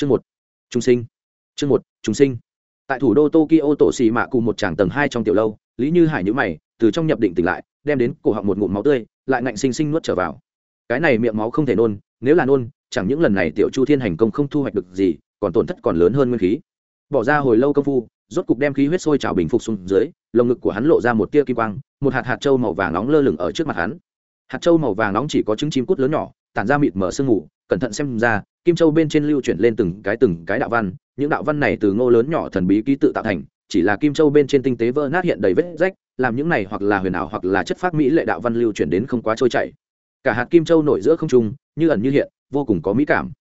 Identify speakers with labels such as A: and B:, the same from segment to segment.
A: chương một trung sinh. Chương một trung sinh. Tại thủ đô tokyo, tổ xì mạ cùng một tràng tầng hai trong tiểu lâu, lý như hải nhữ mày, từ trong nhập định tỉnh lại, đem đến cổ họng một ngụm máu tươi, lại ngạnh sinh sinh nuốt trở vào. Cái này miệng máu không thể nôn, nếu là nôn, chẳng những lần này tiểu chu thiên hành công không thu hoạch được gì, còn tổn thất còn lớn hơn nguyên khí. Bỏ ra hồi lâu công phu, rốt cục đem khí huyết sôi trào bình phục xuống dưới, lồng ngực của hắn lộ ra một tia kim quang, một hạt hạt trâu màu vàng nóng lơ lửng ở trước mặt hắn. Hạt trâu màu vàng nóng chỉ có trứng chim cút lớn nhỏ, tản ra mịt mở sương ngủ cẩn thận xem ra kim châu bên trên lưu chuyển lên từng cái từng cái đạo văn, những đạo văn này từ ngô lớn nhỏ thần bí ký tự tạo thành, chỉ là kim châu bên trên tinh tế vỡ nát hiện đầy vết rách, làm những này hoặc là huyền ảo hoặc là chất phác mỹ lệ đạo văn lưu chuyển đến không quá trôi chảy. Cả hạt kim châu nổi giữa không trung, như ẩn như hiện, vô cùng có mỹ cảm.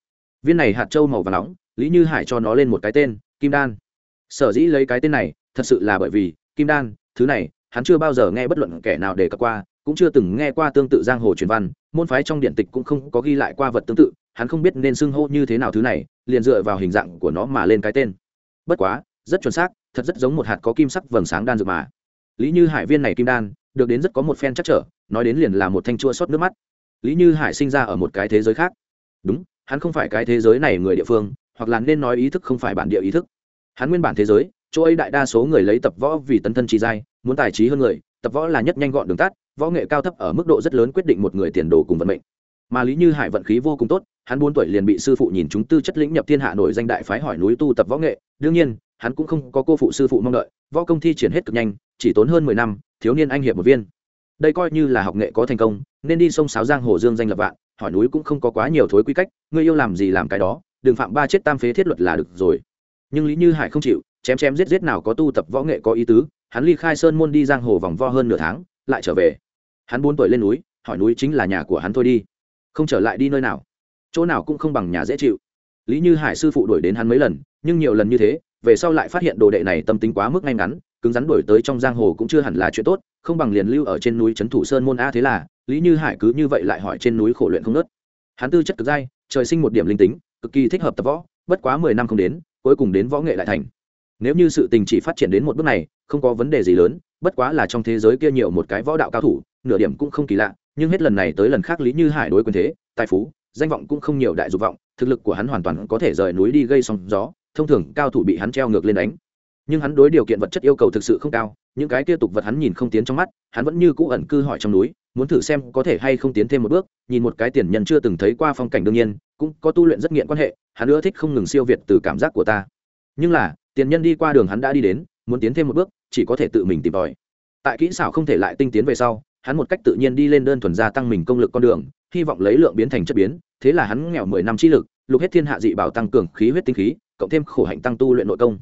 A: Viên này hạt châu màu và nóng, lý như hải cho nó lên một cái tên, kim đan. Sở dĩ lấy cái tên này, thật sự là bởi vì, kim đan, thứ này, hắn chưa bao giờ nghe bất luận kẻ nào đề cập qua, cũng chưa từng nghe qua tương tự giang hồ truyền văn, môn phái trong điện tịch cũng không có ghi lại qua vật tương tự hắn không biết nên xưng hô như thế nào thứ này, liền dựa vào hình dạng của nó mà lên cái tên. Bất quá, rất chuẩn xác, thật rất giống một hạt có kim sắc vầng sáng đan dược mà. Lý như hải viên này kim đan, được đến rất có một phen chắc trở, nói đến liền là một thanh chua xót nước mắt. Lý như hải sinh ra ở một cái thế giới khác. Đúng, hắn không phải cái thế giới này người địa phương, hoặc là nên nói ý thức không phải bản địa ý thức. Hắn nguyên bản thế giới, chỗ ấy đại đa số người lấy tập võ vì tấn thân trí giai, muốn tài trí hơn người, tập võ là nhất nhanh gọn đường tắt, võ nghệ cao thấp ở mức độ rất lớn quyết định một người tiền đồ cùng vận mệnh mà lý như hải vận khí vô cùng tốt, hắn bốn tuổi liền bị sư phụ nhìn chúng tư chất lĩnh nhập thiên hạ nổi danh đại phái hỏi núi tu tập võ nghệ. Đương nhiên, hắn cũng không có cô phụ sư phụ mong đợi, võ công thi triển hết cực nhanh, chỉ tốn hơn mười năm, thiếu niên anh hiệp một viên. Đây coi như là học nghệ có thành công, nên đi sông sáo giang hồ dương danh lập vạn, hỏi núi cũng không có quá nhiều thối quy cách người yêu làm gì làm cái đó, đừng phạm ba chết tam phế thiết luật là được rồi. Nhưng lý như hải không chịu, chém chém giết giết nào có tu tập võ nghệ có ý tứ, hắn ly khai sơn môn đi giang hồ vòng vo hơn nửa tháng, lại trở về. Hắn bốn tuổi lên núi, hỏi núi chính là nhà của hắn thôi đi không trở lại đi nơi nào. Chỗ nào cũng không bằng nhà dễ chịu. Lý như hải sư phụ đuổi đến hắn mấy lần, nhưng nhiều lần như thế, về sau lại phát hiện đồ đệ này tâm tính quá mức ngay ngắn, cứng rắn đổi tới trong giang hồ cũng chưa hẳn là chuyện tốt, không bằng liền lưu ở trên núi trấn thủ sơn môn a thế là, lý như hải cứ như vậy lại hỏi trên núi khổ luyện không nớt. Hắn tư chất cực dai, trời sinh một điểm linh tính, cực kỳ thích hợp tập võ, bất quá mười năm không đến, cuối cùng đến võ nghệ lại thành. Nếu như sự tình chỉ phát triển đến một bước này, không có vấn đề gì lớn, bất quá là trong thế giới kia nhiều một cái võ đạo cao thủ, nửa điểm cũng không kỳ lạ nhưng hết lần này tới lần khác lý như hải đối quyền thế, tài phú, danh vọng cũng không nhiều đại dục vọng, thực lực của hắn hoàn toàn có thể rời núi đi gây sóng gió, thông thường cao thủ bị hắn treo ngược lên đánh. Nhưng hắn đối điều kiện vật chất yêu cầu thực sự không cao, những cái kia tục vật hắn nhìn không tiến trong mắt, hắn vẫn như cũ ẩn cư hỏi trong núi, muốn thử xem có thể hay không tiến thêm một bước, nhìn một cái tiền nhân chưa từng thấy qua phong cảnh đương nhiên, cũng có tu luyện rất nghiện quan hệ, hắn ưa thích không ngừng siêu việt từ cảm giác của ta. Nhưng là, tiền nhân đi qua đường hắn đã đi đến, muốn tiến thêm một bước, chỉ có thể tự mình tìm tòi. Tại kỹ xảo không thể lại tinh tiến về sau hắn một cách tự nhiên đi lên đơn thuần gia tăng mình công lực con đường, hy vọng lấy lượng biến thành chất biến, thế là hắn nghèo mười năm chi lực, lục hết thiên hạ dị bảo tăng cường khí huyết tinh khí, cộng thêm khổ hạnh tăng tu luyện nội công.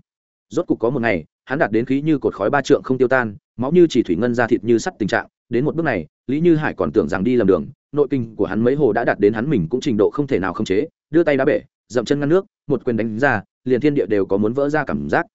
A: Rốt cục có một ngày, hắn đạt đến khí như cột khói ba trượng không tiêu tan, máu như chỉ thủy ngân ra thịt như sắt tình trạng, đến một bước này, lý như hải còn tưởng rằng đi lầm đường, nội kinh của hắn mấy hồ đã đạt đến hắn mình cũng trình độ không thể nào khống chế, đưa tay đá bể, dậm chân ngăn nước, một quyền đánh ra, liền thiên địa đều có muốn vỡ ra cảm giác.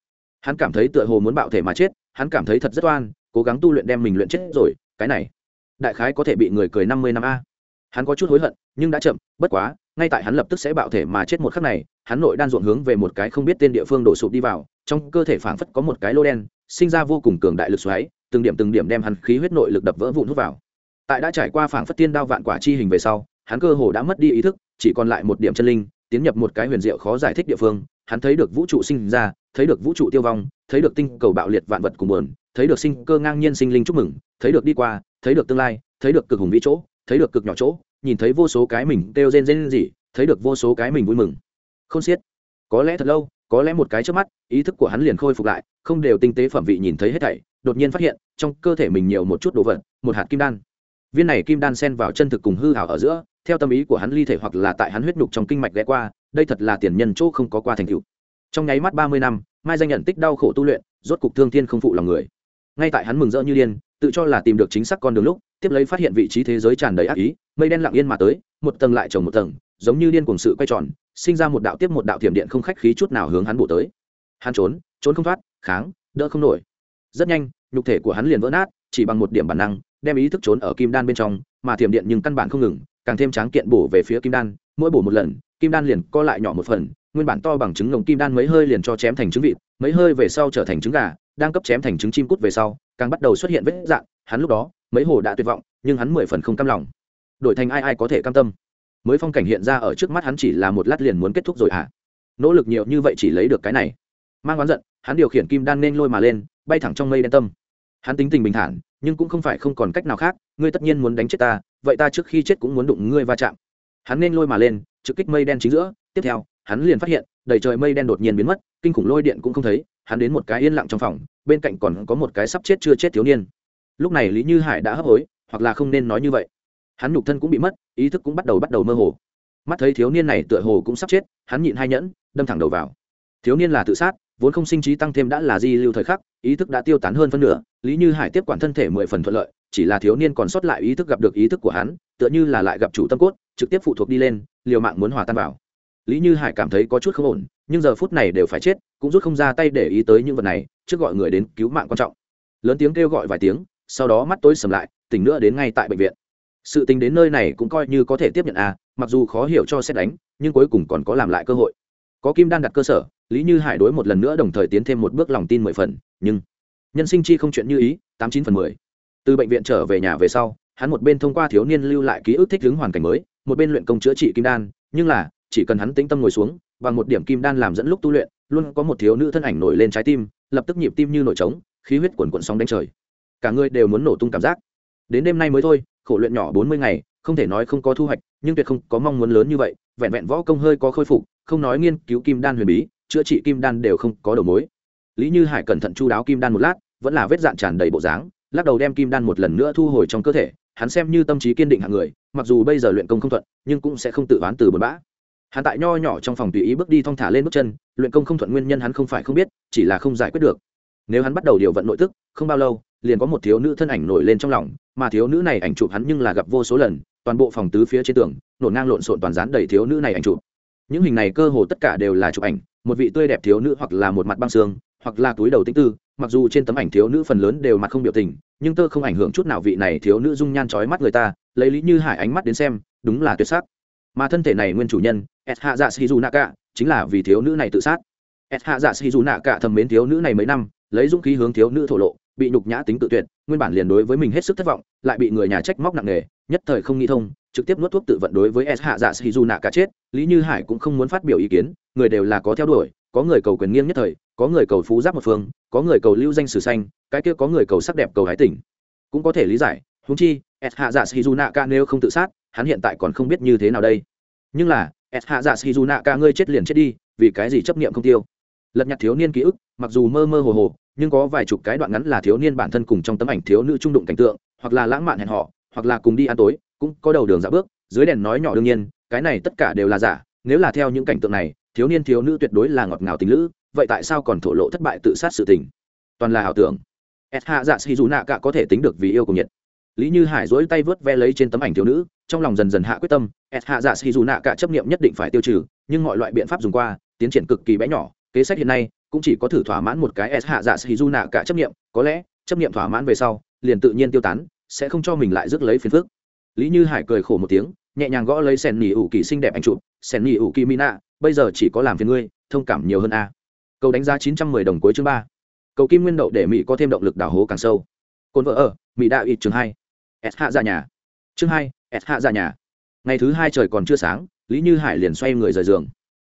A: Hắn cảm thấy tựa hồ muốn bạo thể mà chết, hắn cảm thấy thật rất oan, cố gắng tu luyện đem mình luyện chết rồi, cái này đại khái có thể bị người cười năm mươi năm a. Hắn có chút hối hận, nhưng đã chậm, bất quá, ngay tại hắn lập tức sẽ bạo thể mà chết một khắc này, hắn nội đan ruộng hướng về một cái không biết tên địa phương đổ sụp đi vào, trong cơ thể phảng phất có một cái lô đen, sinh ra vô cùng cường đại lực xoáy, từng điểm từng điểm đem hắn khí huyết nội lực đập vỡ vụn hút vào. Tại đã trải qua phảng phất tiên đao vạn quả chi hình về sau, hắn cơ hồ đã mất đi ý thức, chỉ còn lại một điểm chân linh, tiến nhập một cái huyền diệu khó giải thích địa phương, hắn thấy được vũ trụ sinh ra, thấy được vũ trụ tiêu vong, thấy được tinh cầu bạo liệt vạn vật cùng buồn, thấy được sinh cơ ngang nhiên sinh linh chúc mừng, thấy được đi qua thấy được tương lai, thấy được cực hùng vĩ chỗ, thấy được cực nhỏ chỗ, nhìn thấy vô số cái mình kêu rên rên gì, thấy được vô số cái mình vui mừng. Không xiết. Có lẽ thật lâu, có lẽ một cái trước mắt, ý thức của hắn liền khôi phục lại, không đều tinh tế phẩm vị nhìn thấy hết thảy, đột nhiên phát hiện, trong cơ thể mình nhiều một chút đồ vật, một hạt kim đan. Viên này kim đan xen vào chân thực cùng hư hảo ở giữa, theo tâm ý của hắn ly thể hoặc là tại hắn huyết nhục trong kinh mạch ghé qua, đây thật là tiền nhân chỗ không có qua thành tựu. Trong nháy mắt ba mươi năm, mai danh nhận tích đau khổ tu luyện, rốt cục thương thiên không phụ lòng người. Ngay tại hắn mừng rỡ như điên tự cho là tìm được chính xác con đường lúc, tiếp lấy phát hiện vị trí thế giới tràn đầy ác ý, mây đen lặng yên mà tới, một tầng lại trồng một tầng, giống như điên cuồng sự quay tròn, sinh ra một đạo tiếp một đạo thiểm điện không khách khí chút nào hướng hắn bổ tới. Hắn trốn trốn không thoát, kháng, đỡ không nổi. Rất nhanh, nhục thể của hắn liền vỡ nát, chỉ bằng một điểm bản năng, đem ý thức trốn ở kim đan bên trong, mà thiểm điện nhưng căn bản không ngừng, càng thêm tráng kiện bổ về phía kim đan, mỗi bổ một lần, kim đan liền co lại nhỏ một phần, nguyên bản to bằng trứng ngồng kim đan mấy hơi liền cho chém thành trứng vịt, mấy hơi về sau trở thành trứng gà đang cấp chém thành trứng chim cút về sau, càng bắt đầu xuất hiện vết dạng, hắn lúc đó, mấy hồ đã tuyệt vọng, nhưng hắn mười phần không cam lòng. Đổi thành ai ai có thể cam tâm? Mới phong cảnh hiện ra ở trước mắt hắn chỉ là một lát liền muốn kết thúc rồi hả à? nỗ lực nhiều như vậy chỉ lấy được cái này. Mang oán giận, hắn điều khiển kim đan nên lôi mà lên, bay thẳng trong mây đen tâm. Hắn tính tình bình thản, nhưng cũng không phải không còn cách nào khác, ngươi tất nhiên muốn đánh chết ta, vậy ta trước khi chết cũng muốn đụng ngươi va chạm. Hắn nên lôi mà lên, trực kích mây đen chính giữa, tiếp theo, hắn liền phát hiện, đầy trời mây đen đột nhiên biến mất, kinh khủng lôi điện cũng không thấy hắn đến một cái yên lặng trong phòng, bên cạnh còn có một cái sắp chết chưa chết thiếu niên. Lúc này lý như hải đã hấp hối, hoặc là không nên nói như vậy. Hắn nhục thân cũng bị mất, ý thức cũng bắt đầu bắt đầu mơ hồ. Mắt thấy thiếu niên này tựa hồ cũng sắp chết, hắn nhịn hai nhẫn, đâm thẳng đầu vào. Thiếu niên là tự sát, vốn không sinh trí tăng thêm đã là di lưu thời khắc, ý thức đã tiêu tán hơn phân nửa, lý như hải tiếp quản thân thể mười phần thuận lợi, chỉ là thiếu niên còn sót lại ý thức gặp được ý thức của hắn, tựa như là lại gặp chủ tâm cốt, trực tiếp phụ thuộc đi lên, liều mạng muốn hòa tan vào. Lý như hải cảm thấy có chút không ổn, nhưng giờ phút này đều phải chết cũng rút không ra tay để ý tới những vật này, trước gọi người đến cứu mạng quan trọng. Lớn tiếng kêu gọi vài tiếng, sau đó mắt tối sầm lại, tỉnh nữa đến ngay tại bệnh viện. Sự tình đến nơi này cũng coi như có thể tiếp nhận à mặc dù khó hiểu cho xét đánh, nhưng cuối cùng còn có làm lại cơ hội. Có kim đan đặt cơ sở, lý như hải đối một lần nữa đồng thời tiến thêm một bước lòng tin mười phần, nhưng nhân sinh chi không chuyện như ý, tám chín phần mười. Từ bệnh viện trở về nhà về sau, hắn một bên thông qua thiếu niên lưu lại ký ức thích ứng hoàn cảnh mới, một bên luyện công chữa trị kim đan, nhưng là, chỉ cần hắn tĩnh tâm ngồi xuống, bằng một điểm kim đan làm dẫn lúc tu luyện luôn có một thiếu nữ thân ảnh nổi lên trái tim, lập tức nhịp tim như nổi trống, khí huyết quần quận sóng đánh trời. Cả người đều muốn nổ tung cảm giác. Đến đêm nay mới thôi, khổ luyện nhỏ bốn mươi ngày, không thể nói không có thu hoạch, nhưng tuyệt không có mong muốn lớn như vậy, vẹn vẹn võ công hơi có khôi phục, không nói nghiên cứu kim đan huyền bí, chữa trị kim đan đều không có đầu mối. Lý như hải cẩn thận chu đáo kim đan một lát, vẫn là vết dạn tràn đầy bộ dáng, lắc đầu đem kim đan một lần nữa thu hồi trong cơ thể, hắn xem như tâm trí kiên định hạng người, mặc dù bây giờ luyện công không thuận, nhưng cũng sẽ không tự oán từ bờ bã hắn tại nho nhỏ trong phòng tùy ý bước đi thong thả lên bước chân, luyện công không thuận nguyên nhân hắn không phải không biết, chỉ là không giải quyết được. Nếu hắn bắt đầu điều vận nội tức, không bao lâu, liền có một thiếu nữ thân ảnh nổi lên trong lòng, mà thiếu nữ này ảnh chụp hắn nhưng là gặp vô số lần, toàn bộ phòng tứ phía trên tường, nổ ngang lộn xộn toàn dán đầy thiếu nữ này ảnh chụp. Những hình này cơ hồ tất cả đều là chụp ảnh, một vị tươi đẹp thiếu nữ hoặc là một mặt băng xương, hoặc là túi đầu tĩnh tư, mặc dù trên tấm ảnh thiếu nữ phần lớn đều mặt không biểu tình, nhưng tơ không ảnh hưởng chút nào vị này thiếu nữ dung nhan trói mắt người ta, lấy lý như hải ánh mắt đến xem, đúng là tuyệt sắc mà thân thể này nguyên chủ nhân s hạ dạ shizu naka chính là vì thiếu nữ này tự sát. S hạ dạ shizu naka thầm mến thiếu nữ này mấy năm, lấy dũng khí hướng thiếu nữ thổ lộ, bị nhục nhã tính tự tuyệt, nguyên bản liền đối với mình hết sức thất vọng, lại bị người nhà trách móc nặng nề, nhất thời không nghĩ thông, trực tiếp nuốt thuốc tự vận đối với s hạ dạ shizu naka chết. Lý như hải cũng không muốn phát biểu ý kiến, người đều là có theo đuổi, có người cầu quyền nghiêng nhất thời, có người cầu phú giáp một phương, có người cầu lưu danh sử xanh, cái kia có người cầu sắc đẹp cầu hái tỉnh. Cũng có thể lý giải húng chi s hạ dạ shizu naka nếu không tự sát hắn hiện tại còn không biết như thế nào đây. Nhưng là s hạ dạ shizu ca ngươi chết liền chết đi, vì cái gì chấp niệm không tiêu? Lật nhặt thiếu niên ký ức, mặc dù mơ mơ hồ hồ, nhưng có vài chục cái đoạn ngắn là thiếu niên bản thân cùng trong tấm ảnh thiếu nữ trung đụng cảnh tượng, hoặc là lãng mạn hẹn họ hoặc là cùng đi ăn tối, cũng có đầu đường dạ bước, dưới đèn nói nhỏ đương nhiên, cái này tất cả đều là giả, nếu là theo những cảnh tượng này, thiếu niên thiếu nữ tuyệt đối là ngọt ngào tình lữ, vậy tại sao còn thổ lộ thất bại tự sát sự tình? Toàn là ảo tưởng. S hạ dạ si dù nạ cả có thể tính được vì yêu cùng nhiệt. Lý như hải dỗi tay vớt ve lấy trên tấm ảnh thiếu nữ trong lòng dần dần hạ quyết tâm s hạ dạ xì dù nạ cả chấp nghiệm nhất định phải tiêu trừ, nhưng mọi loại biện pháp dùng qua, tiến triển cực kỳ bé nhỏ. Kế sách hiện nay cũng chỉ có thử thỏa mãn một cái s hạ dạ xì dù nạ cả chấp nghiệm có lẽ chấp nghiệm thỏa mãn về sau, liền tự nhiên tiêu tán, sẽ không cho mình lại rước lấy phiền phức. Lý như hải cười khổ một tiếng, nhẹ nhàng gõ lấy sen nỉ ủ kỳ xinh đẹp ảnh chụp, sen nỉ ủ kỳ mina, bây giờ chỉ có làm phiền ngươi, thông cảm nhiều hơn a. Cầu đánh giá chín trăm mười đồng cuối chương ba. Cầu kim nguyên đậu để mỹ có thêm động lực đào hố càng sâu. Cồn vợ ở, mỹ đạo ít chương hai. S hạ ra dạ nhà. Chương hai s hạ ra nhà. Ngày thứ hai trời còn chưa sáng, lý như hải liền xoay người rời giường.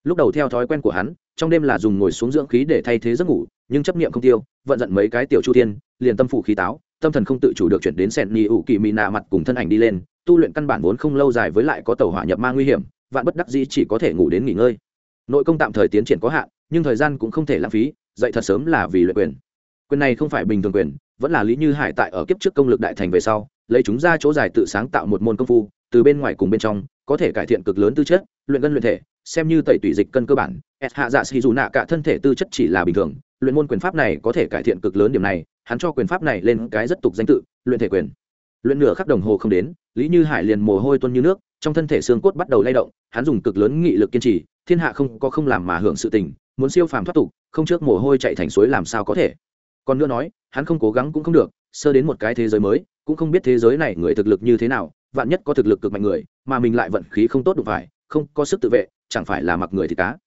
A: Lúc đầu theo thói quen của hắn, trong đêm là dùng ngồi xuống dưỡng khí để thay thế giấc ngủ, nhưng chấp niệm không tiêu, vận giận mấy cái tiểu chu thiên, liền tâm phủ khí táo, tâm thần không tự chủ được chuyển đến sẹn nhì ủ kỳ mị nạ mặt cùng thân ảnh đi lên, tu luyện căn bản vốn không lâu dài với lại có tàu hỏa nhập ma nguy hiểm, vạn bất đắc dĩ chỉ có thể ngủ đến nghỉ ngơi. Nội công tạm thời tiến triển có hạn, nhưng thời gian cũng không thể lãng phí, dậy thật sớm là vì luyện quyền. Quyền này không phải bình thường quyền, vẫn là lý như hải tại ở kiếp trước công lực đại thành về sau lấy chúng ra chỗ dài tự sáng tạo một môn công phu, từ bên ngoài cùng bên trong, có thể cải thiện cực lớn tư chất, luyện gân luyện thể, xem như tẩy tủy dịch cân cơ bản. S hạ dạ xì dù nạ cả thân thể tư chất chỉ là bình thường, luyện môn quyền pháp này có thể cải thiện cực lớn điểm này, hắn cho quyền pháp này lên cái rất tục danh tự, luyện thể quyền. Luyện nửa khắc đồng hồ không đến, lý như hải liền mồ hôi tuôn như nước, trong thân thể xương cốt bắt đầu lay động, hắn dùng cực lớn nghị lực kiên trì, thiên hạ không có không làm mà hưởng sự tình, muốn siêu phàm thoát tục, không trước mồ hôi chạy thành suối làm sao có thể. Còn nữa nói, hắn không cố gắng cũng không được, sơ đến một cái thế giới mới cũng không biết thế giới này người thực lực như thế nào, vạn nhất có thực lực cực mạnh người, mà mình lại vận khí không tốt đụng phải, không có sức tự vệ, chẳng phải là mặc người thì cá.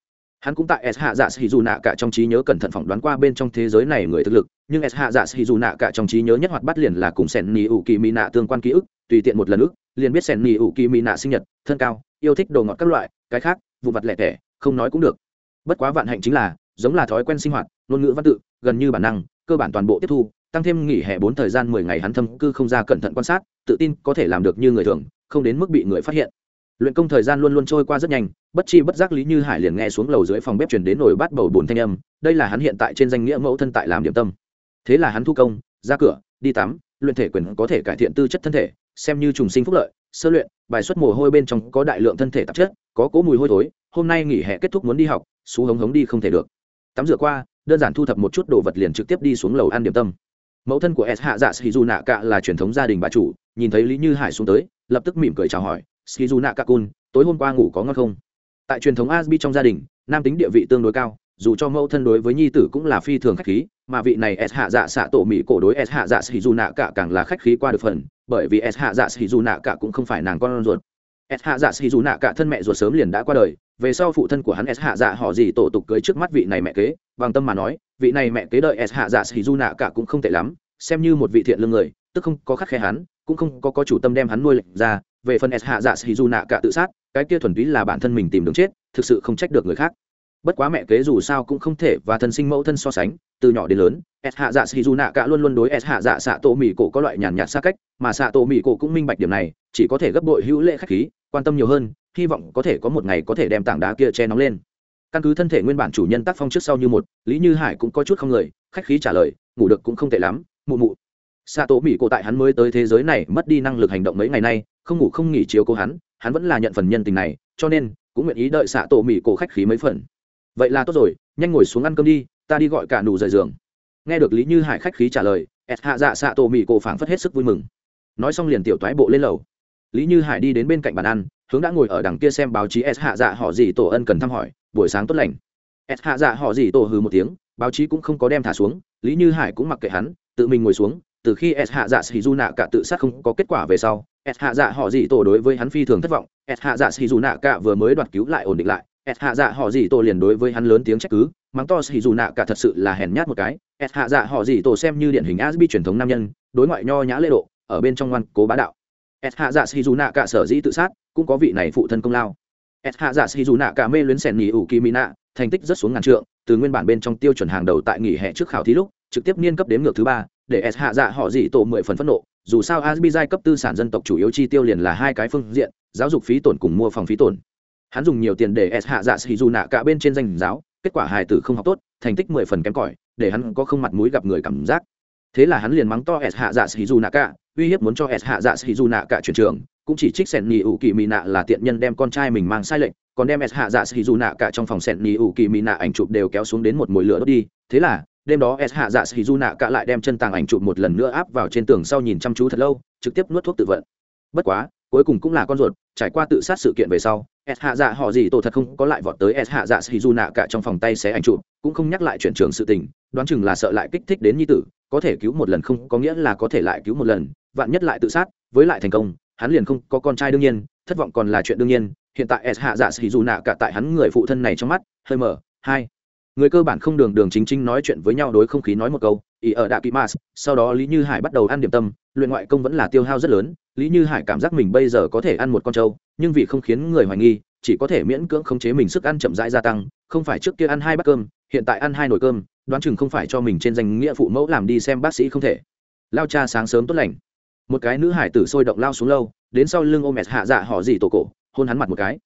A: Hắn cũng tại s hạ dạ sĩ dù nạ cả trong trí nhớ cẩn thận phỏng đoán qua bên trong thế giới này người thực lực, nhưng s hạ dạ sĩ dù nạ cả trong trí nhớ nhất hoạt bắt liền là cùng sẻn nỉ ủ kỳ mỹ nạ tương quan ký ức, tùy tiện một lần ức, liền biết sẻn nỉ ủ kỳ mỹ nạ sinh nhật, thân cao, yêu thích đồ ngọt các loại, cái khác, vụ vặt lẻ tẻ, không nói cũng được. Bất quá vạn hạnh chính là, giống là thói quen sinh hoạt, ngôn ngữ văn tự, gần như bản năng, cơ bản toàn bộ tiếp thu tăng thêm nghỉ hè bốn thời gian mười ngày hắn thâm cư không ra cẩn thận quan sát, tự tin có thể làm được như người thường, không đến mức bị người phát hiện. Luyện công thời gian luôn luôn trôi qua rất nhanh, bất chi bất giác lý như hải liền nghe xuống lầu dưới phòng bếp chuyển đến nồi bát bầu bùn thanh âm, đây là hắn hiện tại trên danh nghĩa mẫu thân tại làm điểm tâm. Thế là hắn thu công, ra cửa, đi tắm, luyện thể quyền có thể cải thiện tư chất thân thể, xem như trùng sinh phúc lợi, sơ luyện, bài xuất mồ hôi bên trong có đại lượng thân thể tạp chất, có cỗ mùi hôi thối, hôm nay nghỉ hè kết thúc muốn đi học xú hống hống đi không thể được. Tắm rửa qua, đơn giản thu thập một chút đồ vật liền trực tiếp đi xuống lầu ăn điểm tâm mẫu thân của s hạ dạ shizu nạ cạ là truyền thống gia đình bà chủ, nhìn thấy lý như hải xuống tới, lập tức mỉm cười chào hỏi shizu nạ cạ cun, tối hôm qua ngủ có ngon không? Tại truyền thống asbi trong gia đình, nam tính địa vị tương đối cao, dù cho mẫu thân đối với nhi tử cũng là phi thường khách khí, mà vị này s hạ dạ xạ tổ mỹ cổ đối s hạ dạ shizu nạ cạ càng là khách khí qua được phần, bởi vì s hạ dạ shizu nạ cạ cũng không phải nàng con ruột. S hạ dạ shizu nạ cạ thân mẹ ruột sớm liền đã qua đời, về sau phụ thân của hắn s hạ dạ họ gì tổ tục cưới trước mắt vị này mẹ kế, bằng tâm mà nói vị này mẹ kế đợi s hạ dạ sĩ du nạ cả cũng không tệ lắm, xem như một vị thiện lương người, tức không có khắc khe hắn, cũng không có có chủ tâm đem hắn nuôi lệnh ra, về phần s hạ dạ sĩ du nạ cả tự sát, cái kia thuần túy là bản thân mình tìm đường chết, thực sự không trách được người khác. Bất quá mẹ kế dù sao cũng không thể và thân sinh mẫu thân so sánh, từ nhỏ đến lớn, s hạ dạ sĩ du nạ cả luôn luôn đối s hạ dạ xạ tổ mỹ cổ có loại nhàn nhạt xa cách, mà xạ tổ mỹ cổ cũng minh bạch điểm này, chỉ có thể gấp bội hữu lệ khách khí, quan tâm nhiều hơn, hy vọng có thể có một ngày có thể đem tảng đá kia che nóng lên căn cứ thân thể nguyên bản chủ nhân tác phong trước sau như một, lý như hải cũng có chút không lời, khách khí trả lời, ngủ được cũng không tệ lắm, mụ mụ. Xạ tổ mỹ cổ tại hắn mới tới thế giới này mất đi năng lực hành động mấy ngày nay, không ngủ không nghỉ chiếu cố hắn hắn vẫn là nhận phần nhân tình này, cho nên cũng nguyện ý đợi xạ tổ mỹ cổ khách khí mấy phần. Vậy là tốt rồi, nhanh ngồi xuống ăn cơm đi, ta đi gọi cả nụ rời giường. Nghe được lý như hải khách khí trả lời ẹt hạ dạ xạ tổ mỹ cổ phảng phất hết sức vui mừng. Nói xong liền tiểu toái bộ lên lầu. Lý như hải đi đến bên cạnh bàn ăn, hướng đã ngồi ở đằng kia xem báo chí s hạ dạ họ gì tổ ân cần thăm hỏi buổi sáng tốt lành. S hạ dạ họ gì tổ hừ một tiếng, báo chí cũng không có đem thả xuống, lý như hải cũng mặc kệ hắn, tự mình ngồi xuống, từ khi s hạ dạ sĩ du nạ cả tự sát không có kết quả về sau s hạ dạ họ gì tổ đối với hắn phi thường thất vọng s hạ dạ sĩ du nạ cả vừa mới đoạt cứu lại ổn định lại s hạ dạ họ gì tổ liền đối với hắn lớn tiếng trách cứ, mắng to sĩ du nạ cả thật sự là hèn nhát một cái s hạ dạ họ gì tổ xem như điển hình asbi truyền thống nam nhân, đối ngoại nho nhã lễ độ, ở bên trong ngoan cố bá đạo. S hạ dạ sĩ du nạ cả sở dĩ tự sát, cũng có vị này phụ thân công lao s hạ dạ sĩ dù nạ cả mê luyến sẻn nghỉ ủ kỳ mỹ nạ, thành tích rất xuống ngàn trượng, từ nguyên bản bên trong tiêu chuẩn hàng đầu tại nghỉ hè trước khảo thí lúc, trực tiếp niên cấp đếm ngược thứ ba, để s hạ dạ họ dị tổ mười phần phẫn nộ, dù sao asbi giai cấp tư sản dân tộc chủ yếu chi tiêu liền là hai cái phương diện, giáo dục phí tổn cùng mua phòng phí tổn. Hắn dùng nhiều tiền để s hạ dạ sĩ dù nạ cả bên trên danh giáo, kết quả hài tử không học tốt, thành tích mười phần kém cỏi, để hắn có không mặt mũi gặp người cảm giác. Thế là hắn liền mắng to s hạ dạ sĩ dù nạ cả, uy hiếp muốn cho s hạ dạ sĩ dù nạ cả chuyển trường cũng chỉ trích sẹn nhì ủ kỳ mỹ nạ là tiện nhân đem con trai mình mang sai lệnh, còn đem s hạ dạ sĩ dù nạ cả trong phòng sẹn nhì ủ kỳ mỹ nạ ảnh chụp đều kéo xuống đến một mồi lửa đốt đi. Thế là, đêm đó s hạ dạ sĩ dù nạ cả lại đem chân tàng ảnh chụp một lần nữa áp vào trên tường sau nhìn chăm chú thật lâu, trực tiếp nuốt thuốc tự vận. Bất quá, cuối cùng cũng là con ruột, trải qua tự sát sự kiện về sau, s hạ dạ họ gì tổ thật không có lại vọt tới s hạ dạ sĩ dù nạ cả trong phòng tay xé ảnh chụp, cũng không nhắc lại chuyện trường sự tình, đoán chừng là sợ lại kích thích đến nhi tử, có thể cứu một lần không có nghĩa là có thể lại cứu một lần, vạn nhất lại tự sát, với lại thành công hắn liền không có con trai đương nhiên, thất vọng còn là chuyện đương nhiên, hiện tại s hạ dạ sĩ dù nạ cả tại hắn người phụ thân này trong mắt, hơi mở, hai. Người cơ bản không đường đường chính chính nói chuyện với nhau đối không khí nói một câu, ý ở đạ kỵ mas sau đó lý như hải bắt đầu ăn điểm tâm, luyện ngoại công vẫn là tiêu hao rất lớn, lý như hải cảm giác mình bây giờ có thể ăn một con trâu, nhưng vì không khiến người hoài nghi, chỉ có thể miễn cưỡng khống chế mình sức ăn chậm rãi gia tăng, không phải trước kia ăn hai bát cơm, hiện tại ăn hai nồi cơm, đoán chừng không phải cho mình trên danh nghĩa phụ mẫu làm đi xem bác sĩ không thể. Lao cha sáng sớm tốt lành một cái nữ hải tử sôi động lao xuống lâu, đến sau lưng ôm s hạ dạ họ dì tổ cổ, hôn hắn mặt một cái.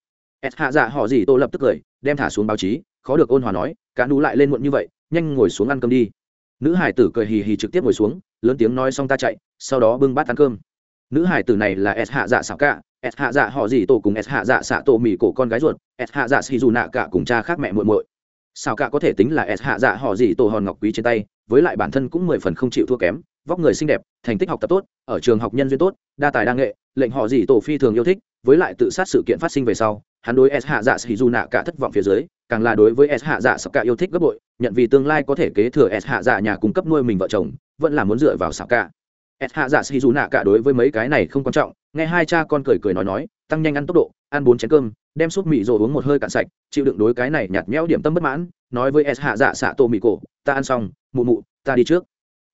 A: s hạ dạ họ dì tổ lập tức cười, đem thả xuống báo chí, khó được ôn hòa nói cá nú lại lên muộn như vậy, nhanh ngồi xuống ăn cơm đi. Nữ hải tử cười hì hì trực tiếp ngồi xuống, lớn tiếng nói xong ta chạy, sau đó bưng bát ăn cơm. Nữ hải tử này là s hạ dạ xảo cả s hạ dạ họ dì tổ cùng s hạ dạ xạ tổ mì cổ con gái ruột s hạ dạ xì dù nạ cả cùng cha khác mẹ muội muội. Xảo cả có thể tính là s hạ dạ họ dì tổ hòn ngọc quý trên tay với lại bản thân cũng mười phần không chịu thua kém, vóc người xinh đẹp, thành tích học tập tốt, ở trường học nhân duyên tốt, đa tài đa nghệ, lệnh họ gì tổ phi thường yêu thích, với lại tự sát sự kiện phát sinh về sau, hắn đối s hạ dạ sĩ du nạ cả thất vọng phía dưới, càng là đối với s hạ dạ sọc cả yêu thích gấp bội, nhận vì tương lai có thể kế thừa s hạ dạ nhà cung cấp nuôi mình vợ chồng, vẫn là muốn dựa vào xảo cả. S hạ dạ sĩ du nạ cả đối với mấy cái này không quan trọng, nghe hai cha con cười cười nói nói, tăng nhanh ăn tốc độ, ăn bốn chén cơm, đem súp mì rồi uống một hơi cạn sạch, chịu đựng đối cái này nhạt nhẽo điểm tâm bất mãn nói với s hạ dạ xạ tô mì cổ, ta ăn xong, mụ mụ, ta đi trước.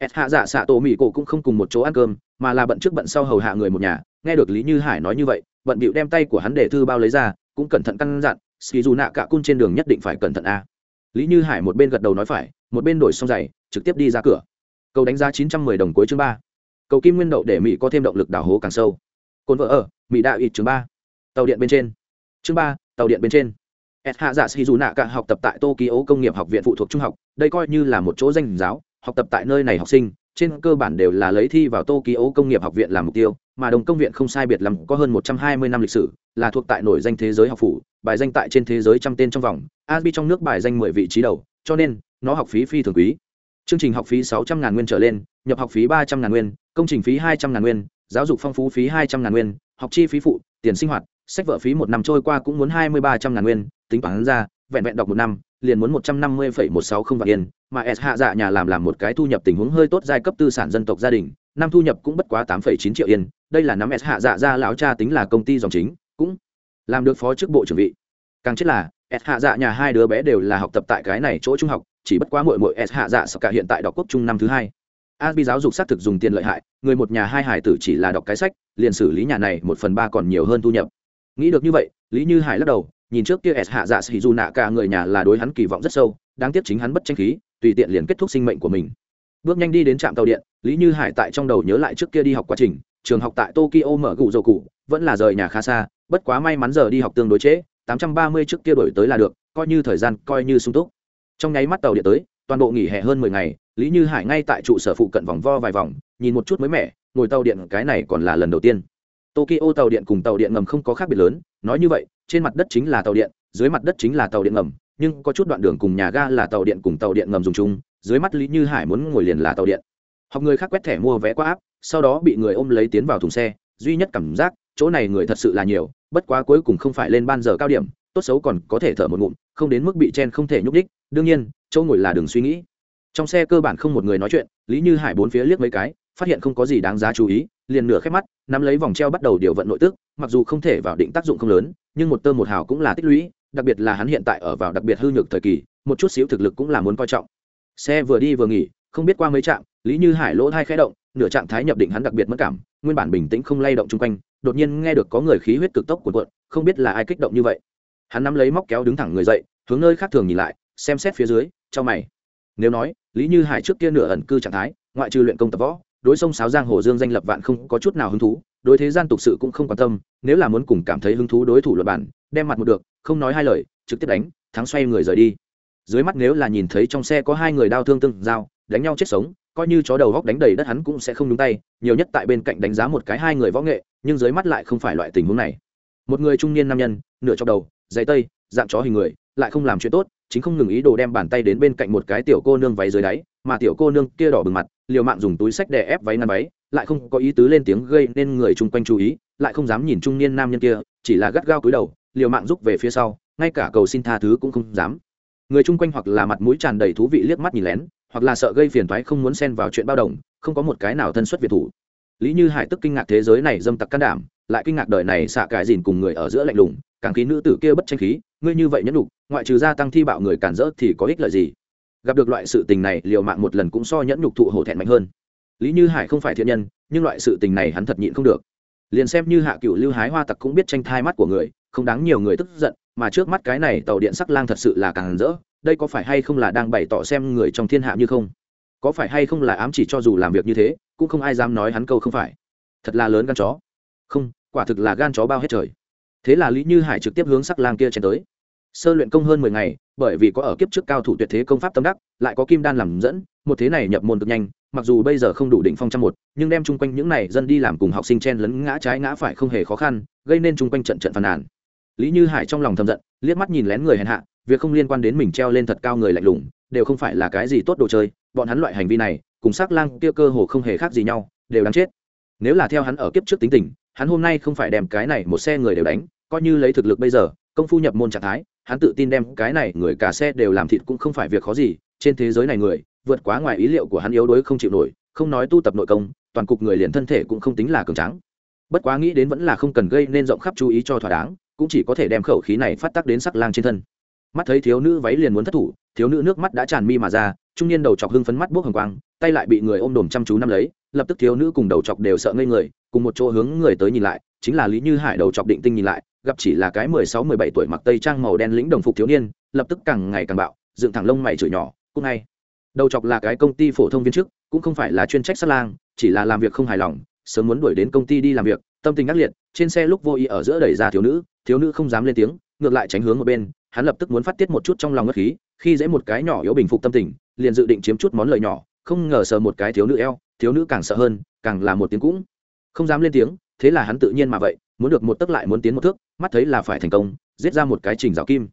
A: S hạ dạ xạ tổ mỹ cổ cũng không cùng một chỗ ăn cơm, mà là bận trước bận sau hầu hạ người một nhà. Nghe được lý như hải nói như vậy, bận bịu đem tay của hắn để thư bao lấy ra, cũng cẩn thận căn dặn ski dù nạ cả cun trên đường nhất định phải cẩn thận a. Lý như hải một bên gật đầu nói phải, một bên đổi xong giày, trực tiếp đi ra cửa. Cầu đánh giá chín trăm mười đồng cuối chương ba. Cầu kim nguyên đậu để mỹ có thêm động lực đào hố càng sâu. Cồn vợ ở, mỹ đạo ít chương ba. Tàu điện bên trên. Chương ba, tàu điện bên trên s hạ dạ sĩ dù nạ cả học tập tại tokyo công nghiệp học viện phụ thuộc trung học, đây coi như là một chỗ danh giáo, học tập tại nơi này học sinh, trên cơ bản đều là lấy thi vào tokyo công nghiệp học viện làm mục tiêu, mà đồng công viện không sai biệt lắm, có hơn một trăm hai mươi năm lịch sử, là thuộc tại nổi danh thế giới học phủ, bài danh tại trên thế giới trăm tên trong vòng asbi trong nước bài danh mười vị trí đầu, cho nên, nó học phí phi thường quý. Chương trình học phí sáu trăm ngàn nguyên trở lên, nhập học phí ba trăm ngàn nguyên, công trình phí hai trăm ngàn nguyên, giáo dục phong phú phí hai trăm ngàn nguyên, học chi phí phụ, tiền sinh hoạt, sách vở phí một năm trôi qua cũng muốn hai mươi ba trăm ngàn nguyên tính toán ra vẹn vẹn đọc một năm liền muốn một trăm năm mươi phẩy một sáu không vạn yên mà s hạ dạ nhà làm làm một cái thu nhập tình huống hơi tốt giai cấp tư sản dân tộc gia đình năm thu nhập cũng bất quá tám phẩy chín triệu yên. Đây là năm s hạ dạ ra lão cha tính là công ty dòng chính cũng làm được phó chức bộ trưởng vị. Càng chết là s hạ dạ nhà hai đứa bé đều là học tập tại cái này chỗ trung học chỉ bất quá mội mội s hạ dạ sợ cả hiện tại đọc quốc trung năm thứ hai. Asbi giáo dục xác thực dùng tiền lợi hại, người một nhà hai hải tử chỉ là đọc cái sách, liền xử lý nhà này một phần ba còn nhiều hơn thu nhập. Nghĩ được như vậy, Lý Như Hải lắc đầu, nhìn trước kia S hạ dạ sĩ dù nạ cả người nhà là đối hắn kỳ vọng rất sâu, đáng tiếc chính hắn bất tranh khí, tùy tiện liền kết thúc sinh mệnh của mình. Bước nhanh đi đến trạm tàu điện, Lý Như Hải tại trong đầu nhớ lại trước kia đi học quá trình, trường học tại Tokyo mở gụ dầu cụ, vẫn là rời nhà khá xa, bất quá may mắn giờ đi học tương đối chế, 830 trước kia đổi tới là được, coi như thời gian coi như sung túc. Trong nháy mắt tàu điện tới, toàn bộ nghỉ hè hơn 10 ngày, lý như hải ngay tại trụ sở phụ cận vòng vo vài vòng nhìn một chút mới mẻ ngồi tàu điện cái này còn là lần đầu tiên tokyo tàu điện cùng tàu điện ngầm không có khác biệt lớn, nói như vậy, trên mặt đất chính là tàu điện, dưới mặt đất chính là tàu điện ngầm, nhưng có chút đoạn đường cùng nhà ga là tàu điện cùng tàu điện ngầm dùng chung, dưới mắt lý như hải muốn ngồi liền là tàu điện. Học người khác quét thẻ mua vé qua áp sau đó bị người ôm lấy tiến vào thùng xe, duy nhất cảm giác, chỗ này người thật sự là nhiều, bất quá cuối cùng không phải lên ban giờ cao điểm, tốt xấu còn có thể thở một ngụm, không đến mức bị chen không thể nhúc đích đương nhiên, chỗ ngồi là đường suy nghĩ. Trong xe cơ bản không một người nói chuyện, lý như hải bốn phía liếc mấy cái, phát hiện không có gì đáng giá chú ý liền nửa khép mắt, nắm lấy vòng treo bắt đầu điều vận nội tức, mặc dù không thể vào định tác dụng không lớn, nhưng một tơ một hào cũng là tích lũy, đặc biệt là hắn hiện tại ở vào đặc biệt hư nhược thời kỳ, một chút xíu thực lực cũng là muốn coi trọng. Xe vừa đi vừa nghỉ, không biết qua mấy trạm, lý như hải lỗ hai khẽ động, nửa trạng thái nhập định hắn đặc biệt mất cảm, nguyên bản bình tĩnh không lay động chung quanh, đột nhiên nghe được có người khí huyết cực tốc của cuộn, không biết là ai kích động như vậy. Hắn nắm lấy móc kéo đứng thẳng người dậy, hướng nơi khác thường nhìn lại, xem xét phía dưới cho mày. Nếu nói, lý như hải trước kia nửa ẩn cư trạng thái, ngoại trừ luyện công tập võ đối sông sáo giang hồ dương danh lập vạn không có chút nào hứng thú, đối thế gian tục sự cũng không quan tâm, nếu là muốn cùng cảm thấy hứng thú đối thủ luật bản, đem mặt một được, không nói hai lời, trực tiếp đánh, thắng xoay người rời đi. Dưới mắt nếu là nhìn thấy trong xe có hai người đau thương tương giao, đánh nhau chết sống, coi như chó đầu góc đánh đầy đất hắn cũng sẽ không đúng tay, nhiều nhất tại bên cạnh đánh giá một cái hai người võ nghệ, nhưng dưới mắt lại không phải loại tình huống này. Một người trung niên nam nhân, nửa trong đầu dày tây, dạng chó hình người, lại không làm chuyện tốt, chính không ngừng ý đồ đem bàn tay đến bên cạnh một cái tiểu cô nương váy dưới đáy mà tiểu cô nương kia đỏ bừng mặt, liều mạng dùng túi sách đè ép váy ngăn váy, lại không có ý tứ lên tiếng gây nên người chung quanh chú ý, lại không dám nhìn trung niên nam nhân kia, chỉ là gắt gao cúi đầu, liều mạng rút về phía sau, ngay cả cầu xin tha thứ cũng không dám. Người chung quanh hoặc là mặt mũi tràn đầy thú vị liếc mắt nhìn lén, hoặc là sợ gây phiền toái không muốn xen vào chuyện bao đồng, không có một cái nào thân xuất việt thủ. Lý như hải tức kinh ngạc thế giới này dâm tặc can đảm, lại kinh ngạc đời này xạ cái dìn cùng người ở giữa lạnh lùng, càng khí nữ tử kia bất tranh khí, ngươi như vậy nhẫn đục ngoại trừ gia tăng thi bạo người cản rỡ thì có ích lợi gì? Gặp được loại sự tình này, liều mạng một lần cũng so nhẫn nhục thụ hổ thẹn mạnh hơn. Lý như hải không phải thiện nhân, nhưng loại sự tình này hắn thật nhịn không được. Liền xem như hạ cựu lưu hái hoa tặc cũng biết tranh thai mắt của người, không đáng nhiều người tức giận, mà trước mắt cái này tàu điện sắc lang thật sự là càng rỡ, đây có phải hay không là đang bày tỏ xem người trong thiên hạ như không? Có phải hay không là ám chỉ cho dù làm việc như thế, cũng không ai dám nói hắn câu không phải. Thật là lớn gan chó. Không, quả thực là gan chó bao hết trời. Thế là lý như hải trực tiếp hướng sắc lang kia chen tới sơ luyện công hơn mười ngày, bởi vì có ở kiếp trước cao thủ tuyệt thế công pháp tâm đắc, lại có kim đan làm dẫn, một thế này nhập môn cực nhanh, mặc dù bây giờ không đủ đỉnh phong trăm một, nhưng đem chung quanh những này dân đi làm cùng học sinh chen lấn ngã trái ngã phải không hề khó khăn, gây nên chung quanh trận trận phàn nàn. Lý như hải trong lòng thầm giận, liếc mắt nhìn lén người hèn hạ, việc không liên quan đến mình treo lên thật cao người lạnh lùng, đều không phải là cái gì tốt đồ chơi, bọn hắn loại hành vi này, cùng s c lang kia cơ hồ không hề khác gì nhau, đều đáng chết. Nếu là theo hắn ở kiếp trước tính tình, hắn hôm nay không phải đem cái này một xe người đều đánh, coi như lấy thực lực bây giờ, công phu nhập môn trạng thái hắn tự tin đem cái này người cả xe đều làm thịt cũng không phải việc khó gì, trên thế giới này người, vượt quá ngoài ý liệu của hắn yếu đuối không chịu nổi, không nói tu tập nội công, toàn cục người liền thân thể cũng không tính là cường tráng. Bất quá nghĩ đến vẫn là không cần gây nên rộng khắp chú ý cho thỏa đáng, cũng chỉ có thể đem khẩu khí này phát tác đến sắc lang trên thân. Mắt thấy thiếu nữ váy liền muốn thất thủ thiếu nữ nước mắt đã tràn mi mà ra, trung niên đầu chọc hưng phấn mắt bốc hồng quang, tay lại bị người ôm đồm chăm chú nắm lấy, lập tức thiếu nữ cùng đầu chọc đều sợ ngây người, cùng một chỗ hướng người tới nhìn lại, chính là lý như hải đầu chọc định tinh nhìn lại, gặp chỉ là cái mười sáu, mười bảy tuổi mặc tây trang màu đen lĩnh đồng phục thiếu niên, lập tức càng ngày càng bạo, dựng thẳng lông mày chửi nhỏ cúc ngay. Đầu chọc là cái công ty phổ thông viên chức, cũng không phải là chuyên trách sát lang, chỉ là làm việc không hài lòng, sớm muốn đuổi đến công ty đi làm việc, tâm tình ác liệt, trên xe lúc vô ý ở giữa đẩy ra thiếu nữ thiếu nữ không dám lên tiếng, ngược lại tránh hướng một bên, hắn lập tức muốn phát tiết một chút trong lòng ngất khí khi dễ một cái nhỏ yếu bình phục tâm tình, liền dự định chiếm chút món lời nhỏ, không ngờ sờ một cái thiếu nữ eo, thiếu nữ càng sợ hơn, càng là một tiếng cũng không dám lên tiếng, thế là hắn tự nhiên mà vậy, muốn được một tấc lại muốn tiến một thước, mắt thấy là phải thành công, giết ra một cái trình rào kim.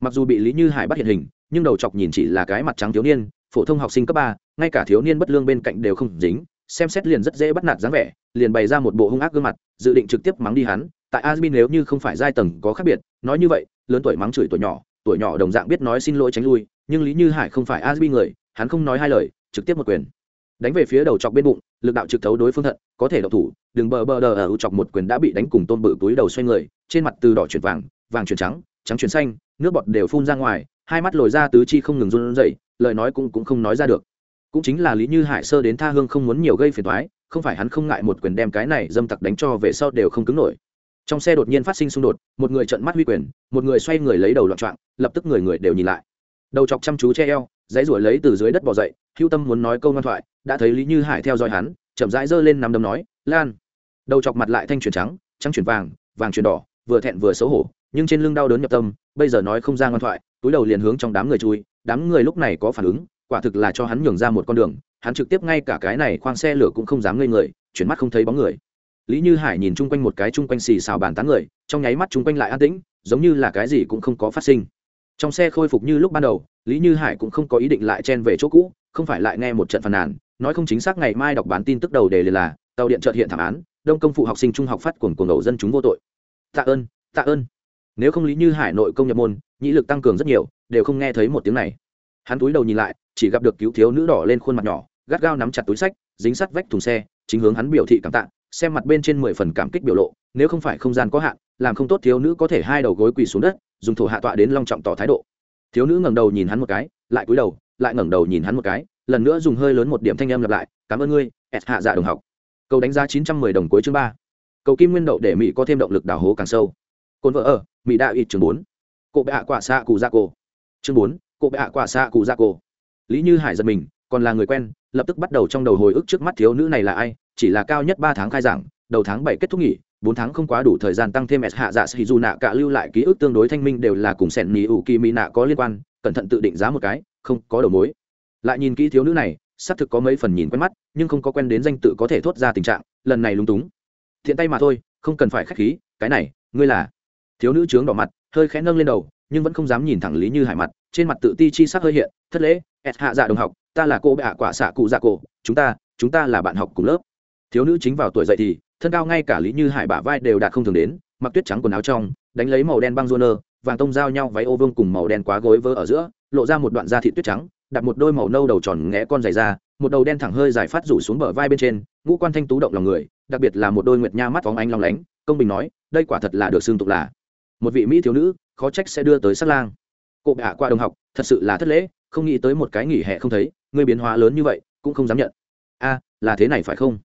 A: Mặc dù bị lý như hải bắt hiện hình, nhưng đầu chọc nhìn chỉ là cái mặt trắng thiếu niên, phổ thông học sinh cấp ba, ngay cả thiếu niên bất lương bên cạnh đều không dính, xem xét liền rất dễ bắt nạt dáng vẻ, liền bày ra một bộ hung ác gương mặt, dự định trực tiếp mắng đi hắn, tại asmin nếu như không phải giai tầng có khác biệt, nói như vậy, lớn tuổi mắng chửi tuổi nhỏ tuổi nhỏ đồng dạng biết nói xin lỗi tránh lui, nhưng lý như hải không phải asbi người, hắn không nói hai lời, trực tiếp một quyền. Đánh về phía đầu chọc bên bụng, lực đạo trực thấu đối phương thận, có thể đậu thủ, đừng bờ bờ đờ ở chọc một quyền đã bị đánh cùng tôn bự túi đầu xoay người, trên mặt từ đỏ chuyển vàng vàng chuyển trắng trắng chuyển xanh, nước bọt đều phun ra ngoài, hai mắt lồi ra tứ chi không ngừng run rẩy, lời nói cũng cũng không nói ra được. Cũng chính là lý như hải sơ đến tha hương không muốn nhiều gây phiền toái, không phải hắn không ngại một quyền đem cái này dâm tặc đánh cho về sau đều không cứng nổi trong xe đột nhiên phát sinh xung đột, một người trận mắt huy quyền, một người xoay người lấy đầu loạn trọng lập tức người người đều nhìn lại. Đầu chọc chăm chú che eo, dãy ruổi lấy từ dưới đất bỏ dậy hữu tâm muốn nói câu ngoan thoại, đã thấy lý như hải theo dõi hắn, chậm rãi giơ lên nằm đấm nói, lan. Đầu chọc mặt lại thanh chuyển trắng trắng chuyển vàng vàng chuyển đỏ, vừa thẹn vừa xấu hổ, nhưng trên lưng đau đớn nhập tâm, bây giờ nói không ra ngoan thoại, túi đầu liền hướng trong đám người chui, đám người lúc này có phản ứng, quả thực là cho hắn nhường ra một con đường, hắn trực tiếp ngay cả cái này khoang xe lửa cũng không dám ngây người, chuyển mắt không thấy bóng người lý như hải nhìn chung quanh một cái chung quanh xì xào bàn tán người, trong nháy mắt chung quanh lại an tĩnh, giống như là cái gì cũng không có phát sinh. Trong xe khôi phục như lúc ban đầu, lý như hải cũng không có ý định lại chen về chỗ cũ, không phải lại nghe một trận phàn nàn, nói không chính xác ngày mai đọc bản tin tức đầu đề là, tàu điện trợt hiện thảm án, đông công phụ học sinh trung học phát cuồng cuồng đầu dân chúng vô tội. Tạ ơn tạ ơn. Nếu không lý như hải nội công nhập môn, nhĩ lực tăng cường rất nhiều, đều không nghe thấy một tiếng này. Hắn túi đầu nhìn lại, chỉ gặp được cứu thiếu nữ đỏ lên khuôn mặt nhỏ, gắt gao nắm chặt túi sách, dính sắt vách thùng xe, chính hướng hắn biểu thị cảm tạ xem mặt bên trên mười phần cảm kích biểu lộ, nếu không phải không gian có hạn, làm không tốt thiếu nữ có thể hai đầu gối quỳ xuống đất, dùng thổ hạ tọa đến long trọng tỏ thái độ. Thiếu nữ ngẩng đầu nhìn hắn một cái, lại cúi đầu, lại ngẩng đầu nhìn hắn một cái, lần nữa dùng hơi lớn một điểm thanh âm lặp lại, cảm ơn ngươi s hạ dạ đồng học. Cầu đánh giá chín trăm mười đồng cuối chương ba. Cầu kim nguyên đậu để mỹ có thêm động lực đào hố càng sâu. Cồn vợ ở, mỹ đã ít chương bốn. Cộ bệ hạ quả xạ cụ gia cổ. Chương bốn cộ bệ hạ quả xạ cụ gia cổ. Lý như hải giật mình, còn là người quen, lập tức bắt đầu trong đầu hồi ức trước mắt thiếu nữ này là ai chỉ là cao nhất ba tháng khai giảng, đầu tháng bảy kết thúc nghỉ, bốn tháng không quá đủ thời gian tăng thêm s hạ dạ sĩ dù nạ cả lưu lại ký ức tương đối thanh minh đều là cùng sẻn nỉ ủ kỳ mỹ nạ có liên quan, cẩn thận tự định giá một cái, không có đầu mối. Lại nhìn kỹ thiếu nữ này, xác thực có mấy phần nhìn quen mắt, nhưng không có quen đến danh tự có thể thốt ra tình trạng, lần này lúng túng. Thiện tay mà thôi, không cần phải k h á c h khí, cái này, ngươi là. Thiếu nữ trướng đỏ mặt, hơi khẽ nâng lên đầu, nhưng vẫn không dám nhìn thẳng lý như hải mặt, trên mặt tự ti chi sắc hơi hiện, thất lễ ẹt hạ dạ đồng học, ta là cô bệ hạ quả xạ cụ dạ cổ, chúng ta chúng ta là bạn học cùng lớp thiếu nữ chính vào tuổi dậy thì, thân cao ngay cả lý như hải bả vai đều đạt không thường đến, mặc tuyết trắng quần áo trong, đánh lấy màu đen băng rô nơ, vàng tông giao nhau váy ô vương cùng màu đen quá gối vơ ở giữa, lộ ra một đoạn da thị tuyết trắng, đặt một đôi màu nâu đầu tròn nghẽ con dày ra một đầu đen thẳng hơi dài phát rủ xuống bờ vai bên trên, ngũ quan thanh tú động lòng người, đặc biệt là một đôi nguyệt nha mắt phóng ánh long lánh, công bình nói, đây quả thật là được xương tục là. Một vị mỹ thiếu nữ, khó trách sẽ đưa tới sát lang. Cụ bạ qua đồng học, thật sự là thất lễ, không nghĩ tới một cái nghỉ hè không thấy, người biến hóa lớn như vậy, cũng không dám nhận. A, là thế này phải không?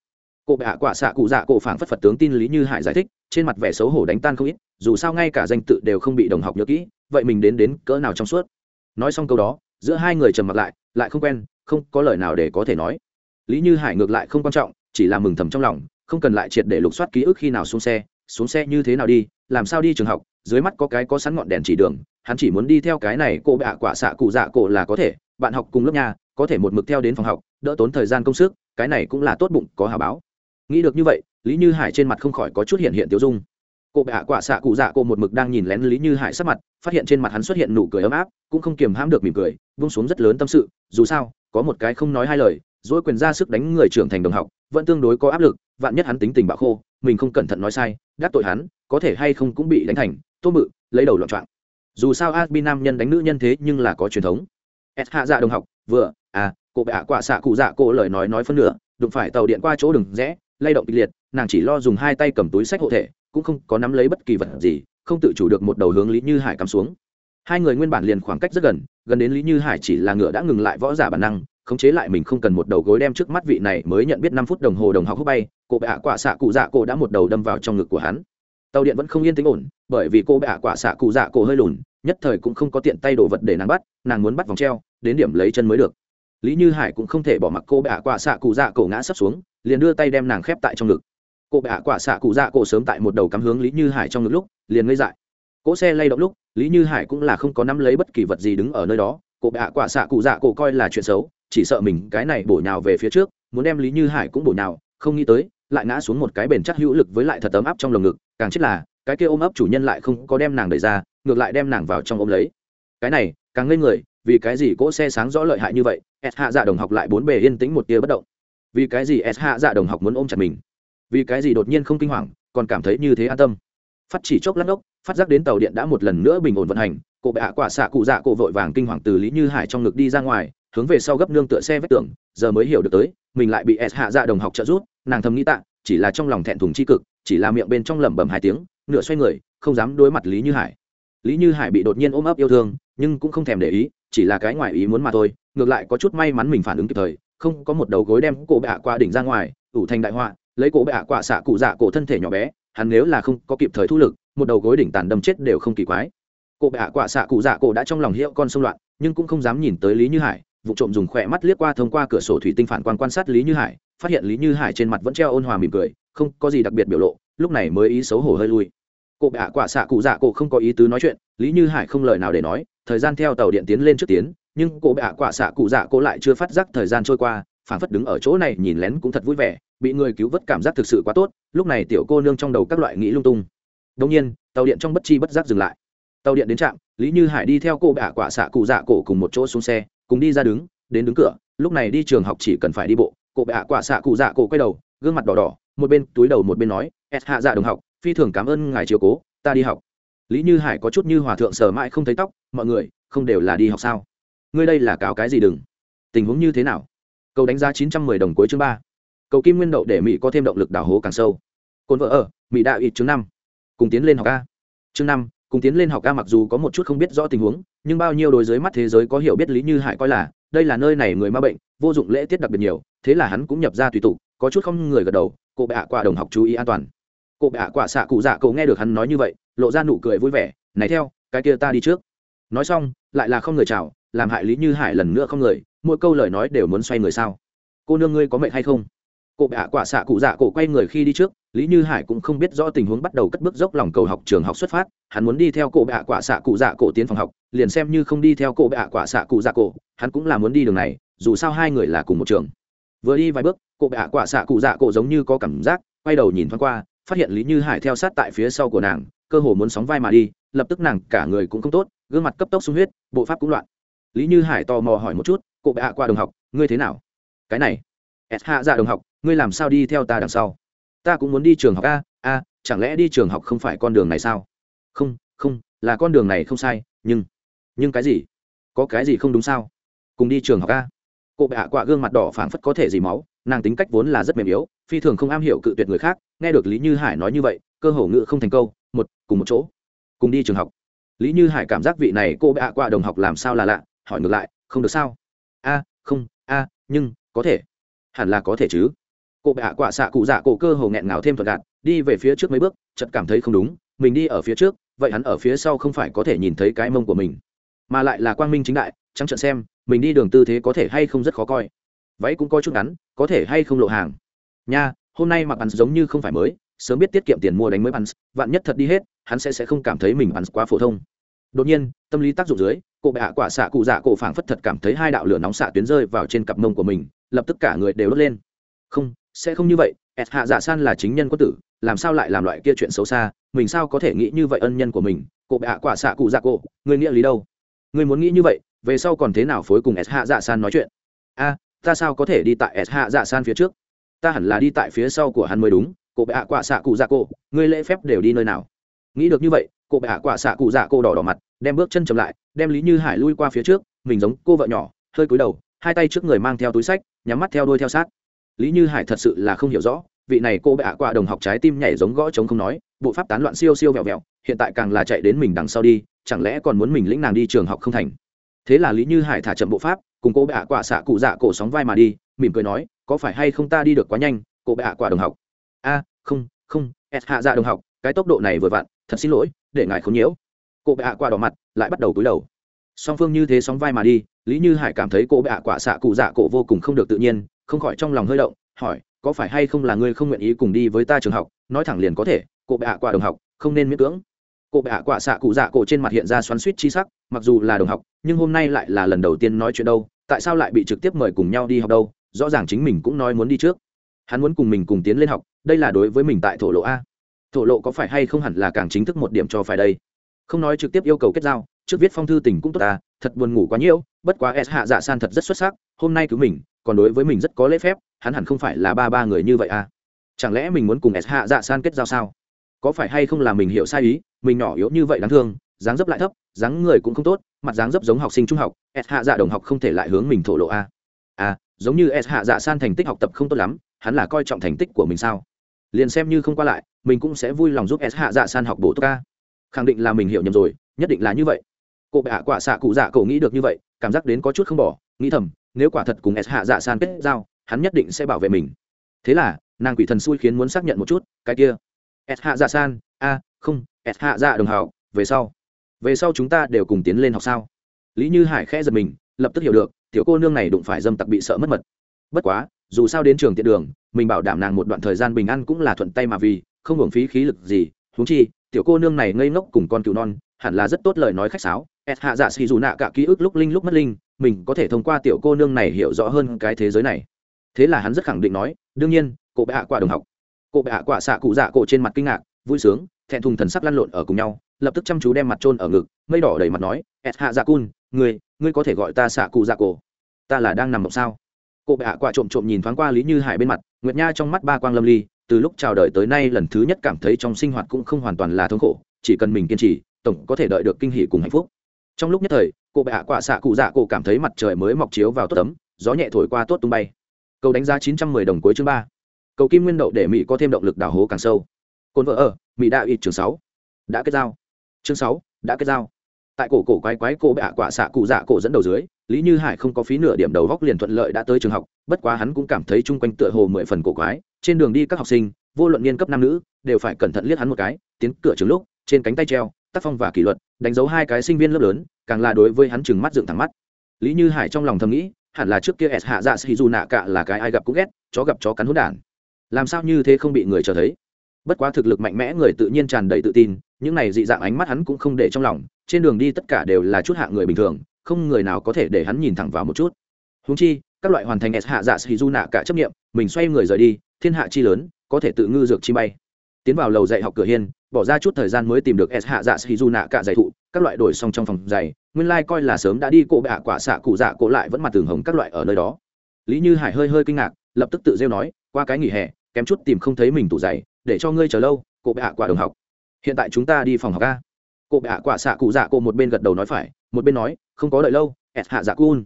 A: Cô bệ hạ quả xạ cụ dạ cổ phảng phất phật tướng tin lý như hải giải thích, trên mặt vẻ xấu hổ đánh tan không ít, dù sao ngay cả danh tự đều không bị đồng học nhớ kỹ, vậy mình đến đến cỡ nào trong suốt? Nói xong câu đó, giữa hai người trầm mặt lại lại không quen, không có lời nào để có thể nói. Lý như hải ngược lại không quan trọng, chỉ là mừng thầm trong lòng, không cần lại triệt để lục soát ký ức khi nào xuống xe xuống xe như thế nào đi, làm sao đi trường học, dưới mắt có cái có sẵn ngọn đèn chỉ đường, hắn chỉ muốn đi theo cái này, cô bạ quả xạ cụ dạ cổ là có thể, bạn học cùng lớp nhà, có thể một mực theo đến phòng học, đỡ tốn thời gian công sức, cái này cũng là tốt bụng, có hà báo nghĩ được như vậy, lý như hải trên mặt không khỏi có chút hiện hiện tiêu dung. Cô bạ quả xạ cụ dạ cô một mực đang nhìn lén lý như hải sắc mặt, phát hiện trên mặt hắn xuất hiện nụ cười ấm áp, cũng không kiềm hãm được mỉm cười vung xuống rất lớn tâm sự, dù sao, có một cái không nói hai lời dỗi quyền ra sức đánh người trưởng thành đồng học, vẫn tương đối có áp lực, vạn nhất hắn tính tình bạo khô, mình không cẩn thận nói sai, đắc tội hắn, có thể hay không cũng bị đánh thành, tô mự, lấy đầu loạn trọng. Dù sao asbi nam nhân đánh nữ nhân thế nhưng là có truyền thống. S hạ dạ đồng học, vừa à cô bệ hạ quả xạ cụ dạ cô lời nói nói phân nửa, đụng phải tàu điện qua chỗ đừng rẽ lay động kịch liệt, nàng chỉ lo dùng hai tay cầm túi sách hộ thể, cũng không có nắm lấy bất kỳ vật gì, không tự chủ được một đầu hướng lý như hải cắm xuống. Hai người nguyên bản liền khoảng cách rất gần gần đến lý như hải chỉ là ngựa đã ngừng lại võ giả bản năng, khống chế lại mình không cần một đầu gối đem trước mắt vị này mới nhận biết năm phút đồng hồ đồng học hút bay, cô bệ hạ quả xạ cụ dạ cô đã một đầu đâm vào trong ngực của hắn. Tàu điện vẫn không yên tĩnh ổn, bởi vì cô bệ hạ quả xạ cụ dạ cổ hơi lùn, nhất thời cũng không có tiện tay đồ vật để nàng bắt, nàng muốn bắt vòng treo, đến điểm lấy chân mới được. Lý như hải cũng không thể bỏ mặc cô bạ quả xạ cụ dạ cổ ngã sấp xuống liền đưa tay đem nàng khép tại trong ngực. Cô bạ quả xạ cụ dạ cổ sớm tại một đầu cắm hướng lý như hải trong ngực lúc, liền ngây dại. Cỗ xe lay động lúc, lý như hải cũng là không có nắm lấy bất kỳ vật gì đứng ở nơi đó. Cô bạ quả xạ cụ dạ cổ coi là chuyện xấu, chỉ sợ mình cái này bổ nhào về phía trước, muốn đem lý như hải cũng bổ nhào, không nghĩ tới, lại ngã xuống một cái bền chắc hữu lực với lại thật ấm áp trong lồng ngực, càng chết là, cái kia ôm ấp chủ nhân lại không có đem nàng đẩy ra, ngược lại đem nàng vào trong ôm lấy. Cái này, càng ngây người, vì cái gì cỗ xe sáng rõ lợi hại như vậy? Ẹt hạ dạ đồng học lại bốn bề yên tĩnh một tia bất động vì cái gì s hạ dạ đồng học muốn ôm chặt mình? Vì cái gì đột nhiên không kinh hoàng, còn cảm thấy như thế an tâm? Phát chỉ chốc lát ốc phát giác đến tàu điện đã một lần nữa bình ổn vận hành cụ bệ hạ quả xạ cụ dạ cụ vội vàng kinh hoàng từ lý như hải trong ngực đi ra ngoài, hướng về sau gấp nương tựa xe vách tường, giờ mới hiểu được tới, mình lại bị s hạ dạ đồng học trợ rút nàng thầm nghĩ tạ, chỉ là trong lòng thẹn thùng c cực, chỉ là miệng bên trong lẩm bẩm hai tiếng, nửa xoay người, không dám đối mặt lý như hải. Lý như hải bị đột nhiên ôm ấp yêu thương, nhưng cũng không thèm để ý, chỉ là cái ngoài ý muốn mà thôi, ngược lại có chút may mắn mình phản ứng kịp thời không có một đầu gối đem cổ bệ hạ qua đỉnh ra ngoài, ủ thành đại họa, lấy cổ bệ hạ qua xạ cụ dạ cổ thân thể nhỏ bé, hắn nếu là không có kịp thời thu lực, một đầu gối đỉnh tàn đâm chết đều không kỳ quái. Cổ bệ hạ qua xạ cụ dạ cổ đã trong lòng hiệu con sông loạn, nhưng cũng không dám nhìn tới lý như hải, vụ trộm dùng khỏe mắt liếc qua thông qua cửa sổ thủy tinh phản quan quan sát lý như hải, phát hiện lý như hải trên mặt vẫn treo ôn hòa mỉm cười, không có gì đặc biệt biểu lộ, lúc này mới ý xấu hổ hơi lui. Cổ bệ hạ quả xạ cụ dạ cổ không có ý tứ nói chuyện, lý như hải không lời nào để nói, thời gian theo tàu điện tiến lên trước tiến nhưng cổ bệ quả xạ cụ dạ cổ lại chưa phát giác thời gian trôi qua phản phất đứng ở chỗ này nhìn lén cũng thật vui vẻ, bị người cứu vớt cảm giác thực sự quá tốt, lúc này tiểu cô nương trong đầu các loại nghĩ lung tung. Đông nhiên, tàu điện trong bất chi bất giác dừng lại. Tàu điện đến trạm, lý như hải đi theo cô bạ quả xạ cụ dạ cổ cùng một chỗ xuống xe, cùng đi ra đứng, đến đứng cửa, lúc này đi trường học chỉ cần phải đi bộ cô bạ quả xạ cụ dạ cổ quay đầu, gương mặt đỏ đỏ, một bên túi đầu một bên nói s hạ dạ đồng học, phi thường cảm ơn ngài chiều cố, ta đi học. Lý như hải có chút như hòa thượng sờ mãi không thấy tóc, mọi người, không đều là đi học sao? Ngươi đây là cáo cái gì đừng? Tình huống như thế nào? Câu đánh giá chín trăm mười đồng cuối chương ba. Cầu kim nguyên đậu để mỹ có thêm động lực đào hố càng sâu. Cồn vợ ở, mỹ đạo ít chương năm. Cùng tiến lên học ca. chương năm, cùng tiến lên học ca mặc dù có một chút không biết rõ tình huống, nhưng bao nhiêu đối giới mắt thế giới có hiểu biết lý như hải coi là, đây là nơi này người ma bệnh, vô dụng lễ tiết đặc biệt nhiều, thế là hắn cũng nhập ra tùy tụ, có chút không người gật đầu, cô bệ hạ quả đồng học chú ý an toàn. Cô bệ hạ quả xạ cụ dạ cậu nghe được hắn nói như vậy, lộ ra nụ cười vui vẻ, này theo, cái kia ta đi trước. Nói xong, lại là không người chào làm hại lý như hải lần nữa không người, mỗi câu lời nói đều muốn xoay người sao? Cô nương ngươi có mệnh hay không? Cô bệ hạ quả xạ cụ dạ cổ quay người khi đi trước, lý như hải cũng không biết rõ tình huống bắt đầu cất bước dốc lòng cầu học trường học xuất phát, hắn muốn đi theo cụ bệ hạ quả xạ cụ dạ cổ tiến phòng học, liền xem như không đi theo cụ bệ hạ quả xạ cụ dạ cổ, hắn cũng là muốn đi đường này, dù sao hai người là cùng một trường. Vừa đi vài bước cụ bệ hạ quả xạ cụ dạ cổ giống như có cảm giác, quay đầu nhìn thoáng qua, phát hiện lý như hải theo sát tại phía sau của nàng, cơ hồ muốn sóng vai mà đi, lập tức nàng cả người cũng không tốt, gương mặt cấp tốc sung huyết, bộ pháp cũng loạn lý như hải tò mò hỏi một chút cụ bệ hạ qua đồng học, ngươi thế nào? Cái này. S hạ dạ đồng học, ngươi làm sao đi theo ta đằng sau? Ta cũng muốn đi trường học a a, chẳng lẽ đi trường học không phải con đường này sao? Không không, là con đường này không sai, nhưng nhưng cái gì? Có cái gì không đúng sao? Cùng đi trường học a. Cô bệ hạ quạ gương mặt đỏ phảng phất có thể dì máu, nàng tính cách vốn là rất mềm yếu, phi thường không am hiểu cự tuyệt người khác, nghe được lý như hải nói như vậy, cơ hồ ngự không thành câu, một, cùng một chỗ, cùng đi trường học. Lý như hải cảm giác vị này cô bệ hạ quạ đồng học làm sao là lạ hỏi ngược lại, không được sao? A, không, a, nhưng có thể. Hẳn là có thể chứ. Cụ bệ hạ quả xạ cụ dạ cổ cơ hồ nghẹn ngào thêm thuật gạt, đi về phía trước mấy bước, chợt cảm thấy không đúng, mình đi ở phía trước, vậy hắn ở phía sau không phải có thể nhìn thấy cái mông của mình, mà lại là quang minh chính đại, trắng trợn xem, mình đi đường tư thế có thể hay không rất khó coi. Váy cũng coi chút ngắn, có thể hay không lộ hàng. Nha, hôm nay mặc bắn giống như không phải mới, sớm biết tiết kiệm tiền mua đánh mới bắn vạn nhất thật đi hết, hắn sẽ sẽ không cảm thấy mình bắn quá phổ thông. Đột nhiên, tâm lý tác dụng dưới cô bệ hạ quả xạ cụ dạ cổ phảng phất thật cảm thấy hai đạo lửa nóng xạ tuyến rơi vào trên cặp mông của mình, lập tức cả người đều đốt lên. Không, sẽ không như vậy s hạ dạ san là chính nhân quân tử, làm sao lại làm loại kia chuyện xấu xa, mình sao có thể nghĩ như vậy ân nhân của mình? Cô bệ hạ quả xạ cụ dạ cổ người nghĩa lý đâu? Người muốn nghĩ như vậy, về sau còn thế nào phối cùng s hạ dạ san nói chuyện? A, ta sao có thể đi tại s hạ dạ san phía trước? Ta hẳn là đi tại phía sau của hắn mới đúng, cô bệ hạ quả xạ cụ dạ cổ người lễ phép đều đi nơi nào? Nghĩ được như vậy, cô bệ hạ quả xạ cụ dạ cổ đỏ đỏ mặt, đem bước chân chậm lại đem lý như hải lui qua phía trước, mình giống cô vợ nhỏ, hơi cúi đầu, hai tay trước người mang theo túi sách, nhắm mắt theo đuôi theo sát. Lý như hải thật sự là không hiểu rõ, vị này cô bệ ạ qua đồng học trái tim nhảy giống gõ trống không nói, bộ pháp tán loạn siêu siêu vẹo vẹo, hiện tại càng là chạy đến mình đằng sau đi, chẳng lẽ còn muốn mình lĩnh nàng đi trường học không thành? Thế là lý như hải thả chậm bộ pháp, cùng cô bệ ạ quả xạ cụ dạ cổ sóng vai mà đi, mỉm cười nói, có phải hay không ta đi được quá nhanh, cô bệ ạ quả đồng học? A, không không s hạ dạ đồng học, cái tốc độ này vừa vặn, thật xin lỗi, để ngài không nhiễu cô bệ ạ quả đỏ mặt, lại bắt đầu túi đầu. Song phương như thế sóng vai mà đi, lý như hải cảm thấy cô bệ ạ quả xạ cụ dạ cổ vô cùng không được tự nhiên, không khỏi trong lòng hơi động, hỏi, có phải hay không là ngươi không nguyện ý cùng đi với ta trường học? Nói thẳng liền có thể, cô bệ ạ quả đồng học, không nên miễn cưỡng. Cô bệ ạ quả xạ cụ dạ cổ trên mặt hiện ra xoắn suýt chi sắc, mặc dù là đồng học, nhưng hôm nay lại là lần đầu tiên nói chuyện đâu, tại sao lại bị trực tiếp mời cùng nhau đi học đâu? Rõ ràng chính mình cũng nói muốn đi trước. Hắn muốn cùng mình cùng tiến lên học, đây là đối với mình tại thổ lộ a. Thổ lộ có phải hay không hẳn là càng chính thức một điểm cho phải đây? Không nói trực tiếp yêu cầu kết giao, trước viết phong thư tình cũng tốt ta thật buồn ngủ quá nhiễu bất quá s hạ dạ san thật rất xuất sắc, hôm nay cứu mình, còn đối với mình rất có lễ phép, hắn hẳn không phải là ba ba người như vậy à. Chẳng lẽ mình muốn cùng s hạ dạ san kết giao sao? Có phải hay không là mình hiểu sai ý, mình nhỏ yếu như vậy đáng thương, dáng dấp lại thấp, dáng người cũng không tốt, mặt dáng dấp giống học sinh trung học, s hạ dạ đồng học không thể lại hướng mình thổ lộ a à? à giống như s hạ dạ san thành tích học tập không tốt lắm, hắn là coi trọng thành tích của mình sao? Liền xem như không qua lại, mình cũng sẽ vui lòng giúp s hạ dạ san học bổ tốt ca à khẳng định là mình hiểu nhầm rồi, nhất định là như vậy. Cô bệ hạ quả xạ cụ dạ cậu nghĩ được như vậy, cảm giác đến có chút không bỏ, nghĩ thầm, nếu quả thật cùng s hạ dạ san kết giao, hắn nhất định sẽ bảo vệ mình. Thế là, nàng quỷ thần xui khiến muốn xác nhận một chút, cái kia, s hạ dạ san, a, không, s hạ dạ đồng hào về sau. Về sau chúng ta đều cùng tiến lên học sao? Lý như hải khẽ giật mình, lập tức hiểu được, tiểu cô nương này đụng phải dâm tặc bị sợ mất mật. Bất quá, dù sao đến trường tiện đường, mình bảo đảm nàng một đoạn thời gian bình an cũng là thuận tay mà vì, không hưởng phí khí lực gì, huống chi tiểu cô nương này ngây ngốc cùng con cừu non, hẳn là rất tốt lời nói khách sáo. S hạ dạ xì dù nạ cả ký ức lúc linh lúc mất linh, mình có thể thông qua tiểu cô nương này hiểu rõ hơn cái thế giới này. Thế là hắn rất khẳng định nói, đương nhiên, cô bệ hạ quả đồng học. Cô bệ hạ quả xạ cụ dạ cổ trên mặt kinh ngạc, vui sướng, thẹn thùng thần sắc lăn lộn ở cùng nhau, lập tức chăm chú đem mặt trôn ở ngực, mây đỏ đầy mặt nói s hạ dạ cun ngươi ngươi có thể gọi ta xạ cụ dạ cổ. Ta là đang nằm mộng sao? Cô bệ hạ quả trộm trộm nhìn thoáng qua lý như hải bên mặt, nguyệt nha trong mắt ba quang lâm ly từ lúc chào đời tới nay lần thứ nhất cảm thấy trong sinh hoạt cũng không hoàn toàn là thống khổ, chỉ cần mình kiên trì, tổng có thể đợi được kinh hỷ cùng hạnh phúc. Trong lúc nhất thời, cô bệ hạ quạ xạ cụ dạ cổ cảm thấy mặt trời mới mọc chiếu vào tốt tấm, gió nhẹ thổi qua tốt tung bay. Cầu đánh giá chín trăm mười đồng cuối chương ba. Cầu kim nguyên đậu để mỹ có thêm động lực đào hố càng sâu. Cồn vợ ở, mỹ đạo ít chương sáu. Đã kết giao. Chương sáu, đã kết giao. Tại cổ cổ quái quái, cô bệ hạ quả xạ cụ dạ cổ dẫn đầu dưới, lý như hải không có phí nửa điểm đầu góc liền thuận lợi đã tới trường học, bất quá hắn cũng cảm thấy chung quanh tựa hồ mười phần cổ quái trên đường đi các học sinh, vô luận niên cấp nam nữ, đều phải cẩn thận liếc hắn một cái, tiến cửa trường lúc, trên cánh tay treo, tác phong và kỷ luật, đánh dấu hai cái sinh viên lớp lớn, càng là đối với hắn chừng mắt dựng thẳng mắt. Lý như hải trong lòng thầm nghĩ, hẳn là trước kia s hạ dạ sĩ dù nạ cả là cái ai gặp cũng ghét, chó gặp chó cắn hốt đản. Làm sao như thế không bị người chờ thấy? Bất quá thực lực mạnh mẽ người tự nhiên tràn đầy tự tin, những này dị dạng ánh mắt hắn cũng không để trong lòng, trên đường đi tất cả đều là chút hạng người bình thường, không người nào có thể để hắn nhìn thẳng vào một chút. Húng chi, các loại hoàn thành s hạ dạ sĩ du nạ cả chấp nghiệm, mình xoay người rời đi thiên hạ chi lớn, có thể tự ngư dược chi bay. Tiến vào lầu dạy học cửa hiên, bỏ ra chút thời gian mới tìm được s hạ dạ sĩ du nạ cả giải thụ, các loại đổi xong trong phòng giày nguyên lai、like、coi là sớm đã đi cộ bạ quả xạ cụ dạ cộ lại vẫn mặt tường hồng các loại ở nơi đó. Lý như hải hơi hơi kinh ngạc, lập tức tự rêu nói, qua cái nghỉ hè, kém chút tìm không thấy mình tủ giày để cho ngươi chờ lâu cộ bạ quả đồng học. Hiện tại chúng ta đi phòng học ca cộ bạ quả xạ cụ dạ cộ một bên gật đầu nói phải, một bên nói, không có đợi lâu, s hạ dạ cun.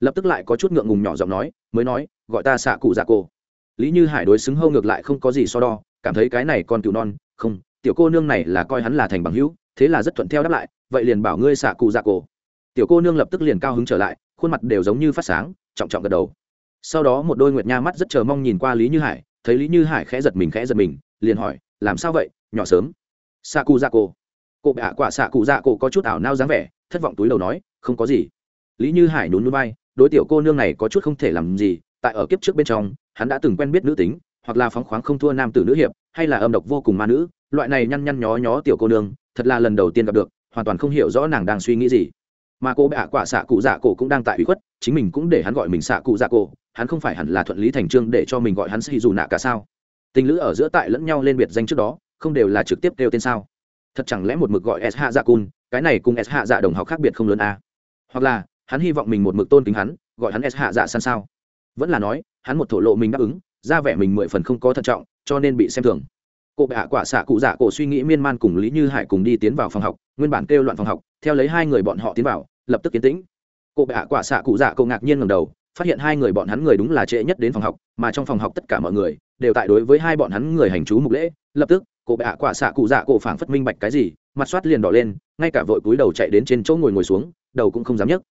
A: Lập tức lại có chút ngượng ngùng nhỏ giọng nói, mới nói, gọi ta xạ cụ dạ cổ lý như hải đối xứng hâu ngược lại không có gì so đo, cảm thấy cái này còn cựu non, không, tiểu cô nương này là coi hắn là thành bằng hữu, thế là rất thuận theo đáp lại, vậy liền bảo ngươi xạ cụ dạ cổ. Tiểu cô nương lập tức liền cao hứng trở lại, khuôn mặt đều giống như phát sáng, trọng trọng gật đầu. Sau đó một đôi nguyệt nha mắt rất chờ mong nhìn qua lý như hải, thấy lý như hải khẽ giật mình, khẽ giật mình, liền hỏi, làm sao vậy? Nhỏ sớm. Xạ cụ dạ cổ. Cụ bạ quả xạ cụ dạ cổ có chút ảo nao dáng vẻ, thất vọng túi đầu nói, không có gì. Lý như hải nhún núi bay đối tiểu cô nương này có chút không thể làm gì, tại ở kiếp trước bên trong hắn đã từng quen biết nữ tính, hoặc là phóng khoáng không thua nam tử nữ hiệp, hay là âm độc vô cùng ma nữ, loại này nhăn nhăn nhó nhó tiểu cô nương, thật là lần đầu tiên gặp được, hoàn toàn không hiểu rõ nàng đang suy nghĩ gì. Mà cô bạ quả xạ cụ dạ cổ cũng đang tại ủy khuất, chính mình cũng để hắn gọi mình xạ cụ dạ cổ, hắn không phải hẳn là thuận lý thành trương để cho mình gọi hắn xì dù nạ cả sao? Tình lữ ở giữa tại lẫn nhau lên biệt danh trước đó, không đều là trực tiếp kêu tên sao? Thật chẳng lẽ một mực gọi s hạ dạ cun, cái này cùng s hạ dạ đồng học khác biệt không lớn à? hoặc là, hắn hy vọng mình một mực tôn kính hắn, gọi hắn s hạ dạ san sao? Vẫn là nói hắn một thổ lộ mình đáp ứng, ra vẻ mình mười phần không có thận trọng, cho nên bị xem thường. Cụ bệ hạ quả xạ cụ dạ cổ suy nghĩ miên man cùng lý như hải cùng đi tiến vào phòng học, nguyên bản kêu loạn phòng học, theo lấy hai người bọn họ tiến vào, lập tức kiến tĩnh. Cụ bệ hạ quả xạ cụ dạ cổ ngạc nhiên ngầm đầu, phát hiện hai người bọn hắn người đúng là trễ nhất đến phòng học, mà trong phòng học tất cả mọi người, đều tại đối với hai bọn hắn người hành chú mục lễ, lập tức cụ bệ hạ quả xạ cụ dạ cổ phảng phất minh bạch cái gì, mặt soát liền đỏ lên, ngay cả vội cúi đầu chạy đến trên chỗ ngồi ngồi xuống, đầu cũng không dám nhấc.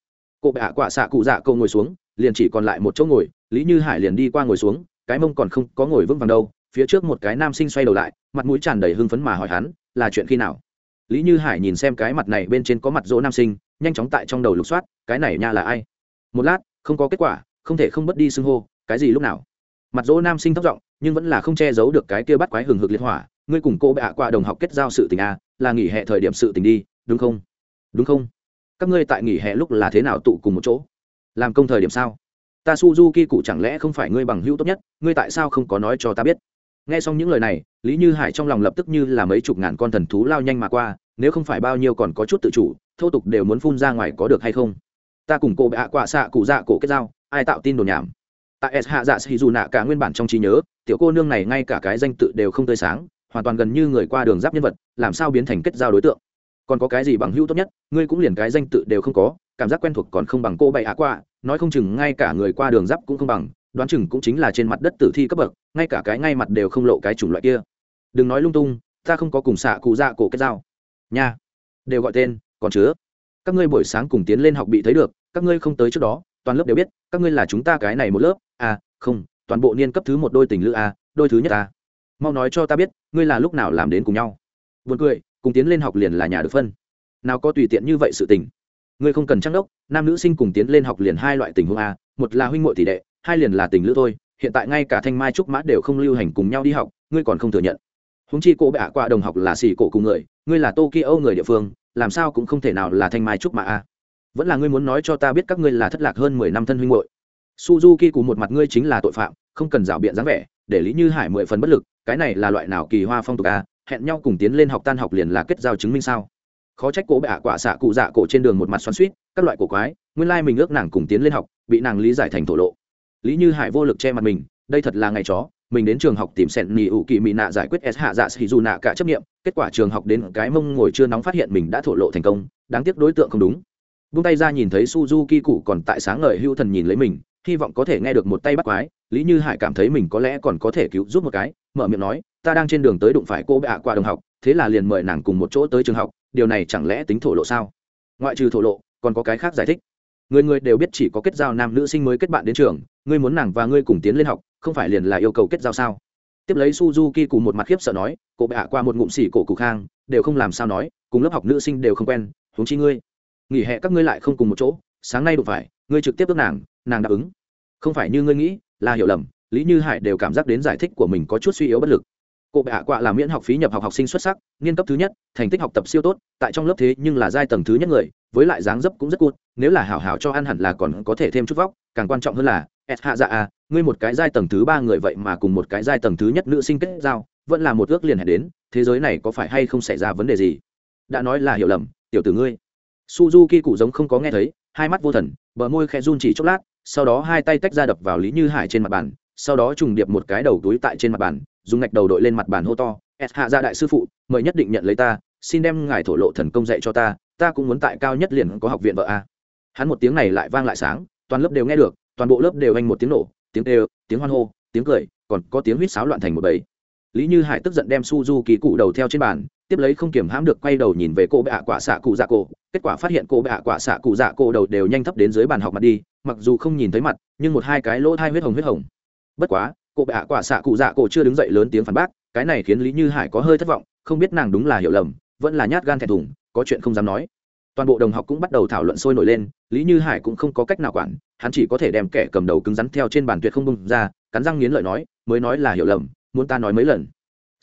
A: Cụ bệ hạ quả xạ cụ dạ cổ ngồi xuống, liền chỉ còn lại một chỗ ngồi lý như hải liền đi qua ngồi xuống, cái mông còn không có ngồi vững vàng đâu, phía trước một cái nam sinh xoay đầu lại, mặt mũi tràn đầy hưng phấn mà hỏi hắn, là chuyện khi nào? Lý như hải nhìn xem cái mặt này bên trên có mặt dỗ nam sinh, nhanh chóng tại trong đầu lục soát, cái này nha là ai? Một lát, không có kết quả, không thể không bất đi xưng hô, cái gì lúc nào? Mặt dỗ nam sinh thất giọng, nhưng vẫn là không che giấu được cái kia bắt quái hừng hực liệt hỏa, ngươi cùng cô bạ qua đồng học kết giao sự tình a, là nghỉ hè thời điểm sự tình đi, đúng không? Đúng không? Các ngươi tại nghỉ hè lúc là thế nào tụ cùng một chỗ? Làm công thời điểm sao? Ta suzuki cụ chẳng lẽ không phải ngươi bằng hữu tốt nhất ngươi tại sao không có nói cho ta biết nghe xong những lời này lý như hải trong lòng lập tức như là mấy chục ngàn con thần thú lao nhanh mà qua nếu không phải bao nhiêu còn có chút tự chủ thô tục đều muốn phun ra ngoài có được hay không ta cùng cô bạ quả xạ cụ dạ cổ kết giao ai tạo tin đồn nhảm tại s hạ dạ xì dù nạ cả nguyên bản trong trí nhớ tiểu cô nương này ngay cả cái danh tự đều không tươi sáng hoàn toàn gần như người qua đường giáp nhân vật làm sao biến thành kết giao đối tượng còn có cái gì bằng hữu tốt nhất ngươi cũng liền cái danh tự đều không có cảm giác quen thuộc còn không bằng cô bệ ạ quạ nói không chừng ngay cả người qua đường giáp cũng không bằng, đoán chừng cũng chính là trên mặt đất tử thi cấp bậc, ngay cả cái ngay mặt đều không lộ cái chủng loại kia. Đừng nói lung tung, ta không có cùng xạ cụ dạ cổ kết giao. Nha, đều gọi tên, còn chứa. Các ngươi buổi sáng cùng tiến lên học bị thấy được, các ngươi không tới trước đó, toàn lớp đều biết, các ngươi là chúng ta cái này một lớp. À không, toàn bộ niên cấp thứ một đôi tình lữ à đôi thứ nhất à mau nói cho ta biết, ngươi là lúc nào làm đến cùng nhau? Buồn cười, cùng tiến lên học liền là nhà được phân. Nào có tùy tiện như vậy sự tình ngươi không cần trăng đốc, nam nữ sinh cùng tiến lên học liền hai loại tình huống a, một là huynh muội tỷ đệ, hai liền là tình lữ thôi, hiện tại ngay cả thanh mai trúc mã đều không lưu hành cùng nhau đi học, ngươi còn không thừa nhận. Húng chi cô bạ qua đồng học là xì cổ cùng người, ngươi là tokyo người địa phương, làm sao cũng không thể nào là thanh mai trúc mã a. Vẫn là ngươi muốn nói cho ta biết các ngươi là thất lạc hơn mười năm thân huynh muội. Suzuki cùng một mặt ngươi chính là tội phạm, không cần rảo biện dáng vẻ, để lý như hải mười phần bất lực, cái này là loại nào kỳ hoa phong tục a, hẹn nhau cùng tiến lên học tan học liền là kết giao chứng minh sao? Khó trách cổ bệ ạ quả xạ cụ dạ cổ trên đường một mặt xoắn suýt, các loại cổ quái, nguyên lai mình ước nàng cùng tiến lên học, bị nàng lý giải thành thổ lộ. Lý như hải vô lực che mặt mình, đây thật là ngày chó, mình đến trường học tìm sẹn nỉ ủ kỳ mỹ nạ giải quyết s hạ dạ xì dù nạ cả chấp nghiệm kết quả trường học đến cái mông ngồi chưa nóng phát hiện mình đã thổ lộ thành công, đáng tiếc đối tượng không đúng. Vung tay ra nhìn thấy suzuki cụ còn tại sáng ngời hưu thần nhìn lấy mình, hy vọng có thể nghe được một tay bắt quái, lý như hải cảm thấy mình có lẽ còn có thể cứu giúp một cái, mở miệng nói, ta đang trên đường tới đụng phải cô bệ ạ qua đồng học, thế là liền mời nàng cùng một chỗ tới trường học điều này chẳng lẽ tính thổ lộ sao? Ngoại trừ thổ lộ, còn có cái khác giải thích. Người người đều biết chỉ có kết giao nam nữ sinh mới kết bạn đến trường, ngươi muốn nàng và ngươi cùng tiến lên học, không phải liền là yêu cầu kết giao sao? Tiếp lấy suzuki cùng một mặt khiếp sợ nói cô bệ ạ, qua một ngụm xỉ cổ cụ khang, đều không làm sao nói, cùng lớp học nữ sinh đều không quen, huống chi ngươi. Nghỉ hè các ngươi lại không cùng một chỗ, sáng nay đụng phải, ngươi trực tiếp ước nàng nàng đáp ứng. Không phải như ngươi nghĩ, là hiểu lầm, lý như hải đều cảm giác đến giải thích của mình có chút suy yếu bất lực cô bệ hạ quạ là miễn học phí nhập học học sinh xuất sắc, nghiên cấp thứ nhất, thành tích học tập siêu tốt, tại trong lớp thế nhưng là giai tầng thứ nhất người, với lại dáng dấp cũng rất cụt, nếu là hảo hảo cho ăn hẳn là còn có thể thêm chút vóc, càng quan trọng hơn là s hạ dạ à ngươi một cái giai tầng thứ ba người vậy mà cùng một cái giai tầng thứ nhất nữ sinh kết giao, vẫn là một ước liền hẹn đến, thế giới này có phải hay không xảy ra vấn đề gì? Đã nói là hiểu lầm, tiểu tử ngươi. Suzuki cụ giống không có nghe thấy, hai mắt vô thần, bờ môi khẽ run chỉ chốc lát, sau đó hai tay tách ra đập vào lý như hải trên mặt bàn, sau đó trùng điệp một cái đầu túi tại trên mặt bàn dùng ngạch đầu đội lên mặt bàn hô to, s hạ gia đại sư phụ, mời nhất định nhận lấy ta, xin đem ngài thổ lộ thần công dạy cho ta ta cũng muốn tại cao nhất liền có học viện vợ a. Hắn một tiếng này lại vang lại sáng, toàn lớp đều nghe được, toàn bộ lớp đều anh một tiếng nổ, tiếng kêu, tiếng hoan hô, tiếng cười, còn có tiếng huýt sáo loạn thành một bầy. Lý như hải tức giận đem su du ký cụ đầu theo trên bàn, tiếp lấy không kiểm hãm được quay đầu nhìn về cô bệ hạ quả xạ cụ dạ cổ. Kết quả phát hiện cô bệ hạ quả xạ cụ dạ cổ đầu đều nhanh thấp đến dưới bàn học mặt đi, mặc dù không nhìn thấy mặt, nhưng một hai cái lỗ hai huyết hồng huyết hồng. Bất quá cô bệ hạ quả xạ cụ dạ cổ chưa đứng dậy lớn tiếng phản bác, cái này khiến lý như hải có hơi thất vọng, không biết nàng đúng là hiểu lầm, vẫn là nhát gan thẹn thùng, có chuyện không dám nói. Toàn bộ đồng học cũng bắt đầu thảo luận sôi nổi lên, lý như hải cũng không có cách nào quản, hắn chỉ có thể đem kẻ cầm đầu cứng rắn theo trên bàn tuyệt không bông ra, cắn răng nghiến lợi nói, mới nói là hiểu lầm, muốn ta nói mấy lần?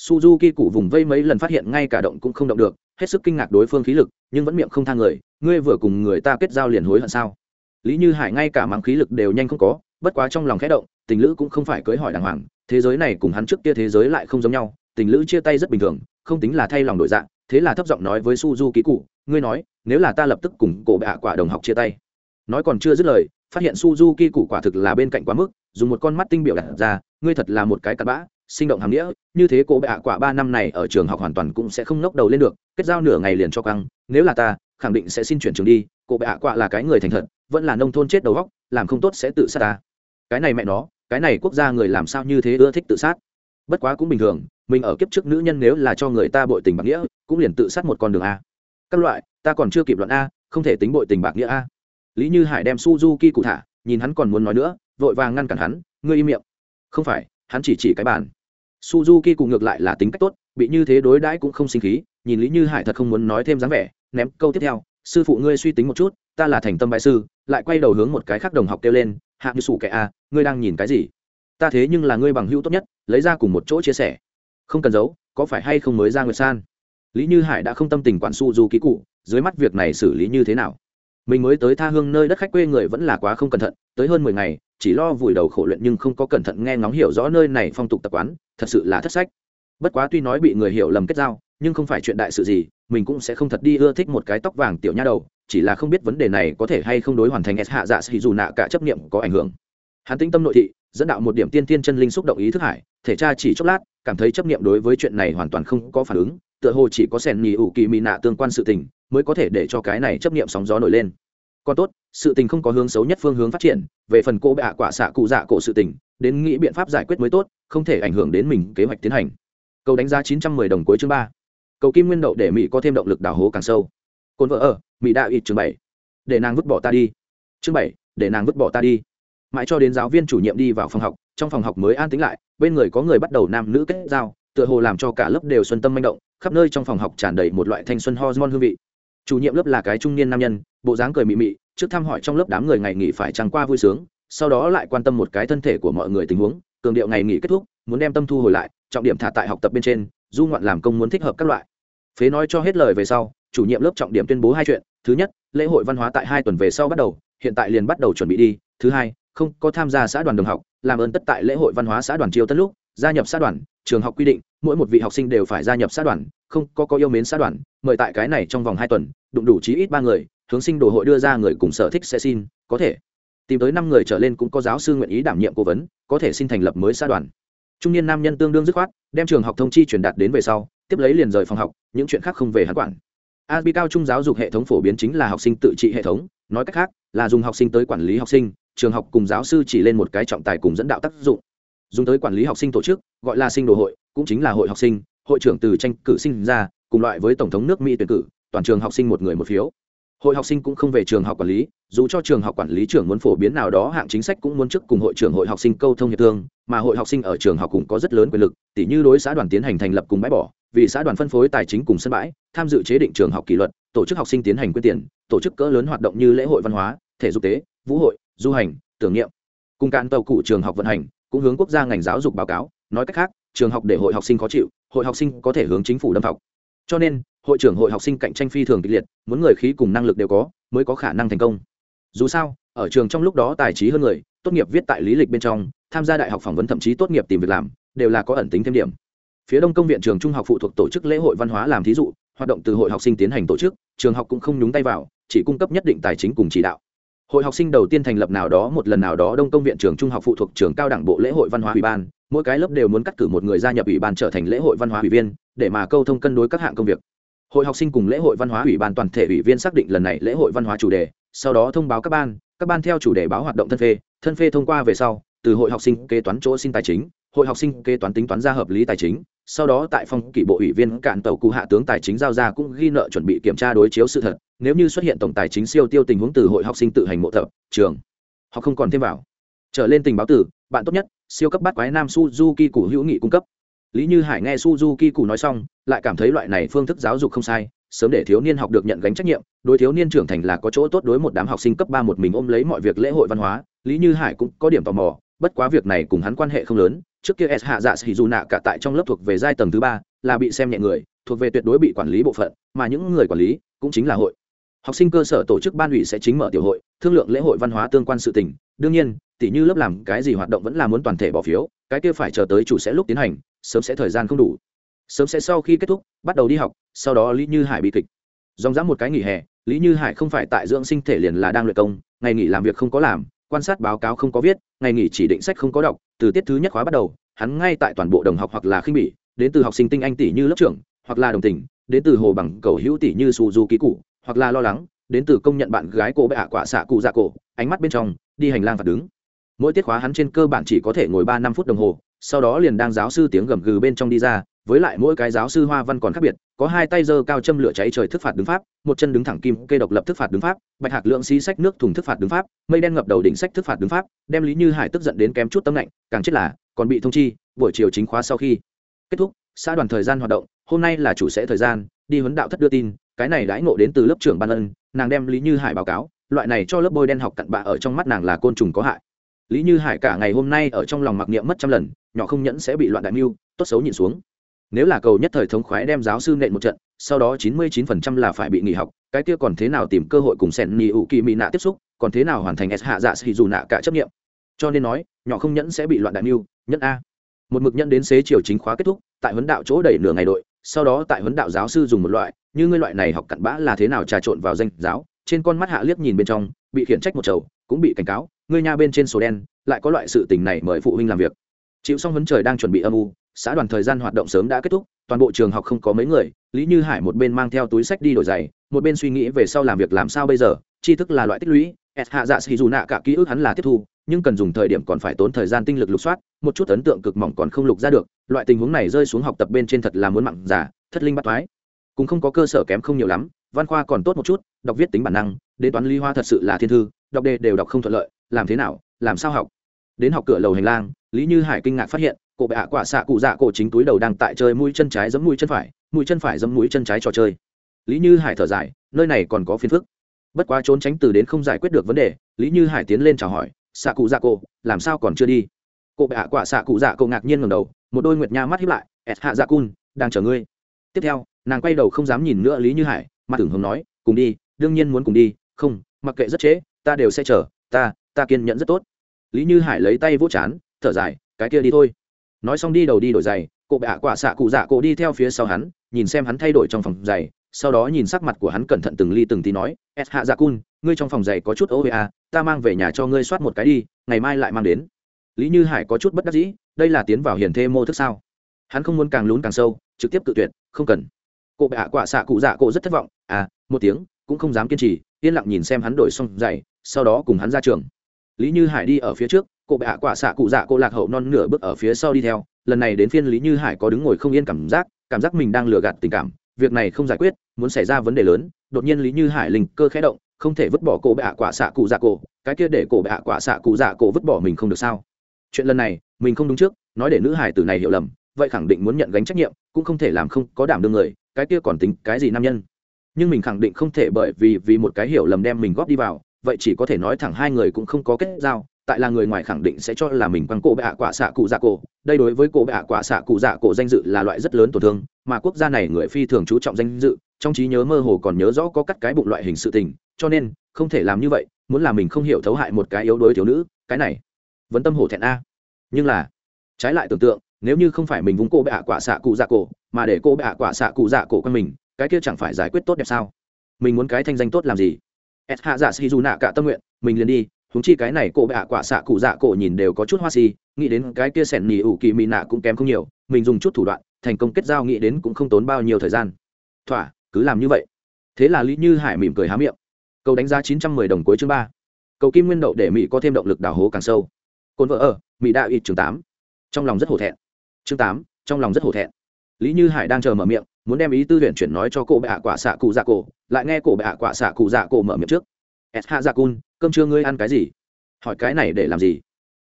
A: Suzuki cụ vùng vây mấy lần phát hiện ngay cả động cũng không động được, hết sức kinh ngạc đối phương khí lực, nhưng vẫn miệng không thang người, ngươi vừa cùng người ta kết giao liền hối hận sao? Lý như hải ngay cả mắng khí lực đều nhanh không có, bất quá trong lòng khẽ động tình lữ cũng không phải cưới hỏi đàng hoàng, thế giới này cùng hắn trước kia thế giới lại không giống nhau, tình lữ chia tay rất bình thường, không tính là thay lòng đổi dạng thế là thấp giọng nói với suzu ký cụ ngươi nói, nếu là ta lập tức cùng cổ bạ quả đồng học chia tay. Nói còn chưa dứt lời, phát hiện suzu cụ quả thực là bên cạnh quá mức, dùng một con mắt tinh biểu đặt ra, ngươi thật là một cái cặn bã, sinh động hàm nghĩa, như thế cổ bạ quả ba năm này ở trường học hoàn toàn cũng sẽ không ngốc đầu lên được, kết giao nửa ngày liền cho căng, nếu là ta, khẳng định sẽ xin chuyển trường đi, cổ bạ quả là cái người thành thật, vẫn là nông thôn chết đầu góc làm không tốt sẽ tự sát ta. Cái này mẹ nó cái này quốc gia người làm sao như thế ưa thích tự sát? Bất quá cũng bình thường, mình ở kiếp trước nữ nhân nếu là cho người ta bội tình bạc nghĩa, cũng liền tự sát một con đường a. Các loại, ta còn chưa kịp luận a, không thể tính bội tình bạc nghĩa a. Lý như hải đem suzuki cụ thả, nhìn hắn còn muốn nói nữa, vội vàng ngăn cản hắn, ngươi im miệng. Không phải, hắn chỉ chỉ cái bàn. Suzuki cụ ngược lại là tính cách tốt, bị như thế đối đãi cũng không sinh khí, nhìn lý như hải thật không muốn nói thêm dáng vẻ, ném câu tiếp theo, sư phụ ngươi suy tính một chút, ta là thành tâm bại sư, lại quay đầu hướng một cái khác đồng học kêu lên hạ như sủ kẻ a ngươi đang nhìn cái gì? Ta thế nhưng là ngươi bằng hữu tốt nhất, lấy ra cùng một chỗ chia sẻ. Không cần giấu, có phải hay không mới ra nguyệt san? Lý như hải đã không tâm tình quản su du ký cụ, dưới mắt việc này xử lý như thế nào? Mình mới tới tha hương nơi đất khách quê người vẫn là quá không cẩn thận, tới hơn mười ngày, chỉ lo vùi đầu khổ luyện nhưng không có cẩn thận nghe ngóng hiểu rõ nơi này phong tục tập quán, thật sự là thất sách. Bất quá tuy nói bị người hiểu lầm kết giao, nhưng không phải chuyện đại sự gì, mình cũng sẽ không thật đi ưa thích một cái tóc vàng tiểu nha đầu chỉ là không biết vấn đề này có thể hay không đối hoàn thành s hạ dạ sĩ dù nạ cả chấp niệm có ảnh hưởng. Hắn tĩnh tâm nội thị, dẫn đạo một điểm tiên tiên chân linh xúc động ý thức hải, thể tra chỉ chốc lát, cảm thấy chấp niệm đối với chuyện này hoàn toàn không có phản ứng, tựa hồ chỉ có sẻn nhì ủ kỳ mị nạ tương quan sự tình mới có thể để cho cái này chấp niệm sóng gió nổi lên. Còn tốt, sự tình không có hướng xấu nhất phương hướng phát triển, về phần cô bạ quả xạ cụ dạ cổ sự tình, đến nghĩ biện pháp giải quyết mới tốt, không thể ảnh hưởng đến mình kế hoạch tiến hành. Câu đánh giá chín trăm mười đồng cuối chương ba. Cầu kim nguyên đậu để mỹ có thêm động lực đào hố càng sâu. Cồn vợ ở mỹ đạo ít chương bảy. Để nàng vứt bỏ ta đi. Chương bảy, để nàng vứt bỏ ta đi. Mãi cho đến giáo viên chủ nhiệm đi vào phòng học, trong phòng học mới an tính lại, bên người có người bắt đầu nam nữ kết giao, tựa hồ làm cho cả lớp đều xuân tâm manh động, khắp nơi trong phòng học tràn đầy một loại thanh xuân hormone hương vị. Chủ nhiệm lớp là cái trung niên nam nhân, bộ dáng cười mị mị, trước thăm hỏi trong lớp đám người ngày nghỉ phải trăng qua vui sướng, sau đó lại quan tâm một cái thân thể của mọi người tình huống, cường điệu ngày nghỉ kết thúc, muốn đem tâm thu hồi lại, trọng điểm thả tại học tập bên trên, du ngoạn làm công muốn thích hợp các loại phế nói cho hết lời về sau, chủ nhiệm lớp trọng điểm tuyên bố hai chuyện. Thứ nhất, lễ hội văn hóa tại hai tuần về sau bắt đầu, hiện tại liền bắt đầu chuẩn bị đi. Thứ hai, không có tham gia xã đoàn đồng học, làm ơn tất tại lễ hội văn hóa xã đoàn chiêu tất lúc, gia nhập xã đoàn, trường học quy định, mỗi một vị học sinh đều phải gia nhập xã đoàn, không có có yêu mến xã đoàn, mời tại cái này trong vòng hai tuần, đụng đủ chí ít ba người, hướng sinh đồ hội đưa ra người cùng sở thích sẽ xin, có thể. Tìm tới năm người trở lên cũng có giáo sư nguyện ý đảm nhiệm cố vấn, có thể xin thành lập mới xã đoàn. Trung niên nam nhân tương đương dứt khoát, đem trường học thông chi truyền đạt đến về sau tiếp lấy liền rời phòng học, những chuyện khác không về hắn quản. Asb cao trung giáo dục hệ thống phổ biến chính là học sinh tự trị hệ thống, nói cách khác, là dùng học sinh tới quản lý học sinh, trường học cùng giáo sư chỉ lên một cái trọng tài cùng dẫn đạo tác dụng. Dùng tới quản lý học sinh tổ chức, gọi là sinh đồ hội, cũng chính là hội học sinh, hội trưởng từ tranh cử sinh ra, cùng loại với tổng thống nước mỹ tuyển cử, toàn trường học sinh một người một phiếu. Hội học sinh cũng không về trường học quản lý, dù cho trường học quản lý trưởng muốn phổ biến nào đó hạng chính sách cũng muốn trước cùng hội trưởng hội học sinh câu thông hiệp thương, mà hội học sinh ở trường học cũng có rất lớn quyền lực tỷ như đối xã đoàn tiến hành thành lập cùng bãi bỏ vì xã đoàn phân phối tài chính cùng sân bãi, tham dự chế định trường học kỷ luật, tổ chức học sinh tiến hành quyên tiền, tổ chức cỡ lớn hoạt động như lễ hội văn hóa, thể dục tế, vũ hội, du hành, tưởng niệm. Cùng cạn tàu cụ trường học vận hành, cũng hướng quốc gia ngành giáo dục báo cáo, nói cách khác, trường học để hội học sinh khó chịu, hội học sinh có thể hướng chính phủ đâm học. Cho nên, hội trưởng hội học sinh cạnh tranh phi thường kịch liệt, muốn người khí cùng năng lực đều có, mới có khả năng thành công. Dù sao, ở trường trong lúc đó tài trí hơn người, tốt nghiệp viết tại lý lịch bên trong, tham gia đại học phỏng vấn thậm chí tốt nghiệp tìm việc làm, đều là có ẩn tính thêm điểm phía đông công viện trường trung học phụ thuộc tổ chức lễ hội văn hóa làm thí dụ, hoạt động từ hội học sinh tiến hành tổ chức, trường học cũng không nhúng tay vào, chỉ cung cấp nhất định tài chính cùng chỉ đạo. Hội học sinh đầu tiên thành lập nào đó một lần nào đó đông công viện trường trung học phụ thuộc trường cao đẳng bộ lễ hội văn hóa ủy ban, mỗi cái lớp đều muốn cắt cử một người gia nhập ủy ban trở thành lễ hội văn hóa ủy viên, để mà câu thông cân đối các hạng công việc. Hội học sinh cùng lễ hội văn hóa ủy ban toàn thể ủy viên xác định lần này lễ hội văn hóa chủ đề, sau đó thông báo các ban các ban theo chủ đề báo hoạt động thân phê thân phê thông qua về sau, từ hội học sinh kế toán chỗ xin tài chính, hội học sinh kế toán tính toán ra hợp lý tài chính sau đó tại phong kỷ bộ ủy viên cạn tàu cụ hạ tướng tài chính giao ra cũng ghi nợ chuẩn bị kiểm tra đối chiếu sự thật, nếu như xuất hiện tổng tài chính siêu tiêu tình huống từ hội học sinh tự hành mộ tập, trường, họ không còn thêm vào. Trở lên tình báo tử bạn tốt nhất, siêu cấp bắt quái nam suzuki cụ hữu nghị cung cấp. Lý như hải nghe suzuki cụ nói xong, lại cảm thấy loại này phương thức giáo dục không sai, sớm để thiếu niên học được nhận gánh trách nhiệm, đối thiếu niên trưởng thành là có chỗ tốt đối một đám học sinh cấp ba một mình ôm lấy mọi việc lễ hội văn hóa, lý như hải cũng có điểm tò mò bất quá việc này cùng hắn quan hệ không lớn, trước kia s hạ dạ sĩ dù nạ cả tại trong lớp thuộc về giai tầng thứ ba, là bị xem nhẹ người, thuộc về tuyệt đối bị quản lý bộ phận, mà những người quản lý cũng chính là hội. Học sinh cơ sở tổ chức ban ủy sẽ chính mở tiểu hội, thương lượng lễ hội văn hóa tương quan sự tình. Đương nhiên tỷ như lớp làm cái gì hoạt động vẫn là muốn toàn thể bỏ phiếu, cái kia phải chờ tới chủ sẽ lúc tiến hành, sớm sẽ thời gian không đủ. Sớm sẽ sau khi kết thúc, bắt đầu đi học, sau đó lý như hải bị kịch. Dòng dã một cái nghỉ hè, lý như hải không phải tại dưỡng sinh thể liền là đang luyện công, ngày nghỉ làm việc không có làm quan sát báo cáo không có viết, ngày nghỉ chỉ định sách không có đọc, từ tiết thứ nhất khóa bắt đầu, hắn ngay tại toàn bộ đồng học hoặc là khinh bỉ, đến từ học sinh tinh anh tỷ như lớp trưởng, hoặc là đồng tình, đến từ hồ bằng cầu hữu tỷ như su du ký cụ, hoặc là lo lắng, đến từ công nhận bạn gái cô bệ ạ quả xạ cụ dạ cổ, ánh mắt bên trong, đi hành lang và đứng. Mỗi tiết khóa hắn trên cơ bản chỉ có thể ngồi ba năm phút đồng hồ, sau đó liền đang giáo sư tiếng gầm gừ bên trong đi ra với lại mỗi cái giáo sư hoa văn còn khác biệt, có hai tay giơ cao châm lửa cháy trời thức phạt đứng pháp, một chân đứng thẳng kim cây độc lập thức phạt đứng pháp, bạch hạc lượng xí sách nước thùng thức phạt đứng pháp, mây đen ngập đầu đỉnh sách thức phạt đứng pháp, đem lý như hải tức giận đến kém chút tâm lạnh, càng chết là, còn bị thông chi, buổi chiều chính khóa sau khi kết thúc, xã đoàn thời gian hoạt động, hôm nay là chủ sẽ thời gian, đi huấn đạo thất đưa tin, cái này đãi ngộ đến từ lớp trưởng ban ân, nàng đem lý như hải báo cáo, loại này cho lớp bôi đen học cặn bạ ở trong mắt nàng là côn trùng có hại. Lý như hải cả ngày hôm nay ở trong lòng mặc niệm mất trăm lần, nhỏ không nhẫn sẽ bị loạn đại mưu, tốt xấu nhìn xuống nếu là cầu nhất thời thống khoái đem giáo sư nện một trận, sau đó chín mươi chín phần trăm là phải bị nghỉ học, cái kia còn thế nào tìm cơ hội cùng sen ni u kỳ mỹ nạ tiếp xúc, còn thế nào hoàn thành s hạ dạ xì dù nạ cả chấp nghiệm. Cho nên nói, nhỏ không nhẫn sẽ bị loạn đại mưu, nhẫn a. Một mực nhẫn đến xế chiều chính khóa kết thúc, tại huấn đạo chỗ đẩy nửa ngày đội, sau đó tại huấn đạo giáo sư dùng một loại, như ngươi loại này học cặn bã là thế nào trà trộn vào danh giáo, trên con mắt hạ liếc nhìn bên trong, bị khiển trách một chầu, cũng bị cảnh cáo, ngươi nha bên trên sổ đen, lại có loại sự tình này mời phụ huynh làm việc. Chịu xong huấn trời đang chuẩn bị âm u xã đoàn thời gian hoạt động sớm đã kết thúc, toàn bộ trường học không có mấy người, lý như hải một bên mang theo túi sách đi đổi giày, một bên suy nghĩ về sau làm việc làm sao bây giờ, tri thức là loại tích lũy s hạ dạ xì dù nạ cả ký ức hắn là tiếp thu, nhưng cần dùng thời điểm còn phải tốn thời gian tinh lực lục soát, một chút ấn tượng cực mỏng còn không lục ra được, loại tình huống này rơi xuống học tập bên trên thật là muốn mặn giả, thất linh bắt thoái. Cũng không có cơ sở kém không nhiều lắm, văn khoa còn tốt một chút, đọc viết tính bản năng, đến toán lý hoa thật sự là thiên thư, đọc đề đều đọc không thuận lợi, làm thế nào, làm sao học? Đến học cửa lầu hành lang, lý như hải kinh ngạc phát hiện cổ bệ hạ quả xạ cụ dạ cổ chính túi đầu đang tại chơi mũi chân trái giấm mũi chân phải, mũi chân phải giấm mũi chân trái trò chơi. Lý như hải thở dài, nơi này còn có phiền phức. Bất quá trốn tránh từ đến không giải quyết được vấn đề, lý như hải tiến lên chào hỏi, xạ cụ dạ cổ, làm sao còn chưa đi? Cổ bệ hạ quả xạ cụ dạ cổ ngạc nhiên ngầm đầu, một đôi nguyệt nha mắt hiếp lại ẹt hạ dạ cun, đang chờ ngươi. Tiếp theo, nàng quay đầu không dám nhìn nữa lý như hải, mà tưởng hồng nói, cùng đi, đương nhiên muốn cùng đi, không, mặc kệ rất trễ, ta đều sẽ chờ, ta ta kiên nhẫn rất tốt. Lý như hải lấy tay vỗ chán, thở dài, cái kia đi thôi nói xong đi đầu đi đổi giày cụ bạ quả xạ cụ dạ cụ đi theo phía sau hắn, nhìn xem hắn thay đổi trong phòng giày, sau đó nhìn sắc mặt của hắn cẩn thận từng ly từng tí nói s hạ dạ cun, ngươi trong phòng giày có chút ova à, ta mang về nhà cho ngươi soát một cái đi, ngày mai lại mang đến. Lý như hải có chút bất đắc dĩ, đây là tiến vào hiền thê mô thức sao? Hắn không muốn càng lún càng sâu, trực tiếp cự tuyệt, không cần. Cụ bạ quả xạ cụ dạ cụ rất thất vọng à một tiếng, cũng không dám kiên trì, yên lặng nhìn xem hắn đổi xong giày, sau đó cùng hắn ra trường. Lý như hải đi ở phía trước cô bệ hạ quả xạ cụ dạ cô lạc hậu non nửa bước ở phía sau đi theo, lần này đến phiên lý như hải có đứng ngồi không yên cảm giác cảm giác mình đang lừa gạt tình cảm, việc này không giải quyết, muốn xảy ra vấn đề lớn, đột nhiên lý như hải linh cơ khẽ động, không thể vứt bỏ cô bệ hạ quả xạ cụ dạ cổ cái kia để cô bệ hạ quả xạ cụ dạ cổ vứt bỏ mình không được sao? Chuyện lần này, mình không đúng trước, nói để nữ hải tử này hiểu lầm, vậy khẳng định muốn nhận gánh trách nhiệm, cũng không thể làm không có đảm đương người, cái kia còn tính cái gì nam nhân? Nhưng mình khẳng định không thể bởi vì vì một cái hiểu lầm đem mình góp đi vào, vậy chỉ có thể nói thẳng hai người cũng không có kết giao tại là người ngoài khẳng định sẽ cho là mình quăng cổ bệ hạ quả xạ cụ dạ cổ. Đây đối với cổ bệ hạ quả xạ cụ dạ cổ danh dự là loại rất lớn tổn thương, mà quốc gia này người phi thường chú trọng danh dự, trong trí nhớ mơ hồ còn nhớ rõ có cắt cái bụng loại hình sự tình, cho nên, không thể làm như vậy, muốn là mình không hiểu thấu hại một cái yếu đuối thiếu nữ, cái này, vẫn tâm hổ thẹn a. Nhưng là, trái lại tưởng tượng, nếu như không phải mình vúng cô bệ hạ quả xạ cụ dạ cổ, mà để cô bệ hạ quả xạ cụ dạ cổ quanh mình, cái kia chẳng phải giải quyết tốt đẹp sao? Mình muốn cái thanh danh tốt làm gì? S hạ dạ si dù nạ cả tâm nguyện, mình liền đi húng chi cái này cô bệ quả xạ cụ dạ cổ nhìn đều có chút hoa si, nghĩ đến cái kia sẻn nỉ ủ kỳ mị nạ cũng kém không nhiều, mình dùng chút thủ đoạn, thành công kết giao nghĩ đến cũng không tốn bao nhiêu thời gian. Thỏa, cứ làm như vậy. Thế là lý như hải mỉm cười há miệng. Cầu đánh giá chín trăm mười đồng cuối chương ba. Cầu kim nguyên đậu để mỹ có thêm động lực đào hố càng sâu. Cồn vợ ở, mỹ đạo ít chương tám. Trong lòng rất hổ thẹn. Chương tám, trong lòng rất hổ thẹn. Lý như hải đang chờ mở miệng, muốn đem ý tư tuyển chuyển nói cho cô bệ hạ quả xạ cụ dạ cổ, lại nghe cổ bệ hạ quả xạ cụ dạ cổ mở miệng trước. S hạ dạ cun cơm trưa ngươi ăn cái gì? Hỏi cái này để làm gì?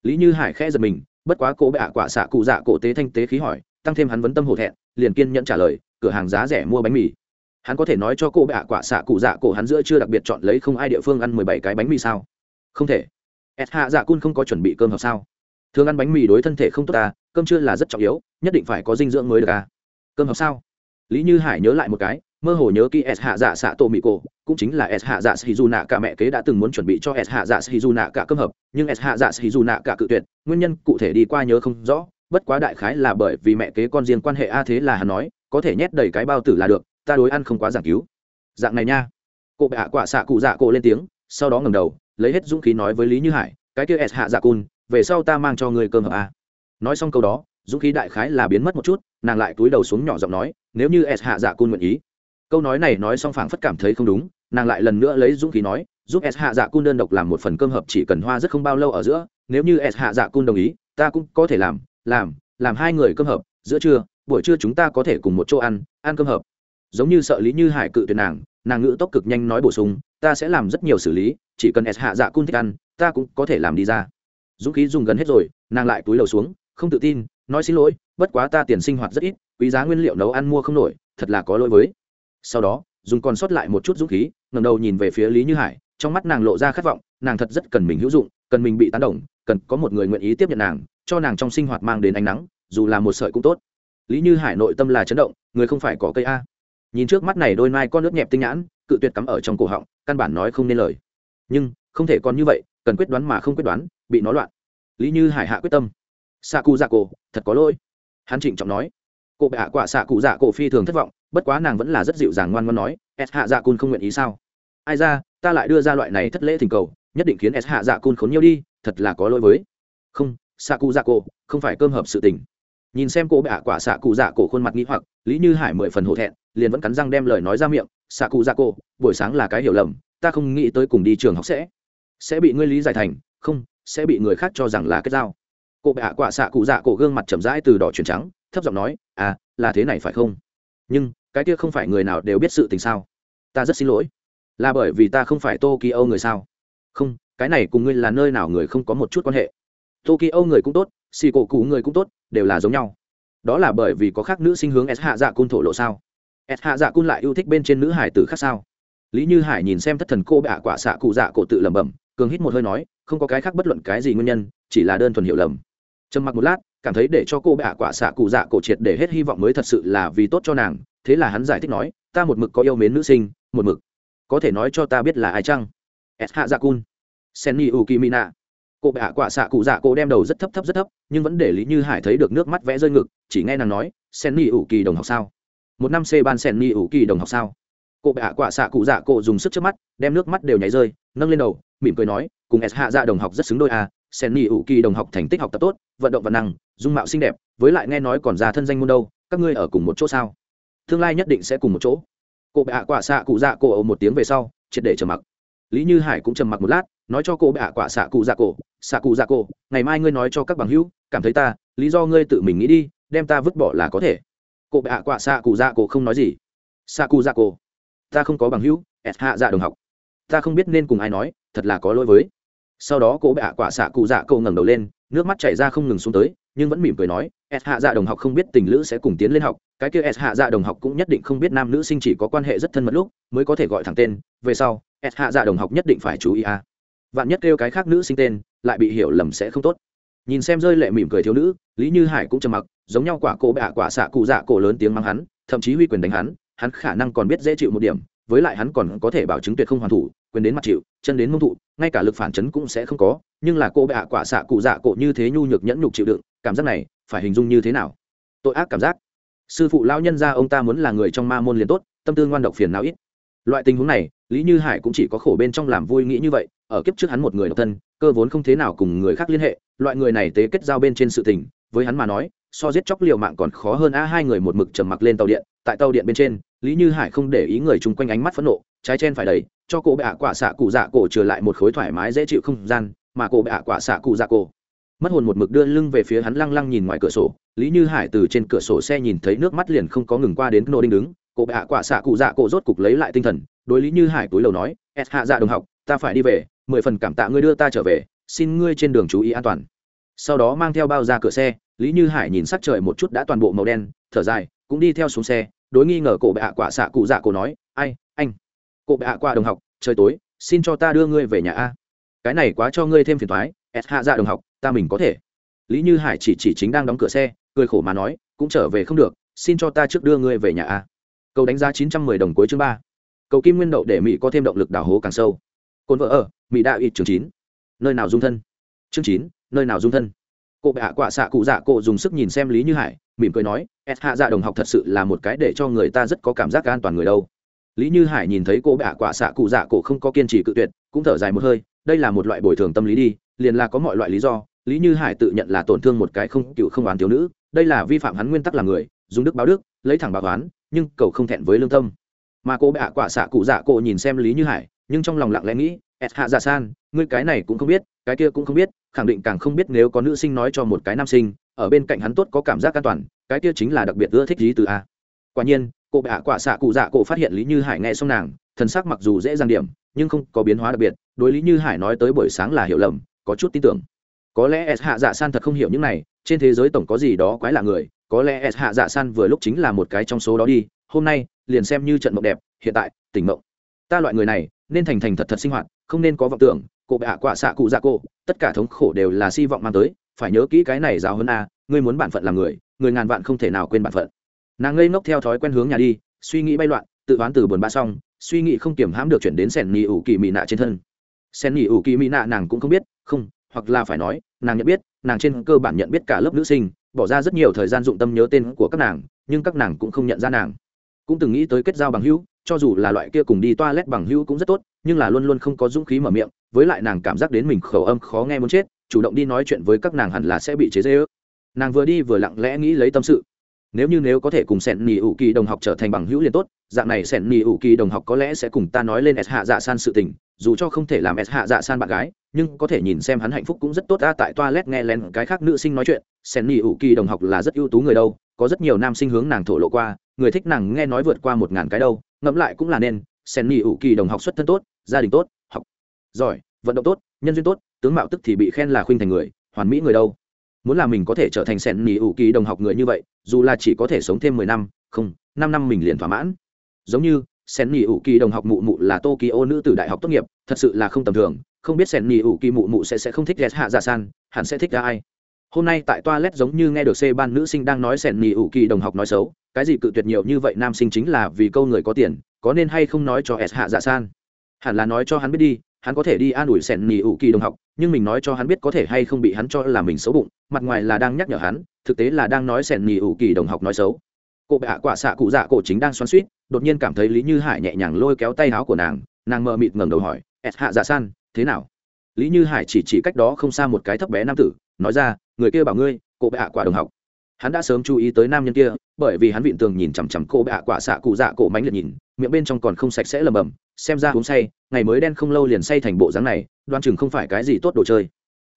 A: Lý như hải khẽ giật mình, bất quá cô bệ ạ quả xạ cụ dạ cổ tế thanh tế khí hỏi, tăng thêm hắn vấn tâm hổ thẹn, liền kiên nhận trả lời, cửa hàng giá rẻ mua bánh mì. Hắn có thể nói cho cô bệ ạ quả xạ cụ dạ cổ hắn giữa chưa đặc biệt chọn lấy không ai địa phương ăn mười bảy cái bánh mì sao? Không thể. S hạ dạ cun không có chuẩn bị cơm hợp sao? Thường ăn bánh mì đối thân thể không tốt ta cơm trưa là rất trọng yếu, nhất định phải có dinh dưỡng mới được à. Cơm hợp sao? Lý như hải nhớ lại một cái mơ hồ nhớ kỹ s hạ dạ xạ Tô mỹ cổ, cũng chính là s hạ dạ shizu nạ cả mẹ kế đã từng muốn chuẩn bị cho s hạ dạ shizu nạ cả cơm hợp nhưng s hạ dạ shizu nạ cả cự tuyệt, nguyên nhân cụ thể đi qua nhớ không rõ, bất quá đại khái là bởi vì mẹ kế con riêng quan hệ a thế là hắn nói, có thể nhét đầy cái bao tử là được, ta đối ăn không quá giảng cứu. Dạng này nha. Cụ bệ hạ quả xạ cụ dạ cổ lên tiếng, sau đó ngầm đầu, lấy hết dũng khí nói với lý như hải, cái kia s hạ dạ cun, về sau ta mang cho người cơm hợp a. Nói xong câu đó, dũng khí đại khái là biến mất một chút, nàng lại túi đầu xuống nhỏ giọng nói, nếu như s hạ dạ cun nguyện ý câu nói này nói xong phảng phất cảm thấy không đúng, nàng lại lần nữa lấy dũng khí nói, giúp s hạ dạ cun đơn độc làm một phần cơm hợp chỉ cần hoa rất không bao lâu ở giữa, nếu như s hạ dạ cun đồng ý, ta cũng có thể làm làm làm hai người cơm hợp, giữa trưa, buổi trưa chúng ta có thể cùng một chỗ ăn ăn cơm hợp. Giống như sợ lý như hải cự tuyệt nàng nàng ngữ tốc cực nhanh nói bổ sung, ta sẽ làm rất nhiều xử lý, chỉ cần s hạ dạ cun thích ăn, ta cũng có thể làm đi ra. Dũng khí dùng gần hết rồi, nàng lại túi lầu xuống, không tự tin, nói xin lỗi, bất quá ta tiền sinh hoạt rất ít, quý giá nguyên liệu nấu ăn mua không nổi, thật là có lỗi với sau đó, dùng còn sót lại một chút dũng khí ngầm đầu nhìn về phía lý như hải, trong mắt nàng lộ ra khát vọng, nàng thật rất cần mình hữu dụng, cần mình bị tán đồng, cần có một người nguyện ý tiếp nhận nàng, cho nàng trong sinh hoạt mang đến ánh nắng, dù là một sợi cũng tốt. Lý như hải nội tâm là chấn động, người không phải có cây a. Nhìn trước mắt này đôi mai con nước nhẹp tinh nhãn, cự tuyệt cắm ở trong cổ họng, căn bản nói không nên lời. Nhưng, không thể còn như vậy, cần quyết đoán mà không quyết đoán, bị nó loạn. Lý như hải hạ quyết tâm. Xạ cụ dạ cổ, thật có lỗi. Hắn trịnh trọng nói. Cô bệ hạ quả xạ cụ dạ cổ phi thường thất vọng bất quá nàng vẫn là rất dịu dàng ngoan ngoan nói, s hạ dạ cun không nguyện ý sao? Ai ra, ta lại đưa ra loại này thất lễ thỉnh cầu, nhất định khiến s hạ dạ cun khốn nhiều đi, thật là có lỗi với. Không xạ cụ dạ cổ, không phải cơm hợp sự tình. Nhìn xem cô bệ hạ quả xạ cụ dạ cổ khuôn mặt nghĩ hoặc, lý như hải mười phần hổ thẹn, liền vẫn cắn răng đem lời nói ra miệng xạ cụ dạ cổ, buổi sáng là cái hiểu lầm, ta không nghĩ tới cùng đi trường học sẽ sẽ bị ngươi lý giải thành, không, sẽ bị người khác cho rằng là kết giao cô bệ hạ quả xạ cụ dạ cổ gương mặt chậm rãi từ đỏ chuyển trắng, thấp giọng nói à là thế này phải không? Nhưng cái kia không phải người nào đều biết sự tình sao? Ta rất xin lỗi. Là bởi vì ta không phải tokyo người sao? Không, cái này cùng ngươi là nơi nào người không có một chút quan hệ. Tokyo người cũng tốt xì cổ cụ người cũng tốt, đều là giống nhau. Đó là bởi vì có khác nữ sinh hướng s hạ dạ cun thổ lộ sao? S hạ dạ cun lại yêu thích bên trên nữ hải tử khác sao? Lý như hải nhìn xem thất thần cô bạ quả xạ cụ dạ cổ tự lẩm bẩm, cường hít một hơi nói, không có cái khác bất luận cái gì nguyên nhân, chỉ là đơn thuần hiểu lầm. Trầm mặc một lát cảm thấy để cho cô bạ quả xạ cụ dạ cổ triệt để hết hy vọng mới thật sự là vì tốt cho nàng. Thế là hắn giải thích nói, ta một mực có yêu mến nữ sinh, một mực. Có thể nói cho ta biết là ai chăng? S hạ dạ cun. Senni u kimina cô bạ quả xạ cụ dạ cổ đem đầu rất thấp thấp rất thấp, nhưng vẫn để lý như hải thấy được nước mắt vẽ rơi ngực, chỉ nghe nàng nói, senni u kỳ đồng học sao? Một năm c ban senni u kỳ đồng học sao? Cô bạ quả xạ cụ dạ cổ dùng sức trước mắt, đem nước mắt đều nhảy rơi, nâng lên đầu, mỉm cười nói, cùng s hạ dạ đồng học rất xứng đôi à senni u kỳ đồng học thành tích học tập tốt, vận động văn năng dung mạo xinh đẹp, với lại nghe nói còn ra thân danh môn đâu, các ngươi ở cùng một chỗ sao? Tương lai nhất định sẽ cùng một chỗ. Cô hạ quả xạ cụ dạ cổ một tiếng về sau, triệt để trầm mặc. Lý như hải cũng trầm mặc một lát, nói cho cô hạ quả xạ cụ dạ cổ, xạ cụ dạ cổ, ngày mai ngươi nói cho các bằng hữu, cảm thấy ta, lý do ngươi tự mình nghĩ đi, đem ta vứt bỏ là có thể. Cô hạ quả xạ cụ dạ cổ không nói gì. Xạ cụ dạ cổ, ta không có bằng hữu, ẹt hạ dạ đồng học. Ta không biết nên cùng ai nói, thật là có lỗi với. Sau đó cô hạ quả xạ cụ dạ cổ ngẩng đầu lên, nước mắt chảy ra không ngừng xuống tới nhưng vẫn mỉm cười nói, s hạ dạ đồng học không biết tình lữ sẽ cùng tiến lên học, cái kia s hạ dạ đồng học cũng nhất định không biết nam nữ sinh chỉ có quan hệ rất thân mật lúc mới có thể gọi thẳng tên, về sau, s hạ dạ đồng học nhất định phải chú ý a à. vạn nhất kêu cái khác nữ sinh tên, lại bị hiểu lầm sẽ không tốt nhìn xem rơi lệ mỉm cười thiếu nữ, lý như hải cũng trầm mặc, giống nhau quả cổ bạ quả xạ cụ dạ cổ lớn tiếng mắng hắn, thậm chí huy quyền đánh hắn hắn khả năng còn biết dễ chịu một điểm, với lại hắn còn có thể bảo chứng tuyệt không hoàn thủ quyền đến mặt chịu, chân đến mông thụ, ngay cả lực phản chấn cũng sẽ không có, nhưng là cô bạ quả xạ cụ dạ cổ như thế nhu nhược nhẫn nhục chịu đựng, cảm giác này phải hình dung như thế nào? Tội ác cảm giác. Sư phụ lão nhân ra ông ta muốn là người trong ma môn liền tốt, tâm tư ngoan độc phiền não ít. Loại tình huống này, lý như hải cũng chỉ có khổ bên trong làm vui nghĩ như vậy, ở kiếp trước hắn một người độc thân, cơ vốn không thế nào cùng người khác liên hệ, loại người này tế kết giao bên trên sự tình, với hắn mà nói, so giết chóc liều mạng còn khó hơn a hai người một mực trầm mặc lên tàu điện, tại tàu điện bên trên, lý như hải không để ý người chung quanh ánh mắt phẫn nộ trái chen phải đầy, cho cô bệ hạ quả xạ cụ dạ cổ trở lại một khối thoải mái dễ chịu không gian, mà cô bệ hạ quả xạ cụ dạ cổ. Mất hồn một mực đưa lưng về phía hắn lăng lăng nhìn ngoài cửa sổ, lý như hải từ trên cửa sổ xe nhìn thấy nước mắt liền không có ngừng qua đến nô đinh đứng cô bệ hạ quả xạ cụ dạ cổ rốt cục lấy lại tinh thần, đối lý như hải túi lầu nói s hạ dạ đồng học, ta phải đi về, mười phần cảm tạ ngươi đưa ta trở về, xin ngươi trên đường chú ý an toàn. Sau đó mang theo bao ra cửa xe, lý như hải nhìn sắc trời một chút đã toàn bộ màu đen, thở dài, cũng đi theo xuống xe, đối nghi ngờ cổ bệ hạ quả xạ cụ dạ cổ nói, ai cô bệ hạ qua đồng học, trời tối, xin cho ta đưa ngươi về nhà a. Cái này quá cho ngươi thêm phiền thoái, s hạ dạ đồng học, ta mình có thể. Lý như hải chỉ chỉ chính đang đóng cửa xe, cười khổ mà nói, cũng trở về không được, xin cho ta trước đưa ngươi về nhà a. Cầu đánh giá chín trăm mười đồng cuối chương ba. Cầu kim nguyên đậu để mỹ có thêm động lực đào hố càng sâu. Cồn vợ ở, mỹ đạo ít chương chín. Nơi nào dung thân? Chương chín, nơi nào dung thân? Cô bệ hạ quả xạ cụ dạ cô dùng sức nhìn xem lý như hải, mỉm cười nói, s hạ dạ đồng học thật sự là một cái để cho người ta rất có cảm giác an toàn người đâu lý như hải nhìn thấy cô bạ quả xạ cụ dạ cổ không có kiên trì cự tuyệt, cũng thở dài một hơi, đây là một loại bồi thường tâm lý đi, liền là có mọi loại lý do, lý như hải tự nhận là tổn thương một cái không, cựu không oán thiếu nữ, đây là vi phạm hắn nguyên tắc làm người, dùng đức báo đức, lấy thẳng báo oán, nhưng cầu không thẹn với lương tâm. Mà cô bạ quả xạ cụ dạ cổ nhìn xem lý như hải, nhưng trong lòng lặng lẽ nghĩ, et hạ dạ san, ngươi cái này cũng không biết, cái kia cũng không biết, khẳng định càng không biết nếu có nữ sinh nói cho một cái nam sinh, ở bên cạnh hắn tốt có cảm giác an toàn, cái kia chính là đặc biệt ưa thích lý từ a quả nhiên, cô bệ hạ quả xạ cụ dạ cổ phát hiện lý như hải nghe xong nàng, thần sắc mặc dù dễ dàng điểm, nhưng không có biến hóa đặc biệt, đối lý như hải nói tới buổi sáng là hiểu lầm, có chút tin tưởng. Có lẽ s hạ dạ san thật không hiểu những này, trên thế giới tổng có gì đó quái lạ người, có lẽ s hạ dạ san vừa lúc chính là một cái trong số đó đi, hôm nay, liền xem như trận mộng đẹp, hiện tại, tỉnh mộng. Ta loại người này, nên thành thành thật thật sinh hoạt, không nên có vọng tưởng, cô bệ hạ quả xạ cụ dạ cô tất cả thống khổ đều là si vọng mang tới, phải nhớ kỹ cái này giáo hơn a, ngươi muốn bản phận làm người người ngàn vạn không thể nào quên bản phận nàng ngây ngốc theo thói quen hướng nhà đi, suy nghĩ bay loạn, tự đoán từ buồn bã xong, suy nghĩ không kiểm hãm được chuyển đến sẻn nhì ủ kỳ mỹ nạ trên thân. Sẻn nhì ủ kỳ mỹ nạ nàng cũng không biết, không, hoặc là phải nói, nàng nhận biết, nàng trên cơ bản nhận biết cả lớp nữ sinh, bỏ ra rất nhiều thời gian dụng tâm nhớ tên của các nàng, nhưng các nàng cũng không nhận ra nàng. Cũng từng nghĩ tới kết giao bằng hữu, cho dù là loại kia cùng đi toa lét bằng hữu cũng rất tốt, nhưng là luôn luôn không có dũng khí mở miệng, với lại nàng cảm giác đến mình khẩu âm khó nghe muốn chết, chủ động đi nói chuyện với các nàng hẳn là sẽ bị chế dễ ước nàng vừa đi vừa lặng lẽ nghĩ lấy tâm sự nếu như nếu có thể cùng sẹn nỉ ủ kỳ đồng học trở thành bằng hữu liền tốt, dạng này sẹn nỉ ủ kỳ đồng học có lẽ sẽ cùng ta nói lên s hạ dạ san sự tình, dù cho không thể làm s hạ dạ san bạn gái, nhưng có thể nhìn xem hắn hạnh phúc cũng rất tốt. Ta tại toilet nghe lén cái khác nữ sinh nói chuyện sẹn nỉ ủ kỳ đồng học là rất ưu tú người đâu, có rất nhiều nam sinh hướng nàng thổ lộ qua, người thích nàng nghe nói vượt qua một ngàn cái đâu, ngẫm lại cũng là nên. Sẹn nỉ ủ kỳ đồng học xuất thân tốt, gia đình tốt, học giỏi, vận động tốt, nhân duyên tốt, tướng mạo tức thì bị khen là khuynh thành người, hoàn mỹ người đâu muốn là mình có thể trở thành sẹn nỉ ủ kỳ đồng học người như vậy, dù là chỉ có thể sống thêm mười năm, không, năm năm mình liền thỏa mãn. Giống như sen nỉ ủ kỳ đồng học mụ mụ là tokyo nữ tử đại học tốt nghiệp, thật sự là không tầm thường, không biết sen nỉ ủ kỳ mụ mụ sẽ sẽ không thích ghét hạ dạ san, hẳn sẽ thích ra ai. Hôm nay tại toilet giống như nghe được c ban nữ sinh đang nói sen nỉ ủ kỳ đồng học nói xấu, cái gì cự tuyệt nhiều như vậy nam sinh chính là vì câu người có tiền, có nên hay không nói cho s hạ dạ san? Hẳn là nói cho hắn biết đi hắn có thể đi an ủi sẻn nỉ ủ kỳ đồng học, nhưng mình nói cho hắn biết có thể hay không bị hắn cho là mình xấu bụng, mặt ngoài là đang nhắc nhở hắn, thực tế là đang nói sẻn nỉ ủ kỳ đồng học nói xấu. Cô bệ hạ quả xạ cụ dạ cổ chính đang xoắn suýt, đột nhiên cảm thấy lý như hải nhẹ nhàng lôi kéo tay áo của nàng nàng mờ mịt ngẩng đầu hỏi s hạ dạ san, thế nào? Lý như hải chỉ chỉ cách đó không xa một cái thấp bé nam tử, nói ra, người kia bảo ngươi, cô bệ hạ quả đồng học hắn đã sớm chú ý tới nam nhân kia, bởi vì hắn vịn tường nhìn chằm chằm cô bệ hạ quả xạ cụ dạ cổ mánh liệt nhìn, miệng bên trong còn không sạch sẽ lầm bầm, xem ra uống say, ngày mới đen không lâu liền say thành bộ dáng này, đoan chừng không phải cái gì tốt đồ chơi.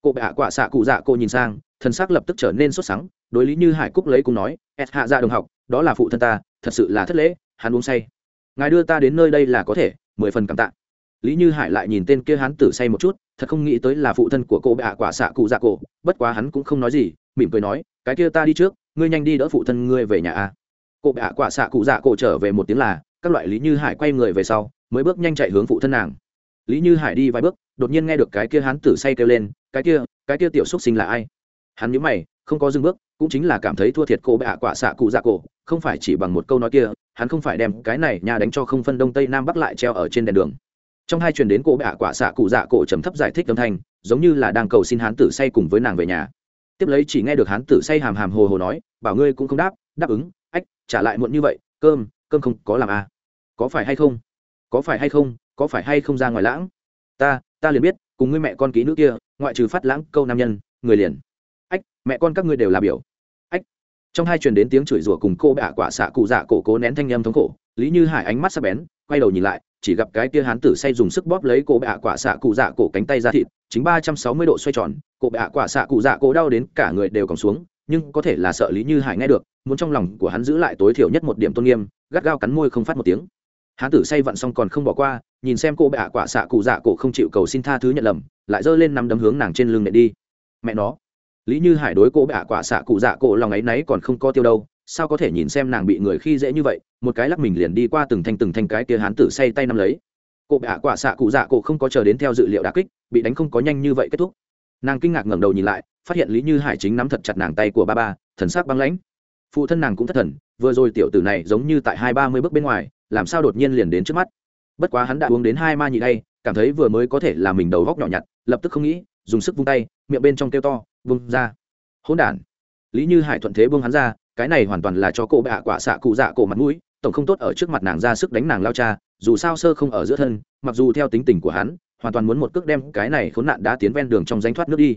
A: Cô bệ hạ quả xạ cụ dạ cô nhìn sang thân xác lập tức trở nên sốt sắng, đối lý như hải cúc lấy cùng nói s hạ ra đồng học, đó là phụ thân ta, thật sự là thất lễ, hắn uống say. Ngài đưa ta đến nơi đây là có thể, mười phần cảm tạ lý như hải lại nhìn tên kia hắn tử say một chút, thật không nghĩ tới là phụ thân của cô bệ quả xạ cụ dạ cổ, bất quá hắn cũng không nói gì, mỉm cười nói, cái kia ta đi trước, ngươi nhanh đi đỡ phụ thân ngươi về nhà a. Cô bệ quả xạ cụ dạ cổ trở về một tiếng là, các loại lý như hải quay người về sau, mới bước nhanh chạy hướng phụ thân nàng. Lý như hải đi vài bước, đột nhiên nghe được cái kia hắn tử say kêu lên, cái kia cái kia tiểu xúc sinh là ai? Hắn nhớ mày, không có dừng bước, cũng chính là cảm thấy thua thiệt cô bệ quả xạ cụ dạ cổ, không phải chỉ bằng một câu nói kia, hắn không phải đem cái này nhà đánh cho không phân đông tây nam bắc lại treo ở trên đèn đường trong hai truyền đến cô bạ quả xạ cụ dạ cổ trầm thấp giải thích âm thanh, giống như là đang cầu xin hán tử say cùng với nàng về nhà. Tiếp lấy chỉ nghe được hán tử say hàm hàm hồ hồ nói, bảo ngươi cũng không đáp đáp ứng, ách, trả lại muộn như vậy, cơm cơm không có làm à. Có phải hay không? Có phải hay không? Có phải hay không ra ngoài lãng? Ta ta liền biết, cùng ngươi mẹ con kỹ nữ kia, ngoại trừ phát lãng câu nam nhân, người liền. Ách, mẹ con các ngươi đều là biểu. Ách. Trong hai truyền đến tiếng chửi rủa cùng cô bạ quả xạ cụ dạ cổ cố nén thanh âm thống khổ, lý như hải ánh mắt sắp bén, quay đầu nhìn lại chỉ gặp cái kia hán tử say dùng sức bóp lấy cô ạ quả xạ cụ dạ cổ cánh tay ra thịt, chính ba trăm sáu mươi độ xoay tròn cô ạ quả xạ cụ dạ cổ đau đến cả người đều còn xuống, nhưng có thể là sợ lý như hải nghe được, muốn trong lòng của hắn giữ lại tối thiểu nhất một điểm tôn nghiêm, gắt gao cắn môi không phát một tiếng. Hán tử say vặn xong còn không bỏ qua, nhìn xem cô ạ quả xạ cụ dạ cổ không chịu cầu xin tha thứ nhận lầm, lại giơ lên nằm đấm hướng nàng trên lưng nệ đi. Mẹ nó! Lý như hải đối cô ạ quả xạ cụ dạ cổ lòng ấy náy còn không có tiêu đâu sao có thể nhìn xem nàng bị người khi dễ như vậy, một cái lắc mình liền đi qua từng thanh từng thanh cái kia hán tử say tay nắm lấy. Cụ bạ quả xạ cụ dạ cụ không có chờ đến theo dự liệu đà kích, bị đánh không có nhanh như vậy kết thúc. Nàng kinh ngạc ngẩng đầu nhìn lại, phát hiện lý như hải chính nắm thật chặt nàng tay của ba ba, thần sắc băng lãnh. Phụ thân nàng cũng thất thần, vừa rồi tiểu tử này giống như tại hai ba mươi bước bên ngoài, làm sao đột nhiên liền đến trước mắt? Bất quá hắn đã uống đến hai ma nhị đây cảm thấy vừa mới có thể là mình đầu góc nhỏ nhặt, lập tức không nghĩ, dùng sức vung tay, miệng bên trong kêu to, vung ra. Hỗn đản. Lý như hải thuận thế buông hắn ra cái này hoàn toàn là cho cô bạ quả xạ cụ dạ cổ mặt mũi, tổng không tốt ở trước mặt nàng ra sức đánh nàng lao cha, dù sao sơ không ở giữa thân, mặc dù theo tính tình của hắn, hoàn toàn muốn một cước đem cái này khốn nạn đã tiến ven đường trong danh thoát nước đi.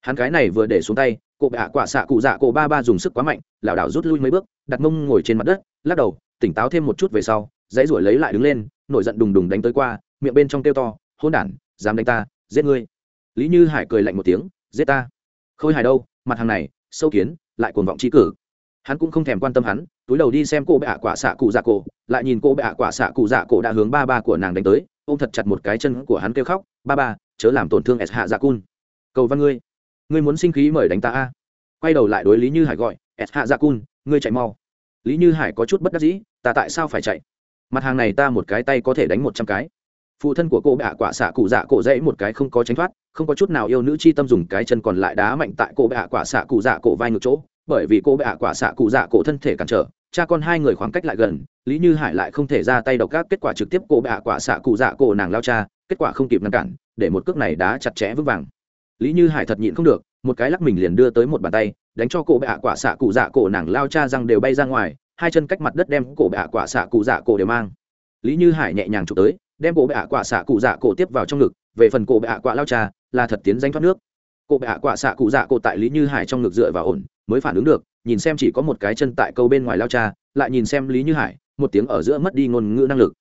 A: Hắn cái này vừa để xuống tay, cô bạ quả xạ cụ dạ cổ ba ba dùng sức quá mạnh, lảo đảo rút lui mấy bước, đặt mông ngồi trên mặt đất, lắc đầu, tỉnh táo thêm một chút về sau, dãy ruổi lấy lại đứng lên, nổi giận đùng đùng đánh tới qua, miệng bên trong kêu to, hôn đản, dám đánh ta, giết ngươi. Lý như hải cười lạnh một tiếng, giết ta. Khôi hài đâu, mặt hàng này, sâu kiến, lại cuồng vọng trí cử hắn cũng không thèm quan tâm hắn, túi đầu đi xem cô bệ ạ quả xạ cụ dạ cổ, lại nhìn cô bệ ạ quả xạ cụ dạ cổ đã hướng ba ba của nàng đánh tới, ôm thật chặt một cái chân của hắn kêu khóc, ba ba, chớ làm tổn thương s hạ dạ cun cầu văn ngươi ngươi muốn sinh khí mời đánh ta a? Quay đầu lại đối lý như hải gọi s hạ dạ cun ngươi chạy mau. Lý như hải có chút bất đắc dĩ, ta tại sao phải chạy? Mặt hàng này ta một cái tay có thể đánh một trăm cái. Phụ thân của cô bạ quả xạ cụ dạ cổ dãy một cái không có tránh thoát, không có chút nào yêu nữ chi tâm dùng cái chân còn lại đá mạnh tại cô bạ quả xạ cụ dạ cổ vai ngược chỗ bởi vì cô bạ quả xạ cụ dạ cổ thân thể cản trở, cha con hai người khoảng cách lại gần, lý như hải lại không thể ra tay độc các kết quả trực tiếp cô bạ quả xạ cụ dạ cổ nàng lao cha, kết quả không kịp ngăn cản, để một cước này đá chặt chẽ vững vàng. Lý như hải thật nhịn không được, một cái lắc mình liền đưa tới một bàn tay, đánh cho cổ ạ quả xạ cụ dạ cổ nàng lao cha răng đều bay ra ngoài, hai chân cách mặt đất đem cổ bạ quả xạ cụ dạ cổ đều mang. Lý như hải nhẹ nhàng chụp tới, đem cổ bạ quả xạ cụ dạ cổ tiếp vào trong ngực, về phần cổ bạ quả lao cha, là thật tiến danh thoát nước. Cổ bạ quả xạ cụ dạ cổ tại lý như hải trong ngực dựa vào ổn mới phản ứng được, nhìn xem chỉ có một cái chân tại câu bên ngoài lao cha, lại nhìn xem lý như hải, một tiếng ở giữa mất đi ngôn ngữ năng lực.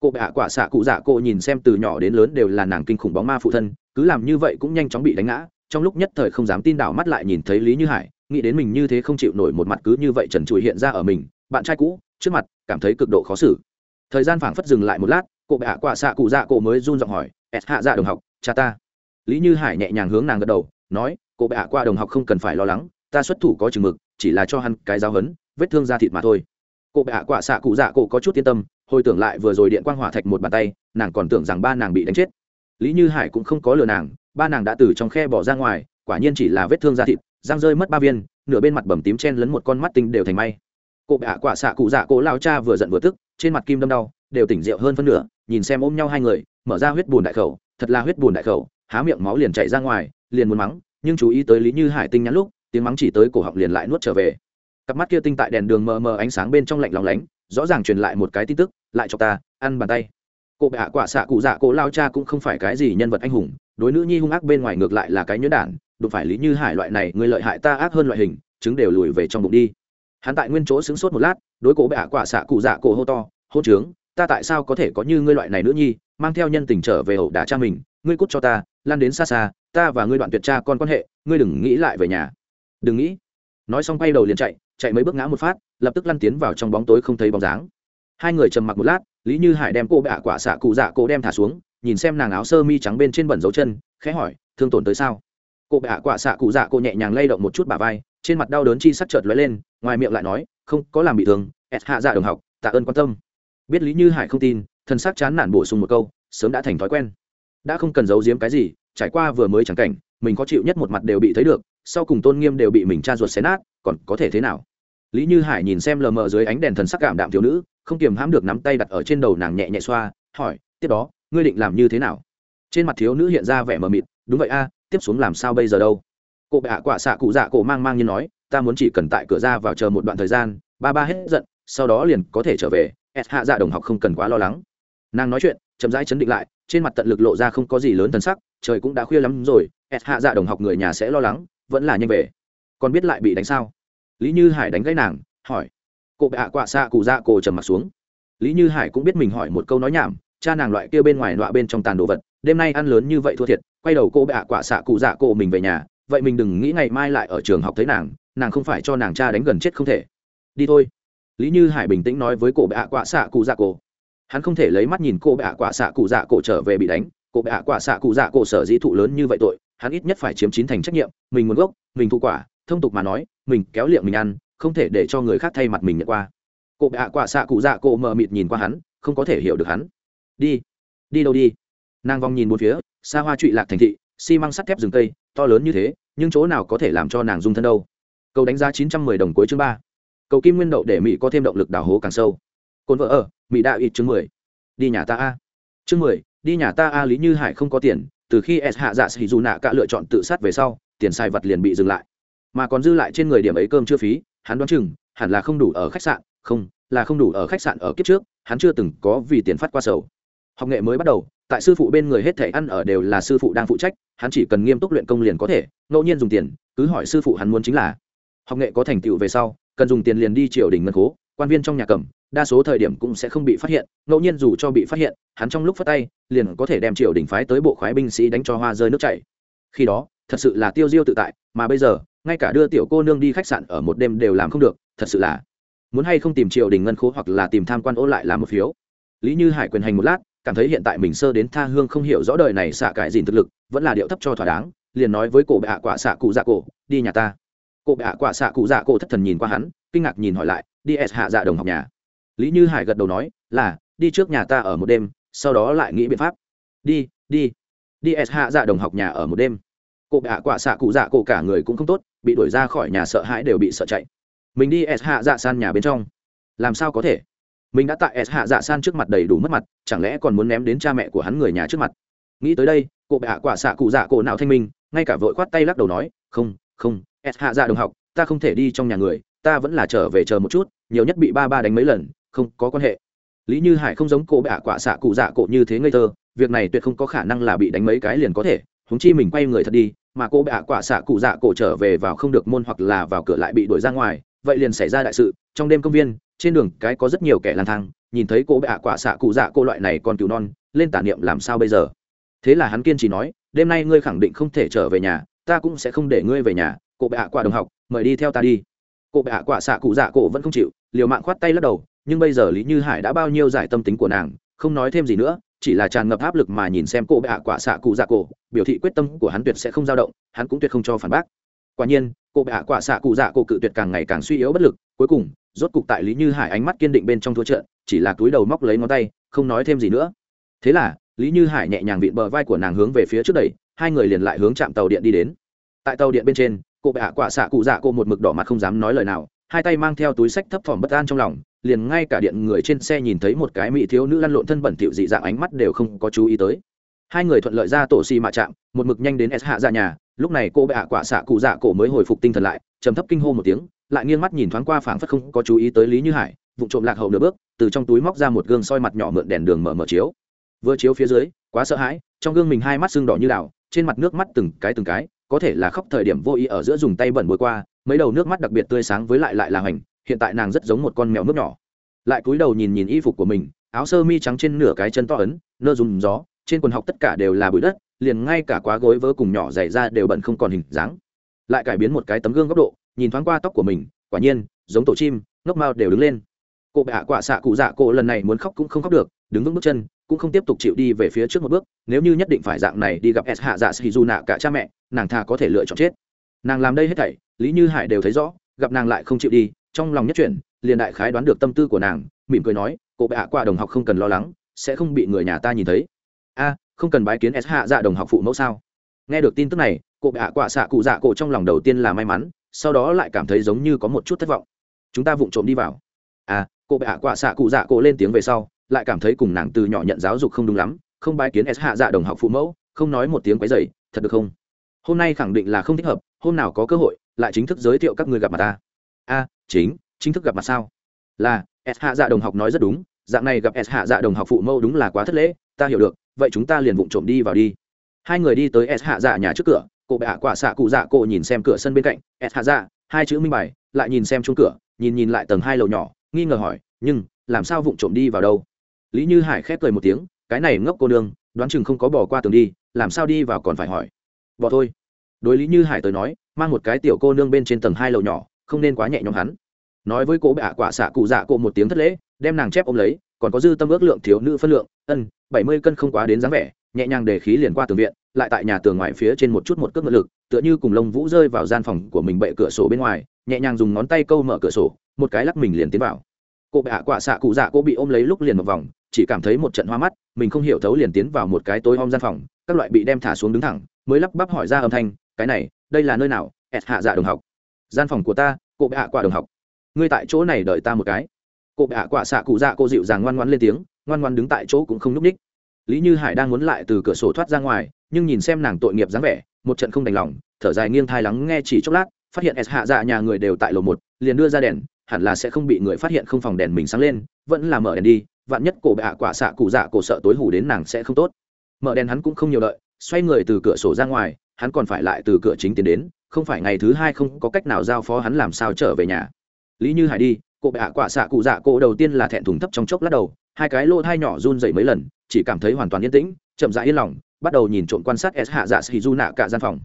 A: Cô hạ quả xạ cụ dạ cô nhìn xem từ nhỏ đến lớn đều là nàng kinh khủng bóng ma phụ thân, cứ làm như vậy cũng nhanh chóng bị đánh ngã, trong lúc nhất thời không dám tin đảo mắt lại nhìn thấy lý như hải, nghĩ đến mình như thế không chịu nổi một mặt cứ như vậy trần trụi hiện ra ở mình, bạn trai cũ, trước mặt, cảm thấy cực độ khó xử. Thời gian phảng phất dừng lại một lát, cô hạ quả xạ cụ dạ cô mới run giọng hỏi s hạ dạ đồng học, cha ta? Lý như hải nhẹ nhàng hướng nàng gật đầu, nói, cô hạ qua đồng học không cần phải lo lắng ta xuất thủ có chừng mực, chỉ là cho hắn cái giáo hấn, vết thương da thịt mà thôi. Cô hạ quả xạ cụ dạ cụ có chút yên tâm, hồi tưởng lại vừa rồi điện quang hỏa thạch một bàn tay, nàng còn tưởng rằng ba nàng bị đánh chết. Lý như hải cũng không có lừa nàng, ba nàng đã từ trong khe bỏ ra ngoài, quả nhiên chỉ là vết thương da thịt, răng rơi mất ba viên, nửa bên mặt bầm tím chen lấn một con mắt tinh đều thành may. Cụ bạ quả xạ cụ dạ cụ lao cha vừa giận vừa tức, trên mặt kim đâm đau, đều tỉnh rượu hơn phân nửa, nhìn xem ôm nhau hai người, mở ra huyết bùn đại khẩu, thật là huyết bùn đại khẩu, há miệng máu liền chạy ra ngoài, liền muốn mắng, nhưng chú ý tới lý như hải tinh nhắn lúc tiếng mắng chỉ tới cổ họng liền lại nuốt trở về. Cặp mắt kia tinh tại đèn đường mờ mờ ánh sáng bên trong lạnh lòng lánh, rõ ràng truyền lại một cái tin tức, lại cho ta, ăn bàn tay. Cô bệ hạ quả xạ cụ dạ cổ lao cha cũng không phải cái gì nhân vật anh hùng, đối nữ nhi hung ác bên ngoài ngược lại là cái nhuyễn đản, đụng phải lý như hải loại này, người lợi hại ta ác hơn loại hình chứng đều lùi về trong bụng đi. Hắn tại nguyên chỗ xứng sốt một lát, đối cổ bệ hạ quả xạ cụ dạ cổ hô to, hô trướng, ta tại sao có thể có như ngươi loại này nữ nhi, mang theo nhân tình trở về hậu đả cha mình, ngươi cút cho ta, lan đến xa xa, ta và ngươi đoạn tuyệt cha con quan hệ, ngươi đừng nghĩ lại về nhà đừng nghĩ. Nói xong quay đầu liền chạy chạy mấy bước ngã một phát, lập tức lăn tiến vào trong bóng tối không thấy bóng dáng. Hai người trầm mặc một lát, lý như hải đem cô bạ quả xạ cụ dạ cô đem thả xuống, nhìn xem nàng áo sơ mi trắng bên trên bẩn dấu chân, khẽ hỏi, thương tổn tới sao? Cô bạ quả xạ cụ dạ cô nhẹ nhàng lay động một chút bà vai, trên mặt đau đớn chi sắc chợt lóe lên, ngoài miệng lại nói, không, có làm bị thương ẹt hạ dạ đồng học, tạ ơn quan tâm. Biết lý như hải không tin thân xác chán nản bổ sung một câu, sớm đã thành thói quen. Đã không cần giấu giếm cái gì, trải qua vừa mới chẳng cảnh, mình có chịu nhất một mặt đều bị thấy được sau cùng tôn nghiêm đều bị mình cha ruột xé nát, còn có thể thế nào? Lý như hải nhìn xem lờ mờ dưới ánh đèn thần sắc cảm đạm thiếu nữ, không kiềm hãm được nắm tay đặt ở trên đầu nàng nhẹ nhẹ xoa, hỏi, tiếp đó, ngươi định làm như thế nào? Trên mặt thiếu nữ hiện ra vẻ mờ mịt, đúng vậy a, tiếp xuống làm sao bây giờ đâu? Cụ bệ hạ quả xạ cụ dạ cổ mang mang như nói, ta muốn chỉ cần tại cửa ra vào chờ một đoạn thời gian, ba ba hết giận, sau đó liền có thể trở về s hạ dạ đồng học không cần quá lo lắng. Nàng nói chuyện, chậm rãi chấn định lại, trên mặt tận lực lộ ra không có gì lớn thần sắc, trời cũng đã khuya lắm rồi s hạ dạ đồng học người nhà sẽ lo lắng vẫn là nhanh về. Còn biết lại bị đánh sao? Lý như hải đánh gãy nàng, hỏi. Cô bệ hạ quạ xạ cụ dạ cổ trầm mặt xuống. Lý như hải cũng biết mình hỏi một câu nói nhảm, cha nàng loại kia bên ngoài nọa bên trong tàn đồ vật, đêm nay ăn lớn như vậy thua thiệt, quay đầu cô bệ hạ quạ xạ cụ dạ cổ mình về nhà, vậy mình đừng nghĩ ngày mai lại ở trường học thấy nàng nàng không phải cho nàng cha đánh gần chết không thể. Đi thôi. Lý như hải bình tĩnh nói với cô bệ hạ quạ xạ cụ dạ cổ. Hắn không thể lấy mắt nhìn cô bệ hạ quạ xạ cụ dạ cổ trở về bị đánh cô bệ ạ quả xạ cụ dạ cổ sở dĩ thụ lớn như vậy tội hắn ít nhất phải chiếm chín thành trách nhiệm mình nguồn gốc mình thụ quả thông tục mà nói mình kéo liệm mình ăn không thể để cho người khác thay mặt mình nhận qua. Cô bệ hạ quả xạ cụ dạ cổ mờ mịt nhìn qua hắn không có thể hiểu được hắn. Đi đi đâu đi? Nàng vong nhìn một phía xa hoa trụy lạc thành thị xi măng sắt thép rừng tây, to lớn như thế nhưng chỗ nào có thể làm cho nàng dung thân đâu? Cầu đánh giá chín trăm mười đồng cuối chương ba. Cầu kim nguyên đậu để mỹ có thêm động lực đào hố càng sâu. Cồn vợ ở mỹ đạo ít chương mười. Đi nhà ta a. Chương mười đi nhà ta a lý như hải không có tiền, từ khi s hạ dạ sĩ dù nạ cả lựa chọn tự sát về sau, tiền xài vật liền bị dừng lại. Mà còn dư lại trên người điểm ấy cơm chưa phí, hắn đoán chừng, hẳn là không đủ ở khách sạn, không, là không đủ ở khách sạn ở kiếp trước, hắn chưa từng có vì tiền phát qua sầu. Học nghệ mới bắt đầu, tại sư phụ bên người hết thể ăn ở đều là sư phụ đang phụ trách, hắn chỉ cần nghiêm túc luyện công liền có thể, ngẫu nhiên dùng tiền, cứ hỏi sư phụ hắn muốn chính là. Học nghệ có thành tựu về sau, cần dùng tiền liền đi triều đình ngân khố, quan viên trong nhà cầm đa số thời điểm cũng sẽ không bị phát hiện, ngẫu nhiên dù cho bị phát hiện, hắn trong lúc phát tay, liền có thể đem triều đình phái tới bộ khoái binh sĩ đánh cho hoa rơi nước chảy. Khi đó, thật sự là tiêu diêu tự tại, mà bây giờ, ngay cả đưa tiểu cô nương đi khách sạn ở một đêm đều làm không được, thật sự là muốn hay không tìm triều đình ngân khố hoặc là tìm tham quan ô lại làm một phiếu. Lý như hải quyền hành một lát, cảm thấy hiện tại mình sơ đến tha hương không hiểu rõ đời này xạ cải dìn thực lực, vẫn là điệu thấp cho thỏa đáng, liền nói với cổ bệ hạ quả xạ cụ dạ cổ, đi nhà ta. Cổ bệ hạ quả xạ cụ dạ cổ thất thần nhìn qua hắn, kinh ngạc nhìn hỏi lại, đi s hạ dạ đồng học nhà lý như hải gật đầu nói, là, đi trước nhà ta ở một đêm, sau đó lại nghĩ biện pháp. Đi đi. Đi s hạ dạ đồng học nhà ở một đêm. Cụ bạ quả xạ cụ dạ cụ cả người cũng không tốt, bị đuổi ra khỏi nhà sợ hãi đều bị sợ chạy. Mình đi s hạ dạ san nhà bên trong. Làm sao có thể? Mình đã tại s hạ dạ san trước mặt đầy đủ mất mặt, chẳng lẽ còn muốn ném đến cha mẹ của hắn người nhà trước mặt? Nghĩ tới đây, Cụ bạ quả xạ cụ dạ cụ nào thanh minh, ngay cả vội khoát tay lắc đầu nói, không không, s hạ dạ đồng học, ta không thể đi trong nhà người, ta vẫn là trở về chờ một chút, nhiều nhất bị ba ba đánh mấy lần không có quan hệ. Lý như hải không giống cô bạ quả xạ cụ dạ cổ như thế ngây thơ, việc này tuyệt không có khả năng là bị đánh mấy cái liền có thể húng chi mình quay người thật đi, mà cô bạ quả xạ cụ dạ cổ trở về vào không được môn hoặc là vào cửa lại bị đuổi ra ngoài, vậy liền xảy ra đại sự, trong đêm công viên, trên đường cái có rất nhiều kẻ lang thang, nhìn thấy cô bạ quả xạ cụ dạ cô loại này còn cứu non, lên tả niệm làm sao bây giờ? Thế là hắn kiên trì nói, đêm nay ngươi khẳng định không thể trở về nhà, ta cũng sẽ không để ngươi về nhà, cô bạ quả đồng học, mời đi theo ta đi. Cô bạ quả xạ cụ dạ cổ vẫn không chịu, liều mạng khoát tay lắc đầu nhưng bây giờ lý như hải đã bao nhiêu giải tâm tính của nàng, không nói thêm gì nữa, chỉ là tràn ngập áp lực mà nhìn xem cô bạ quả xạ cụ dạ cổ, biểu thị quyết tâm của hắn tuyệt sẽ không dao động, hắn cũng tuyệt không cho phản bác. Quả nhiên, cô bạ quả xạ cụ dạ cổ cự tuyệt càng ngày càng suy yếu bất lực, cuối cùng, rốt cục tại lý như hải ánh mắt kiên định bên trong thua trận, chỉ là túi đầu móc lấy ngón tay, không nói thêm gì nữa. Thế là, lý như hải nhẹ nhàng vịn bờ vai của nàng hướng về phía trước đẩy, hai người liền lại hướng chạm tàu điện đi đến. Tại tàu điện bên trên, cô bạ quả xạ cụ dạ cô một mực đỏ mặt không dám nói lời nào hai tay mang theo túi sách thấp thỏm bất an trong lòng, liền ngay cả điện người trên xe nhìn thấy một cái mỹ thiếu nữ lăn lộn thân bẩn thỉu dị dạng ánh mắt đều không có chú ý tới. Hai người thuận lợi ra tổ xi mạ chạm, một mực nhanh đến s hạ ra nhà, lúc này cô bạ quả xạ cụ dạ cổ mới hồi phục tinh thần lại, trầm thấp kinh hô một tiếng, lại nghiêng mắt nhìn thoáng qua phảng phất không có chú ý tới lý như hải vụ trộm lạc hậu nửa bước, từ trong túi móc ra một gương soi mặt nhỏ mượn đèn đường mở mở chiếu. Vừa chiếu phía dưới, quá sợ hãi, trong gương mình hai mắt sưng đỏ như đảo trên mặt nước mắt từng cái từng cái, có thể là khóc thời điểm vô ý ở giữa dùng tay bẩn bôi qua mấy đầu nước mắt đặc biệt tươi sáng với lại lại là hoành, hiện tại nàng rất giống một con mèo nước nhỏ. Lại cúi đầu nhìn nhìn y phục của mình, áo sơ mi trắng trên nửa cái chân to ấn, nơ dùng gió, trên quần học tất cả đều là bụi đất, liền ngay cả quá gối vớ cùng nhỏ dày ra đều bẩn không còn hình dáng. Lại cải biến một cái tấm gương góc độ, nhìn thoáng qua tóc của mình, quả nhiên, giống tổ chim, ngốc mao đều đứng lên. Cô bệ hạ quả xạ cụ dạ cô lần này muốn khóc cũng không khóc được, đứng vững bước chân, cũng không tiếp tục chịu đi về phía trước một bước, nếu như nhất định phải dạng này đi gặp s hạ dạ sĩ du nạ cả cha mẹ, nàng thà có thể lựa chọn chết. Nàng làm đây hết thảy lý như hải đều thấy rõ, gặp nàng lại không chịu đi, trong lòng nhất chuyển, liền đại khái đoán được tâm tư của nàng, mỉm cười nói cô bệ hạ qua đồng học không cần lo lắng, sẽ không bị người nhà ta nhìn thấy. A, không cần bái kiến s hạ dạ đồng học phụ mẫu sao? Nghe được tin tức này cô bệ hạ quả xạ cụ dạ cổ trong lòng đầu tiên là may mắn, sau đó lại cảm thấy giống như có một chút thất vọng. Chúng ta vụng trộm đi vào. À cô bệ hạ quả xạ cụ dạ cổ lên tiếng về sau, lại cảm thấy cùng nàng từ nhỏ nhận giáo dục không đúng lắm, không bái kiến s hạ dạ đồng học phụ mẫu, không nói một tiếng quấy dày thật được không? Hôm nay khẳng định là không thích hợp, hôm nào có cơ hội, lại chính thức giới thiệu các người gặp mặt ta. A, chính chính thức gặp mặt sao? Là, s hạ dạ đồng học nói rất đúng, dạng này gặp s hạ dạ đồng học phụ mẫu đúng là quá thất lễ, ta hiểu được, vậy chúng ta liền vụng trộm đi vào đi. Hai người đi tới s hạ dạ nhà trước cửa, cô bệ hạ quả xạ cụ dạ cô nhìn xem cửa sân bên cạnh, s hạ dạ hai chữ minh bài, lại nhìn xem chung cửa, nhìn nhìn lại tầng hai lầu nhỏ, nghi ngờ hỏi, nhưng, làm sao vụng trộm đi vào đâu? Lý như hải khép cười một tiếng, cái này ngốc cô nương, đoán chừng không có bỏ qua tường đi, làm sao đi vào còn phải hỏi bỏ thôi. Đối lý như hải tới nói, mang một cái tiểu cô nương bên trên tầng hai lầu nhỏ, không nên quá nhẹ nhõm hắn. Nói với cô bạ quả xạ cụ dạ cô một tiếng thất lễ, đem nàng chép ôm lấy, còn có dư tâm ước lượng thiếu nữ phân lượng, ân, bảy mươi cân không quá đến dáng vẻ, nhẹ nhàng để khí liền qua tường viện, lại tại nhà tường ngoài phía trên một chút một cước ngựa lực, tựa như cùng lông vũ rơi vào gian phòng của mình bệ cửa sổ bên ngoài, nhẹ nhàng dùng ngón tay câu mở cửa sổ, một cái lắc mình liền tiến vào. Cô bạ quả xạ cụ dạ cô bị ôm lấy lúc liền một vòng, chỉ cảm thấy một trận hoa mắt, mình không hiểu thấu liền tiến vào một cái tối om gian phòng, các loại bị đem thả xuống đứng thẳng mới lắp bắp hỏi ra âm thanh, cái này, đây là nơi nào? Ẹt hạ dạ đồng học. Gian phòng của ta cụ hạ quả đồng học. Ngươi tại chỗ này đợi ta một cái. Cụ hạ quả xạ cụ dạ cô dịu dàng ngoan ngoan lên tiếng, ngoan ngoan đứng tại chỗ cũng không n ú c ních. Lý như hải đang muốn lại từ cửa sổ thoát ra ngoài, nhưng nhìn xem nàng tội nghiệp dáng vẻ, một trận không đành lòng, thở dài nghiêng thai lắng nghe chỉ chốc lát, phát hiện s hạ dạ nhà người đều tại lầu một, liền đưa ra đèn, hẳn là sẽ không bị người phát hiện không phòng đèn mình sáng lên, vẫn là mở đèn đi, vạn nhất cổ hạ quả xạ cụ dạ cổ sợ tối hủ đến nàng sẽ không tốt. Mở đèn hắn cũng không nhiều đợi xoay người từ cửa sổ ra ngoài, hắn còn phải lại từ cửa chính tiến đến, không phải ngày thứ hai không có cách nào giao phó hắn làm sao trở về nhà. Lý như hải đi cụ bệ hạ quả xạ cụ dạ cổ đầu tiên là thẹn thùng thấp trong chốc lát đầu, hai cái lỗ thai nhỏ run dậy mấy lần, chỉ cảm thấy hoàn toàn yên tĩnh, chậm rãi yên lòng, bắt đầu nhìn trộm quan sát s hạ dạ xì du nạ cả gian phòng.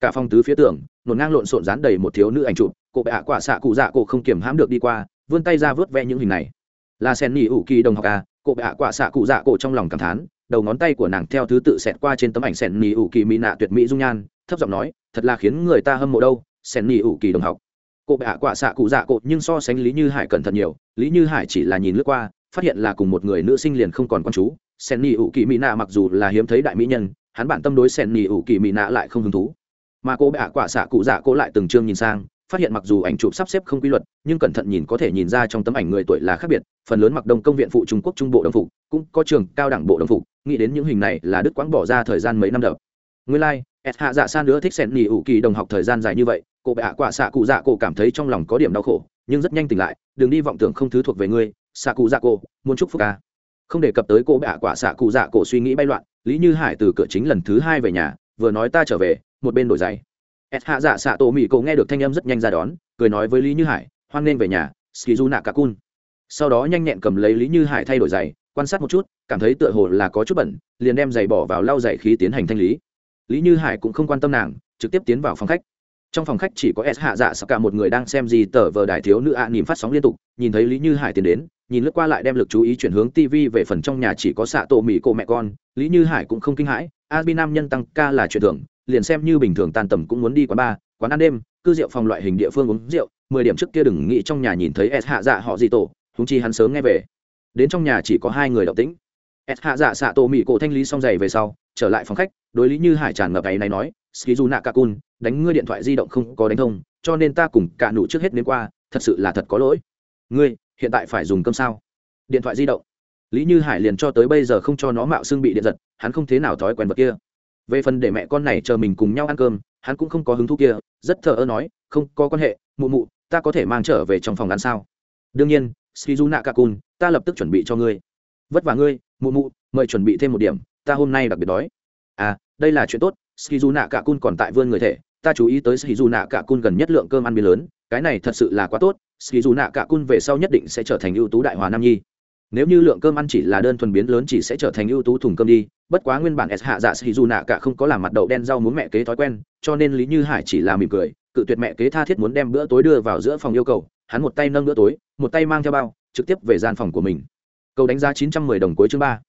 A: Cả phòng tứ phía tường, nổn ngang lộn xộn dán đầy một thiếu nữ ảnh chụp cụ bệ hạ quả xạ cụ dạ cổ không kiểm hãm được đi qua, vươn tay ra vớt ve những hình này. Là sen nỉ ủ kỳ đồng học à cụ bệ hạ quả xạ cụ dạ cổ trong lòng cảm thán đầu ngón tay của nàng theo thứ tự xẹt qua trên tấm ảnh sen nỉ ủ kỳ mỹ nạ tuyệt mỹ dung nhan, thấp giọng nói, thật là khiến người ta hâm mộ đâu sen nỉ ủ kỳ đồng học. Cô bệ hạ quả xạ cụ dạ cổ, nhưng so sánh lý như hải cẩn thận nhiều, lý như hải chỉ là nhìn lướt qua, phát hiện là cùng một người nữ sinh liền không còn con chú. Sen nỉ ủ kỳ mỹ nạ mặc dù là hiếm thấy đại mỹ nhân, hắn bản tâm đối sen nỉ ủ kỳ mỹ nạ lại không hứng thú. Mà cô bệ hạ quả xạ cụ dạ cô lại từng chương nhìn sang phát hiện mặc dù ảnh chụp sắp xếp không quy luật nhưng cẩn thận nhìn có thể nhìn ra trong tấm ảnh người tuổi là khác biệt phần lớn mặc đông công viện phụ trung quốc trung bộ đồng phục cũng có trường cao đẳng bộ đồng phục nghĩ đến những hình này là đức quãng bỏ ra thời gian mấy năm đợt nguyên lai、like, s hạ dạ san nữa thích sẹn nỉ ủ kỳ đồng học thời gian dài như vậy cô bệ hạ quả xạ cụ dạ cổ cảm thấy trong lòng có điểm đau khổ nhưng rất nhanh tỉnh lại đừng đi vọng tưởng không thứ thuộc về ngươi xạ cụ dạ cổ muốn chúc phúc ca không đề cập tới cô bệ hạ quả xạ cụ dạ cổ suy nghĩ bay loạn lý như hải từ cửa chính lần thứ hai về nhà vừa nói ta trở về một bên đổi giày s hạ dạ xạ tổ mỹ cậu nghe được thanh âm rất nhanh ra đón cười nói với lý như hải hoan nên về nhà skizu nạ cả cun. Sau đó nhanh nhẹn cầm lấy lý như hải thay đổi giày quan sát một chút cảm thấy tựa hồ là có chút bẩn liền đem giày bỏ vào lau giày khí tiến hành thanh lý. Lý như hải cũng không quan tâm nàng trực tiếp tiến vào phòng khách. Trong phòng khách chỉ có s hạ dạ sợ cả một người đang xem gì tờ vờ đài thiếu nữ ạ à, phát sóng liên tục nhìn thấy lý như hải tiến đến nhìn lướt qua lại đem lực chú ý chuyển hướng tv về phần trong nhà chỉ có xạ tổ mỹ cô mẹ con lý như hải cũng không kinh hãi a bi nam nhân tăng ca là chuyện thường liền xem như bình thường tan tầm cũng muốn đi quán bar, quán ăn đêm, cư rượu phòng loại hình địa phương uống rượu, mười điểm trước kia đừng nghĩ trong nhà nhìn thấy s hạ dạ họ gì tổ húng chi hắn sớm nghe về. Đến trong nhà chỉ có hai người động tĩnh. S hạ dạ xạ tổ mỹ cổ thanh lý xong giày về sau, trở lại phòng khách, đối lý như hải tràn ngập ấy này nói, skizu nakakun cả cun đánh ngươi điện thoại di động không có đánh thông, cho nên ta cùng cả nụ trước hết đến qua, thật sự là thật có lỗi. Ngươi, hiện tại phải dùng cơm sao? Điện thoại di động. Lý như hải liền cho tới bây giờ không cho nó mạo xương bị điện giật, hắn không thế nào thói quen vật kia về phần để mẹ con này chờ mình cùng nhau ăn cơm, hắn cũng không có hứng thú kia, rất thờ ơ nói, không, có quan hệ, mụ mụ, ta có thể mang trở về trong phòng ăn sao? Đương nhiên skizu nạ ta lập tức chuẩn bị cho ngươi. Vất vả ngươi, mụ mụ, mời chuẩn bị thêm một điểm, ta hôm nay đặc biệt đói. À đây là chuyện tốt skizu nạ còn tại vươn người thể, ta chú ý tới skizu nạ gần nhất lượng cơm ăn biến lớn, cái này thật sự là quá tốt skizu nạ về sau nhất định sẽ trở thành ưu tú đại hòa nam nhi nếu như lượng cơm ăn chỉ là đơn thuần biến lớn chỉ sẽ trở thành ưu tú thùng cơm đi, bất quá nguyên bản s hạ dạ sĩ dù nạ cả không có làm mặt đậu đen rau muốn mẹ kế thói quen, cho nên lý như hải chỉ là mỉm cười, cự tuyệt mẹ kế tha thiết muốn đem bữa tối đưa vào giữa phòng yêu cầu, hắn một tay nâng bữa tối, một tay mang theo bao, trực tiếp về gian phòng của mình. Cầu đánh giá chín trăm mười đồng cuối chương ba.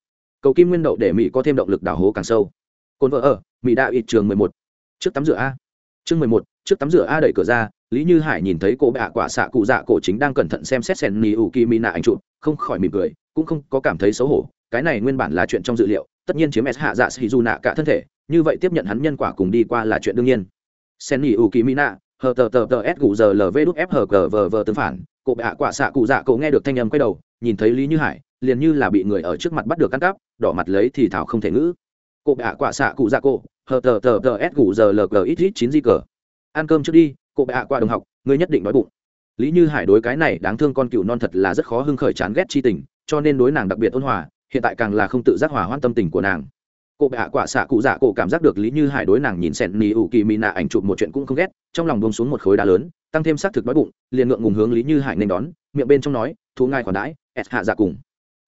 A: Cầu kim nguyên đậu để mỹ có thêm động lực đào hố càng sâu. Cồn vợ ở, mỹ đạo ít trường mười một. Trước tắm rửa a chương mười một, trước tắm rửa a đẩy cửa ra, lý như hải nhìn thấy cô bạ quả xạ cụ dạ cổ chính đang cẩn thận xem xét sen ni u ki nạ anh chụp, không khỏi mỉm cười, cũng không có cảm thấy xấu hổ, cái này nguyên bản là chuyện trong dự liệu, tất nhiên chiếm s hạ dạ sĩ dù nạ cả thân thể, như vậy tiếp nhận hắn nhân quả cùng đi qua là chuyện đương nhiên. Sen ni u ki mi nạ hờ tờ tờ tờ s gù giờ lv đúc f hờ cờ vờ vờ tương phản, cô bạ quả xạ cụ dạ cổ nghe được thanh âm quay đầu, nhìn thấy lý như hải, liền như là bị người ở trước mặt bắt được căn cắp đỏ mặt lấy thì thảo không thể ngữ cô bạ quả xạ cụ dạ cổ hờ tờ tờ tờ s gù giờ lg ít ít chín di cờ ăn cơm trước đi, cô bạ qua đồng học, ngươi nhất định đói bụng. Lý như hải đối cái này đáng thương con cựu non thật là rất khó hưng khởi chán ghét chi tình, cho nên đối nàng đặc biệt ôn hòa, hiện tại càng là không tự giác hòa hoan tâm tình của nàng. Cô bạ quả xạ cụ dạ cổ cảm giác được lý như hải đối nàng nhìn xẹn nỉ ủ kỳ mị nạ ảnh chụp một chuyện cũng không ghét, trong lòng bông xuống một khối đá lớn, tăng thêm xác thực đói bụng, liền ngượng ngùng hướng lý như hải nên đón, miệng bên trong nói, thú ngai khoản đãi, ẹt hạ dạ cùng.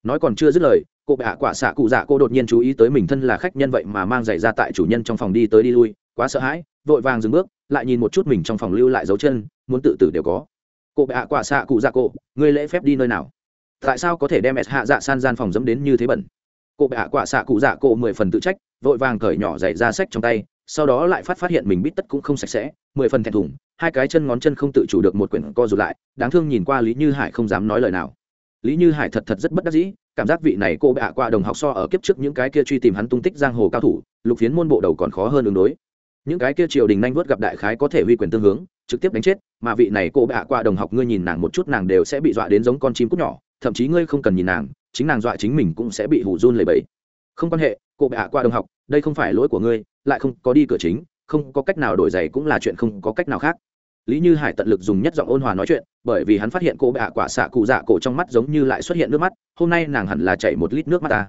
A: Nói còn chưa dứt lời cô bạ quả xạ cụ dạ cô đột nhiên chú ý tới mình thân là khách nhân vậy mà mang giày ra tại chủ nhân trong phòng đi tới đi lui, quá sợ hãi, vội vàng dừng bước, lại nhìn một chút mình trong phòng lưu lại dấu chân, muốn tự tử đều có. Cô bạ quả xạ cụ dạ cô, ngươi lễ phép đi nơi nào? Tại sao có thể đem s hạ dạ san gian phòng dẫm đến như thế bẩn? Cô bạ quả xạ cụ dạ cô mười phần tự trách, vội vàng cởi nhỏ giày ra sách trong tay, sau đó lại phát phát hiện mình bít tất cũng không sạch sẽ, mười phần thẹn thùng, hai cái chân ngón chân không tự chủ được một quyển co rụt lại, đáng thương nhìn qua lý như hải không dám nói lời nào. Lý như hải thật thật rất bất đắc dĩ cảm giác vị này cô bạ qua đồng học so ở kiếp trước những cái kia truy tìm hắn tung tích giang hồ cao thủ, lục phiến môn bộ đầu còn khó hơn ứng đối. Những cái kia triều đình nhanh vớt gặp đại khái có thể huy quyền tương hướng, trực tiếp đánh chết, mà vị này cô bạ qua đồng học ngươi nhìn nàng một chút nàng đều sẽ bị dọa đến giống con chim cút nhỏ, thậm chí ngươi không cần nhìn nàng, chính nàng dọa chính mình cũng sẽ bị hủ run lầy bẫy không quan hệ, cô bạ qua đồng học, đây không phải lỗi của ngươi, lại không có đi cửa chính, không có cách nào đổi giày cũng là chuyện không có cách nào khác lý như hải tận lực dùng nhất giọng ôn hòa nói chuyện, bởi vì hắn phát hiện cô bạ quả xạ cụ dạ cổ trong mắt giống như lại xuất hiện nước mắt, hôm nay nàng hẳn là chảy một lít nước mắt ta.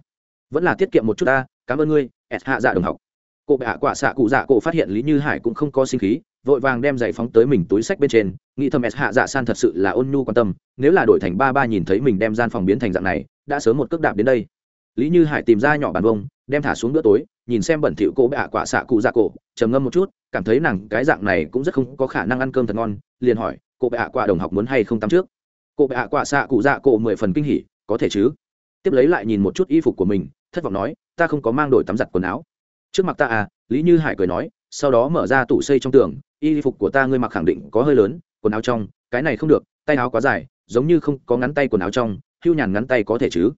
A: Vẫn là tiết kiệm một chút ta, cảm ơn ngươi, ẹt hạ dạ đồng học. Cô bạ quả xạ cụ dạ cổ phát hiện lý như hải cũng không có sinh khí, vội vàng đem giày phóng tới mình túi sách bên trên, nghĩ thầm ẹt hạ dạ san thật sự là ôn nhu quan tâm, nếu là đổi thành ba ba nhìn thấy mình đem gian phòng biến thành dạng này, đã sớm một cước đạp đến đây. Lý như hải tìm ra nhỏ bàn bông đem thả xuống bữa tối, nhìn xem bẩn thỉu cô bạ quả xạ cụ dạ cổ, trầm ngâm một chút cảm thấy nàng cái dạng này cũng rất không có khả năng ăn cơm thật ngon, liền hỏi, cô bạ quả đồng học muốn hay không tắm trước? Cô bạ quả xạ cụ dạ cổ mười phần kinh hỉ, có thể chứ. Tiếp lấy lại nhìn một chút y phục của mình, thất vọng nói, ta không có mang đổi tắm giặt quần áo. Trước mặt ta à? Lý như hải cười nói, sau đó mở ra tủ xây trong tường, y phục của ta ngươi mặc khẳng định có hơi lớn, quần áo trong, cái này không được, tay áo quá dài, giống như không có ngắn tay quần áo trong, hưu nhàn ngắn tay có thể chứ?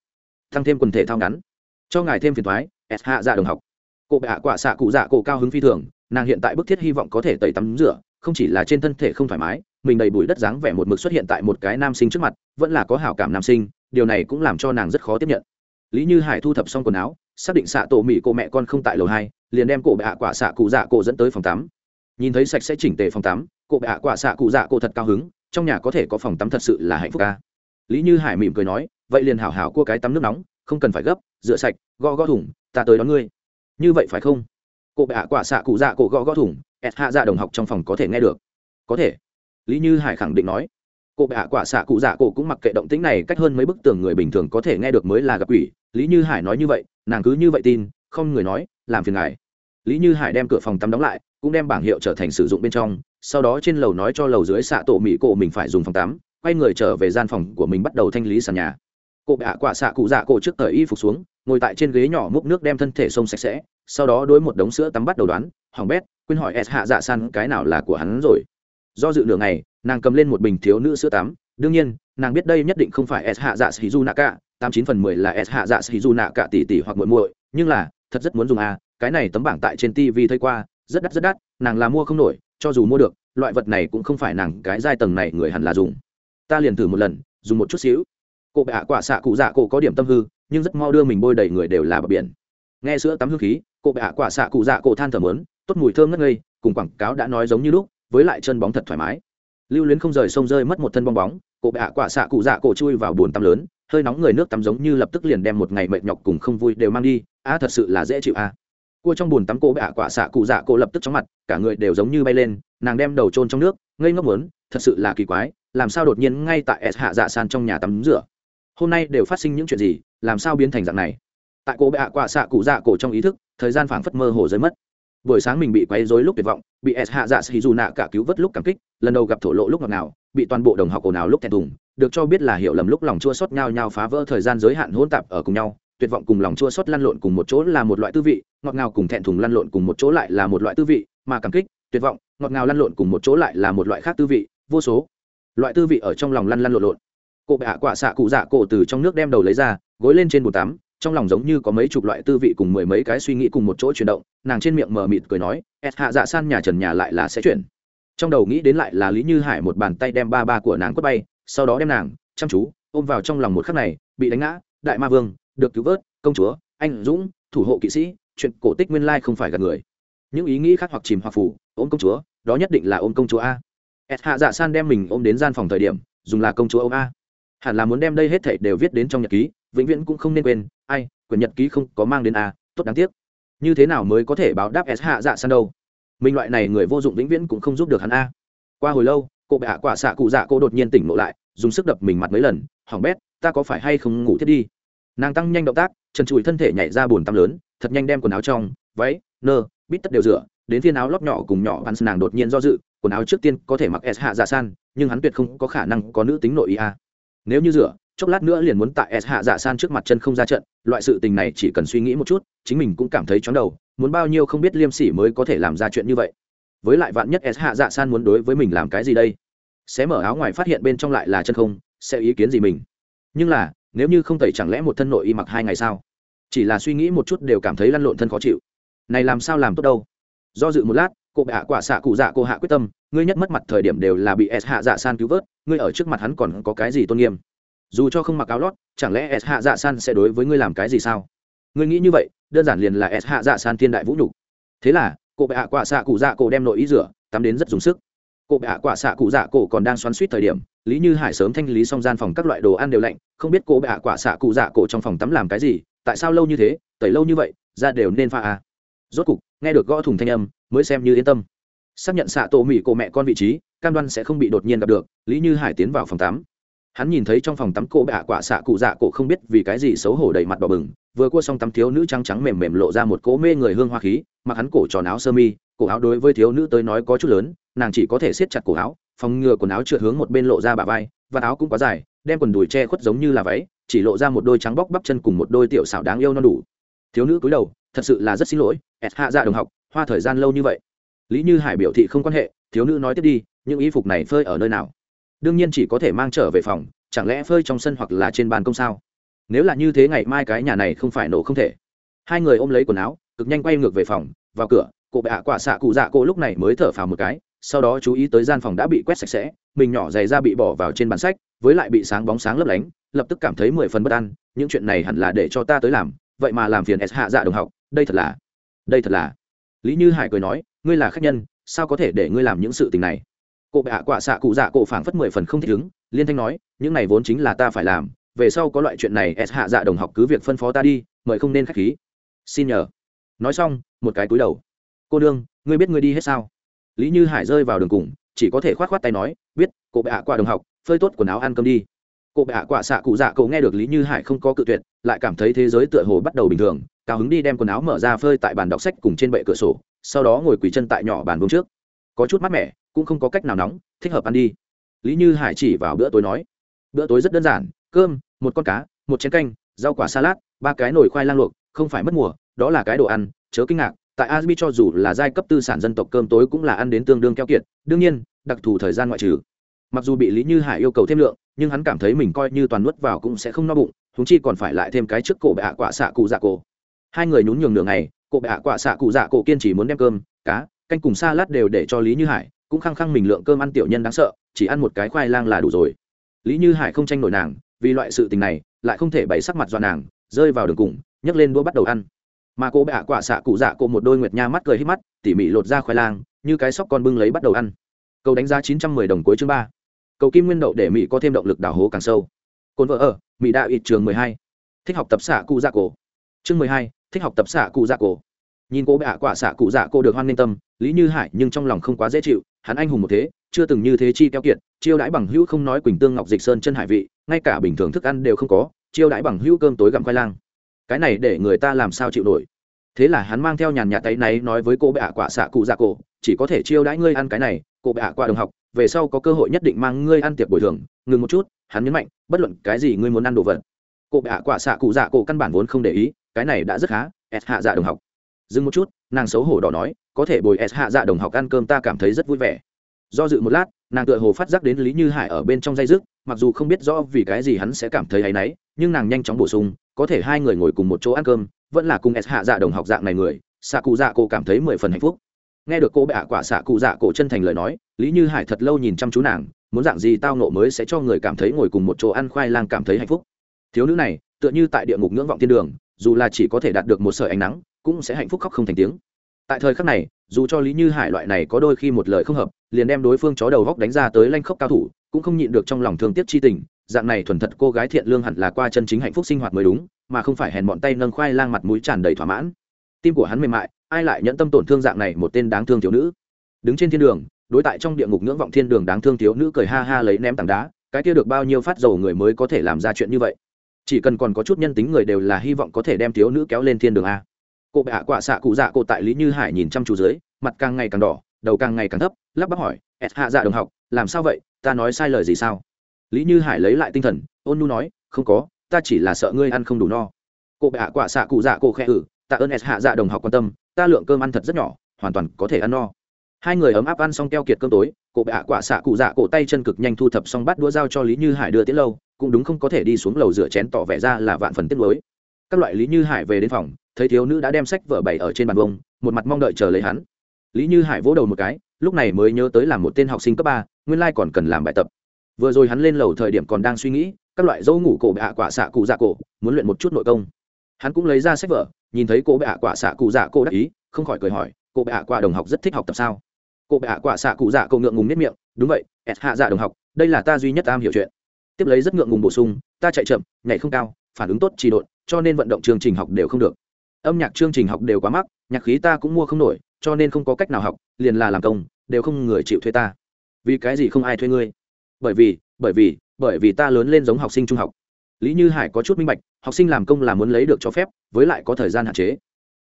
A: Tăng thêm quần thể thao ngắn. Cho ngài thêm phiền thoái, s hạ dạ đồng học. Cô bệ hạ quả xạ cụ dạ cổ cao hứng phi thường nàng hiện tại bức thiết hy vọng có thể tẩy tắm rửa, không chỉ là trên thân thể không thoải mái, mình đầy bụi đất dáng vẻ một mực xuất hiện tại một cái nam sinh trước mặt, vẫn là có hảo cảm nam sinh, điều này cũng làm cho nàng rất khó tiếp nhận. Lý như hải thu thập xong quần áo, xác định xạ tổ mỹ cô mẹ con không tại lầu hai, liền đem cổ bệ hạ quả xạ cụ dạ cổ dẫn tới phòng tắm. Nhìn thấy sạch sẽ chỉnh tề phòng tắm, cổ bệ hạ quả xạ cụ dạ cổ thật cao hứng, trong nhà có thể có phòng tắm thật sự là hạnh phúc ca. Lý như hải mỉm cười nói, vậy liền hảo hảo cua cái tắm nước nóng, không cần phải gấp, rửa sạch, gõ gõ thủng, ta tới đón ngươi. Như vậy phải không? Cô bệ hạ quả xạ cụ dạ cổ gõ gõ thủng, ẹt hạ dạ đồng học trong phòng có thể nghe được. Có thể. Lý như hải khẳng định nói. Cô bệ hạ quả xạ cụ dạ cổ cũng mặc kệ động tĩnh này cách hơn mấy bức tường người bình thường có thể nghe được mới là gặp quỷ. Lý như hải nói như vậy, nàng cứ như vậy tin, không người nói, làm phiền ngài. Lý như hải đem cửa phòng tắm đóng lại, cũng đem bảng hiệu trở thành sử dụng bên trong, sau đó trên lầu nói cho lầu dưới xạ tổ mỹ cổ mình phải dùng phòng tắm, quay người trở về gian phòng của mình bắt đầu thanh lý sàn nhà. Cô bệ hạ quả xạ cụ dạ cổ trước thời y phục xuống ngồi tại trên ghế nhỏ múc nước đem thân thể sông sạch sẽ, sau đó đối một đống sữa tắm bắt đầu đoán hỏng bét, quên hỏi s hạ dạ san cái nào là của hắn rồi. Do dự đường này nàng cầm lên một bình thiếu nữ sữa tắm, đương nhiên, nàng biết đây nhất định không phải s hạ dạ shizu naka tám chín phần mười là s hạ dạ shizu naka tỷ tỷ hoặc muội muội, nhưng là, thật rất muốn dùng a cái này tấm bảng tại trên tv thấy qua, rất đắt rất đắt, nàng là mua không nổi, cho dù mua được, loại vật này cũng không phải nàng cái giai tầng này người hẳn là dùng. Ta liền thử một lần, dùng một chút xíu. Cụ bệ hạ quả xạ cụ dạ cổ có điểm tâm hư nhưng rất mau đưa mình bôi đầy người đều là bờ biển. Nghe sữa tắm hương khí, cô bệ hạ quả xạ cụ dạ cổ than thở mớn, tốt mùi thơm ngất ngây, cùng quảng cáo đã nói giống như lúc, với lại chân bóng thật thoải mái. Lưu luyến không rời sông rơi mất một thân bong bóng, cô bệ hạ quả xạ cụ dạ cổ chui vào bồn tắm lớn, hơi nóng người nước tắm giống như lập tức liền đem một ngày mệt nhọc cùng không vui đều mang đi a thật sự là dễ chịu a. Cua trong bồn tắm cô bệ hạ quả xạ cụ dạ cổ lập tức chóng mặt, cả người đều giống như bay lên, nàng đem đầu trôn trong nước, ngây ngốc muốn thật sự là kỳ quái, làm sao đột nhiên ngay tại s hạ dạ san trong nhà tắm rửa hôm nay đều phát sinh những chuyện gì, làm sao biến thành dạng này? Tại cô bệ hạ quả xạ cụ dạ cổ trong ý thức, thời gian phảng phất mơ hồ rơi mất. Buổi sáng mình bị quấy rối lúc tuyệt vọng, bị s hạ dạ xì dù nạ cả cứu vớt lúc cảm kích, lần đầu gặp thổ lộ lúc ngọt nào bị toàn bộ đồng học ồn ào lúc thẹn thùng, được cho biết là hiểu lầm lúc lòng chua xót nhau nhau phá vỡ thời gian giới hạn hỗn tạp ở cùng nhau, tuyệt vọng cùng lòng chua xót lăn lộn cùng một chỗ là một loại tư vị, ngọt ngào cùng thẹn thùng lăn lộn cùng một chỗ lại là một loại tư vị, mà cảm kích, tuyệt vọng, ngọt ngào lăn lộn cùng một chỗ lại là một loại khác tư vị, vô số loại tư vị ở trong lòng lăn lăn lộn lộn cô bệ hạ quả xạ cụ dạ cổ từ trong nước đem đầu lấy ra, gối lên trên bồn tắm, trong lòng giống như có mấy chục loại tư vị cùng mười mấy cái suy nghĩ cùng một chỗ chuyển động, nàng trên miệng mờ mịt cười nói ẹt hạ dạ san nhà trần nhà lại là sẽ chuyển. Trong đầu nghĩ đến lại là lý như hải một bàn tay đem ba ba của nàng quất bay, sau đó đem nàng, chăm chú, ôm vào trong lòng một khắc này, bị đánh ngã, đại ma vương, được cứu vớt, công chúa, anh dũng, thủ hộ kỵ sĩ, chuyện cổ tích nguyên lai không phải gạt người. Những ý nghĩ khác hoặc chìm hoặc phủ, ôm công chúa, đó nhất định là ôm công chúa a. Ẹt hạ dạ san đem mình ôm đến gian phòng thời điểm, dùng là công chúa ôm a hẳn là muốn đem đây hết thảy đều viết đến trong nhật ký, vĩnh viễn cũng không nên quên. Ai, quyển nhật ký không có mang đến a tốt đáng tiếc. Như thế nào mới có thể báo đáp s hạ dạ san đâu? Mình loại này người vô dụng vĩnh viễn cũng không giúp được hắn a. Qua hồi lâu, cô bệ hạ quả xạ cụ dạ cô đột nhiên tỉnh ngộ lại, dùng sức đập mình mặt mấy lần hỏng bét, ta có phải hay không ngủ thiết đi? Nàng tăng nhanh động tác, trần trụi thân thể nhảy ra bồn tắm lớn, thật nhanh đem quần áo trong, váy, nơ, bít tất đều rửa, đến phiên áo lót nhỏ cùng nhỏ bắn nàng đột nhiên do dự, quần áo trước tiên có thể mặc s hạ dạ san, nhưng hắn tuyệt không có khả năng có nữ tính nội ý a nếu như rửa, chốc lát nữa liền muốn tại s hạ dạ san trước mặt chân không ra trận, loại sự tình này chỉ cần suy nghĩ một chút, chính mình cũng cảm thấy chóng đầu, muốn bao nhiêu không biết liêm sỉ mới có thể làm ra chuyện như vậy. Với lại vạn nhất s hạ dạ san muốn đối với mình làm cái gì đây? Sẽ mở áo ngoài phát hiện bên trong lại là chân không, sẽ ý kiến gì mình? Nhưng là, nếu như không tẩy chẳng lẽ một thân nội y mặc hai ngày sao? Chỉ là suy nghĩ một chút đều cảm thấy lăn lộn thân khó chịu. Này làm sao làm tốt đâu? Do dự một lát cô bệ hạ quả xạ cụ dạ cô hạ quyết tâm, ngươi nhất mất mặt thời điểm đều là bị s hạ dạ san cứu vớt, ngươi ở trước mặt hắn còn có cái gì tôn nghiêm? Dù cho không mặc áo lót, chẳng lẽ s hạ dạ san sẽ đối với ngươi làm cái gì sao? Ngươi nghĩ như vậy, đơn giản liền là s hạ dạ san thiên đại vũ nhục. Thế là cô bệ hạ quả xạ cụ dạ cổ đem nội ý rửa, tắm đến rất dùng sức. Cô bệ hạ quả xạ cụ dạ cổ còn đang xoắn suýt thời điểm, lý như hải sớm thanh lý xong gian phòng các loại đồ ăn đều lạnh, không biết cô bệ hạ quả xạ cụ dạ cổ trong phòng tắm làm cái gì, tại sao lâu như thế, tẩy lâu như vậy ra đều nên pha à rốt cục, nghe được gõ thùng thanh âm, mới xem như yên tâm. Xác nhận xạ tổ mỹ cổ mẹ con vị trí, cam đoan sẽ không bị đột nhiên gặp được, lý như hải tiến vào phòng tắm. Hắn nhìn thấy trong phòng tắm cô bạ quả xạ cụ dạ cổ không biết vì cái gì xấu hổ đầy mặt đỏ bừng, vừa cua xong tắm thiếu nữ trắng trắng mềm mềm lộ ra một cỗ mê người hương hoa khí, mặc hắn cổ tròn áo sơ mi, cổ áo đối với thiếu nữ tới nói có chút lớn, nàng chỉ có thể siết chặt cổ áo, phòng ngừa quần áo trượt hướng một bên lộ ra bà vai, và áo cũng quá dài, đem quần đùi che khuất giống như là váy, chỉ lộ ra một đôi trắng bóc bắp chân cùng một đôi tiểu xảo đáng yêu non đủ thiếu nữ cúi đầu, thật sự là rất xin lỗi, ẹt hạ dạ đồng học, hoa thời gian lâu như vậy. Lý như hải biểu thị không quan hệ, thiếu nữ nói tiếp đi, những y phục này phơi ở nơi nào? Đương nhiên chỉ có thể mang trở về phòng, chẳng lẽ phơi trong sân hoặc là trên ban công sao? Nếu là như thế ngày mai cái nhà này không phải nổ không thể. Hai người ôm lấy quần áo, cực nhanh quay ngược về phòng, vào cửa cụ bệ hạ quả xạ cụ dạ cô lúc này mới thở phào một cái, sau đó chú ý tới gian phòng đã bị quét sạch sẽ, mình nhỏ giày ra bị bỏ vào trên bàn sách, với lại bị sáng bóng sáng lấp lánh, lập tức cảm thấy mười phần bất an, những chuyện này hẳn là để cho ta tới làm vậy mà làm phiền s hạ dạ đồng học, đây thật là, đây thật là. Lý như hải cười nói, ngươi là khách nhân, sao có thể để ngươi làm những sự tình này? Cụ bệ hạ quả xạ cụ dạ cổ phảng phất mười phần không thích ứng, liên thanh nói, những này vốn chính là ta phải làm, về sau có loại chuyện này s hạ dạ đồng học cứ việc phân phó ta đi, mời không nên khách khí. Xin nhờ. Nói xong, một cái túi đầu. Cô đương ngươi biết ngươi đi hết sao? Lý như hải rơi vào đường cùng, chỉ có thể khoát khoát tay nói, biết cụ bệ hạ quả đồng học, phơi tốt quần áo ăn cơm đi cụ bệ hạ quả xạ cụ dạ cậu nghe được lý như hải không có cự tuyệt, lại cảm thấy thế giới tựa hồ bắt đầu bình thường, cao hứng đi đem quần áo mở ra phơi tại bàn đọc sách cùng trên bệ cửa sổ, sau đó ngồi quỳ chân tại nhỏ bàn vương trước. Có chút mát mẻ, cũng không có cách nào nóng, thích hợp ăn đi. Lý như hải chỉ vào bữa tối nói, bữa tối rất đơn giản, cơm, một con cá, một chén canh, rau quả salad, ba cái nồi khoai lang luộc, không phải mất mùa, đó là cái đồ ăn, chớ kinh ngạc, tại asbi cho dù là giai cấp tư sản dân tộc cơm tối cũng là ăn đến tương đương keo kiệt, đương nhiên, đặc thù thời gian ngoại trừ mặc dù bị lý như hải yêu cầu thêm lượng, nhưng hắn cảm thấy mình coi như toàn nuốt vào cũng sẽ không no bụng húng chi còn phải lại thêm cái trước cổ bệ hạ quả xạ cụ dạ cổ. Hai người nhún nhường đường này cổ bệ hạ quả xạ cụ dạ cổ kiên chỉ muốn đem cơm, cá, canh cùng xa lát đều để cho lý như hải, cũng khăng khăng mình lượng cơm ăn tiểu nhân đáng sợ, chỉ ăn một cái khoai lang là đủ rồi. Lý như hải không tranh nổi nàng, vì loại sự tình này, lại không thể bày sắc mặt dọa nàng, rơi vào đường cùng, nhấc lên đũa bắt đầu ăn. Mà cô bệ hạ quả xạ cụ dạ cổ một đôi nguyệt nha mắt cười hít mắt, tỉ mỉ lột ra khoai lang, như cái sóc con bưng lấy bắt đầu ăn. Câu đánh giá chín trăm mười đồng cuối chương ba cầu kim nguyên đậu để mỹ có thêm động lực đào hố càng sâu. Cồn vợ ở, mỹ đạo ít trường mười hai. Thích học tập xạ cụ dạ cổ. Chương mười hai, thích học tập xạ cụ dạ cổ. Nhìn cô bệ hạ quả xạ cụ dạ cô được hoan nghênh tâm, lý như hải nhưng trong lòng không quá dễ chịu, hắn anh hùng một thế, chưa từng như thế chi keo kiệt, chiêu đãi bằng hữu không nói quỳnh tương ngọc dịch sơn chân hải vị, ngay cả bình thường thức ăn đều không có, chiêu đãi bằng hữu cơm tối gặm khoai lang. Cái này để người ta làm sao chịu nổi. Thế là hắn mang theo nhàn nhạt tay náy nói với cô bệ hạ quả xạ cụ dạ cổ, chỉ có thể chiêu đãi ngươi ăn cái này, cô bệ hạ quả đồng học về sau có cơ hội nhất định mang ngươi ăn tiệc bồi thường, ngừng một chút, hắn nhấn mạnh, bất luận cái gì ngươi muốn ăn đồ vật. Cụ bạ quả xạ cụ dạ cổ căn bản vốn không để ý, cái này đã rất khá, s hạ dạ đồng học. Dừng một chút, nàng xấu hổ đỏ nói, có thể bồi s hạ dạ đồng học ăn cơm ta cảm thấy rất vui vẻ. Do dự một lát, nàng tựa hồ phát giác đến lý như hải ở bên trong dây dứt, mặc dù không biết rõ vì cái gì hắn sẽ cảm thấy hay náy, nhưng nàng nhanh chóng bổ sung, có thể hai người ngồi cùng một chỗ ăn cơm, vẫn là cùng s hạ dạ đồng học dạng này người, xạ cụ dạ cụ cảm thấy mười phần hạnh phúc nghe được cô bệ ạ quả xạ cụ dạ cổ chân thành lời nói, lý như hải thật lâu nhìn chăm chú nàng, muốn dạng gì tao nộ mới sẽ cho người cảm thấy ngồi cùng một chỗ ăn khoai lang cảm thấy hạnh phúc. Thiếu nữ này, tựa như tại địa ngục ngưỡng vọng thiên đường, dù là chỉ có thể đạt được một sợi ánh nắng, cũng sẽ hạnh phúc khóc không thành tiếng. Tại thời khắc này, dù cho lý như hải loại này có đôi khi một lời không hợp, liền đem đối phương chó đầu góc đánh ra tới lanh khóc cao thủ, cũng không nhịn được trong lòng thương tiếc chi tình, dạng này thuần thật cô gái thiện lương hẳn là qua chân chính hạnh phúc sinh hoạt mới đúng, mà không phải hèn bọn tay nâng khoai lang mặt mũi tràn đầy thỏa mãn. Tim của hắn mềm mại ai lại nhẫn tâm tổn thương dạng này một tên đáng thương thiếu nữ? Đứng trên thiên đường, đối tại trong địa ngục ngưỡng vọng thiên đường đáng thương thiếu nữ cười ha ha lấy ném tảng đá, cái kia được bao nhiêu phát dầu người mới có thể làm ra chuyện như vậy? Chỉ cần còn có chút nhân tính người đều là hy vọng có thể đem thiếu nữ kéo lên thiên đường a. Cô bệ hạ quả xạ cụ dạ cô tại lý như hải nhìn chăm chú dưới, mặt càng ngày càng đỏ, đầu càng ngày càng thấp, lắp bắp hỏi ẹt hạ dạ đồng học, làm sao vậy? Ta nói sai lời gì sao? Lý như hải lấy lại tinh thần, ôn nu nói, không có, ta chỉ là sợ ngươi ăn không đủ no. Cô bệ hạ quả xạ cụ dạ cô khẽ ử tạ ơn s hạ dạ đồng học quan tâm, ta lượng cơm ăn thật rất nhỏ, hoàn toàn có thể ăn no. Hai người ấm áp ăn xong keo kiệt cơm tối cụ bạ quả xạ cụ dạ cổ tay chân cực nhanh thu thập xong bắt đũa dao cho lý như hải đưa tiết lâu, cũng đúng không có thể đi xuống lầu rửa chén tỏ vẻ ra là vạn phần tiết lối các loại lý như hải về đến phòng, thấy thiếu nữ đã đem sách vở bày ở trên bàn bông một mặt mong đợi chờ lấy hắn. Lý như hải vỗ đầu một cái, lúc này mới nhớ tới làm một tên học sinh cấp ba, nguyên lai còn cần làm bài tập. Vừa rồi hắn lên lầu thời điểm còn đang suy nghĩ, các loại dấu ngủ cổ bạ quả xạ cụ dạ cổ, muốn luyện một chút nội công hắn cũng lấy ra sách vở, nhìn thấy cô bệ ạ quả xạ cụ dạ cô đắc ý, không khỏi cười hỏi, cô bệ ạ quả đồng học rất thích học tập sao? Cô bệ ạ quả xạ cụ dạ cô ngượng ngùng nếp miệng, đúng vậy ẹt hạ dạ đồng học, đây là ta duy nhất am hiểu chuyện. Tiếp lấy rất ngượng ngùng bổ sung, ta chạy chậm, nhảy không cao, phản ứng tốt trì độn, cho nên vận động chương trình học đều không được. Âm nhạc chương trình học đều quá mắc, nhạc khí ta cũng mua không nổi, cho nên không có cách nào học, liền là làm công, đều không người chịu thuê ta. Vì cái gì không ai thuê ngươi? Bởi vì bởi vì bởi vì ta lớn lên giống học sinh trung học lý như hải có chút minh bạch, học sinh làm công là muốn lấy được cho phép, với lại có thời gian hạn chế.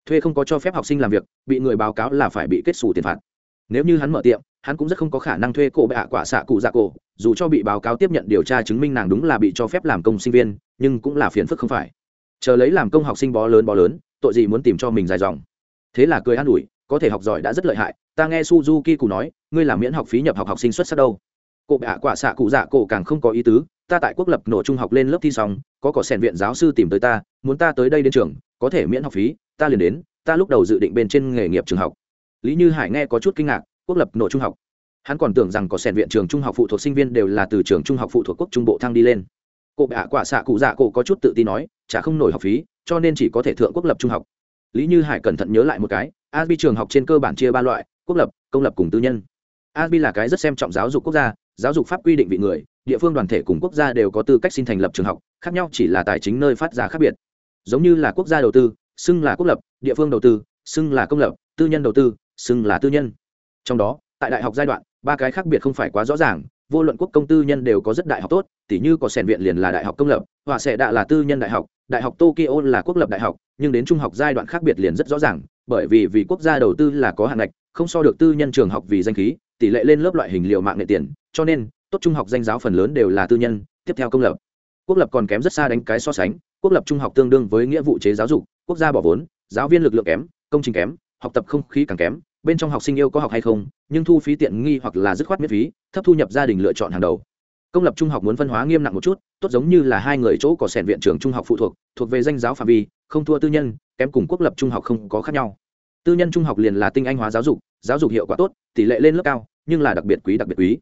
A: Thuê không có cho phép học sinh làm việc, bị người báo cáo là phải bị kết xù tiền phạt. Nếu như hắn mở tiệm, hắn cũng rất không có khả năng thuê cổ bệ hạ quả xạ cụ dạ cổ, dù cho bị báo cáo tiếp nhận điều tra chứng minh nàng đúng là bị cho phép làm công sinh viên, nhưng cũng là phiền phức không phải. Chờ lấy làm công học sinh bó lớn bó lớn, tội gì muốn tìm cho mình dài dòng. Thế là cười an ủi, có thể học giỏi đã rất lợi hại, ta nghe suzuki cụ nói, ngươi làm miễn học phí nhập học học sinh xuất sắc đâu. Cụ hạ quả xạ cụ dạ cổ càng không có ý tứ ta tại quốc lập nổ trung học lên lớp thi xong, có cỏ sẻn viện giáo sư tìm tới ta, muốn ta tới đây đến trường, có thể miễn học phí, ta liền đến, ta lúc đầu dự định bên trên nghề nghiệp trường học. Lý như hải nghe có chút kinh ngạc, quốc lập nổ trung học. Hắn còn tưởng rằng có sẻn viện trường trung học phụ thuộc sinh viên đều là từ trường trung học phụ thuộc quốc trung bộ thăng đi lên. Cụ bạ quả xạ cụ dạ cụ có chút tự tin nói, chả không nổi học phí, cho nên chỉ có thể thượng quốc lập trung học. Lý như hải cẩn thận nhớ lại một cái asbi trường học trên cơ bản chia ba loại, quốc lập, công lập cùng tư nhân. Asbi là cái rất xem trọng giáo dục quốc gia, giáo dục pháp quy định vị người địa phương đoàn thể cùng quốc gia đều có tư cách xin thành lập trường học, khác nhau chỉ là tài chính nơi phát ra khác biệt. Giống như là quốc gia đầu tư, xưng là quốc lập, địa phương đầu tư, xưng là công lập, tư nhân đầu tư, xưng là tư nhân. Trong đó, tại đại học giai đoạn, ba cái khác biệt không phải quá rõ ràng, vô luận quốc công tư nhân đều có rất đại học tốt, tỉ như có sẻn viện liền là đại học công lập, họa sẽ đạ là tư nhân đại học đại học tokyo là quốc lập đại học, nhưng đến trung học giai đoạn khác biệt liền rất rõ ràng, bởi vì vì quốc gia đầu tư là có hạn ngạch, không so được tư nhân trường học vì danh khí, tỷ lệ lên lớp loại hình liệu mạng nghệ tiền, cho nên tốt trung học danh giáo phần lớn đều là tư nhân, tiếp theo công lập. Quốc lập còn kém rất xa đánh cái so sánh, quốc lập trung học tương đương với nghĩa vụ chế giáo dục, quốc gia bỏ vốn, giáo viên lực lượng kém, công trình kém, học tập không khí càng kém, bên trong học sinh yêu có học hay không, nhưng thu phí tiện nghi hoặc là dứt khoát miễn phí, thấp thu nhập gia đình lựa chọn hàng đầu. Công lập trung học muốn phân hóa nghiêm nặng một chút, tốt giống như là hai người chỗ có sẻn viện trường trung học phụ thuộc thuộc về danh giáo phạm vi, không thua tư nhân, kém cùng quốc lập trung học không có khác nhau. Tư nhân trung học liền là tinh anh hóa giáo dục giáo dục hiệu quả tốt, tỷ lệ lên lớp cao, nhưng là đặc biệt quý, đặc biệt quý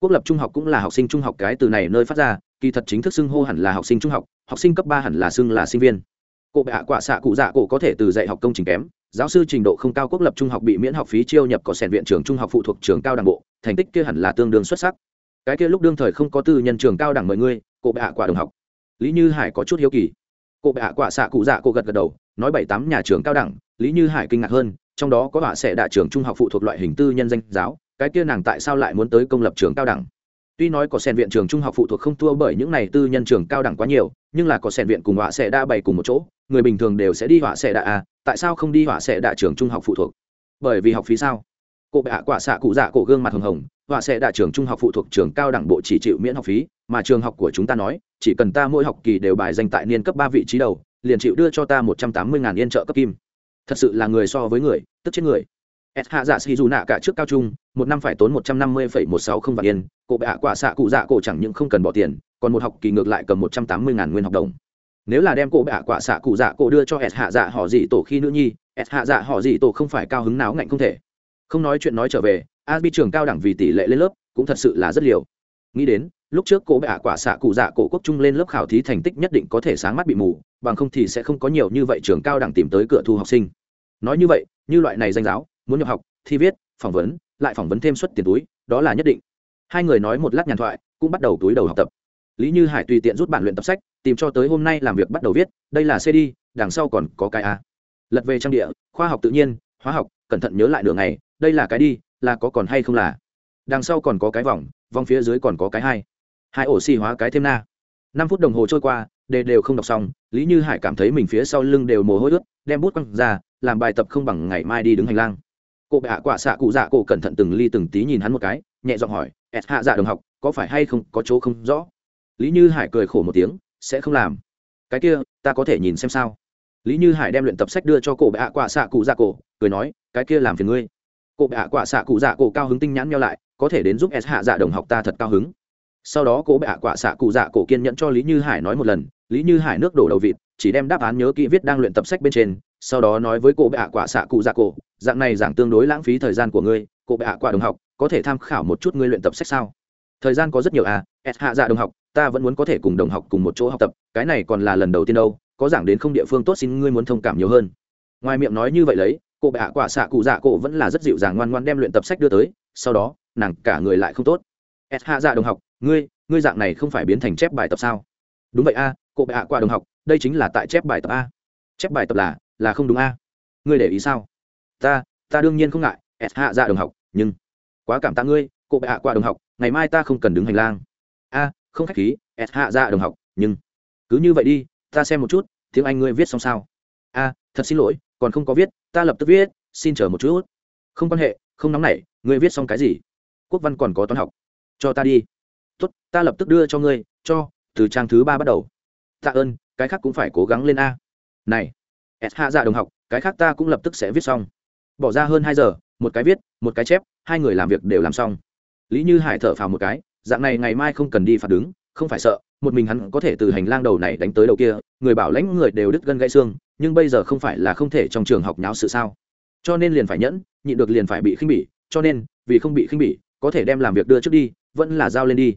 A: quốc lập trung học cũng là học sinh trung học, cái từ này nơi phát ra, kỳ thật chính thức xưng hô hẳn là học sinh trung học học sinh cấp ba hẳn là xưng là sinh viên. Cụ bệ hạ quả xạ cụ dạ cổ có thể từ dạy học công trình kém, giáo sư trình độ không cao quốc lập trung học bị miễn học phí chiêu nhập có sẻn viện trường trung học phụ thuộc trường cao đẳng bộ, thành tích kia hẳn là tương đương xuất sắc. Cái kia lúc đương thời không có tư nhân trường cao đẳng mời ngươi cụ bệ hạ quả đồng học. Lý như hải có chút hiếu kỳ. Cụ bệ hạ quả xạ cụ dạ cổ gật gật đầu, nói bảy tám nhà trường cao đẳng, lý như hải kinh ngạc hơn, trong đó có họa sẽ đại trường trung học phụ thuộc loại hình tư nhân danh giáo cái kia nàng tại sao lại muốn tới công lập trường cao đẳng? Tuy nói có sen viện trường trung học phụ thuộc không thua bởi những này tư nhân trường cao đẳng quá nhiều, nhưng là có sen viện cùng họa sẽ đa bày cùng một chỗ, người bình thường đều sẽ đi họa sẽ đa à tại sao không đi họa sẽ đa trường trung học phụ thuộc? Bởi vì học phí sao? Cụ bệ hạ quả xạ cụ dạ cổ gương mặt hồng hồng, họa sẽ đa trường trung học phụ thuộc trường cao đẳng bộ chỉ chịu miễn học phí, mà trường học của chúng ta nói, chỉ cần ta mỗi học kỳ đều bài danh tại niên cấp ba vị trí đầu, liền chịu đưa cho ta một trăm tám mươi ngàn yên trợ cấp kim. Thật sự là người so với người, tức chết người s hạ dạ xì dù nạ cả trước cao trung, một năm phải tốn một trăm năm mươi phẩy một sáu không vạn yên. Cổ bệ hạ quả xạ cụ dạ cổ chẳng những không cần bỏ tiền, còn một học kỳ ngược lại cầm một trăm tám mươi ngàn nguyên học đồng. Nếu là đem cổ bệ hạ quả xạ cụ dạ cổ đưa cho s hạ dạ họ dị tổ khi nữ nhi, s hạ dạ họ dị tổ không phải cao hứng nào ngạnh không thể. Không nói chuyện nói trở về, a bi trường cao đẳng vì tỷ lệ lên lớp, cũng thật sự là rất liều. Nghĩ đến, lúc trước cổ bệ hạ quả xạ cụ dạ cổ quốc trung lên lớp khảo thí thành tích nhất định có thể sáng mắt bị mù, bằng không thì sẽ không có nhiều như vậy trường cao đẳng tìm tới cửa thu học sinh. Nói như vậy, như loại này danh giáo muốn nhập học, thi viết, phỏng vấn, lại phỏng vấn thêm suất tiền túi, đó là nhất định. Hai người nói một lát nhàn thoại, cũng bắt đầu túi đầu học tập. Lý như hải tùy tiện rút bản luyện tập sách, tìm cho tới hôm nay làm việc bắt đầu viết, đây là cd đằng sau còn có cái a. Lật về trang địa, khoa học tự nhiên, hóa học, cẩn thận nhớ lại đường này đây là cái đi, là có còn hay không là. Đằng sau còn có cái vòng vòng phía dưới còn có cái hai. Hai ổ hóa cái thêm na. Năm phút đồng hồ trôi qua, đề đều không đọc xong, lý như hải cảm thấy mình phía sau lưng đều mồ hôi ướt, đem bút quăng ra, làm bài tập không bằng ngày mai đi đứng hành lang cụ bệ hạ quả xạ cụ dạ cổ cẩn thận từng ly từng tí nhìn hắn một cái, nhẹ giọng hỏi, ẹt hạ dạ đồng học, có phải hay không, có chỗ không rõ? Lý như hải cười khổ một tiếng, sẽ không làm. Cái kia, ta có thể nhìn xem sao? Lý như hải đem luyện tập sách đưa cho cổ bệ hạ quả xạ cụ dạ cổ, cười nói, cái kia làm phiền ngươi. Cổ bệ hạ quả xạ cụ dạ cổ cao hứng tinh nhãn nhau lại, có thể đến giúp s hạ dạ đồng học ta thật cao hứng. Sau đó cổ bệ hạ quả xạ cụ dạ cổ kiên nhẫn cho lý như hải nói một lần, lý như hải nước đổ đầu vịt, chỉ đem đáp án nhớ kỹ viết đang luyện tập sách bên trên sau đó nói với cô bệ hạ quả xạ cụ dạ cổ dạng này giảng tương đối lãng phí thời gian của ngươi cô bệ hạ quả đồng học có thể tham khảo một chút ngươi luyện tập sách sao? Thời gian có rất nhiều à s hạ dạ đồng học ta vẫn muốn có thể cùng đồng học cùng một chỗ học tập cái này còn là lần đầu tiên đâu có giảng đến không địa phương tốt xin ngươi muốn thông cảm nhiều hơn. Ngoài miệng nói như vậy lấy cô bệ hạ quả xạ cụ dạ cổ vẫn là rất dịu dàng ngoan ngoan đem luyện tập sách đưa tới sau đó nàng cả người lại không tốt. S hạ dạ đồng học ngươi ngươi dạng này không phải biến thành chép bài tập sao? Đúng vậy a à, cô bệ hạ quả đồng học đây chính là tại chép bài tập a. Chép bài tập là là không đúng a. Ngươi để ý sao? Ta ta đương nhiên không ngại, s hạ dạ đồng học, nhưng quá cảm tạ ngươi, cô bệ hạ qua đồng học, ngày mai ta không cần đứng hành lang. A, không khách khí, s hạ dạ đồng học, nhưng cứ như vậy đi, ta xem một chút, tiếng anh ngươi viết xong sao? A, thật xin lỗi, còn không có viết, ta lập tức viết, xin chờ một chút. Không quan hệ, không nóng nảy, ngươi viết xong cái gì? Quốc văn còn có toán học. Cho ta đi. Tốt, ta lập tức đưa cho ngươi, cho, từ trang thứ ba bắt đầu. Tạ ơn, cái khác cũng phải cố gắng lên a. Này s hạ dạ đồng học, cái khác ta cũng lập tức sẽ viết xong. Bỏ ra hơn hai giờ, một cái viết, một cái chép, hai người làm việc đều làm xong. Lý như hải thở phào một cái, dạng này ngày mai không cần đi phạt đứng, không phải sợ, một mình hắn có thể từ hành lang đầu này đánh tới đầu kia, người bảo lãnh người đều đứt gân gãy xương, nhưng bây giờ không phải là không thể trong trường học nháo sự sao. Cho nên liền phải nhẫn, nhịn được liền phải bị khinh bỉ, cho nên, vì không bị khinh bỉ, có thể đem làm việc đưa trước đi, vẫn là giao lên đi.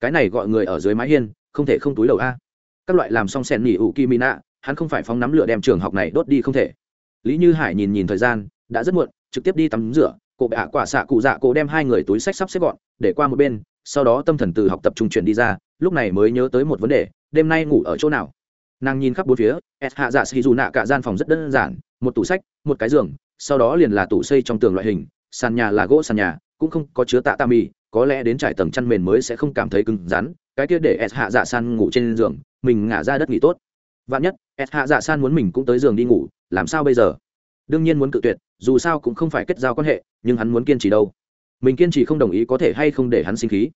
A: Cái này gọi người ở dưới mái hiên, không thể không túi đầu a. Các loại làm xong sen nỉ ủ kỳ mỹ hắn không phải phóng nắm lửa đem trường học này đốt đi không thể. Lý như hải nhìn nhìn thời gian, đã rất muộn, trực tiếp đi tắm rửa Cụ bệ ạ quả xạ cụ dạ cô đem hai người túi sách sắp xếp gọn, để qua một bên, sau đó tâm thần từ học tập trung chuyển đi ra, lúc này mới nhớ tới một vấn đề, đêm nay ngủ ở chỗ nào? Nàng nhìn khắp bốn phía, s hạ dạ xì dù nạ cả gian phòng rất đơn giản, một tủ sách, một cái giường, sau đó liền là tủ xây trong tường loại hình, sàn nhà là gỗ sàn nhà, cũng không có chứa tạ tam mì, có lẽ đến trải tầng chăn mền mới sẽ không cảm thấy cứng rắn, cái kia để s hạ dạ san ngủ trên giường, mình ngả ra đất nghỉ tốt vạn nhất s hạ dạ san muốn mình cũng tới giường đi ngủ, làm sao bây giờ? Đương nhiên muốn cự tuyệt, dù sao cũng không phải kết giao quan hệ, nhưng hắn muốn kiên trì đâu? Mình kiên trì không đồng ý có thể hay không để hắn sinh khí?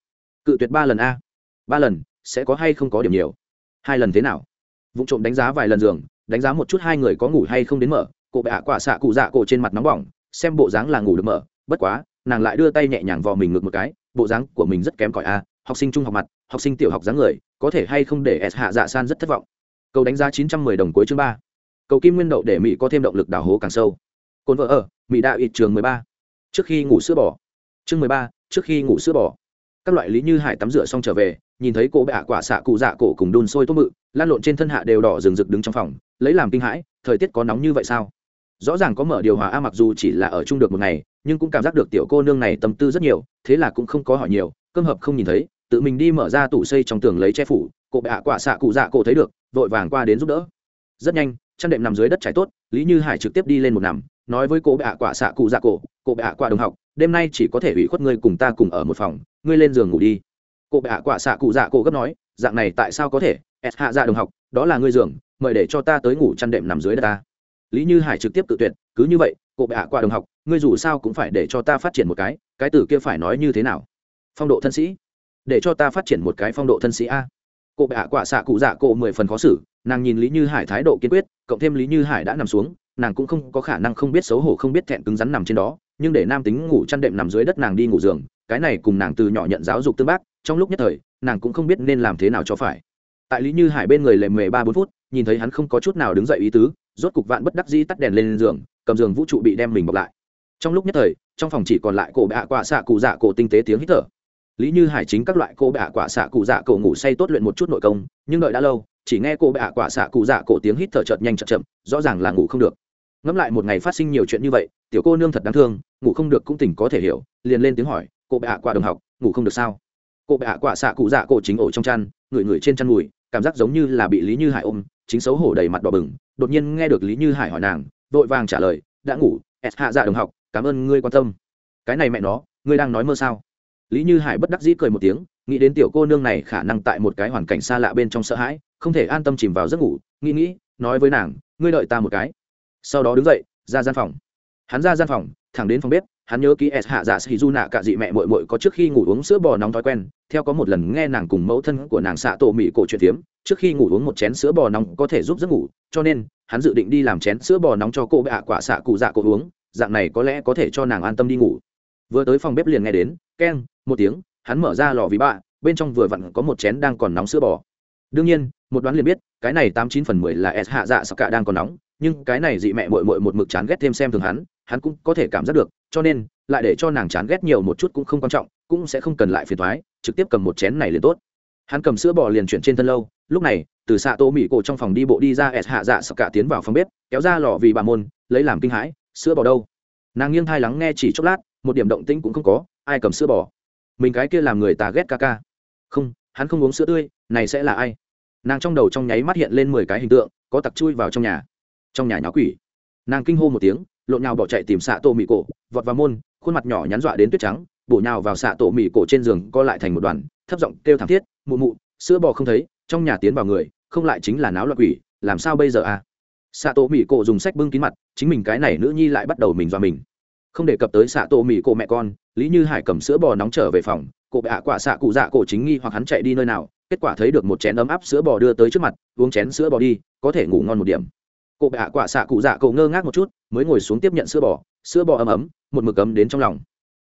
A: Cự tuyệt ba lần a. Ba lần, sẽ có hay không có điểm nhiều? Hai lần thế nào? Vụ trộm đánh giá vài lần giường, đánh giá một chút hai người có ngủ hay không đến mở cụ bệ ạ quả xạ cụ dạ cổ trên mặt nóng bỏng, xem bộ dáng là ngủ được mở, bất quá, nàng lại đưa tay nhẹ nhàng vào mình ngực một cái, bộ dáng của mình rất kém cỏi a, học sinh trung học mặt, học sinh tiểu học dáng người, có thể hay không để s hạ dạ san rất thất vọng cầu đánh giá chín trăm mười đồng cuối chương ba. Cầu kim nguyên đậu để mỹ có thêm động lực đào hố càng sâu. Cồn vợ ở, mỹ đạo ít trường mười ba. Trước khi ngủ sữa bò. Chương mười ba, trước khi ngủ sữa bò. Các loại lý như hải tắm rửa xong trở về, nhìn thấy cô bệ ạ quả xạ cụ dạ cổ cùng đun sôi tốt mự, lan lộn trên thân hạ đều đỏ rừng rực đứng trong phòng, lấy làm kinh hãi, thời tiết có nóng như vậy sao? Rõ ràng có mở điều hòa a mặc dù chỉ là ở chung được một ngày, nhưng cũng cảm giác được tiểu cô nương này tâm tư rất nhiều, thế là cũng không có hỏi nhiều, cơm hợp không nhìn thấy, tự mình đi mở ra tủ xây trong tường lấy che phủ, cô bệ ạ quả xạ cụ dạ cổ thấy được vội vàng qua đến giúp đỡ. Rất nhanh, chăn đệm nằm dưới đất trải tốt, lý như hải trực tiếp đi lên một nằm, nói với cô bệ ạ quả xạ cụ dạ cổ, cô bệ ạ quả đồng học, đêm nay chỉ có thể ủy khuất ngươi cùng ta cùng ở một phòng, ngươi lên giường ngủ đi. Cô bệ ạ quả xạ cụ dạ cổ gấp nói, dạng này tại sao có thể? S hạ dạ đồng học, đó là ngươi giường, mời để cho ta tới ngủ chăn đệm nằm dưới đất ta. Lý như hải trực tiếp tự tuyệt, cứ như vậy, cô bệ ạ quả đồng học, ngươi dù sao cũng phải để cho ta phát triển một cái cái từ kia phải nói như thế nào? Phong độ thân sĩ. Để cho ta phát triển một cái phong độ thân sĩ a cô bệ hạ quả xạ cụ dạ cô mười phần khó xử, nàng nhìn lý như hải thái độ kiên quyết, cộng thêm lý như hải đã nằm xuống, nàng cũng không có khả năng không biết xấu hổ không biết thẹn cứng rắn nằm trên đó, nhưng để nam tính ngủ chăn đệm nằm dưới đất nàng đi ngủ giường, cái này cùng nàng từ nhỏ nhận giáo dục tương bác, trong lúc nhất thời, nàng cũng không biết nên làm thế nào cho phải. Tại lý như hải bên người lệ mề ba bốn phút, nhìn thấy hắn không có chút nào đứng dậy ý tứ, rốt cục vạn bất đắc dĩ tắt đèn lên giường, cầm giường vũ trụ bị đem mình bọc lại. Trong lúc nhất thời, trong phòng chỉ còn lại cổ bạ quả xạ cụ dạ cổ tinh tế tiếng hít thở lý như hải chính các loại cô bạ quả xạ cụ dạ cổ ngủ say tốt luyện một chút nội công, nhưng đợi đã lâu, chỉ nghe cô bạ quả xạ cụ dạ cổ tiếng hít thở chợt nhanh chợt chậm, rõ ràng là ngủ không được. Ngẫm lại một ngày phát sinh nhiều chuyện như vậy, tiểu cô nương thật đáng thương, ngủ không được cũng tỉnh có thể hiểu, liền lên tiếng hỏi, cô bạ quả đồng học, ngủ không được sao? Cô bạ quả xạ cụ dạ cổ chính ổ trong chăn, ngửi ngửi trên chăn ngùi cảm giác giống như là bị lý như hải ôm, chính xấu hổ đầy mặt đỏ bừng, đột nhiên nghe được lý như hải hỏi nàng, vội vàng trả lời, đã ngủ s hạ dạ đồng học, cảm ơn ngươi quan tâm. Cái này mẹ nó, ngươi đang nói mơ sao? Lý như hải bất đắc dĩ cười một tiếng, nghĩ đến tiểu cô nương này khả năng tại một cái hoàn cảnh xa lạ bên trong sợ hãi, không thể an tâm chìm vào giấc ngủ, nghĩ nghĩ, nói với nàng, ngươi đợi ta một cái. Sau đó đứng dậy, ra gian phòng. Hắn ra gian phòng, thẳng đến phòng bếp, hắn nhớ ký s hạ giả sĩ du nạ cả dị mẹ mội mội có trước khi ngủ uống sữa bò nóng thói quen, theo có một lần nghe nàng cùng mẫu thân của nàng xạ tổ mỹ cổ chuyện tiếm trước khi ngủ uống một chén sữa bò nóng có thể giúp giấc ngủ, cho nên, hắn dự định đi làm chén sữa bò nóng cho cô bệ ạ quả xạ cụ dạ cổ uống, dạng này có lẽ có thể cho nàng an tâm đi ngủ vừa tới phòng bếp liền nghe đến, keng, một tiếng, hắn mở ra lò vì bạ, bên trong vừa vặn có một chén đang còn nóng sữa bò. Đương nhiên, một đoán liền biết, cái này tám chín phần mười là s hạ dạ sắc cả đang còn nóng, nhưng cái này dị mẹ mội mội một mực chán ghét thêm xem thường hắn hắn cũng có thể cảm giác được, cho nên, lại để cho nàng chán ghét nhiều một chút cũng không quan trọng, cũng sẽ không cần lại phiền thoái trực tiếp cầm một chén này liền tốt. Hắn cầm sữa bò liền chuyển trên thân lâu, lúc này, từ xạ tô mỹ cổ trong phòng đi bộ đi ra s hạ dạ sắc cả tiến vào phòng bếp, kéo ra lò vì bà môn, lấy làm kinh hãi, sữa bò đâu? Nàng nghiêng thai lắng nghe chỉ chốc lát một điểm động tĩnh cũng không có, ai cầm sữa bò? Mình cái kia làm người ta ghét ca ca. Không, hắn không uống sữa tươi, này sẽ là ai? Nàng trong đầu trong nháy mắt hiện lên mười cái hình tượng, có tặc chui vào trong nhà. Trong nhà nháo quỷ. Nàng kinh hô một tiếng, lộn nhào bỏ chạy tìm xạ tổ mì cổ, vọt vào môn, khuôn mặt nhỏ nhắn dọa đến tuyết trắng, bổ nhào vào xạ tổ mì cổ trên giường, co lại thành một đoàn, thấp giọng kêu thảm thiết, mụ mụ, sữa bò không thấy, trong nhà tiến vào người, không lại chính là náo loạn quỷ, làm sao bây giờ à? Xạ tổ mì cổ dùng sách bưng kín mặt, chính mình cái này nữ nhi lại bắt đầu mình dọa mình không đề cập tới xạ tổ mì cổ mẹ con, lý như hải cầm sữa bò nóng trở về phòng, cổ bệ hạ quả xạ cụ dạ cổ chính nghi hoặc hắn chạy đi nơi nào, kết quả thấy được một chén ấm áp sữa bò đưa tới trước mặt, uống chén sữa bò đi, có thể ngủ ngon một điểm. Cổ bệ hạ quả xạ cụ dạ cổ ngơ ngác một chút, mới ngồi xuống tiếp nhận sữa bò sữa bò ấm ấm, một mực ấm đến trong lòng.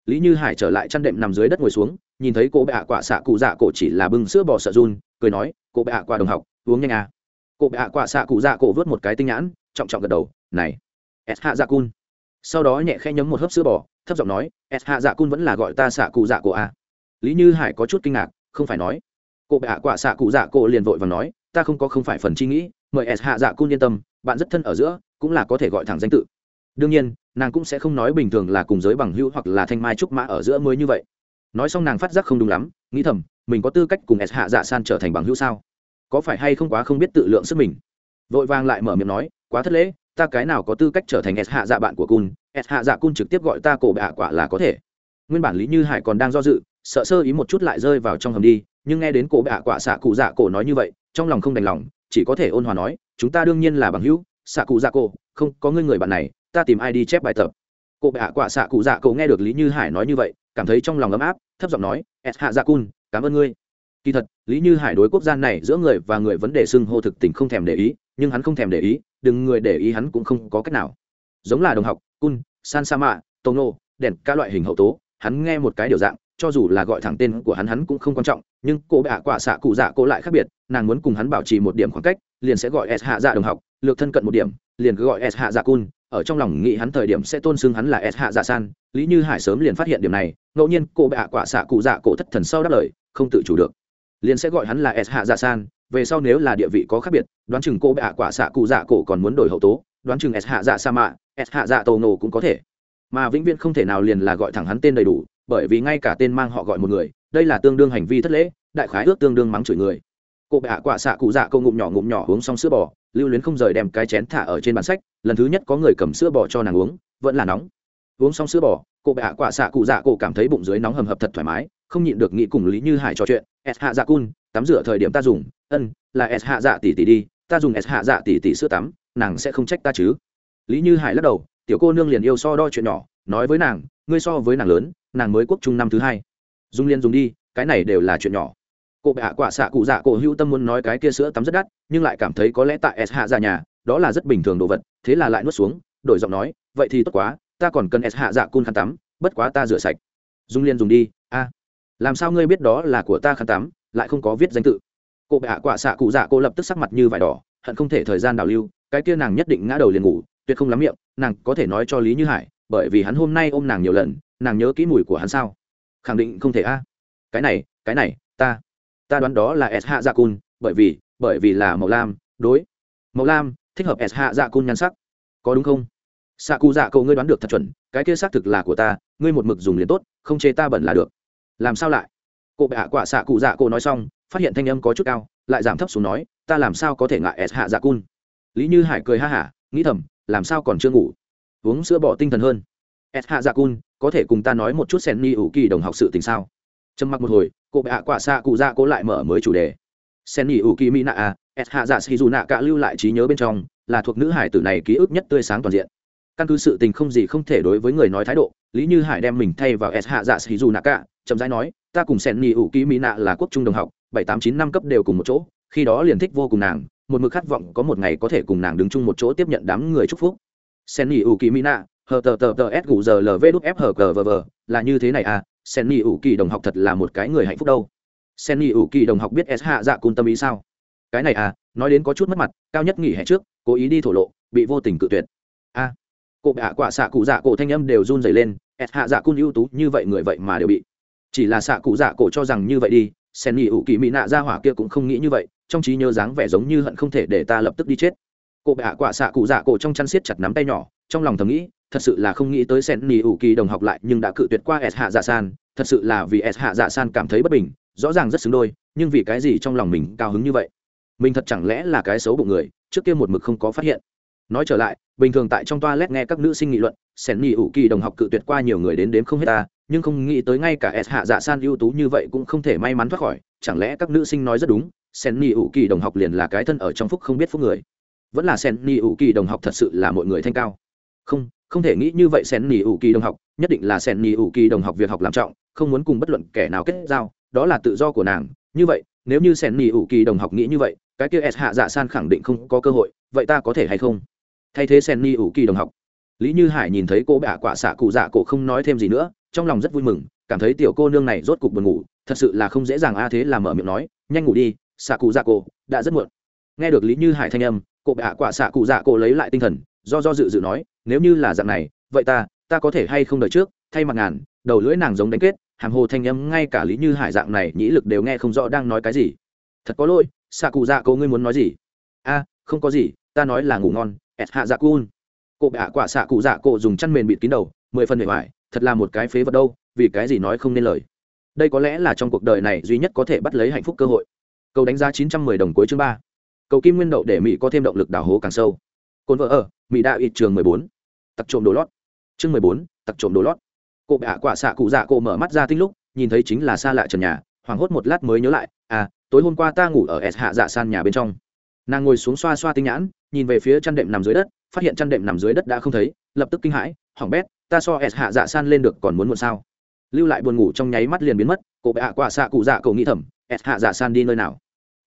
A: Lý như hải trở lại chăn đệm nằm dưới đất ngồi xuống, nhìn thấy cô bệ hạ quả xạ cụ dạ cổ chỉ là bưng sữa bò sợ run, cười nói cô bệ hạ quả đồng học, uống nhanh à. Cô bệ hạ quả xạ cụ dạ cổ vớt một cái tinh nhãn, trọng trọng gật đầu, này, s hạ dạ cun sau đó nhẹ khẽ nhấm một hớp sữa bò, thấp giọng nói s hạ dạ cun vẫn là gọi ta xạ cụ dạ cổ a lý như hải có chút kinh ngạc, không phải nói. Cô bệ hạ quả xạ cụ dạ cổ liền vội và nói, ta không có, không phải phần chi nghĩ, mời s hạ dạ cun yên tâm, bạn rất thân ở giữa, cũng là có thể gọi thẳng danh tự. Đương nhiên, nàng cũng sẽ không nói bình thường là cùng giới bằng hữu hoặc là thanh mai trúc mã ở giữa mới như vậy. Nói xong nàng phát giác không đúng lắm, nghĩ thầm, mình có tư cách cùng s hạ dạ san trở thành bằng hữu sao? Có phải hay không quá không biết tự lượng sức mình? Vội vàng lại mở miệng nói, quá thất lễ ta cái nào có tư cách trở thành s hạ dạ bạn của cun s hạ dạ cun trực tiếp gọi ta cổ bạ quả là có thể. Nguyên bản lý như hải còn đang do dự, sợ sơ ý một chút lại rơi vào trong hầm đi, nhưng nghe đến cổ bạ quả xạ cụ dạ cổ nói như vậy, trong lòng không đành lòng, chỉ có thể ôn hòa nói, chúng ta đương nhiên là bằng hữu, xạ cụ dạ cổ, không, có ngươi người bạn này, ta tìm ai đi chép bài tập. Cổ bạ quả xạ cụ dạ cổ nghe được lý như hải nói như vậy, cảm thấy trong lòng ấm áp, thấp giọng nói, s hạ dạ cun cảm ơn ngươi. Kỳ thật, lý như hải đối quốc gia này giữa người và người vấn đề xưng hô thực tình không thèm để ý nhưng hắn không thèm để ý, đừng người để ý hắn cũng không có cách nào. Giống là đồng học cun san sa mạ tono đèn, các loại hình hậu tố, hắn nghe một cái điều dạng, cho dù là gọi thẳng tên của hắn hắn cũng không quan trọng, nhưng cô bạ quả xạ cụ dạ cô lại khác biệt, nàng muốn cùng hắn bảo trì một điểm khoảng cách, liền sẽ gọi s hạ dạ đồng học, lược thân cận một điểm, liền cứ gọi s hạ dạ cun ở trong lòng nghĩ hắn thời điểm sẽ tôn xưng hắn là s hạ dạ san, lý như hải sớm liền phát hiện điểm này, ngẫu nhiên cô bạ quả xạ cụ dạ cổ thất thần sau đáp lời, không tự chủ được, liền sẽ gọi hắn là s hạ dạ san về sau nếu là địa vị có khác biệt, đoán chừng cô bạ quả xạ cụ dạ cổ còn muốn đổi hậu tố, đoán chừng s hạ dạ sa mạ, s hạ dạ tô nổ cũng có thể. Mà vĩnh viễn không thể nào liền là gọi thẳng hắn tên đầy đủ, bởi vì ngay cả tên mang họ gọi một người, đây là tương đương hành vi thất lễ, đại khái ước tương đương mắng chửi người. Cô bạ quả xạ cụ dạ câu ngụm nhỏ ngụm nhỏ uống xong sữa bò, lưu luyến không rời đem cái chén thả ở trên bàn sách, lần thứ nhất có người cầm sữa bò cho nàng uống, vẫn là nóng. Uống xong sữa bò, cô bạ quả xạ cụ dạ cổ cảm thấy bụng dưới nóng hầm hập thật thoải mái, không nhịn được nghĩ cùng lý như hải trò chuyện, s hạ dạ cun tắm rửa thời điểm ta dùng, ân, là s hạ dạ tỷ tỷ đi, ta dùng s hạ dạ tỷ tỷ sữa tắm, nàng sẽ không trách ta chứ. Lý như hải lắc đầu, tiểu cô nương liền yêu so đo chuyện nhỏ, nói với nàng, ngươi so với nàng lớn, nàng mới quốc trung năm thứ hai. Dung liên dùng đi, cái này đều là chuyện nhỏ. Cụ bệ hạ quả xạ cụ dạ cổ hữu tâm muốn nói cái kia sữa tắm rất đắt, nhưng lại cảm thấy có lẽ tại s hạ dạ nhà, đó là rất bình thường đồ vật, thế là lại nuốt xuống, đổi giọng nói, vậy thì tốt quá, ta còn cần s hạ dạ cun khăn tắm, bất quá ta rửa sạch. Dung liên dùng đi, a, làm sao ngươi biết đó là của ta khăn tắm? Lại không có viết danh tự. Cô bệ hạ quả xạ cụ dạ cô lập tức sắc mặt như vải đỏ, hận không thể thời gian đào lưu, cái kia nàng nhất định ngã đầu liền ngủ, tuyệt không lắm miệng, nàng có thể nói cho lý như hải, bởi vì hắn hôm nay ôm nàng nhiều lần, nàng nhớ kỹ mùi của hắn sao? Khẳng định không thể a. Cái này cái này, ta ta đoán đó là s hạ dạ cun, bởi vì bởi vì là màu lam, đối. Màu lam, thích hợp s hạ dạ cun nhan sắc. Có đúng không? Xạ cụ dạ cậu ngươi đoán được thật chuẩn, cái kia xác thực là của ta, ngươi một mực dùng liền tốt, không chê ta bẩn là được. Làm sao lại? Cô bệ hạ quả xạ cụ dạ cô nói xong, phát hiện thanh âm có chút cao, lại giảm thấp xuống nói, ta làm sao có thể ngại s hạ dạ cun? Lý như hải cười ha hả, nghĩ thầm, làm sao còn chưa ngủ? Uống sữa bỏ tinh thần hơn. S hạ dạ cun, có thể cùng ta nói một chút sen ni ủ kỳ đồng học sự tình sao? Trầm mặc một hồi, cô bệ hạ quả xạ cụ dạ cô lại mở mới chủ đề. Sen ni ủ kỳ mỹ nạ a s hạ dạ xì dù nạ cả lưu lại trí nhớ bên trong, là thuộc nữ hải tử này ký ức nhất tươi sáng toàn diện. Căn cứ sự tình không gì không thể đối với người nói thái độ, lý như hải đem mình thay vào s hạ dạ xì dù nạ cả, chậm rãi nói ta cùng sen nhị ủ ký mỹ nạ là quốc trung đồng học bảy tám chín năm cấp đều cùng một chỗ khi đó liền thích vô cùng nàng một mực khát vọng có một ngày có thể cùng nàng đứng chung một chỗ tiếp nhận đám người chúc phúc. Sen nhị ủ ký mỹ nạ hờ tờ tờ tờ s gù giờ lv đúc f hờ cờ vờ vờ là như thế này à sen nhị ủ kỳ đồng học thật là một cái người hạnh phúc đâu. Sen nhị ủ kỳ đồng học biết s hạ dạ cùng tâm ý sao? Cái này à nói đến có chút mất mặt cao nhất nghỉ hè trước cố ý đi thổ lộ bị vô tình cự tuyệt. A à, cụ hạ quả xạ cụ dạ cổ thanh âm đều run dày lên s hạ dạ cun ưu tú như vậy người vậy mà đều bị chỉ là xạ cụ dạ cổ cho rằng như vậy đi, sen nghỉ ủ kỳ mỹ nạ ra hỏa kia cũng không nghĩ như vậy, trong trí nhớ dáng vẻ giống như hận không thể để ta lập tức đi chết. Cụ hạ quả xạ cụ dạ cổ trong chăn siết chặt nắm tay nhỏ, trong lòng thầm nghĩ, thật sự là không nghĩ tới sen nghỉ ủ kỳ đồng học lại nhưng đã cự tuyệt qua s hạ dạ san, thật sự là vì s hạ dạ san cảm thấy bất bình, rõ ràng rất xứng đôi, nhưng vì cái gì trong lòng mình cao hứng như vậy? Mình thật chẳng lẽ là cái xấu bụng người, trước kia một mực không có phát hiện. Nói trở lại, bình thường tại trong toa lét nghe các nữ sinh nghị luận, sen nghỉ ủ kỳ đồng học cự tuyệt qua nhiều người đến đếm không hết ta nhưng không nghĩ tới ngay cả s hạ dạ san ưu tú như vậy cũng không thể may mắn thoát khỏi. Chẳng lẽ các nữ sinh nói rất đúng, sen Ni ủ kỳ đồng học liền là cái thân ở trong phúc không biết phúc người. Vẫn là sen Ni ủ kỳ đồng học thật sự là mọi người thanh cao. Không không thể nghĩ như vậy sen Ni ủ kỳ đồng học, nhất định là sen Ni ủ kỳ đồng học việc học làm trọng, không muốn cùng bất luận kẻ nào kết giao, đó là tự do của nàng. Như vậy, nếu như sen Ni ủ kỳ đồng học nghĩ như vậy, cái kia s hạ dạ san khẳng định không có cơ hội, vậy ta có thể hay không? Thay thế sen Ni ủ kỳ đồng học. Lý như hải nhìn thấy cô bạ quả xạ cụ dạ cổ không nói thêm gì nữa trong lòng rất vui mừng, cảm thấy tiểu cô nương này rốt cục buồn ngủ, thật sự là không dễ dàng a, thế là mở miệng nói, nhanh ngủ đi xạ cụ dạ cổ đã rất muộn. Nghe được lý như hải thanh âm cụ bạ quả xạ cụ dạ cổ lấy lại tinh thần, do do dự dự nói, nếu như là dạng này, vậy ta ta có thể hay không đợi trước, thay mặt ngàn, đầu lưỡi nàng giống đánh kết. Hàm hồ thanh âm ngay cả lý như hải dạng này nhĩ lực đều nghe không rõ đang nói cái gì. Thật có lỗi xạ cụ dạ cổ ngươi muốn nói gì? A, không có gì, ta nói là ngủ ngon ẹt hạ dạ cun cụ bạ quả xạ cụ dạ cổ dùng chăn mền bịt kín đầu mười phần bề ngoài thật là một cái phế vật đâu, vì cái gì nói không nên lời. Đây có lẽ là trong cuộc đời này duy nhất có thể bắt lấy hạnh phúc cơ hội. Cầu đánh giá chín trăm mười đồng cuối chương ba. Cầu kim nguyên đậu để mỹ có thêm động lực đào hố càng sâu. Cồn vợ ở, mỹ đã ít trường mười bốn. Tặc trộm đồ lót. Chương mười bốn, tặc trộm đồ lót. Cụ bạ quả xạ cụ dạ cụ mở mắt ra tinh lúc, nhìn thấy chính là xa lạ trần nhà, hoảng hốt một lát mới nhớ lại à tối hôm qua ta ngủ ở s hạ dạ san nhà bên trong. Nàng ngồi xuống xoa xoa tinh nhãn, nhìn về phía chăn đệm nằm dưới đất, phát hiện chăn đệm nằm dưới đất đã không thấy, lập tức kinh hãi hỏng bét ta so s hạ dạ san lên được còn muốn muộn sao? Lưu lại buồn ngủ trong nháy mắt liền biến mất, cổ bệ hạ quả xạ cụ dạ cậu nghĩ thầm, s hạ dạ san đi nơi nào?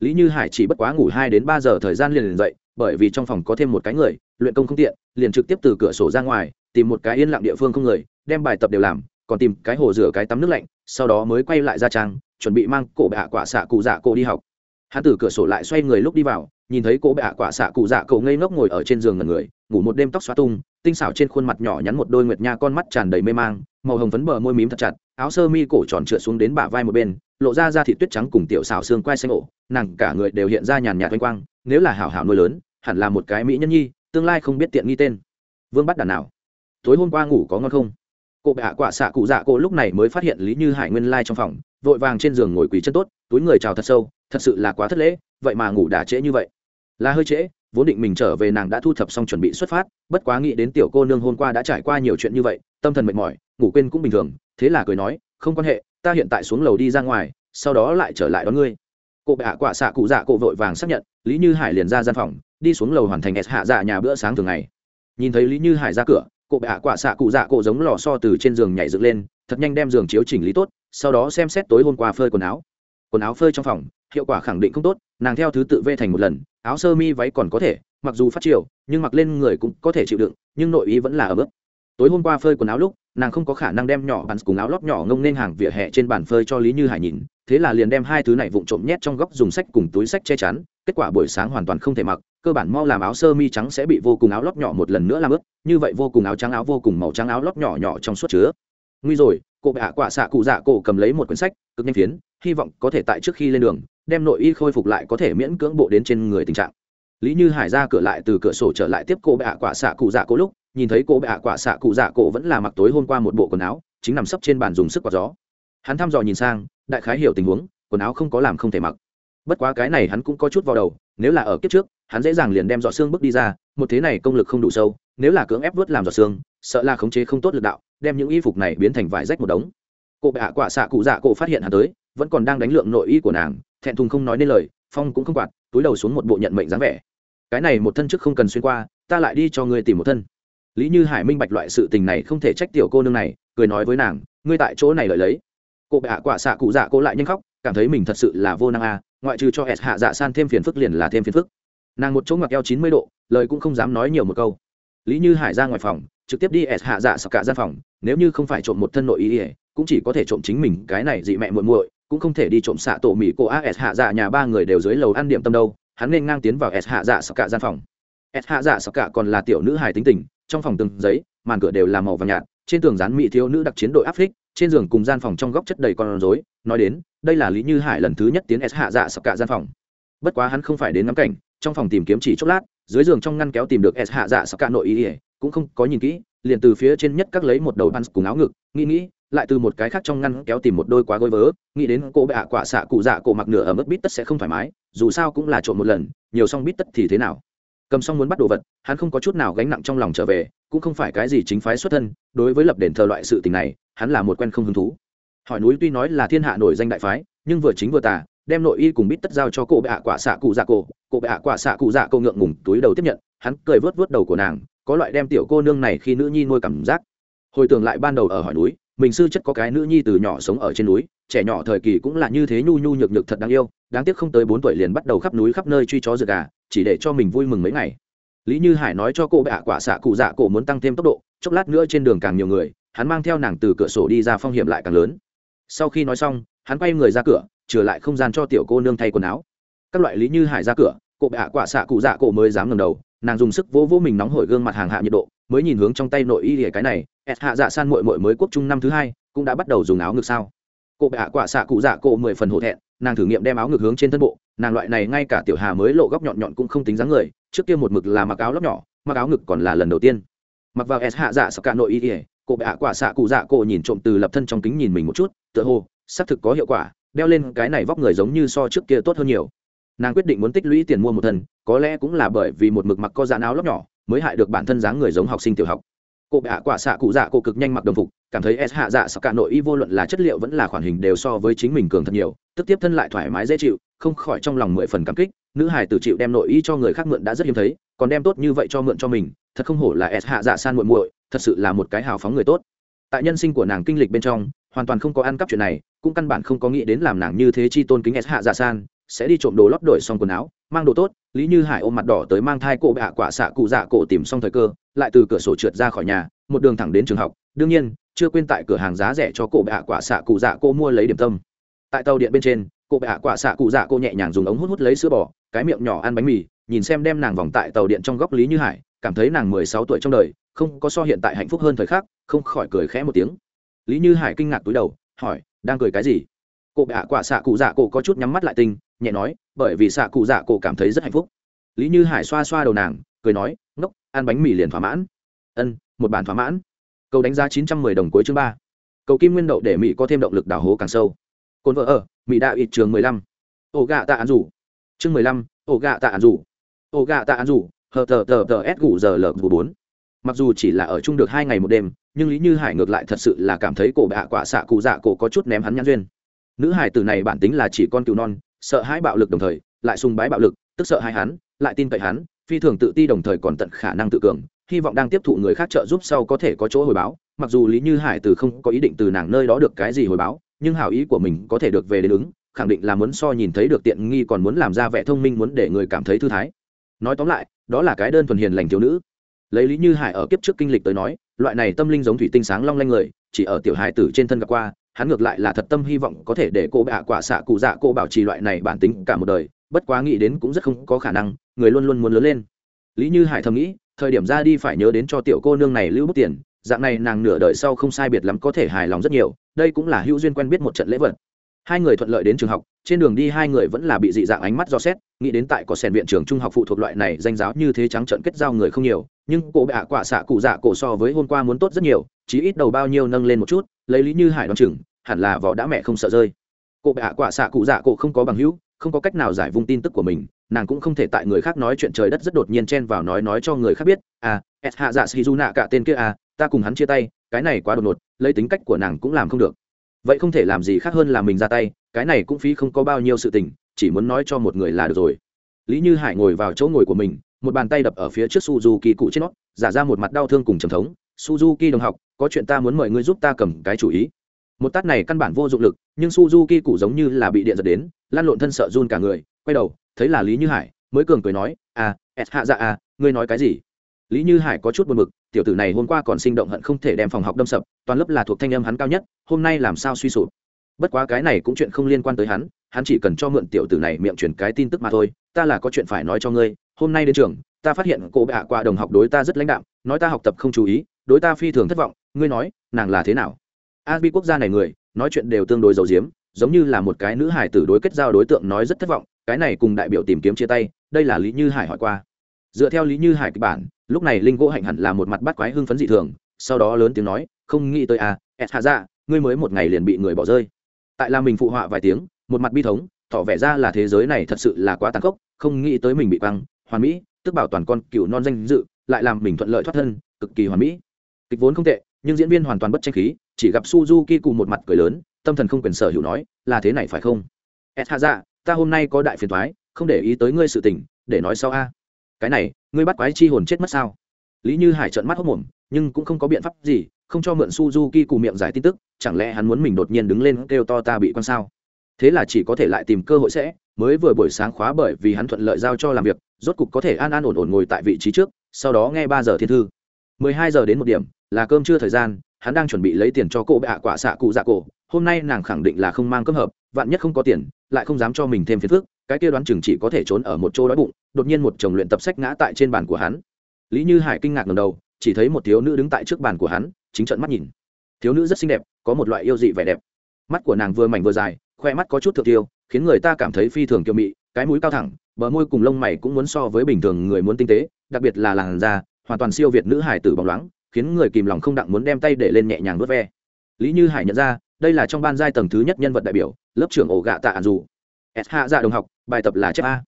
A: Lý như hải chỉ bất quá ngủ hai đến ba giờ thời gian liền liền dậy, bởi vì trong phòng có thêm một cái người, luyện công không tiện, liền trực tiếp từ cửa sổ ra ngoài, tìm một cái yên lặng địa phương không người, đem bài tập đều làm, còn tìm cái hồ rửa cái tắm nước lạnh, sau đó mới quay lại ra trang, chuẩn bị mang cổ bệ hạ quả xạ cụ dạ cổ đi học. Hắn từ cửa sổ lại xoay người lúc đi vào nhìn thấy cô bệ hạ quả xạ cụ dạ cậu ngây ngốc ngồi ở trên giường ngần người, ngủ một đêm tóc xóa tung, tinh xảo trên khuôn mặt nhỏ nhắn một đôi nguyệt nha con mắt tràn đầy mê mang, màu hồng phấn bờ môi mím thật chặt, áo sơ mi cổ tròn trượt xuống đến bả vai một bên, lộ ra da thịt tuyết trắng cùng tiểu xào xương quai xanh ổ, nàng cả người đều hiện ra nhàn nhạt oanh quang, nếu là hảo hảo nuôi lớn, hẳn là một cái mỹ nhân nhi, tương lai không biết tiện nghi tên. Vương bắt đàn nào? Tối hôm qua ngủ có ngon không? Cô bệ hạ quả xạ cụ dạ cô lúc này mới phát hiện lý như hải nguyên lai trong phòng, vội vàng trên giường ngồi quỳ chân tốt, túi người chào thật sâu, thật sự là quá thất lễ, vậy mà ngủ đã trễ như vậy là hơi trễ, vốn định mình trở về nàng đã thu thập xong chuẩn bị xuất phát, bất quá nghĩ đến tiểu cô nương hôm qua đã trải qua nhiều chuyện như vậy, tâm thần mệt mỏi, ngủ quên cũng bình thường, thế là cười nói, không quan hệ, ta hiện tại xuống lầu đi ra ngoài, sau đó lại trở lại đón ngươi. Cụ bệ hạ quả xạ cụ dạ cụ vội vàng xác nhận, lý như hải liền ra gian phòng, đi xuống lầu hoàn thành s hạ dạ nhà bữa sáng thường ngày. Nhìn thấy lý như hải ra cửa cụ bệ hạ quả xạ cụ dạ cụ giống lò so từ trên giường nhảy dựng lên, thật nhanh đem giường chiếu chỉnh lý tốt, sau đó xem xét tối hôm qua phơi quần áo. Quần áo phơi trong phòng, hiệu quả khẳng định không tốt, nàng theo thứ tự vê thành một lần áo sơ mi váy còn có thể, mặc dù phát triều, nhưng mặc lên người cũng có thể chịu đựng, nhưng nội ý vẫn là ở bước tối hôm qua phơi quần áo lúc, nàng không có khả năng đem nhỏ bàn cùng áo lót nhỏ ngông nên hàng vỉa hè trên bàn phơi cho lý như hải nhìn, thế là liền đem hai thứ này vụng trộm nhét trong góc dùng sách cùng túi sách che chắn, kết quả buổi sáng hoàn toàn không thể mặc, cơ bản mau làm áo sơ mi trắng sẽ bị vô cùng áo lót nhỏ một lần nữa làm ướt, như vậy vô cùng áo trắng áo vô cùng màu trắng áo lót nhỏ nhỏ trong suốt chứa. Nguy rồi, cô bạ quả xạ cụ dạ cổ cầm lấy một quyển sách, cực nhanh phiến hy vọng có thể tại trước khi lên đường, đem nội y khôi phục lại có thể miễn cưỡng bộ đến trên người tình trạng. Lý như hải ra cửa lại từ cửa sổ trở lại tiếp cô bệ hạ quả xạ cụ dạ cổ lúc, nhìn thấy cô bệ hạ quả xạ cụ dạ cổ vẫn là mặc tối hôm qua một bộ quần áo, chính nằm sấp trên bàn dùng sức quạt gió. Hắn thăm dò nhìn sang, đại khái hiểu tình huống, quần áo không có làm không thể mặc. Bất quá cái này hắn cũng có chút vào đầu, nếu là ở kiếp trước, hắn dễ dàng liền đem dọ xương bước đi ra, một thế này công lực không đủ sâu, nếu là cưỡng ép vớt làm dọ xương, sợ là khống chế không tốt lực đạo, đem những y phục này biến thành vải rách một đống. Cô hạ quả xạ cụ dạ cổ phát hiện hắn tới vẫn còn đang đánh lượng nội y của nàng, thẹn thùng không nói nên lời, phong cũng không quạt, túi đầu xuống một bộ nhận mệnh dáng vẻ. Cái này một thân trước không cần xuyên qua, ta lại đi cho ngươi tìm một thân. Lý như hải minh bạch loại sự tình này không thể trách tiểu cô nương này, cười nói với nàng, ngươi tại chỗ này lợi lấy. Cô hạ quả xạ cụ dạ cô lại nhanh khóc, cảm thấy mình thật sự là vô năng a, ngoại trừ cho s hạ dạ san thêm phiền phức liền là thêm phiền phức. Nàng một chỗ ngoặc eo chín mươi độ, lời cũng không dám nói nhiều một câu. Lý như hải ra ngoài phòng, trực tiếp đi s hạ dạ sập cả gian phòng, nếu như không phải trộm một thân nội ý ỉa cũng chỉ có thể trộm chính mình cái này dị mẹ muội muội cũng không thể đi trộm xạ tổ mỹ cô as hạ dạ nhà ba người đều dưới lầu ăn điểm tâm đâu, hắn nên ngang tiến vào s hạ dạ sặc cả gian phòng. S hạ dạ sặc cả còn là tiểu nữ hài tính tình, trong phòng từng giấy, màn cửa đều là màu vàng nhạt, trên tường dán mỹ thiếu nữ đặc chiến đội áp phích trên giường cùng gian phòng trong góc chất đầy con rối, nói đến, đây là lý như hải lần thứ nhất tiến s hạ dạ sặc cả gian phòng. Bất quá hắn không phải đến ngắm cảnh, trong phòng tìm kiếm chỉ chốc lát, dưới giường trong ngăn kéo tìm được s hạ dạ sặc cả nội ý ỉa cũng không có nhìn kỹ, liền từ phía trên nhất các lấy một đầu băng cùng áo ngực, nghĩ nghĩ lại từ một cái khác trong ngăn kéo tìm một đôi quá gối vớ, nghĩ đến cô bệ hạ quả xạ cụ dạ cổ mặc nửa ở mức bít tất sẽ không thoải mái, dù sao cũng là trộm một lần, nhiều xong bít tất thì thế nào? Cầm xong muốn bắt đồ vật, hắn không có chút nào gánh nặng trong lòng trở về, cũng không phải cái gì chính phái xuất thân, đối với lập đền thờ loại sự tình này, hắn là một quen không hứng thú. Hỏi núi tuy nói là thiên hạ nổi danh đại phái, nhưng vừa chính vừa tà, đem nội y cùng bít tất giao cho cô bệ hạ quả xạ cụ dạ cổ, cô bệ hạ quả xạ cụ dạ cổ ngượng ngùng túi đầu tiếp nhận, hắn cười vớt vớt đầu của nàng, có loại đem tiểu cô nương này khi nữ nhi nuôi cảm giác. Hồi tưởng lại ban đầu ở hỏi núi mình sư chất có cái nữ nhi từ nhỏ sống ở trên núi, trẻ nhỏ thời kỳ cũng là như thế nhu nhu nhược nhược thật đáng yêu, đáng tiếc không tới bốn tuổi liền bắt đầu khắp núi khắp nơi truy chó rượt gà, chỉ để cho mình vui mừng mấy ngày. Lý như hải nói cho cô bệ hạ quả xạ cụ dạ cổ muốn tăng thêm tốc độ, chốc lát nữa trên đường càng nhiều người, hắn mang theo nàng từ cửa sổ đi ra phong hiểm lại càng lớn. Sau khi nói xong, hắn quay người ra cửa trở lại không gian cho tiểu cô nương thay quần áo. Các loại lý như hải ra cửa, cô bệ hạ quả xạ cụ dạ cổ mới dám ngầm đầu, nàng dùng sức vỗ vỗ mình nóng hổi gương mặt hàng hạ nhiệt độ mới nhìn hướng trong tay nội y cái này, ẹt hạ dạ san mội mội mới quốc trung năm thứ hai, cũng đã bắt đầu dùng áo ngực sao. Cô bệ hạ quả xạ cụ dạ cô mười phần hổ thẹn, nàng thử nghiệm đem áo ngực hướng trên thân bộ, nàng loại này ngay cả tiểu hà mới lộ góc nhọn nhọn cũng không tính dáng người, trước kia một mực là mặc áo lóc nhỏ, mặc áo ngực còn là lần đầu tiên. Mặc vào s hạ dạ sắc cả nội y ỉa cô bệ hạ quả xạ cụ dạ cô nhìn trộm từ lập thân trong kính nhìn mình một chút, tựa hồ, xác thực có hiệu quả, đeo lên cái này vóc người giống như so trước kia tốt hơn nhiều. Nàng quyết định muốn tích lũy tiền mua một thân, có lẽ cũng là bởi vì một mực mặc có dán áo lóc nhỏ mới hại được bản thân dáng người giống học sinh tiểu học. Cô bạ hạ quả xạ cụ dạ cô cực nhanh mặc đồng phục, cảm thấy s hạ dạ sắc cả nội y vô luận là chất liệu vẫn là khoản hình đều so với chính mình cường thật nhiều, tức tiếp thân lại thoải mái dễ chịu, không khỏi trong lòng mười phần cảm kích, nữ hải tử chịu đem nội y cho người khác mượn đã rất hiếm thấy, còn đem tốt như vậy cho mượn cho mình, thật không hổ là s hạ dạ san muội muội, thật sự là một cái hào phóng người tốt. Tại nhân sinh của nàng kinh lịch bên trong, hoàn toàn không có ăn cắp chuyện này, cũng căn bản không có nghĩ đến làm nàng như thế chi tôn kính s hạ dạ san sẽ đi trộm đồ lót đổi xong quần áo, mang đồ tốt, lý như hải ôm mặt đỏ tới mang thai cổ bạ quả xạ cụ dạ cổ tìm xong thời cơ, lại từ cửa sổ trượt ra khỏi nhà, một đường thẳng đến trường học. Đương nhiên, chưa quên tại cửa hàng giá rẻ cho cổ bạ quả xạ cụ dạ cô mua lấy điểm tâm. Tại tàu điện bên trên, cổ bạ quả xạ cụ dạ cô nhẹ nhàng dùng ống hút hút lấy sữa bò, cái miệng nhỏ ăn bánh mì, nhìn xem đem nàng vòng tại tàu điện trong góc lý như hải, cảm thấy nàng mười sáu tuổi trong đời, không có so hiện tại hạnh phúc hơn thời khắc, không khỏi cười khẽ một tiếng. Lý như hải kinh ngạc túi đầu, hỏi, đang cười cái gì? Cô bạ quả xạ cụ dạ cổ có chút nhắm mắt lại tinh nhẹ nói, bởi vì xạ cụ dạ cổ cảm thấy rất hạnh phúc. Lý như hải xoa xoa đầu nàng, cười nói, ngốc, ăn bánh mì liền thỏa mãn. Ân, một bản thỏa mãn. Cầu đánh giá chín trăm mười đồng cuối chương ba. Cầu kim nguyên đậu để mỹ có thêm động lực đào hố càng sâu. Cồn vợ ở, mỹ đạo ít trường mười lăm. Ổ gạ tạ án rủ. Chương mười lăm ổ gạ tạ án rủ. Ổ gạ tạ án rủ, hờ tờ tờ tờ s gủ giờ lợp vụ bốn. Mặc dù chỉ là ở chung được hai ngày một đêm, nhưng lý như hải ngược lại thật sự là cảm thấy cổ bạ quả xạ cụ dạ cổ có chút ném hắn nhãn duyên. Nữ hải tử này bản tính là chỉ con cừu non sợ hãi bạo lực đồng thời, lại sùng bái bạo lực, tức sợ hai hắn, lại tin cậy hắn, phi thường tự ti đồng thời còn tận khả năng tự cường, hy vọng đang tiếp thụ người khác trợ giúp sau có thể có chỗ hồi báo. Mặc dù lý như hải từ không có ý định từ nàng nơi đó được cái gì hồi báo, nhưng hảo ý của mình có thể được về đến ứng, khẳng định là muốn so nhìn thấy được tiện nghi còn muốn làm ra vẻ thông minh muốn để người cảm thấy thư thái. Nói tóm lại, đó là cái đơn thuần hiền lành thiếu nữ. Lấy lý như hải ở kiếp trước kinh lịch tới nói, loại này tâm linh giống thủy tinh sáng long lanh người, chỉ ở tiểu hải tử trên thân gặp qua hắn ngược lại là thật tâm hy vọng có thể để cô bạ quả xạ cụ dạ cô bảo trì loại này bản tính cả một đời, bất quá nghĩ đến cũng rất không có khả năng, người luôn luôn muốn lớn lên. Lý như hải thầm nghĩ, thời điểm ra đi phải nhớ đến cho tiểu cô nương này lưu bút tiền, dạng này nàng nửa đời sau không sai biệt lắm có thể hài lòng rất nhiều, đây cũng là hữu duyên quen biết một trận lễ vật. Hai người thuận lợi đến trường học, trên đường đi hai người vẫn là bị dị dạng ánh mắt do xét, nghĩ đến tại có sèn viện trường trung học phụ thuộc loại này danh giáo như thế trắng trận kết giao người không nhiều, nhưng cổ bạ quả xạ cụ dạ cổ so với hôm qua muốn tốt rất nhiều, chí ít đầu bao nhiêu nâng lên một chút lấy lý như hải đoán chừng, hẳn là vỏ đã mẹ không sợ rơi. Cụ bệ hạ quả xạ cụ dạ cụ không có bằng hữu, không có cách nào giải vung tin tức của mình, nàng cũng không thể tại người khác nói chuyện trời đất rất đột nhiên chen vào nói nói cho người khác biết à s hạ dạ shizu nạ cả tên kia à ta cùng hắn chia tay, cái này quá đột ngột, lấy tính cách của nàng cũng làm không được. Vậy không thể làm gì khác hơn là mình ra tay, cái này cũng phí không có bao nhiêu sự tình, chỉ muốn nói cho một người là được rồi. Lý như hải ngồi vào chỗ ngồi của mình, một bàn tay đập ở phía trước suzuki cụ trên nó, giả ra một mặt đau thương cùng trầm thống suzuki đồng học có chuyện ta muốn mời ngươi giúp ta cầm cái chủ ý. Một tát này căn bản vô dụng lực nhưng suzuki cụ giống như là bị điện giật đến lan lộn thân sợ run cả người quay đầu thấy là lý như hải mới cường cười nói à s hạ dạ à ngươi nói cái gì? Lý như hải có chút buồn mực, tiểu tử này hôm qua còn sinh động hận không thể đem phòng học đâm sập toàn lớp là thuộc thanh âm hắn cao nhất hôm nay làm sao suy sụp. Bất quá cái này cũng chuyện không liên quan tới hắn hắn chỉ cần cho mượn tiểu tử này miệng truyền cái tin tức mà thôi ta là có chuyện phải nói cho ngươi hôm nay đến trường ta phát hiện cô bạ qua đồng học đối ta rất lãnh đạm nói ta học tập không chú ý đối ta phi thường thất vọng, ngươi nói, nàng là thế nào? A bi quốc gia này người, nói chuyện đều tương đối giàu diếm giống như là một cái nữ hải tử đối kết giao đối tượng nói rất thất vọng, cái này cùng đại biểu tìm kiếm chia tay, đây là lý như hải hỏi qua. Dựa theo lý như hải kịch bản, lúc này linh gỗ hạnh hẳn là một mặt bắt quái hưng phấn dị thường, sau đó lớn tiếng nói, không nghĩ tới à ẹt hạ dạ ngươi mới một ngày liền bị người bỏ rơi. Tại là mình phụ họa vài tiếng, một mặt bi thống, tỏ vẻ ra là thế giới này thật sự là quá tàn khốc, không nghĩ tới mình bị băng hoàn mỹ, tức bảo toàn con cựu non danh dự, lại làm mình thuận lợi thoát thân, cực kỳ hoàn mỹ kịch vốn không tệ, nhưng diễn viên hoàn toàn bất tranh khí, chỉ gặp suzuki cùng một mặt cười lớn, tâm thần không quyền sở hữu nói, là thế này phải không? Et hạ dạ ta hôm nay có đại phiền thoái không để ý tới ngươi sự tình, để nói sau a. Cái này, ngươi bắt quái chi hồn chết mất sao? Lý như hải trợn mắt hốc mồm, nhưng cũng không có biện pháp gì, không cho mượn suzuki cùng miệng giải tin tức, chẳng lẽ hắn muốn mình đột nhiên đứng lên kêu to ta bị quan sao? Thế là chỉ có thể lại tìm cơ hội sẽ, mới vừa buổi sáng khóa bởi vì hắn thuận lợi giao cho làm việc, rốt cục có thể an an ổn ổn ngồi tại vị trí trước, sau đó nghe ba giờ thiên thư. mười hai giờ đến một điểm là cơm trưa thời gian, hắn đang chuẩn bị lấy tiền cho cô bệ hạ quả xạ cụ dạ cổ. Hôm nay nàng khẳng định là không mang cơm hợp, vạn nhất không có tiền, lại không dám cho mình thêm phiền phức, cái kia đoán chừng chỉ có thể trốn ở một chỗ đói bụng, đột nhiên một chồng luyện tập sách ngã tại trên bàn của hắn. Lý như hải kinh ngạc ngầm đầu, chỉ thấy một thiếu nữ đứng tại trước bàn của hắn, chính trận mắt nhìn. Thiếu nữ rất xinh đẹp, có một loại yêu dị vẻ đẹp. Mắt của nàng vừa mảnh vừa dài, khoe mắt có chút thượng tiêu, khiến người ta cảm thấy phi thường kiều mị, cái mũi cao thẳng, bờ môi cùng lông mày cũng muốn so với bình thường người muốn tinh tế, đặc biệt là làn da, hoàn toàn siêu việt nữ hải tử bóng loáng khiến người kìm lòng không đặng muốn đem tay để lên nhẹ nhàng vớt ve. Lý như hải nhận ra, đây là trong ban giai tầng thứ nhất nhân vật đại biểu, lớp trưởng ổ gạ tạ ạn dù s hạ dạ đồng học, bài tập là chép a.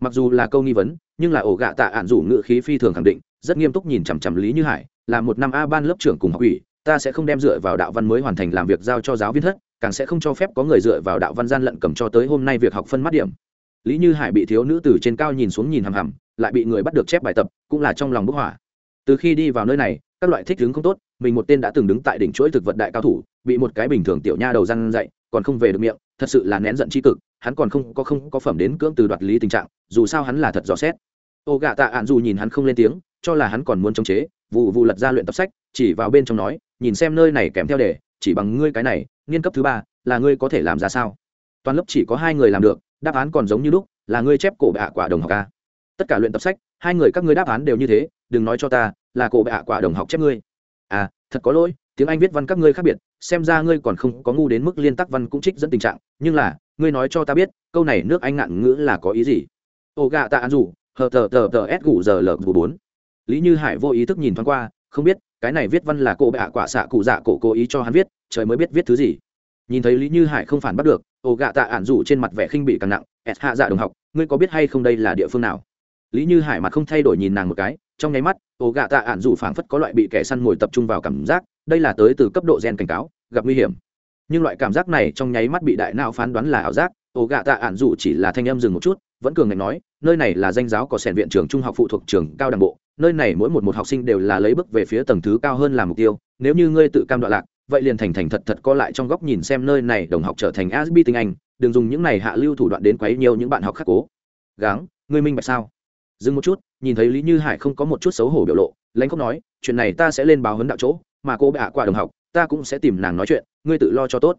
A: Mặc dù là câu nghi vấn, nhưng là ổ gạ tạ ạn dù ngự khí phi thường khẳng định, rất nghiêm túc nhìn chằm chằm lý như hải, là một năm a ban lớp trưởng cùng học ủy, ta sẽ không đem dựa vào đạo văn mới hoàn thành làm việc giao cho giáo viên thất, càng sẽ không cho phép có người dựa vào đạo văn gian lận cầm cho tới hôm nay việc học phân mắt điểm. Lý như hải bị thiếu nữ từ trên cao nhìn xuống nhìn hằm hằm, lại bị người bắt được chép bài tập, cũng là trong lòng bức hỏa từ khi đi vào nơi này các loại thích ứng không tốt, mình một tên đã từng đứng tại đỉnh chuỗi thực vật đại cao thủ, bị một cái bình thường tiểu nha đầu răn dậy còn không về được miệng, thật sự là nén giận tri cực, hắn còn không có không có phẩm đến cưỡng từ đoạt lý tình trạng, dù sao hắn là thật dò xét. Ô gạ tạ ạn dù nhìn hắn không lên tiếng, cho là hắn còn muốn chống chế, vụ vụ lật ra luyện tập sách, chỉ vào bên trong nói, nhìn xem nơi này kèm theo đề chỉ bằng ngươi cái này nghiên cấp thứ ba, là ngươi có thể làm ra sao? Toàn lớp chỉ có hai người làm được, đáp án còn giống như lúc, là ngươi chép cổ bạ quả đồng học ca tất cả luyện tập sách, hai người các ngươi đáp án đều như thế, đừng nói cho ta là cổ ạ, quả đồng học chép ngươi. À thật có lỗi tiếng anh viết văn các ngươi khác biệt xem ra ngươi còn không có ngu đến mức liên tắc văn cũng trích dẫn tình trạng nhưng là ngươi nói cho ta biết câu này nước anh ngạn ngữ là có ý gì? Ô gạ tạ ăn rủ hờ tờ tờ tờ s gù giờ lờ gù bốn. Lý như hải vô ý thức nhìn thoáng qua không biết cái này viết văn là cô ạ quả xạ cụ dạ cổ cố ý cho hắn viết trời mới biết viết thứ gì. Nhìn thấy lý như hải không phản bắt được Ô gạ tạ ản rủ trên mặt vẻ khinh bị càng nặng s hạ dạ đồng học ngươi có biết hay không đây là địa phương nào? Lý như hải mặt không thay đổi nhìn nàng một cái trong nháy mắt, ổ gạ tạ ạn dù phảng phất có loại bị kẻ săn mồi tập trung vào cảm giác, đây là tới từ cấp độ gen cảnh cáo, gặp nguy hiểm. Nhưng loại cảm giác này trong nháy mắt bị đại não phán đoán là ảo giác, ổ gạ tạ ạn dù chỉ là thanh âm dừng một chút, vẫn cường ngạch nói, nơi này là danh giáo có sẻn viện trường trung học phụ thuộc trường cao đẳng bộ, nơi này mỗi một một học sinh đều là lấy bước về phía tầng thứ cao hơn làm mục tiêu, nếu như ngươi tự cam đoạn lạc, vậy liền thành thành thật thật co lại trong góc nhìn xem nơi này đồng học trở thành asb tinh anh, đừng dùng những này hạ lưu thủ đoạn đến quấy nhiều những bạn học khác cố. Gắng, ngươi minh bạch sao? Dừng một chút, nhìn thấy lý như hải không có một chút xấu hổ biểu lộ, lãnh khóc nói, chuyện này ta sẽ lên báo hấn đạo chỗ, mà cô bạ qua đồng học, ta cũng sẽ tìm nàng nói chuyện, ngươi tự lo cho tốt.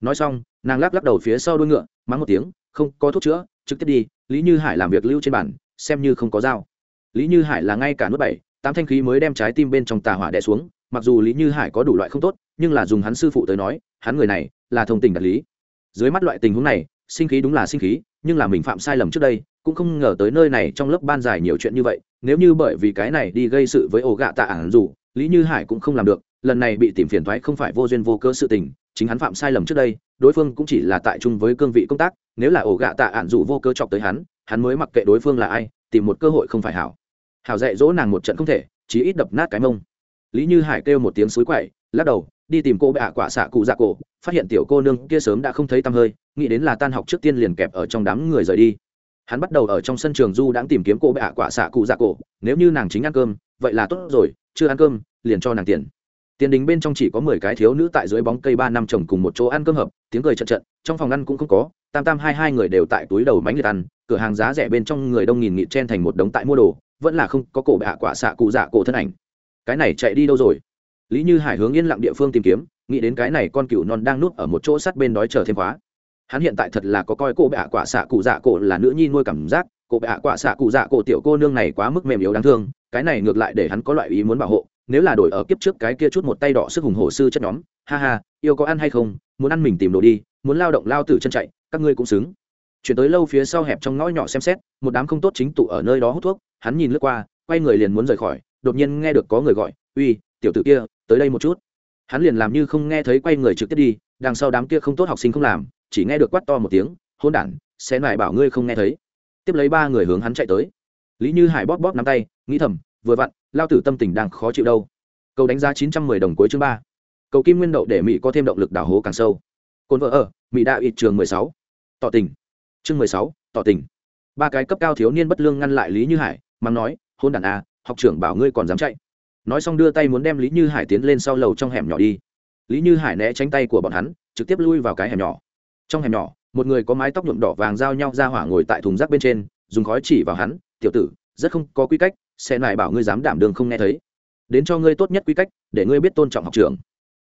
A: Nói xong, nàng lắc lắc đầu phía sau đuôi ngựa, mắng một tiếng, không, có thuốc chữa, trực tiếp đi, lý như hải làm việc lưu trên bản xem như không có dao. Lý như hải là ngay cả nút bảy, tám thanh khí mới đem trái tim bên trong tà hỏa đẻ xuống, mặc dù lý như hải có đủ loại không tốt, nhưng là dùng hắn sư phụ tới nói, hắn người này là thông tình đạt lý. Dưới mắt loại tình huống này sinh khí đúng là sinh khí, nhưng là mình phạm sai lầm trước đây, cũng không ngờ tới nơi này trong lớp ban dài nhiều chuyện như vậy, nếu như bởi vì cái này đi gây sự với ổ gạ tạ ản dù, lý như hải cũng không làm được, lần này bị tìm phiền thoái không phải vô duyên vô cơ sự tình, chính hắn phạm sai lầm trước đây, đối phương cũng chỉ là tại chung với cương vị công tác, nếu là ổ gạ tạ ản dù vô cơ chọc tới hắn hắn mới mặc kệ đối phương là ai, tìm một cơ hội không phải hảo. Hảo dạy dỗ nàng một trận không thể, chí ít đập nát cái mông. Lý như hải kêu một tiếng suối quậy, lắc đầu đi tìm cô bạ quả xạ cụ dạ cổ, phát hiện tiểu cô nương kia sớm đã không thấy tăm hơi, nghĩ đến là tan học trước tiên liền kẹp ở trong đám người rời đi. Hắn bắt đầu ở trong sân trường du đang tìm kiếm cô bạ quả xạ cụ dạ cổ, nếu như nàng chính ăn cơm, vậy là tốt rồi, chưa ăn cơm, liền cho nàng tiền. Tiền đình bên trong chỉ có mười cái thiếu nữ tại dưới bóng cây ba năm chồng cùng một chỗ ăn cơm hợp, tiếng cười trận trận trong phòng ăn cũng không có, tam tam hai hai người đều tại túi đầu bánh liệt ăn, cửa hàng giá rẻ bên trong người đông nghìn nghịt chen thành một đống tại mua đồ, vẫn là không có cổ bạ quả xạ cụ dạ cổ thân ảnh. Cái này chạy đi đâu rồi? Lý như hải hướng yên lặng địa phương tìm kiếm, nghĩ đến cái này con cừu non đang nuốt ở một chỗ sát bên đói chờ thêm khóa. Hắn hiện tại thật là có coi cô bạ quả xạ cụ dạ cổ là nữ nhi nuôi cảm giác, cô bạ quả xạ cụ dạ cổ tiểu cô nương này quá mức mềm yếu đáng thương, cái này ngược lại để hắn có loại ý muốn bảo hộ, nếu là đổi ở kiếp trước cái kia chút một tay đỏ sức hùng hổ sư chất nhóm, ha ha, yêu có ăn hay không, muốn ăn mình tìm đồ đi, muốn lao động lao tử chân chạy, các ngươi cũng xứng. Chuyển tới lâu phía sau hẹp trong ngõ nhỏ xem xét, một đám không tốt chính tụ ở nơi đó hút thuốc, hắn nhìn lướt qua, quay người liền muốn rời khỏi, đột nhiên nghe được có người gọi, uy, tiểu tử kia tới đây một chút. Hắn liền làm như không nghe thấy quay người trực tiếp đi, đằng sau đám kia không tốt học sinh không làm, chỉ nghe được quát to một tiếng hôn đản, sẽ lại bảo ngươi không nghe thấy. Tiếp lấy ba người hướng hắn chạy tới. Lý như hải bóp bóp nắm tay, nghĩ thầm, vừa vặn, lao tử tâm tình đang khó chịu đâu. Cầu đánh giá chín trăm mười đồng cuối chương ba. Cầu kim nguyên đậu để mỹ có thêm động lực đào hố càng sâu. Cồn vợ ở, mỹ đạo ít trường mười sáu. Tỏ tình. Chương mười sáu, tỏ tình. Ba cái cấp cao thiếu niên bất lương ngăn lại lý như hải, mắng nói hôn đản a học trưởng bảo ngươi còn dám chạy nói xong đưa tay muốn đem lý như hải tiến lên sau lầu trong hẻm nhỏ đi. Lý như hải né tránh tay của bọn hắn, trực tiếp lui vào cái hẻm nhỏ. Trong hẻm nhỏ, một người có mái tóc nhuộm đỏ vàng giao nhau ra hỏa ngồi tại thùng rác bên trên, dùng khói chỉ vào hắn, tiểu tử, rất không có quy cách, sẽ lại bảo ngươi dám đảm đường không nghe thấy. Đến cho ngươi tốt nhất quy cách, để ngươi biết tôn trọng học trường.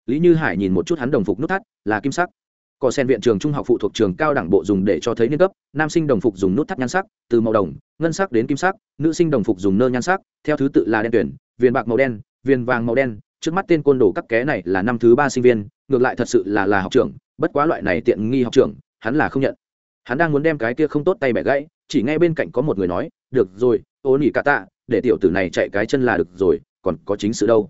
A: Lý như hải nhìn một chút hắn đồng phục nút thắt, là kim sắc. Cỏ sen viện trường trung học phụ thuộc trường cao đẳng bộ dùng để cho thấy niên cấp, nam sinh đồng phục dùng nút thắt nhan sắc, từ màu đồng, ngân sắc đến kim sắc, nữ sinh đồng phục dùng nơ nhan sắc, theo thứ tự là đen tuyển viền bạc màu đen, viền vàng màu đen, trước mắt tên côn đồ các ké này là năm thứ ba sinh viên, ngược lại thật sự là là học trưởng, bất quá loại này tiện nghi học trưởng, hắn là không nhận. Hắn đang muốn đem cái kia không tốt tay bẻ gãy, chỉ ngay bên cạnh có một người nói, được rồi ô nỉ cả tạ để tiểu tử này chạy cái chân là được rồi, còn có chính sự đâu?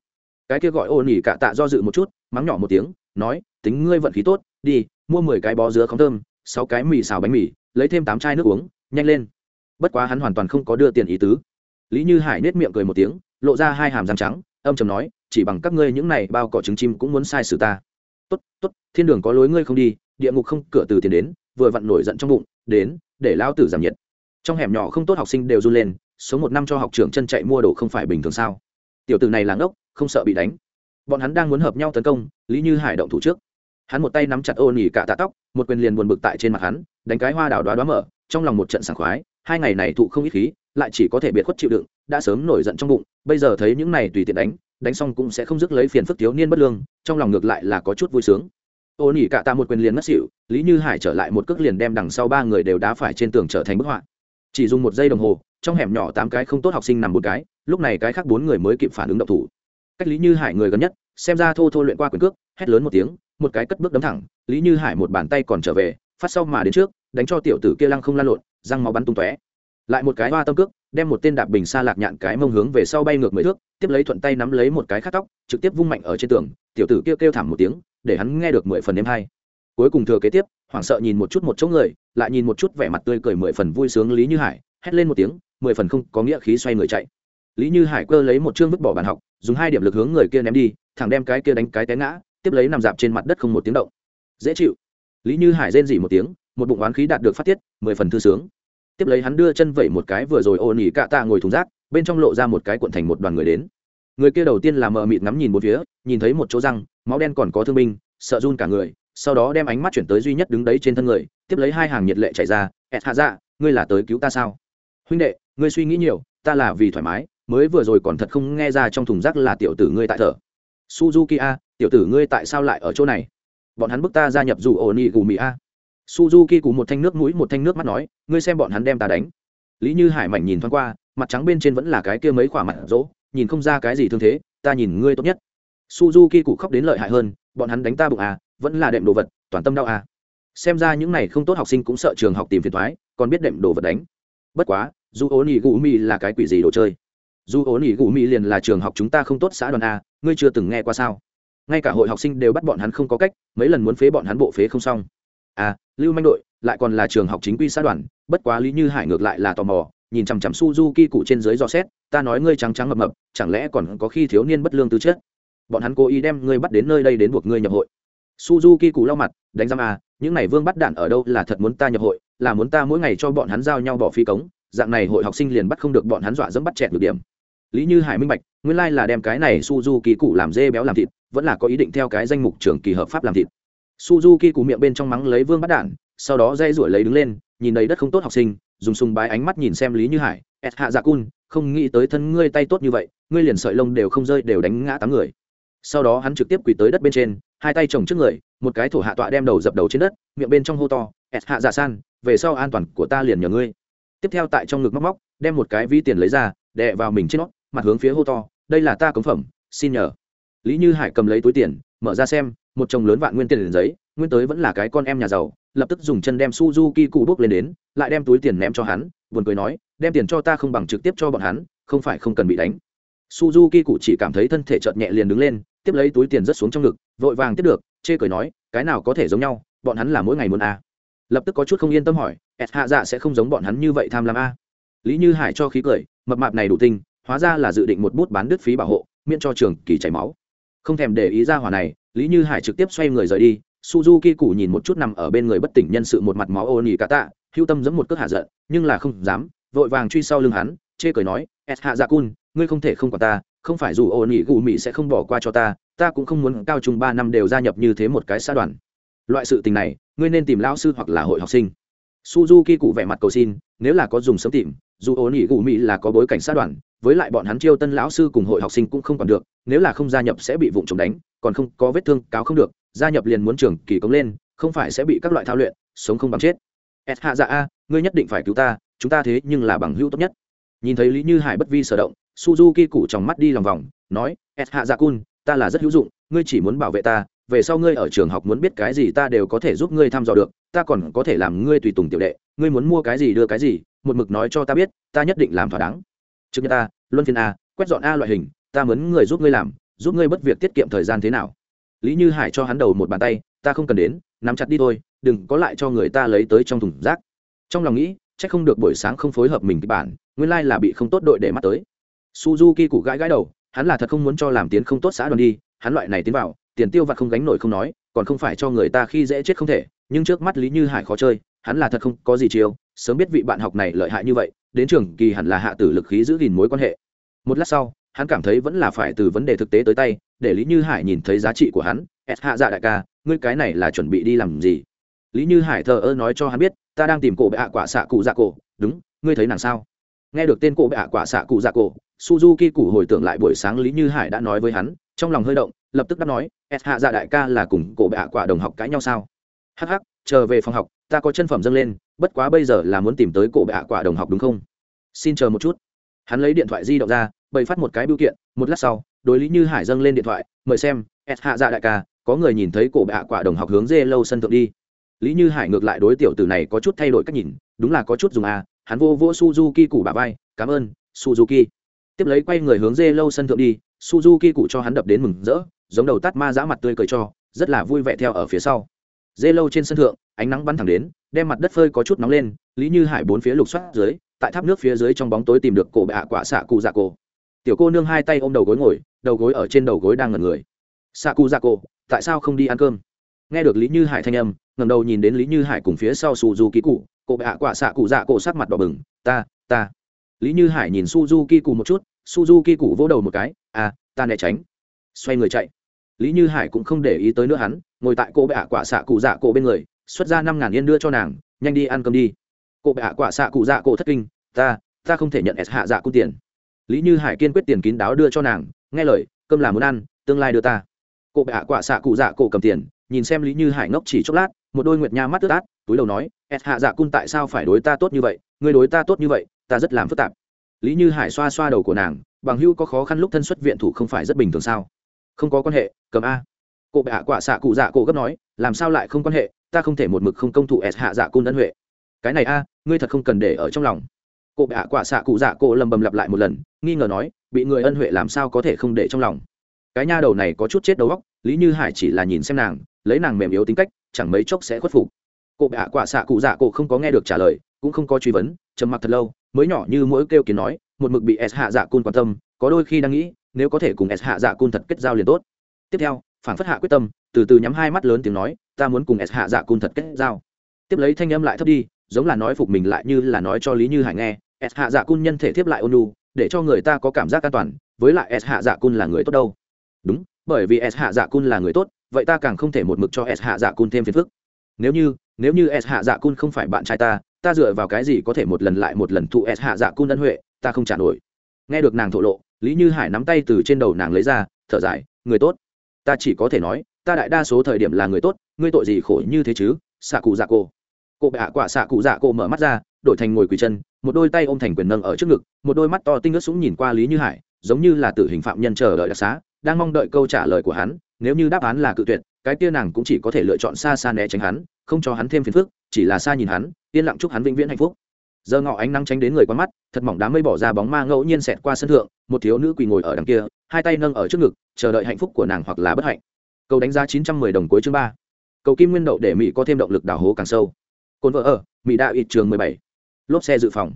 A: Cái kia gọi ô nỉ cả tạ do dự một chút, mắng nhỏ một tiếng, nói, tính ngươi vận khí tốt, đi, mua mười cái bó dứa không thơm, sáu cái mì xào bánh mì, lấy thêm tám chai nước uống, nhanh lên. Bất quá hắn hoàn toàn không có đưa tiền ý tứ lý như hải nết miệng cười một tiếng, lộ ra hai hàm răng trắng, âm chầm nói, chỉ bằng các ngươi những này bao cỏ trứng chim cũng muốn sai sự ta. Tốt tốt, thiên đường có lối ngươi không đi, địa ngục không cửa từ tiền đến, vừa vặn nổi giận trong bụng, đến, để lao tử giảm nhiệt. Trong hẻm nhỏ không tốt học sinh đều run lên số một năm cho học trưởng chân chạy mua đồ không phải bình thường sao? Tiểu tử này là ngốc, không sợ bị đánh. Bọn hắn đang muốn hợp nhau tấn công, lý như hải động thủ trước. Hắn một tay nắm chặt ô nỉ cả tạ tóc, một quyền liền buồn bực tại trên mặt hắn, đánh cái hoa đào đoá đoá mở trong lòng một trận sảng khoái, hai ngày này thụ không ít khí, lại chỉ có thể biệt khuất chịu đựng, đã sớm nổi giận trong bụng, bây giờ thấy những này tùy tiện đánh đánh xong cũng sẽ không dứt lấy phiền phức thiếu niên bất lương, trong lòng ngược lại là có chút vui sướng. Ô nỉ cả ta một quyền liền mất xỉu, lý như hải trở lại một cước liền đem đằng sau ba người đều đá phải trên tường trở thành bức họa. Chỉ dùng một giây đồng hồ, trong hẻm nhỏ tám cái không tốt học sinh nằm một cái, lúc này cái khác bốn người mới kịp phản ứng động thủ. Cách lý như hải người gần nhất, xem ra thô thô luyện qua quyền cước, hét lớn một tiếng, một cái cất bước đấm thẳng, lý như hải một bàn tay còn trở về, phát sau mà đến trước đánh cho tiểu tử kia lăng không lan lộn, răng máu bắn tung tóe. Lại một cái hoa tâm cước, đem một tên đạp bình xa lạc nhạn cái mông hướng về sau bay ngược mười thước, tiếp lấy thuận tay nắm lấy một cái khát tóc, trực tiếp vung mạnh ở trên tường, tiểu tử kia kêu thảm một tiếng, để hắn nghe được mười phần đêm hai cuối cùng thừa kế tiếp, hoảng sợ nhìn một chút một chỗ người, lại nhìn một chút vẻ mặt tươi cười mười phần vui sướng lý như hải, hét lên một tiếng, mười phần không có nghĩa khí xoay người chạy. Lý như hải cơ lấy một chương vứt bỏ bàn học, dùng hai điểm lực hướng người kia ném đi, thẳng đem cái kia đánh cái té ngã, tiếp lấy nằm dạp trên mặt đất không một tiếng động. Dễ chịu. Lý như hải rên dỉ một tiếng một bụng oán khí đạt được phát tiết, mười phần thư sướng. Tiếp lấy hắn đưa chân vẩy một cái vừa rồi ô nỉ cạ tạ ngồi thùng rác, bên trong lộ ra một cái cuộn thành một đoàn người đến. Người kia đầu tiên là mờ mịt ngắm nhìn một phía, nhìn thấy một chỗ răng, máu đen còn có thương binh, sợ run cả người, sau đó đem ánh mắt chuyển tới duy nhất đứng đấy trên thân người, tiếp lấy hai hàng nhiệt lệ chảy ra ẹt hạ dạ ngươi là tới cứu ta sao? Huynh đệ, ngươi suy nghĩ nhiều, ta là vì thoải mái, mới vừa rồi còn thật không nghe ra trong thùng rác là tiểu tử ngươi tại thở. Suzuki a tiểu tử ngươi tại sao lại ở chỗ này? Bọn hắn bức ta gia nhập dù ổ nị gù mỹ a suzuki cùng một thanh nước mũi, một thanh nước mắt nói, ngươi xem bọn hắn đem ta đánh. Lý như hải mảnh nhìn thoáng qua, mặt trắng bên trên vẫn là cái kia mấy khỏa mặt rỗ, nhìn không ra cái gì thương thế, ta nhìn ngươi tốt nhất. Suzuki cụ khóc đến lợi hại hơn, bọn hắn đánh ta bụng à vẫn là đệm đồ vật, toàn tâm đau à. Xem ra những này không tốt học sinh cũng sợ trường học tìm phiền thoái còn biết đệm đồ vật đánh. Bất quá, dù ố nỉ gù mi là cái quỷ gì đồ chơi? Dù ố nỉ gù mi liền là trường học chúng ta không tốt xã đoàn a, ngươi chưa từng nghe qua sao? Ngay cả hội học sinh đều bắt bọn hắn không có cách, mấy lần muốn phế bọn hắn bộ phế không xong à lưu manh đội, lại còn là trường học chính quy xã đoàn, bất quá lý như hải ngược lại là tò mò, nhìn chằm chằm suzuki cụ trên dưới dò xét, ta nói ngươi trắng trắng mập mập, chẳng lẽ còn có khi thiếu niên bất lương tư chất? Bọn hắn cố ý đem ngươi bắt đến nơi đây đến buộc ngươi nhập hội. Suzuki cụ lau mặt, đánh giam à những này vương bắt đạn ở đâu là thật muốn ta nhập hội, là muốn ta mỗi ngày cho bọn hắn giao nhau bỏ phi cống, dạng này hội học sinh liền bắt không được bọn hắn dọa dẫm bắt chẹt được điểm. Lý như hải minh bạch, nguyên lai là đem cái này suzuki cụ làm dê béo làm thịt, vẫn là có ý định theo cái danh mục trường kỳ hợp pháp làm thịt suzuki cụ miệng bên trong mắng lấy vương bắt đạn sau đó dây rủi lấy đứng lên, nhìn đầy đất không tốt học sinh, dùng sùng bái ánh mắt nhìn xem lý như hải, et hạ dạ cun, không nghĩ tới thân ngươi tay tốt như vậy, ngươi liền sợi lông đều không rơi đều đánh ngã tám người. Sau đó hắn trực tiếp quỳ tới đất bên trên, hai tay chồng trước người, một cái thổ hạ tọa đem đầu dập đầu trên đất, miệng bên trong hô to, et hạ dạ san, về sau an toàn của ta liền nhờ ngươi. Tiếp theo tại trong ngực móc móc, đem một cái vi tiền lấy ra, đè vào mình trên nót mặt hướng phía hô to, đây là ta cống phẩm, xin nhờ. Lý như hải cầm lấy túi tiền, mở ra xem một chồng lớn vạn nguyên tiền liền giấy, nguyên tới vẫn là cái con em nhà giàu, lập tức dùng chân đem suzuki cụ bốc lên đến, lại đem túi tiền ném cho hắn, buồn cười nói, đem tiền cho ta không bằng trực tiếp cho bọn hắn, không phải không cần bị đánh suzuki cụ chỉ cảm thấy thân thể chợt nhẹ liền đứng lên, tiếp lấy túi tiền rất xuống trong ngực, vội vàng tiếp được, chê cười nói, cái nào có thể giống nhau, bọn hắn là mỗi ngày muốn a à. lập tức có chút không yên tâm hỏi ẹt hạ dạ sẽ không giống bọn hắn như vậy tham lam a à. lý như hải cho khí cười, mập mạp này đủ tinh, hóa ra là dự định một bút bán đứt phí bảo hộ, miễn cho trường kỳ chảy máu không thèm để ý ra hỏa này lý như hải trực tiếp xoay người rời đi, suzuki cụ nhìn một chút nằm ở bên người bất tỉnh nhân sự một mặt máu ô nỉ cả tạ, hưu tâm giấm một cước hạ giận, nhưng là không dám, vội vàng truy sau lưng hắn, chê cười nói s hạ dạ cun, ngươi không thể không còn ta, không phải dù ô nỉ cụ mỹ sẽ không bỏ qua cho ta ta cũng không muốn cao trung ba năm đều gia nhập như thế một cái xã đoàn. Loại sự tình này, ngươi nên tìm lão sư hoặc là hội học sinh suzuki cụ vẻ mặt cầu xin, nếu là có dùng sớm tìm, dù ổn ỉ gù mỹ là có bối cảnh sát đoàn, với lại bọn hắn chiêu tân lão sư cùng hội học sinh cũng không còn được, nếu là không gia nhập sẽ bị vụng trồng đánh, còn không có vết thương, cáo không được, gia nhập liền muốn trường kỳ cống lên, không phải sẽ bị các loại thao luyện, sống không bằng chết. S hạ dạ a, ngươi nhất định phải cứu ta, chúng ta thế nhưng là bằng hữu tốt nhất. Nhìn thấy lý như hải bất vi sở động, suzuki cụ trong mắt đi lòng vòng, nói s hạ dạ cun, ta là rất hữu dụng, ngươi chỉ muốn bảo vệ ta về sau ngươi ở trường học muốn biết cái gì ta đều có thể giúp ngươi thăm dò được, ta còn có thể làm ngươi tùy tùng tiểu đệ, ngươi muốn mua cái gì đưa cái gì, một mực nói cho ta biết, ta nhất định làm thỏa đáng. Trước nhất ta, luân phiên a, quét dọn a loại hình, ta muốn người giúp ngươi làm, giúp ngươi bất việc tiết kiệm thời gian thế nào. Lý như hải cho hắn đầu một bàn tay, ta không cần đến, nắm chặt đi thôi, đừng có lại cho người ta lấy tới trong thùng rác. Trong lòng nghĩ c h ắ c không được buổi sáng không phối hợp mình kịch bản, nguyên lai là bị không tốt đội để mắt tới. Suzuki cụ gãi gãi đầu, hắn là thật không muốn cho làm tiến không tốt xã đoàn đi, hắn loại này tiến vào tiền tiêu vặt không gánh nổi không nói, còn không phải cho người ta khi dễ chết không thể, nhưng trước mắt lý như hải khó chơi, hắn là thật không có gì chiêu, sớm biết vị bạn học này lợi hại như vậy, đến trường kỳ hẳn là hạ tử lực khí giữ gìn mối quan hệ. Một lát sau, hắn cảm thấy vẫn là phải từ vấn đề thực tế tới tay, để lý như hải nhìn thấy giá trị của hắn s hạ dạ đại ca, ngươi cái này là chuẩn bị đi làm gì? Lý như hải thờ ơ nói cho hắn biết, ta đang tìm cổ bệ hạ quả xạ cụ dạ cổ. Đúng, ngươi thấy nàng sao? Nghe được tên cổ bệ hạ quả xạ cụ dạ cổ, suzuki cụ hồi tưởng lại buổi sáng lý như hải đã nói với hắn trong lòng hơi động, lập tức đáp nói, s hạ dạ đại ca là cùng cổ bệ hạ quả đồng học cãi nhau sao? Hh chờ về phòng học, ta có chân phẩm dâng lên, bất quá bây giờ là muốn tìm tới cổ bệ hạ quả đồng học đúng không? Xin chờ một chút. Hắn lấy điện thoại di động ra, bày phát một cái biểu kiện, một lát sau, đối lý như hải dâng lên điện thoại, mời xem, s hạ dạ đại ca, có người nhìn thấy cổ bệ hạ quả đồng học hướng dê lâu sân thượng đi. Lý như hải ngược lại đối tiểu từ này có chút thay đổi cách nhìn, đúng là có chút dùng à hắn vô vô suzuki củ bà vai, cảm ơn, suzuki. Tiếp lấy quay người hướng dê lâu sân thượng đi suzuki cụ cho hắn đập đến mừng rỡ, giống đầu tắt ma giã mặt tươi cười cho, rất là vui vẻ theo ở phía sau. Dê lâu trên sân thượng, ánh nắng bắn thẳng đến, đem mặt đất phơi có chút nóng lên, lý như hải bốn phía lục soát dưới, tại tháp nước phía dưới trong bóng tối tìm được cổ bạ quả xạ cụ dạ cổ tiểu cô nương hai tay ôm đầu gối ngồi, đầu gối ở trên đầu gối đang ngẩn người. Xạ cụ dạ cổ tại sao không đi ăn cơm? Nghe được lý như hải thanh âm ngầm đầu nhìn đến lý như hải cùng phía sau su du ký cụ, cổ bạ quả xạ cụ dạ cổ sắc mặt đỏ bừng, ta ta. Lý như hải nhìn suzuki cụ một chút suzuki cụ vỗ đầu một cái à ta né tránh. Xoay người chạy. Lý như hải cũng không để ý tới nữa hắn, ngồi tại cô bệ hạ quả xạ cụ dạ cổ bên người, xuất ra năm ngàn yên đưa cho nàng, nhanh đi ăn cơm đi. Cô bệ hạ quả xạ cụ dạ cổ thất kinh, ta ta không thể nhận s hạ dạ cung tiền. Lý như hải kiên quyết tiền kín đáo đưa cho nàng, nghe lời, cơm là muốn ăn, tương lai đưa ta. Cô bệ hạ quả xạ cụ dạ cổ cầm tiền, nhìn xem lý như hải ngốc chỉ chốc lát, một đôi nguyệt nha mắt ướt át, túi đầu nói, s hạ dạ cung tại sao phải đối ta tốt như vậy? Người đối ta tốt như vậy, ta rất làm phức tạp lý như hải xoa xoa đầu của nàng, bằng hưu có khó khăn lúc thân xuất viện thủ không phải rất bình thường sao? Không có quan hệ, cầm a. Cụ bạ hạ quả xạ cụ dạ cổ gấp nói, làm sao lại không quan hệ, ta không thể một mực không công thụ s hạ dạ cung ân huệ. Cái này a, ngươi thật không cần để ở trong lòng. Cụ bạ hạ quả xạ cụ dạ cổ lầm bầm lặp lại một lần, nghi ngờ nói, bị người ân huệ làm sao có thể không để trong lòng? Cái nha đầu này có chút chết đầu óc, lý như hải chỉ là nhìn xem nàng, lấy nàng mềm yếu tính cách, chẳng mấy chốc sẽ khuất phục. Cụ bạ hạ quả xạ cụ dạ cổ không có nghe được trả lời, cũng không có truy vấn trầm mặc thật lâu, mới nhỏ như mỗi kêu kiến nói, một mực bị s hạ dạ cun quan tâm, có đôi khi đang nghĩ, nếu có thể cùng s hạ dạ cun thật kết giao liền tốt. Tiếp theo, phản phất hạ quyết tâm, từ từ nhắm hai mắt lớn tiếng nói, ta muốn cùng s hạ dạ cun thật kết giao. Tiếp lấy thanh âm lại thấp đi, giống là nói phục mình lại như là nói cho lý như hải nghe, s hạ dạ cun nhân thể tiếp lại ôn lu để cho người ta có cảm giác an toàn, với lại s hạ dạ cun là người tốt đâu. Đúng, bởi vì s hạ dạ cun là người tốt, vậy ta càng không thể một mực cho s hạ dạ cun thêm phiền phức. Nếu như nếu như s hạ dạ cun không phải bạn trai ta ta dựa vào cái gì có thể một lần lại một lần thụ s hạ dạ cun ân huệ, ta không trả nổi. Nghe được nàng thổ lộ, lý như hải nắm tay từ trên đầu nàng lấy ra, thở dài, người tốt. Ta chỉ có thể nói, ta đại đa số thời điểm là người tốt, ngươi tội gì khổ như thế chứ, xạ cụ dạ cô. Cụ bệ hạ quả xạ cụ dạ cô mở mắt ra, đổi thành ngồi quỳ chân, một đôi tay ôm thành quyền nâng ở trước ngực, một đôi mắt to tinh ướt súng nhìn qua lý như hải, giống như là tử hình phạm nhân chờ đợi đặc xá, đang mong đợi câu trả lời của hắn, nếu như đáp án là cự tuyệt, cái kia nàng cũng chỉ có thể lựa chọn xa xa né tránh hắn, không cho hắn thêm phiền phức chỉ là xa nhìn hắn, yên lặng chúc hắn vĩnh viễn hạnh phúc. Giờ ngọ ánh nắng tránh đến người quan mắt, thật mỏng đám mây bỏ ra bóng ma ngẫu nhiên xẹt qua sân thượng, một thiếu nữ quỳ ngồi ở đằng kia, hai tay nâng ở trước ngực, chờ đợi hạnh phúc của nàng hoặc là bất hạnh. Cầu đánh giá chín trăm mười đồng cuối chương ba. Cầu kim nguyên đậu để mỹ có thêm động lực đào hố càng sâu. Cồn vợ ở, mỹ đạo ít trường mười bảy. Lốp xe dự phòng.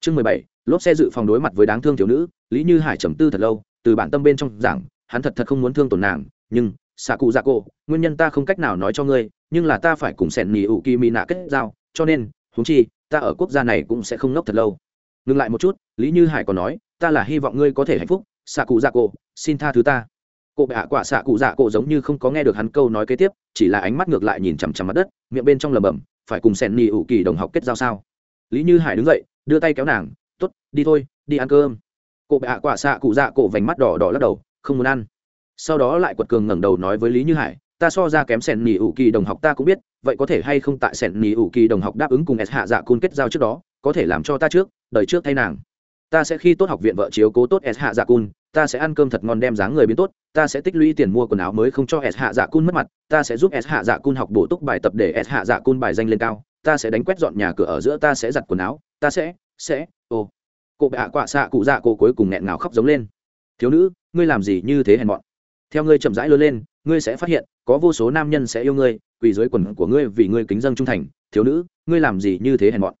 A: Chương mười bảy, lốp xe dự phòng đối mặt với đáng thương thiếu nữ, lý như hải trầm tư thật lâu, từ bản tâm bên trong giảng, hắn thật thật không muốn thương tổn nàng, nhưng xạ cụ dạ cổ, nguyên nhân ta không cách nào nói cho ngươi, nhưng là ta phải cùng sẻn nỉ ủ kỳ mỹ nạ kết giao, cho nên húng chi, ta ở quốc gia này cũng sẽ không ngốc thật lâu. Ngừng lại một chút, lý như hải còn nói, ta là hy vọng ngươi có thể hạnh phúc, xạ cụ dạ cổ, xin tha thứ ta. Cụ bệ hạ quả xạ cụ dạ cổ giống như không có nghe được hắn câu nói kế tiếp, chỉ là ánh mắt ngược lại nhìn chằm chằm mặt đất, miệng bên trong lầm bầm phải cùng sẻn nỉ ủ kỳ đồng học kết giao sao? Lý như hải đứng dậy, đưa tay kéo nàng t ố t đi thôi, đi ăn cơm. Cụ bệ hạ quả xạ cụ dạ cổ vành mắt đỏ đỏ lắc đầu, không muốn ăn sau đó lại quật cường ngẩng đầu nói với lý như hải, ta so ra kém sẻn nỉ ủ kỳ đồng học ta cũng biết, vậy có thể hay không tại sẻn nỉ ủ kỳ đồng học đáp ứng cùng s hạ dạ cun kết giao trước đó, có thể làm cho ta trước, đời trước thay nàng. Ta sẽ khi tốt học viện vợ chiếu cố tốt s hạ dạ cun, ta sẽ ăn cơm thật ngon đem dáng người biến tốt, ta sẽ tích lũy tiền mua quần áo mới không cho s hạ dạ cun mất mặt, ta sẽ giúp s hạ dạ cun học bổ túc bài tập để s hạ dạ cun bài danh lên cao, ta sẽ đánh quét dọn nhà cửa ở giữa, ta sẽ giặt quần áo, ta sẽ sẽ, ô. Cô bệ hạ quạ xạ cụ dạ cô cuối cùng nghẹn ngào khóc giống lên. Thiếu nữ, ngươi làm gì như thế hèn mọn? Theo ngươi chậm rãi lớn lên, ngươi sẽ phát hiện, có vô số nam nhân sẽ yêu ngươi, quỳ dưới quần của ngươi vì ngươi kính dân trung thành. Thiếu nữ, ngươi làm gì như thế hèn mọn?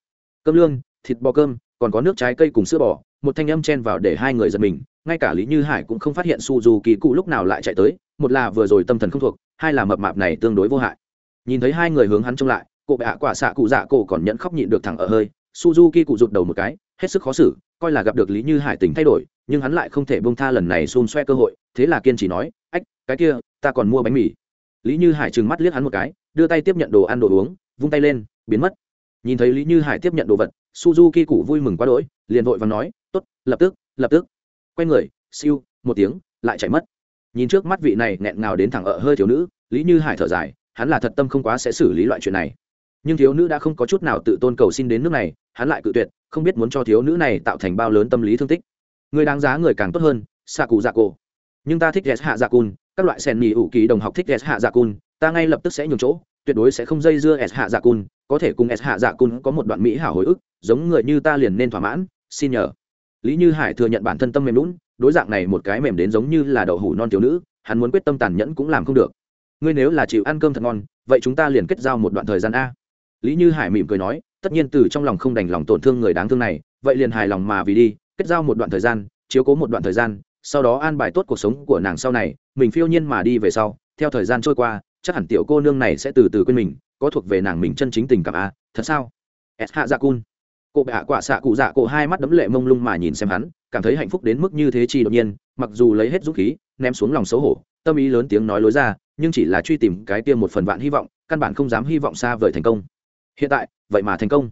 A: Cơm lương, thịt bò cơm, còn có nước trái cây cùng sữa bò. Một thanh âm chen vào để hai người giật mình, ngay cả lý như hải cũng không phát hiện su dù kỳ cụ lúc nào lại chạy tới. Một là vừa rồi tâm thần không thuộc, hai là mập mạp này tương đối vô hại. Nhìn thấy hai người hướng hắn trông lại cụ bệ hạ quả xạ cụ dạ cổ còn nhẫn khóc nhịn được thẳng ở hơi. Suzuki cụ rụt đầu một cái, hết sức khó xử, coi là gặp được lý như hải tình thay đổi, nhưng hắn lại không thể bông tha lần này xôn xoe cơ hội thế là kiên chỉ nói, ách, cái kia, ta còn mua bánh mì. Lý như hải trừng mắt liếc hắn một cái, đưa tay tiếp nhận đồ ăn đồ uống, vung tay lên, biến mất. Nhìn thấy lý như hải tiếp nhận đồ vật, suzuki cụ vui mừng quá đỗi, liền vội và nói t ố t lập tức lập tức. Quay người, siêu, một tiếng, lại chạy mất. Nhìn trước mắt vị này nghẹn ngào đến thẳng ở hơi thiếu nữ, lý như hải thở dài, hắn là thật tâm không quá sẽ xử lý loại chuyện này. Nhưng thiếu nữ đã không có chút nào tự tôn cầu xin đến nước này, hắn lại cự tuyệt, không biết muốn cho thiếu nữ này tạo thành bao lớn tâm lý thương tích. Người đáng giá người càng tốt hơn xạ cụ dạ cổ nhưng ta thích ghét hạ dạ cun, các loại sen nhì ủ kỳ đồng học thích ghét hạ dạ cun, ta ngay lập tức sẽ nhường chỗ, tuyệt đối sẽ không dây dưa s hạ dạ cun, có thể cùng s hạ dạ cun có một đoạn mỹ hảo hồi ức, giống người như ta liền nên thỏa mãn, xin nhờ. Lý như hải thừa nhận bản thân tâm mềm lún, đối dạng này một cái mềm đến giống như là đậu hủ non thiếu nữ, hắn muốn quyết tâm tàn nhẫn cũng làm không được. Ngươi nếu là chịu ăn cơm thật ngon, vậy chúng ta liền kết giao một đoạn thời gian a. Lý như hải mỉm cười nói, tất nhiên từ trong lòng không đành lòng tổn thương người đáng thương này, vậy liền hài lòng mà vì đi, kết giao một đoạn thời gian, chiếu cố một đoạn thời gian sau đó an bài tốt cuộc sống của nàng sau này, mình phiêu nhiên mà đi về sau. Theo thời gian trôi qua, chắc hẳn tiểu cô nương này sẽ từ từ quên mình, có thuộc về nàng mình chân chính tình cảm a thật sao? S hạ dạ cun. Cô bạ hạ quả xạ cụ dạ cụ hai mắt đấm lệ mông lung mà nhìn xem hắn, cảm thấy hạnh phúc đến mức như thế chi đột nhiên, mặc dù lấy hết dũng khí, ném xuống lòng xấu hổ, tâm ý lớn tiếng nói lối ra, nhưng chỉ là truy tìm cái tiêm một phần vạn hy vọng, căn bản không dám hy vọng xa vời thành công. Hiện tại, vậy mà thành công.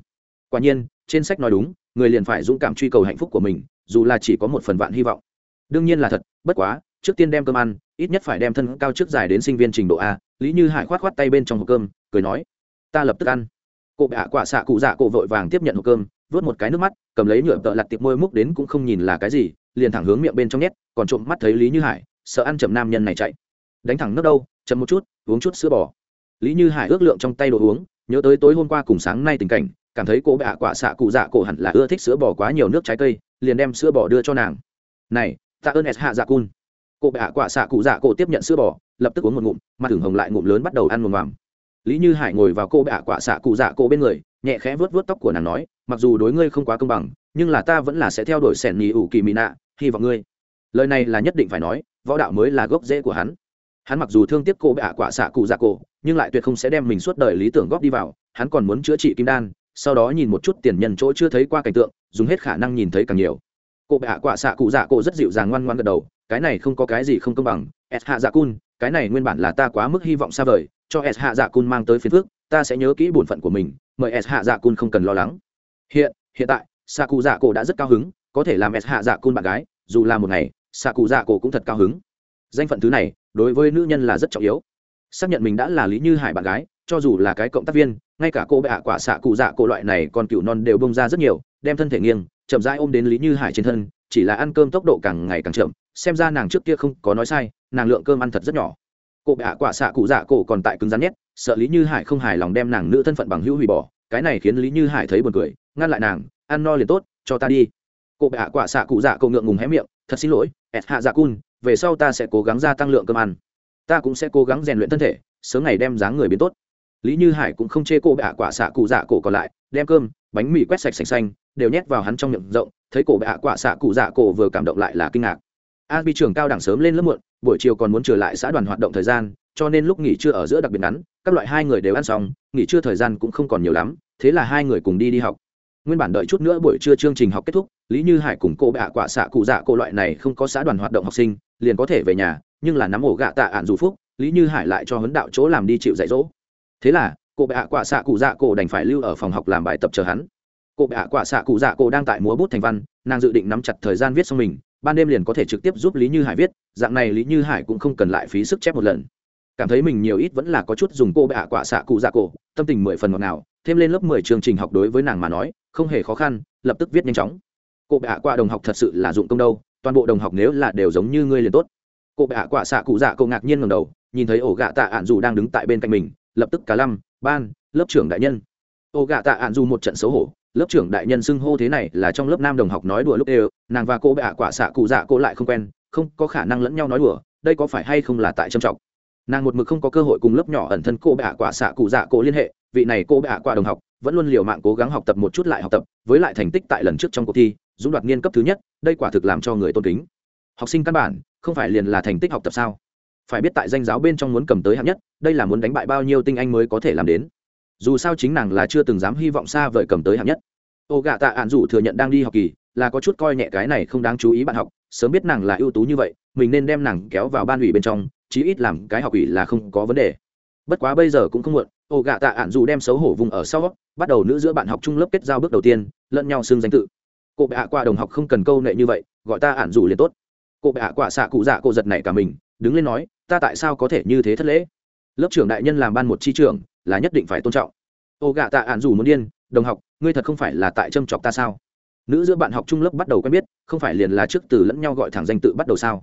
A: Quả nhiên, trên sách nói đúng, người liền phải dũng cảm truy cầu hạnh phúc của mình, dù là chỉ có một phần vạn hy vọng đương nhiên là thật, bất quá, trước tiên đem cơm ăn, ít nhất phải đem thân cao trước dài đến sinh viên trình độ a, lý như hải khoát khoát tay bên trong hộp cơm, cười nói, ta lập tức ăn. Cụ bạ quả xạ cụ dạ cụ vội vàng tiếp nhận hộp cơm, vớt một cái nước mắt, cầm lấy nhựa tợ lặt tiệp môi múc đến cũng không nhìn là cái gì, liền thẳng hướng miệng bên trong nhét, còn trộm mắt thấy lý như hải, sợ ăn chậm nam nhân này chạy. Đánh thẳng nước đâu, chậm một chút, uống chút sữa bò. Lý như hải ước lượng trong tay đồ uống, nhớ tới tối hôm qua cùng sáng nay tình cảnh, cảm thấy cô bạ quả xạ cụ dạ cổ hẳn là ưa thích sữa bò quá nhiều nước trái cây, liền đem sữa bò đưa cho nàng. Này tạ ơn s hạ dạ cun. Cô hạ quả xạ cụ dạ cổ tiếp nhận sữa bò, lập tức uống một ngụm, mặt thưởng hồng lại ngụm lớn bắt đầu ăn một ngoàm lý như hải ngồi vào cô bạ quả xạ cụ dạ cổ bên người, nhẹ khẽ vớt vớt tóc của nàng nói, mặc dù đối ngươi không quá công bằng, nhưng là ta vẫn là sẽ theo đuổi sẻn nhì ủ kỳ mỹ nạ, hy vọng ngươi. Lời này là nhất định phải nói, võ đạo mới là gốc rễ của hắn. Hắn mặc dù thương tiếc cô bạ quả xạ cụ dạ cổ, nhưng lại tuyệt không sẽ đem mình suốt đời lý tưởng góp đi vào, hắn còn muốn chữa trị kim đan, sau đó nhìn một chút tiền nhân chỗ chưa thấy qua cảnh tượng, dùng hết khả năng nhìn thấy càng nhiều cô bạ quả xạ cụ dạ cổ rất dịu dàng ngoan ngoan gật đầu, cái này không có cái gì không công bằng, s hạ dạ cun, cái này nguyên bản là ta quá mức hy vọng xa vời, cho s hạ dạ cun mang tới phiền phước ta sẽ nhớ kỹ bổn phận của mình, mời s hạ dạ cun không cần lo lắng. Hiện hiện tại, xạ cụ dạ cổ đã rất cao hứng, có thể làm s hạ dạ cun bạn gái, dù là một ngày, xạ cụ dạ cổ cũng thật cao hứng. Danh phận thứ này, đối với nữ nhân là rất trọng yếu. Xác nhận mình đã là lý như hải bạn gái, cho dù là cái cộng tác viên, ngay cả cô bệ hạ quả xạ cụ dạ cổ loại này còn cựu non đều bông ra rất nhiều, đem thân thể nghiêng chậm rãi ôm đến lý như hải trên thân, chỉ là ăn cơm tốc độ càng ngày càng chậm, xem ra nàng trước kia không có nói sai, nàng lượng cơm ăn thật rất nhỏ. Cô bạ quả xạ cụ dạ cổ còn tại cứng rắn nhét, sợ lý như hải không hài lòng đem nàng nữ thân phận bằng hữu hủy bỏ, cái này khiến lý như hải thấy buồn cười, ngăn lại nàng, ăn no liền tốt, cho ta đi. Cô bạ quả xạ cụ dạ cổ ngượng ngùng hé miệng, thật xin lỗi ẹt hạ dạ cun, về sau ta sẽ cố gắng gia tăng lượng cơm ăn. Ta cũng sẽ cố gắng rèn luyện thân thể, sớm ngày đem dáng người biến tốt. Lý như hải cũng không chê cô bạ quả xạ cụ dạ cổ còn lại, đem cơm bánh mì quét sạch sành xanh, đều nhét vào hắn trong miệng rộng, thấy cổ bệ hạ quả xạ cụ dạ cổ vừa cảm động lại là kinh ngạc. A bi trường cao đẳng sớm lên lớp muộn, buổi chiều còn muốn trở lại xã đoàn hoạt động thời gian, cho nên lúc nghỉ trưa ở giữa đặc biệt ngắn, các loại hai người đều ăn xong, nghỉ trưa thời gian cũng không còn nhiều lắm, thế là hai người cùng đi đi học. Nguyên bản đợi chút nữa buổi trưa chương trình học kết thúc, lý như hải cùng cô bạ quả xạ cụ dạ cô loại này không có xã đoàn hoạt động học sinh, liền có thể về nhà, nhưng là nắm ổ gạ tạ ạn dù phúc, lý như hải lại cho huấn đạo chỗ làm đi chịu dạy dỗ. Thế là cô ạ quả xạ cụ dạ cô đành phải lưu ở phòng học làm bài tập chờ hắn. Cô ạ quả xạ cụ dạ cô đang tại múa bút thành văn, nàng dự định nắm chặt thời gian viết xong mình, ban đêm liền có thể trực tiếp giúp lý như hải viết, dạng này lý như hải cũng không cần lại phí sức chép một lần. Cảm thấy mình nhiều ít vẫn là có chút dùng cô bạ quả xạ cụ dạ cổ, tâm tình mười phần ngọt nào thêm lên lớp mười chương trình học đối với nàng mà nói, không hề khó khăn, lập tức viết nhanh chóng. Cô bạ quả đồng học thật sự là dụng công đâu, toàn bộ đồng học nếu là đều giống như ngươi liền tốt. Cô bạ quả xạ cụ dạ cổ ngạc nhiên ngầm đầu, nhìn thấy ổ gạ tạ ạn dù đang đứng tại bên cạnh mình, lập tức cả lăm ban, lớp trưởng đại nhân. Ô gạ tạ ạn dù một trận xấu hổ, lớp trưởng đại nhân xưng hô thế này là trong lớp nam đồng học nói đùa lúc đều, nàng và cô bạ quả xạ cụ dạ cô lại không quen, không có khả năng lẫn nhau nói đùa, đây có phải hay không là tại trầm trọng? Nàng một mực không có cơ hội cùng lớp nhỏ ẩn thân cô bạ quả xạ cụ dạ cô liên hệ, vị này cô bạ quả đồng học vẫn luôn liều mạng cố gắng học tập một chút lại học tập, với lại thành tích tại lần trước trong cuộc thi, dũng đoạt niên cấp thứ nhất, đây quả thực làm cho người tôn kính. Học sinh căn bản không phải liền là thành tích học tập sao? Phải biết tại danh giáo bên trong muốn cầm tới hạng nhất, đây là muốn đánh bại bao nhiêu tinh anh mới có thể làm đến. Dù sao chính nàng là chưa từng dám hy vọng xa vời cầm tới hạng nhất. Ô gạ tạ ạn dù thừa nhận đang đi học kỳ, là có chút coi nhẹ cái này không đáng chú ý bạn học, sớm biết nàng là ưu tú như vậy, mình nên đem nàng kéo vào ban ủy bên trong, chí ít làm cái học ủy là không có vấn đề. Bất quá bây giờ cũng không muộn, ô gạ tạ ạn dù đem xấu hổ vùng ở sau, bắt đầu nữ giữa bạn học chung lớp kết giao bước đầu tiên, lẫn nhau xưng danh tự. Cô bệ hạ qua đồng học không cần câu nệ như vậy, gọi ta ạn dù liền tốt. Cô bệ hạ quả xạ cụ dạ cô giật này cả mình đứng lên nói, ta tại sao có thể như thế thất lễ? Lớp trưởng đại nhân làm ban một chi trưởng là nhất định phải tôn trọng. Ô gạ tạ ạn dù muốn điên, đồng học, ngươi thật không phải là tại châm chọc ta sao? Nữ giữa bạn học trung lớp bắt đầu quen biết, không phải liền là trước từ lẫn nhau gọi thẳng danh tự bắt đầu sao?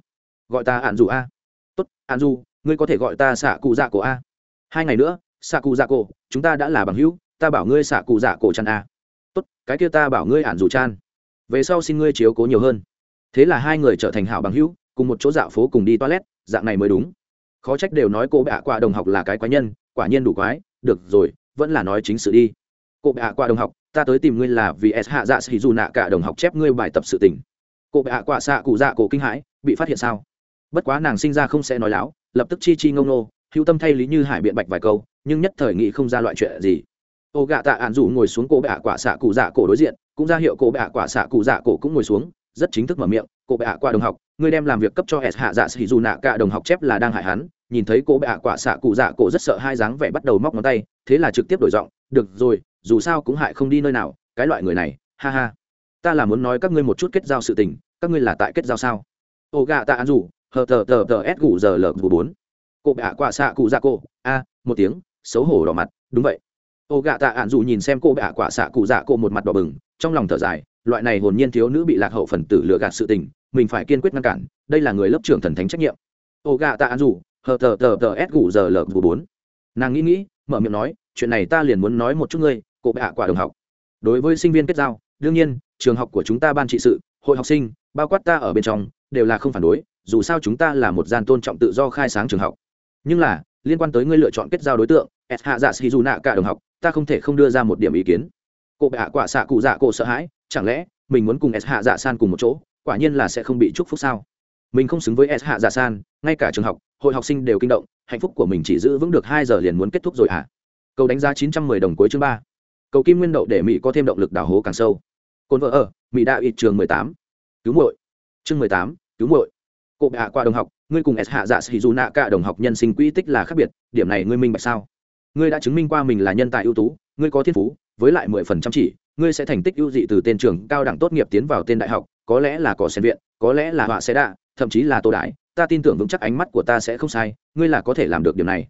A: Gọi ta ạn dù a. Tốt ạn dù, ngươi có thể gọi ta xạ cụ dạ cổ a. Hai ngày nữa, xạ cụ dạ cổ, chúng ta đã là bằng hữu, ta bảo ngươi xạ cụ dạ cổ chăn a. Tốt, cái kia ta bảo ngươi ạn dù chan. Về sau xin ngươi chiếu cố nhiều hơn. Thế là hai người trở thành hảo bằng hữu, cùng một chỗ dạo phố cùng đi toilet dạng này mới đúng. Khó trách đều nói cô bạ qua đồng học là cái quái nhân, quả nhiên đủ quái. Được rồi, vẫn là nói chính sự đi. Cô bạ qua đồng học, ta tới tìm ngươi là vì s hạ dạ sĩ dù nạ cả đồng học chép ngươi bài tập sự tình. Cô bạ qua xạ cụ dạ cổ kinh hãi, bị phát hiện sao? Bất quá nàng sinh ra không sẽ nói láo, lập tức chi chi ngông nô, hữu tâm thay lý như hải biện bạch vài câu, nhưng nhất thời nghị không ra loại chuyện gì. Ô gạ tạ ạn dù ngồi xuống cô bạ quả xạ cụ dạ cổ đối diện, cũng ra hiệu cô bạ quả xạ cụ dạ cổ cũng ngồi xuống, rất chính thức mở miệng, cô bạ qua đồng học ngươi đem làm việc cấp cho s hạ dạ sĩ dù nạ cả đồng học chép là đang hại hắn, nhìn thấy cô bạ quả xạ cụ dạ cổ rất sợ hai dáng vẻ bắt đầu móc ngón tay, thế là trực tiếp đổi giọng, được rồi, dù sao cũng hại không đi nơi nào, cái loại người này, ha ha. Ta là muốn nói các ngươi một chút kết giao sự tình, các ngươi là tại kết giao sao? Ô gạ tạ ăn rủ hờ tờ tờ tờ s gù giờ lờ gù bốn. Cô bạ quả xạ cụ dạ cổ, a, một tiếng, xấu hổ đỏ mặt. Đúng vậy. Ô gạ tạ ạn dù nhìn xem cô bạ quả xạ cụ dạ cổ một mặt đỏ bừng, trong lòng thở dài, loại này hồn nhiên thiếu nữ bị lạc hậu phần tử lừa gạt sự tình mình phải kiên quyết ngăn cản, đây là người lớp trưởng thần thánh trách nhiệm. Ô gạ tạ an dù hờ tờ tờ tờ s gù giờ lờ gù bốn. Nàng nghĩ nghĩ, mở miệng nói, chuyện này ta liền muốn nói một chút ngươi cô bạ quả đồng học. Đối với sinh viên kết giao, đương nhiên, trường học của chúng ta ban trị sự, hội học sinh, bao quát ta ở bên trong, đều là không phản đối, dù sao chúng ta là một gian tôn trọng tự do khai sáng trường học. Nhưng là, liên quan tới ngươi lựa chọn kết giao đối tượng, s hạ dạ sĩ dù nạ cả đồng học, ta không thể không đưa ra một điểm ý kiến. Cô bệ hạ quả xạ cụ dạ cổ sợ hãi, chẳng lẽ mình muốn cùng s hạ dạ san cùng một chỗ? Quả nhiên là sẽ không bị chúc phúc sao? Mình không xứng với s hạ dạ san, ngay cả trường học, hội học sinh đều kinh động, hạnh phúc của mình chỉ giữ vững được hai giờ liền muốn kết thúc rồi ạ à? Cầu đánh giá chín trăm mười đồng cuối chương ba. Cầu kim nguyên đậu để mỹ có thêm động lực đào hố càng sâu. Cồn vợ ở, mỹ đạo ít trường mười tám. Cứu muội. Chương mười tám, cứu muội. Cụ hạ qua đồng học, ngươi cùng s hạ dạ sĩ dù nạ cả đồng học nhân sinh quỹ tích là khác biệt, điểm này ngươi minh bạch sao? Ngươi đã chứng minh qua mình là nhân tài ưu tú, ngươi có thiên phú, với lại mười phần trăm chỉ, ngươi sẽ thành tích ưu dị từ tên trường cao đẳng tốt nghiệp tiến vào tên đại học có lẽ là cỏ sen viện, có lẽ là họa xe đạ, thậm chí là tô đại ta tin tưởng vững chắc ánh mắt của ta sẽ không sai, ngươi là có thể làm được điều này.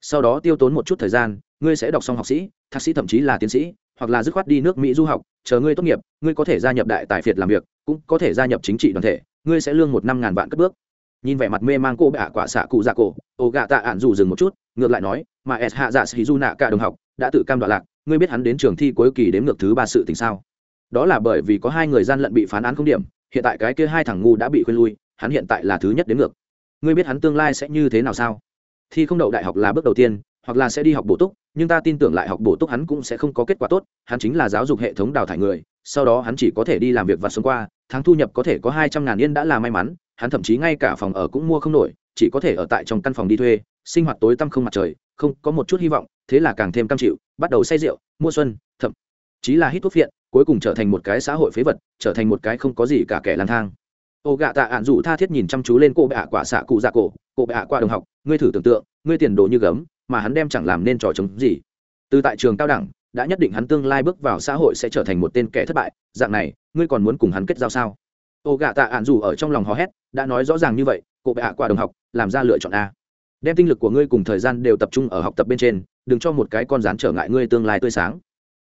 A: Sau đó tiêu tốn một chút thời gian, ngươi sẽ đọc xong học sĩ, thạc sĩ thậm chí là tiến sĩ, hoặc là dứt khoát đi nước mỹ du học, chờ ngươi tốt nghiệp, ngươi có thể gia nhập đại tài phiệt làm việc, cũng có thể gia nhập chính trị đoàn thể, ngươi sẽ lương một năm ngàn vạn cất bước. Nhìn vẻ mặt mê mang cô bạ quả xạ cụ dạ cổ, ô gạ tạ ạn dù dừng một chút, ngược lại nói, mà s hạ dạ sĩ du nạ cả đồng học đã tự cam đoạn lạc, ngươi biết hắn đến trường thi cuối kỳ đến ngược thứ ba sự tình sao? Đó là bởi vì có hai người gian lận bị phán án không điểm, hiện tại cái kia hai thằng ngu đã bị khuyên lui, hắn hiện tại là thứ nhất đến ngược. Ngươi biết hắn tương lai sẽ như thế nào sao? Thi không đậu đại học là bước đầu tiên, hoặc là sẽ đi học bổ túc, nhưng ta tin tưởng lại học bổ túc hắn cũng sẽ không có kết quả tốt, hắn chính là giáo dục hệ thống đào thải người, sau đó hắn chỉ có thể đi làm việc và sống qua tháng thu nhập có thể có hai trăm ngàn yên đã là may mắn, hắn thậm chí ngay cả phòng ở cũng mua không nổi, chỉ có thể ở tại trong căn phòng đi thuê, sinh hoạt tối tăm không mặt trời, không có một chút hy vọng, thế là càng thêm cam chịu, bắt đầu say rượu, mua xuân, thậm chí là hít thuốc phiện cuối cùng trở thành một cái xã hội phế vật, trở thành một cái không có gì cả kẻ lang thang. Ô gạ tạ ạn dù tha thiết nhìn chăm chú lên cô bệ ạ quả xạ cụ dạ cổ, cô bệ ạ qua đồng học, ngươi thử tưởng tượng, ngươi tiền đồ như gấm, mà hắn đem chẳng làm nên trò chống gì. Từ tại trường cao đẳng, đã nhất định hắn tương lai bước vào xã hội sẽ trở thành một tên kẻ thất bại, dạng này, ngươi còn muốn cùng hắn kết giao sao? Ô gạ tạ ạn dù ở trong lòng hò hét, đã nói rõ ràng như vậy, cô bệ ạ qua đồng học, làm ra lựa chọn a. Đem tinh lực của ngươi cùng thời gian đều tập trung ở học tập bên trên, đừng cho một cái con rán trở ngại ngươi tương lai tươi sáng.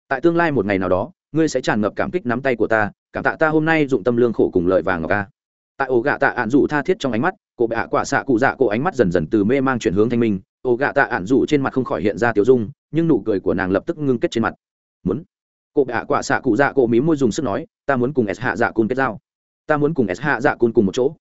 A: Tại tương lai một ngày nào đó ngươi sẽ tràn ngập cảm kích nắm tay của ta, cảm tạ ta hôm nay dụng tâm lương khổ cùng lợi vàng ngọc ca tại ổ gạ tạ ạn dụ tha thiết trong ánh mắt, cổ bệ ạ quả xạ cụ dạ cổ ánh mắt dần dần từ mê mang chuyển hướng thanh minh, ổ gạ tạ ạn dụ trên mặt không khỏi hiện ra tiểu dung, nhưng nụ cười của nàng lập tức ngưng kết trên mặt. Muốn? Cổ bệ ạ quả xạ cụ dạ cổ mí môi dùng sức nói, ta muốn cùng s hạ dạ cun kết giao. Ta muốn cùng s hạ dạ cun cùng một chỗ.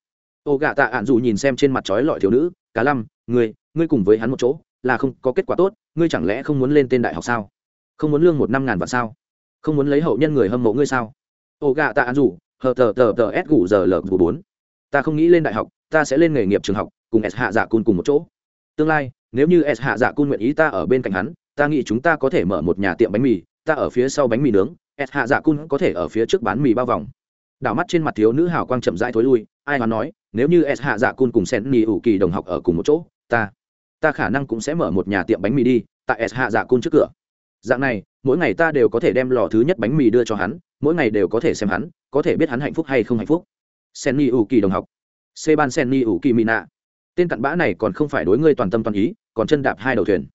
A: Ổ gạ tạ ạn dụ nhìn xem trên mặt trói lọi thiếu nữ, cá lăm ngươi ngươi cùng với hắn một chỗ, là không có kết quả tốt, ngươi chẳng lẽ không muốn lên tên đại học sao? Không muốn lương một năm ngàn vạn sao? Không muốn lấy hậu nhân người hâm mộ ngươi sao? Ổ gạ tạ ăn rủ, hờ tờ tờ tờ s gù giờ lờ bốn. Ta không nghĩ lên đại học, ta sẽ lên nghề nghiệp trường học, cùng s hạ dạ cun cùng một chỗ. Tương lai, nếu như s hạ dạ cun nguyện ý ta ở bên cạnh hắn, ta nghĩ chúng ta có thể mở một nhà tiệm bánh mì, ta ở phía sau bánh mì nướng, s hạ dạ cun có thể ở phía trước bán mì bao vòng. Đảo mắt trên mặt thiếu nữ hào quang chậm rãi thối lui, ai mà nói, nếu như s hạ dạ cun cùng sen mì ủ kỳ đồng học ở cùng một chỗ, ta ta khả năng cũng sẽ mở một nhà tiệm bánh mì đi, tại s hạ dạ cun trước cửa dạng này, mỗi ngày ta đều có thể đem lò thứ nhất bánh mì đưa cho hắn, mỗi ngày đều có thể xem hắn, có thể biết hắn hạnh phúc hay không hạnh phúc. Sen ni ủ kỳ đồng học. C ban sen ni ủ kỳ mỹ nạ tên cặn bã này còn không phải đối ngươi toàn tâm toàn ý, còn chân đạp hai đầu thuyền.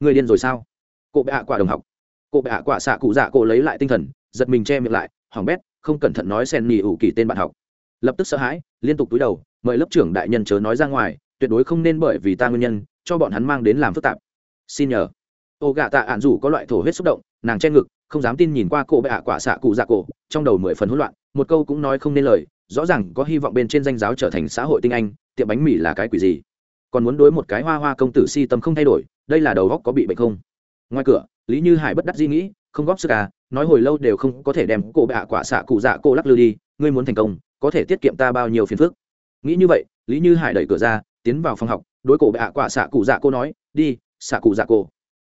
A: Ngươi điên rồi sao? Cụ bệ hạ quả đồng học. Cụ bệ hạ quả xạ cụ dạ cụ lấy lại tinh thần, giật mình che miệng lại hỏng bét, không cẩn thận nói sen ni ủ kỳ tên bạn học. Lập tức sợ hãi, liên tục túi đầu, mời lớp trưởng đại nhân chớ nói ra ngoài, tuyệt đối không nên bởi vì ta nguyên nhân, cho bọn hắn mang đến làm phức tạp. Xin nhờ ô gạ tạ ạn rủ có loại thổ huyết xúc động, nàng che ngực, không dám tin nhìn qua cổ bệ ạ quả xạ cụ dạ cổ, trong đầu mười phần hỗn loạn, một câu cũng nói không nên lời, rõ ràng có hy vọng bên trên danh giáo trở thành xã hội tinh anh, tiệm bánh mì là cái quỷ gì? Còn muốn đối một cái hoa hoa công tử si tâm không thay đổi, đây là đầu góc có bị bệnh không? Ngoài cửa, lý như hải bất đắc di nghĩ, không góp sức à nói hồi lâu đều không có thể đem cổ bệ ạ quả xạ cụ dạ cô lắc lư đi, ngươi muốn thành công, có thể tiết kiệm ta bao nhiêu phiền phức? Nghĩ như vậy, lý như hải đẩy cửa ra, tiến vào phòng học, đối cổ bệ ạ quả xạ cụ dạ cô nói, đi, xạ cụ dạ cô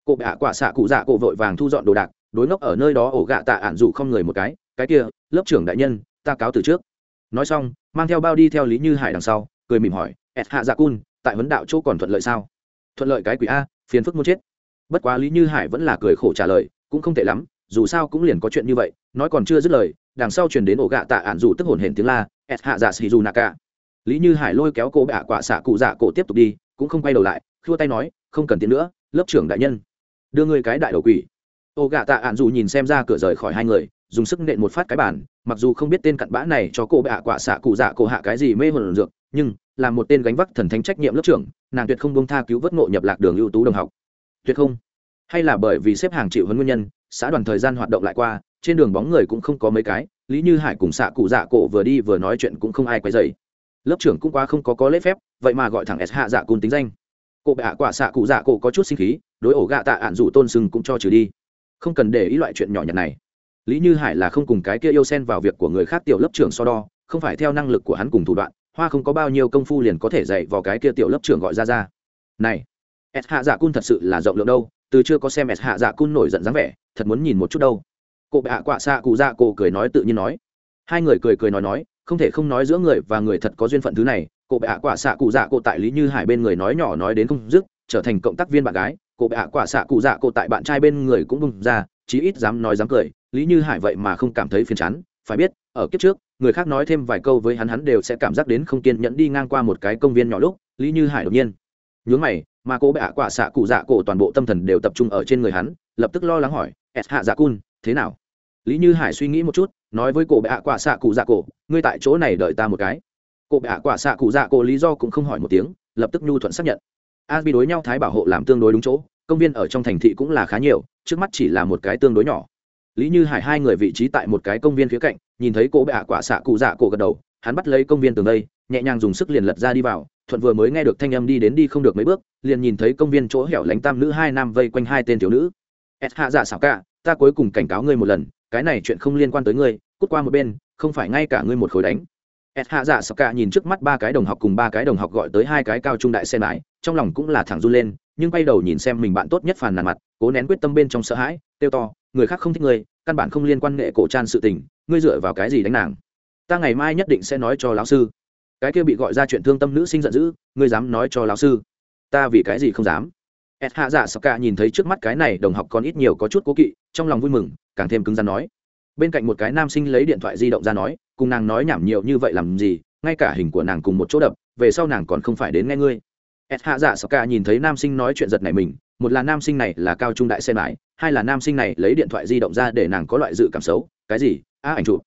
A: cô bệ quả xạ cụ dạ cổ vội vàng thu dọn đồ đạc, đối ngốc ở nơi đó ổ gạ tạ ạn dụ không người một cái cái kia, lớp trưởng đại nhân, ta cáo từ trước. Nói xong, mang theo bao đi theo lý như hải đằng sau, cười mỉm hỏi ẹt hạ dạ cun, tại vấn đạo chỗ còn thuận lợi sao? Thuận lợi cái quỷ a, phiền phức muốn chết. Bất quá lý như hải vẫn là cười khổ trả lời, cũng không tệ lắm, dù sao cũng liền có chuyện như vậy, nói còn chưa dứt lời, đằng sau truyền đến ổ gạ tạ ạn dù tức hồn hển tiếng la ẹt hạ dạ xì dù cả lý như hải lôi kéo cô bạ quả xạ cụ dạ cổ tiếp tục đi, cũng không quay đầu lại, khua tay nói, không cần tiền nữa, lớp trưởng đại nhân đưa ngươi cái đại đầu quỷ. Ô gạ tạ ạn dù nhìn xem ra cửa rời khỏi hai người, dùng sức nện một phát cái bản mặc dù không biết tên cặn bã này cho cô bạ quả xạ cụ dạ cổ hạ cái gì mê hồn dược, nhưng là một tên gánh vác thần thánh trách nhiệm lớp trưởng, nàng tuyệt không bông tha cứu vớt ngộ nhập lạc đường ưu tú đồng học. Tuyệt không. Hay là bởi vì xếp hàng chịu huấn nguyên nhân, xã đoàn thời gian hoạt động lại qua, trên đường bóng người cũng không có mấy cái, lý như hải cùng xạ cụ dạ cổ vừa đi vừa nói chuyện cũng không ai quay dày lớp trưởng cũng quá không có có lễ phép, vậy mà gọi thẳng s hạ dạ cùn tính danh cô ạ quả xạ cụ dạ cụ có chút sinh khí, đối ổ gạ tạ ạn dụ tôn sưng cũng cho trừ đi. Không cần để ý loại chuyện nhỏ nhặt này. Lý như hải là không cùng cái kia yêu xen vào việc của người khác tiểu lớp trưởng so đo, không phải theo năng lực của hắn cùng thủ đoạn, hoa không có bao nhiêu công phu liền có thể dạy vào cái kia tiểu lớp trưởng gọi ra ra. Này, s hạ dạ cun thật sự là rộng lượng đâu, từ chưa có xem s hạ dạ cun nổi giận dáng vẻ, thật muốn nhìn một chút đâu. Cụ hạ quạ xạ cụ dạ cổ cười nói tự nhiên nói. Hai người cười cười nói nói, không thể không nói giữa người và người thật có duyên phận thứ này cô bệ hạ quả xạ cụ dạ cổ tại lý như hải bên người nói nhỏ nói đến không dứt, trở thành cộng tác viên bạn gái cô bệ hạ quả xạ cụ dạ cổ tại bạn trai bên người cũng bung ra, chí ít dám nói dám cười, lý như hải vậy mà không cảm thấy phiền chán, phải biết, ở kiếp trước, người khác nói thêm vài câu với hắn hắn đều sẽ cảm giác đến không kiên nhẫn đi ngang qua một cái công viên nhỏ lúc, lý như hải đột nhiên nhướng mày, mà cô bệ hạ quả xạ cụ dạ cổ toàn bộ tâm thần đều tập trung ở trên người hắn, lập tức lo lắng hỏi s hạ dạ cun, thế nào? Lý như hải suy nghĩ một chút, nói với cổ bệ hạ quả xạ cụ dạ cổ, ngươi tại chỗ này đợi ta một cái cụ bệ quả xạ cụ dạ cổ lý do cũng không hỏi một tiếng, lập tức nhu thuận xác nhận. A bi đối nhau thái bảo hộ làm tương đối đúng chỗ, công viên ở trong thành thị cũng là khá nhiều, trước mắt chỉ là một cái tương đối nhỏ. Lý như hải hai người vị trí tại một cái công viên phía cạnh, nhìn thấy cổ bệ quả xạ cụ dạ cổ gật đầu, hắn bắt lấy công viên tường đây, nhẹ nhàng dùng sức liền lật ra đi vào, thuận vừa mới nghe được thanh âm đi đến đi không được mấy bước, liền nhìn thấy công viên chỗ hẻo lánh tam nữ hai nam vây quanh hai tên thiếu nữ. S hạ dạ xảo cả ta cuối cùng cảnh cáo ngươi một lần, cái này chuyện không liên quan tới ngươi, cút qua một bên, không phải ngay cả ngươi một khối đánh s hạ dạ sọc cả nhìn trước mắt ba cái đồng học cùng ba cái đồng học gọi tới hai cái cao trung đại sen mãi trong lòng cũng là thẳng run lên, nhưng quay đầu nhìn xem mình bạn tốt nhất phàn nàn mặt, cố nén quyết tâm bên trong sợ hãi tiêu to, người khác không thích ngươi, căn bản không liên quan nghệ cổ tràn sự tình, ngươi dựa vào cái gì đánh nàng? Ta ngày mai nhất định sẽ nói cho lão sư. Cái kia bị gọi ra chuyện thương tâm nữ sinh giận dữ, ngươi dám nói cho lão sư? Ta vì cái gì không dám? Ed hạ dạ sọc cả nhìn thấy trước mắt cái này đồng học còn ít nhiều có chút cố kỵ, trong lòng vui mừng, càng thêm cứng rắn nói bên cạnh một cái nam sinh lấy điện thoại di động ra nói, cùng nàng nói nhảm nhiều như vậy làm gì, ngay cả hình của nàng cùng một chỗ đập, về sau nàng còn không phải đến nghe ngươi. Ed hạ dạ sọc ca nhìn thấy nam sinh nói chuyện giật này mình, một là nam sinh này là cao trung đại xe mãi, hai là nam sinh này lấy điện thoại di động ra để nàng có loại dự cảm xấu, cái gì? A, ảnh chụp.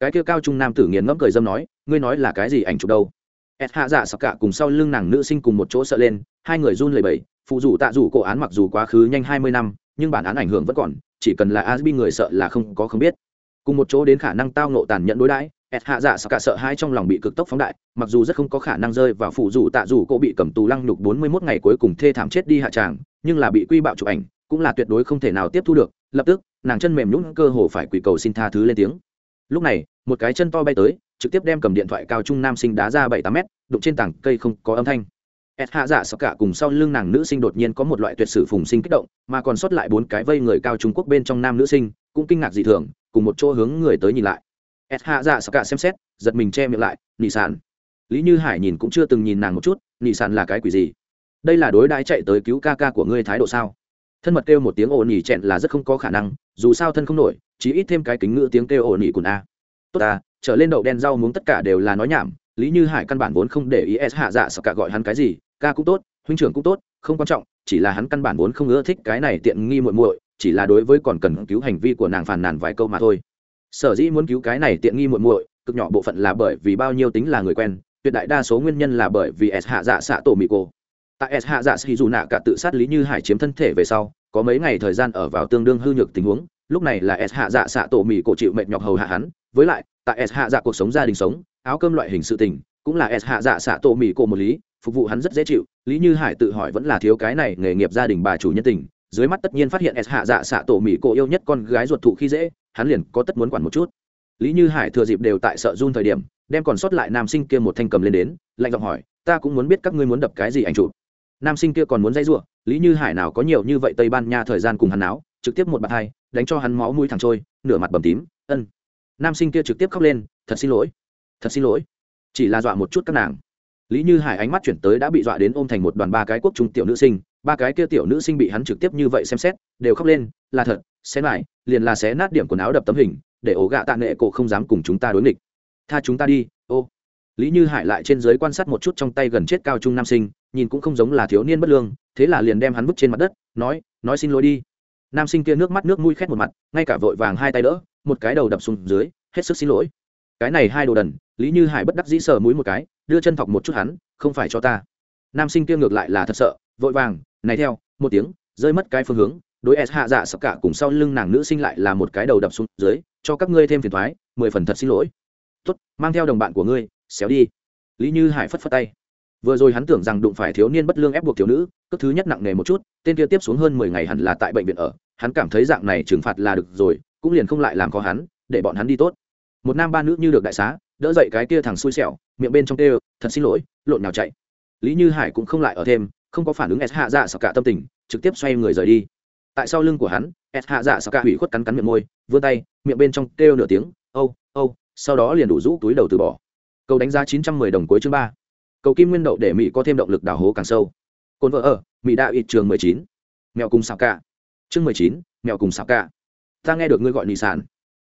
A: Cái kia cao trung nam tử nghiền ngẫm cười dâm nói, ngươi nói là cái gì ảnh chụp đâu? Ed hạ dạ sọc cả cùng sau lưng nàng nữ sinh cùng một chỗ sợ lên, hai người run lẩy bẩy, phụ dù tạ dù cổ án mặc dù quá khứ nhanh hai mươi năm, nhưng bản án ảnh hưởng vẫn còn, chỉ cần là asbi người sợ là không có không biết cùng một chỗ đến khả năng tao nộ tàn nhẫn đối đãi, ẹt hạ dạ sợ cả sợ hai trong lòng bị cực tốc phóng đại, mặc dù rất không có khả năng rơi vào phụ dù tạ dù cô bị cầm tù lăng nhục bốn mươi 41 ngày cuối cùng thê thảm chết đi hạ tràng, nhưng là bị quy bạo chụp ảnh, cũng là tuyệt đối không thể nào tiếp thu được, lập tức, nàng chân mềm nhũn cơ hồ phải quỳ cầu xin tha thứ lên tiếng. Lúc này, một cái chân to bay tới, trực tiếp đem cầm điện thoại cao trung nam sinh đá ra bảy tám mét, đụng trên tảng cây không có âm thanh. ed hạ dạ sợ cả cùng sau lưng nàng nữ sinh đột nhiên có một loại tuyệt sử phùng sinh kích động, mà còn sót lại bốn cái vây người cao trung quốc bên trong nam nữ sinh, cũng kinh ngạc dị thường cùng một chỗ hướng người tới nhìn lại. S hạ dạ sắc cả xem xét, giật mình che miệng lại, nị sản lý như hải nhìn cũng chưa từng nhìn nàng một chút, nị sản là cái quỷ gì? Đây là đối đãi chạy tới cứu ca ca của ngươi thái độ sao? Thân mật kêu một tiếng ồn nhỉ chẹn là rất không có khả năng, dù sao thân không nổi, chỉ ít thêm cái kính ngữ tiếng kêu ồn nhỉ của a. Tốt à trở lên đậu đen rau muống tất cả đều là nói nhảm. Lý như hải căn bản vốn không để ý s hạ dạ sắc cả gọi hắn cái gì, ca cũng tốt, huynh trưởng cũng tốt, không quan trọng, chỉ là hắn căn bản vốn không ưa thích cái này tiện nghi muội muội chỉ là đối với còn cần cứu hành vi của nàng phàn nàn vài câu mà thôi. Sở dĩ muốn cứu cái này tiện nghi muội muội, cực nhỏ bộ phận là bởi vì bao nhiêu tính là người quen, tuyệt đại đa số nguyên nhân là bởi vì s hạ dạ xạ tổ mỹ cô. Tại s hạ dạ sĩ dù nạ cả tự sát lý như hải chiếm thân thể về sau, có mấy ngày thời gian ở vào tương đương hư nhược tình huống, lúc này là s hạ dạ xạ tổ mỹ cổ chịu mệt nhọc hầu hạ hắn, với lại, tại s hạ dạ cuộc sống gia đình sống, áo cơm loại hình sự tình, cũng là s hạ dạ xạ tổ mỹ cổ một lý, phục vụ hắn rất dễ chịu, lý như hải tự hỏi vẫn là thiếu cái này nghề nghiệp gia đình bà chủ nhân tình dưới mắt tất nhiên phát hiện s hạ dạ xạ tổ mỹ cổ yêu nhất con gái ruột thụ khi dễ, hắn liền có tất muốn quản một chút. Lý như hải thừa dịp đều tại sợ run thời điểm, đem còn sót lại nam sinh kia một thanh cầm lên đến, lạnh giọng hỏi, ta cũng muốn biết các ngươi muốn đập cái gì ảnh chụp? Nam sinh kia còn muốn dây giụa lý như hải nào có nhiều như vậy tây ban nha thời gian cùng hắn áo trực tiếp một bạt hai, đánh cho hắn máu mũi thẳng trôi, nửa mặt bầm tím, ân. Nam sinh kia trực tiếp khóc lên, thật xin lỗi, thật xin lỗi. Chỉ là dọa một chút các nàng lý như hải ánh mắt chuyển tới đã bị dọa đến ôm thành một đoàn ba cái quốc trung tiểu nữ sinh, ba cái kia tiểu nữ sinh bị hắn trực tiếp như vậy xem xét, đều khóc lên, là thật, xé lại, liền là xé nát điểm quần áo đập tấm hình, để ổ gạ tạ nghệ cổ không dám cùng chúng ta đối nghịch. Tha chúng ta đi, ô. Lý như hải lại trên giới quan sát một chút trong tay gần chết cao trung nam sinh, nhìn cũng không giống là thiếu niên bất lương, thế là liền đem hắn vứt trên mặt đất, nói nói xin lỗi đi. Nam sinh kia nước mắt nước mũi khét một mặt, ngay cả vội vàng hai tay đỡ, một cái đầu đập xuống dưới, hết sức xin lỗi. Cái này hai đồ đần, lý như hải bất đắc dĩ sờ mũi một cái đưa chân thọc một chút hắn, không phải cho ta. Nam sinh kia ngược lại là thật sợ, vội vàng, này theo, một tiếng, rơi mất cái phương hướng, đối s hạ dạ sập cả cùng sau lưng nàng nữ sinh lại là một cái đầu đập xuống dưới, cho các ngươi thêm phiền thoái, mười phần thật xin lỗi. Tốt, mang theo đồng bạn của ngươi, xéo đi. Lý như hải phất phất tay. Vừa rồi hắn tưởng rằng đụng phải thiếu niên bất lương ép buộc thiếu nữ cấp thứ nhất nặng nề một chút, tên kia tiếp xuống hơn mười ngày hẳn là tại bệnh viện ở, hắn cảm thấy dạng này trừng phạt là được rồi, cũng liền không lại làm khó hắn, để bọn hắn đi tốt. Một nam ba nữ như được đại xá đỡ dậy cái kia thằng xui xẻo, miệng bên trong tê thật xin lỗi, lộn nào chạy. Lý như hải cũng không lại ở thêm, không có phản ứng s hạ dạ sao cả tâm tình, trực tiếp xoay người rời đi. Tại sau lưng của hắn, s hạ dạ sao cả hủy khuất cắn cắn miệng môi, vươn tay, miệng bên trong kêu nửa tiếng, âu âu. Sau đó liền đủ rũ túi đầu từ bỏ. Cầu đánh giá chín trăm mười đồng cuối chương ba. Cầu kim nguyên đậu để mỹ có thêm động lực đào hố càng sâu. Cồn vợ ở, mỹ đạo ít trường mười chín. Mèo cùng xào cả. Chương mười chín, mèo cùng xào cả. Ta nghe được ngươi gọi nị sản.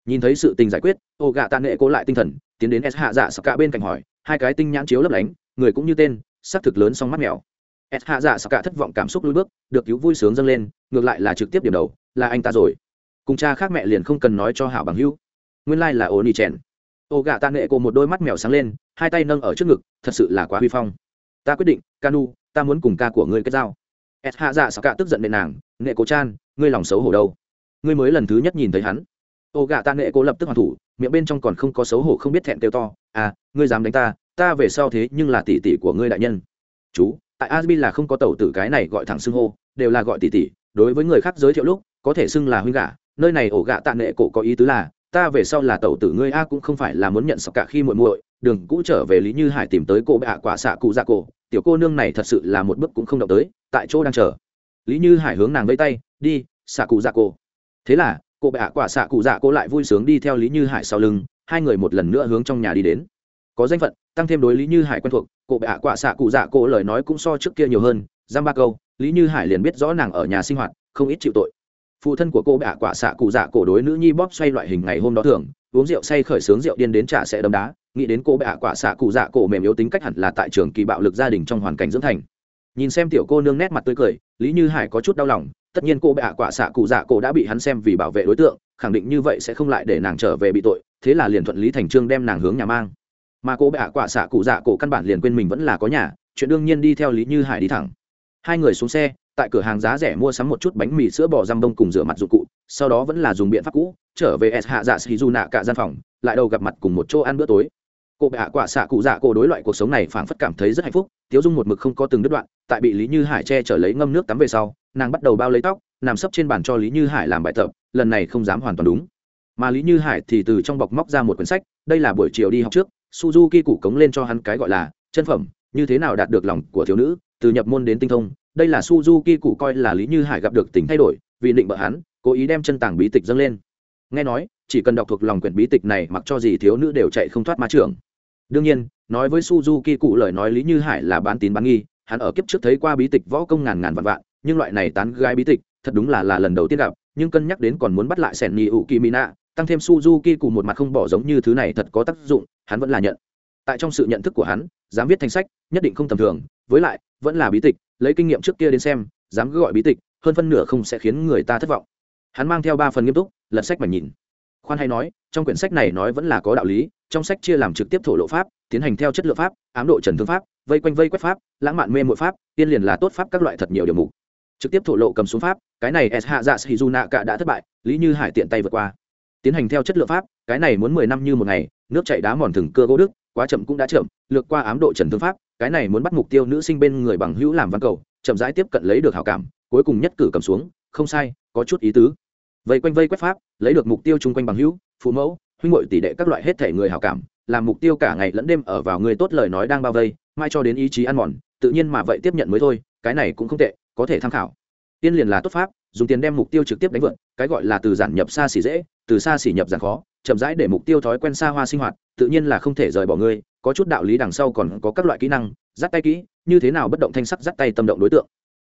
A: Nhìn thấy sự tình giải quyết, ô gạ tạ nghệ cố lại tinh thần tiến đến s hạ dạ xào cả bên cạnh hỏi, hai cái tinh nhãn chiếu lấp lánh, người cũng như tên, xác thực lớn song mắt mèo. S hạ dạ xào cả thất vọng cảm xúc lùi bước, được cứu vui sướng dâng lên, ngược lại là trực tiếp điểm đầu, là anh ta rồi. Cùng cha khác mẹ liền không cần nói cho hảo bằng hữu. Nguyên lai là ô ni chèn ô gạ tạ nghệ cô một đôi mắt mèo sáng lên, hai tay nâng ở trước ngực, thật sự là quá huy phong. Ta quyết định canu ta muốn cùng ca của ngươi kết giao. S hạ dạ sao cả tức giận nệ nàng nghệ cố chan, ngươi lòng xấu hổ đâu? Ngươi mới lần thứ nhất nhìn thấy hắn ô gạ tạ nghệ cố lập tức hoàn thủ, miệng bên trong còn không có xấu hổ không biết thẹn kêu to à ngươi dám đánh ta ta về sau thế nhưng là tỷ tỷ của ngươi đại nhân. Chú, tại asbi là không có tẩu tử cái này gọi thẳng xưng hô, đều là gọi tỷ tỷ, đối với người khác giới thiệu lúc, có thể xưng là huynh gạ nơi này ổ gạ tạ nghệ cổ có ý tứ là, ta về sau là tẩu tử ngươi a cũng không phải là muốn nhận sọc cả khi muội muội, đường cũ trở về lý như hải tìm tới cô bạ quả xạ cụ dạ cổ, tiểu cô nương này thật sự là một bước cũng không động tới, tại chỗ đang chờ. Lý như hải hướng nàng vây tay, đi, xạ cụ dạ cổ. Thế là cô bệ hạ quả xạ cụ dạ cô lại vui sướng đi theo lý như hải sau lưng, hai người một lần nữa hướng trong nhà đi đến. Có danh phận, tăng thêm đối lý như hải quen thuộc, cô bệ hạ quả xạ cụ dạ cô lời nói cũng so trước kia nhiều hơn. Giam ba câu, lý như hải liền biết rõ nàng ở nhà sinh hoạt, không ít chịu tội. Phụ thân của cô bệ hạ quả xạ cụ dạ cổ đối nữ nhi bóp xoay loại hình ngày hôm đó thường, uống rượu say khởi sướng rượu điên đến trả sẽ đấm đá, nghĩ đến cô bệ hạ quả xạ cụ dạ cổ mềm yếu tính cách hẳn là tại trường kỳ bạo lực gia đình trong hoàn cảnh dưỡng thành nhìn xem tiểu cô nương nét mặt tươi cười, lý như hải có chút đau lòng, tất nhiên cô bệ hạ quả xạ cụ dạ cổ đã bị hắn xem vì bảo vệ đối tượng, khẳng định như vậy sẽ không lại để nàng trở về bị tội, thế là liền thuận lý thành trương đem nàng hướng nhà mang. Mà cô bệ hạ quả xạ cụ dạ cổ căn bản liền quên mình vẫn là có nhà, chuyện đương nhiên đi theo lý như hải đi thẳng. Hai người xuống xe, tại cửa hàng giá rẻ mua sắm một chút bánh mì sữa bò răm bông cùng rửa mặt dụng cụ, sau đó vẫn là dùng biện pháp cũ, trở về s hạ dạ sĩ du nạ cả gian phòng, lại đầu gặp mặt cùng một chỗ ăn bữa tối cô bệ hạ quả xạ cụ dạ cô đối loại cuộc sống này phảng phất cảm thấy rất hạnh phúc, tiếu dung một mực không có từng đứt đoạn, tại bị lý như hải che chở lấy ngâm nước tắm về sau, nàng bắt đầu bao lấy tóc, nằm sấp trên bàn cho lý như hải làm bài tập, lần này không dám hoàn toàn đúng. Mà lý như hải thì từ trong bọc móc ra một quyển sách, đây là buổi chiều đi học trước, suzuki cụ cống lên cho hắn cái gọi là chân phẩm, như thế nào đạt được lòng của thiếu nữ, từ nhập môn đến tinh thông, đây là suzuki cụ coi là lý như hải gặp được tình thay đổi, vì định bợ hắn, cố ý đem chân tàng bí tịch dâng lên. Nghe nói, chỉ cần đọc thuộc lòng quyển bí tịch này mặc cho gì thiếu nữ đều chạy không thoát ma trường đương nhiên, nói với suzuki cụ lời nói lý như hải là bán tín bán nghi, hắn ở kiếp trước thấy qua bí tịch võ công ngàn ngàn vạn vạn, nhưng loại này tán gái bí tịch, thật đúng là là lần đầu tiên gặp, nhưng cân nhắc đến còn muốn bắt lại sẻn nhị ủ kỳ mina tăng thêm suzuki cụ một mặt không bỏ giống như thứ này thật có tác dụng, hắn vẫn là nhận. Tại trong sự nhận thức của hắn, dám viết thành sách, nhất định không tầm thường, với lại, vẫn là bí tịch, lấy kinh nghiệm trước kia đến xem, dám gọi bí tịch, hơn phân nửa không sẽ khiến người ta thất vọng. Hắn mang theo ba phần nghiêm túc, lật sách mà nhìn khoan hay nói, trong quyển sách này nói vẫn là có đạo lý, trong sách chia làm trực tiếp thổ lộ pháp, tiến hành theo chất lượng pháp, ám độ trần thương pháp, vây quanh vây quét pháp, lãng mạn mê mội pháp, tiên liền là tốt pháp các loại thật nhiều điều mục. Trực tiếp thổ lộ cầm xuống pháp, cái này s hạ dạ shizuna cả đã thất bại, lý như hải tiện tay vượt qua. Tiến hành theo chất lượng pháp, cái này muốn mười năm như một ngày, nước chạy đá mòn thừng cơ gỗ đức quá chậm cũng đã chậm, lược qua ám độ trần thương pháp, cái này muốn bắt mục tiêu nữ sinh bên người bằng hữu làm văn cầu, chậm rãi tiếp cận lấy được hảo cảm, cuối cùng nhất cử cầm xuống, không sai, có chút ý tứ vây quanh vây quét pháp, lấy được mục tiêu chung quanh bằng hữu, phụ mẫu, huynh hội tỷ đệ các loại hết thể người hảo cảm, làm mục tiêu cả ngày lẫn đêm ở vào người tốt lời nói đang bao vây, mai cho đến ý chí ăn mòn, tự nhiên mà vậy tiếp nhận mới thôi, cái này cũng không tệ, có thể tham khảo. Tiên liền là tốt pháp, dùng tiền đem mục tiêu trực tiếp đánh vượt, cái gọi là từ giản nhập xa xỉ dễ, từ xa xỉ nhập giản khó, chậm rãi để mục tiêu thói quen xa hoa sinh hoạt, tự nhiên là không thể rời bỏ ngươi, có chút đạo lý đằng sau còn có các loại kỹ năng, dắt tay kỹ, như thế nào bất động thanh sắc dắt tay tâm động đối tượng.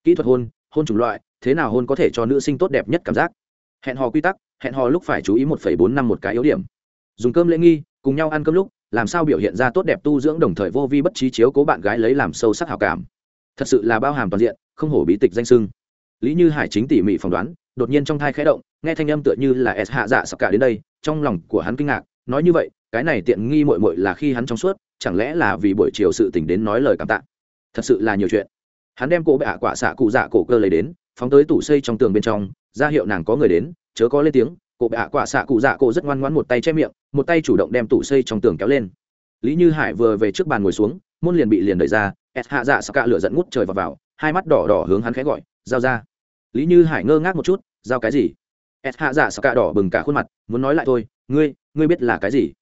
A: Kỹ thuật hôn hôn chủng loại, thế nào hôn có thể cho nữ sinh tốt đẹp nhất cảm giác? Hẹn hò quy tắc, hẹn hò lúc phải chú ý một bốn năm một cái yếu điểm. Dùng cơm lễ nghi, cùng nhau ăn cơm lúc, làm sao biểu hiện ra tốt đẹp tu dưỡng đồng thời vô vi bất trí chiếu cố bạn gái lấy làm sâu sắc hào cảm. Thật sự là bao hàm toàn diện, không hổ bí tịch danh sưng. Lý như hải chính tỉ mỉ phỏng đoán, đột nhiên trong thai khẽ động, nghe thanh âm tựa như là s hạ dạ sắp cả đến đây, trong lòng của hắn kinh ngạc, nói như vậy, cái này tiện nghi mội mội là khi hắn trong suốt, chẳng lẽ là vì buổi chiều sự tỉnh đến nói lời cảm tạ? Thật sự là nhiều chuyện. Hắn đem cổ bệ hạ quả xạ cụ dạ cổ cơ lấy đến, phóng tới tủ xây trong tường bên trong ra hiệu nàng có người đến chớ có lên tiếng cụ bạ quả xạ cụ dạ cụ rất ngoan ngoãn một tay che miệng một tay chủ động đem tủ xây trong tường kéo lên. Lý như hải vừa về trước bàn ngồi xuống môn liền bị liền đẩy ra s hạ dạ sạ cả lửa dẫn ngút trời vào, vào hai mắt đỏ đỏ hướng hắn khẽ gọi giao ra. Lý như hải ngơ ngác một chút giao cái gì? S hạ dạ sạ cả đỏ bừng cả khuôn mặt muốn nói lại thôi ngươi ngươi biết là cái gì?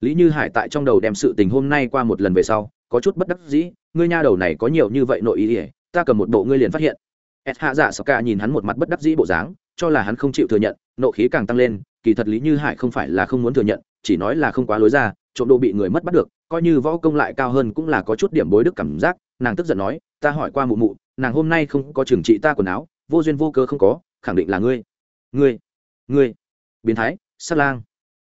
A: Lý như hải tại trong đầu đem sự tình hôm nay qua một lần về sau có chút bất đắc dĩ ngươi nha đầu này có nhiều như vậy nội ý ỉa ta cầm một bộ ngươi liền phát hiện. S hạ dạ sạ cả nhìn hắn một mặt bất đắc dĩ bộ dáng cho là hắn không chịu thừa nhận, nộ khí càng tăng lên, kỳ thật lý như hải không phải là không muốn thừa nhận, chỉ nói là không quá lối ra, trộm đồ bị người mất bắt được, coi như võ công lại cao hơn cũng là có chút điểm bối đức cảm giác, nàng tức giận nói, ta hỏi qua mụ mụ, nàng hôm nay không có trừng trị ta quần áo, vô duyên vô cơ không có, khẳng định là ngươi ngươi ngươi. Biến thái, sát lang.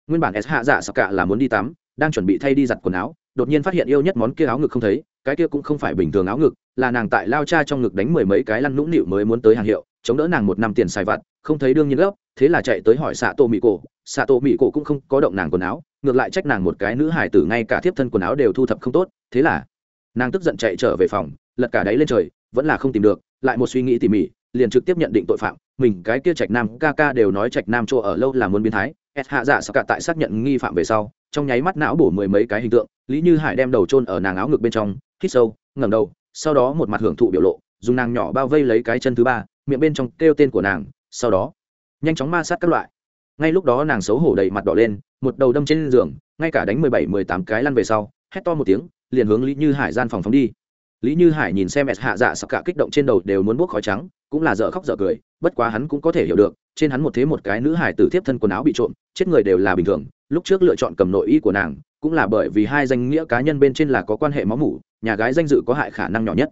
A: Nguyên bản s hạ dạ sặc cả là muốn đi tắm, đang chuẩn bị thay đi giặt quần áo, đột nhiên phát hiện yêu nhất món kia áo ngực không thấy, cái kia cũng không phải bình thường áo ngực, là nàng tại lao cha trong ngực đánh mười mấy cái lăn nũng nịu mới muốn tới hàng hiệu chống đỡ nàng một năm tiền xài vặt, không thấy đương nhiên gấp, thế là chạy tới hỏi xạ tô mỹ cổ xạ tô mỹ cổ cũng không có động nàng quần áo, ngược lại trách nàng một cái nữ hải tử ngay cả thiếp thân quần áo đều thu thập không tốt, thế là nàng tức giận chạy trở về phòng, lật cả đáy lên trời, vẫn là không tìm được, lại một suy nghĩ tỉ mỉ, liền trực tiếp nhận định tội phạm, mình cái kia trạch nam ca ca đều nói trạch nam chỗ ở lâu là muốn biến thái s hạ dạ sao cả tại xác nhận nghi phạm về sau, trong nháy mắt não bổ mười mấy cái hình tượng, lý như hải đem đầu trôn ở nàng áo ngực bên trong, hít sâu, ngẩng đầu, sau đó một mặt hưởng thụ biểu lộ dùng nàng nhỏ bao vây lấy cái chân thứ ba, miệng bên trong kêu tên của nàng, sau đó, nhanh chóng ma sát các loại. Ngay lúc đó nàng xấu hổ đầy mặt đỏ lên, một đầu đâm trên giường, ngay cả đánh mười bảy, mười tám cái lăn về sau, hét to một tiếng, liền hướng lý như hải gian phòng phóng đi. Lý như hải nhìn xem s hạ dạ sặc cả kích động trên đầu đều muốn buốc khói trắng, cũng là dở khóc dở cười, bất quá hắn cũng có thể hiểu được, trên hắn một thế một cái nữ hải tử tiếp thân quần áo bị trộm, chết người đều là bình thường, lúc trước lựa chọn cầm nội y của nàng, cũng là bởi vì hai danh nghĩa cá nhân bên trên là có quan hệ máu mủ, nhà gái danh dự có hại khả năng nhỏ nhất.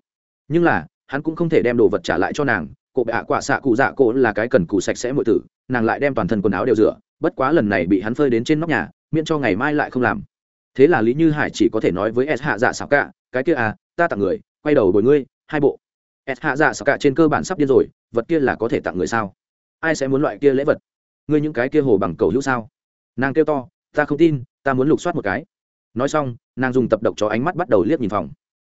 A: Nhưng là hắn cũng không thể đem đồ vật trả lại cho nàng cụ bệ ạ quả xạ cụ dạ cổ là cái cần cụ sạch sẽ mọi tử, nàng lại đem toàn thân quần áo đều rửa, bất quá lần này bị hắn phơi đến trên nóc nhà, miễn cho ngày mai lại không làm. Thế là lý như hải chỉ có thể nói với s hạ dạ xảo cả, cái kia à ta tặng người, quay đầu bồi ngươi, hai bộ. S hạ dạ xảo cả trên cơ bản sắp điên rồi, vật kia là có thể tặng người sao? Ai sẽ muốn loại kia lễ vật? Ngươi những cái kia hồ bằng cầu hữu sao? Nàng kêu to, ta không tin, ta muốn lục soát một cái. Nói xong, nàng dùng tập độc cho ánh mắt bắt đầu liếc nhìn phòng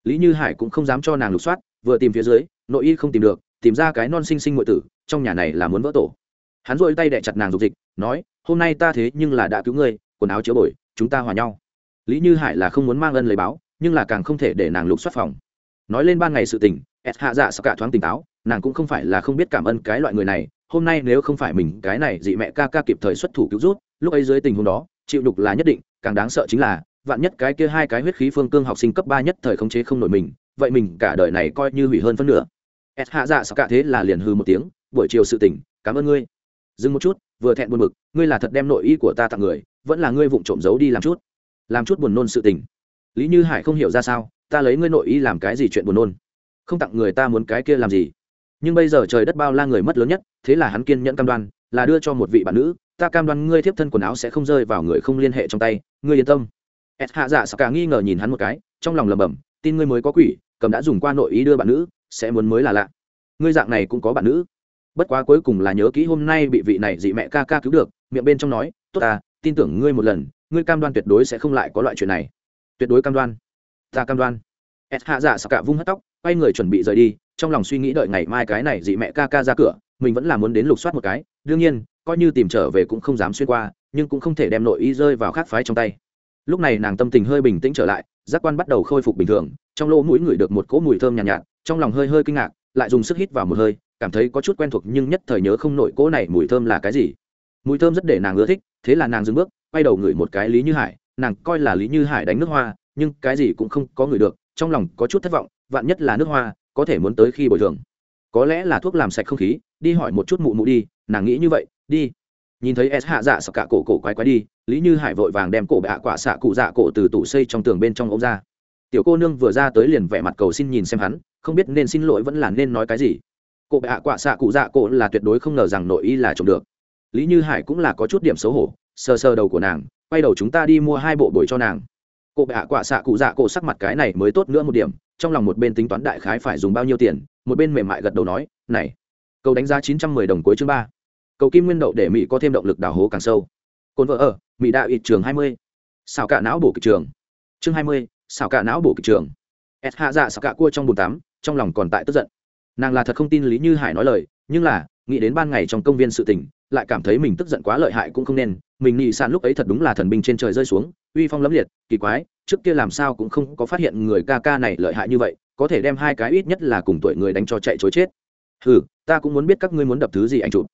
A: lý như hải cũng không dám cho nàng lục soát, vừa tìm phía dưới, nội y không tìm được, tìm ra cái non sinh sinh ngụy tử, trong nhà này là muốn vỡ tổ. Hắn dội tay đẻ chặt nàng dục dịch, nói, hôm nay ta thế nhưng là đã cứu ngươi, quần áo chứa bồi, chúng ta hòa nhau. Lý như hải là không muốn mang ân lấy báo, nhưng là càng không thể để nàng lục soát phòng. Nói lên ban ngày sự tình s hạ dạ sắc cả thoáng tỉnh táo, nàng cũng không phải là không biết cảm ơn cái loại người này, hôm nay nếu không phải mình, cái này dị mẹ ca ca kịp thời xuất thủ cứu rút, lúc ấy dưới tình huống đó, chịu đục là nhất định, càng đáng sợ chính là vạn nhất cái kia hai cái huyết khí phương cương học sinh cấp ba nhất thời khống chế không nổi mình, vậy mình cả đời này coi như hủy hơn phân nửa. S hạ dạ sao cả thế là liền hư một tiếng, buổi chiều sự tỉnh cảm ơn ngươi. Dừng một chút, vừa thẹn buồn bực, ngươi là thật đem nội y của ta tặng người, vẫn là ngươi vụng trộm giấu đi làm chút. Làm chút buồn nôn sự tình. Lý như hải không hiểu ra sao, ta lấy ngươi nội y làm cái gì chuyện buồn nôn? Không tặng người ta muốn cái kia làm gì? Nhưng bây giờ trời đất bao la người mất lớn nhất, thế là hắn kiên nhẫn cam đoan, là đưa cho một vị bạn nữ, ta cam đoan ngươi thiếp thân quần áo sẽ không rơi vào người không liên hệ trong tay, ngươi yên tâm s hạ dạ sao cả nghi ngờ nhìn hắn một cái, trong lòng lầm bầm tin ngươi mới có quỷ, cầm đã dùng qua nội ý đưa bạn nữ, sẽ muốn mới là lạ. Ngươi dạng này cũng có bạn nữ. Bất quá cuối cùng là nhớ kỹ hôm nay bị vị này dị mẹ ca ca cứu được, miệng bên trong nói, tốt ta, tin tưởng ngươi một lần, ngươi cam đoan tuyệt đối sẽ không lại có loại chuyện này. Tuyệt đối cam đoan. Ta cam đoan. S hạ dạ sao cả vung hất tóc, quay người chuẩn bị rời đi, trong lòng suy nghĩ đợi ngày mai cái này dị mẹ ca ca ra cửa, mình vẫn là muốn đến lục soát một cái, đương nhiên, coi như tìm trở về cũng không dám xuyên qua, nhưng cũng không thể đem nội y rơi vào khác phái trong tay lúc này nàng tâm tình hơi bình tĩnh trở lại giác quan bắt đầu khôi phục bình thường trong lỗ mũi ngửi được một cỗ mùi thơm nhàn nhạt, nhạt trong lòng hơi hơi kinh ngạc lại dùng sức hít vào một hơi cảm thấy có chút quen thuộc nhưng nhất thời nhớ không nổi cỗ này mùi thơm là cái gì. Mùi thơm rất để nàng ưa thích thế là nàng dừng bước quay đầu ngửi một cái lý như hải nàng coi là lý như hải đánh nước hoa nhưng cái gì cũng không có ngửi được trong lòng có chút thất vọng vạn nhất là nước hoa có thể muốn tới khi bồi thường. Có lẽ là thuốc làm sạch không khí đi hỏi một chút mụ mụ đi nàng nghĩ như vậy đi nhìn thấy s hạ dạ sợ cả cổ cổ quái quái đi, lý như hải vội vàng đem cổ bạ quả xạ cụ dạ cổ từ tủ xây trong tường bên trong ống ra. Tiểu cô nương vừa ra tới liền vẻ mặt cầu xin nhìn xem hắn, không biết nên xin lỗi vẫn là nên nói cái gì. Cổ bạ quả xạ cụ dạ cổ là tuyệt đối không ngờ rằng nội y là trộm được. Lý như hải cũng là có chút điểm xấu hổ, sờ sờ đầu của nàng, quay đầu chúng ta đi mua hai bộ bồi cho nàng. Cổ bạ quả xạ cụ dạ cổ sắc mặt cái này mới tốt nữa một điểm, trong lòng một bên tính toán đại khái phải dùng bao nhiêu tiền, một bên mềm mại gật đầu nói, này câu đánh giá chín trăm mười đồng cuối chương ba cầu kim nguyên đậu để mỹ có thêm động lực đào hố càng sâu cồn vợ ở mỹ đạo ít trường hai mươi xào cả não bổ kịch trường chương hai mươi xào cả não bổ kịch trường s hạ dạ xào cả cua trong bùn tắm trong lòng còn tại tức giận nàng là thật không tin lý như hải nói lời nhưng là nghĩ đến ban ngày trong công viên sự tình lại cảm thấy mình tức giận quá lợi hại cũng không nên mình nghĩ sàn lúc ấy thật đúng là thần binh trên trời rơi xuống uy phong lẫm liệt kỳ quái trước kia làm sao cũng không có phát hiện người ca ca này lợi hại như vậy có thể đem hai cái ít nhất là cùng tuổi người đánh cho chạy chối chết ừ ta cũng muốn biết các ngươi muốn đập thứ gì anh chụp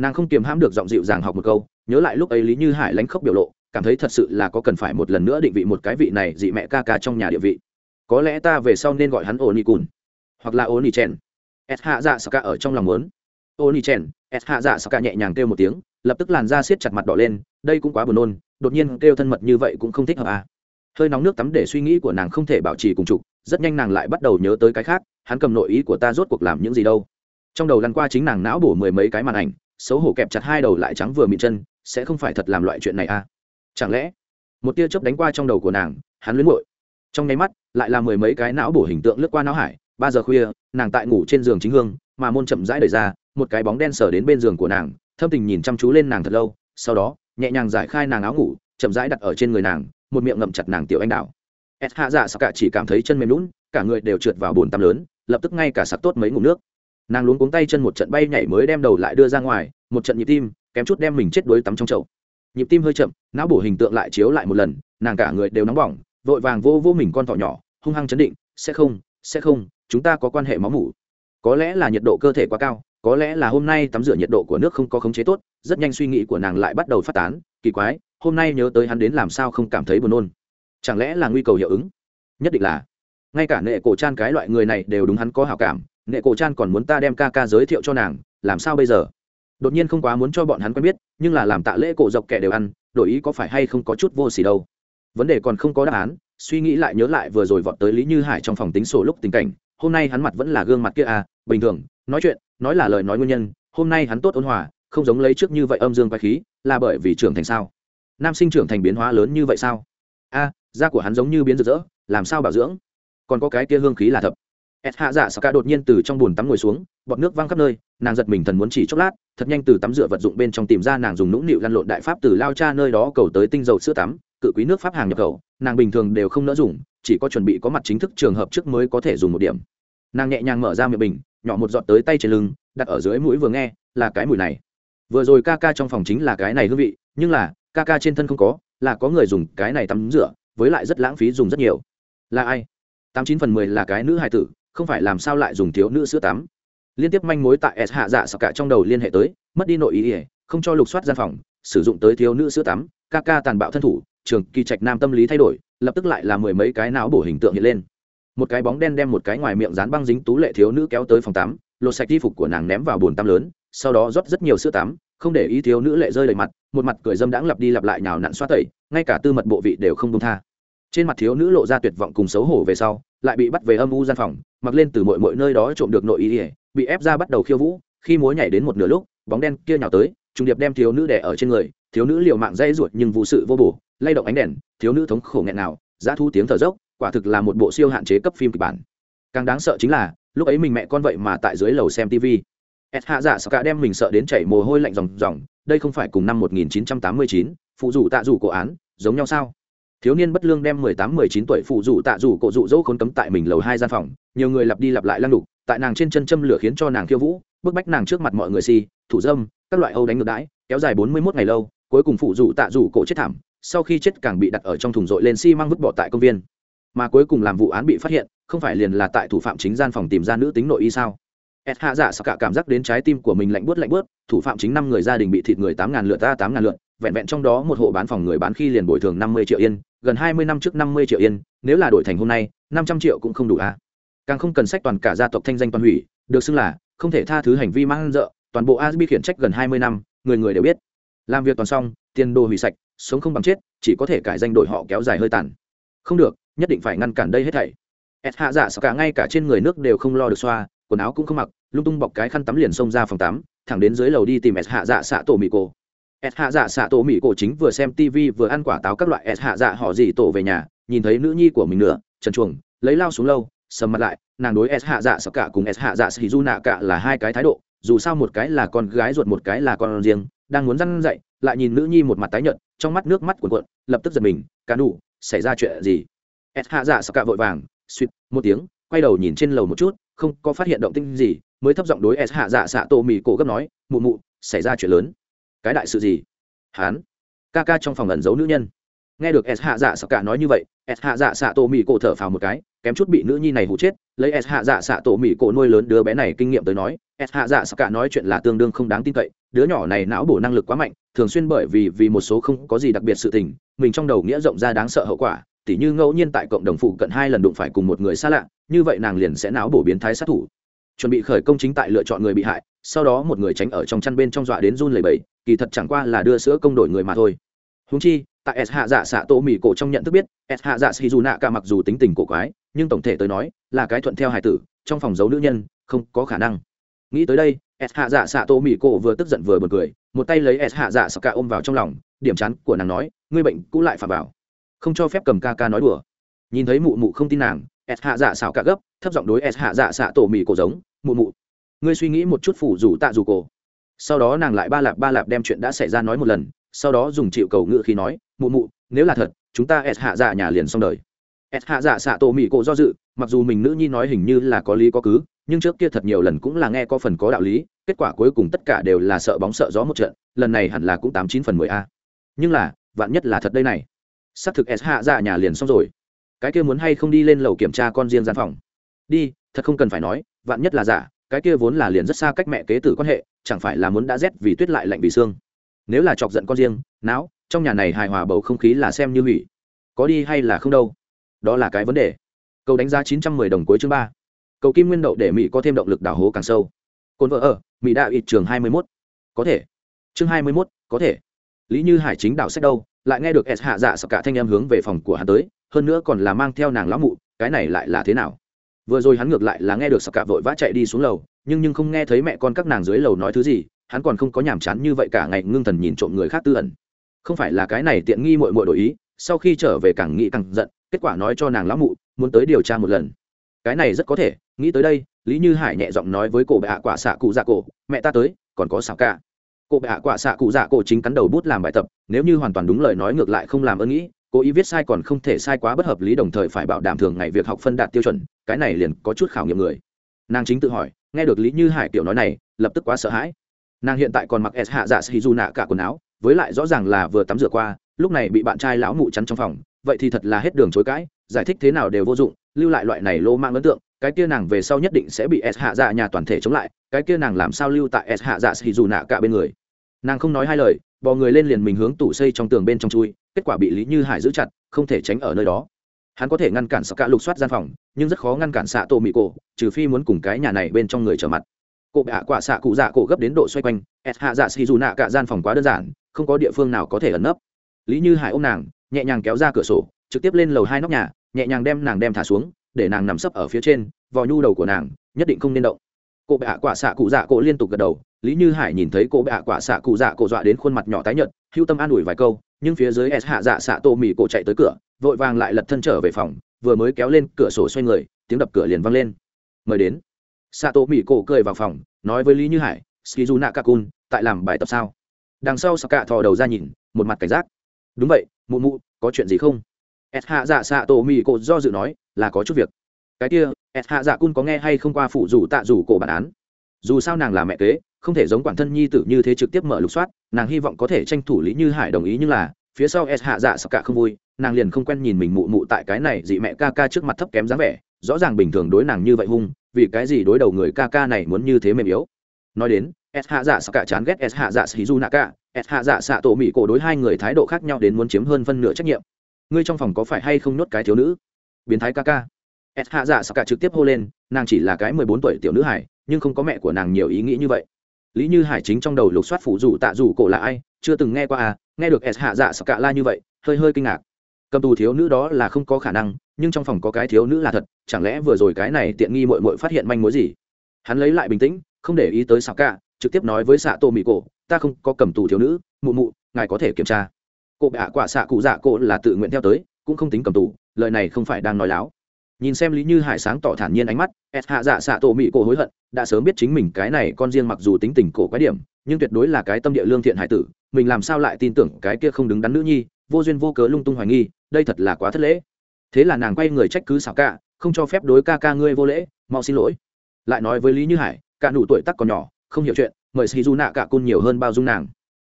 A: nàng không kiềm hãm được giọng dịu dàng học một câu, nhớ lại lúc ấy lý như hải lánh khóc biểu lộ, cảm thấy thật sự là có cần phải một lần nữa định vị một cái vị này dị mẹ ca ca trong nhà địa vị. Có lẽ ta về sau nên gọi hắn ô ni cùn hoặc là ô ni chen s hạ dạ saka cả ở trong lòng muốn. Ô ni chen s hạ dạ saka cả nhẹ nhàng kêu một tiếng, lập tức làn da siết chặt mặt đỏ lên, đây cũng quá buồn nôn, đột nhiên kêu thân mật như vậy cũng không thích hợp à. hơi nóng nước tắm để suy nghĩ của nàng không thể bảo trì cùng trục, rất nhanh nàng lại bắt đầu nhớ tới cái khác, hắn cầm nội ý của ta rốt cuộc làm những gì đâu. Trong đầu lăn qua chính nàng não bổ mười mấy cái màn ảnh xấu hổ kẹp chặt hai đầu lại trắng vừa mịn chân, sẽ không phải thật làm loại chuyện này à? Chẳng lẽ, một tia chớp đánh qua trong đầu của nàng, hắn luyến muội. Trong nháy mắt, lại là mười mấy cái não bổ hình tượng lướt qua não hải, ba giờ khuya, nàng tại ngủ trên giường chính hương, mà môn chậm rãi đời ra, một cái bóng đen sờ đến bên giường của nàng, thâm tình nhìn chăm chú lên nàng thật lâu, sau đó, nhẹ nhàng giải khai nàng áo ngủ, chậm rãi đặt ở trên người nàng, một miệng ngậm chặt nàng tiểu anh đạo s hạ dạ sao cả chỉ cảm thấy chân mềm lún cả người đều trượt vào bồn tắm lớn, lập tức ngay cả sặc tốt mấy ngụm nước nàng luống cuống tay chân một trận bay nhảy mới đem đầu lại đưa ra ngoài, một trận nhịp tim, kém chút đem mình chết đuối tắm trong chậu. Nhịp tim hơi chậm, não bổ hình tượng lại chiếu lại một lần, nàng cả người đều nóng bỏng, vội vàng vô vô mình con thỏ nhỏ, hung hăng chấn định, sẽ không sẽ không, chúng ta có quan hệ máu mủ. Có lẽ là nhiệt độ cơ thể quá cao, có lẽ là hôm nay tắm rửa nhiệt độ của nước không có khống chế tốt, rất nhanh suy nghĩ của nàng lại bắt đầu phát tán, kỳ quái, hôm nay nhớ tới hắn đến làm sao không cảm thấy buồn nôn. Chẳng lẽ là nguy cầu hiệu ứng? Nhất định là. Ngay cả nệ cổ trang cái loại người này đều đúng hắn có hảo cảm nệ cổ chan còn muốn ta đem ca ca giới thiệu cho nàng, làm sao bây giờ? Đột nhiên không quá muốn cho bọn hắn quen biết, nhưng là làm tạ lễ cổ dọc kẻ đều ăn, đổi ý có phải hay không có chút vô xỉ đâu? Vấn đề còn không có đáp án, suy nghĩ lại nhớ lại vừa rồi vọt tới lý như hải trong phòng tính sổ lúc tình cảnh, hôm nay hắn mặt vẫn là gương mặt kia à bình thường, nói chuyện, nói là lời nói nguyên nhân, hôm nay hắn tốt ôn hòa, không giống lấy trước như vậy âm dương quái khí, là bởi vì trưởng thành sao? Nam sinh trưởng thành biến hóa lớn như vậy sao? A, da của hắn giống như biến rực rỡ, làm sao bảo dưỡng? Còn có cái kia hương khí là thập s hạ dạ sao ca đột nhiên từ trong bùn tắm ngồi xuống, bọt nước văng khắp nơi, nàng giật mình thần muốn chỉ chốc lát, thật nhanh từ tắm rửa vật dụng bên trong tìm ra nàng dùng nũng nịu lăn lộn đại pháp từ lao cha nơi đó cầu tới tinh dầu sữa tắm, cự quý nước pháp hàng nhập khẩu, nàng bình thường đều không nỡ dùng, chỉ có chuẩn bị có mặt chính thức trường hợp trước mới có thể dùng một điểm. Nàng nhẹ nhàng mở ra miệng bình, nhỏ một giọt tới tay trên lưng, đặt ở dưới mũi vừa nghe, là cái mùi này. Vừa rồi ca ca trong phòng chính là cái này hương vị, nhưng là, ca ca trên thân không có, là có người dùng cái này tắm rửa, với lại rất lãng phí dùng rất nhiều. Là ai? Tám chín phần mười là cái nữ hài tử không phải làm sao lại dùng thiếu nữ sữa tắm. Liên tiếp manh mối tại s hạ dạ sặc cả trong đầu liên hệ tới, mất đi nội ý ỉa không cho lục soát gian phòng, sử dụng tới thiếu nữ sữa tắm, ca ca tàn bạo thân thủ, trường kỳ trạch nam tâm lý thay đổi, lập tức lại là mười mấy cái não bổ hình tượng hiện lên. Một cái bóng đen đem một cái ngoài miệng dán băng dính tú lệ thiếu nữ kéo tới phòng tắm, lột sạch y phục của nàng ném vào bồn tắm lớn, sau đó rót rất nhiều sữa tắm, không để ý thiếu nữ lệ rơi đầy mặt, một mặt cười dâm đãng lặp đi lặp lại nhào nặn xoa tẩy, ngay cả tư mật bộ vị đều không công tha. Trên mặt thiếu nữ lộ ra tuyệt vọng cùng xấu hổ về sau lại bị bắt về âm u gian phòng mặc lên từ mọi mọi nơi đó trộm được nội ý ỉa bị ép ra bắt đầu khiêu vũ khi múa nhảy đến một nửa lúc bóng đen kia nhào tới trùng điệp đem thiếu nữ đẻ ở trên người thiếu nữ liều mạng dây ruột nhưng vụ sự vô bổ lay động ánh đèn thiếu nữ thống khổ nghẹn nào giá thu tiếng thở dốc quả thực là một bộ siêu hạn chế cấp phim kịch bản. Càng đáng sợ chính là lúc ấy mình mẹ con vậy mà tại dưới lầu xem tv s hạ dạ sợ cả đem mình sợ đến chảy mồ hôi lạnh ròng ròng đây không phải cùng năm 1989, phụ rủ tạ rủ cổ án giống nhau sao? Thiếu niên bất lương đem 18-19 tuổi phụ rủ tạ rủ cổ dụ dỗ khốn cấm tại mình lầu hai gian phòng, nhiều người lặp đi lặp lại lăng đục tại nàng trên chân châm lửa khiến cho nàng khiêu vũ, bức bách nàng trước mặt mọi người si, thủ dâm, các loại âu đánh ngược đãi, kéo dài 41 ngày lâu, cuối cùng phụ rủ tạ rủ cổ chết thảm, sau khi chết càng bị đặt ở trong thùng rội lên xi mang vứt bỏ tại công viên. Mà cuối cùng làm vụ án bị phát hiện, không phải liền là tại thủ phạm chính gian phòng tìm ra nữ tính nội y sao? Ed hạ dạ sắc cả cảm giác đến trái tim của mình lạnh bớt lạnh bớt thủ phạm chính năm người gia đình bị thịt người tám ngàn lượt, ta tám ngàn lượt vẹn vẹn trong đó một hộ bán phòng người bán khi liền bồi thường năm mươi triệu yên, gần hai mươi năm trước năm mươi triệu yên, nếu là đổi thành hôm nay, năm trăm triệu cũng không đủ a à. càng không cần sách toàn cả gia tộc thanh danh toàn hủy, được xưng là, không thể tha thứ hành vi mang dợ, toàn bộ asbi khiển trách gần hai mươi năm, người người đều biết. Làm việc toàn xong, tiền đồ hủy sạch, sống không bằng chết, chỉ có thể cải danh đổi họ kéo dài hơi tàn. Không được, nhất định phải ngăn cản đây hết thảy. S hạ dạ cả ngay cả trên người nước đều không lo được xoa, quần áo cũng không mặc, lung tung bọc cái khăn tắm liền xông ra phòng tắm, thẳng đến dưới lầu đi tìm s hạ dạ xạ tổ mì cô s hạ dạ xạ tổ mỹ cổ chính vừa xem tv vừa ăn quả táo các loại s hạ dạ họ gì tổ về nhà, nhìn thấy nữ nhi của mình nữa, trần chuồng, lấy lao xuống lâu, sầm mặt lại, nàng đối s hạ dạ sợ cả cùng s hạ dạ sĩ du nạ cả là hai cái thái độ, dù sao một cái là con gái ruột một cái là con riêng, đang muốn răn dậy lại nhìn nữ nhi một mặt tái nhợt, trong mắt nước mắt cuộn cuộn, lập tức giật mình cá đủ xảy ra chuyện gì? S hạ dạ sợ cả vội vàng, suýt, một tiếng, quay đầu nhìn trên lầu một chút, không có phát hiện động tĩnh gì, mới thấp giọng đối s hạ dạ xạ tô mì cổ gấp nói, mụ mụ, xảy ra chuyện lớn cái đại sự gì? Hán. Ca ca trong phòng ẩn giấu nữ nhân. Nghe được s hạ dạ sợ cả nói như vậy, s hạ dạ xạ tổ mỹ cổ thở phào một cái, kém chút bị nữ nhi này hụ chết, lấy s hạ dạ xạ tổ mỹ cổ nuôi lớn đứa bé này kinh nghiệm tới nói, s hạ dạ sợ cả nói chuyện là tương đương không đáng tin cậy, đứa nhỏ này não bổ năng lực quá mạnh, thường xuyên bởi vì vì một số không có gì đặc biệt sự tình, mình trong đầu nghĩa rộng ra đáng sợ hậu quả, tỉ như ngẫu nhiên tại cộng đồng phụ cận hai lần đụng phải cùng một người xa lạ, như vậy nàng liền sẽ não bổ biến thái sát thủ. Chuẩn bị khởi công chính tại lựa chọn người bị hại, sau đó một người tránh ở trong chăn bên trong dọa đến run lầy bầy kỳ thật chẳng qua là đưa sữa công đổi người mà thôi. Húng chi, tại s hạ dạ xạ tổ mỹ cổ trong nhận thức biết, s hạ dạ xì dù nạ cả mặc dù tính tình cổ quái, nhưng tổng thể tới nói, là cái thuận theo hài tử, trong phòng giấu nữ nhân, không có khả năng. Nghĩ tới đây, s hạ dạ xạ tổ mỹ cổ vừa tức giận vừa bật cười, một tay lấy s hạ dạ xạ cả ôm vào trong lòng, điểm chán của nàng nói, ngươi bệnh cũ lại phạm vào. Không cho phép cầm ca ca nói đùa. Nhìn thấy mụ mụ không tin nàng, s hạ dạ xảo cả gấp, thấp giọng đối s hạ dạ xạ tổ mì cổ giống, mụ mụ, ngươi suy nghĩ một chút phủ rủ tạ dù cổ sau đó nàng lại ba lạp ba lạp đem chuyện đã xảy ra nói một lần, sau đó dùng chịu cầu ngự khi nói, mụ mụ, nếu là thật, chúng ta s hạ dạ nhà liền xong đời. S hạ dạ xạ tổ mỹ cổ do dự, mặc dù mình nữ nhi nói hình như là có lý có cứ, nhưng trước kia thật nhiều lần cũng là nghe có phần có đạo lý, kết quả cuối cùng tất cả đều là sợ bóng sợ gió một trận, lần này hẳn là cũng tám chín phần mười a. Nhưng là, vạn nhất là thật đây này. Xác thực s hạ dạ nhà liền xong rồi. Cái kia muốn hay không đi lên lầu kiểm tra con riêng gian phòng. Đi, thật không cần phải nói, vạn nhất là giả cái kia vốn là liền rất xa cách mẹ kế tử quan hệ, chẳng phải là muốn đã rét vì tuyết lại lạnh vì xương. Nếu là chọc giận con riêng, não, trong nhà này hài hòa bầu không khí là xem như hủy. Có đi hay là không đâu? Đó là cái vấn đề. Cầu đánh giá chín trăm mười đồng cuối chương ba. Cầu kim nguyên đậu để mỹ có thêm động lực đào hố càng sâu. Cồn vợ ở, mỹ đã ít trường hai mươi mốt. Có thể. Chương hai mươi mốt, có thể. Lý như hải chính đảo sách đâu, lại nghe được s hạ dạ sợ cả thanh em hướng về phòng của hắn tới, hơn nữa còn là mang theo nàng lão mụ, cái này lại là thế nào? Vừa rồi hắn ngược lại là nghe được sặc cả vội vã chạy đi xuống lầu, nhưng nhưng không nghe thấy mẹ con các nàng dưới lầu nói thứ gì, hắn còn không có nhàm chán như vậy cả ngày ngưng thần nhìn trộm người khác tư ẩn. Không phải là cái này tiện nghi mội mội đổi ý, sau khi trở về càng nghĩ càng giận, kết quả nói cho nàng lão mụ, muốn tới điều tra một lần. Cái này rất có thể, nghĩ tới đây, lý như hải nhẹ giọng nói với cổ bệ hạ quả xạ cụ dạ cổ, mẹ ta tới, còn có xảo cả cổ bệ hạ quả xạ cụ dạ cổ chính cắn đầu bút làm bài tập, nếu như hoàn toàn đúng lời nói ngược lại không làm ơn nghĩ cố ý viết sai còn không thể sai quá bất hợp lý đồng thời phải bảo đảm thường ngày việc học phân đạt tiêu chuẩn, cái này liền có chút khảo nghiệm người. Nàng chính tự hỏi, nghe được lý như hải tiểu nói này, lập tức quá sợ hãi. Nàng hiện tại còn mặc s hạ dạ sĩ du nạ cả quần áo, với lại rõ ràng là vừa tắm rửa qua, lúc này bị bạn trai lão mụ chắn trong phòng, vậy thì thật là hết đường chối cãi, giải thích thế nào đều vô dụng, lưu lại loại này lô mang ấn tượng, cái kia nàng về sau nhất định sẽ bị s hạ dạ nhà toàn thể chống lại, cái kia nàng làm sao lưu tại s hạ dạ sĩ dù nạ cả bên người. Nàng không nói hai lời, bò người lên liền mình hướng tủ xây trong tường bên trong chui kết quả bị lý như hải giữ chặt, không thể tránh ở nơi đó. Hắn có thể ngăn cản sợ cả lục soát gian phòng, nhưng rất khó ngăn cản xạ tổ mỹ cổ, trừ phi muốn cùng cái nhà này bên trong người trở mặt. Cụ bạ quả xạ cụ dạ cổ gấp đến độ xoay quanh s hạ dạ xì dù nạ cả gian phòng quá đơn giản, không có địa phương nào có thể ẩn nấp. Lý như hải ôm nàng, nhẹ nhàng kéo ra cửa sổ, trực tiếp lên lầu hai nóc nhà, nhẹ nhàng đem nàng đem thả xuống, để nàng nằm sấp ở phía trên, vò nhu đầu của nàng, nhất định không nên động. Cô bạ quả xạ cụ dạ cổ liên tục gật đầu, lý như hải nhìn thấy cô bạ quả xạ cụ dạ cổ dọa đến khuôn mặt nhỏ tái nhợt, hưu tâm an ủi vài câu nhưng phía dưới s hạ dạ xạ tô mì cổ chạy tới cửa, vội vàng lại lật thân trở về phòng, vừa mới kéo lên cửa sổ xoay người, tiếng đập cửa liền văng lên. Mời đến. Xạ tô mì cổ cười vào phòng, nói với lý như hải, skizu nakakun, tại làm bài tập sao? Đằng sau sạc cạ thò đầu ra nhìn, một mặt cảnh giác. Đúng vậy, mụ mụ, có chuyện gì không? S hạ dạ xạ Tô mì cổ do dự nói, là có chút việc. Cái kia, s hạ dạ cun có nghe hay không qua phụ rủ tạ rủ cổ bản án? Dù sao nàng là mẹ kế, không thể giống quản thân nhi tử như thế trực tiếp mở lục soát, nàng hy vọng có thể tranh thủ lý như hải đồng ý nhưng là, phía sau s hạ dạ Sắc cả không vui, nàng liền không quen nhìn mình mụ mụ tại cái này dị mẹ ca ca trước mặt thấp kém dáng vẻ, rõ ràng bình thường đối nàng như vậy hung, vì cái gì đối đầu người ca ca này muốn như thế mềm yếu. Nói đến, s hạ dạ Sắc cả chán ghét s hạ dạ sĩ du nạ ca s hạ dạ xạ tổ mỹ cổ đối hai người thái độ khác nhau đến muốn chiếm hơn phân nửa trách nhiệm. Ngươi trong phòng có phải hay không nhốt cái thiếu nữ? Biến thái ca ca. S hạ dạ Sắc cả trực tiếp hô lên, nàng chỉ là cái mười bốn tuổi tiểu nữ hải nhưng không có mẹ của nàng nhiều ý nghĩ như vậy. Lý như hải chính trong đầu lục soát phụ rủ tạ rủ cổ là ai chưa từng nghe qua à nghe được s hạ dạ sạc cạ la như vậy hơi hơi kinh ngạc. Cầm tù thiếu nữ đó là không có khả năng nhưng trong phòng có cái thiếu nữ là thật chẳng lẽ vừa rồi cái này tiện nghi mội mội phát hiện manh mối gì? Hắn lấy lại bình tĩnh không để ý tới sạc cạ, trực tiếp nói với xạ tô mỹ cổ ta không có cầm tù thiếu nữ mụ mụ ngài có thể kiểm tra. Cụ bạ quả xạ cụ dạ cổ là tự nguyện theo tới cũng không tính cầm tù lời này không phải đang nói láo nhìn xem lý như hải sáng tỏ thản nhiên ánh mắt s hạ dạ xạ tổ mỹ cổ hối hận, đã sớm biết chính mình cái này con riêng mặc dù tính tình cổ quái điểm, nhưng tuyệt đối là cái tâm địa lương thiện hải tử, mình làm sao lại tin tưởng cái kia không đứng đắn nữ nhi, vô duyên vô cớ lung tung hoài nghi, đây thật là quá thất lễ. Thế là nàng quay người trách cứ xảo cạ không cho phép đối ca ca ngươi vô lễ, mau xin lỗi. Lại nói với lý như hải, cả nụ tuổi tắc còn nhỏ, không hiểu chuyện, mời sĩ du nạ cả côn nhiều hơn bao dung nàng.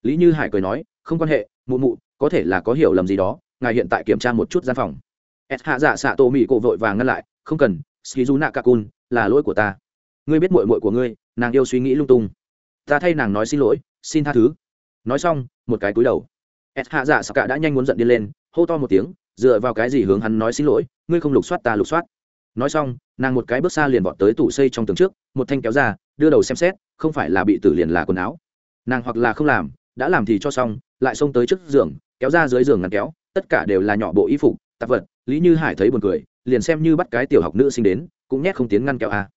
A: Lý như hải cười nói, không quan hệ, mụ mụ, có thể là có hiểu lầm gì đó, ngài hiện tại kiểm tra một chút gian phòng s hạ dạ xạ tổ mỹ cổ vội vàng ngăn lại, không cần sĩ du nạ cả côn là lỗi của ta. Ngươi biết mội mội của ngươi, nàng yêu suy nghĩ lung tung. Ta thay nàng nói xin lỗi, xin tha thứ. Nói xong, một cái cúi đầu. S hạ dạ xạ cả đã nhanh muốn giận đi lên, hô to một tiếng, dựa vào cái gì hướng hắn nói xin lỗi, ngươi không lục soát ta lục soát. Nói xong, nàng một cái bước xa liền vọt tới tủ xây trong tường trước, một thanh kéo ra, đưa đầu xem xét, không phải là bị tử liền là quần áo. Nàng hoặc là không làm, đã làm thì cho xong, lại xông tới trước giường, kéo ra dưới giường ngăn kéo, tất cả đều là nhỏ bộ y phục, tạp vật lý như hải thấy buồn cười, liền xem như bắt cái tiểu học nữ sinh đến, cũng nhét không tiến ngăn kẹo a.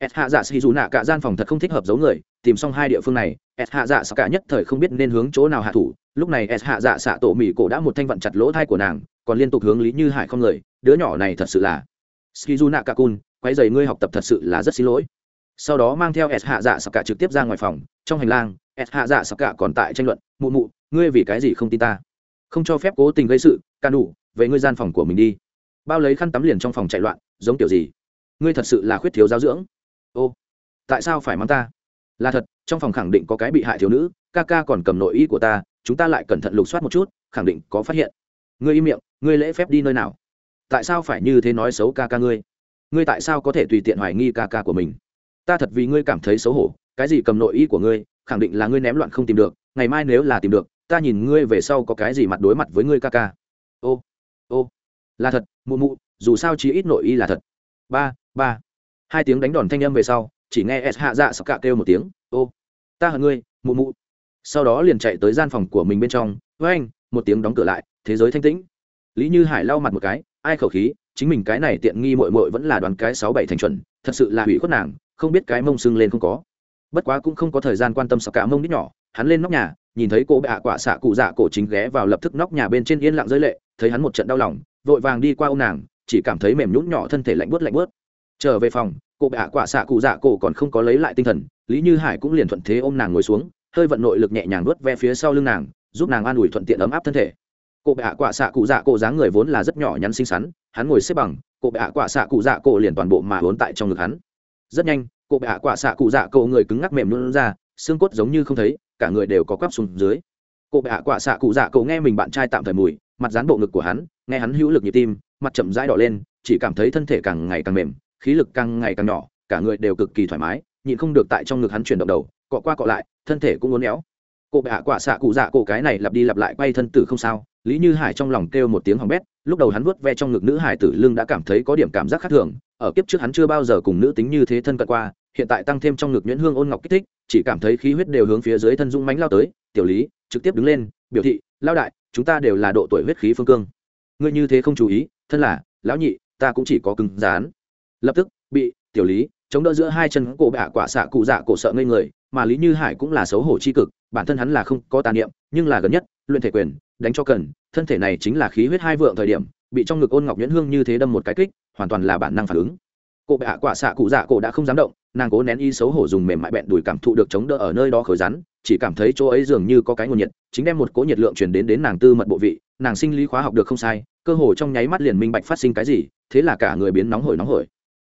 A: S hạ dạ xì dù nạ cả gian phòng thật không thích hợp giấu người, tìm xong hai địa phương này s hạ dạ xạ cả nhất thời không biết nên hướng chỗ nào hạ thủ. Lúc này s hạ dạ xạ tổ mỹ cổ đã một thanh vận chặt lỗ thai của nàng, còn liên tục hướng lý như hải không người đứa nhỏ này thật sự là skizu nạ cả cun quay dày ngươi học tập thật sự là rất xin lỗi. Sau đó mang theo s hạ dạ sạc cả trực tiếp ra ngoài phòng, trong hành lang s hạ dạ sạc cả còn tại tranh luận, mụ mụ, ngươi vì cái gì không tin ta? Không cho phép cố tình gây sự can đủ về ngươi gian phòng của mình đi. Bao lấy khăn tắm liền trong phòng chạy loạn, giống kiểu gì? Ngươi thật sự là khuyết thiếu giáo dưỡng. Ô, tại sao phải mang ta? Là thật, trong phòng khẳng định có cái bị hại thiếu nữ, ca ca còn cầm nội y của ta, chúng ta lại cẩn thận lục soát một chút, khẳng định có phát hiện. Ngươi im miệng, ngươi lễ phép đi nơi nào? Tại sao phải như thế nói xấu ca ca ngươi? Ngươi tại sao có thể tùy tiện hoài nghi ca ca của mình? Ta thật vì ngươi cảm thấy xấu hổ, cái gì cầm nội y của ngươi, khẳng định là ngươi ném loạn không tìm được, ngày mai nếu là tìm được, ta nhìn ngươi về sau có cái gì mặt đối mặt với ngươi ca ca. Ô ô, là thật, mụ mụ, dù sao chí ít nội y là thật. Ba ba. Hai tiếng đánh đòn thanh âm về sau, chỉ nghe s hạ dạ sặc cạ kêu một tiếng, ô, ta hận ngươi, mụ mụ. Sau đó liền chạy tới gian phòng của mình bên trong với anh một tiếng đóng cửa lại, thế giới thanh tĩnh. Lý như hải lau mặt một cái, ai khẩu khí, chính mình cái này tiện nghi mội mội vẫn là đoàn cái sáu bảy thành chuẩn, thật sự là hủy khuất nàng, không biết cái mông sưng lên không có. Bất quá cũng không có thời gian quan tâm sặc cả mông đít nhỏ, hắn lên nóc nhà, nhìn thấy cô bạ quả xạ cụ dạ cổ chính ghé vào lập tức nóc nhà bên trên yên lặng dưới lệ thấy hắn một trận đau lòng, vội vàng đi qua ô nàng, chỉ cảm thấy mềm nhũn nhỏ thân thể lạnh bớt lạnh bớt trở về phòng, cô bạ quả xạ cụ dạ cổ còn không có lấy lại tinh thần, lý như hải cũng liền thuận thế ôm nàng ngồi xuống, hơi vận nội lực nhẹ nhàng nuốt ve phía sau lưng nàng, giúp nàng an ủi thuận tiện ấm áp thân thể. Cô bạ quả xạ cụ dạ cổ dáng người vốn là rất nhỏ nhắn xinh xắn, hắn ngồi xếp bằng, cô bạ quả xạ cụ dạ cổ liền toàn bộ mà vốn tại trong ngực hắn. Rất nhanh, cô bạ quả xạ cụ dạ cổ người cứng ngắc mềm luôn ra, xương cốt giống như không thấy, cả người đều có quắp xuống dưới. Cô bạ quả xạ cụ dạ cổ nghe mình bạn trai tạm thời mùi mặt dán bộ ngực của hắn, nghe hắn hữu lực nhịp tim, mặt chậm rãi đỏ lên, chỉ cảm thấy thân thể càng ngày càng mềm, khí lực càng ngày càng nhỏ, cả người đều cực kỳ thoải mái, nhịn không được tại trong ngực hắn chuyển động đầu, cọ qua cọ lại, thân thể cũng uốn éo. Cô bệ hạ quả xạ cụ dạ cổ cái này lặp đi lặp lại quay thân tử không sao, lý như hải trong lòng kêu một tiếng hỏng bét, lúc đầu hắn vuốt ve trong ngực nữ hải tử lưng đã cảm thấy có điểm cảm giác khác thường, ở kiếp trước hắn chưa bao giờ cùng nữ tính như thế thân cận qua, hiện tại tăng thêm trong ngực nhuyễn hương ôn ngọc kích thích, chỉ cảm thấy khí huyết đều hướng phía dưới thân dung mánh lao tới, tiểu lý, trực tiếp đứng lên, biểu thị, lao đại chúng ta đều là độ tuổi huyết khí phương cương. Ngươi như thế không chú ý, thân là, lão nhị, ta cũng chỉ có cứng rán lập tức, bị, tiểu lý, chống đỡ giữa hai chân cổ bạ quả xạ cụ dạ cổ sợ ngây người, mà lý như hải cũng là xấu hổ c h i cực, bản thân hắn là không có tà niệm, nhưng là gần nhất, luyện thể quyền, đánh cho cần, thân thể này chính là khí huyết hai vượng thời điểm, bị trong ngực ôn ngọc nhuyễn hương như thế đâm một cái kích, hoàn toàn là bản năng phản ứng cô bệ hạ quả xạ cụ dạ cổ đã không dám động, nàng cố nén y xấu hổ dùng mềm mại bẹn đùi cảm thụ được chống đỡ ở nơi đó khởi rắn, chỉ cảm thấy chỗ ấy dường như có cái nguồn nhiệt, chính đem một cỗ nhiệt lượng chuyển đến đến nàng tư mật bộ vị, nàng sinh lý khóa học được không sai, cơ hồ trong nháy mắt liền minh bạch phát sinh cái gì, thế là cả người biến nóng hổi nóng hổi.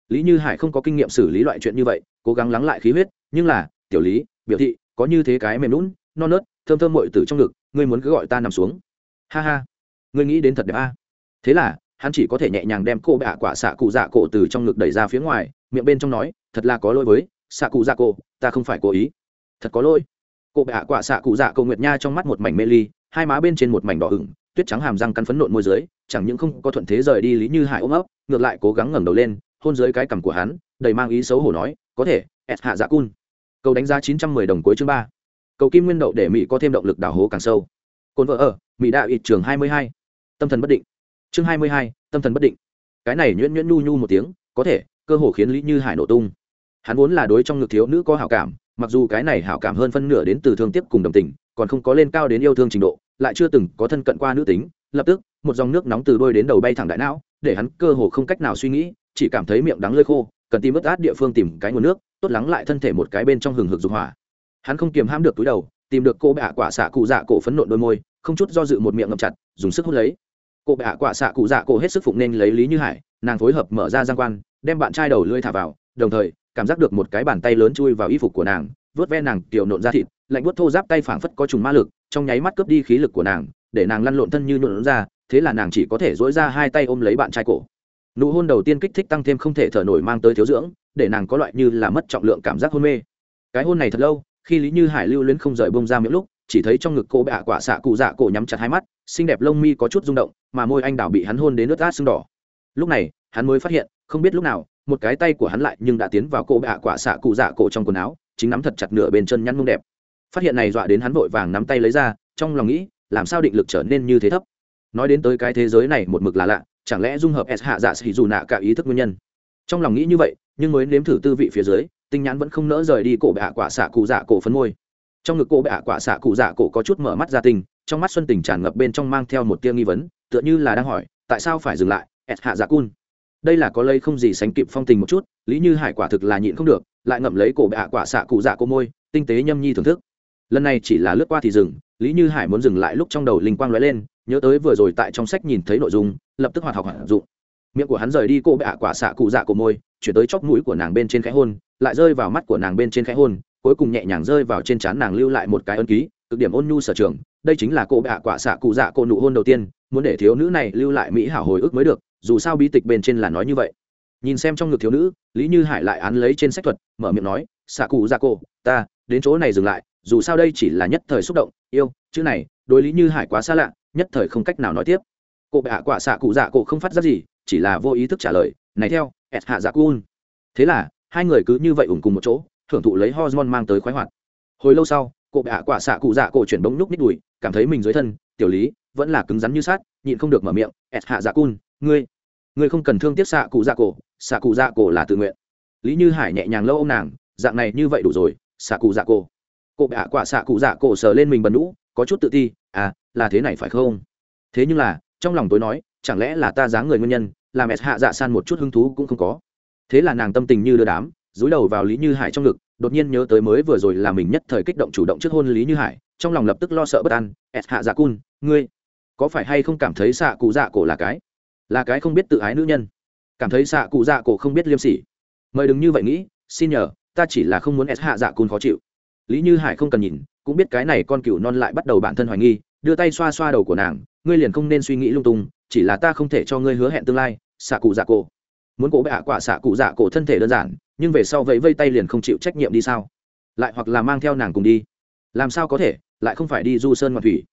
A: Lý như hải không có kinh nghiệm xử lý loại chuyện như vậy, cố gắng lắng lại khí huyết, nhưng là, tiểu lý, biểu thị, có như thế cái mềm lún non nớt, thơm thơm mội từ trong ngực, ngươi muốn cứ gọi ta nằm xuống. Ha ha, ngươi nghĩ đến thật đẹp a. Thế là hắn chỉ có thể nhẹ nhàng đem cô bạ quả xạ cụ dạ cổ từ trong ngực đẩy ra phía ngoài, miệng bên trong nói, thật là có lỗi với xạ cụ dạ cổ, ta không phải cố ý. Thật có lỗi. Cô bạ quả xạ cụ dạ cổ nguyệt nha trong mắt một mảnh mê ly, hai má bên trên một mảnh đỏ ửng, tuyết trắng hàm răng cắn phấn nộn môi dưới, chẳng những không có thuận thế rời đi lý như hải ôm ấp, ngược lại cố gắng ngẩng đầu lên, hôn dưới cái cằm của hắn, đầy mang ý xấu hổ nói, có thể ẹt hạ dạ cun. Cầu đánh giá chín trăm mười đồng cuối chương ba. Cầu kim nguyên đậu để mỹ có thêm động lực đào hố càng sâu. Cồn vợ ở, mỹ đạo ít trường hai mươi hai. Tâm thần bất định chương hai mươi hai, tâm thần bất định. Cái này nhuyễn nhuyễn nhu nhu một tiếng, có thể, cơ hồ khiến lý như hải nổ tung. Hắn vốn là đối trong ngực thiếu nữ có hảo cảm, mặc dù cái này hảo cảm hơn phân nửa đến từ thương tiếp cùng đồng tình, còn không có lên cao đến yêu thương trình độ, lại chưa từng có thân cận qua nữ tính, lập tức, một dòng nước nóng từ đôi đến đầu bay thẳng đại não, để hắn cơ hồ không cách nào suy nghĩ, chỉ cảm thấy miệng đắng lơi khô, cần tìm ướt át địa phương tìm cái nguồn nước, tốt lắng lại thân thể một cái bên trong hừng hực dục hỏa. Hắn không kiềm hãm được túi đầu, tìm được cô bạ quả xạ cụ dạ cổ phấn nộn đôi môi, không chút do dự một miệng ngậm chặt, dùng sức hút lấy cô hạ quả xạ cụ dạ cổ hết sức phụng nên lấy lý như hải, nàng phối hợp mở ra giang quan, đem bạn trai đầu lưỡi thả vào, đồng thời, cảm giác được một cái bàn tay lớn chui vào y phục của nàng vớt ve nàng tiểu nộn ra thịt, lạnh vớt thô giáp tay phảng phất có trùng ma lực, trong nháy mắt cướp đi khí lực của nàng, để nàng lăn lộn thân như nộn ra thế là nàng chỉ có thể dỗi ra hai tay ôm lấy bạn trai cổ. Nụ hôn đầu tiên kích thích tăng thêm không thể thở nổi mang tới thiếu dưỡng, để nàng có loại như là mất trọng lượng cảm giác hôn mê. Cái hôn này thật lâu, khi lý như hải lưu luyến không rời bông ra miệng lúc chỉ thấy trong ngực cô bạ quả xạ cụ dạ cổ nhắm chặt hai mắt, xinh đẹp lông mi có chút rung động, mà môi anh đào bị hắn hôn đến nước át sưng đỏ. Lúc này, hắn mới phát hiện, không biết lúc nào, một cái tay của hắn lại nhưng đã tiến vào cô bạ quả xạ cụ dạ cổ trong quần áo, chính nắm thật chặt nửa bên chân nhăn mông đẹp. Phát hiện này dọa đến hắn vội vàng nắm tay lấy ra, trong lòng nghĩ, làm sao định lực trở nên như thế thấp? Nói đến tới cái thế giới này một mực là lạ, chẳng lẽ dung hợp s hạ dạ sĩ dù nạ cả ý thức nguyên nhân? Trong lòng nghĩ như vậy, nhưng mới nếm thử tư vị phía dưới, tinh nhãn vẫn không nỡ rời đi cổ bệ quả xạ cụ dạ cổ phấn môi trong ngực cô bệ quả xạ cụ dạ cổ có chút mở mắt ra tình, trong mắt xuân tình tràn ngập bên trong mang theo một tia nghi vấn, tựa như là đang hỏi, tại sao phải dừng lại ẹt hạ dạ cun? Đây là có lây không gì sánh kịp phong tình một chút, lý như hải quả thực là nhịn không được, lại ngậm lấy cổ bệ quả xạ cụ dạ cổ môi, tinh tế nhâm nhi thưởng thức. Lần này chỉ là lướt qua thì dừng, lý như hải muốn dừng lại lúc trong đầu linh quang lóe lên, nhớ tới vừa rồi tại trong sách nhìn thấy nội dung, lập tức hoạt học hoạt dụng. Miệng của hắn rời đi cô bạ quả xạ cụ dạ cổ môi, chuyển tới chóp mũi của nàng bên trên khẽ hôn, lại rơi vào mắt của nàng bên trên khẽ hôn cuối cùng nhẹ nhàng rơi vào trên trán nàng lưu lại một cái ân ký, cực điểm ôn nhu sở trường, đây chính là cô bạ quả xạ cụ dạ cô nụ hôn đầu tiên, muốn để thiếu nữ này lưu lại mỹ hảo hồi ức mới được, dù sao bí tịch bên trên là nói như vậy. Nhìn xem trong ngực thiếu nữ, lý như hải lại án lấy trên sách thuật, mở miệng nói, xạ cụ dạ cô, ta, đến chỗ này dừng lại, dù sao đây chỉ là nhất thời xúc động, yêu, chữ này, đối lý như hải quá xa lạ, nhất thời không cách nào nói tiếp. Cô bệ hạ quả xạ cụ dạ cô không phát ra gì, chỉ là vô ý thức trả lời, này theo ẹt hạ dạ cun thế là, hai người cứ như vậy ủng cùng một chỗ thưởng thụ lấy hormone mang tới khoái hoạt. Hồi lâu sau, cô bệ quả xạ cụ dạ cổ chuyển bóng núc nít đùi, cảm thấy mình dưới thân, tiểu lý, vẫn là cứng rắn như sát nhịn không được mở miệng ẹt hạ dạ cun, ngươi ngươi không cần thương tiếc xạ cụ dạ cổ, xạ cụ dạ cổ là tự nguyện. Lý như hải nhẹ nhàng lâu ôm nàng, dạng này như vậy đủ rồi, xạ cụ dạ cổ. Cô bệ quả xạ cụ dạ cổ sờ lên mình bần đũ có chút tự ti à là thế này phải không? Thế nhưng là, trong lòng tôi nói, chẳng lẽ là ta dáng người nguyên nhân, làm ẹt hạ dạ san một chút hứng thú cũng không có? Thế là nàng tâm tình như đưa đám dúi đầu vào lý như hải trong ngực, đột nhiên nhớ tới mới vừa rồi là mình nhất thời kích động chủ động trước hôn lý như hải, trong lòng lập tức lo sợ bất an s hạ dạ cun, ngươi có phải hay không cảm thấy xạ cụ dạ cổ là cái là cái không biết tự ái nữ nhân? Cảm thấy xạ cụ dạ cổ không biết liêm sỉ. Mời đừng như vậy nghĩ, xin nhờ, ta chỉ là không muốn s hạ dạ cun khó chịu. Lý như hải không cần nhìn, cũng biết cái này con cựu non lại bắt đầu bản thân hoài nghi, đưa tay xoa xoa đầu của nàng, ngươi liền không nên suy nghĩ lung tung, chỉ là ta không thể cho ngươi hứa hẹn tương lai, xạ cụ dạ cổ. Muốn cổ bệ hạ quả xạ cụ dạ cổ thân thể đơn giản nhưng về sau vẫy vây tay liền không chịu trách nhiệm đi sao? Lại hoặc là mang theo nàng cùng đi. Làm sao có thể? Lại không phải đi du sơn ngoạn thủy.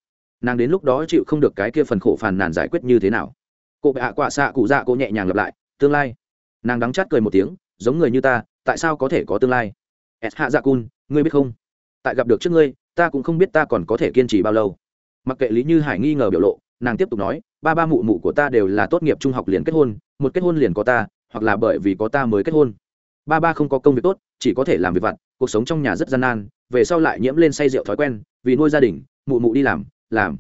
A: Nàng đến lúc đó chịu không được cái kia phần khổ phàn nàn giải quyết như thế nào? Cụ bệ hạ quả xạ cụ dạ cô nhẹ nhàng lặp lại, tương lai. Nàng đắng chát cười một tiếng, giống người như ta, tại sao có thể có tương lai? S hạ dạ cun, ngươi biết không? Tại gặp được trước ngươi, ta cũng không biết ta còn có thể kiên trì bao lâu. Mặc kệ lý như hải nghi ngờ biểu lộ, nàng tiếp tục nói, ba ba mụ mụ của ta đều là tốt nghiệp trung học liền kết hôn, một kết hôn liền có ta, hoặc là bởi vì có ta mới kết hôn ba ba không có công việc tốt, chỉ có thể làm việc vặt, cuộc sống trong nhà rất gian nan, về sau lại nhiễm lên say rượu thói quen, vì nuôi gia đình, mụ mụ đi làm làm.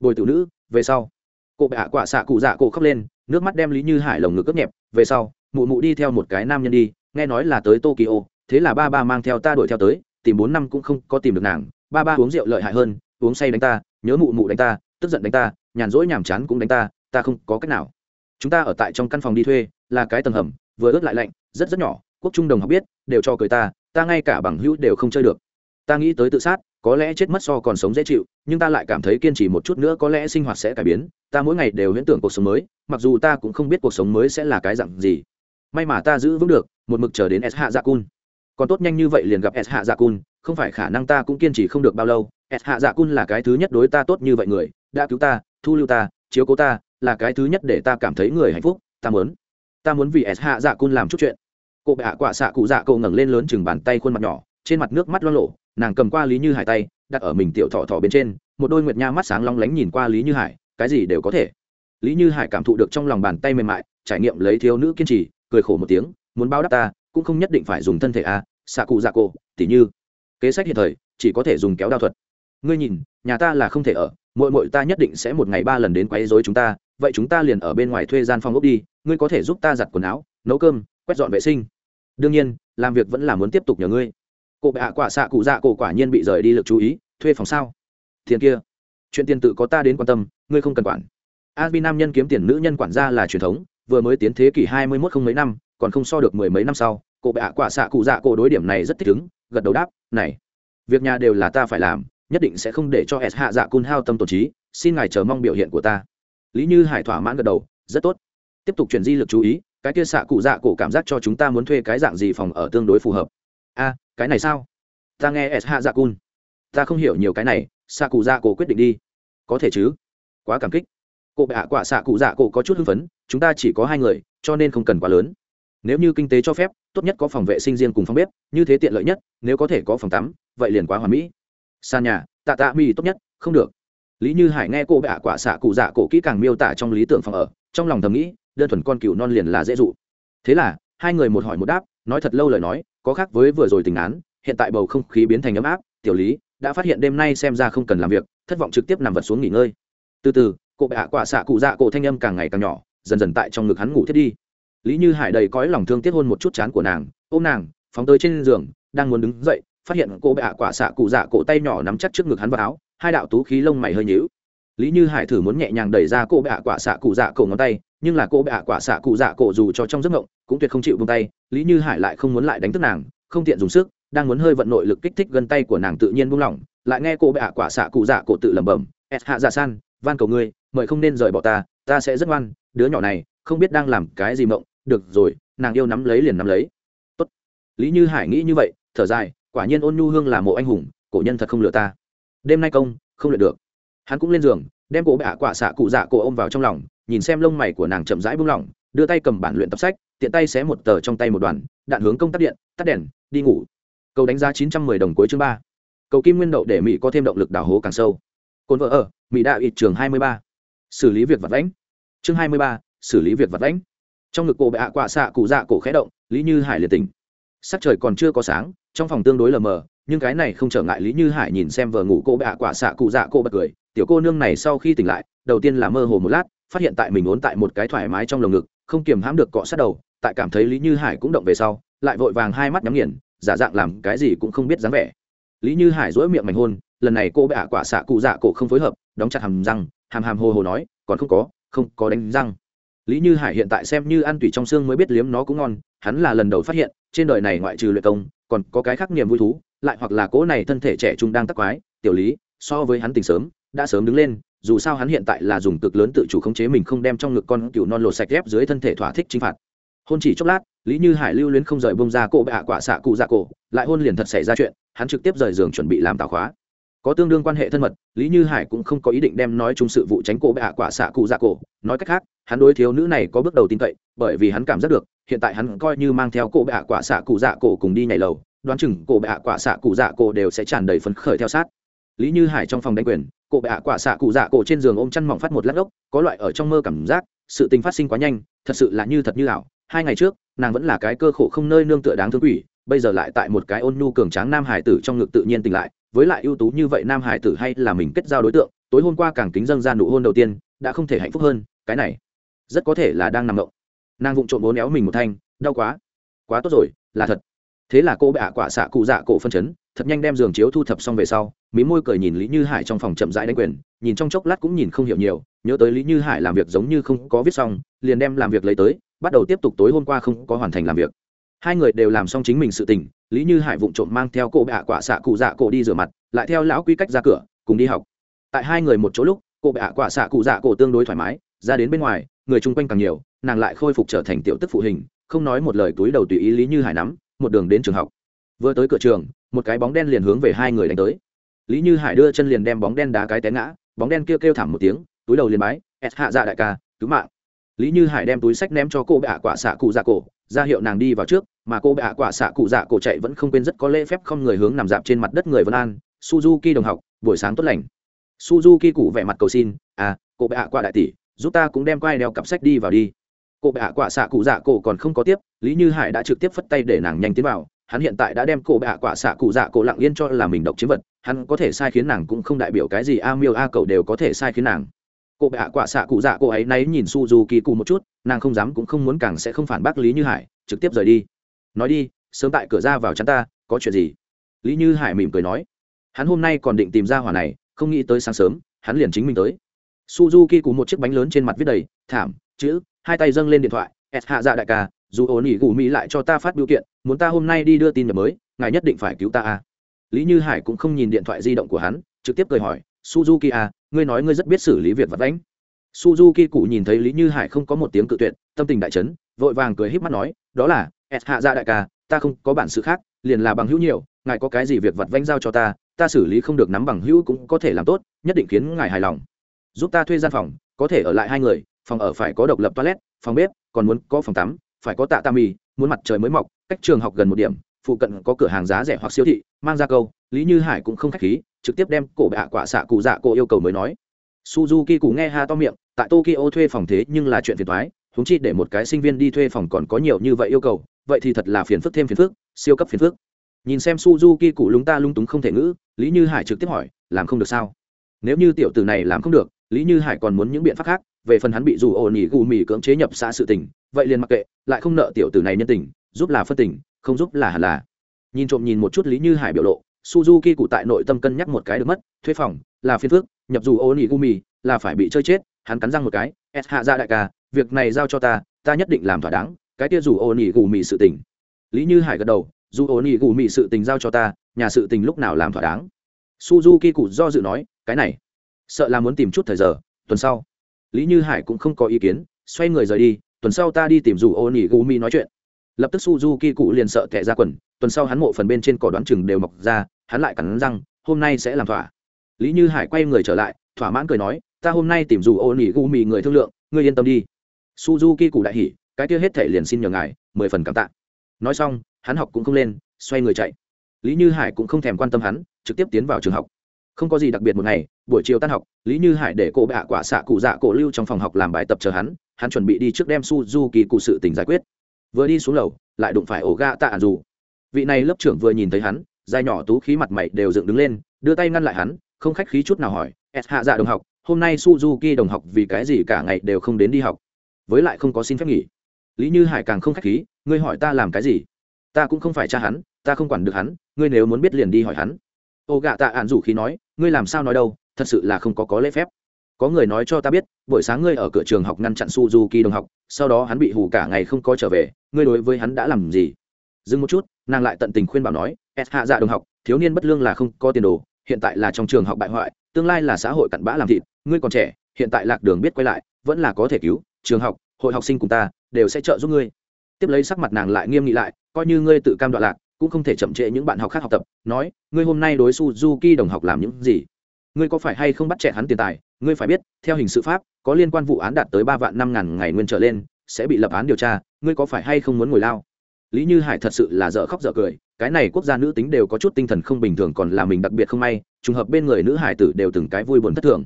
A: Bồi tử nữ, về sau. Cô bệ hạ quả xạ cụ dạ cổ khóc lên, nước mắt đem lý như hải lồng ngực cướp nhẹp, về sau, mụ mụ đi theo một cái nam nhân đi, nghe nói là tới tokyo, thế là ba ba mang theo ta đuổi theo tới, tìm bốn năm cũng không có tìm được nàng. Ba ba uống rượu lợi hại hơn, uống say đánh ta, nhớ mụ mụ đánh ta, tức giận đánh ta, nhàn rỗi nhàm chán cũng đánh ta ta không có cách nào. Chúng ta ở tại trong căn phòng đi thuê, là cái tầng hầm, vừa ướt lại lạnh, rất rất nhỏ quốc trung đồng học biết, đều cho cười ta ta ngay cả bằng hữu đều không chơi được. Ta nghĩ tới tự sát, có lẽ chết mất so còn sống dễ chịu, nhưng ta lại cảm thấy kiên trì một chút nữa có lẽ sinh hoạt sẽ cải biến, ta mỗi ngày đều huyễn tưởng cuộc sống mới, mặc dù ta cũng không biết cuộc sống mới sẽ là cái dặn gì. May mà ta giữ vững được, một mực chờ đến s hạ dạ cun. Còn tốt nhanh như vậy liền gặp s hạ dạ cun, không phải khả năng ta cũng kiên trì không được bao lâu. S hạ dạ cun là cái thứ nhất đối ta tốt như vậy người, đã cứu ta, thu lưu ta, chiếu cố ta, là cái thứ nhất để ta cảm thấy người hạnh phúc, ta muốn. Ta muốn vì s hạ dạ cun làm chút chuyện cô bệ hạ quả xạ cụ dạ cậu ngẩng lên lớn chừng bàn tay khuôn mặt nhỏ trên mặt nước mắt lo lộ nàng cầm qua lý như hải tay đặt ở mình tiểu thọ thọ bên trên một đôi nguyệt nha mắt sáng long lánh nhìn qua lý như hải cái gì đều có thể. Lý như hải cảm thụ được trong lòng bàn tay mềm mại trải nghiệm lấy thiếu nữ kiên trì cười khổ một tiếng muốn báo đáp ta cũng không nhất định phải dùng thân thể a à, xạ cụ dạ cổ tỉ như kế sách hiện thời chỉ có thể dùng kéo đao thuật. Ngươi nhìn nhà ta là không thể ở mội mội ta nhất định sẽ một ngày ba lần đến quấy rối chúng ta vậy chúng ta liền ở bên ngoài thuê gian phòng ốc đi ngươi có thể giúp ta giặt quần áo nấu cơm quét dọn vệ sinh đương nhiên, làm việc vẫn là muốn tiếp tục nhờ ngươi. Cô bệ hạ quả xạ cụ dạ cổ quả nhiên bị rời đi lực chú ý, thuê phòng sao? Thiền kia. Chuyện tiền tự có ta đến quan tâm, ngươi không cần quản. A bi nam nhân kiếm tiền nữ nhân quản gia là truyền thống, vừa mới tiến thế kỷ hai mươi mốt không mấy năm, còn không so được mười mấy năm sau cô bệ hạ quả xạ cụ dạ cổ đối điểm này rất thích ứng, gật đầu đáp, này, việc nhà đều là ta phải làm, nhất định sẽ không để cho s hạ dạ cun hao tâm tổ trí, xin ngài chờ mong biểu hiện của ta. Lý như hải thỏa mãn gật đầu, rất tốt. Tiếp tục chuyển di lực chú ý cái kia xạ cụ dạ cổ cảm giác cho chúng ta muốn thuê cái dạng gì phòng ở tương đối phù hợp? A, cái này sao? Ta nghe s hạ dạ cun. Ta không hiểu nhiều cái này, xạ cụ dạ cổ quyết định đi. Có thể chứ? Quá cảm kích. Cô bệ hạ quả xạ cụ dạ cổ có chút hưng phấn, chúng ta chỉ có hai người, cho nên không cần quá lớn. Nếu như kinh tế cho phép, tốt nhất có phòng vệ sinh riêng cùng phòng bếp, như thế tiện lợi nhất, nếu có thể có phòng tắm, vậy liền quá hoàn mỹ. Sàn nhà, tạ tạ mi tốt nhất, không được. Lý như hải nghe cô bệ hạ quả xạ cụ dạ cổ kỹ càng miêu tả trong lý tưởng phòng ở, trong lòng thầm nghĩ đơn thuần con cừu non liền là dễ dụ. Thế là, hai người một hỏi một đáp, nói thật lâu lời nói, có khác với vừa rồi tình án, hiện tại bầu không khí biến thành ấm áp, tiểu lý đã phát hiện đêm nay xem ra không cần làm việc, thất vọng trực tiếp nằm vật xuống nghỉ ngơi. Từ từ, cô bệ hạ quả xạ cụ dạ cổ thanh âm càng ngày càng nhỏ, dần dần tại trong ngực hắn ngủ thiết đi. Lý như hải đầy cõi lòng thương tiếc hôn một chút chán của nàng, ôm nàng, phóng tới trên giường, đang muốn đứng dậy, phát hiện cô bệ hạ quả xạ cụ dạ cổ tay nhỏ nắm chắc trước ngực hắn vào áo, hai đạo tú khí lông mày hơi nhíu. Lý như hải thử muốn nhẹ nhàng đẩy ra cô bệ hạ quả xạ cụ dạ cổ ngón tay nhưng là cô bệ hạ quả xạ cụ dạ cổ dù cho trong giấc ngộng cũng tuyệt không chịu vung tay, lý như hải lại không muốn lại đánh thức nàng, không tiện dùng sức, đang muốn hơi vận nội lực kích thích gân tay của nàng tự nhiên buông lỏng, lại nghe cô bệ hạ quả xạ cụ dạ cổ tự lẩm bẩm s hạ dạ san, van cầu ngươi, mời không nên rời bỏ ta ta sẽ rất ngoan, đứa nhỏ này không biết đang làm cái gì mộng, được rồi, nàng yêu nắm lấy liền nắm lấy. Tốt. Lý như hải nghĩ như vậy, thở dài, quả nhiên ôn nhu hương là mộ anh hùng, cổ nhân thật không lừa ta. Đêm nay công, không luyện được. Hắn cũng lên giường, đem cổ bệ hạ quả xạ cụ dạ cổ ôm vào trong lòng nhìn xem lông mày của nàng chậm rãi buông lỏng, đưa tay cầm bản luyện tập sách, tiện tay xé một tờ trong tay một đoàn, đạn hướng công tắc điện, tắt đèn, đi ngủ. Cầu đánh giá chín trăm mười đồng cuối chương ba. Cầu kim nguyên đậu để mỹ có thêm động lực đào hố càng sâu. Cồn vợ ở, mỹ đạo ít trường hai mươi ba. Xử lý việc vật lãnh chương hai mươi ba, xử lý việc vật lãnh trong ngực cổ bệ ạ quạ xạ cụ dạ cổ khẽ động, lý như hải liệt tỉnh. Sắc trời còn chưa có sáng, trong phòng tương đối lờ mờ, nhưng cái này không trở ngại lý như hải nhìn xem vợ ngủ cô bệ ạ quả xạ cụ dạ cô bật cười. Tiểu cô nương này sau khi tỉnh lại, đầu tiên là mơ hồ một lát phát hiện tại mình ốn tại một cái thoải mái trong lồng ngực, không kiềm hãm được cọ sát đầu, tại cảm thấy lý như hải cũng động về sau, lại vội vàng hai mắt nhắm nghiền, giả dạng làm cái gì cũng không biết dáng vẻ. Lý như hải dỗi miệng mảnh hôn, lần này cô bệ ạ quả xạ cụ dạ cổ không phối hợp, đóng chặt hàm răng, hàm hàm hồ hồ nói, còn không có không có đánh răng. Lý như hải hiện tại xem như ăn tủy trong xương mới biết liếm nó cũng ngon, hắn là lần đầu phát hiện, trên đời này ngoại trừ luyện công, còn có cái khác niềm vui thú, lại hoặc là cố này thân thể trẻ trung đang tắc quái, tiểu lý, so với hắn tỉnh sớm, đã sớm đứng lên dù sao hắn hiện tại là dùng cực lớn tự chủ khống chế mình không đem trong ngực con cừu non lột sạch ghép dưới thân thể thỏa thích chinh phạt. Hôn chỉ chốc lát, lý như hải lưu luyến không rời bông ra cổ hạ quả xạ cụ dạ cổ, lại hôn liền thật xảy ra chuyện, hắn trực tiếp rời giường chuẩn bị làm tào khóa. Có tương đương quan hệ thân mật, lý như hải cũng không có ý định đem nói chung sự vụ tránh cổ hạ quả xạ cụ dạ cổ. Nói cách khác, hắn đối thiếu nữ này có bước đầu tin cậy, bởi vì hắn cảm giác được, hiện tại hắn coi như mang theo cổ hạ quả xạ cụ dạ cổ cùng đi nhảy lầu, đoán chừng cổ hạ quả xạ cụ dạ cổ đều sẽ tràn đầy phấn khởi theo sát. Lý như hải trong phòng đánh quyền cổ bạ quả xạ cụ dạ cổ trên giường ôm chăn mỏng phát một lát ốc, có loại ở trong mơ cảm giác, sự tình phát sinh quá nhanh, thật sự là như thật như ảo. Hai ngày trước, nàng vẫn là cái cơ khổ không nơi nương tựa đáng thương quỷ, bây giờ lại tại một cái ôn nhu cường tráng nam hải tử trong ngực tự nhiên tỉnh lại, với lại ưu tú như vậy nam hải tử hay là mình kết giao đối tượng, tối hôm qua càng kính dâng ra nụ hôn đầu tiên, đã không thể hạnh phúc hơn, cái này rất có thể là đang nằm động. Nàng vụng trộm bố néo mình một thanh, đau quá quá tốt rồi, là thật thế là cô bệ ạ quả xạ cụ dạ cổ phân chấn, thật nhanh đem giường chiếu thu thập xong về sau, mí môi cười nhìn lý như hải trong phòng chậm rãi đánh quyền, nhìn trong chốc lát cũng nhìn không hiểu nhiều, nhớ tới lý như hải làm việc giống như không có viết xong, liền đem làm việc lấy tới, bắt đầu tiếp tục tối hôm qua không có hoàn thành làm việc. Hai người đều làm xong chính mình sự tình, lý như hải vụng trộm mang theo cô bệ ạ quả xạ cụ dạ cổ đi rửa mặt, lại theo lão quy cách ra cửa, cùng đi học. Tại hai người một chỗ lúc, cô bệ ạ quả xạ cụ dạ cổ tương đối thoải mái, ra đến bên ngoài, người chung quanh càng nhiều, nàng lại khôi phục trở thành tiểu tức phụ hình, không nói một lời túi đầu tùy ý lý như hải nắm một đường đến trường học. Vừa tới cửa trường, một cái bóng đen liền hướng về hai người đánh tới. Lý như hải đưa chân liền đem bóng đen đá cái té ngã, bóng đen kêu kêu thảm một tiếng, túi đầu liền bái s hạ dạ đại ca, cứu mạng. Lý như hải đem túi sách ném cho cô bệ ạ quả xạ cụ dạ cổ, ra hiệu nàng đi vào trước, mà cô bệ ạ quả xạ cụ dạ cổ chạy vẫn không quên rất có lễ phép không người hướng nằm dạp trên mặt đất người vân an, suzuki đồng học, buổi sáng tốt lành. Suzuki cụ vẻ mặt cầu xin à cô bệ ạ quả đại tỷ, giúp ta cũng đem quai đeo cặp sách đi vào đi cô bệ hạ quả xạ cụ dạ cổ còn không có tiếp, lý như hải đã trực tiếp phất tay để nàng nhanh tiến vào. Hắn hiện tại đã đem cô bệ hạ quả xạ cụ dạ cổ lặng yên cho là mình độc chiếm vật. Hắn có thể sai khiến nàng cũng không đại biểu cái gì. A miêu, a cầu đều có thể sai khiến nàng. Cô bệ hạ quả xạ cụ dạ cô ấy náy nhìn suzuki cụ một chút, nàng không dám cũng không muốn càng sẽ không phản bác lý như hải, trực tiếp rời đi. Nói đi, sớm tại cửa ra vào chắn ta, có chuyện gì? Lý như hải mỉm cười nói. Hắn hôm nay còn định tìm ra hỏa này, không nghĩ tới sáng sớm, hắn liền chính mình tới. Suzuki cùng một chiếc bánh lớn trên mặt viết đầy, thảm, chữ hai tay dâng lên điện thoại s hạ dạ đại ca dù ổn ỉ gù mỹ lại cho ta phát biểu kiện muốn ta hôm nay đi đưa tin nhập mới ngài nhất định phải cứu ta à? lý như hải cũng không nhìn điện thoại di động của hắn trực tiếp cười hỏi suzuki à, ngươi nói ngươi rất biết xử lý việc vật lãnh suzuki cụ nhìn thấy lý như hải không có một tiếng cự tuyệt tâm tình đại chấn vội vàng cười híp mắt nói đó là s hạ dạ đại ca ta không có bản sự khác liền là bằng hữu nhiều ngài có cái gì việc vật vãnh giao cho ta ta xử lý không được nắm bằng hữu cũng có thể làm tốt nhất định khiến ngài hài lòng giúp ta thuê gian phòng có thể ở lại hai người phòng ở phải có độc lập toilet, phòng bếp, còn muốn có phòng tắm, phải có tạ tam mì muốn mặt trời mới mọc, cách trường học gần một điểm, phụ cận có cửa hàng giá rẻ hoặc siêu thị, mang ra câu, lý như hải cũng không khách khí, trực tiếp đem cổ bạ quả xạ cụ dạ cổ yêu cầu mới nói. Suzuki cụ nghe ha to miệng, tại tokyo thuê phòng thế nhưng là chuyện phiền thoái húng chi để một cái sinh viên đi thuê phòng còn có nhiều như vậy yêu cầu, vậy thì thật là phiền phức thêm phiền phức, siêu cấp phiền phức. Nhìn xem suzuki cụ lúng ta lung túng không thể ngữ, lý như hải trực tiếp hỏi, làm không được sao? Nếu như tiểu tử này làm không được, lý như hải còn muốn những biện pháp khác về phần hắn bị dù ổ nỉ gù mì cưỡng chế nhập xã sự tình, vậy liền mặc kệ, lại không nợ tiểu tử này nhân tình, giúp là phân tình, không giúp là hẳn là. Nhìn trộm nhìn một chút lý như hải biểu lộ, suzuki cụ tại nội tâm cân nhắc một cái được mất thuê phòng, là phiên phước nhập dù ổ nỉ gù mì là phải bị chơi chết, hắn cắn răng một cái s hạ ra đại ca, việc này giao cho ta ta nhất định làm thỏa đáng, cái kia dù ổ nỉ gù mì sự tình. Lý như hải gật đầu, dù ổ nỉ gù mì sự tình giao cho ta, nhà sự tình lúc nào làm thỏa đáng? Suzuki cụ do dự nói, cái này, sợ là muốn tìm chút thời giờ, tuần sau lý như hải cũng không có ý kiến, xoay người rời đi, tuần sau ta đi tìm dù ô nỉ gumi nói chuyện. Lập tức suzuki cụ liền sợ tệ ra quần, tuần sau hắn mộ phần bên trên cỏ đoán chừng đều mọc ra, hắn lại cắn răng, hôm nay sẽ làm thỏa. Lý như hải quay người trở lại, thỏa mãn cười nói, ta hôm nay tìm dù ô nỉ gumi người thương lượng, ngươi yên tâm đi. Suzuki cụ đại hỉ, cái kia hết thể liền xin nhờ ngài, mười phần cảm tạ. Nói xong, hắn học cũng không lên, xoay người chạy. Lý như hải cũng không thèm quan tâm hắn, trực tiếp tiến vào trường học không có gì đặc biệt một ngày, buổi chiều tan học, lý như hải để cô bạ quả xạ cụ dạ cổ lưu trong phòng học làm bài tập chờ hắn hắn chuẩn bị đi trước đem suzuki cụ sự tình giải quyết. Vừa đi xuống lầu, lại đụng phải ổ ga tạ ạn dù. Vị này lớp trưởng vừa nhìn thấy hắn, dài nhỏ tú khí mặt mày đều dựng đứng lên, đưa tay ngăn lại hắn, không khách khí chút nào hỏi s hạ dạ đồng học, hôm nay suzuki đồng học vì cái gì cả ngày đều không đến đi học? Với lại không có xin phép nghỉ. Lý như hải càng không khách khí, ngươi hỏi ta làm cái gì? Ta cũng không phải cha hắn, ta không quản được hắn, ngươi nếu muốn biết liền đi hỏi hắn ô gạ tạ ạn rủ khí nói, ngươi làm sao nói đâu, thật sự là không có có lễ phép. Có người nói cho ta biết, buổi sáng ngươi ở cửa trường học ngăn chặn suzuki đồng học, sau đó hắn bị hù cả ngày không có trở về, ngươi đối với hắn đã làm gì? Dừng một chút, nàng lại tận tình khuyên bảo nói s hạ dạ đồng học, thiếu niên bất lương là không có tiền đồ, hiện tại là trong trường học bại hoại, tương lai là xã hội cặn bã làm thịt, ngươi còn trẻ, hiện tại lạc đường biết quay lại, vẫn là có thể cứu, trường học, hội học sinh cùng ta, đều sẽ trợ giúp ngươi. Tiếp lấy sắc mặt nàng lại nghiêm nghị lại, coi như ngươi tự cam đoạn lạc cũng không thể chậm trễ những bạn học khác học tập, nói, ngươi hôm nay đối suzuki đồng học làm những gì? Ngươi có phải hay không bắt trẻ hắn tiền tài? Ngươi phải biết, theo hình sự pháp, có liên quan vụ án đạt tới ba vạn năm ngàn ngày nguyên trở lên, sẽ bị lập án điều tra, ngươi có phải hay không muốn ngồi lao? Lý như hải thật sự là dở khóc dở cười, cái này quốc gia nữ tính đều có chút tinh thần không bình thường còn là mình đặc biệt không may, trùng hợp bên người nữ hải tử đều từng cái vui buồn thất thường.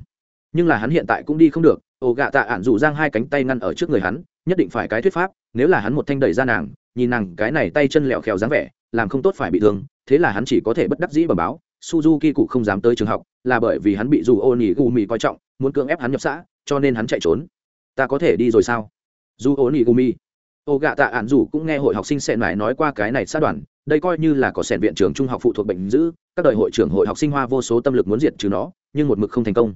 A: Nhưng là hắn hiện tại cũng đi không được ồ gạ tạ ạn dù giang hai cánh tay ngăn ở trước người hắn, nhất định phải cái thuyết pháp, nếu là hắn một thanh đẩy ra nàng, nhìn nàng cái này tay chân lẹo khèo dáng vẻ làm không tốt phải bị thương, thế là hắn chỉ có thể bất đắc dĩ bẩm báo, suzuki cụ không dám tới trường học, là bởi vì hắn bị dù ô nỉ gù mì coi trọng, muốn cưỡng ép hắn nhập xã, cho nên hắn chạy trốn. Ta có thể đi rồi sao? Dù ô nỉ gù mì ô gạ tạ ạn dù cũng nghe hội học sinh sẹn mải nói qua cái này sát đoàn, đây coi như là có sẹn viện trưởng trung học phụ thuộc bệnh dữ các đời hội trưởng hội học sinh hoa vô số tâm lực muốn diệt trừ nó, nhưng một mực không thành công.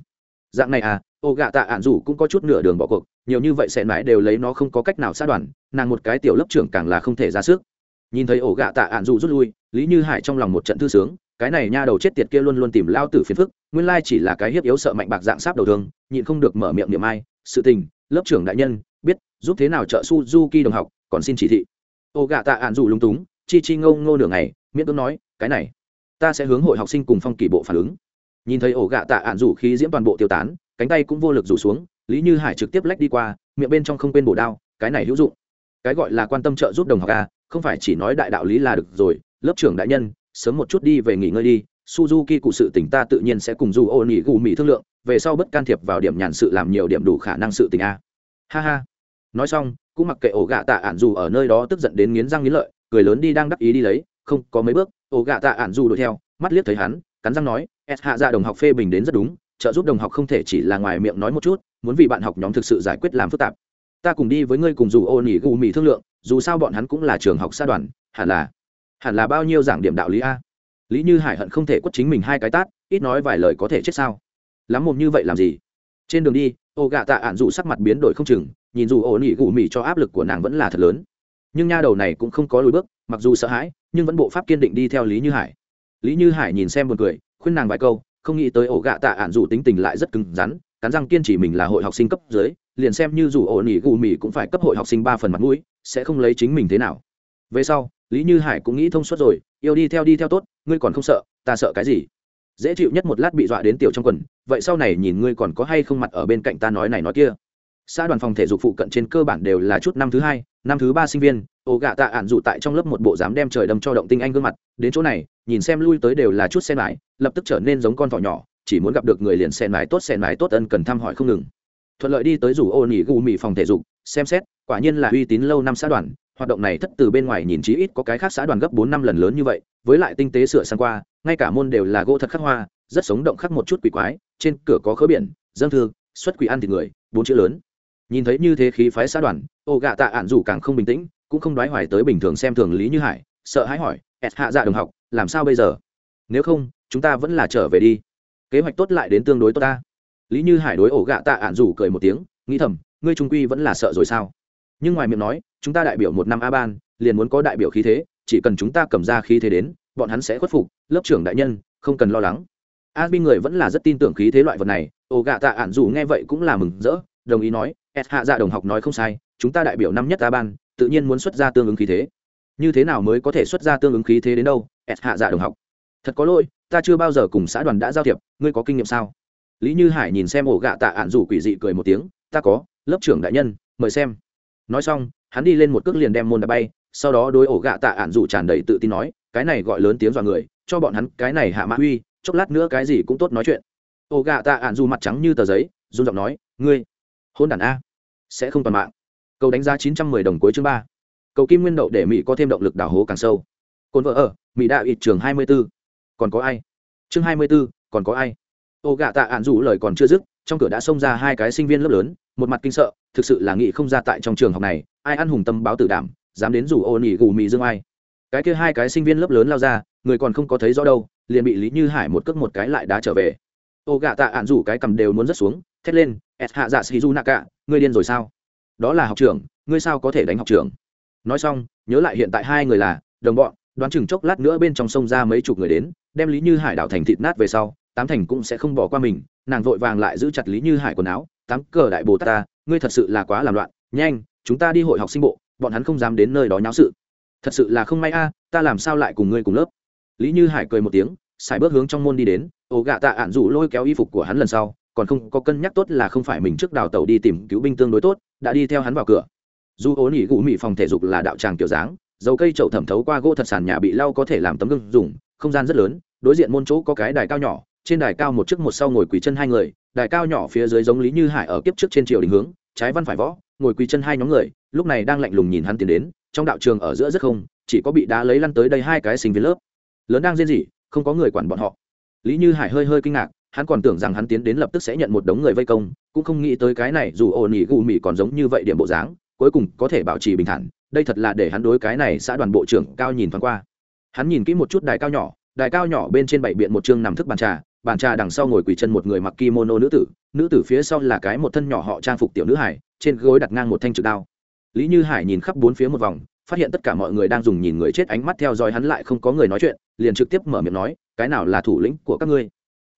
A: Dạng này à ô gạ tạ ạn dù cũng có chút nửa đường bỏ cuộc, nhiều như vậy sẹn mải đều lấy nó không có cách nào sát đoàn, nàng một cái tiểu lớp trưởng càng là không thể ra sức nhìn thấy ổ gạ tạ ạn dù rút lui, lý như hải trong lòng một trận thư sướng, cái này nha đầu chết tiệt kia luôn luôn tìm lao tử phiền phức, nguyên lai chỉ là cái hiếp yếu sợ mạnh bạc dạng sáp đầu thương nhịn không được mở miệng niệm ai, sự tình, lớp trưởng đại nhân, biết, giúp thế nào trợ suzuki đồng học, còn xin chỉ thị. Ô gạ tạ ạn dù lúng túng, chi chi ngâu ngô nửa ngày, miễn cưỡng nói, cái này, ta sẽ hướng hội học sinh cùng phong kỳ bộ phản ứng. Nhìn thấy ổ gạ tạ ạn rủ khí diễm toàn bộ tiêu tán, cánh tay cũng vô lực rủ xuống, lý như hải trực tiếp lách đi qua, miệng bên trong không quên bổ đao, cái này hữu dụng cái gọi là quan tâm trợ giúp đồng học a, không phải chỉ nói đại đạo lý là được rồi, lớp trưởng đại nhân, sớm một chút đi về nghỉ ngơi đi, suzuki cụ sự tỉnh ta tự nhiên sẽ cùng du ô nỉ gù mỹ thương lượng, về sau bất can thiệp vào điểm nhàn sự làm nhiều điểm đủ khả năng sự tình a. Ha ha. Nói xong, cũng mặc kệ ổ gạ tạ ản dù ở nơi đó tức giận đến nghiến răng nghiến lợi, cười lớn đi đang đắc ý đi lấy, không có mấy bước ổ gạ tạ ản dù đuổi theo, mắt liếc thấy hắn, cắn răng nói s hạ dạ đồng học phê bình đến rất đúng, trợ giúp đồng học không thể chỉ là ngoài miệng nói một chút, muốn vì bạn học nhóm thực sự giải quyết làm phức tạp ta cùng đi với ngươi cùng dù ô nỉ gù mì thương lượng, dù sao bọn hắn cũng là trường học xa đoàn, hẳn là hẳn là bao nhiêu giảng điểm đạo lý a? Lý như hải hận không thể quất chính mình hai cái tát, ít nói vài lời có thể chết sao? Lắm mồm như vậy làm gì? Trên đường đi, ô gạ tạ ạn dù sắc mặt biến đổi không chừng, nhìn dù ổ nỉ gù mì cho áp lực của nàng vẫn là thật lớn. Nhưng nha đầu này cũng không có lùi bước, mặc dù sợ hãi, nhưng vẫn bộ pháp kiên định đi theo lý như hải. Lý như hải nhìn xem buồn cười, khuyên nàng vài câu, không nghĩ tới ổ gạ tạ ạn dù tính tình lại rất cứng rắn cắn răng kiên trì mình là hội học sinh cấp dưới, liền xem như dù ổ nỉ gù mì cũng phải cấp hội học sinh ba phần mặt mũi, sẽ không lấy chính mình thế nào. Về sau, lý như hải cũng nghĩ thông suốt rồi, yêu đi theo đi theo tốt, ngươi còn không sợ, ta sợ cái gì? Dễ chịu nhất một lát bị dọa đến tiểu trong quần, vậy sau này nhìn ngươi còn có hay không mặt ở bên cạnh ta nói này nói kia. Xã đoàn phòng thể dục phụ cận trên cơ bản đều là chút năm thứ hai, năm thứ ba sinh viên, ổ gạ tạ ạn dụ tại trong lớp một bộ dám đem trời đâm cho động tinh anh gương mặt, đến chỗ này, nhìn xem lui tới đều là chút xe mãi lập tức trở nên giống con thỏ nhỏ chỉ muốn gặp được người liền xen mái tốt xen mái tốt ân cần thăm hỏi không ngừng. Thuận lợi đi tới rủ ô nỉ gù mì phòng thể dục, xem xét, quả nhiên là uy tín lâu năm xã đoàn, hoạt động này thất từ bên ngoài nhìn chí ít có cái khác xã đoàn gấp bốn năm lần lớn như vậy, với lại tinh tế sửa sang qua, ngay cả môn đều là gỗ thật khắc hoa, rất sống động khắc một chút quỷ quái, trên cửa có khớ biển dâng thư, xuất quỷ ăn thịt người, bốn chữ lớn. Nhìn thấy như thế khí phái xã đoàn, ô gạ tạ ạn dù càng không bình tĩnh, cũng không đoái hoài tới bình thường xem thường lý như hải, sợ hãi hỏi ẹt hạ dạ đồng học, làm sao bây giờ? Nếu không, chúng ta vẫn là trở về đi kế hoạch tốt lại đến tương đối tốt ta. Lý như hải đối ổ gạ tạ ạn rủ cười một tiếng, nghĩ thầm, ngươi trung quy vẫn là sợ rồi sao? Nhưng ngoài miệng nói, chúng ta đại biểu một năm a ban liền muốn có đại biểu khí thế, chỉ cần chúng ta cầm ra khí thế đến, bọn hắn sẽ khuất phục, lớp trưởng đại nhân, không cần lo lắng. A bi người vẫn là rất tin tưởng khí thế loại vật này, ổ gạ tạ ạn rủ nghe vậy cũng là mừng rỡ, đồng ý nói s hạ dạ đồng học nói không sai, chúng ta đại biểu năm nhất a ban tự nhiên muốn xuất ra tương ứng khí thế. Như thế nào mới có thể xuất ra tương ứng khí thế đến đâu? S hạ dạ đồng học thật có lỗi, ta chưa bao giờ cùng xã đoàn đã giao thiệp, ngươi có kinh nghiệm sao? Lý như hải nhìn xem ổ gạ tạ ạn rủ quỷ dị cười một tiếng, ta có, lớp trưởng đại nhân, mời xem. Nói xong, hắn đi lên một cước liền đem môn đã bay, sau đó đối ổ gạ tạ ạn rủ tràn đầy tự tin nói, cái này gọi lớn tiếng dọa người, cho bọn hắn cái này hạ mã uy, chốc lát nữa cái gì cũng tốt nói chuyện. Ổ gạ tạ ạn dù mặt trắng như tờ giấy, run giọng nói, ngươi, hôn đàn a, sẽ không toàn mạng. Cầu đánh giá chín trăm mười đồng cuối chương ba. Cầu kim nguyên đậu để mỹ có thêm động lực đào hố càng sâu. Cồn vợ ở, mỹ đạo ít, trường hai mươi b ố còn có ai? Chương hai mươi b ố còn có ai? Ô gạ tạ ạn dù lời còn chưa dứt, trong cửa đã xông ra hai cái sinh viên lớp lớn, một mặt kinh sợ, thực sự là nghĩ không ra tại trong trường học này, ai ăn hùng tâm báo tử đảm, dám đến rủ ô nỉ gù mì dương ai. Cái kia hai cái sinh viên lớp lớn lao ra, người còn không có thấy rõ đâu, liền bị lý như hải một cước một cái lại đá trở về. Ô gạ tạ ạn rủ cái cầm đều muốn rớt xuống, thét lên s hạ dạ shizu naka ngươi điên rồi sao? Đó là học trưởng, ngươi sao có thể đánh học trưởng? Nói xong, nhớ lại hiện tại hai người là, đồng bọn, đoán chừng chốc lát nữa bên trong sông ra mấy chục người đến đem lý như hải đảo thành thịt nát về sau, tám thành cũng sẽ không bỏ qua mình. Nàng vội vàng lại giữ chặt lý như hải quần áo. Tám cờ đại bồ tát ta, ngươi thật sự là quá làm loạn. Nhanh, chúng ta đi hội học sinh bộ, bọn hắn không dám đến nơi đó nháo sự. Thật sự là không may a, ta làm sao lại cùng ngươi cùng lớp? Lý như hải cười một tiếng, xài bước hướng trong môn đi đến. Ổ gạ tạ ạn rủ lôi kéo y phục của hắn lần sau, còn không có cân nhắc tốt là không phải mình trước đào tàu đi tìm cứu binh tương đối tốt, đã đi theo hắn vào cửa. Dù ố nỉ gụ mị phòng thể dục là đạo tràng kiểu dáng dầu cây chậu thẩm thấu qua gỗ thật sàn nhà bị lau có thể làm tấm gương dùng, không gian rất lớn, đối diện môn chỗ có cái đài cao nhỏ, trên đài cao một chiếc một sau ngồi quỳ chân hai người, đài cao nhỏ phía dưới giống lý như hải ở kiếp trước trên triều đình hướng, trái văn phải võ, ngồi quỳ chân hai nhóm người, lúc này đang lạnh lùng nhìn hắn tiến đến, trong đạo trường ở giữa rất không, chỉ có bị đá lấy lăn tới đây hai cái sinh viên lớp. Lớn đang riêng gì không có người quản bọn họ. Lý như hải hơi hơi kinh ngạc, hắn còn tưởng rằng hắn tiến đến lập tức sẽ nhận một đống người vây công, cũng không nghĩ tới cái này dù ổn ỉ gù mị còn giống như vậy điểm bộ dáng, cuối cùng có thể bảo trì bình thản đây thật là để hắn đối cái này xã đoàn bộ trưởng cao nhìn thoáng qua. Hắn nhìn kỹ một chút đài cao nhỏ, đài cao nhỏ bên trên bảy biện một chương nằm thức bàn trà bàn trà đằng sau ngồi quỳ chân một người mặc kimono nữ tử nữ tử phía sau là cái một thân nhỏ họ trang phục tiểu nữ hải, trên gối đặt ngang một thanh trực đao. Lý như hải nhìn khắp bốn phía một vòng, phát hiện tất cả mọi người đang dùng nhìn người chết ánh mắt theo dõi hắn lại không có người nói chuyện, liền trực tiếp mở miệng nói, cái nào là thủ lĩnh của các ngươi?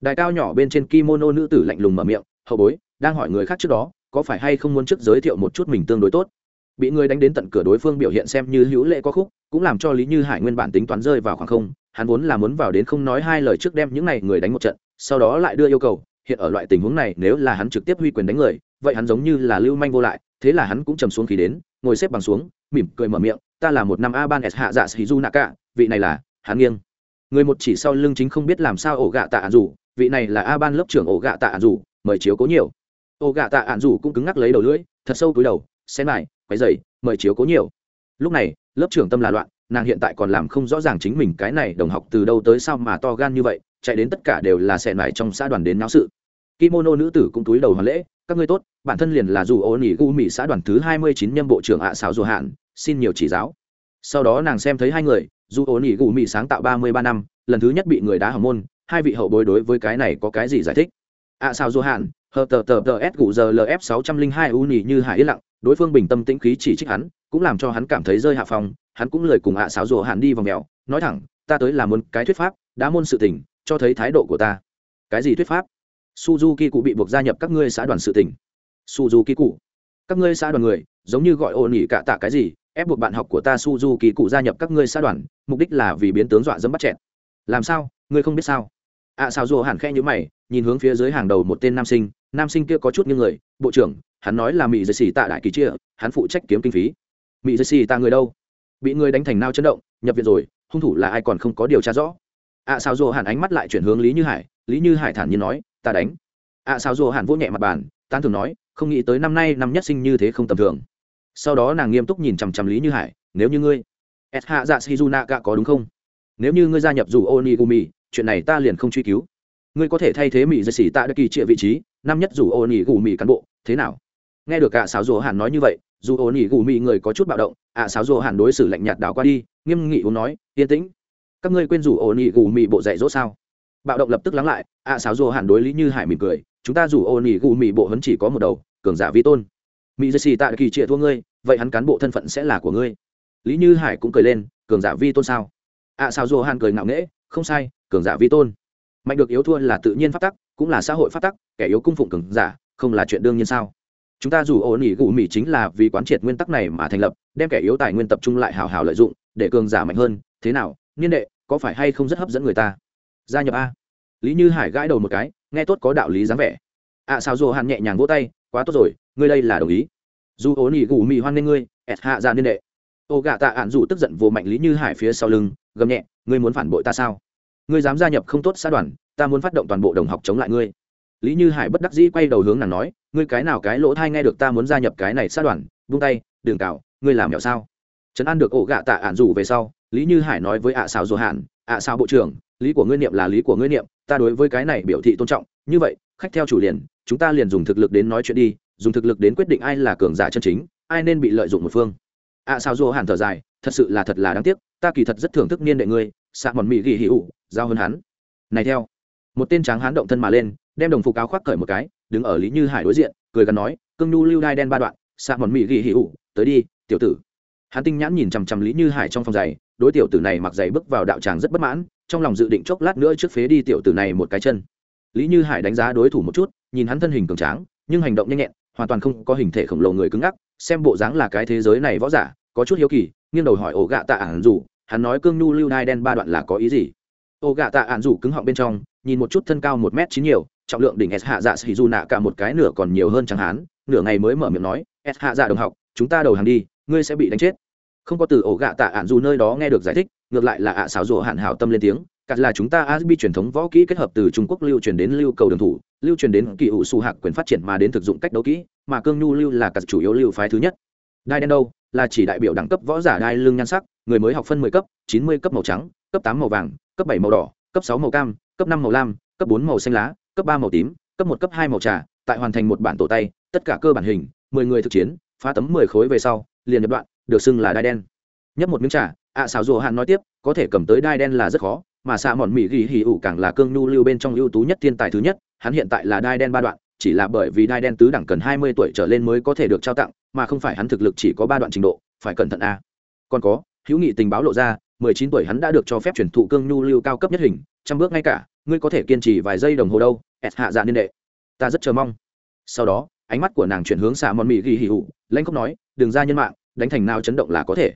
A: Đài cao nhỏ bên trên kimono nữ tử lạnh lùng mở miệng, hậu bối, đang hỏi người khác trước đó, có phải hay không muốn trước giới thiệu một chút mình tương đối tốt? Bị người đánh đến tận cửa đối phương biểu hiện xem như hữu lệ có khúc, cũng làm cho lý như hải nguyên bản tính toán rơi vào khoảng không, hắn vốn là muốn vào đến không nói hai lời trước đem những này người đánh một trận, sau đó lại đưa yêu cầu, hiện ở loại tình huống này nếu là hắn trực tiếp huy quyền đánh người, vậy hắn giống như là lưu manh vô lại, thế là hắn cũng trầm xuống khí đến, ngồi xếp bằng xuống, mỉm cười mở miệng, ta là một năm a ban s hạ dạ sĩ du nạ cả, vị này là hắn nghiêng. Người một chỉ sau lưng chính không biết làm sao ổ gạ tạ ạn rủ vị này là a ban lớp trưởng ổ gạ tạ ạn rủ mời chiếu cố nhiều. Ổ gạ tạ ạn rủ cũng cứng ngắc lấy đầu lưỡi, thật sâu cúi đầu, xen lại quấy dày mời chiếu cố nhiều. Lúc này, lớp trưởng tâm là loạn, nàng hiện tại còn làm không rõ ràng chính mình cái này đồng học từ đâu tới sao mà to gan như vậy, chạy đến tất cả đều là xẻ nải trong xã đoàn đến náo sự. Kimono nữ tử cũng túi đầu hoàn lễ, các ngươi tốt, bản thân liền là dù ô nỉ gu mỹ xã đoàn thứ hai mươi chín nhâm bộ trưởng ạ à xào dù hạn, xin nhiều chỉ giáo. Sau đó nàng xem thấy hai người, dù ô nỉ gu mỹ sáng tạo ba mươi ba năm, lần thứ nhất bị người đá hỏng môn, hai vị hậu bối đối với cái này có cái gì giải thích? ạ à xào dù hạn, hờ tờ tờ tờ s gù giờ lf sáu trăm linh hai u nỉ như hải yên lặng đối phương bình tâm tĩnh khí chỉ trích hắn, cũng làm cho hắn cảm thấy rơi hạ phòng hắn cũng lời cùng ạ à xáo rùa hạn đi vòng mèo, nói thẳng, ta tới là muốn cái thuyết pháp, đã môn sự tình, cho thấy thái độ của ta. Cái gì thuyết pháp? Suzuki cụ bị buộc gia nhập các ngươi xã đoàn sự tình. Suzuki cụ? Các ngươi xã đoàn người, giống như gọi ồn ỉ cả tạ cái gì, ép buộc bạn học của ta suzuki cụ gia nhập các ngươi xã đoàn, mục đích là vì biến tướng dọa dẫm bắt chẹn làm sao? Ngươi không biết sao? ạ à sao dù hẳn khe như mày, nhìn hướng phía dưới hàng đầu một tên nam sinh nam sinh kia có chút như người, bộ trưởng hắn nói là mỹ dây xì tạ đại kỳ chia, hắn phụ trách kiếm kinh phí. Mỹ dây xì tạ người đâu? Bị người đánh thành nao chấn động, nhập viện rồi, hung thủ là ai còn không có điều tra rõ. Ạ à sao dù hẳn ánh mắt lại chuyển hướng lý như hải, lý như hải thản nhiên nói, ta đánh. Ạ à sao dù hẳn vỗ nhẹ mặt bàn, tán thường nói, không nghĩ tới năm nay năm nhất sinh như thế không tầm thường. Sau đó nàng nghiêm túc nhìn chằm chằm lý như hải, nếu như ngươi s hạ dạ shizuna gạ có đúng không? Nếu như ngươi gia nhập dù onigumi, chuyện này ta liền không truy cứu. Ngươi có thể thay thế mỹ dây xỉ tạ đất kỳ trịa vị trí, năm nhất dù onigumi cán bộ, thế nào? Nghe được cả sáo rùa hàn nói như vậy dù onigumi người có chút bạo động ạ sáo rùa hàn đối xử lạnh nhạt đảo qua đi nghiêm nghị uống nói yên tĩnh. Các ngươi quên Dù ổ nỉ gù Mị bộ dạy dỗ sao? Bạo động lập tức lắng lại ạ à, sáo rùa hàn đối lý như hải mỉm cười chúng ta Dù ổ nỉ gù Mị bộ hấn chỉ có một đầu cường giả vi tôn. Mỹ dây xì tạ kỳ trịa thua ngươi vậy hắn cán bộ thân phận sẽ là của ngươi. Lý như hải cũng cười lên cường giả vi tôn sao? ạ à, sáo Dù hàn cười ngạo nghễ không sai cường giả vi tôn. Mạnh được yếu thua là tự nhiên phát tắc cũng là xã hội phát tắc kẻ yếu cung phụng cường giả không là chuyện đương nhiên sao? Chúng ta dù ổ nỉ gù mì chính là vì quán triệt nguyên tắc này mà thành lập đem kẻ yếu tài nguyên tập trung lại hào hào lợi dụng để cường giả mạnh hơn. Thế nào niên đệ có phải hay không rất hấp dẫn người ta? Gia nhập a. Lý như hải gãi đầu một cái nghe tốt có đạo lý dáng vẻ. Ạ à, sao dù hàn nhẹ nhàng vỗ tay quá tốt rồi ngươi đây là đồng ý. Dù ố nỉ gù mì hoan nghê ngươi ẹt hạ ra niên đệ. Ô gạ tạ ạn dù tức giận vô mạnh lý như hải phía sau lưng gầm nhẹ ngươi muốn phản bội ta sao? Ngươi dám gia nhập không tốt xã đoàn ta muốn phát động toàn bộ đồng học chống lại ngươi lý như hải bất đắc dĩ quay đầu hướng nàng nói, ngươi cái nào cái lỗ thai nghe được ta muốn gia nhập cái này sát đoàn vung tay đường cào, ngươi làm mẹo sao? Trấn an được ổ gạ tạ ạn rủ về sau, lý như hải nói với ạ xào dù hạn ạ xào bộ trưởng, lý của ngươi niệm là lý của ngươi niệm, ta đối với cái này biểu thị tôn trọng, như vậy, khách theo chủ liền, chúng ta liền dùng thực lực đến nói chuyện đi, dùng thực lực đến quyết định ai là cường giả chân chính, ai nên bị lợi dụng một phương. Ạ xào dù hạn thở dài, thật sự là thật là đáng tiếc, ta kỳ thật rất thưởng thức niên đệ ngươi xạ mòn mỹ ghi hữu giao hơn hắn. Này theo, một tên tráng hán động thân mà lên đem đồng phục áo khoác cởi một cái, đứng ở lý như hải đối diện, cười gần nói, cương nhu lưu đai đen ba đoạn xạ mòn mỹ ghi hữu tới đi, tiểu tử. Hắn tinh nhãn nhìn chằm chằm lý như hải trong phòng giày, đối tiểu tử này mặc giày bước vào đạo tràng rất bất mãn, trong lòng dự định chốc lát nữa trước phế đi tiểu tử này một cái chân. Lý như hải đánh giá đối thủ một chút, nhìn hắn thân hình cường tráng, nhưng hành động nhanh nhẹn, hoàn toàn không có hình thể khổng lồ người cứng ngắc, xem bộ dáng là cái thế giới này võ giả, có chút hiếu kỳ, nghiêng đầu hỏi ổ gạ tạ ản rủ hắn nói cương nhu lưu đai đen ba đoạn là có ý gì? Ổ gạ tạ ản rủ cứng họng bên trong, nhìn một chút thân cao một m chín nhiều trọng lượng đỉnh s hạ dạ sĩ dù nạ cả một cái nửa còn nhiều hơn chẳng hán nửa ngày mới mở miệng nói, s hạ dạ đồng học, chúng ta đầu hàng đi, ngươi sẽ bị đánh chết. Không có từ ổ gạ tạ ạn dù nơi đó nghe được giải thích, ngược lại là ạ xảo rộ hạn hảo tâm lên tiếng, cắt là chúng ta asbi truyền thống võ kỹ kết hợp từ trung quốc lưu truyền đến lưu cầu đường thủ, lưu truyền đến kỳ ủ xu hạc quyền phát triển mà đến thực dụng cách đấu kỹ, mà cương nhu lưu là cắt chủ yếu lưu phái thứ nhất. Đai đen đâu? Là chỉ đại biểu đẳng cấp võ giả đai lưng nhan sắc, người mới học phân mười cấp, chín mươi cấp màu trắng, cấp tám màu vàng, cấp bảy màu đỏ, cấp sáu màu cam, cấp năm màu lam, cấp bốn màu xanh lá cấp ba màu tím cấp một cấp hai màu trà tại hoàn thành một bản tổ tay tất cả cơ bản hình mười người thực chiến phá tấm mười khối về sau liền nhập đoạn được xưng là đai đen. Nhấp một miếng trà ạ à, xào rùa hạn nói tiếp có thể cầm tới đai đen là rất khó mà xạ mòn mỹ ghi hì ủ càng là cương nhu lưu bên trong ưu tú nhất thiên tài thứ nhất hắn hiện tại là đai đen ba đoạn chỉ là bởi vì đai đen tứ đẳng cần hai mươi tuổi trở lên mới có thể được trao tặng mà không phải hắn thực lực chỉ có ba đoạn trình độ phải cẩn thận a. Còn có hữu nghị tình báo lộ ra mười chín tuổi hắn đã được cho phép chuyển thụ cương nhu lưu cao cấp nhất hình trăm bước ngay cả ngươi có thể kiên trì vài giây đồng hồ đâu ẹt hạ dạ niên đệ. Ta rất chờ mong. Sau đó, ánh mắt của nàng chuyển hướng xạ mòn mỹ ghi hì ủ lanh khóc nói, đừng ra nhân mạng, đánh thành nào chấn động là có thể.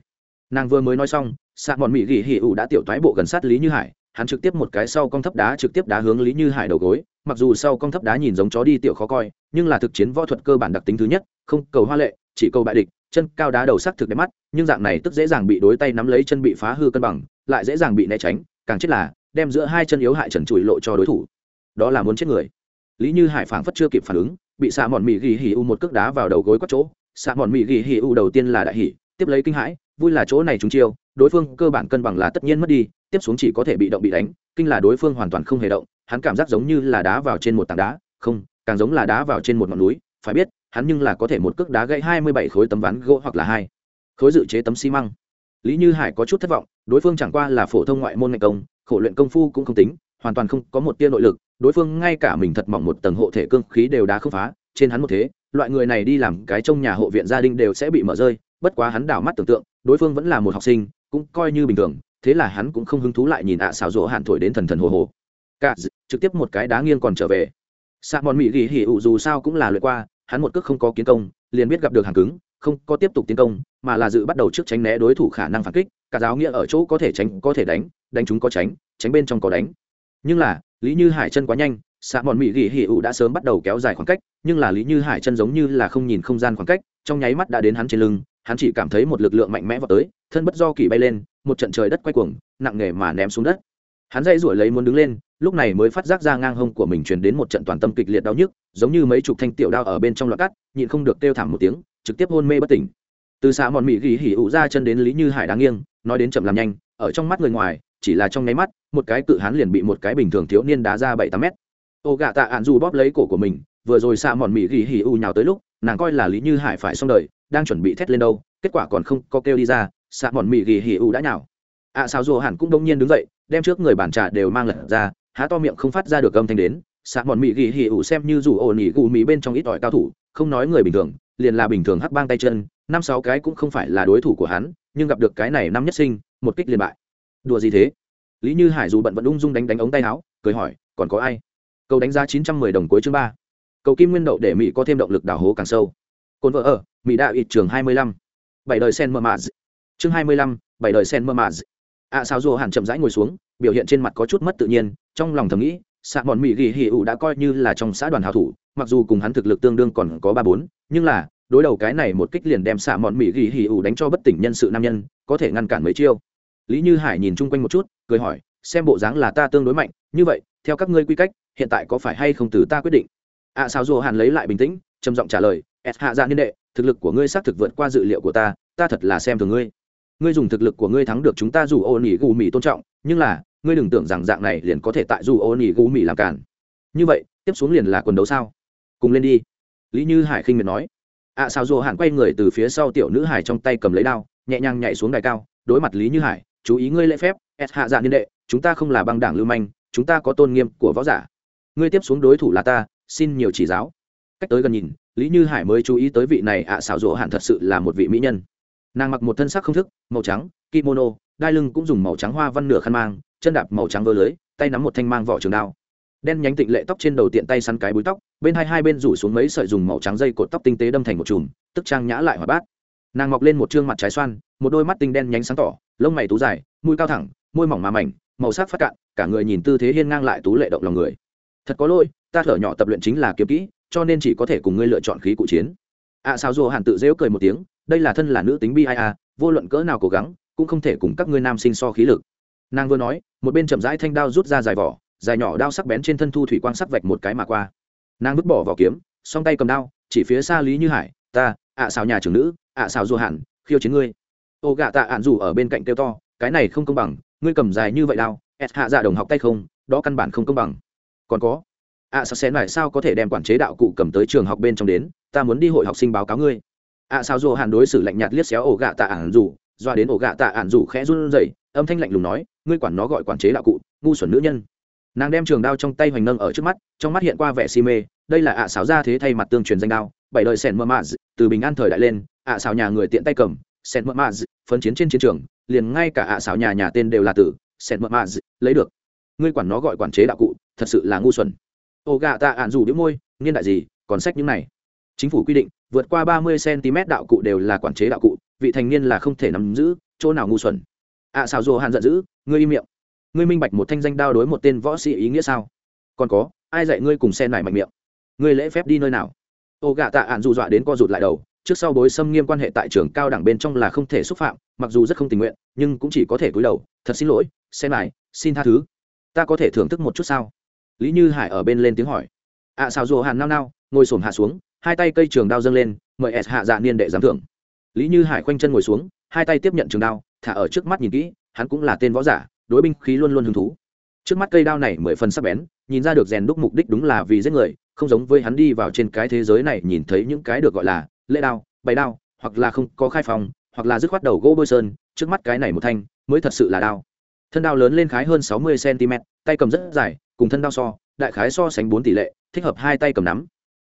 A: Nàng vừa mới nói xong xạ mòn mỹ ghi hì ủ đã tiểu toái bộ gần sát lý như hải, hắn trực tiếp một cái sau con thấp đá trực tiếp đá hướng lý như hải đầu gối, mặc dù sau con thấp đá nhìn giống chó đi tiểu khó coi, nhưng là thực chiến võ thuật cơ bản đặc tính thứ nhất, không cầu hoa lệ, chỉ cầu bại địch, chân cao đá đầu sắc thực đẹp mắt, nhưng dạng này tức dễ dàng bị đối tay nắm lấy chân bị phá hư cân bằng, lại dễ dàng bị né tránh, càng chết là đem giữa hai chân yếu hại trần trụi lộ cho đối thủ. Đó là muốn chết người. Lý như hải phảng phất chưa kịp phản ứng, bị xạ mòn mỹ ghi hì u một cước đá vào đầu gối quất chỗ. Xạ mòn mỹ ghi hì u đầu tiên là đại hỉ, tiếp lấy kinh hãi, vui là chỗ này chúng chiêu, đối phương cơ bản cân bằng là tất nhiên mất đi, tiếp xuống chỉ có thể bị động bị đánh, kinh là đối phương hoàn toàn không hề động, hắn cảm giác giống như là đá vào trên một tảng đá. Không, càng giống là đá vào trên một ngọn núi, phải biết, hắn nhưng là có thể một cước đá gãy hai mươi bảy khối tấm ván gỗ hoặc là hai khối dự chế tấm xi măng. Lý như hải có chút thất vọng, đối phương chẳng qua là phổ thông ngoại môn ngành công khổ luyện công phu cũng không tính, hoàn toàn không có một tia nội lực, đối phương ngay cả mình thật mỏng một tầng hộ thể cương khí đều đã không phá, trên hắn một thế, loại người này đi làm cái trong nhà hộ viện gia đình đều sẽ bị mở rơi, bất quá hắn đảo mắt tưởng tượng, đối phương vẫn là một học sinh, cũng coi như bình thường, thế là hắn cũng không hứng thú lại nhìn ạ xào rỗ hạn thổi đến thần thần hồ hồ. Cả trực tiếp một cái đá nghiêng còn trở về. Sa mòn mỹ ghi hỉ ụ dù sao cũng là lượt qua, hắn một cước không có kiến công, liền biết gặp được hàng cứng, không có tiếp tục tiến công, mà là dự bắt đầu trước tránh né đối thủ khả năng phản kích, cả giáo nghĩa ở chỗ có thể tránh, có thể đánh đánh chúng có tránh tránh bên trong có đánh. Nhưng là, lý như hải chân quá nhanh xạ mòn mỹ ghi hỉ ụ đã sớm bắt đầu kéo dài khoảng cách, nhưng là lý như hải chân giống như là không nhìn không gian khoảng cách, trong nháy mắt đã đến hắn trên lưng, hắn chỉ cảm thấy một lực lượng mạnh mẽ vào tới, thân bất do kỳ bay lên, một trận trời đất quay cuồng, nặng nề mà ném xuống đất. Hắn dây rủi lấy muốn đứng lên, lúc này mới phát giác ra ngang hông của mình truyền đến một trận toàn tâm kịch liệt đau nhức, giống như mấy chục thanh tiểu đao ở bên trong loạt cắt, nhịn không được kêu thảm một tiếng, trực tiếp hôn mê bất tỉnh. Từ xạ mòn mỹ ghi hỉ ụ ra chân đến lý như hải đáng nghiêng, nói đến chậm làm nhanh, ở trong mắt người ngoài chỉ là trong nháy mắt một cái cự hán liền bị một cái bình thường thiếu niên đá ra bảy tám mét. Ô gạ tạ ạn dù bóp lấy cổ của mình vừa rồi xạ mòn mỹ ghi hỉ u nhào tới lúc nàng coi là lý như hải phải xong đời đang chuẩn bị thét lên đâu kết quả còn không có kêu đi ra xạ mòn mỹ ghi hỉ u đã nhào. Ạ à, sao dù hẳn cũng đông nhiên đứng dậy đem trước người bàn trà đều mang lật ra há to miệng không phát ra được âm thanh đến. Xạ mòn mỹ ghi hỉ u xem như dù ổn ỉ gù mỹ bên trong ít ỏi cao thủ không nói người bình thường liền là bình thường hắc bang tay chân năm sáu cái cũng không phải là đối thủ của hắn nhưng gặp được cái này năm nhất sinh một kích liền bại đùa gì thế? Lý như hải dù bận vẫn ung dung đánh đánh ống tay áo, cười hỏi, còn có ai? Cầu đánh giá chín trăm mười đồng cuối chương ba. Cầu kim nguyên đậu để mỹ có thêm động lực đào hố càng sâu. Cồn vợ ở, mỹ đạo ít trường hai mươi lăm. Bảy đời sen mơ mạ chương hai mươi lăm, bảy đời sen mơ mạ ạ sao dù hẳn chậm rãi ngồi xuống, biểu hiện trên mặt có chút mất tự nhiên, trong lòng thầm nghĩ xạ mòn mỹ ghi hì ủ đã coi như là trong xã đoàn hào thủ, mặc dù cùng hắn thực lực tương đương còn có ba bốn, nhưng là, đối đầu cái này một kích liền đem xạ mọn mỹ ghi hì ủ đánh cho bất tỉnh nhân sự nam nhân, có thể ngăn cản mấy chiêu lý như hải nhìn chung quanh một chút cười hỏi xem bộ dáng là ta tương đối mạnh như vậy theo các ngươi quy cách hiện tại có phải hay không từ ta quyết định? Ạ à, sao dù hàn lấy lại bình tĩnh trầm giọng trả lời s hạ ra niên đệ thực lực của ngươi xác thực vượt qua dự liệu của ta ta thật là xem thường ngươi. Ngươi dùng thực lực của ngươi thắng được chúng ta dù ô nỉ gù mì tôn trọng nhưng là ngươi đừng tưởng rằng dạng này liền có thể tại dù ô nỉ gù mì làm cản như vậy tiếp xuống liền là quần đấu sao? Cùng lên đi. Lý như hải khinh miệt nói. Ạ à, sao dù hàn quay người từ phía sau tiểu nữ hải trong tay cầm lấy đao nhẹ nhàng nhảy xuống đài cao đối mặt lý như hải chú ý ngươi lễ phép s hạ dạ niên đệ, chúng ta không là băng đảng lưu manh, chúng ta có tôn nghiêm của võ giả. Ngươi tiếp xuống đối thủ là ta, xin nhiều chỉ giáo. Cách tới gần nhìn, lý như hải mới chú ý tới vị này ạ à xảo rộ hạn thật sự là một vị mỹ nhân. Nàng mặc một thân sắc không thức, màu trắng, kimono, đai lưng cũng dùng màu trắng hoa văn nửa khăn mang, chân đạp màu trắng vơ lưới, tay nắm một thanh mang vỏ trường đao. Đen nhánh tịnh lệ tóc trên đầu tiện tay săn cái búi tóc, bên hai hai bên rủ xuống mấy sợi dùng màu trắng dây cột tóc tinh tế đâm thành một chùm, tức trang nhã lại hoạt bát nàng mọc lên một chương mặt trái xoan, một đôi mắt tinh đen nhánh sáng tỏ, lông mày tú dài, mũi cao thẳng, môi mỏng mà mảnh, màu sắc phát cạn, cả người nhìn tư thế hiên ngang lại tú lệ động lòng người. Thật có lỗi, ta thở nhỏ tập luyện chính là kiếm kỹ, cho nên chỉ có thể cùng ngươi lựa chọn khí cụ chiến. Ạ sao dù hàn tự dễu cười một tiếng, đây là thân là nữ tính bi ai a vô luận cỡ nào cố gắng, cũng không thể cùng các ngươi nam sinh so khí lực. Nàng vừa nói, một bên chậm rãi thanh đao rút ra dài vỏ, dài nhỏ đao sắc bén trên thân thu thủy quang sắc vạch một cái mà qua. Nàng vứt bỏ vỏ kiếm, song tay cầm đao, chỉ phía xa lý như hải, ta ạ à xào nhà trưởng nữ, ạ à xào du hẳn, khiêu chiến ngươi. Ô gạ tạ ạn dù ở bên cạnh kêu to, cái này không công bằng, ngươi cầm dài như vậy đao, ẹt hạ dạ đồng học tay không, đó căn bản không công bằng. Còn có, ạ sao xén lại sao có thể đem quản chế đạo cụ cầm tới trường học bên trong đến, ta muốn đi hội học sinh báo cáo ngươi. Ạ sao dù hàn đối xử lạnh nhạt liếc xéo ổ gạ tạ ản dù, doa đến ổ gạ tạ ản dù khẽ run rẩy, âm thanh lạnh lùng nói, ngươi quản nó gọi quản chế đạo cụ, ngu xuẩn nữ nhân. Nàng đem trường đao trong tay hoành nâng ở trước mắt, trong mắt hiện qua vẻ si mê, đây là ạ xáo ra thế thay mặt tương truyền danh đao, bảy đời sẻn mơ mạ từ bình an thời đại lên ạ xào nhà người tiện tay cầm sen mơ maz phấn chiến trên chiến trường liền ngay cả ạ xào nhà nhà tên đều là tử sen mơ maz lấy được. Ngươi quản nó gọi quản chế đạo cụ thật sự là ngu xuẩn. Ô gà tạ ạn dù đĩu môi niên đại gì còn sách những này. Chính phủ quy định vượt qua ba mươi cm đạo cụ đều là quản chế đạo cụ vị thành niên là không thể nắm giữ chỗ nào ngu xuẩn. Ạ à, xào dù hàn giận dữ ngươi im miệng. Ngươi minh bạch một thanh danh đao đối một tên võ sĩ ý nghĩa sao? Còn có ai dạy ngươi cùng xe này mạnh miệng? Ngươi lễ phép đi nơi nào? Ô gạ tạ ạn dù dọa đến co rụt lại đầu trước sau bối xâm nghiêm quan hệ tại trường cao đẳng bên trong là không thể xúc phạm mặc dù rất không tình nguyện nhưng cũng chỉ có thể cúi đầu thật xin lỗi xe này xin tha thứ. Ta có thể thưởng thức một chút sao? Lý như hải ở bên lên tiếng hỏi. Ạ à, xào rùa hàn nao nao ngồi s hạ xuống hai tay cây trường đao dâng lên mời s hạ dạ niên đệ giám thưởng. Lý như hải khoanh chân ngồi xuống hai tay tiếp nhận trường đao thả ở trước mắt nhìn kỹ hắn cũng là tên võ giả đối binh khí luôn luôn hứng thú. Trước mắt cây đao này mười phần sắc bén nhìn ra được rèn đúc mục đích đúng là vì giết người không giống với hắn đi vào trên cái thế giới này nhìn thấy những cái được gọi là lễ đao, bày đao, hoặc là không có khai phòng, hoặc là dứt khoát đầu gỗ bôi sơn, trước mắt cái này một thanh mới thật sự là đao. Thân đao lớn lên khái hơn sáu mươi cm tay cầm rất dài, cùng thân đao so, đại khái so sánh bốn tỷ lệ, thích hợp hai tay cầm nắm.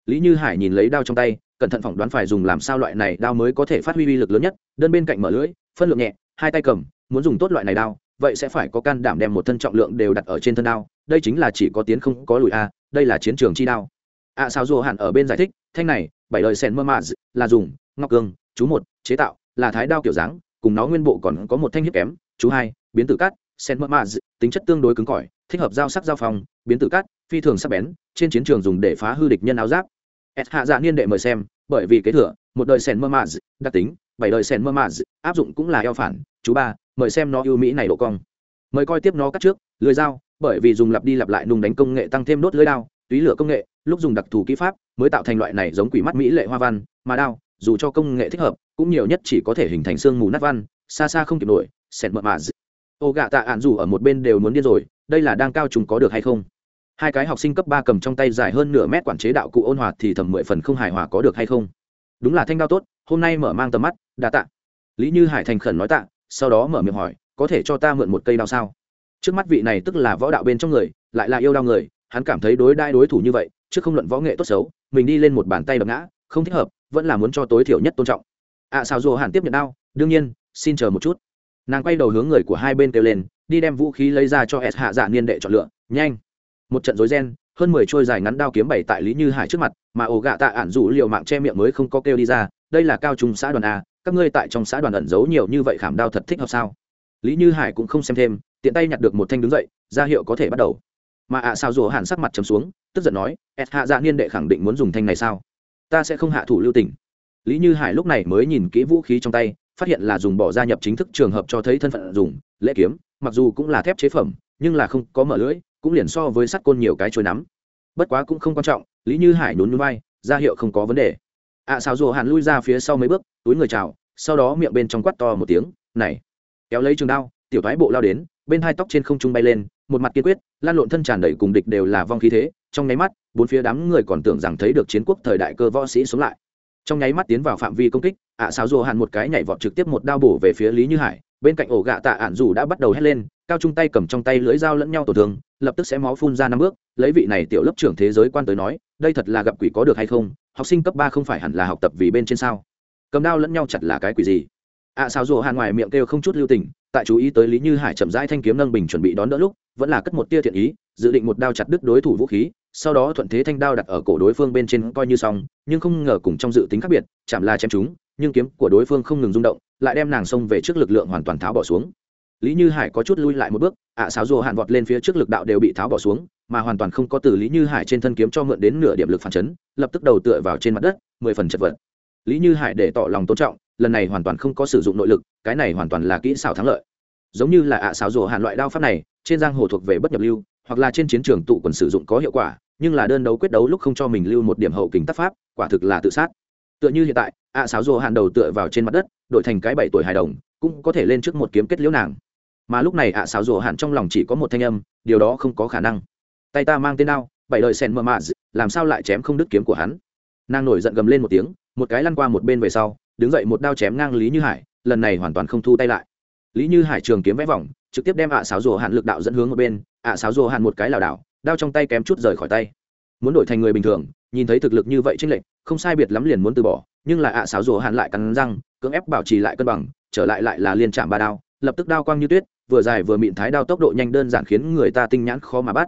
A: Lý như hải nhìn lấy đao trong tay, cẩn thận phỏng đoán phải dùng làm sao loại này đao mới có thể phát huy uy lực lớn nhất, đơn bên cạnh mở lưỡi, phân lượng nhẹ, hai tay cầm, muốn dùng tốt loại này đao, vậy sẽ phải có can đảm đem một thân trọng lượng đều đặt ở trên thân đao, đây chính là chỉ có tiến không có lùi a, đây là chiến trường chi đao ạ à, sao dù hẳn ở bên giải thích thanh này bảy lời sen mơ mạ là dùng ngọc cương chú một chế tạo là thái đao kiểu dáng cùng nó nguyên bộ còn có một thanh hiếp kém chú hai biến tử cát sen mơ mạ tính chất tương đối cứng cỏi thích hợp giao sắc giao phòng biến tử cát phi thường sắc bén trên chiến trường dùng để phá hư địch nhân áo giáp. S hạ dạ niên đệ mời xem bởi vì kế thừa một đời sen mơ mạ đặc tính bảy đời sen mơ mạ áp dụng cũng là eo phản chú ba mời xem nó ưu mỹ này độ cong. Mời coi tiếp nó cắt trước lưới dao bởi vì dùng lặp đi lặp lại nung đánh công nghệ tăng thêm đốt lưới đao túy lửa công nghệ, lúc dùng đặc thù kỹ pháp mới tạo thành loại này giống quỷ mắt mỹ lệ hoa văn, mà đao, dù cho công nghệ thích hợp, cũng nhiều nhất chỉ có thể hình thành xương mù nát văn, xa xa không kịp nổi, sẹn mợ mà ô gạ tạ ạn dù ở một bên đều muốn điên rồi, đây là đang cao chúng có được hay không? Hai cái học sinh cấp ba cầm trong tay dài hơn nửa mét quản chế đạo cụ ôn hòa thì thầm mười phần không hài hòa có được hay không? Đúng là thanh đao tốt, hôm nay mở mang tầm mắt, đa tạ. Lý như hải thành khẩn nói tạ, sau đó mở miệng hỏi, có thể cho ta mượn một cây đao sao? Trước mắt vị này tức là võ đạo bên trong người, lại là yêu đao người hắn cảm thấy đối đai đối thủ như vậy chứ không luận võ nghệ tốt xấu mình đi lên một bàn tay đập ngã không thích hợp vẫn là muốn cho tối thiểu nhất tôn trọng. Ạ à, sao dù hẳn tiếp nhận đao đương nhiên xin chờ một chút. Nàng quay đầu hướng người của hai bên kêu lên đi đem vũ khí lấy ra cho s hạ dạ niên đệ chọn lựa nhanh. Một trận rối ren hơn mười trôi dài ngắn đao kiếm bảy tại lý như hải trước mặt mà ổ gạ tạ ản dụ liều mạng che miệng mới không có kêu đi ra đây là cao trung xã đoàn a các ngươi tại trong xã đoàn ẩn giấu nhiều như vậy khảm đao thật thích hợp sao? Lý như hải cũng không xem thêm tiện tay nhặt được một thanh đứng dậy ra hiệu có thể bắt đầu mà ạ sao rùa hàn sắc mặt chấm xuống tức giận nói ẹt hạ dạ niên đệ khẳng định muốn dùng thanh này sao? Ta sẽ không hạ thủ lưu tình. Lý như hải lúc này mới nhìn kỹ vũ khí trong tay phát hiện là dùng bỏ gia nhập chính thức trường hợp cho thấy thân phận dùng lễ kiếm mặc dù cũng là thép chế phẩm nhưng là không có mở lưỡi cũng liền so với sắt côn nhiều cái trôi nắm. Bất quá cũng không quan trọng lý như hải nhún nhún vai ra hiệu không có vấn đề. Ạ à, xào rùa hàn lui ra phía sau mấy bước túi người chào sau đó miệng bên trong quát to một tiếng này kéo lấy trường đao tiểu thoái bộ lao đến bên hai tóc trên không trung bay lên một mặt kiên quyết lan lộn thân tràn đầy cùng địch đều là vong khí thế trong nháy mắt bốn phía đám người còn tưởng rằng thấy được chiến quốc thời đại cơ võ sĩ sống lại. Trong nháy mắt tiến vào phạm vi công kích ạ à, xáo rùa hàn một cái nhảy vọt trực tiếp một đao bổ về phía lý như hải bên cạnh ổ gạ tạ ạn dù đã bắt đầu hét lên cao trung tay cầm trong tay lưỡi dao lẫn nhau tổn thương lập tức sẽ máu phun ra năm bước lấy vị này tiểu lớp trưởng thế giới quan tới nói đây thật là gặp quỷ có được hay không học sinh cấp ba không phải hẳn là học tập vì bên trên sao? Cầm đao lẫn nhau chặt là cái quỷ gì? ạ à, xáo rùa hàn ngoài miệng kêu không chút lưu tình tại chú ý tới lý như hải chậm rãi thanh kiếm nâng bình chuẩn bị đón đỡ lúc vẫn là cất một tia thiện ý dự định một đao chặt đứt đối thủ vũ khí sau đó thuận thế thanh đao đặt ở cổ đối phương bên trên coi như xong nhưng không ngờ cùng trong dự tính khác biệt chạm là chém chúng nhưng kiếm của đối phương không ngừng rung động lại đem nàng xông về trước lực lượng hoàn toàn tháo bỏ xuống. Lý như hải có chút lui lại một bước ạ à, sáo rùa hạn vọt lên phía trước lực đạo đều bị tháo bỏ xuống mà hoàn toàn không có từ lý như hải trên thân kiếm cho mượn đến nửa điểm lực phản chấn lập tức đầu tựa vào trên mặt đất mười phần chật vật. Lý như hải để tỏ lòng tôn trọng lần này hoàn toàn không có sử dụng nội lực cái này hoàn toàn là kỹ xảo thắng lợi. Giống như là ạ à sáo rùa hạn loại đao pháp này trên giang hồ thuộc về bất nhập lưu, hoặc là trên chiến trường tụ quần sử dụng có hiệu quả, nhưng là đơn đấu quyết đấu lúc không cho mình lưu một điểm hậu kính tác pháp, quả thực là tự sát. Tựa như hiện tại, ạ à sáo rùa hàn đầu tựa vào trên mặt đất, đổi thành cái bảy tuổi hài đồng, cũng có thể lên trước một kiếm kết liễu nàng. Mà lúc này ạ à sáo rùa hàn trong lòng chỉ có một thanh âm, điều đó không có khả năng. Tay ta mang tên đao bảy đời sen mơ mạ làm sao lại chém không đứt kiếm của hắn? Nàng nổi giận gầm lên một tiếng, một cái lăn qua một bên về sau, đứng dậy một đao chém ngang lý như hải, lần này hoàn toàn không thu tay lại. Lý như hải trường kiếm vẽ vòng trực tiếp đem ạ à sáo rùa hạn lực đạo dẫn hướng một bên, ạ à sáo rùa hạn một cái lảo đảo, đao trong tay kém chút rời khỏi tay. Muốn đổi thành người bình thường, nhìn thấy thực lực như vậy trên lệnh không sai biệt lắm liền muốn từ bỏ, nhưng là ạ à sáo rùa hạn lại cắn răng, cưỡng ép bảo trì lại cân bằng, trở lại lại là liên chạm ba đao, lập tức đao quang như tuyết, vừa dài vừa mịn thái đao tốc độ nhanh đơn giản khiến người ta tinh nhãn khó mà bắt.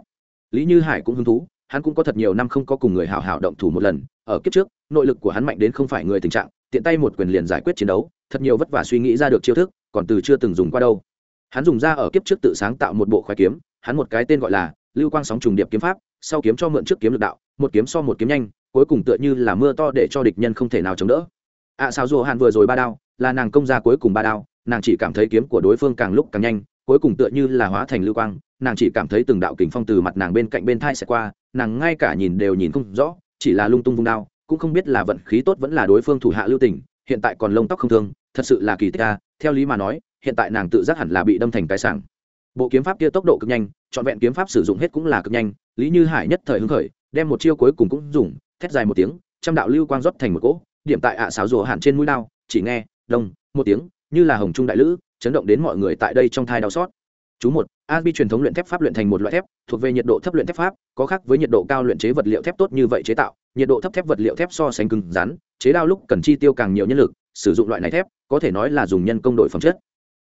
A: Lý như hải cũng hứng thú, hắn cũng có thật nhiều năm không có cùng người hào hào động thủ một lần, ở kiếp trước, nội lực của hắn mạnh đến không phải người tình trạng, tiện tay một quyền liền giải quyết chiến đấu, thật nhiều vất vả suy nghĩ ra được chiêu thức, còn từ chưa từng dùng qua đâu hắn dùng ra ở kiếp trước tự sáng tạo một bộ khoái kiếm hắn một cái tên gọi là lưu quang sóng trùng điệp kiếm pháp sau kiếm cho mượn trước kiếm lực đạo một kiếm so một kiếm nhanh cuối cùng tựa như là mưa to để cho địch nhân không thể nào chống đỡ. Ạ à, sao dù hạn vừa rồi ba đao là nàng công ra cuối cùng ba đao nàng chỉ cảm thấy kiếm của đối phương càng lúc càng nhanh cuối cùng tựa như là hóa thành lưu quang nàng chỉ cảm thấy từng đạo kình phong từ mặt nàng bên cạnh bên thai sẽ qua nàng ngay cả nhìn đều nhìn không rõ chỉ là lung tung vung đao cũng không biết là vận khí tốt vẫn là đối phương thủ hạ lưu tình hiện tại còn lông tóc không thương thật sự là kỳ tích a theo lý mà nói hiện tại nàng tự giác hẳn là bị đâm thành cái sảng. Bộ kiếm pháp kia tốc độ cực nhanh trọn vẹn kiếm pháp sử dụng hết cũng là cực nhanh lý như hải nhất thời hứng khởi đem một chiêu cuối cùng cũng dùng thét dài một tiếng trăm đạo lưu quang rót thành một cỗ điểm tại ạ à sáo rùa hẳn trên mũi đao chỉ nghe đông một tiếng như là hồng trung đại lữ chấn động đến mọi người tại đây trong thai đau xót. Chú một Asbi truyền thống luyện thép pháp luyện thành một loại thép, thuộc về nhiệt độ thấp luyện thép pháp, có khác với nhiệt độ cao luyện chế vật liệu thép tốt như vậy chế tạo, nhiệt độ thấp thép vật liệu thép so sánh cứng rắn, chế đao lúc cần chi tiêu càng nhiều nhân lực, sử dụng loại này thép, có thể nói là dùng nhân công đổi phẩm chất.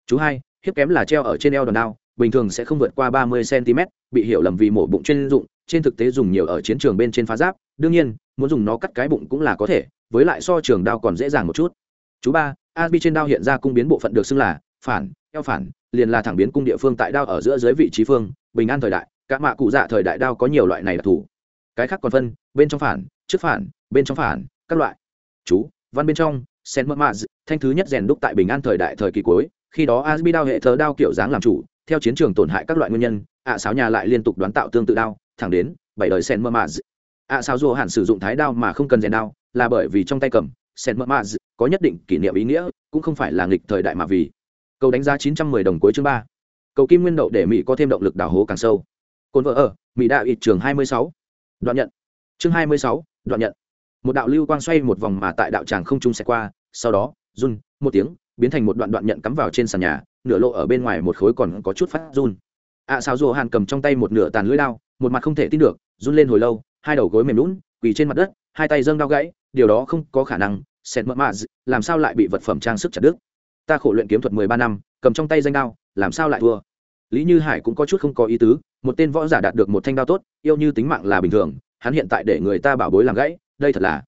A: Chú hai, hiếp kém là treo ở trên eo đòn đao, bình thường sẽ không vượt qua ba mươi cm, bị hiểu lầm vì mổ bụng chuyên dụng, trên thực tế dùng nhiều ở chiến trường bên trên phá giáp, đương nhiên, muốn dùng nó cắt cái bụng cũng là có thể, với lại so trường đao còn dễ dàng một chút. Chú ba, Asbi trên đao hiện ra cung biến bộ phận được xưng là phản, eo phản, liền là thẳng biến cung địa phương tại đao ở giữa dưới vị trí phương bình an thời đại các mạ cụ dạ thời đại đao có nhiều loại này đặc thù. Cái khác còn phân bên trong phản trước phản bên trong phản các loại. Chú văn bên trong sen mơ mạ thanh thứ nhất rèn đúc tại bình an thời đại thời kỳ cuối khi đó asbi đao hệ thờ đao kiểu dáng làm chủ theo chiến trường tổn hại các loại nguyên nhân ạ à sáo nhà lại liên tục đoán tạo tương tự đao thẳng đến bảy đời sen mơ mạ ạ sáo dù hẳn sử dụng thái đao mà không cần rèn đao là bởi vì trong tay cầm sen mơ mạ có nhất định kỷ niệm ý nghĩa cũng không phải là nghịch thời đại mà vì. Cầu đánh giá 910 đồng cuối chương ba. Cầu kim nguyên đậu để mỹ có thêm động lực đào hố càng sâu. Cồn vợ ở mỹ đạo ít trường 26. đoạn nhận. Chương 26, đoạn nhận. Một đạo lưu quang xoay một vòng mà tại đạo tràng không trung sẽ qua sau đó run một tiếng biến thành một đoạn đoạn nhận cắm vào trên sàn nhà nửa lộ ở bên ngoài một khối còn có chút phát run. Ạ à, sao dù hàn cầm trong tay một nửa tàn lưỡi đao một mặt không thể tin được run lên hồi lâu hai đầu gối mềm lún quỳ trên mặt đất hai tay dâng đau gãy điều đó không có khả năng sẹt mỡ mạ làm sao lại bị vật phẩm trang sức chặt đứt? Ta khổ luyện kiếm thuật mười ba năm cầm trong tay danh đao làm sao lại thua? Lý như hải cũng có chút không có ý tứ một tên võ giả đạt được một thanh đao tốt yêu như tính mạng là bình thường hắn hiện tại để người ta bảo bối làm gãy đây thật là.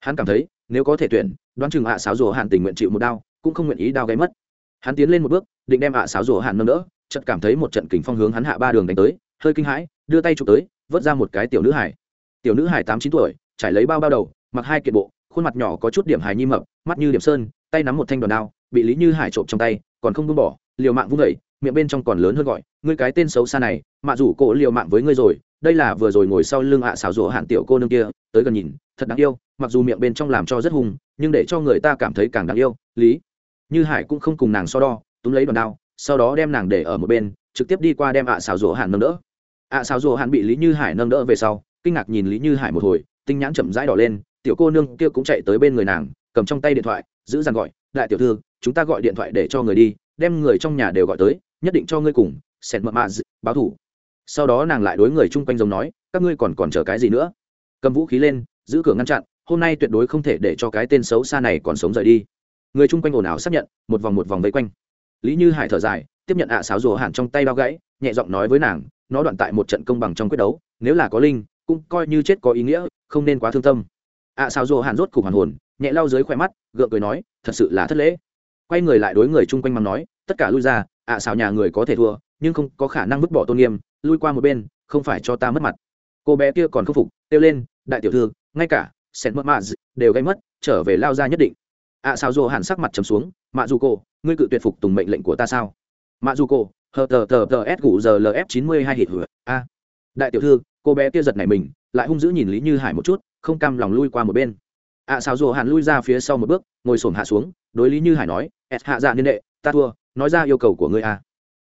A: Hắn cảm thấy nếu có thể tuyển đoán chừng hạ sáo rùa hạn tình nguyện chịu một đao cũng không nguyện ý đao gáy mất. Hắn tiến lên một bước, định đem ạ xáo rùa hạn nâng đỡ, chợt cảm thấy một trận kình phong hướng hắn hạ ba đường đánh tới, hơi kinh hãi, đưa tay chụp tới, vớt ra một cái tiểu nữ hải. Tiểu nữ hải tám chín tuổi, trải lấy bao bao đầu, mặc hai kiệt bộ, khuôn mặt nhỏ có chút điểm hài nhi mập, mắt như điểm sơn, tay nắm một thanh đòn đao, bị lý như hải trộm trong tay, còn không buông bỏ, liều mạng vung vẩy miệng bên trong còn lớn hơn gọi, ngươi cái tên xấu xa này, mạ rủ cổ liều mạng với ngươi rồi, đây là vừa rồi ngồi sau lưng ạ à xảo rộ hạn tiểu cô nương kia, tới gần nhìn, thật đáng yêu, mặc dù miệng bên trong làm cho rất hùng nhưng để cho người ta cảm thấy càng đáng yêu, lý như hải cũng không cùng nàng so đo, túm lấy đòn đao, sau đó đem nàng để ở một bên, trực tiếp đi qua đem ạ à xảo rộ Hàn nâng đỡ. ạ à xảo rộ Hàn bị lý như hải nâng đỡ về sau, kinh ngạc nhìn lý như hải một hồi, tinh nhãn chậm rãi đỏ lên, tiểu cô nương kia cũng chạy tới bên người nàng, cầm trong tay điện thoại, giữ dàn gọi, đại tiểu thư, chúng ta gọi điện thoại để cho người đi, đem người trong nhà đều gọi tới, nhất định cho ngươi cùng sẹn mậm mạ báo thủ. Sau đó nàng lại đối người chung quanh giống nói, các ngươi còn còn chờ cái gì nữa? Cầm vũ khí lên, giữ cửa ngăn chặn, hôm nay tuyệt đối không thể để cho cái tên xấu xa này còn sống rời đi người chung quanh ồn ào xác nhận, một vòng một vòng vây quanh. Lý như hải thở dài, tiếp nhận ạ sáo rùa hẳn trong tay đao gãy, nhẹ giọng nói với nàng, nó đoạn tại một trận công bằng trong quyết đấu, nếu là có linh, cũng coi như chết có ý nghĩa, không nên quá thương tâm. Ạ sáo rùa hẳn rốt cục hoàn hồn, nhẹ lau dưới khỏe mắt, gượng cười nói, thật sự là thất lễ. Quay người lại đối người chung quanh mắng nói, tất cả lui ra, ạ xào nhà người có thể thua, nhưng không có khả năng vứt bỏ tôn nghiêm, lui qua một bên, không phải cho ta mất mặt. Cô bé kia còn khâm phục, kêu lên, đại tiểu thư, ngay cả sẹn mất mạ đều gây mất, trở về lao ra nhất định ạ sao dô hẳn sắc mặt trầm xuống, mạ dù cô ngươi cự tuyệt phục tùng mệnh lệnh của ta sao? Mạ dù cô hờ tờ tờ tờ s gù giờ lf chín mươi hai hít hửa a. Đại tiểu thư, cô bé kia giật này mình, lại hung dữ nhìn lý như hải một chút, không cam lòng lui qua một bên. ạ sao dô hẳn lui ra phía sau một bước, ngồi xổm hạ xuống, đối lý như hải nói s hạ dạ niên đệ, ta thua, nói ra yêu cầu của ngươi a.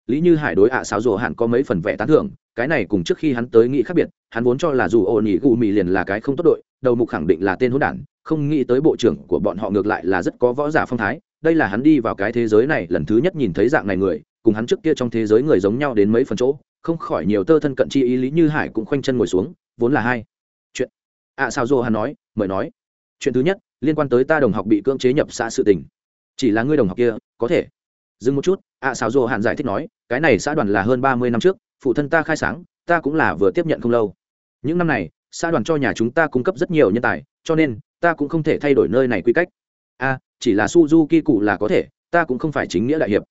A: Lý như hải đối ạ à sáo rồ hẳn có mấy phần vẽ tán thưởng, cái này cùng trước khi hắn tới nghĩ khác biệt, hắn vốn cho là dù ổn ỉ gù mì liền là cái không tốt đội, đầu mục khẳng định là tên hỗn đản không nghĩ tới bộ trưởng của bọn họ ngược lại là rất có võ giả phong thái đây là hắn đi vào cái thế giới này lần thứ nhất nhìn thấy dạng này người cùng hắn trước kia trong thế giới người giống nhau đến mấy phần chỗ không khỏi nhiều tơ thân cận chi ý lý như hải cũng khoanh chân ngồi xuống vốn là hai. Chuyện. Ạ à sao dô hắn nói mời nói. Chuyện thứ nhất liên quan tới ta đồng học bị cưỡng chế nhập xã sự tình. Chỉ là ngươi đồng học kia có thể. Dừng một chút ạ à, xào rồ hạn giải thích nói cái này xã đoàn là hơn ba mươi năm trước phụ thân ta khai sáng ta cũng là vừa tiếp nhận không lâu. Những năm này xã đoàn cho nhà chúng ta cung cấp rất nhiều nhân tài cho nên ta cũng không thể thay đổi nơi này quy cách. A, chỉ là suzuki cụ là có thể, ta cũng không phải chính nghĩa đại hiệp.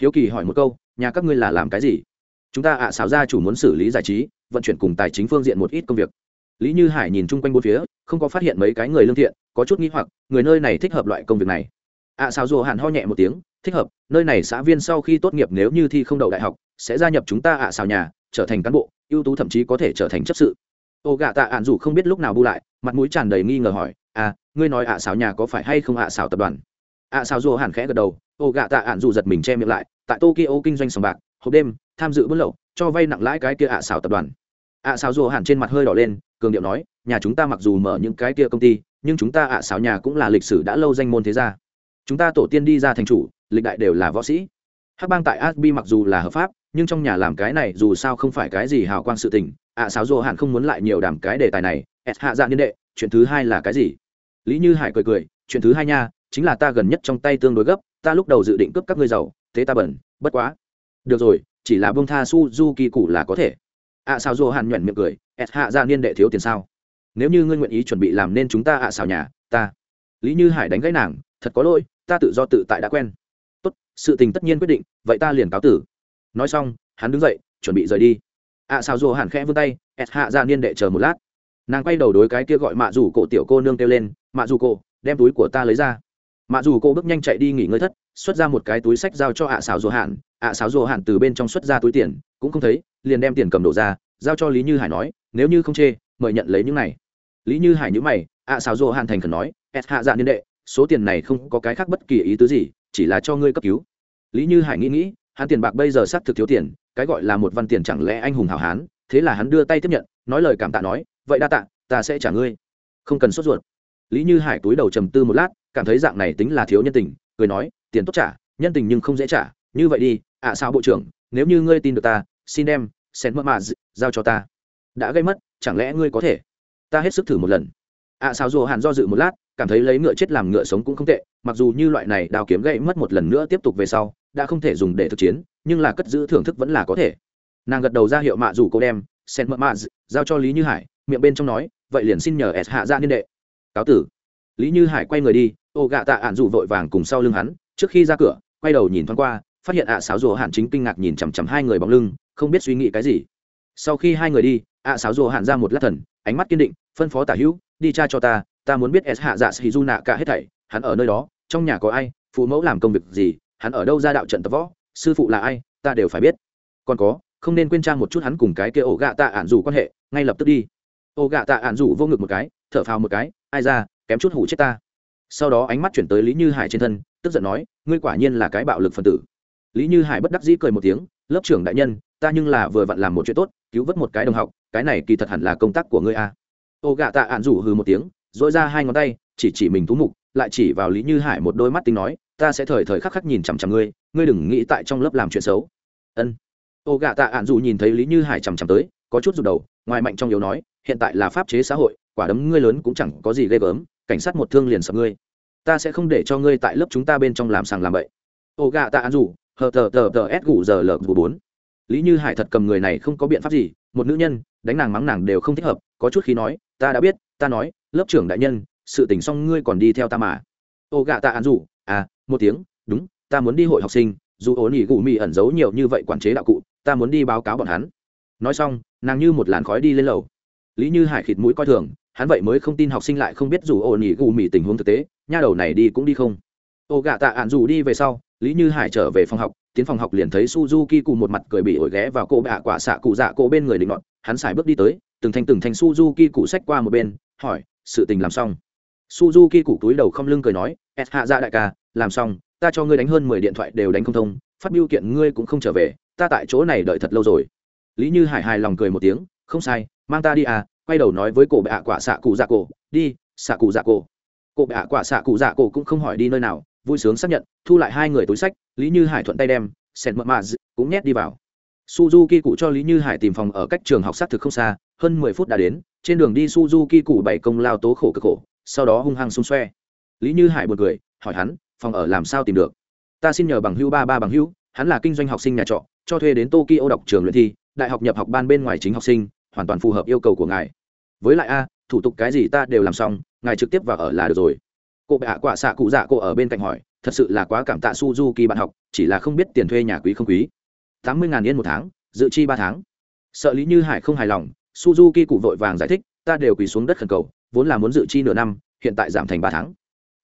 A: Hiếu kỳ hỏi một câu, nhà các ngươi là làm cái gì? Chúng ta ạ à xào gia chủ muốn xử lý giải trí, vận chuyển cùng tài chính phương diện một ít công việc. Lý như hải nhìn chung quanh bốn phía, không có phát hiện mấy cái người lương thiện, có chút nghĩ hoặc, người nơi này thích hợp loại công việc này. Ạ à xào rồ hạn ho nhẹ một tiếng, thích hợp, nơi này xã viên sau khi tốt nghiệp nếu như thi không đậu đại học, sẽ gia nhập chúng ta ạ à xào nhà, trở thành cán bộ, ưu tú thậm chí có thể trở thành chấp sự ô gạ tạ ạn dù không biết lúc nào bu lại, mặt mũi tràn đầy nghi ngờ hỏi à ngươi nói ạ à xào nhà có phải hay không ạ à xào tập đoàn? Ạ xào dù hẳn khẽ gật đầu, ô gạ tạ ạn dù giật mình che miệng lại, tại tokyo kinh doanh sòng bạc, hộp đêm, tham dự buôn lậu, cho vay nặng lãi cái kia ạ xào tập đoàn. Ạ xào dù hẳn trên mặt hơi đỏ lên, cường điệu nói, nhà chúng ta mặc dù mở những cái kia công ty, nhưng chúng ta ạ xào nhà cũng là lịch sử đã lâu danh môn thế gia. Chúng ta tổ tiên đi ra thành chủ, lịch đại đều là võ sĩ. Hắc bang tại asbi mặc dù là hợp pháp, nhưng trong nhà làm cái này dù sao không phải cái gì hào quang sự tình ạ sáo dô hạn không muốn lại nhiều đàm cái đề tài này, s hạ dạ niên đệ, chuyện thứ hai là cái gì? Lý như hải cười cười, chuyện thứ hai nha, chính là ta gần nhất trong tay tương đối gấp, ta lúc đầu dự định cướp các ngươi giàu, thế ta bẩn, bất quá. Được rồi, chỉ là bông tha suzuki cụ là có thể. ạ sáo dô hạn nhuận miệng cười, s hạ dạ niên đệ thiếu tiền sao? Nếu như ngươi nguyện ý chuẩn bị làm nên chúng ta ạ xào nhà, ta. Lý như hải đánh gãy nàng, thật có lỗi, ta tự do tự tại đã quen. Tốt, sự tình tất nhiên quyết định, vậy ta liền cáo tử. Nói xong, hắn đứng dậy, chuẩn bị rời đi ạ à, sao dù hẳn khẽ vươn tay ẹt hạ ra niên đệ chờ một lát. Nàng quay đầu đối cái kia gọi mạ dù cổ tiểu cô nương kêu lên mạ dù cổ đem túi của ta lấy ra. Mạ dù cổ bước nhanh chạy đi nghỉ ngơi thất xuất ra một cái túi sách giao cho ạ à xào dù hạn ạ à xào dù hạn từ bên trong xuất ra túi tiền cũng không thấy liền đem tiền cầm đổ ra giao cho lý như hải nói nếu như không chê mời nhận lấy những này. Lý như hải nhữ mày ạ xào dù hạn thành khẩn nói ẹt hạ dạ niên đệ số tiền này không có cái khác bất kỳ ý tứ gì chỉ là cho ngươi cấp cứu. Lý như hải nghĩ nghĩ hắn tiền bạc bây giờ xác thực thiếu tiền cái gọi là một văn tiền chẳng lẽ anh hùng hảo hán, thế là hắn đưa tay tiếp nhận, nói lời cảm tạ nói, vậy đa tạ, ta sẽ trả ngươi. Không cần sốt ruột. Lý như hải túi đầu trầm tư một lát, cảm thấy dạng này tính là thiếu nhân tình, cười nói, tiền tốt trả, nhân tình nhưng không dễ trả, như vậy đi, ạ sao bộ trưởng, nếu như ngươi tin được ta, xin đem sen mất mà giao cho ta. Đã gây mất, chẳng lẽ ngươi có thể? Ta hết sức thử một lần. Ạ sao dù hàn do dự một lát, cảm thấy lấy ngựa chết làm ngựa sống cũng không tệ, mặc dù như loại này đào kiếm gậy mất một lần nữa tiếp tục về sau, đã không thể dùng để thực chiến nhưng là cất giữ thưởng thức vẫn là có thể. Nàng gật đầu ra hiệu mạ dù cô đem, sen mợ mạ giao cho lý như hải. Miệng bên trong nói, vậy liền xin nhờ s hạ ra niên đệ. Cáo tử. Lý như hải quay người đi, ô gạ tạ ạn dù vội vàng cùng sau lưng hắn, trước khi ra cửa, quay đầu nhìn thoáng qua, phát hiện ạ à sáo rùa hạn chính kinh ngạc nhìn chằm chằm hai người bóng lưng, không biết suy nghĩ cái gì. Sau khi hai người đi, ạ à sáo rùa hạn ra một lát thần, ánh mắt kiên định, phân phó tả hữu, đi cha cho ta ta muốn biết s hạ dạ sĩ du nạ cả hết thảy, hắn ở nơi đó, trong nhà có ai, phụ mẫu làm công việc gì, hắn ở đâu ra đạo trận tập võ sư phụ là ai, ta đều phải biết. Còn có, không nên quên trang một chút hắn cùng cái kia ổ gạ tạ ản rủ quan hệ, ngay lập tức đi. Ổ gạ tạ ản rủ vô ngực một cái, thở phào một cái, ai ra, kém chút hủ chết ta. Sau đó ánh mắt chuyển tới lý như hải trên thân, tức giận nói, ngươi quả nhiên là cái bạo lực phần tử. Lý như hải bất đắc dĩ cười một tiếng, lớp trưởng đại nhân, ta nhưng là vừa vặn làm một chuyện tốt, cứu vớt một cái đồng học, cái này kỳ thật hẳn là công tác của ngươi a. À. ô gạ tạ ạn rủ hừ một tiếng dội ra hai ngón tay, chỉ chỉ mình thú mục, lại chỉ vào lý như hải một đôi mắt tính nói ta sẽ thời thời khắc khắc nhìn chằm chằm ngươi ngươi đừng nghĩ tại trong lớp làm chuyện xấu. Ân. Ô gạ tạ ạn dù nhìn thấy lý như hải chằm chằm tới, có chút rụt đầu, ngoài mạnh trong yếu nói, hiện tại là pháp chế xã hội, quả đấm ngươi lớn cũng chẳng có gì ghê gớm, cảnh sát một thương liền sập ngươi. Ta sẽ không để cho ngươi tại lớp chúng ta bên trong làm sàng làm bậy. Ô gạ tạ ạn dù, hờ tờ tờ tờ s gù giờ lờ gù bốn. Lý như hải thật cầm người này không có biện pháp gì, một nữ nhân, đánh nàng mắng nàng đều không thích hợp, có chút khi nói, ta đã biết, ta nói, lớp trưởng đại nhân, sự tình xong ngươi còn đi theo ta mà. Ô gạ tạ ạn dù à một tiếng, đúng, ta muốn đi hội học sinh, dù ổn ỉ gù mì ẩn giấu nhiều như vậy quản chế đạo cụ, ta muốn đi báo cáo bọn hắn. Nói xong, nàng như một làn khói đi lên lầu. Lý như hải khịt mũi coi thường, hắn vậy mới không tin học sinh lại không biết dù ổn ỉ gù mì tình huống thực tế, nha đầu này đi cũng đi không. Ô gạ tạ ạn dù đi về sau, lý như hải trở về phòng học, tiến phòng học liền thấy suzuki cụ một mặt cười bị ổi ghé vào cô bạ quả xạ cụ dạ cô bên người định ngọn hắn xài bước đi tới, từng thành từng thành suzuki cụ xách qua một bên, hỏi, sự tình làm xong? Suzuki cụ túi đầu không lưng cười nói s hạ dạ đại ca làm xong, ta cho ngươi đánh hơn mười điện thoại đều đánh không thông, phát biểu kiện ngươi cũng không trở về, ta tại chỗ này đợi thật lâu rồi. Lý như hải hài lòng cười một tiếng, không sai, mang ta đi à quay đầu nói với cổ bệ ạ quả xạ cụ dạ cổ, đi, xạ cụ dạ cổ. Cổ bệ ạ quả xạ cụ dạ cổ cũng không hỏi đi nơi nào, vui sướng xác nhận, thu lại hai người túi sách, lý như hải thuận tay đem sẹn mợ mạ cũng nhét đi vào. Suzuki cụ cho lý như hải tìm phòng ở cách trường học xác thực không xa, hơn mười phút đã đến, trên đường đi suzuki cụ bảy công lao tố khổ cực khổ, sau đó hung hăng xung xoe. Lý như hải buồn cười, hỏi hắn phòng ở làm sao tìm được? Ta xin nhờ bằng hưu ba ba bằng hưu hắn là kinh doanh học sinh nhà trọ, cho thuê đến tokyo đọc trường luyện thi, đại học nhập học ban bên ngoài chính học sinh, hoàn toàn phù hợp yêu cầu của ngài. Với lại a, thủ tục cái gì ta đều làm xong, ngài trực tiếp vào ở là được rồi. Cô bệ hạ quả xạ cụ dạ cô ở bên cạnh hỏi, thật sự là quá cảm tạ suzuki bạn học, chỉ là không biết tiền thuê nhà quý không quý. Tám mươi ngàn yên một tháng, dự chi ba tháng. Sợ lý như hải không hài lòng, suzuki cụ vội vàng giải thích, ta đều quỳ xuống đất khẩn cầu, vốn là muốn dự chi nửa năm, hiện tại giảm thành ba tháng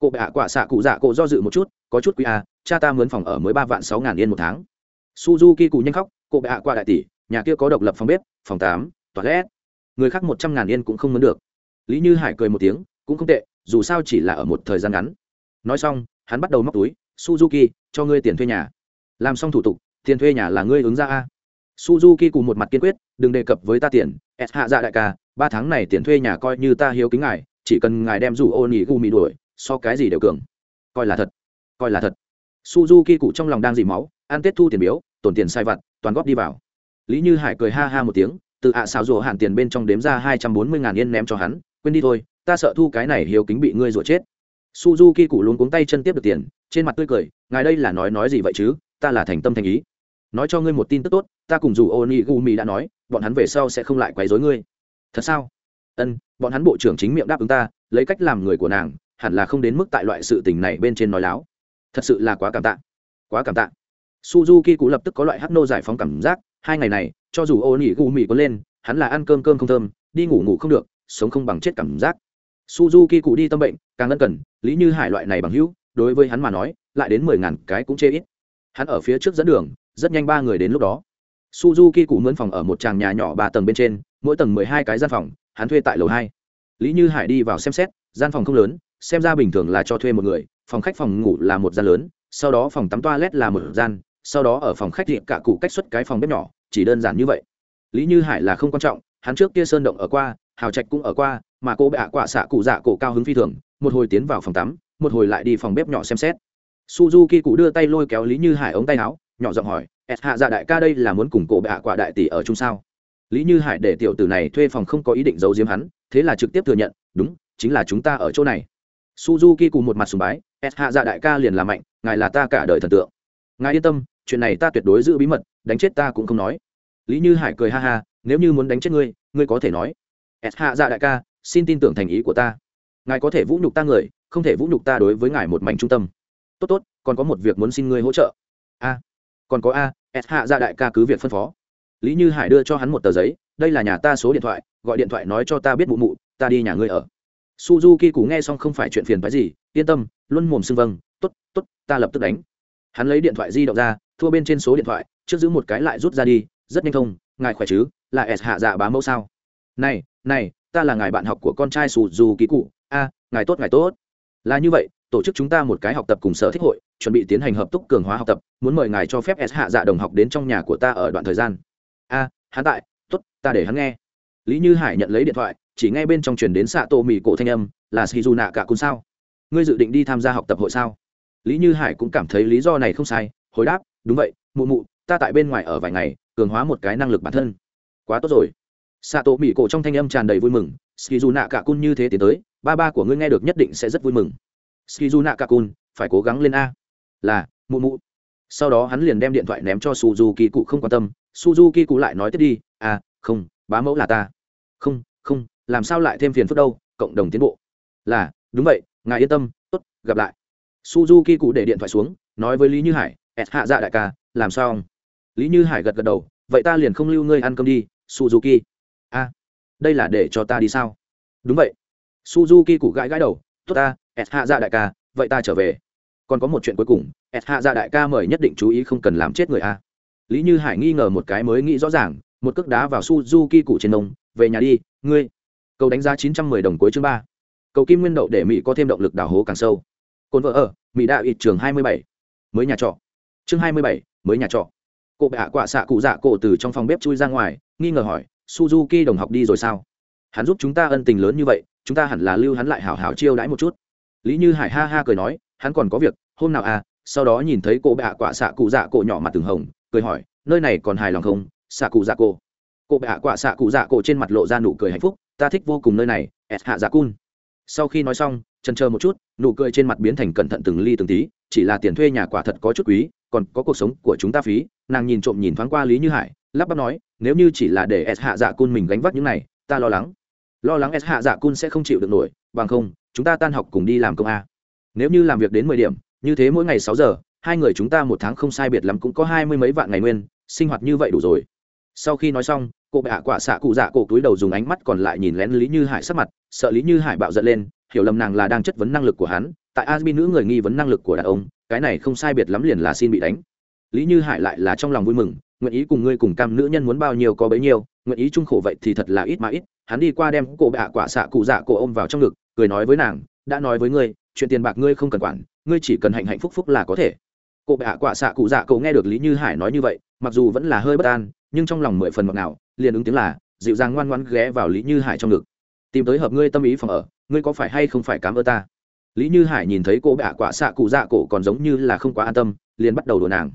A: cô bệ hạ quả xạ cụ dạ cô do dự một chút, có chút quý a cha ta mướn phòng ở mới ba vạn sáu ngàn yên một tháng. Suzuki cụ nhanh khóc, cô bệ hạ qua đại tỷ, nhà kia có độc lập phòng bếp, phòng tám, toilet. Người khác một trăm ngàn yên cũng không mướn được. Lý như hải cười một tiếng, cũng không tệ, dù sao chỉ là ở một thời gian ngắn. Nói xong, hắn bắt đầu móc túi, suzuki, cho ngươi tiền thuê nhà. Làm xong thủ tục, tiền thuê nhà là ngươi ứng ra a. Suzuki cùng một mặt kiên quyết, đừng đề cập với ta tiền s hạ dạ đại ca, ba tháng này tiền thuê nhà coi như ta hiếu kính ngài, chỉ cần ngài đem rủ ô nỉ gu mì đuổi so cái gì đều cường. Coi là thật, coi là thật. Suzuki cụ trong lòng đang dì máu, ăn tết thu tiền biếu, tổn tiền sai vặt, toàn góp đi vào. Lý như hải cười ha ha một tiếng, từ ạ xào rùa hạn tiền bên trong đếm ra hai trăm bốn mươi ngàn yên ném cho hắn, quên đi thôi, ta sợ thu cái này hiếu kính bị ngươi rủa chết. Suzuki cụ luôn cuống tay chân tiếp được tiền, trên mặt tươi cười, ngài đây là nói nói gì vậy chứ, ta là thành tâm thành ý. Nói cho ngươi một tin tức tốt, ta cùng dù oni gumi đã nói, bọn hắn về sau sẽ không lại quấy rối ngươi. Thật sao? Ân, bọn hắn bộ trưởng chính miệng đáp ứng ta, lấy cách làm người của nàng hẳn là không đến mức tại loại sự tình này bên trên nói láo. Thật sự là quá cảm tạ. Quá cảm tạ. Suzuki cụ lập tức có loại hắc nô giải phóng cảm giác, hai ngày này, cho dù ô nỉ gu mì có lên, hắn là ăn cơm cơm không thơm, đi ngủ ngủ không được, sống không bằng chết cảm giác. Suzuki cụ đi tâm bệnh, càng ân cần, lý như hải loại này bằng hữu, đối với hắn mà nói, lại đến mười ngàn cái cũng chê ít. Hắn ở phía trước dẫn đường, rất nhanh ba người đến lúc đó. Suzuki cụ mướn phòng ở một tràng nhà nhỏ ba tầng bên trên, mỗi tầng mười hai cái gian phòng, hắn thuê tại lầu hai. Lý như hải đi vào xem xét, gian phòng không lớn xem ra bình thường là cho thuê một người, phòng khách phòng ngủ là một gian lớn, sau đó phòng tắm toilet là một gian, sau đó ở phòng khách diện cả cụ cách xuất cái phòng bếp nhỏ, chỉ đơn giản như vậy. Lý như hải là không quan trọng, hắn trước kia sơn động ở qua, hào trạch cũng ở qua, mà cô bệ ạ quả xạ cụ dạ cổ cao hứng phi thường, một hồi tiến vào phòng tắm, một hồi lại đi phòng bếp nhỏ xem xét. Suzuki cụ đưa tay lôi kéo lý như hải ống tay áo, nhỏ giọng hỏi s hạ dạ đại ca đây là muốn cùng cổ bệ ạ quả đại tỷ ở chung sao? Lý như hải để tiểu tử này thuê phòng không có ý định giấu giếm hắn, thế là trực tiếp thừa nhận, đúng, chính là chúng ta ở chỗ này suzuki cùng một mặt sùng bái, s hạ dạ đại ca liền là mạnh, ngài là ta cả đời thần tượng. Ngài yên tâm, chuyện này ta tuyệt đối giữ bí mật, đánh chết ta cũng không nói. Lý như hải cười ha ha, nếu như muốn đánh chết ngươi ngươi có thể nói, s hạ dạ đại ca, xin tin tưởng thành ý của ta. Ngài có thể vũ nhục ta người, không thể vũ nhục ta đối với ngài một mảnh trung tâm. Tốt tốt, còn có một việc muốn xin ngươi hỗ trợ. A, còn có a, s hạ dạ đại ca cứ việc phân phó. Lý như hải đưa cho hắn một tờ giấy, đây là nhà ta số điện thoại, gọi điện thoại nói cho ta biết mụ mụ, ta đi nhà ngươi ở suzuki cụ nghe xong không phải chuyện phiền phái gì, yên tâm, luôn mồm xưng vâng t ố t t ố t ta lập tức đánh. Hắn lấy điện thoại di động ra, thua bên trên số điện thoại, trước giữ một cái lại rút ra đi, rất nhanh thông, ngài khỏe chứ, là s hạ dạ bá mẫu sao? Này này, ta là ngài bạn học của con trai suzuki cụ a, ngài tốt ngài tốt. Là như vậy, tổ chức chúng ta một cái học tập cùng sở thích hội, chuẩn bị tiến hành hợp túc cường hóa học tập, muốn mời ngài cho phép s hạ dạ đồng học đến trong nhà của ta ở đoạn thời gian. A, hắn tại t ố t ta để hắn nghe. Lý như hải nhận lấy điện thoại chỉ nghe bên trong truyền đến xạ tổ mì cổ thanh âm, là shizu nạ cả cun sao? Ngươi dự định đi tham gia học tập hội sao? Lý như hải cũng cảm thấy lý do này không sai, hồi đáp, đúng vậy, mụ mụ, ta tại bên ngoài ở vài ngày, cường hóa một cái năng lực bản thân. Quá tốt rồi. Xạ tổ mì cổ trong thanh âm tràn đầy vui mừng shizu nạ cả cun như thế tiến tới, ba ba của ngươi nghe được nhất định sẽ rất vui mừng. Shizu nạ cả cun phải cố gắng lên a. Là, mụ mụ. Sau đó hắn liền đem điện thoại ném cho suzuki cụ không quan tâm. Suzuki cụ lại nói tiếp đi à không, bá mẫu là ta. Không không làm sao lại thêm phiền phức đâu, cộng đồng tiến bộ. Là, đúng vậy, ngài yên tâm, tốt, gặp lại. Suzuki cụ để điện thoại xuống, nói với lý như hải, ẹt hạ dạ đại ca, làm sao ông? Lý như hải gật gật đầu, vậy ta liền không lưu ngươi ăn cơm đi, suzuki. A, đây là để cho ta đi sao? Đúng vậy. Suzuki cụ gãi gãi đầu, tốt ta, ẹt hạ dạ đại ca, vậy ta trở về. Còn có một chuyện cuối cùng, ẹt hạ dạ đại ca mời nhất định chú ý không cần làm chết người a. Lý như hải nghi ngờ một cái mới nghĩ rõ ràng, một cước đá vào suzuki cụ trên nông, về nhà đi, ngươi cầu đánh giá chín trăm mười đồng cuối chương ba. Cầu kim nguyên đậu để mỹ có thêm động lực đào hố càng sâu. Cồn vợ ở, mỹ đạo ít trường hai mươi bảy. Mới nhà trọ. Chương hai mươi bảy, mới nhà trọ. Cô bệ hạ quả xạ cụ dạ cổ từ trong phòng bếp chui ra ngoài, nghi ngờ hỏi, suzuki đồng học đi rồi sao? Hắn giúp chúng ta ân tình lớn như vậy, chúng ta hẳn là lưu hắn lại hảo hảo chiêu đãi một chút. Lý như hải ha ha cười nói, hắn còn có việc, hôm nào à? Sau đó nhìn thấy cô bệ hạ quả xạ cụ dạ cổ nhỏ mặt từng hồng, cười hỏi, nơi này còn hài lòng không, xạ cụ dạ cổ? Cô bệ hạ quả xạ cụ dạ cổ trên mặt lộ ra nụ cười hạnh phúc ta thích vô cùng nơi này s hạ dạ cun. Sau khi nói xong Trần chờ một chút, nụ cười trên mặt biến thành cẩn thận từng ly từng tí, chỉ là tiền thuê nhà quả thật có chút quý, còn có cuộc sống của chúng ta phí, nàng nhìn trộm nhìn thoáng qua lý như hải, lắp bắp nói, nếu như chỉ là để s hạ dạ cun mình gánh vác những này, ta lo lắng. Lo lắng s hạ dạ cun sẽ không chịu được nổi, bằng không, chúng ta tan học cùng đi làm công a. Nếu như làm việc đến mười điểm, như thế mỗi ngày sáu giờ, hai người chúng ta một tháng không sai biệt lắm cũng có hai mươi mấy vạn ngày nguyên, sinh hoạt như vậy đủ rồi. Sau khi nói xong cô bệ hạ quả xạ cụ dạ cổ túi đầu dùng ánh mắt còn lại nhìn lén lý như hải sắc mặt, sợ lý như hải bạo giận lên, hiểu lầm nàng là đang chất vấn năng lực của hắn, tại asbi nữ người nghi vấn năng lực của đàn ông, cái này không sai biệt lắm liền là xin bị đánh. Lý như hải lại là trong lòng vui mừng, nguyện ý cùng ngươi cùng cam nữ nhân muốn bao nhiêu có bấy nhiêu, nguyện ý chung khổ vậy thì thật là ít mà ít. Hắn đi qua đem cô bệ hạ quả xạ cụ dạ cổ ôm vào trong ngực, cười nói với nàng, đã nói với ngươi, chuyện tiền bạc ngươi không cần quản, ngươi chỉ cần hạnh hạnh phúc phúc là có thể. Cô bệ hạ quả xạ cụ dạ cổ nghe được lý như hải nói như vậy, mặc dù vẫn là hơi bất an nhưng trong lòng mười phần ngọt ngào, liền ứng tiếng là, dịu dàng ngoan ngoãn ghé vào lý như hải trong ngực. Tìm tới hợp ngươi tâm ý phòng ở, ngươi có phải hay không phải cám ơn ta? Lý như hải nhìn thấy cô bạ quả xạ cụ dạ cổ còn giống như là không quá an tâm, liền bắt đầu đùa nàng.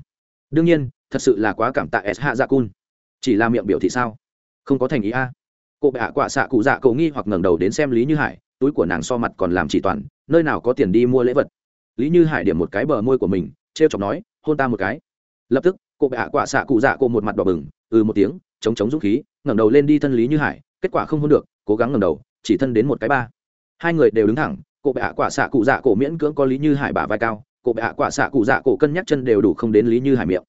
A: Đương nhiên, thật sự là quá cảm tạ s hạ dạ cun. Chỉ là miệng biểu thị sao? Không có thành ý a. Cô bạ quả xạ cụ dạ cổ nghi hoặc ngẩng đầu đến xem lý như hải, túi của nàng so mặt còn làm chỉ toàn, nơi nào có tiền đi mua lễ vật. Lý như hải điểm một cái bờ môi của mình t r e o chọc nói, hôn ta một cái. Lập tức, cô bạ quả xạ cụ dạ cổ một mặt đỏ bừng ừ một tiếng, chống chống dũng khí, ngẩng đầu lên đi thân lý như hải, kết quả không hôn được, cố gắng ngẩng đầu, chỉ thân đến một cái ba. Hai người đều đứng thẳng, cổ bệ hạ quả xạ cụ dạ cổ miễn cưỡng có lý như hải bả vai cao, cổ bệ hạ quả xạ cụ dạ cổ cân nhắc chân đều đủ không đến lý như hải miệng.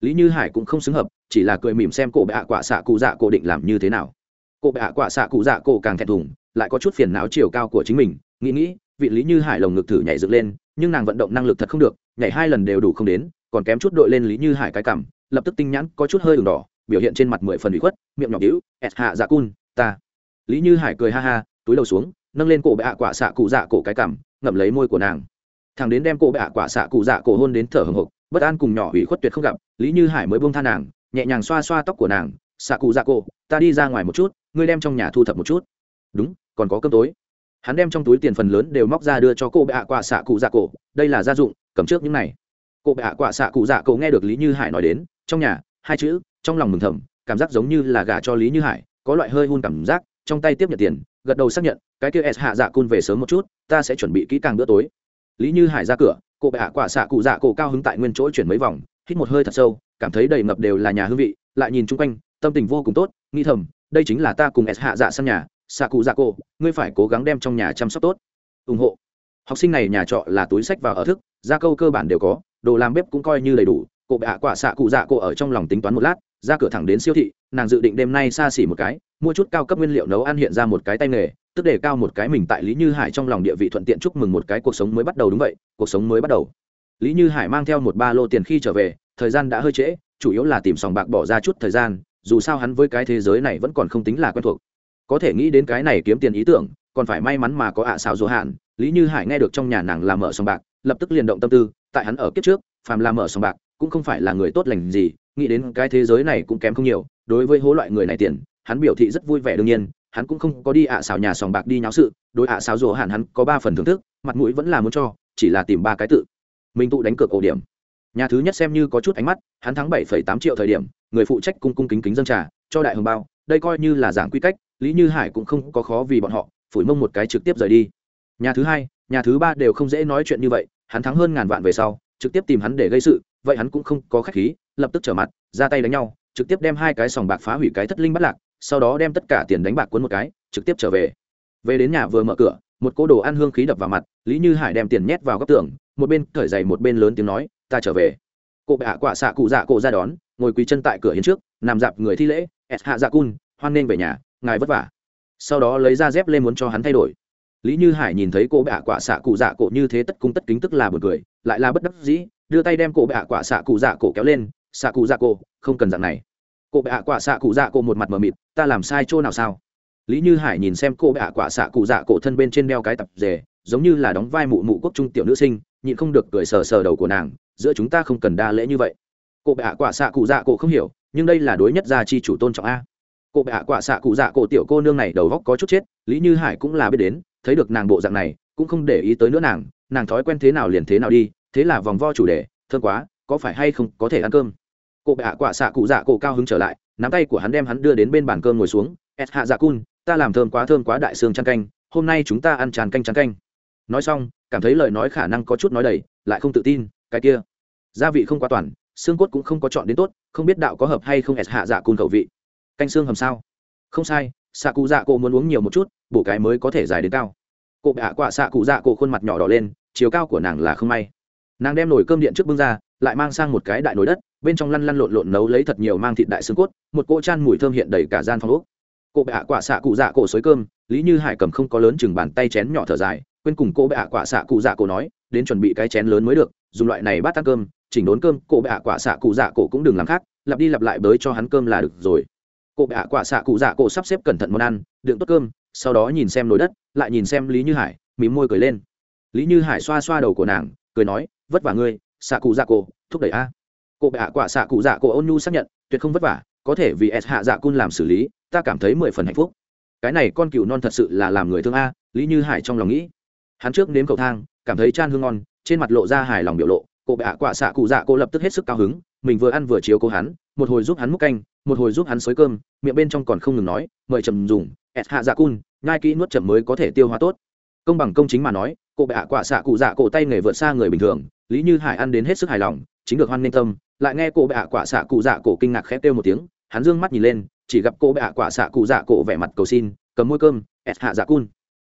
A: Lý như hải cũng không xứng hợp, chỉ là cười mỉm xem cổ bệ hạ quả xạ cụ dạ cổ định làm như thế nào. Cổ bệ hạ quả xạ cụ dạ cổ càng thẹn thùng, lại có chút phiền não chiều cao của chính mình, nghĩ nghĩ, vị lý như hải lồng ngực thử nhảy dựng lên, nhưng nàng vận động năng lực thật không được, nhảy hai lần đều đủ không đến, còn kém chút đội lên lý như hải cái cảm lập tức tinh nhãn có chút hơi đường đỏ biểu hiện trên mặt mười phần bị khuất, miệng nhọc đĩu ẹt hạ dạ cun, ta. Lý như hải cười ha ha, túi đầu xuống, nâng lên cổ bệ hạ quả xạ cụ dạ cổ cái cằm, ngậm lấy môi của nàng. Thằng đến đem cổ bệ hạ quả xạ cụ dạ cổ hôn đến thở hồng hộc, bất an cùng nhỏ hủy khuất tuyệt không gặp, lý như hải mới buông tha nàng, nhẹ nhàng xoa xoa tóc của nàng, xạ cụ dạ cổ, ta đi ra ngoài một chút, ngươi đem trong nhà thu thập một chút. Đúng, còn có cơm tối. Hắn đem trong túi tiền phần lớn đều móc ra đưa cho cô bệ hạ quả xạ cụ dạ cổ, đây là gia dụng, cầm trước những này. Cô bệ hạ quả xạ cụ dạ cổ nghe được lý như hải nói đến, trong nhà, hai chữ trong lòng mừng thầm, cảm giác giống như là gả cho lý như hải, có loại hơi hun cảm giác, trong tay tiếp nhận tiền, gật đầu xác nhận, cái kia s hạ dạ cun về sớm một chút, ta sẽ chuẩn bị kỹ càng bữa tối. Lý như hải ra cửa, cô bệ hạ quả xạ cụ dạ cổ cao hứng tại nguyên chỗ chuyển mấy vòng, hít một hơi thật sâu, cảm thấy đầy ngập đều là nhà hương vị, lại nhìn chung quanh, tâm tình vô cùng tốt nghi thầm, đây chính là ta cùng s hạ dạ sang nhà, xạ cụ dạ cổ, ngươi phải cố gắng đem trong nhà chăm sóc tốt. Ủng hộ. Học sinh này nhà trọ là túi sách và ở thức, gia câu cơ bản đều có, đồ làm bếp cũng coi như đầy đủ, cô bệ hạ quả xạ cụ dạ cổ ở trong lòng tính toán một lát ra cửa thẳng đến siêu thị, nàng dự định đêm nay xa xỉ một cái, mua chút cao cấp nguyên liệu nấu ăn hiện ra một cái tay nghề, tức để cao một cái mình tại lý như hải trong lòng địa vị thuận tiện chúc mừng một cái cuộc sống mới bắt đầu đúng vậy, cuộc sống mới bắt đầu. Lý như hải mang theo một ba lô tiền khi trở về, thời gian đã hơi trễ, chủ yếu là tìm sòng bạc bỏ ra chút thời gian, dù sao hắn với cái thế giới này vẫn còn không tính là quen thuộc. Có thể nghĩ đến cái này kiếm tiền ý tưởng, còn phải may mắn mà có ạ à xào dù hạn, lý như hải nghe được trong nhà nàng làm mở sòng bạc, lập tức liền động tâm tư, tại hắn ở kiếp trước, phàm làm mở sòng bạc, cũng không phải là người tốt lành gì nghĩ đến cái thế giới này cũng kém không nhiều, đối với hố loại người này tiền, hắn biểu thị rất vui vẻ đương nhiên, hắn cũng không có đi ạ à xào nhà sòng bạc đi nháo sự, đối ạ à xào rủa hẳn hắn có ba phần thưởng thức, mặt mũi vẫn là muốn cho, chỉ là tìm ba cái tự. Mình tụ đánh cược ổ điểm. Nhà thứ nhất xem như có chút ánh mắt, hắn thắng bảy tám triệu thời điểm, người phụ trách cung cung kính kính dân trà, cho đại hồng bao, đây coi như là giảng quy cách, lý như hải cũng không có khó vì bọn họ, phủi mông một cái trực tiếp rời đi. Nhà thứ hai, nhà thứ ba đều không dễ nói chuyện như vậy, hắn thắng hơn ngàn vạn về sau, trực tiếp tìm hắn để gây sự, vậy hắn cũng không có khách khí lập tức trở mặt, ra tay đánh nhau, trực tiếp đem hai cái sòng bạc phá hủy cái thất linh bắt lạc, sau đó đem tất cả tiền đánh bạc cuốn một cái, trực tiếp trở về. Về đến nhà vừa mở cửa, một cô đồ ăn hương khí đập vào mặt, lý như hải đem tiền nhét vào góc tường, một bên cởi giày một bên lớn tiếng nói, ta trở về. Cụ bạ quả xạ cụ dạ cụ ra đón, ngồi quỳ chân tại cửa hiến trước, nằm dạp người thi lễ s hạ dạ cun, hoan nghênh về nhà, ngài vất vả. Sau đó lấy ra dép lên muốn cho hắn thay đổi. Lý như hải nhìn thấy cô bạ quả xạ cụ dạ cổ như thế tất cung tất kính tức là b u ồ n cười, lại là bất đắc dĩ, đưa tay đem cổ bạ quả xạ cụ dạ cổ kéo lên xạ cụ dạ cô, không cần dạng này. Cô bạ quả xạ cụ dạ cô một mặt mờ mịt ta làm sai chỗ nào sao? Lý như hải nhìn xem cô bạ quả xạ cụ dạ cổ thân bên trên đeo cái tập rề giống như là đóng vai mụ mụ quốc trung tiểu nữ sinh nhịn không được cười sờ sờ đầu của nàng giữa chúng ta không cần đa lễ như vậy. Cô bệ hạ quả xạ cụ dạ cổ không hiểu nhưng đây là đối nhất gia chi chủ tôn trọng a. Cô bệ hạ quả xạ cụ dạ cổ tiểu cô nương này đầu góc có chút chết lý như hải cũng là biết đến thấy được nàng bộ dạng này cũng không để ý tới nữa nàng nàng thói quen thế nào liền thế nào đi thế là vòng vo chủ đề thương quá có phải hay không có thể ăn cơm? Cô bệ hạ quả xạ cụ dạ cổ cao hứng trở lại, nắm tay của hắn đem hắn đưa đến bên bàn cơm ngồi xuống. S hạ dạ cun, ta làm thơm quá thơm quá đại xương trăn canh, hôm nay chúng ta ăn tràn canh tràn canh. Nói xong, cảm thấy lời nói khả năng có chút nói đầy, lại không tự tin, cái kia. Gia vị không quá toàn, xương cốt cũng không có chọn đến tốt, không biết đạo có hợp hay không Et hạ dạ cun khẩu vị. Canh xương hầm sao? Không sai, xạ cụ dạ cổ muốn uống nhiều một chút, bổ cái mới có thể dài đến cao. Cụ bạ quạ xạ cụ dạ cổ khuôn mặt nhỏ đỏ lên, chiều cao của nàng là không may. Nàng đem nồi cơm điện trước bưng ra lại mang sang một cái đại nồi đất, bên trong lăn lăn lộn lộn nấu lấy thật nhiều mang thịt đại xương cốt, một cỗ chan mùi thơm hiện đầy cả gian phòng úc cụ hạ quả xạ cụ dạ cổ xới cơm, lý như hải cầm không có lớn chừng bàn tay chén nhỏ thở dài, quên cùng cô bạ quả xạ cụ dạ cổ nói, đến chuẩn bị cái chén lớn mới được, dùng loại này bát ăn cơm, chỉnh đốn cơm, cô bạ quả xạ cụ dạ cổ cũng đừng làm khác, lặp đi lặp lại bới cho hắn cơm là được rồi. Cô bạ quả xạ cụ dạ cổ sắp xếp cẩn thận món ăn, đựng tốt cơm, sau đó nhìn xem nồi đất, lại nhìn xem lý như hải, mím môi cười lên. Lý như hải xoa xoa đầu của nàng, cười nói, vất vả ngươi xạ cụ dạ cổ, thúc đẩy a. Cụ bệ hạ quả xạ cụ dạ cổ ôn nhu xác nhận, tuyệt không vất vả, có thể vì s hạ dạ cun làm xử lý, ta cảm thấy mười phần hạnh phúc. Cái này con cừu non thật sự là làm người thương a, lý như hải trong lòng nghĩ. Hắn trước nếm cầu thang, cảm thấy chan hương ngon, trên mặt lộ ra hài lòng biểu lộ Cụ bệ hạ quả xạ cụ dạ cô lập tức hết sức cao hứng, mình vừa ăn vừa chiếu cố hắn, một hồi giúp hắn múc canh, một hồi giúp hắn xới cơm, miệng bên trong còn không ngừng nói, mời trầm dùng, s hạ dạ cun ngai kỹ nuốt chậm mới có thể tiêu hóa tốt. Công bằng công chính mà nói cụ bệ hạ quả xạ cụ dạ cổ tay nghề vượt xa người bình thường lý như hải ăn đến hết sức hài lòng, chính được hoan nghênh tâm, lại nghe cô bé quả xạ cụ dạ cổ kinh ngạc khép kêu một tiếng, hắn dương mắt nhìn lên, chỉ gặp cô bé quả xạ cụ dạ cổ vẻ mặt cầu xin, cầm môi cơm, ẹt hạ dạ cun.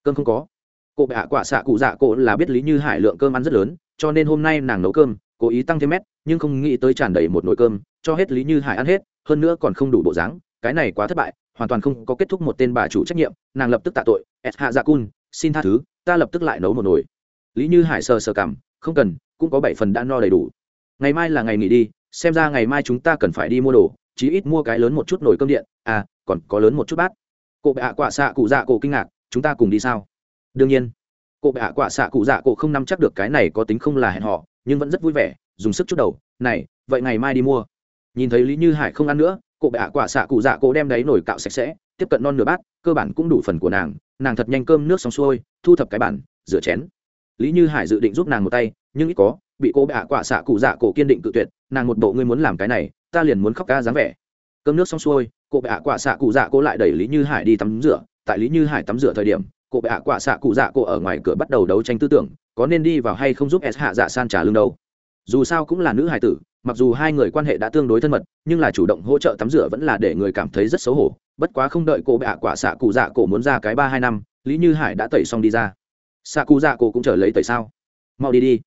A: Cơm không có. Cô bệ ạ quả xạ cụ dạ cổ là biết lý như hải lượng cơm ăn rất lớn, cho nên hôm nay nàng nấu cơm, cố ý tăng thêm mét, nhưng không nghĩ tới tràn đầy một nồi cơm, cho hết lý như hải ăn hết, hơn nữa còn không đủ bộ dáng, cái này quá thất bại, hoàn toàn không có kết thúc một tên bà chủ trách nhiệm, nàng lập tức tạ tội, ẹt hạ dạ cun, xin tha thứ, ta lập tức lại nấu một nồi. Lý như hải sờ sờ cảm không cần, cũng có bảy phần đã no đầy đủ. Ngày mai là ngày nghỉ đi, xem ra ngày mai chúng ta cần phải đi mua đồ, chí ít mua cái lớn một chút nồi cơm điện. À còn có lớn một chút bát. Cụ bệ hạ quả xạ cụ dạ cổ kinh ngạc, chúng ta cùng đi sao? Đương nhiên. Cụ bệ hạ quả xạ cụ dạ cổ không nắm chắc được cái này có tính không là hẹn họ nhưng vẫn rất vui vẻ, dùng sức chút đầu. Này, vậy ngày mai đi mua. Nhìn thấy lý như hải không ăn nữa cụ bệ hạ quả xạ cụ dạ cổ đem đáy nổi cạo sạch sẽ, tiếp cận non nửa bát, cơ bản cũng đủ phần của nàng. Nàng thật nhanh cơm nước xong xuôi, thu thập cái bản rửa chén lý như hải dự định giúp nàng một tay, nhưng ít có, bị cô bệ hạ quả xạ cụ dạ cổ kiên định tự tuyệt, nàng một bộ ngươi muốn làm cái này, ta liền muốn khóc ca dáng vẻ. Cơm nước xong xuôi, cô bệ hạ quả xạ cụ dạ cổ lại đẩy lý như hải đi tắm rửa. Tại lý như hải tắm rửa thời điểm, cô bệ hạ quả xạ cụ dạ cổ ở ngoài cửa bắt đầu đấu tranh tư tưởng, có nên đi vào hay không giúp s hạ dạ san trả lương đâu. Dù sao cũng là nữ hải tử, mặc dù hai người quan hệ đã tương đối thân mật, nhưng là chủ động hỗ trợ tắm rửa vẫn là để người cảm thấy rất xấu hổ. Bất quá không đợi cô bệ hạ quả xạ cụ dạ cổ muốn ra cái ba hai năm, lý như hải đã tẩy xong đi ra xạ cụ dạ cổ cũng chờ lấy tẩy sao? Mau đi đi.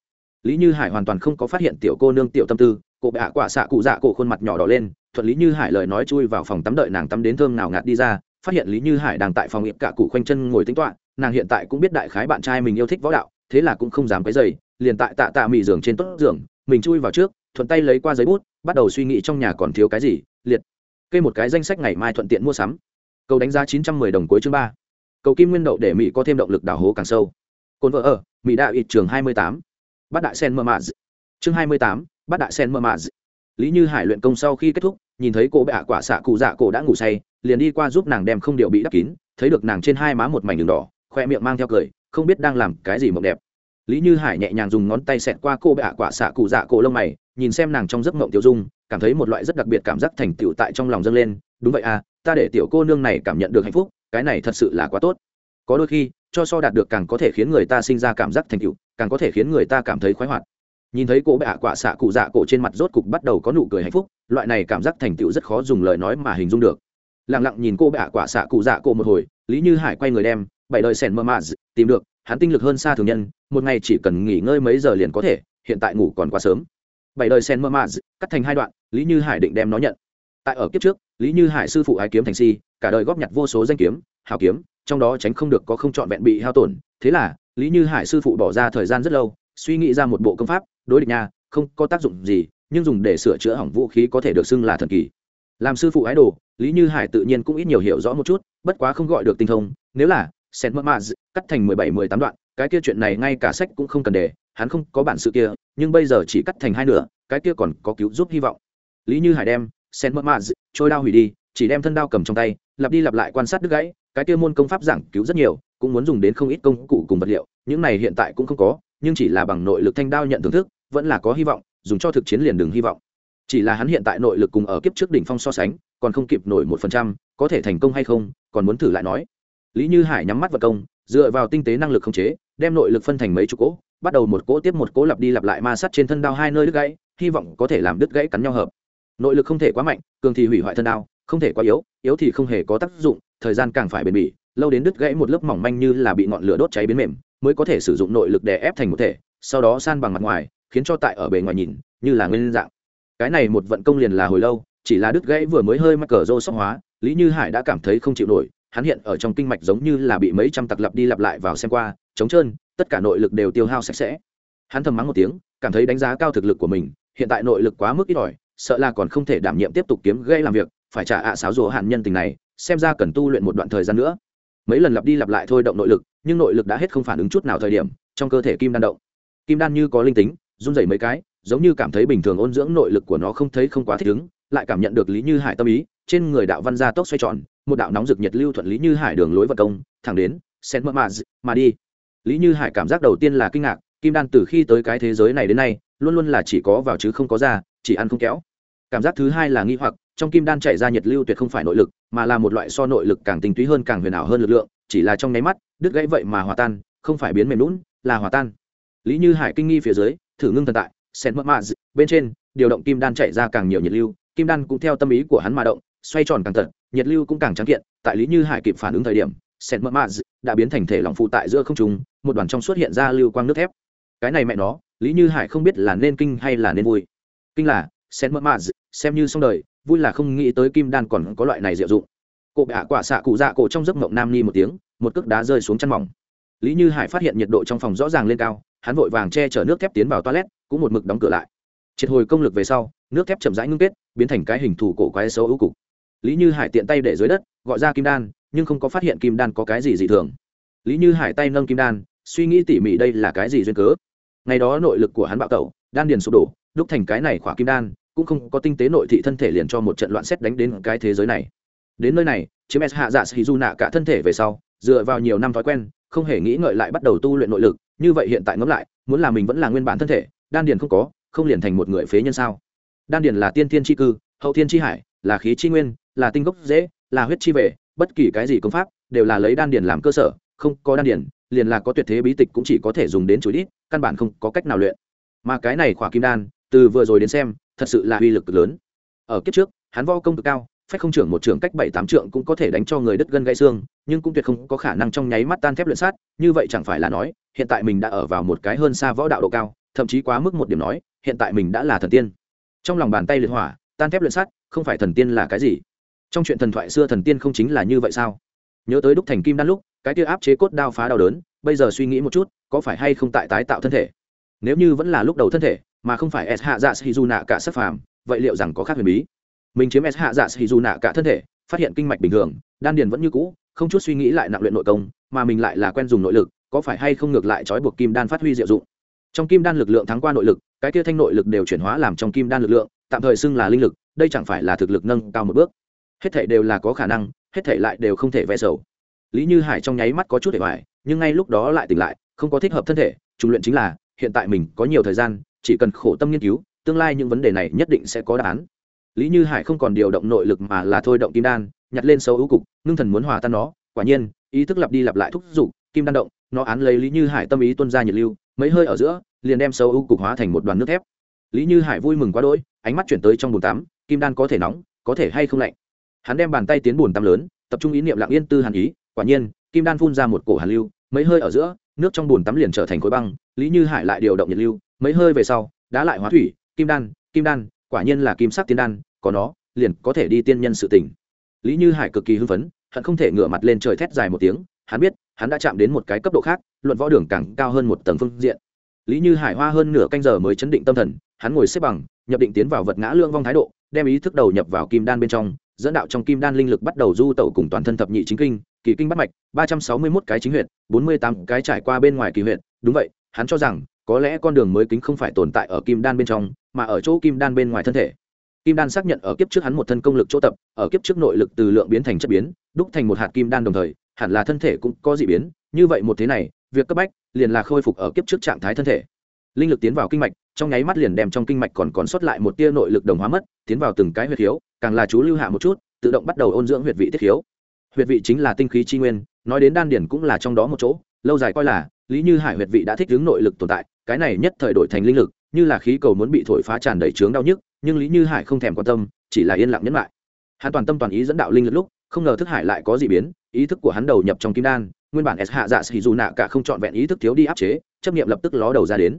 A: Lý như hải hoàn toàn không có phát hiện tiểu cô nương tiểu tâm tư, cô bệ quả xạ cụ dạ cổ khuôn mặt nhỏ đỏ lên, thuận lý như hải lời nói chui vào phòng tắm đợi nàng tắm đến thơm nào ngạt đi ra, phát hiện lý như hải đang tại phòng ịp cả cụ khoanh chân ngồi tính toạ nàng hiện tại cũng biết đại khái bạn trai mình yêu thích võ đạo, thế là cũng không dám cái giày liền tại tạ tạ mị giường trên tốt giường, mình chui vào trước, thuận tay lấy qua giấy bút, bắt đầu suy nghĩ trong nhà còn thiếu cái gì, liệt. Kê một cái danh sách ngày mai thuận tiện mua sắm. Cầu đánh giá chín trăm mười đồng cuối chương ba. Cầu kim nguyên đậu để mỹ có thêm động lực đào hố càng sâu cồn vợ ở, mỹ đạo ít trường hai mươi tám. Bát đại sen mơ mạ chương hai mươi tám, bát đại sen mơ mạ lý như hải luyện công sau khi kết thúc, nhìn thấy cô bệ quả xạ cụ dạ cổ đã ngủ say, liền đi qua giúp nàng đem không điệu bị đắp kín, thấy được nàng trên hai má một mảnh đường đỏ, khoe miệng mang theo cười, không biết đang làm cái gì mộng đẹp. Lý như hải nhẹ nhàng dùng ngón tay xẹt qua cô bệ quả xạ cụ dạ cổ lông mày, nhìn xem nàng trong giấc mộng tiêu dung, cảm thấy một loại rất đặc biệt cảm giác thành tựu tại trong lòng dâng lên. Đúng vậy à ta để tiểu cô nương này cảm nhận được hạnh phúc, cái này thật sự là quá tốt. Có đôi khi cho so đạt được càng có thể khiến người ta sinh ra cảm giác thành tựu, càng có thể khiến người ta cảm thấy khoái hoạt. Nhìn thấy cô bệ quả xạ cụ dạ cổ trên mặt rốt cục bắt đầu có nụ cười hạnh phúc, loại này cảm giác thành tựu rất khó dùng lời nói mà hình dung được. Lẳng lặng nhìn cô bệ quả xạ cụ dạ cổ một hồi, lý như hải quay người đem, bảy đời sèn mơ mạ tìm được, hắn tinh lực hơn xa thường nhân, một ngày chỉ cần nghỉ ngơi mấy giờ liền có thể, hiện tại ngủ còn quá sớm. Bảy đời sen mơ mạ cắt thành hai đoạn, lý như hải định đem nó nhận. Tại ở kiếp trước, lý như hải sư phụ ái kiếm thành si, cả đời góp nhặt vô số danh kiếm, hào kiếm trong đó tránh không được có không trọn vẹn bị hao tổn. Thế là, lý như hải sư phụ bỏ ra thời gian rất lâu, suy nghĩ ra một bộ công pháp, đối địch nha, không có tác dụng gì, nhưng dùng để sửa chữa hỏng vũ khí có thể được xưng là thần kỳ. Làm sư phụ ái đồ, lý như hải tự nhiên cũng ít nhiều hiểu rõ một chút, bất quá không gọi được tinh thông. Nếu là sen mất mạ cắt thành mười bảy, mười tám đoạn, cái kia chuyện này ngay cả sách cũng không cần để, hắn không có bản sự kia, nhưng bây giờ chỉ cắt thành hai nửa, cái kia còn có cứu giúp hy vọng. Lý như hải đem sen mất mạ trôi đao hủy đi, chỉ đem thân đao cầm trong tay, lặp đi lặp lại quan sát đứt gãy cái kia môn công pháp giảng cứu rất nhiều, cũng muốn dùng đến không ít công cụ cùng vật liệu, những này hiện tại cũng không có, nhưng chỉ là bằng nội lực thanh đao nhận thưởng thức, vẫn là có hy vọng, dùng cho thực chiến liền đừng hy vọng. Chỉ là hắn hiện tại nội lực cùng ở kiếp trước đỉnh phong so sánh, còn không kịp nổi một phần trăm, có thể thành công hay không, còn muốn thử lại nói. Lý như hải nhắm mắt vật công, dựa vào tinh tế năng lực khống chế, đem nội lực phân thành mấy chục cỗ, bắt đầu một cỗ tiếp một cỗ lặp đi lặp lại ma sát trên thân đao hai nơi đứt gãy, hy vọng có thể làm đứt gãy cắn nhau hợp. Nội lực không thể quá mạnh, cường thì hủy hoại thân đao, không thể quá yếu yếu thì không hề có tác dụng thời gian càng phải bền bỉ, lâu đến đứt gãy một lớp mỏng manh như là bị ngọn lửa đốt cháy biến mềm, mới có thể sử dụng nội lực để ép thành một thể, sau đó san bằng mặt ngoài, khiến cho tại ở bề ngoài nhìn, như là nguyên dạng. Cái này một vận công liền là hồi lâu, chỉ là đứt gãy vừa mới hơi mắc cờ rô sóc hóa, lý như hải đã cảm thấy không chịu nổi, hắn hiện ở trong kinh mạch giống như là bị mấy trăm tặc lặp đi lặp lại vào xem qua, trống trơn, tất cả nội lực đều tiêu hao sạch sẽ. Hắn thầm mắng một tiếng, cảm thấy đánh giá cao thực lực của mình, hiện tại nội lực quá mức ít ỏi, sợ là còn không thể đảm nhiệm tiếp tục kiếm gây làm việc, phải trả ạ à sáo rùa hạn nhân tình này xem ra cần tu luyện một đoạn thời gian nữa. Mấy lần lặp đi lặp lại thôi động nội lực nhưng nội lực đã hết không phản ứng chút nào thời điểm trong cơ thể kim đan động. Kim đan như có linh tính run rẩy mấy cái giống như cảm thấy bình thường ôn dưỡng nội lực của nó không thấy không quá thích ứng lại cảm nhận được lý như hải tâm ý trên người đạo văn gia tốc xoay tròn một đạo nóng rực nhiệt lưu thuận lý như hải đường lối vật công thẳng đến sen mơ mà, mà đi. Lý như hải cảm giác đầu tiên là kinh ngạc kim đan từ khi tới cái thế giới này đến nay luôn luôn là chỉ có vào chứ không có ra chỉ ăn không kéo. Cảm giác thứ hai là nghi hoặc trong kim đan chạy ra nhiệt lưu tuyệt không phải nội lực mà là một loại so nội lực càng tinh túy hơn càng huyền ảo hơn lực lượng chỉ là trong nháy mắt đứt gãy vậy mà hòa tan không phải biến mềm lún là hòa tan. Lý như hải kinh nghi phía dưới thử ngưng thần tại sen mất mạ bên trên điều động kim đan chạy ra càng nhiều nhiệt lưu kim đan cũng theo tâm ý của hắn mà động xoay tròn càng thật nhiệt lưu cũng càng trắng kiện tại lý như hải kịp phản ứng thời điểm sen mất mạ đã biến thành thể lỏng phụ tại giữa không trùng, một đoàn trong suốt hiện ra lưu quang nước thép. Cái này mẹ nó lý như hải không biết là nên kinh hay là nên vui. Kinh là sen mất mạ xem như xong đời, vui là không nghĩ tới kim đan còn có loại này diệu dụng. Cụ bạ quả xạ cụ dạ cổ trong giấc mộng nam ni một tiếng, một cước đá rơi xuống chăn mỏng. Lý như hải phát hiện nhiệt độ trong phòng rõ ràng lên cao, hắn vội vàng che chở nước thép tiến vào toilet, cũng một mực đóng cửa lại. Triệt hồi công lực về sau, nước thép chậm rãi ngưng kết, biến thành cái hình thủ cổ quái xấu ưu cục. Lý như hải tiện tay để dưới đất, gọi ra kim đan, nhưng không có phát hiện kim đan có cái gì dị thường. Lý như hải tay nâng kim đan, suy nghĩ tỉ mỉ đây là cái gì duyên cớ. Ngày đó nội lực của hắn bạo tẩu, đan điền sụp đổ, đúc thành cái này khỏa kim đan cũng không có tinh tế nội thị thân thể liền cho một trận loạn xét đánh đến cái thế giới này. Đến nơi này chiếm s hạ dạ sĩ du nạ cả thân thể về sau, dựa vào nhiều năm thói quen, không hề nghĩ ngợi lại bắt đầu tu luyện nội lực, như vậy hiện tại ngẫm lại, muốn là mình vẫn là nguyên bản thân thể, đan điền không có, không liền thành một người phế nhân sao? Đan điền là tiên thiên chi cư, hậu thiên chi hải, là khí chi nguyên, là tinh gốc dễ, là huyết chi về bất kỳ cái gì công pháp đều là lấy đan điền làm cơ sở, không có đan điền, liền là có tuyệt thế bí tịch cũng chỉ có thể dùng đến chuỗi đít căn bản không có cách nào luyện. Mà cái này khỏa kim đan, từ vừa rồi đến xem thật sự là uy lực cực lớn. Ở kiếp trước, hắn vo công cực cao, phách không trưởng một trưởng cách bảy tám trượng cũng có thể đánh cho người đứt gân gãy xương, nhưng cũng tuyệt không có khả năng trong nháy mắt tan thép luyện sát, như vậy chẳng phải là nói, hiện tại mình đã ở vào một cái hơn xa võ đạo độ cao, thậm chí quá mức một điểm nói, hiện tại mình đã là thần tiên. Trong lòng bàn tay liệt hỏa, tan thép luyện sát, không phải thần tiên là cái gì? Trong chuyện thần thoại xưa thần tiên không chính là như vậy sao? Nhớ tới đúc thành kim đan lúc, cái kia áp chế cốt đao phá đau đớn, bây giờ suy nghĩ một chút, có phải hay không tại tái tạo thân thể? Nếu như vẫn là lúc đầu thân thể mà không phải s hạ dạ sĩ du nạ cả sắc phàm, vậy liệu rằng có khác huyền bí? Mình chiếm s hạ dạ sĩ du nạ cả thân thể, phát hiện kinh mạch bình thường, đan điền vẫn như cũ, không chút suy nghĩ lại nặng luyện nội công, mà mình lại là quen dùng nội lực, có phải hay không ngược lại trói buộc kim đan phát huy diệu dụng? Trong kim đan lực lượng thắng qua nội lực, cái kia thanh nội lực đều chuyển hóa làm trong kim đan lực lượng, tạm thời xưng là linh lực, đây chẳng phải là thực lực nâng cao một bước. Hết thể đều là có khả năng, hết thể lại đều không thể vẽ sầu. Lý như hải trong nháy mắt có chút để hoài nhưng ngay lúc đó lại tỉnh lại, không có thích hợp thân thể trung luyện chính là, hiện tại mình có nhiều thời gian chỉ cần khổ tâm nghiên cứu, tương lai những vấn đề này nhất định sẽ có đáp án. Lý như hải không còn điều động nội lực mà là thôi động kim đan, nhặt lên sâu ưu cục, ngưng thần muốn hòa tan nó. Quả nhiên, ý thức lặp đi lặp lại thúc giục, kim đan động, nó án lấy lý như hải tâm ý tuân ra nhiệt lưu, mấy hơi ở giữa, liền đem sâu ưu cục hóa thành một đoàn nước thép. Lý như hải vui mừng quá đỗi, ánh mắt chuyển tới trong bồn tắm, kim đan có thể nóng, có thể hay không lạnh. Hắn đem bàn tay tiến bồn tắm lớn, tập trung ý niệm lặng yên tư hàn ý, quả nhiên, kim đan phun ra một cổ hàn lưu, mấy hơi ở giữa nước trong bồn tắm liền trở thành khối băng, lý như hải lại điều động nhiệt lưu, mấy hơi về sau, đã lại hóa thủy, kim đan kim đan, quả nhiên là kim sắc tiên đan, có nó, liền có thể đi tiên nhân sự tỉnh lý như hải cực kỳ hưng phấn, hận không thể ngửa mặt lên trời thét dài một tiếng, hắn biết, hắn đã chạm đến một cái cấp độ khác, luận võ đường càng cao hơn một tầng phương diện. Lý như hải hoa hơn nửa canh giờ mới chấn định tâm thần, hắn ngồi xếp bằng, nhập định tiến vào vật ngã lương vong thái độ, đem ý thức đầu nhập vào kim đan bên trong dẫn đạo trong kim đan linh lực bắt đầu du tẩu cùng toàn thân thập nhị chính kinh, kỳ kinh bắt mạch, ba trăm sáu mươi mốt cái chính huyện bốn mươi tám cái trải qua bên ngoài kỳ huyện đúng vậy, hắn cho rằng, có lẽ con đường mới kính không phải tồn tại ở kim đan bên trong, mà ở chỗ kim đan bên ngoài thân thể. Kim đan xác nhận ở kiếp trước hắn một thân công lực chỗ tập, ở kiếp trước nội lực từ lượng biến thành chất biến, đúc thành một hạt kim đan đồng thời, hẳn là thân thể cũng có dị biến. Như vậy một thế này, việc cấp bách liền là khôi phục ở kiếp trước trạng thái thân thể. Linh lực tiến vào kinh mạch, trong nháy mắt liền đem trong kinh mạch còn còn sót lại một tia nội lực đồng hóa mất, tiến vào từng cái huyệt khiếu càng là chú lưu hạ một chút, tự động bắt đầu ôn dưỡng huyệt vị tiết khiếu. Huyệt vị chính là tinh khí chi nguyên, nói đến đan điển cũng là trong đó một chỗ, lâu dài coi là, lý như hải huyệt vị đã thích ứng nội lực tồn tại, cái này nhất thời đổi thành linh lực, như là khí cầu muốn bị thổi phá tràn đầy trướng đau nhức, nhưng lý như hải không thèm quan tâm, chỉ là yên lặng nhẫn lại. Hắn toàn tâm toàn ý dẫn đạo linh lực lúc, không ngờ thức hải lại có dị biến, ý thức của hắn đầu nhập trong kim đan, nguyên bản s hạ dạ xì dù nạ cả không trọn vẹn ý thức thiếu đi áp chế, chấp nghiệm lập tức ló đầu ra đến.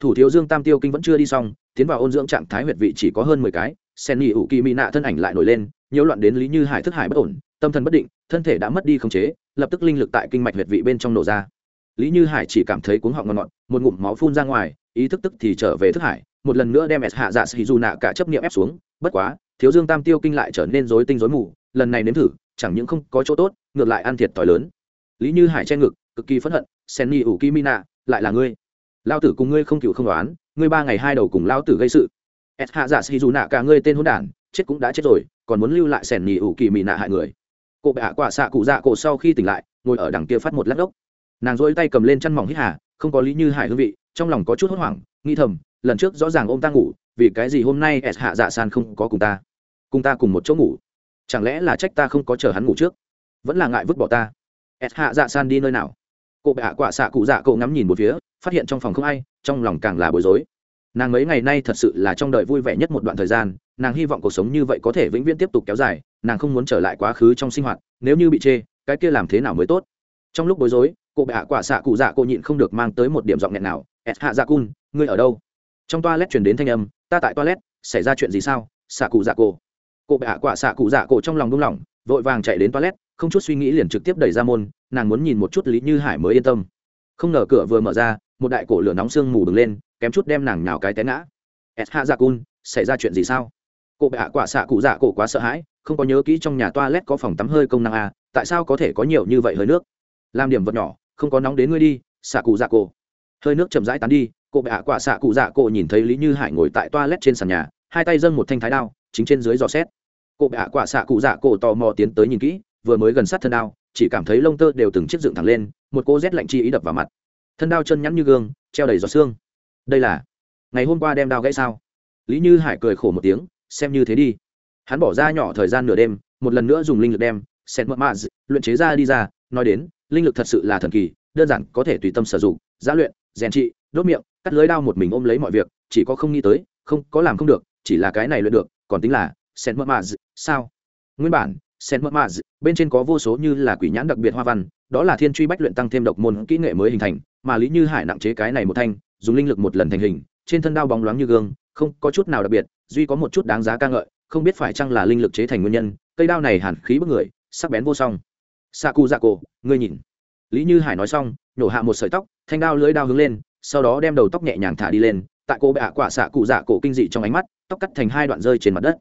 A: Thủ thiếu dương tam tiêu kinh vẫn chưa đi xong, tiến vào ôn dưỡng trạng thái huyệt vị chỉ có hơn mười cái sen nghỉ ủ kỳ mỹ nạ thân ảnh lại nổi lên, nhiễu loạn đến lý như hải thức hải bất ổn, tâm thần bất định, thân thể đã mất đi khống chế, lập tức linh lực tại kinh mạch huyệt vị bên trong nổ ra. Lý như hải chỉ cảm thấy cuống họng ngọt ngọt, một ngụm máu phun ra ngoài, ý thức tức thì trở về thức hải, một lần nữa đem s hạ dạ sĩ dù nạ cả chấp niệm ép xuống, bất quá, thiếu dương tam tiêu kinh lại trở nên rối tinh rối mù, lần này nếm thử, chẳng những không có chỗ tốt, ngược lại ăn thiệt thòi lớn. Lý như hải che ngực, cực kỳ phẫn hận, sen ni ủ kimina lại là ngươi? Lao tử cùng ngươi không cựu không đoán, ngươi ba ngày hai đầu cùng lao tử gây sự s hạ dạ Si dù nạ cả ngươi tên hôn đản, chết cũng đã chết rồi, còn muốn lưu lại sẻn nhì ủ kỳ mị nạ hại người. Cụ bệ hạ quả xạ cụ dạ cổ sau khi tỉnh lại, ngồi ở đằng kia phát một lát gốc nàng dỗi tay cầm lên chăn mỏng hít hà, không có lý như hải hương vị, trong lòng có chút hốt hoảng nghi thầm, lần trước rõ ràng ô m ta ngủ, vì cái gì hôm nay s hạ dạ san không có cùng ta? Cùng ta cùng một chỗ ngủ. Chẳng lẽ là trách ta không có chờ hắn ngủ trước? Vẫn là ngại vứt bỏ ta? S hạ dạ san đi nơi nào? Cụ bệ hạ quả xạ cụ dạ cổ ngắm nhìn một phía, phát hiện trong phòng không ai, trong lòng càng là bối rối nàng mấy ngày nay thật sự là trong đời vui vẻ nhất một đoạn thời gian, nàng hy vọng cuộc sống như vậy có thể vĩnh viễn tiếp tục kéo dài, nàng không muốn trở lại quá khứ trong sinh hoạt, nếu như bị chê, cái kia làm thế nào mới tốt? Trong lúc bối rối, cô bệ hạ quả xạ cụ dạ cô nhịn không được mang tới một điểm giọng nghẹn nào ẹt hạ dạ cun, ngươi ở đâu? Trong toilet truyền đến thanh âm, ta tại toilet, xảy ra chuyện gì sao, xạ cụ dạ cô? Cô bệ hạ quả xạ cụ dạ cô trong lòng đung lòng vội vàng chạy đến toilet, không chút suy nghĩ liền trực tiếp đẩy ra môn, nàng muốn nhìn một chút lý như hải mới yên tâm. Không ngờ cửa vừa mở ra một đại cổ lửa nóng sương mù đứng lên kém chút đem nàng nào cái té ngã. Ẹt hạ dạ cun xảy ra chuyện gì sao? Cô bệ hạ quả xạ cụ dạ cổ quá sợ hãi không có nhớ kỹ trong nhà toilet có phòng tắm hơi công năng à, tại sao có thể có nhiều như vậy hơi nước? Làm điểm vật nhỏ không có nóng đến ngươi đi xạ cụ dạ cổ. Hơi nước chậm rãi tán đi cô bệ hạ quả xạ cụ dạ cổ nhìn thấy lý như hải ngồi tại toilet trên sàn nhà hai tay dâng một thanh thái đao chính trên dưới giò xét. Cô bệ hạ quả xạ cụ dạ cổ tò mò tiến tới nhìn kỹ vừa mới gần sát thân đao chỉ cảm thấy lông tơ đều từng chiếc dựng thẳng lên một cô rét lạnh chi ý đập vào mặt thân đao chân nhắn như gương, treo đầy giọt xương. Đây là, ngày hôm qua đem đao gãy sao? Lý như hải cười khổ một tiếng, xem như thế đi. Hắn bỏ ra nhỏ thời gian nửa đêm, một lần nữa dùng linh lực đem sen mật maz luyện chế ra đi ra, nói đến, linh lực thật sự là thần kỳ, đơn giản có thể tùy tâm sử dụng, giá luyện, rèn trị, đốt miệng, cắt lưới đao một mình ôm lấy mọi việc, chỉ có không nghĩ tới, không có làm không được, chỉ là cái này luyện được, còn tính là sen mật maz sao? Nguyên bản sen mật maz bên trên có vô số như là quỷ nhãn đặc biệt hoa văn, đó là thiên truy bách luyện tăng thêm độc môn kỹ nghệ mới hình thành mà lý như hải nặng chế cái này một thanh, dùng linh lực một lần thành hình, trên thân đao bóng loáng như gương, không có chút nào đặc biệt, duy có một chút đáng giá ca ngợi, không biết phải chăng là linh lực chế thành nguyên nhân, cây đao này hàn khí bức người, sắc bén vô song. Xạ cụ dạ cổ ngươi nhìn. Lý như hải nói xong, nhổ hạ một sợi tóc, thanh đao lưỡi đao hướng lên, sau đó đem đầu tóc nhẹ nhàng thả đi lên, tại cô bệ ạ quả xạ cụ dạ cổ kinh dị trong ánh mắt, tóc cắt thành hai đoạn rơi trên mặt đất.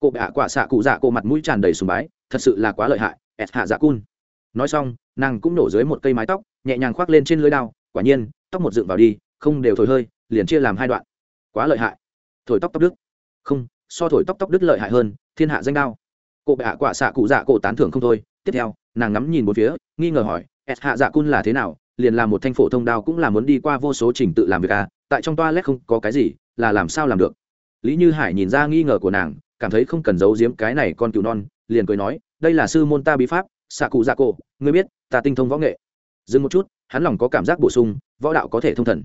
A: Cô bệ ạ quả xạ cụ dạ cổ mặt mũi tràn đầy sùng bái, thật sự là quá lợi hại ẹt hạ dạ cun nói xong, nàng cũng nổ dưới một cây mái tóc, nhẹ nhàng khoác lên trên lưới đao quả nhiên, tóc một dựng vào đi, không đều thổi hơi, liền chia làm hai đoạn. Quá lợi hại. Thổi tóc tóc đức không, so thổi tóc tóc đức lợi hại hơn, thiên hạ danh đao. Cụ bệ hạ quả xạ cụ dạ cổ tán thưởng không thôi. Tiếp theo, nàng ngắm nhìn một phía, nghi ngờ hỏi s hạ dạ cun là thế nào? Liền làm một thanh phổ thông đao cũng là muốn đi qua vô số trình tự làm việc à? Tại trong toilet không có cái gì, là làm sao làm được? Lý như hải nhìn ra nghi ngờ của nàng, cảm thấy không cần giấu giếm cái này con cừu non, liền cười nói, đây là sư môn ta bí pháp, xạ cụ dạ cổ, ngươi biết, ta tinh thông võ nghệ. Dừng một chút hắn lòng có cảm giác bổ sung, võ đạo có thể thông thần.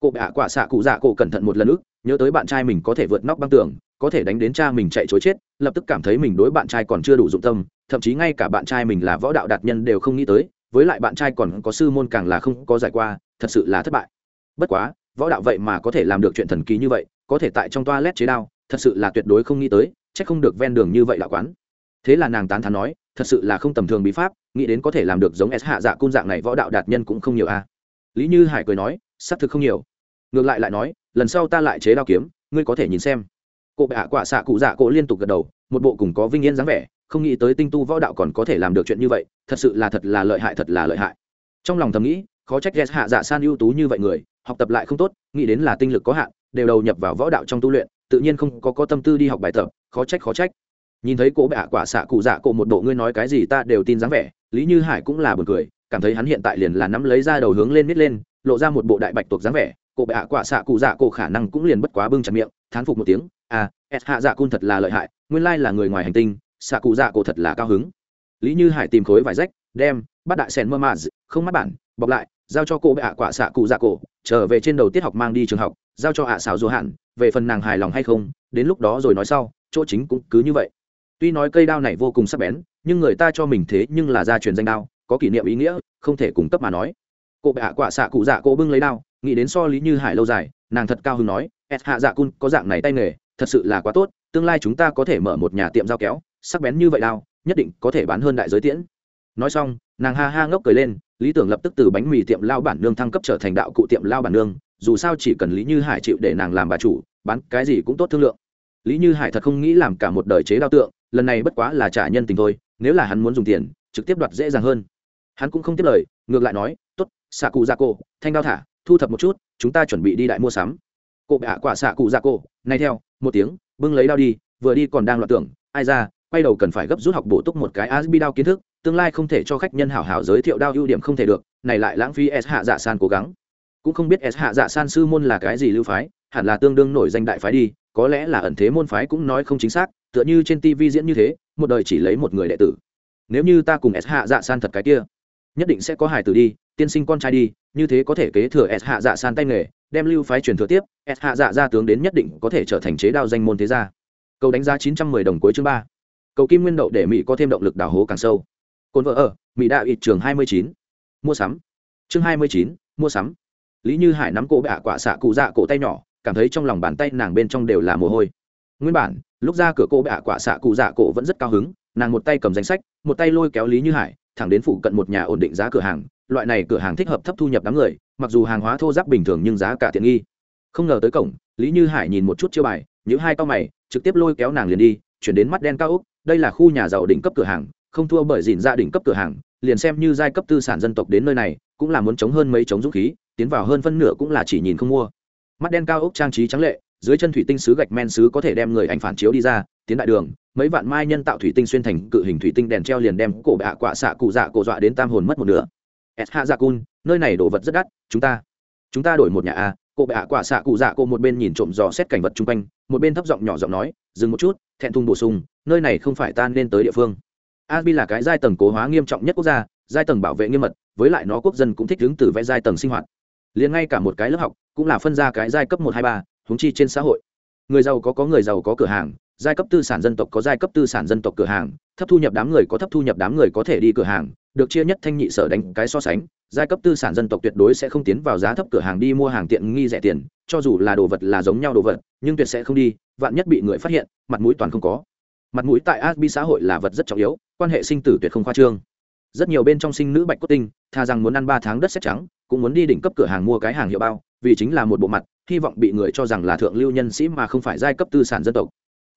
A: Cụ bạ quả xạ cụ dạ cổ cẩn thận một lần ức, nhớ tới bạn trai mình có thể vượt nóc băng tường, có thể đánh đến cha mình chạy chối chết, lập tức cảm thấy mình đối bạn trai còn chưa đủ dụng tâm, thậm chí ngay cả bạn trai mình là võ đạo đạt nhân đều không nghĩ tới, với lại bạn trai còn có sư môn càng là không có giải qua, thật sự là thất bại. Bất quá, võ đạo vậy mà có thể làm được chuyện thần kỳ như vậy, có thể tại trong toa lét chế đao, thật sự là tuyệt đối không nghĩ tới c h ắ c không được ven đường như vậy là quán. Thế là nàng tán thán nói thật sự là không tầm thường bí pháp, nghĩ đến có thể làm được giống s hạ dạ cung dạng này võ đạo đạt nhân cũng không nhiều a lý như hải cười nói, xác thực không nhiều. Ngược lại lại nói, lần sau ta lại chế đao kiếm, ngươi có thể nhìn xem. Cụ bệ hạ quả xạ cụ dạ cổ liên tục gật đầu, một bộ cùng có vinh yên dáng vẻ, không nghĩ tới tinh tu võ đạo còn có thể làm được chuyện như vậy, thật sự là thật là lợi hại, thật là lợi hại. Trong lòng thầm nghĩ, khó trách ghét hạ dạ san ưu tú như vậy người, học tập lại không tốt, nghĩ đến là tinh lực có hạn, đều đầu nhập vào võ đạo trong tu luyện, tự nhiên không có có tâm tư đi học bài tập, khó trách khó trách nhìn thấy cỗ bạ quả xạ cụ dạ cổ một bộ ngươi nói cái gì ta đều tin dáng vẻ, lý như hải cũng là buồn cười, cảm thấy hắn hiện tại liền là nắm lấy ra đầu hướng lên nít lên, lộ ra một bộ đại bạch tuộc dáng vẻ cổ bạ quả xạ cụ dạ cổ khả năng cũng liền bất quá bưng chặt miệng, thán phục một tiếng à s hạ dạ cun thật là lợi hại, nguyên lai là người ngoài hành tinh, xạ cụ dạ cổ thật là cao hứng. Lý như hải tìm khối vải rách, đem, bắt đại sen mơ mà không mắt bản, bọc lại, giao cho cô ạ quả xạ cụ dạ cổ, trở về trên đầu tiết học mang đi trường học, giao cho ạ à xào dù hạn, về phần nàng hài lòng hay không, đến lúc đó rồi nói sau, chỗ chính cũng cứ như vậy tuy nói cây đao này vô cùng sắc bén, nhưng người ta cho mình thế nhưng là gia truyền danh đao, có kỷ niệm ý nghĩa, không thể cung cấp mà nói. Cụ bạ quả xạ cụ dạ cổ bưng lấy đao, nghĩ đến so lý như hải lâu dài, nàng thật cao hứng nói s hạ dạ cun, có dạng này tay nghề, thật sự là quá tốt, tương lai chúng ta có thể mở một nhà tiệm dao kéo, sắc bén như vậy đao, nhất định có thể bán hơn đại giới tiễn. Nói xong, nàng ha ha ngốc cười lên, lý tưởng lập tức từ bánh mì tiệm lao bản nương thăng cấp trở thành đạo cụ tiệm lao bản nương, dù sao chỉ cần lý như hải chịu để nàng làm bà chủ, bán cái gì cũng tốt thương lượng. Lý như hải thật không nghĩ làm cả một đời chế đao tượng lần này bất quá là trả nhân tình thôi, nếu là hắn muốn dùng tiền, trực tiếp đoạt dễ dàng hơn. Hắn cũng không tiếp lời, ngược lại nói t ố t xạ cụ ra cô thanh đao thả, thu thập một chút, chúng ta chuẩn bị đi đại mua sắm. Cụ bạ quả xạ cụ ra cô nay theo, một tiếng, bưng lấy đao đi, vừa đi còn đang loạt tưởng, ai ra, quay đầu cần phải gấp rút học bổ túc một cái asbi đao kiến thức, tương lai không thể cho khách nhân hảo hảo giới thiệu đao ưu điểm không thể được, này lại lãng phí s hạ dạ san cố gắng. Cũng không biết s hạ dạ san sư môn là cái gì lưu phái, hẳn là tương đương nổi danh đại phái đi có lẽ là ẩn thế môn phái cũng nói không chính xác, tựa như trên tv diễn như thế, một đời chỉ lấy một người đệ tử. Nếu như ta cùng s hạ dạ san thật cái kia, nhất định sẽ có hài tử đi, tiên sinh con trai đi, như thế có thể kế thừa s hạ dạ san tay nghề, đem lưu phái truyền thừa tiếp, s hạ dạ gia tướng đến nhất định có thể trở thành chế đao danh môn thế gia. Cầu đánh giá chín trăm mười đồng cuối chương ba. Cầu kim nguyên đậu để mỹ có thêm động lực đào hố càng sâu. Cồn vợ ở, mỹ đạo ít trường hai mươi chín. Mua sắm. Chương hai mươi chín, mua sắm. Lý như hải nắm cổ bạ quả xạ cụ dạ cổ tay nhỏ cảm thấy trong lòng bàn tay nàng bên trong đều là mồ hôi. Nguyên bản, lúc ra cửa cô bạ quả xạ cụ dạ cổ vẫn rất cao hứng, nàng một tay cầm danh sách, một tay lôi kéo lý như hải, thẳng đến phụ cận một nhà ổn định giá cửa hàng, loại này cửa hàng thích hợp thấp thu nhập đám người, mặc dù hàng hóa thô giáp bình thường nhưng giá cả tiện nghi. Không ngờ tới cổng, lý như hải nhìn một chút chiêu bài những hai cao mày, trực tiếp lôi kéo nàng liền đi, chuyển đến mắt đen cao úc đây là khu nhà giàu đỉnh cấp cửa hàng, không thua bởi dìn ra dạ đỉnh cấp cửa hàng, liền xem như giai cấp tư sản dân tộc đến nơi này, cũng là muốn chống hơn mấy chống dũng khí, tiến vào hơn phân nửa cũng là chỉ nhìn không mua mắt đen cao ốc trang trí trắng lệ, dưới chân thủy tinh sứ gạch men sứ có thể đem người ảnh phản chiếu đi ra, tiến đại đường, mấy vạn mai nhân tạo thủy tinh xuyên thành cự hình thủy tinh đèn treo liền đem cổ bạ quạ xạ cụ dạ cổ dọa đến tam hồn mất một nửa. S hạ dạ cun, nơi này đồ vật rất đắt, chúng ta chúng ta đổi một nhà a, cổ bệ hạ xạ cụ dạ cô một bên nhìn trộm dò xét cảnh vật chung quanh, một bên thấp giọng nhỏ giọng nói, dừng một chút, thẹn thùng bổ sung, nơi này không phải tan nên tới địa phương. Asbi là cái giai tầng cố hóa nghiêm trọng nhất quốc gia, giai tầng bảo vệ nghiêm mật, với lại nó quốc dân cũng thích đứng từ vẽ giai tầng sinh hoạt liền ngay cả một cái lớp học cũng là phân ra cái giai cấp một, hai, ba húng chi trên xã hội. Người giàu có có người giàu có cửa hàng, giai cấp tư sản dân tộc có giai cấp tư sản dân tộc cửa hàng, thấp thu nhập đám người có thấp thu nhập đám người có thể đi cửa hàng, được chia nhất thanh nhị sở đánh cái so sánh, giai cấp tư sản dân tộc tuyệt đối sẽ không tiến vào giá thấp cửa hàng đi mua hàng tiện nghi rẻ tiền, cho dù là đồ vật là giống nhau đồ vật, nhưng tuyệt sẽ không đi, vạn nhất bị người phát hiện, mặt mũi toàn không có. Mặt mũi tại asbi xã hội là vật rất trọng yếu, quan hệ sinh tử tuyệt không khoa trương rất nhiều bên trong sinh nữ bạch cốt tinh, tha rằng muốn ăn ba tháng đất xét trắng, cũng muốn đi đỉnh cấp cửa hàng mua cái hàng hiệu bao, vì chính là một bộ mặt, hy vọng bị người cho rằng là thượng lưu nhân sĩ mà không phải giai cấp tư sản dân tộc.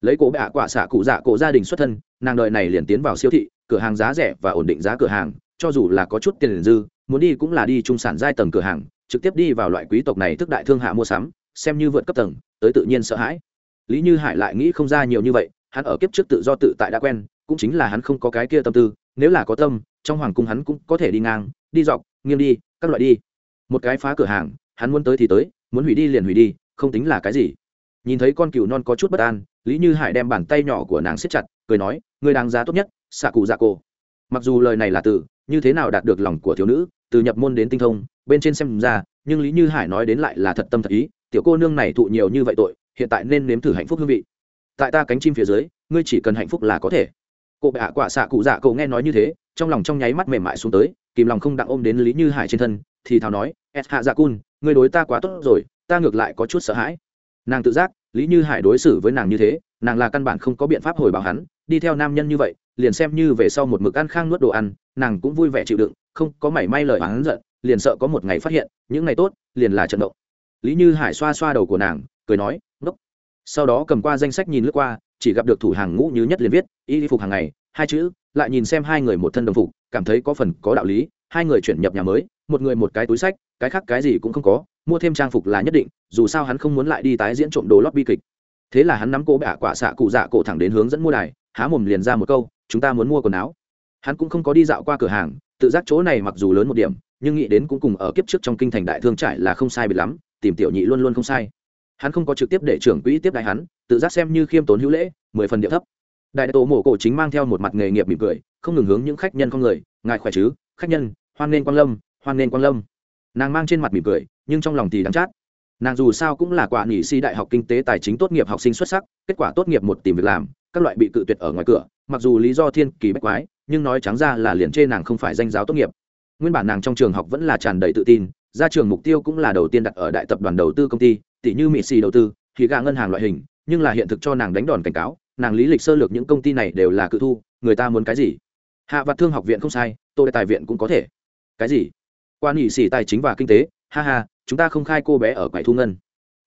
A: Lấy cổ bạ quả xạ cụ dạ cổ gia đình xuất thân, nàng đợi này liền tiến vào siêu thị, cửa hàng giá rẻ và ổn định giá cửa hàng, cho dù là có chút tiền dư, muốn đi cũng là đi trung sản giai tầng cửa hàng, trực tiếp đi vào loại quý tộc này thức đại thương hạ mua sắm, xem như vượt cấp tầng, tới tự nhiên sợ hãi. Lý như hải lại nghĩ không ra nhiều như vậy, hắn ở kiếp trước tự do tự tại đã quen, cũng chính là hắn không có cái kia tâm tư, nếu là có tâm trong hoàng cung hắn cũng có thể đi ngang, đi dọc, nghiêng đi, các loại đi. Một cái phá cửa hàng, hắn muốn tới thì tới, muốn hủy đi liền hủy đi, không tính là cái gì. Nhìn thấy con cừu non có chút bất an, lý như hải đem bàn tay nhỏ của nàng siết chặt, cười nói, người đáng giá tốt nhất, xạ cụ dạ cô mặc dù lời này là từ, như thế nào đạt được lòng của thiếu nữ, từ nhập môn đến tinh thông, bên trên xem ra, nhưng lý như hải nói đến lại là thật tâm thật ý, tiểu cô nương này thụ nhiều như vậy tội, hiện tại nên nếm thử hạnh phúc hương vị. Tại ta cánh chim phía dưới, ngươi chỉ cần hạnh phúc là có thể cô bệ hạ quả xạ cụ dạ cậu nghe nói như thế, trong lòng trong nháy mắt mềm mại xuống tới, kìm lòng không đặng ôm đến lý như hải trên thân, thì thào nói s hạ dạ cun ngươi đối ta quá tốt rồi, ta ngược lại có chút sợ hãi. Nàng tự giác, lý như hải đối xử với nàng như thế, nàng là căn bản không có biện pháp hồi báo hắn, đi theo nam nhân như vậy, liền xem như về sau một mực ăn khang nuốt đồ ăn, nàng cũng vui vẻ chịu đựng, không có mảy may lời oán giận, liền sợ có một ngày phát hiện, những ngày tốt, liền là trận động. Lý như hải xoa xoa đầu của nàng, cười nói, ngốc. Sau đó cầm qua danh sách nhìn lướt qua chỉ gặp được thủ hàng ngũ như nhất liền viết, y phục hàng ngày, hai chữ, lại nhìn xem hai người một thân đồng phục, cảm thấy có phần có đạo lý, hai người chuyển nhập nhà mới, một người một cái túi sách, cái khác cái gì cũng không có, mua thêm trang phục là nhất định, dù sao hắn không muốn lại đi tái diễn trộm đồ lót bi kịch. Thế là hắn nắm cố bạ quả xạ cụ dạ cổ thẳng đến hướng dẫn mua đài, há mồm liền ra một câu, chúng ta muốn mua quần áo. Hắn cũng không có đi dạo qua cửa hàng, tự giác chỗ này mặc dù lớn một điểm, nhưng nghĩ đến cũng cùng ở kiếp trước trong kinh thành đại thương trải là không sai biệt lắm, tìm tiểu nhị luôn luôn không sai hắn không có trực tiếp để trưởng quỹ tiếp đại hắn, tự giác xem như khiêm tốn hữu lễ, mười phần địa thấp. Đại tổ mổ cổ chính mang theo một mặt nghề nghiệp mỉm cười, không ngừng hướng những khách nhân con người, ngài khỏe chứ? Khách nhân, hoan nên quang lâm, hoan nên quang lâm. Nàng mang trên mặt mỉm cười, nhưng trong lòng thì đắng chát. Nàng dù sao cũng là quả nghỉ si đại học kinh tế tài chính tốt nghiệp học sinh xuất sắc, kết quả tốt nghiệp một tìm việc làm, các loại bị cự tuyệt ở ngoài cửa, mặc dù lý do thiên kỳ bách quái, nhưng nói trắng ra là liền chê nàng không phải danh giáo tốt nghiệp. Nguyên bản nàng trong trường học vẫn là tràn đầy tự tin, ra trường mục tiêu cũng là đầu tiên đặt ở đại tập đoàn đầu tư công ty tỷ như mỹ xì đầu tư, thì gà ngân hàng loại hình, nhưng là hiện thực cho nàng đánh đòn cảnh cáo, nàng lý lịch sơ lược những công ty này đều là cự thu, người ta muốn cái gì? Hạ vặt thương học viện không sai, tôi tài viện cũng có thể. Cái gì? Quan nghị sĩ tài chính và kinh tế, ha ha, chúng ta không khai cô bé ở quầy thu ngân.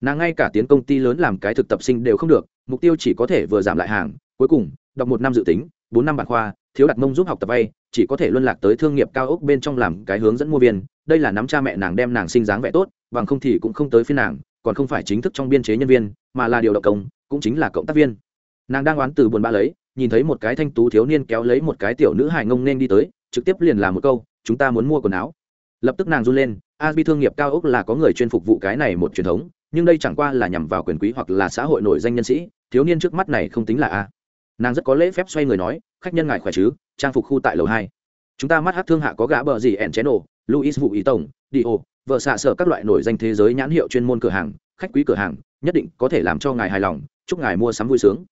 A: Nàng ngay cả tiến công ty lớn làm cái thực tập sinh đều không được, mục tiêu chỉ có thể vừa giảm lại hàng, cuối cùng, đọc một năm dự tính, bốn năm bản khoa, thiếu đặt mông giúp học tập vay, chỉ có thể luân lạc tới thương nghiệp cao ốc bên trong làm cái hướng dẫn mua viên. Đây là nắm cha mẹ nàng đem nàng sinh dáng vẻ tốt, bằng không thì cũng không tới phía nàng còn không phải chính thức trong biên chế nhân viên, mà là điều động công, cũng chính là cộng tác viên. Nàng đang oán từ buồn bã lấy, nhìn thấy một cái thanh tú thiếu niên kéo lấy một cái tiểu nữ hài ngông nên đi tới, trực tiếp liền làm một câu, chúng ta muốn mua quần áo. Lập tức nàng run lên, a, bi thương nghiệp cao ốc là có người chuyên phục vụ cái này một truyền thống, nhưng đây chẳng qua là nhằm vào quyền quý hoặc là xã hội nổi danh nhân sĩ, thiếu niên trước mắt này không tính là a. Nàng rất có lễ phép xoay người nói, khách nhân ngài khỏe chứ, trang phục khu tại lầu hai. Chúng ta mắt hát thương hạ có gã bờ gì ẻn chén ổ luis vụ ý tổng đi ô vợ xạ sở các loại nổi danh thế giới nhãn hiệu chuyên môn cửa hàng, khách quý cửa hàng, nhất định có thể làm cho ngài hài lòng, chúc ngài mua sắm vui sướng.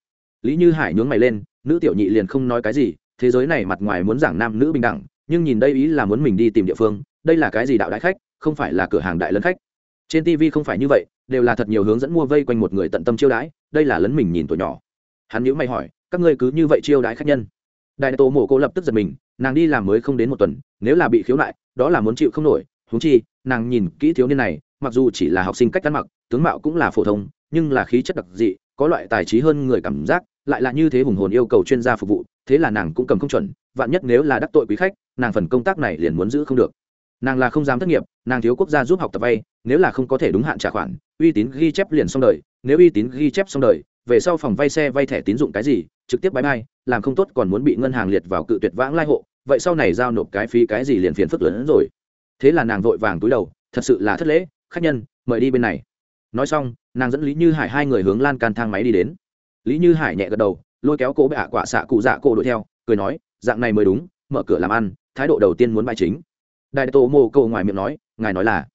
A: Lý như hải nhướng mày lên, nữ tiểu nhị liền không nói cái gì, thế giới này mặt ngoài muốn giảng nam nữ bình đẳng, nhưng nhìn đây ý là muốn mình đi tìm địa phương, đây là cái gì đạo đại khách, không phải là cửa hàng đại lấn khách. Trên tv không phải như vậy, đều là thật nhiều hướng dẫn mua vây quanh một người tận tâm chiêu đãi, đây là lấn mình nhìn tuổi nhỏ. Hắn nhữ mày hỏi, các ngươi cứ như vậy chiêu đãi khách nhân. Đại tổ mổ cô lập tức giật mình, nàng đi làm mới không đến một tuần, nếu là bị khiếu nại, đó là muốn chịu không nổi húng chi, nàng nhìn kỹ thiếu niên này, mặc dù chỉ là học sinh cách ăn mặc, tướng mạo cũng là phổ thông, nhưng là khí chất đặc dị, có loại tài trí hơn người cảm giác, lại là như thế hùng hồn yêu cầu chuyên gia phục vụ, thế là nàng cũng cầm không chuẩn, vạn nhất nếu là đắc tội quý khách, nàng phần công tác này liền muốn giữ không được. Nàng là không dám thất nghiệp, nàng thiếu quốc gia giúp học tập vay, nếu là không có thể đúng hạn trả khoản, uy tín ghi chép liền xong đời, nếu uy tín ghi chép xong đời, về sau phòng vay xe vay thẻ tín dụng cái gì, trực tiếp bãi bay làm không tốt còn muốn bị ngân hàng liệt vào cự tuyệt vãng lai hộ, vậy sau này giao nộp cái phí cái gì liền phiền phức lớn hơn rồi thế là nàng vội vàng túi đầu, thật sự là thất lễ, khách nhân, mời đi bên này. Nói xong, nàng dẫn lý như hải hai người hướng lan can thang máy đi đến. Lý như hải nhẹ gật đầu, lôi kéo cỗ ạ quả xạ cụ dạ cổ đuổi theo, cười nói, dạng này mới đúng, mở cửa làm ăn, thái độ đầu tiên muốn bài chính. Đại tổ mô cầu ngoài miệng nói, ngài nói là.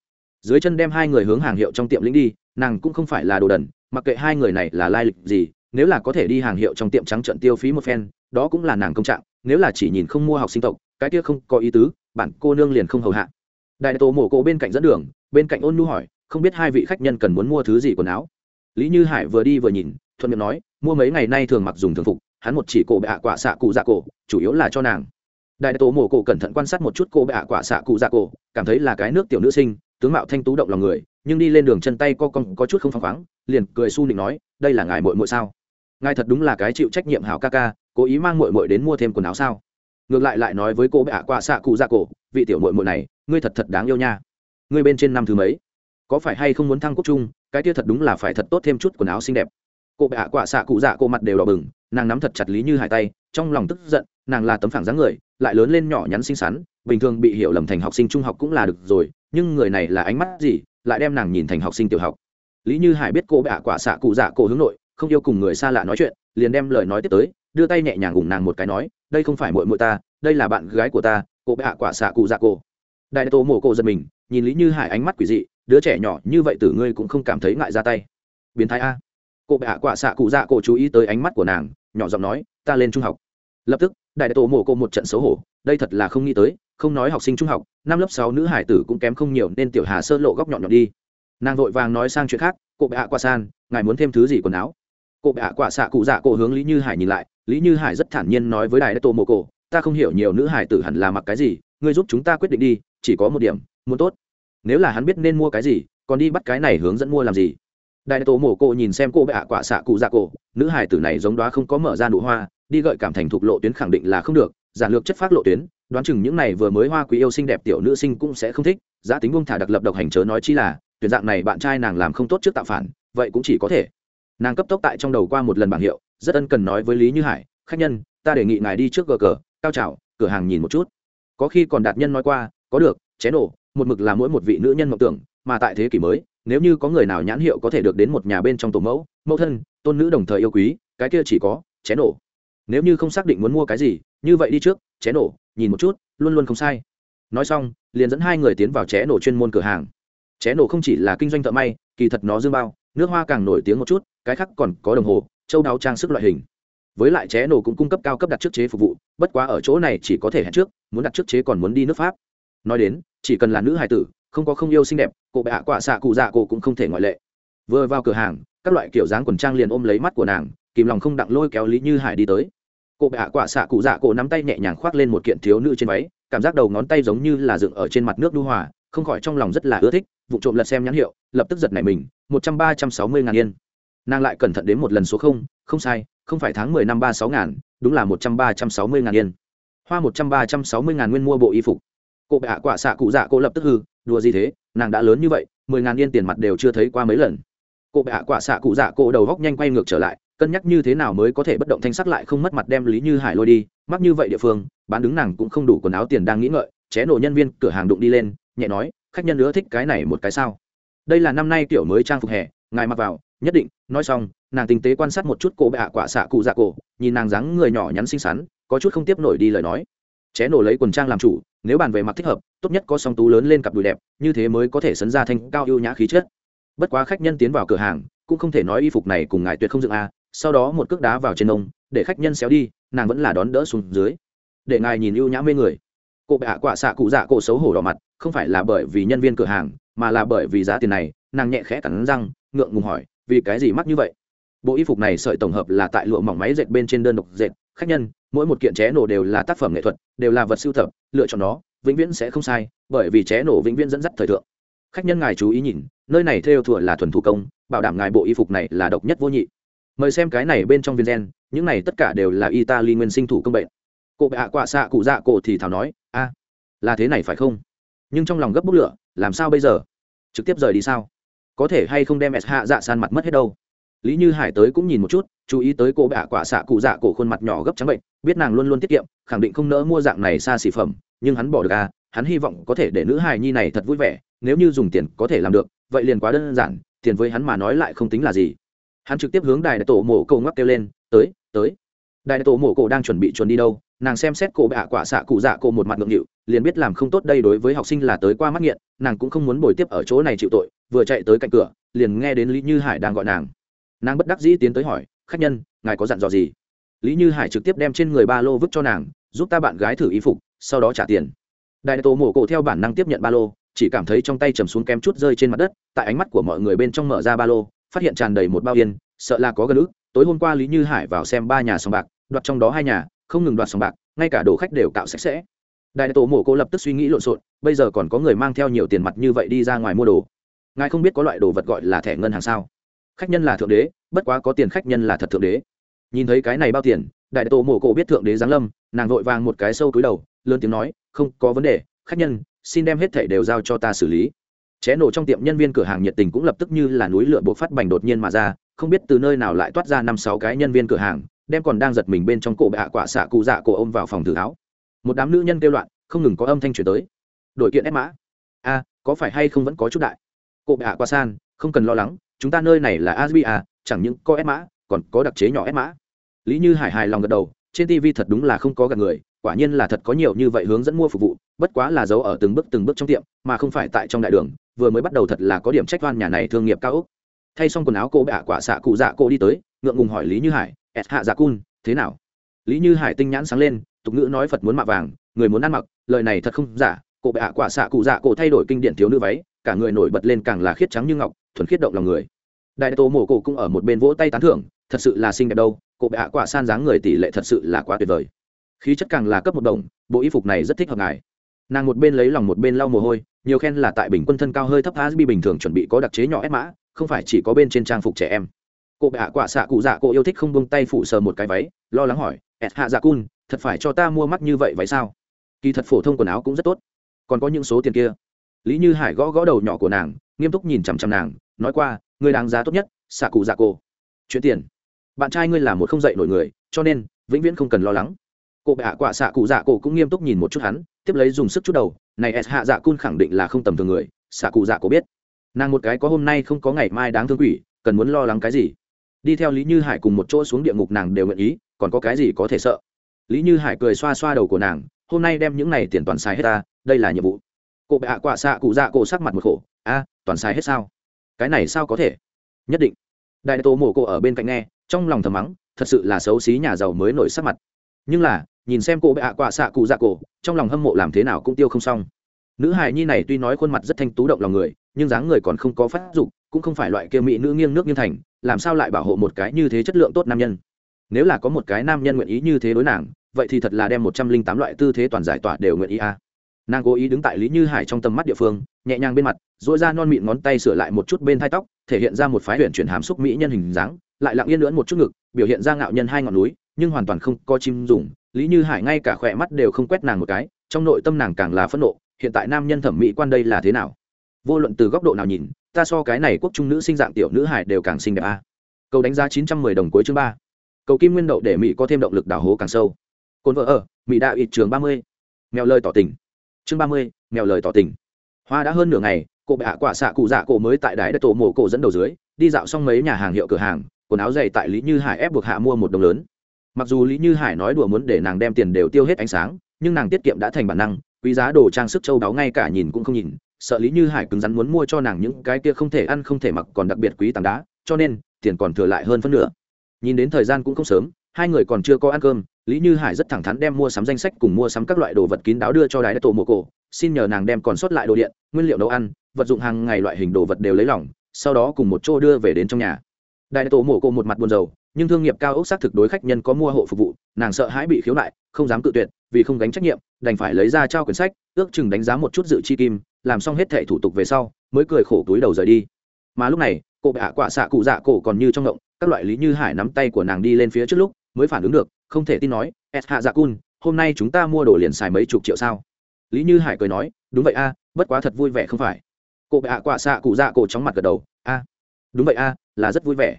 A: Dưới chân đem hai người hướng hàng hiệu trong tiệm lĩnh đi, nàng cũng không phải là đồ đần, mặc kệ hai người này là lai lịch gì, nếu là có thể đi hàng hiệu trong tiệm trắng trận tiêu phí một phen, đó cũng là nàng công trạng, nếu là chỉ nhìn không mua học sinh tộc, cái kia không có ý tứ bản cô nương liền không hầu hạ đại tổ mổ cổ bên cạnh dẫn đường, bên cạnh ôn nhu hỏi, không biết hai vị khách nhân cần muốn mua thứ gì quần áo? Lý như hải vừa đi vừa nhìn, thuận miệng nói, mua mấy ngày nay thường mặc dùng thường phục, hắn một chỉ cổ bệ ạ quả xạ cụ dạ cổ, chủ yếu là cho nàng. Đại tổ mổ cổ cẩn thận quan sát một chút cô bệ ạ quả xạ cụ dạ cổ, cảm thấy là cái nước tiểu nữ sinh, tướng mạo thanh tú động lòng người, nhưng đi lên đường chân tay co con có chút không phăng khoáng, liền cười su nịnh nói, đây là ngài mội mội sao? Ngài thật đúng là cái chịu trách nhiệm hảo ca ca, cố ý mang mội mội đến mua thêm quần áo sao? Ngược lại lại nói với cô bệ ạ quả xạ cụ dạ cổ vị tiểu mội mội này, ngươi thật thật đáng yêu nha. Ngươi bên trên năm thứ mấy? Có phải hay không muốn thăng quốc trung, cái kia thật đúng là phải thật tốt thêm chút quần áo xinh đẹp. Cô bệ hạ quả xạ cụ dạ cô mặt đều đỏ bừng, nàng nắm thật chặt lý như hải tay, trong lòng tức giận, nàng là tấm phẳng dáng người, lại lớn lên nhỏ nhắn xinh xắn, bình thường bị hiểu lầm thành học sinh trung học cũng là được rồi, nhưng người này là ánh mắt gì, lại đem nàng nhìn thành học sinh tiểu học. Lý như hải biết cô bệ quả xạ cụ dạ cổ hướng nội, không yêu cùng người xa lạ nói chuyện, liền đem lời nói tiếp tới, đưa tay nhẹ nhàng ủng nàng một cái nói, đây không phải mội mội ta, đây là bạn gái của ta cô bệ hạ quả xạ cụ dạ cổ. Đại tổ mổ cổ giật mình, nhìn lý như hải ánh mắt quỷ dị, đứa trẻ nhỏ như vậy tử ngươi cũng không cảm thấy ngại ra tay. Biến thái a. Cô bệ hạ quả xạ cụ dạ cổ chú ý tới ánh mắt của nàng, nhỏ giọng nói, ta lên trung học. Lập tức, đại tổ mổ cô một trận xấu hổ, đây thật là không nghĩ tới, không nói học sinh trung học, năm lớp sáu nữ hải tử cũng kém không nhiều nên tiểu hà sơ lộ góc nhọn nhọn đi. Nàng vội vàng nói sang chuyện khác, cô bệ hạ quả san, ngài muốn thêm thứ gì quần áo? Cô bệ hạ quả xạ cụ dạ cổ hướng lý như hải nhìn lại, lý như hải rất thản nhiên nói với đại tổ mổ cổ ta không hiểu nhiều nữ hải tử hẳn là mặc cái gì, ngươi giúp chúng ta quyết định đi, chỉ có một điểm, muốn tốt. Nếu là hắn biết nên mua cái gì, còn đi bắt cái này hướng dẫn mua làm gì? Đại tổ mổ cô nhìn xem cô bệ ạ quả xạ cụ dạ cổ, nữ hải tử này giống đó không có mở ra nụ hoa, đi gợi cảm thành thục lộ tuyến khẳng định là không được giản lược chất phát lộ tuyến, đoán chừng những này vừa mới hoa quý yêu xinh đẹp tiểu nữ sinh cũng sẽ không thích, giá tính buông thả đặc lập độc hành chớ nói chi là, tuyển dạng này bạn trai nàng làm không tốt trước tạo phản, vậy cũng chỉ có thể. Nàng cấp tốc tại trong đầu qua một lần bảng hiệu, rất ân cần nói với lý như hải, khách nhân, ta đề nghị ngài đi trước gờ cờ cao trào, cửa hàng nhìn một chút. Có khi còn đạt nhân nói qua, có được, chén nổ một mực là mỗi một vị nữ nhân mộng tưởng, mà tại thế kỷ mới, nếu như có người nào nhãn hiệu có thể được đến một nhà bên trong tổ mẫu mẫu thân, tôn nữ đồng thời yêu quý, cái kia chỉ có, chén nổ nếu như không xác định muốn mua cái gì, như vậy đi trước, chén nổ nhìn một chút, luôn luôn không sai. Nói xong, liền dẫn hai người tiến vào ché nổ chuyên môn cửa hàng. Ché nổ không chỉ là kinh doanh thợ may, kỳ thật nó dương bao, nước hoa càng nổi tiếng một chút, cái khác còn có đồng hồ, châu đáo trang sức loại hình với lại ché nổ cũng cung cấp cao cấp đặt trước chế phục vụ, bất quá ở chỗ này chỉ có thể hẹn trước, muốn đặt trước chế còn muốn đi nước pháp. Nói đến, chỉ cần là nữ hài tử, không có không yêu xinh đẹp, cô bệ hạ quạ xạ cụ dạ cô cũng không thể ngoại lệ. Vừa vào cửa hàng, các loại kiểu dáng quần trang liền ôm lấy mắt của nàng, kìm lòng không đặng lôi kéo lý như hải đi tới. Cô bệ hạ quạ xạ cụ dạ cô nắm tay nhẹ nhàng khoác lên một kiện thiếu nữ trên váy, cảm giác đầu ngón tay giống như là dựng ở trên mặt nước đu hòa, không khỏi trong lòng rất là ưa thích, vụ trộm lật xem nhãn hiệu, lập tức giật nảy mình, một trăm ba trăm sáu mươi ngàn yên. Nàng lại cẩn thận đến một lần số không không sai không phải tháng mười năm ba sáu ngàn, đúng là một trăm ba trăm sáu mươi ngàn yên. Hoa một trăm ba trăm sáu mươi ngàn nguyên mua bộ y phục. Cô bệ hạ quả xạ cụ dạ cô lập tức hư, đùa gì thế, nàng đã lớn như vậy, mười ngàn yên tiền mặt đều chưa thấy qua mấy lần. Cô bệ hạ quả xạ cụ dạ cô đầu góc nhanh quay ngược trở lại, cân nhắc như thế nào mới có thể bất động thanh sắc lại không mất mặt đem lý như hải lôi đi, mắc như vậy địa phương, bán đứng nàng cũng không đủ quần áo tiền đang nghĩ ngợi, ché nổ nhân viên cửa hàng đụng đi lên, nhẹ nói, khách nhân nữa thích cái này một cái sao? Đây là năm nay kiểu mới trang phục hè, ngài mặc vào, nhất định, nói xong nàng tinh tế quan sát một chút cô bệ hạ quả xạ cụ dạ cổ, nhìn nàng dáng người nhỏ nhắn xinh xắn, có chút không tiếp nổi đi lời nói. Ché nổ lấy quần trang làm chủ, nếu bàn về mặt thích hợp, tốt nhất có song tú lớn lên cặp đùi đẹp, như thế mới có thể sấn ra thanh cao ưu nhã khí chất. Bất quá khách nhân tiến vào cửa hàng, cũng không thể nói y phục này cùng ngài tuyệt không dựng a, sau đó một cước đá vào trên ông, để khách nhân xéo đi, nàng vẫn là đón đỡ xuống dưới. Để ngài nhìn ưu nhã mê người. Cô bệ hạ quả xạ cụ dạ cổ xấu hổ đỏ mặt, không phải là bởi vì nhân viên cửa hàng, mà là bởi vì giá tiền này, nàng nhẹ khẽ cắn răng, ngượng ngùng hỏi, vì cái gì mắc như vậy? Bộ y phục này sợi tổng hợp là tại lụa mỏng máy dệt bên trên đơn độc dệt. Khách nhân, mỗi một kiện ché nổ đều là tác phẩm nghệ thuật, đều là vật sưu tập, lựa chọn nó, vĩnh viễn sẽ không sai, bởi vì ché nổ vĩnh viễn dẫn dắt thời thượng. Khách nhân ngài chú ý nhìn, nơi này theo thừa là thuần thủ công, bảo đảm ngài bộ y phục này là độc nhất vô nhị. Mời xem cái này bên trong viên gen, những này tất cả đều là italy nguyên sinh thủ công bệnh. Cụ bệ hạ quạ xạ cụ dạ cổ thì thảo nói, a, là thế này phải không? Nhưng trong lòng gấp bút lửa, làm sao bây giờ? Trực tiếp rời đi sao? Có thể hay không đem s hạ dạ san mặt mất hết đâu? Lý như hải tới cũng nhìn một chút, chú ý tới cô bạ quả xạ cụ dạ cổ khuôn mặt nhỏ gấp trắng bệnh, biết nàng luôn luôn tiết kiệm, khẳng định không nỡ mua dạng này xa xỉ phẩm, nhưng hắn bỏ được à hắn hy vọng có thể để nữ hài nhi này thật vui vẻ, nếu như dùng tiền có thể làm được, vậy liền quá đơn giản, tiền với hắn mà nói lại không tính là gì. Hắn trực tiếp hướng đài tổ mổ cầu ngoắc kêu lên, tới tới. Đài tổ mổ cổ đang chuẩn bị chuẩn đi đâu, nàng xem xét cổ bạ quả xạ cụ dạ cổ một mặt ngượng nghịu, liền biết làm không tốt đây đối với học sinh là tới qua mắt nghiện, nàng cũng không muốn bồi tiếp ở chỗ này chịu tội, vừa chạy tới cạnh cửa, liền nghe đến lý như hải đang gọi nàng nàng bất đắc dĩ tiến tới hỏi, khách nhân, ngài có dặn dò gì? Lý như hải trực tiếp đem trên người ba lô vứt cho nàng, giúp ta bạn gái thử y phục, sau đó trả tiền. Đại tổ mổ cổ theo bản năng tiếp nhận ba lô, chỉ cảm thấy trong tay chầm xuống kém chút rơi trên mặt đất, tại ánh mắt của mọi người bên trong mở ra ba lô, phát hiện tràn đầy một bao yên, sợ là có gần ức. Tối hôm qua lý như hải vào xem ba nhà sòng bạc, đoạt trong đó hai nhà, không ngừng đoạt sòng bạc, ngay cả đồ khách đều cạo sạch sẽ. Đại tổ mổ cô lập tức suy nghĩ lộn xộn, bây giờ còn có người mang theo nhiều tiền mặt như vậy đi ra ngoài mua đồ. Ngài không biết có loại đồ vật gọi là thẻ ngân hàng sao? Khách nhân là thượng đế, bất quá có tiền khách nhân là thật thượng đế. Nhìn thấy cái này bao tiền, đại tổ mổ cổ biết thượng đế giáng lâm, nàng vội vàng một cái sâu túi đầu, lớn tiếng nói, không có vấn đề, khách nhân, xin đem hết thẻ đều giao cho ta xử lý. Ché nổ trong tiệm nhân viên cửa hàng nhiệt tình cũng lập tức như là núi lửa buộc phát bành đột nhiên mà ra, không biết từ nơi nào lại toát ra năm sáu cái nhân viên cửa hàng, đem còn đang giật mình bên trong cổ bạ quả xạ cụ dạ cổ ôm vào phòng thử tháo. Một đám nữ nhân kêu loạn, không ngừng có âm thanh chuyển tới. Đội kiện ép mã. A, có phải hay không vẫn có chút đại? Cổ bạ quả san, không cần lo lắng chúng ta nơi này là Asbia, chẳng những có ép mã còn có đặc chế nhỏ ép mã. Lý như hải hài lòng gật đầu trên tv thật đúng là không có gặp người quả nhiên là thật có nhiều như vậy hướng dẫn mua phục vụ bất quá là giấu ở từng bước từng bước trong tiệm mà không phải tại trong đại đường vừa mới bắt đầu thật là có điểm trách van nhà này thương nghiệp cao ốc. Thay xong quần áo cô bạ quả xạ cụ dạ cô đi tới ngượng ngùng hỏi lý như hải s hạ dạ cun thế nào? Lý như hải tinh nhãn sáng lên tục ngữ nói phật muốn mạ vàng người muốn ăn mặc lời này thật không giả cô bạ quả xạ cụ dạ cô thay đổi kinh điển thiếu nữ váy cả người nổi bật lên càng là khiết trắng như ngọc thuần khiết động lòng người. Đại tô mổ cổ cũng ở một bên vỗ tay tán thưởng, thật sự là xinh đẹp đâu cô hạ quả san dáng người tỷ lệ thật sự là quá tuyệt vời. Khí chất càng là cấp một đồng, bộ y phục này rất thích hợp ngài. Nàng một bên lấy lòng một bên lau mồ hôi, nhiều khen là tại bình quân thân cao hơi thấp asbi bình thường chuẩn bị có đặc chế nhỏ ép mã, không phải chỉ có bên trên trang phục trẻ em. Cô hạ quả xạ cụ dạ cô yêu thích không bông tay phụ sờ một cái váy, lo lắng hỏi ẹt hạ dạ cun, thật phải cho ta mua mắt như vậy váy sao? Kỳ thật phổ thông quần áo cũng rất tốt. Còn có những số tiền kia. Lý như hải gõ gõ đầu nhỏ của nàng nghiêm túc nhìn chằm chằm nàng, nói qua người đáng giá tốt nhất xạ cụ dạ cô chuyện tiền. Bạn trai ngươi là một không dạy nổi người, cho nên, vĩnh viễn không cần lo lắng. Cô bạ quả xạ cụ dạ cô cũng nghiêm túc nhìn một chút hắn, tiếp lấy dùng sức chút đầu, này, s hạ dạ cun khẳng định là không tầm thường người xạ cụ dạ cô biết. Nàng một cái có hôm nay không có ngày mai đáng thương quỷ, cần muốn lo lắng cái gì? Đi theo lý như hải cùng một chỗ xuống địa ngục nàng đều nguyện ý, còn có cái gì có thể sợ? Lý như hải cười xoa xoa đầu của nàng, hôm nay đem những này tiền toàn xài hết ta, đây là nhiệm vụ. Cô bạ quả xạ cụ dạ cổ sắc mặt một khổ, a toàn sai hết sao? Cái này sao có thể? Nhất định. Đại tô mổ cô ở bên cạnh nghe, trong lòng thầm mắng, thật sự là xấu xí nhà giàu mới nổi sắc mặt. Nhưng là, nhìn xem cô bạ quạ xạ cụ dạ cổ, trong lòng hâm mộ làm thế nào cũng tiêu không xong. Nữ hài nhi này tuy nói khuôn mặt rất thanh tú động lòng người, nhưng dáng người còn không có phát dục, cũng không phải loại kia mỹ nữ nghiêng nước nghiêng thành, làm sao lại bảo hộ một cái như thế chất lượng tốt nam nhân? Nếu là có một cái nam nhân nguyện ý như thế đối nàng, vậy thì thật là đem một trăm linh tám loại tư thế toàn giải tỏa đều nguyện ý a. à nàng cố ý đứng tại lý như hải trong tầm mắt địa phương, nhẹ nhàng bên mặt dỗi ra non mịn ngón tay sửa lại một chút bên thai tóc, thể hiện ra một phái huyện chuyển hàm xúc mỹ nhân hình dáng, lại lặng yên lưỡn một chút ngực, biểu hiện ra ngạo nhân hai ngọn núi, nhưng hoàn toàn không có chim dùng. Lý như hải ngay cả khỏe mắt đều không quét nàng một cái, trong nội tâm nàng càng là phẫn nộ, hiện tại nam nhân thẩm mỹ quan đây là thế nào? Vô luận từ góc độ nào nhìn, ta so cái này quốc trung nữ sinh dạng tiểu nữ hải đều càng xinh đẹp a. Cầu đánh giá chín trăm mười đồng cuối chương ba. Cầu kim nguyên đậu để mỹ có thêm động lực đào hố càng sâu. Cồn vợ ở, mỹ đạo ít trường ba mươi. Mèo lời tỏ tình chương ba mươi, mèo lời tỏ tình. Hoa đã hơn nửa ngày, cô hạ quả xạ cụ dạ cổ mới tại đái đất tổ mổ cổ dẫn đầu dưới, đi dạo xong mấy nhà hàng hiệu cửa hàng, quần áo dày tại lý như hải ép buộc hạ mua một đồng lớn. Mặc dù lý như hải nói đùa muốn để nàng đem tiền đều tiêu hết ánh sáng, nhưng nàng tiết kiệm đã thành bản năng, quý giá đồ trang sức châu báu ngay cả nhìn cũng không nhìn, sợ lý như hải cứng rắn muốn mua cho nàng những cái kia không thể ăn không thể mặc còn đặc biệt quý tảng đá, cho nên, tiền còn thừa lại hơn phân nửa. Nhìn đến thời gian cũng không sớm, hai người còn chưa có ăn cơm lý như hải rất thẳng thắn đem mua sắm danh sách cùng mua sắm các loại đồ vật kín đáo đưa cho đái tổ mộ cổ, xin nhờ nàng đem còn sót lại đồ điện, nguyên liệu nấu ăn, vật dụng hàng ngày loại hình đồ vật đều lấy lỏng sau đó cùng một chỗ đưa về đến trong nhà. Đại tổ mộ cổ một mặt buồn rầu, nhưng thương nghiệp cao ốc xác thực đối khách nhân có mua hộ phục vụ, nàng sợ hãi bị khiếu nại, không dám cự tuyệt, vì không gánh trách nhiệm, đành phải lấy ra trao quyển sách, ước chừng đánh giá một chút dự chi kim, làm xong hết thẻ thủ tục về sau, mới cười khổ túi đầu rời đi. Mà lúc này cô bạ hạ xạ cụ dạ cổ còn như trong động, các loại lý như hải nắm tay của nàng đi lên phía trước lúc, mới phản ứng được không thể tin nói s hạ dạ cun, hôm nay chúng ta mua đồ liền xài mấy chục triệu sao? Lý như hải cười nói, đúng vậy a, bất quá thật vui vẻ không phải. Cụ bệ hạ quạ xạ cụ dạ cổ chóng mặt gật đầu, a, đúng vậy a, là rất vui vẻ.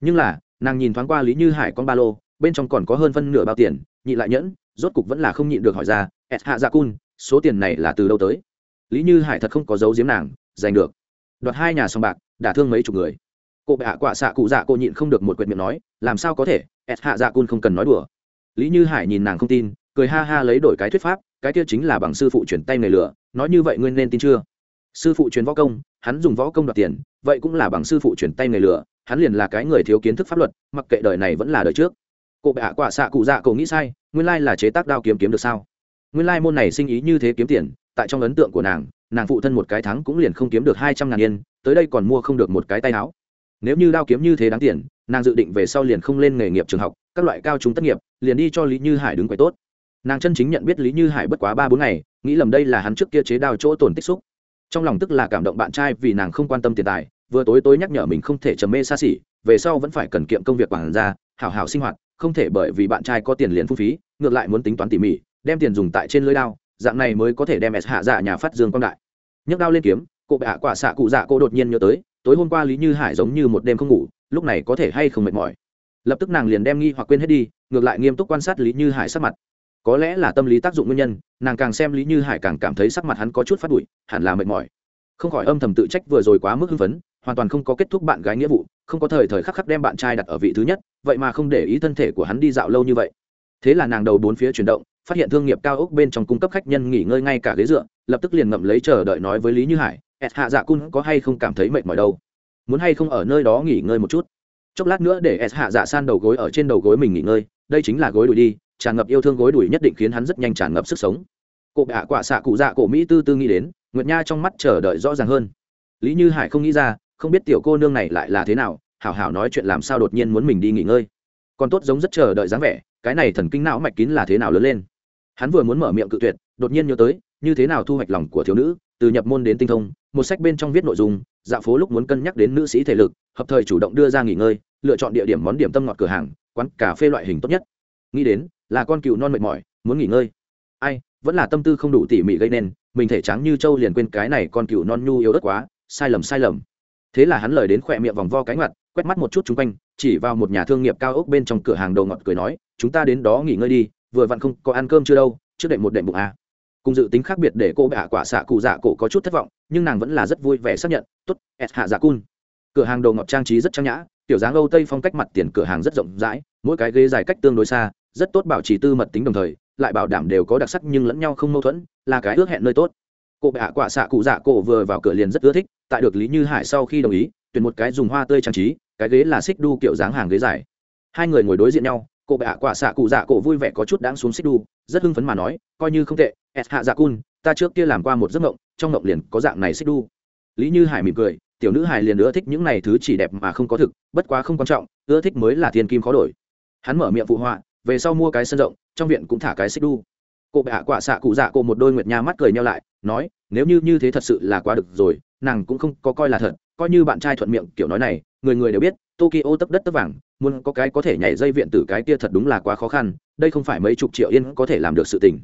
A: Nhưng là, nàng nhìn thoáng qua lý như hải con ba lô, bên trong còn có hơn phân nửa bao tiền, nhị lại nhẫn, rốt cục vẫn là không nhịn được hỏi ra s hạ dạ cun, số tiền này là từ đâu tới? Lý như hải thật không có dấu giếm nàng, giành được. Đoạt hai nhà sòng bạc, đả thương mấy chục người cô bệ hạ quả xạ cụ dạ cô nhịn không được một quyệt miệng nói, làm sao có thể? S hạ dạ cun không cần nói đùa. Lý như hải nhìn nàng không tin, cười ha ha lấy đổi cái thuyết pháp, cái kia chính là bằng sư phụ chuyển tay người lửa, nói như vậy ngươi nên tin chưa? Sư phụ truyền võ công, hắn dùng võ công đoạt tiền, vậy cũng là bằng sư phụ chuyển tay người lửa, hắn liền là cái người thiếu kiến thức pháp luật, mặc kệ đời này vẫn là đời trước. Cô bệ hạ quả xạ cụ dạ cậu nghĩ sai, nguyên lai là chế tác đao kiếm kiếm được sao? Nguyên lai môn này sinh ý như thế kiếm tiền, tại trong ấn tượng của nàng nàng phụ thân một cái tháng cũng liền không kiếm được hai trăm ngàn yên, tới đây còn mua không được một cái tay áo nếu như đao kiếm như thế đáng tiền, nàng dự định về sau liền không lên nghề nghiệp trường học, các loại cao trung tất nghiệp, liền đi cho lý như hải đứng quầy tốt. Nàng chân chính nhận biết lý như hải bất quá ba bốn ngày, nghĩ lầm đây là hắn trước kia chế đao chỗ tổn tích xúc. Trong lòng tức là cảm động bạn trai vì nàng không quan tâm tiền tài, vừa tối tối nhắc nhở mình không thể trầm mê xa xỉ, về sau vẫn phải cần kiệm công việc quản ra hảo hảo sinh hoạt, không thể bởi vì bạn trai có tiền liền phung phí, ngược lại muốn tính toán tỉ mỉ, đem tiền dùng tại trên lưới đao, dạng này mới có thể đem s hạ dạ nhà phát dương quang đại. Nhấc đao lên kiếm, cô bệ hạ quả xạ cụ dạ cô đột nhiên nhớ tới tối hôm qua lý như hải giống như một đêm không ngủ, lúc này có thể hay không mệt mỏi? Lập tức nàng liền đem nghi hoặc quên hết đi, ngược lại nghiêm túc quan sát lý như hải sắc mặt. Có lẽ là tâm lý tác dụng nguyên nhân, nàng càng xem lý như hải càng cảm thấy sắc mặt hắn có chút phát bụi, hẳn là mệt mỏi. Không khỏi âm thầm tự trách vừa rồi quá mức hưng phấn, hoàn toàn không có kết thúc bạn gái nghĩa vụ, không có thời thời khắc khắc đem bạn trai đặt ở vị thứ nhất, vậy mà không để ý thân thể của hắn đi dạo lâu như vậy. Thế là nàng đầu bốn phía chuyển động, phát hiện thương nghiệp cao ốc bên trong cung cấp khách nhân nghỉ ngơi ngay cả ghế dựa, lập tức liền ngậm lấy chờ đợi nói với lý như hải ẹt hạ dạ cun có hay không cảm thấy mệt mỏi đâu? Muốn hay không ở nơi đó nghỉ ngơi một chút? Chốc lát nữa để ẹt hạ dạ san đầu gối ở trên đầu gối mình nghỉ ngơi, đây chính là gối đùi đi, tràn ngập yêu thương gối đùi nhất định khiến hắn rất nhanh tràn ngập sức sống. Cụ bạ quả xạ cụ dạ cổ mỹ tư tư nghĩ đến, nguyệt nha trong mắt chờ đợi rõ ràng hơn. Lý như hải không nghĩ ra, không biết tiểu cô nương này lại là thế nào, hảo hảo nói chuyện làm sao đột nhiên muốn mình đi nghỉ ngơi. Còn tốt giống rất chờ đợi dáng vẻ, cái này thần kinh não mạch kín là thế nào lớn lên. Hắn vừa muốn mở miệng cự tuyệt, đột nhiên nhớ tới như thế nào thu hoạch lòng của thiếu nữ, từ nhập môn đến tinh thông, một sách bên trong viết nội dung dạ phố lúc muốn cân nhắc đến nữ sĩ thể lực, hợp thời chủ động đưa ra nghỉ ngơi, lựa chọn địa điểm món điểm tâm ngọt cửa hàng, quán cà phê loại hình tốt nhất. Nghĩ đến, là con cừu non mệt mỏi, muốn nghỉ ngơi. Ai, vẫn là tâm tư không đủ tỉ mỉ gây nên, mình thể trắng như trâu liền quên cái này con cừu non nhu yếu đất quá, sai lầm sai lầm. Thế là hắn lời đến khỏe miệng vòng vo cánh mặt quét mắt một chút chung quanh, chỉ vào một nhà thương nghiệp cao ốc bên trong cửa hàng đầu ngọt cười nói, chúng ta đến đó nghỉ ngơi đi, vừa vặn không có ăn cơm chưa đâu, trước đệm một đệm bụng à cùng dự tính khác biệt để cô bạ quả xạ cụ dạ cổ có chút thất vọng, nhưng nàng vẫn là rất vui vẻ xác nhận, tốt s hạ dạ cun. Cửa hàng đồ ngọt trang trí rất trang nhã, tiểu dáng âu tây phong cách mặt tiền cửa hàng rất rộng rãi, mỗi cái ghế dài cách tương đối xa, rất tốt bảo trì tư mật tính đồng thời, lại bảo đảm đều có đặc sắc nhưng lẫn nhau không mâu thuẫn, là cái ước hẹn nơi tốt. Cô bạ quả xạ cụ dạ cổ vừa vào cửa liền rất ưa thích, tại được lý như hải sau khi đồng ý, tuyển một cái dùng hoa tươi trang trí, cái ghế là xích đu kiểu dáng hàng ghế dài. Hai người ngồi đối diện nhau, cô bạ quả xạ cụ dạ cổ vui vẻ có chút đáng xuống xích đu, rất hưng phấn mà nói, coi như không tệ s hạ dạ cun, ta trước kia làm qua một giấc mộng, trong mộng liền có dạng này xích đu. Lý như hải mỉm cười, tiểu nữ hải liền ưa thích những này thứ chỉ đẹp mà không có thực, bất quá không quan trọng, ưa thích mới là thiên kim khó đổi. Hắn mở miệng phụ họa, về sau mua cái sân rộng, trong viện cũng thả cái xích đu. Cụ bạ quả xạ cụ dạ cụ một đôi nguyệt nha mắt cười nhau lại, nói, nếu như như thế thật sự là quá được rồi, nàng cũng không có coi là thật, coi như bạn trai thuận miệng, kiểu nói này, người người đều biết, tokyo tấp đất tấp vàng, muốn có cái có thể nhảy dây viện tử cái kia thật đúng là quá khó khăn, đây không phải mấy chục triệu yên có thể làm được sự tình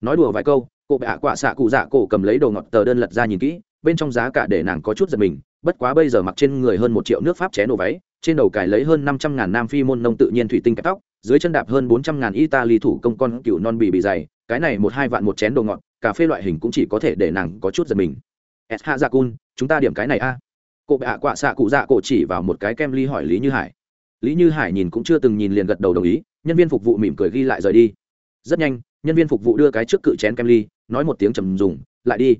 A: nói đùa vài câu, cô ạ quả xạ cụ dạ cổ cầm lấy đồ ngọt tờ đơn lật ra nhìn kỹ, bên trong giá cả để nàng có chút giật mình, bất quá bây giờ mặc trên người hơn một triệu nước pháp ché nổ váy, trên đầu cài lấy hơn năm trăm ngàn nam phi môn nông tự nhiên thủy tinh kẹp tóc, dưới chân đạp hơn bốn trăm ngàn italy thủ công con cựu non bì bì dày, cái này một hai vạn một chén đồ ngọt, cà phê loại hình cũng chỉ có thể để nàng có chút giật mình. S hạ dạ cun, chúng ta điểm cái này a. À? bệ ạ quạ xạ cụ dạ cổ chỉ vào một cái kem ly hỏi lý như hải. Lý như hải nhìn cũng chưa từng nhìn liền gật đầu đồng ý, nhân viên phục vụ mỉm cười ghi lại rời đi. Rất nhanh nhân viên phục vụ đưa cái trước cự chén kem ly, nói một tiếng trầm dùng, lại đi.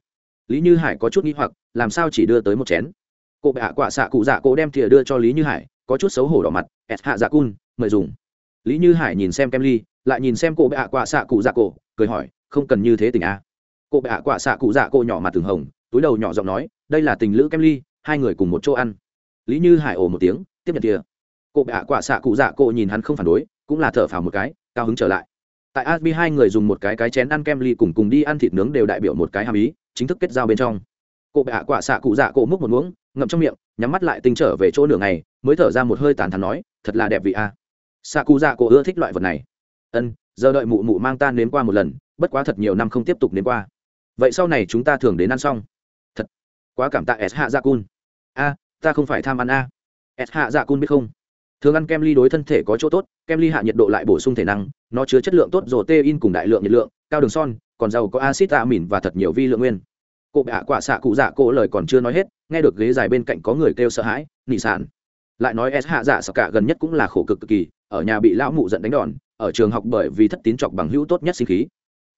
A: Lý như hải có chút nghĩ hoặc, làm sao chỉ đưa tới một chén? Cô hạ quạ xạ cụ dạ cổ đem thìa đưa cho lý như hải, có chút xấu hổ đỏ mặt ẹt hạ dạ cun, mời dùng. Lý như hải nhìn xem kem ly, lại nhìn xem cô hạ quạ xạ cụ dạ cổ, cười hỏi, không cần như thế tình a. À. cô hạ quạ xạ cụ dạ cổ nhỏ mặt từng hồng, túi đầu nhỏ giọng nói, đây là tình lữ kem ly, hai người cùng một chỗ ăn. Lý như hải ồ một tiếng, tiếp nhận kia cô hạ quả xạ cụ dạ cô nhìn hắn không phản đối, cũng là thở phào một cái, cao hứng trở lại tại asbi hai người dùng một cái cái chén ăn kem ly cùng cùng đi ăn thịt nướng đều đại biểu một cái hàm ý, chính thức kết giao bên trong. Cụ bạ quả xạ cụ dạ cụ múc một muỗng, ngậm trong miệng, nhắm mắt lại tinh trở về chỗ nửa ngày, mới thở ra một hơi tàn thắn nói, thật là đẹp vị a. Xạ cụ dạ cụ ưa thích loại vật này. Ân, giờ đợi mụ mụ mang ta nếm qua một lần, bất quá thật nhiều năm không tiếp tục nếm qua. Vậy sau này chúng ta thường đến ăn xong. Thật, quá cảm tạ s hạ dạ cun. A, ta không phải tham ăn a. S hạ dạ cun biết không? Thường ăn kem ly đối thân thể có chỗ tốt, kem ly hạ nhiệt độ lại bổ sung thể năng, nó chứa chất lượng tốt rồi tê in cùng đại lượng nhiệt lượng, cao đường son, còn giàu có acid tạ mìn và thật nhiều vi lượng nguyên. Cụ bạ quả xạ cụ dạ cổ lời còn chưa nói hết, nghe được ghế dài bên cạnh có người kêu sợ hãi, nị sản. Lại nói s hạ dạ sợ cả gần nhất cũng là khổ cực cực kỳ, ở nhà bị lão mụ giận đánh đòn, ở trường học bởi vì thất tín chọc bằng hữu tốt nhất sinh khí.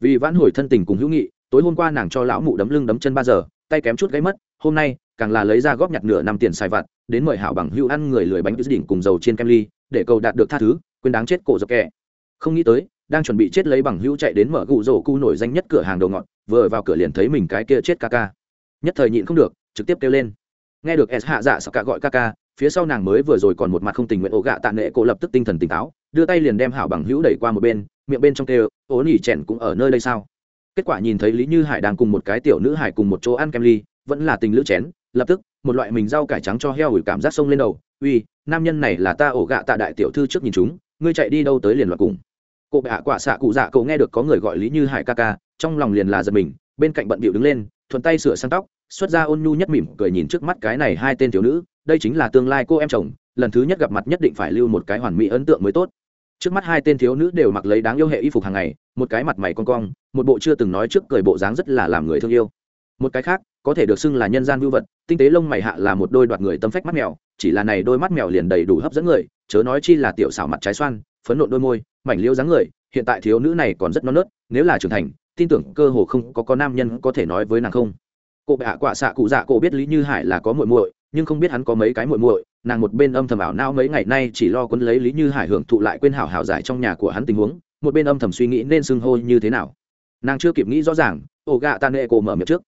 A: Vì vãn hồi thân tình cùng hữu nghị, tối hôm qua nàng cho lão mụ đấm lưng đấm chân ba giờ, tay kém chút gáy mất, hôm nay càng là lấy ra góp nhặt nửa năm tiền xài vặt, đến mời hảo bằng hữu ăn người lười bánh đỉnh cùng dầu trên kem ly, để cầu đạt được tha thứ, quên đáng chết cổ dọc kẹ không nghĩ tới, đang chuẩn bị chết lấy bằng hữu chạy đến mở gụ rổ cu nổi danh nhất cửa hàng đầu ngọn vừa vào cửa liền thấy mình cái kia chết ca ca. Nhất thời nhịn không được, trực tiếp kêu lên. Nghe được s hạ dạ sao cả gọi ca ca, phía sau nàng mới vừa rồi còn một mặt không tình nguyện ổ gạ tạ nệ cổ lập tức tinh thần tỉnh táo, đưa tay liền đem hảo bằng hữu đẩy qua một bên, miệng bên trong kêu ố nỉ chèn cũng ở nơi đây sao? Kết quả nhìn thấy lý như hải đang cùng một cái tiểu nữ hải cùng một chỗ ăn kem ly, vẫn là tình lữ chén lập tức, một loại mình rau cải trắng cho heo ủi cảm giác sông lên đầu. Uy, nam nhân này là ta ổ gạ tạ đại tiểu thư trước nhìn chúng, ngươi chạy đi đâu tới liền loạt cùng. Cụ bạ quả xạ cụ dạ cậu nghe được có người gọi lý như hải ca ca, trong lòng liền là giật mình, bên cạnh bận bịu đứng lên, thuận tay sửa sang tóc, xuất ra ôn nhu nhất mỉm cười nhìn trước mắt cái này hai tên thiếu nữ, đây chính là tương lai cô em chồng, lần thứ nhất gặp mặt nhất định phải lưu một cái hoàn mỹ ấn tượng mới tốt. Trước mắt hai tên thiếu nữ đều mặc lấy đáng yêu hệ y phục hàng ngày, một cái mặt mày con cong, một bộ chưa từng nói trước cười bộ dáng rất là làm người thương yêu. Một cái khác có thể được xưng là nhân gian vưu vật, tinh tế lông mày hạ là một đôi đoạt người tâm phách mắt mèo, chỉ là này đôi mắt mèo liền đầy đủ hấp dẫn người, chớ nói chi là tiểu xảo mặt trái xoan, phấn nộn đôi môi, mảnh liêu dáng người, hiện tại thiếu nữ này còn rất non nớt, nếu là trưởng thành, tin tưởng cơ hồ không có có nam nhân có thể nói với nàng không. Cô bệ hạ quả xạ cụ dạ cổ biết lý như hải là có muội muội, nhưng không biết hắn có mấy cái muội muội, nàng một bên âm thầm ảo não mấy ngày nay chỉ lo quấn lấy lý như hải hưởng thụ lại quên hảo hảo giải trong nhà của hắn tình huống, một bên âm thầm suy nghĩ nên xưng hô như thế nào. Nàng chưa kịp nghĩ rõ ràng ổ gạ ta nệ cổ mở miệng trước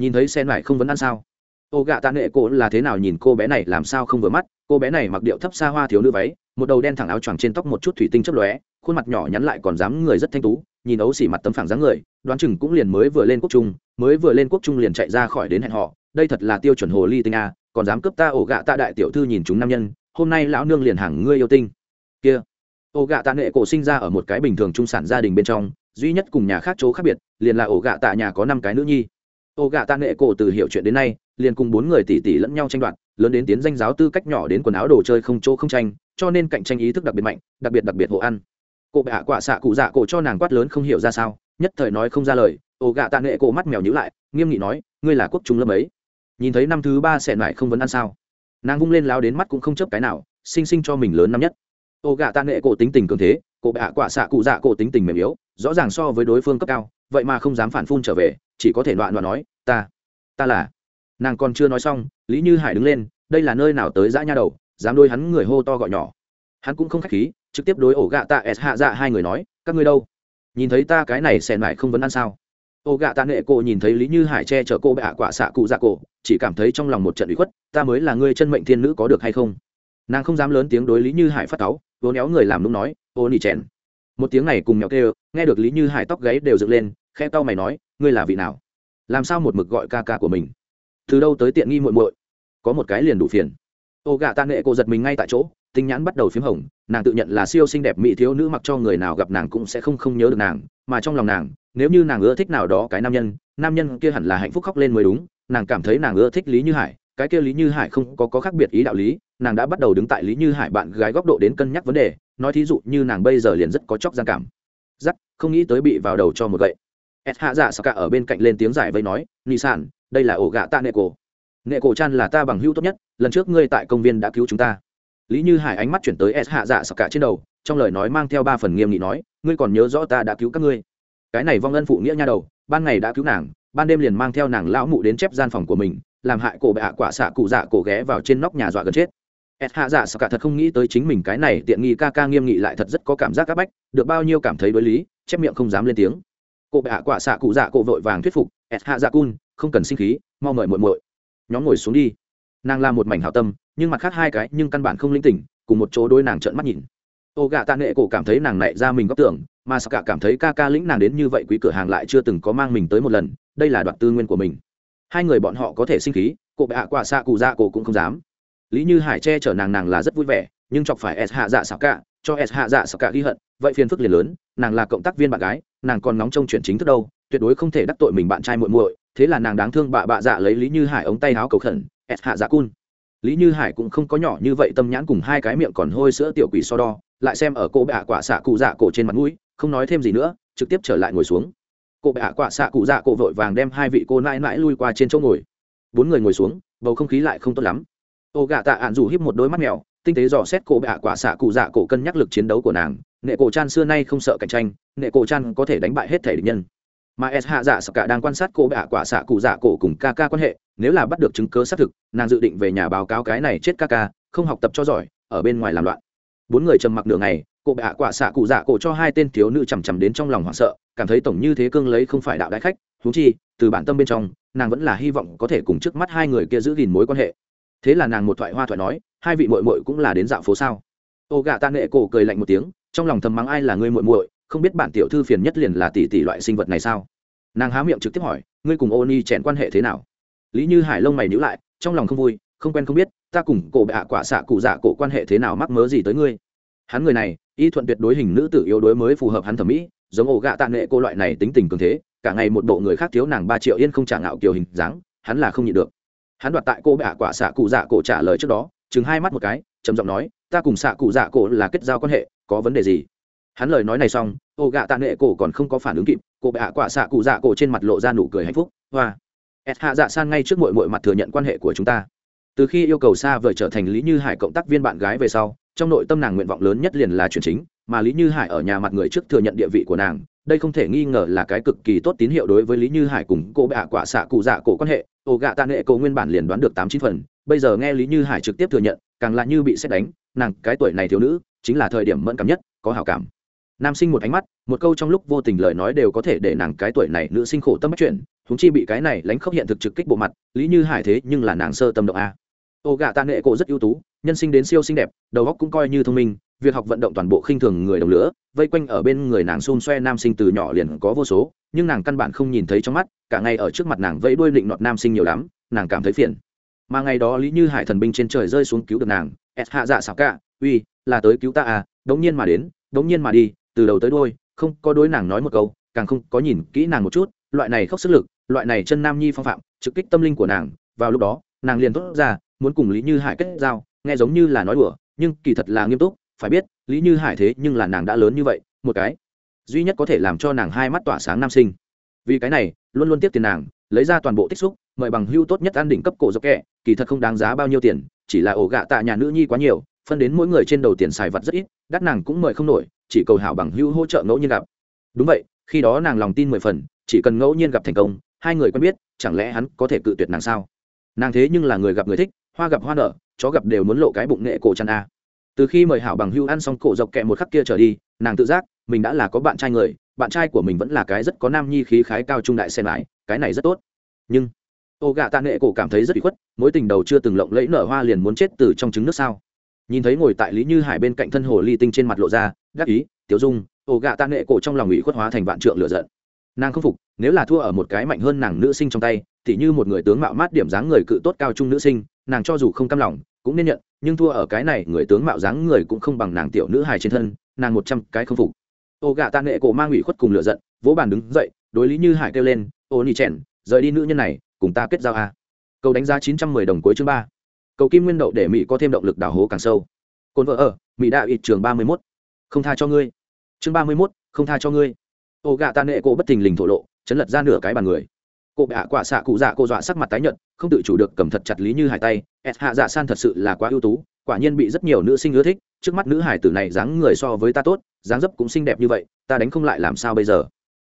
A: nhìn thấy sen lại không vấn ăn sao? Ô gạ tạ nệ cổ là thế nào nhìn cô bé này, làm sao không vừa mắt? Cô bé này mặc điệu thấp xa hoa thiếu nữ váy, một đầu đen thẳng áo choàng trên tóc một chút thủy tinh chấp lóe, khuôn mặt nhỏ nhắn lại còn dám người rất thanh tú, nhìn ấu xỉ mặt tấm phẳng dáng người, đoán chừng cũng liền mới vừa lên quốc trung, mới vừa lên quốc trung liền chạy ra khỏi đến hẹn họ. Đây thật là tiêu chuẩn hồ ly tinh a, còn dám cướp ta ổ gạ tạ đại tiểu thư nhìn chúng nam nhân, hôm nay lão nương liền hàng ngươi yêu tinh. Kia ổ gạ tạ nệ cổ sinh ra ở một cái bình thường trung sản gia đình bên trong, duy nhất cùng nhà khác chỗ khác biệt, liền là ổ gạ tạ nhà có năm cái nữ nhi. Ô gạ tạ nệ cổ từ hiểu chuyện đến nay, liền cùng bốn người tỷ tỷ lẫn nhau tranh đoạt, lớn đến tiến danh giáo tư cách nhỏ đến quần áo đồ chơi không chỗ không tranh, cho nên cạnh tranh ý thức đặc biệt mạnh, đặc biệt đặc biệt hộ ăn. Cô bạ hạ quả xạ cụ dạ cổ cho nàng quát lớn không hiểu ra sao, nhất thời nói không ra lời, Ô gạ tạ nệ cổ mắt mèo nhữ lại, nghiêm nghị nói, ngươi là quốc trung lâm ấy. Nhìn thấy năm thứ ba sẽ lại không vấn ăn sao? Nàng vung lên lao đến mắt cũng không chấp cái nào, sinh sinh cho mình lớn năm nhất. Ô gạ tạ nệ cổ tính tình cường thế, cổ bạ hạ quả xạ cụ dạ cổ tính tình mềm yếu, rõ ràng so với đối phương cấp cao, vậy mà không dám phản phun trở về chỉ có thể loạn loạn nói, ta ta là. Nàng còn chưa nói xong, lý như hải đứng lên, đây là nơi nào tới dã nha đầu? Dám đôi hắn người hô to gọi nhỏ. Hắn cũng không khách khí, trực tiếp đối ổ gạ tạ s hạ dạ hai người nói, các ngươi đâu? Nhìn thấy ta cái này xèn lại không vấn ăn sao? Ổ gạ tạ nệ cổ nhìn thấy lý như hải che chở cô bệ hạ quả xạ cụ dạ cổ, chỉ cảm thấy trong lòng một trận bị khuất, ta mới là ngươi chân mệnh thiên nữ có được hay không? Nàng không dám lớn tiếng đối lý như hải phát cáu vốn éo người làm lúc nói, ô nỉ chèn. Một tiếng này cùng nhỏ kêu, nghe được lý như hải tóc gáy đều dựng lên khe tao mày nói ngươi là vị nào? Làm sao một mực gọi ca ca của mình? Từ đâu tới tiện nghi muội muội? Có một cái liền đủ phiền. Ô gạ tạ nghệ cô giật mình ngay tại chỗ tinh nhãn bắt đầu p h í m hồng nàng tự nhận là siêu xinh đẹp mỹ thiếu nữ mặc cho người nào gặp nàng cũng sẽ không không nhớ được nàng mà trong lòng nàng nếu như nàng ưa thích nào đó cái nam nhân nam nhân kia hẳn là hạnh phúc khóc lên mới đúng nàng cảm thấy nàng ưa thích lý như hải cái kia lý như hải không có, có khác biệt ý đạo lý nàng đã bắt đầu đứng tại lý như hải bạn gái góc độ đến cân nhắc vấn đề nói thí dụ như nàng bây giờ liền rất có chóc gian cảm. Giắc không nghĩ tới bị vào đầu cho một gậy s hạ dạ sao cả ở bên cạnh lên tiếng giải vây nói nị sản đây là ổ gạ tạ nệ cổ nệ cổ chan là ta bằng hữu tốt nhất, lần trước ngươi tại công viên đã cứu chúng ta. Lý như hải ánh mắt chuyển tới s hạ dạ sao cả trên đầu, trong lời nói mang theo ba phần nghiêm nghị nói, ngươi còn nhớ rõ ta đã cứu các ngươi? Cái này vong ân phụ nghĩa nha đầu, ban ngày đã cứu nàng, ban đêm liền mang theo nàng lão mụ đến chép gian phòng của mình, làm hại cổ bệ hạ quả xạ cụ dạ cổ ghé vào trên nóc nhà dọa gần chết. S hạ dạ sao cả thật không nghĩ tới chính mình cái này tiện nghi ca ca nghiêm nghị lại thật rất có cảm giác áp bách, được bao nhiêu cảm thấy đối lý, chép miệng không dám lên tiếng cô bệ hạ quả xạ cụ dạ cổ vội vàng thuyết phục ed hạ dạ cun, không cần sinh khí, mau mời muội muội. Nhóm ngồi xuống đi. Nàng làm một mảnh hảo tâm, nhưng mặt khác hai cái nhưng căn bản không linh tỉnh, cùng một chỗ đôi nàng trợn mắt nhìn. Ô gạ tạ nệ cổ cảm thấy nàng nảy ra mình góc tưởng, mà sao cả cảm thấy ca ca lĩnh nàng đến như vậy quý cửa hàng lại chưa từng có mang mình tới một lần, đây là đoạn tư nguyên của mình. Hai người bọn họ có thể sinh khí, cô bệ hạ quả xạ cụ dạ cổ cũng không dám. Lý như hải che chở nàng nàng là rất vui vẻ, nhưng chọc phải s hạ dạ xảo cả cho s hạ dạ xảo cả ghi hận, vậy phiền phức liền lớn, nàng là cộng tác viên bạn gái nàng còn nóng trong chuyện chính thức đâu, tuyệt đối không thể đắc tội mình bạn trai muội muội, thế là nàng đáng thương bạ bạ dạ lấy lý như hải ống tay áo cầu khẩn ẹt hạ dạ cun. Lý như hải cũng không có nhỏ như vậy tâm nhãn cùng hai cái miệng còn hôi sữa tiểu quỷ so đo, lại xem ở cô bạ quả xạ cụ dạ cổ trên mặt mũi, không nói thêm gì nữa, trực tiếp trở lại ngồi xuống. Cô bạ quả xạ cụ dạ cổ vội vàng đem hai vị cô nãi nãi lui qua trên chỗ ngồi. Bốn người ngồi xuống, bầu không khí lại không tốt lắm. Ô gạ tạ ạn rủ híp một đôi mắt mèo, tinh tế dò xét cô bạ quả xạ cụ dạ cổ cân nhắc lực chiến đấu của nàng. Nệ cổ chan xưa nay không sợ cạnh tranh nệ cổ chan có thể đánh bại hết thể địch nhân. Mà s hạ dạ sập cả đang quan sát cô bạ hạ quả xạ cụ dạ cổ cùng ca ca quan hệ, nếu là bắt được chứng cớ xác thực, nàng dự định về nhà báo cáo cái này chết ca ca, không học tập cho giỏi, ở bên ngoài làm loạn. Bốn người trầm mặc nửa ngày, cô bạ hạ quả xạ cụ dạ cổ cho hai tên thiếu nữ chằm chằm đến trong lòng hoảng sợ, cảm thấy tổng như thế cương lấy không phải đạo đại khách thú chi, từ bản tâm bên trong, nàng vẫn là hy vọng có thể cùng trước mắt hai người kia giữ gìn mối quan hệ. Thế là nàng một thoại hoa thoại nói, hai vị mội mội cũng là đến dạo phố sao? Ô gạ tạ nghệ cổ cười lạnh một tiếng, trong lòng thầm mắng ai là người muội muội không biết bản tiểu thư phiền nhất liền là tỷ tỷ loại sinh vật này sao? Nàng há miệng trực tiếp hỏi, ngươi cùng ô ni chèn quan hệ thế nào? Lý như hải lông mày nhíu lại, trong lòng không vui, không quen không biết, ta cùng cổ bệ quả xạ cụ dạ cổ quan hệ thế nào mắc mớ gì tới ngươi? Hắn người này, y thuận tuyệt đối hình nữ tử yếu đối mới phù hợp hắn thẩm mỹ, giống ổ gạ tạ nghệ cô loại này tính tình cường thế, cả ngày một bộ người khác thiếu nàng ba triệu yên không trả ngạo kiểu hình dáng, hắn là không nhịn được. Hắn đoạt tại cô bệ quả xạ cụ dạ cổ trả lời trước đó, chừng hai mắt một cái, trầm giọng nói, ta cùng xạ cụ dạ cổ là kết giao quan hệ, có vấn đề gì? Hắn lời nói này xong ô gạ tạ nghệ cổ còn không có phản ứng kịp, cô bệ hạ quả xạ cụ dạ cổ trên mặt lộ ra nụ cười hạnh phúc, hoa s hạ dạ san ngay trước mội mội mặt thừa nhận quan hệ của chúng ta. Từ khi yêu cầu xa vời trở thành lý như hải cộng tác viên bạn gái về sau, trong nội tâm nàng nguyện vọng lớn nhất liền là chuyện chính, mà lý như hải ở nhà mặt người trước thừa nhận địa vị của nàng, đây không thể nghi ngờ là cái cực kỳ tốt tín hiệu đối với lý như hải cùng cô bạ quả xạ cụ dạ cổ quan hệ. Ô gạ tạ nghệ cổ nguyên bản liền đoán được tám chín phần, bây giờ nghe lý như hải trực tiếp thừa nhận, càng là như bị xét đánh, nàng, cái tuổi này thiếu nữ, chính là thời điểm mẫn cảm nhất, có hào cảm nam sinh một ánh mắt, một câu trong lúc vô tình lời nói đều có thể để nàng cái tuổi này nữ sinh khổ tâm bắt chuyện húng chi bị cái này lánh khóc hiện thực trực kích bộ mặt, lý như hải thế nhưng là nàng sơ tâm động a. Ô gà tạ nghệ cổ rất ưu tú, nhân sinh đến siêu xinh đẹp, đầu óc cũng coi như thông minh, việc học vận động toàn bộ khinh thường người đồng lửa, vây quanh ở bên người nàng xôn xoe nam sinh từ nhỏ liền có vô số, nhưng nàng căn bản không nhìn thấy trong mắt, cả ngày ở trước mặt nàng vẫy đuôi định nọt nam sinh nhiều lắm, nàng cảm thấy phiền. Mà ngày đó lý như hải thần binh trên trời rơi xuống cứu được nàng, s hạ dạ xảo cả, uy, là tới cứu ta à đống nhiên mà đến, đống nhiên mà đi từ đầu tới đôi không có đối nàng nói một câu, càng không có nhìn kỹ nàng một chút, loại này khóc sức lực, loại này chân nam nhi phong phạm, trực kích tâm linh của nàng, vào lúc đó, nàng liền thốt ra, muốn cùng lý như hải kết giao, nghe giống như là nói đùa, nhưng kỳ thật là nghiêm túc, phải biết, lý như hải thế nhưng là nàng đã lớn như vậy, một cái duy nhất có thể làm cho nàng hai mắt tỏa sáng nam sinh. Vì cái này, luôn luôn tiếp tiền nàng, lấy ra toàn bộ tích xúc, mời bằng hưu tốt nhất an đỉnh cấp cổ dọc kẹ, kỳ thật không đáng giá bao nhiêu tiền, chỉ là ổ gạ tạ nhà nữ nhi quá nhiều, phân đến mỗi người trên đầu tiền xài vật rất ít, đắt nàng cũng mời không nổi chỉ cầu hảo bằng hưu hỗ trợ ngẫu nhiên gặp. Đúng vậy, khi đó nàng lòng tin mười phần, chỉ cần ngẫu nhiên gặp thành công, hai người quen biết, chẳng lẽ hắn có thể cự tuyệt nàng sao? Nàng thế nhưng là người gặp người thích, hoa gặp hoa nở, chó gặp đều muốn lộ cái bụng nghệ cổ chăn a. Từ khi mời hảo bằng hưu ăn xong cổ dọc kẹ một khắc kia trở đi, nàng tự giác, mình đã là có bạn trai người, bạn trai của mình vẫn là cái rất có nam nhi khí khái cao trung đại xen lại, cái này rất tốt. Nhưng, ô gạ tạ nghệ cổ cảm thấy rất bị khuất, mối tình đầu chưa từng lộng lẫy nở hoa liền muốn chết từ trong trứng nước sao? Nhìn thấy ngồi tại lý như hải bên cạnh thân hồ ly tinh trên mặt lộ ra gác ý, tiểu dung ô gạ tạ nghệ cổ trong lòng ủy khuất hóa thành vạn trượng lựa giận. Nàng không phục, nếu là thua ở một cái mạnh hơn nàng nữ sinh trong tay thì như một người tướng mạo mát điểm dáng người cự tốt cao trung nữ sinh, nàng cho dù không cam lòng, cũng nên nhận, nhưng thua ở cái này người tướng mạo dáng người cũng không bằng nàng tiểu nữ hài trên thân, nàng một trăm cái không phục. Ô gạ tạ nghệ cổ mang ủy khuất cùng lựa giận, vỗ bàn đứng dậy, đối lý như hải kêu lên, ô ni trẻn rời đi nữ nhân này, cùng ta kết giao a. Câu đánh giá chín trăm mười đồng cuối chương ba cầu kim nguyên đậu để mỹ có thêm động lực đào hố càng sâu cồn vợ ở mỹ đạo ít trường ba mươi mốt không tha cho ngươi chương ba mươi mốt không tha cho ngươi ô gạ tạ nệ cô bất thình lình thổ lộ chấn lật ra nửa cái bàn người cô bạ quả xạ cụ dạ cô dọa sắc mặt tái nhợt, không tự chủ được cầm thật chặt lý như hải tay s hạ dạ san thật sự là quá ưu tú, quả nhiên bị rất nhiều nữ sinh ưa thích, trước mắt nữ hải tử này dáng người so với ta tốt, dáng dấp cũng xinh đẹp như vậy, ta đánh không lại làm sao bây giờ?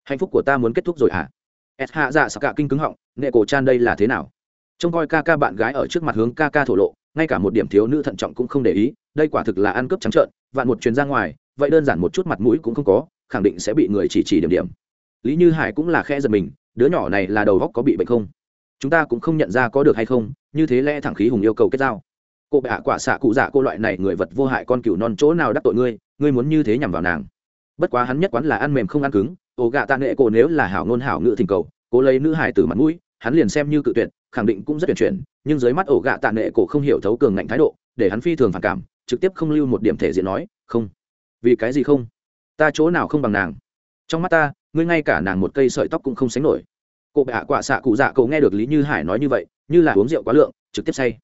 A: Hạnh phúc của ta muốn kết thúc rồi hả? s hạ dạ sắc cả kinh cứng họng, nệ cổ chan đây là thế nào? Trông coi ca ca bạn gái ở trước mặt hướng ca ca thổ lộ, ngay cả một điểm thiếu nữ thận trọng cũng không để ý, đây quả thực là ăn cướp trắng trợn, vạn một chuyến ra ngoài, vậy đơn giản một chút mặt mũi cũng không có, khẳng định sẽ bị người chỉ chỉ điểm điểm. Lý như hải cũng là khe giật mình, đứa nhỏ này là đầu góc có bị bệnh không? Chúng ta cũng không nhận ra có được hay không, như thế lẽ thẳng khí hùng yêu cầu kết giao. Cô bệ hạ quả xạ cụ dạ cô loại này người vật vô hại con cừu non chỗ nào đắc tội ngươi ngươi muốn như thế nhằm vào nàng. Bất quá hắn nhất quán là ăn mềm không ăn cứng, ổ gạ tạ nghệ cổ nếu là hảo ngôn hảo ngự thỉnh cầu, cố lấy nữ hải từ mặt mũi hắn liền xem như cự tuyệt khẳng định cũng rất tuyển chuyển nhưng dưới mắt ổ gạ tạ nệ, cổ không hiểu thấu cường ngạnh thái độ để hắn phi thường phản cảm trực tiếp không lưu một điểm thể diện nói không. Vì cái gì không? Ta chỗ nào không bằng nàng. Trong mắt ta ngươi ngay cả nàng một cây sợi tóc cũng không sánh nổi. Cô bệ hạ quả xạ cụ dạ cậu nghe được lý như hải nói như vậy như là uống rượu quá lượng trực tiếp say.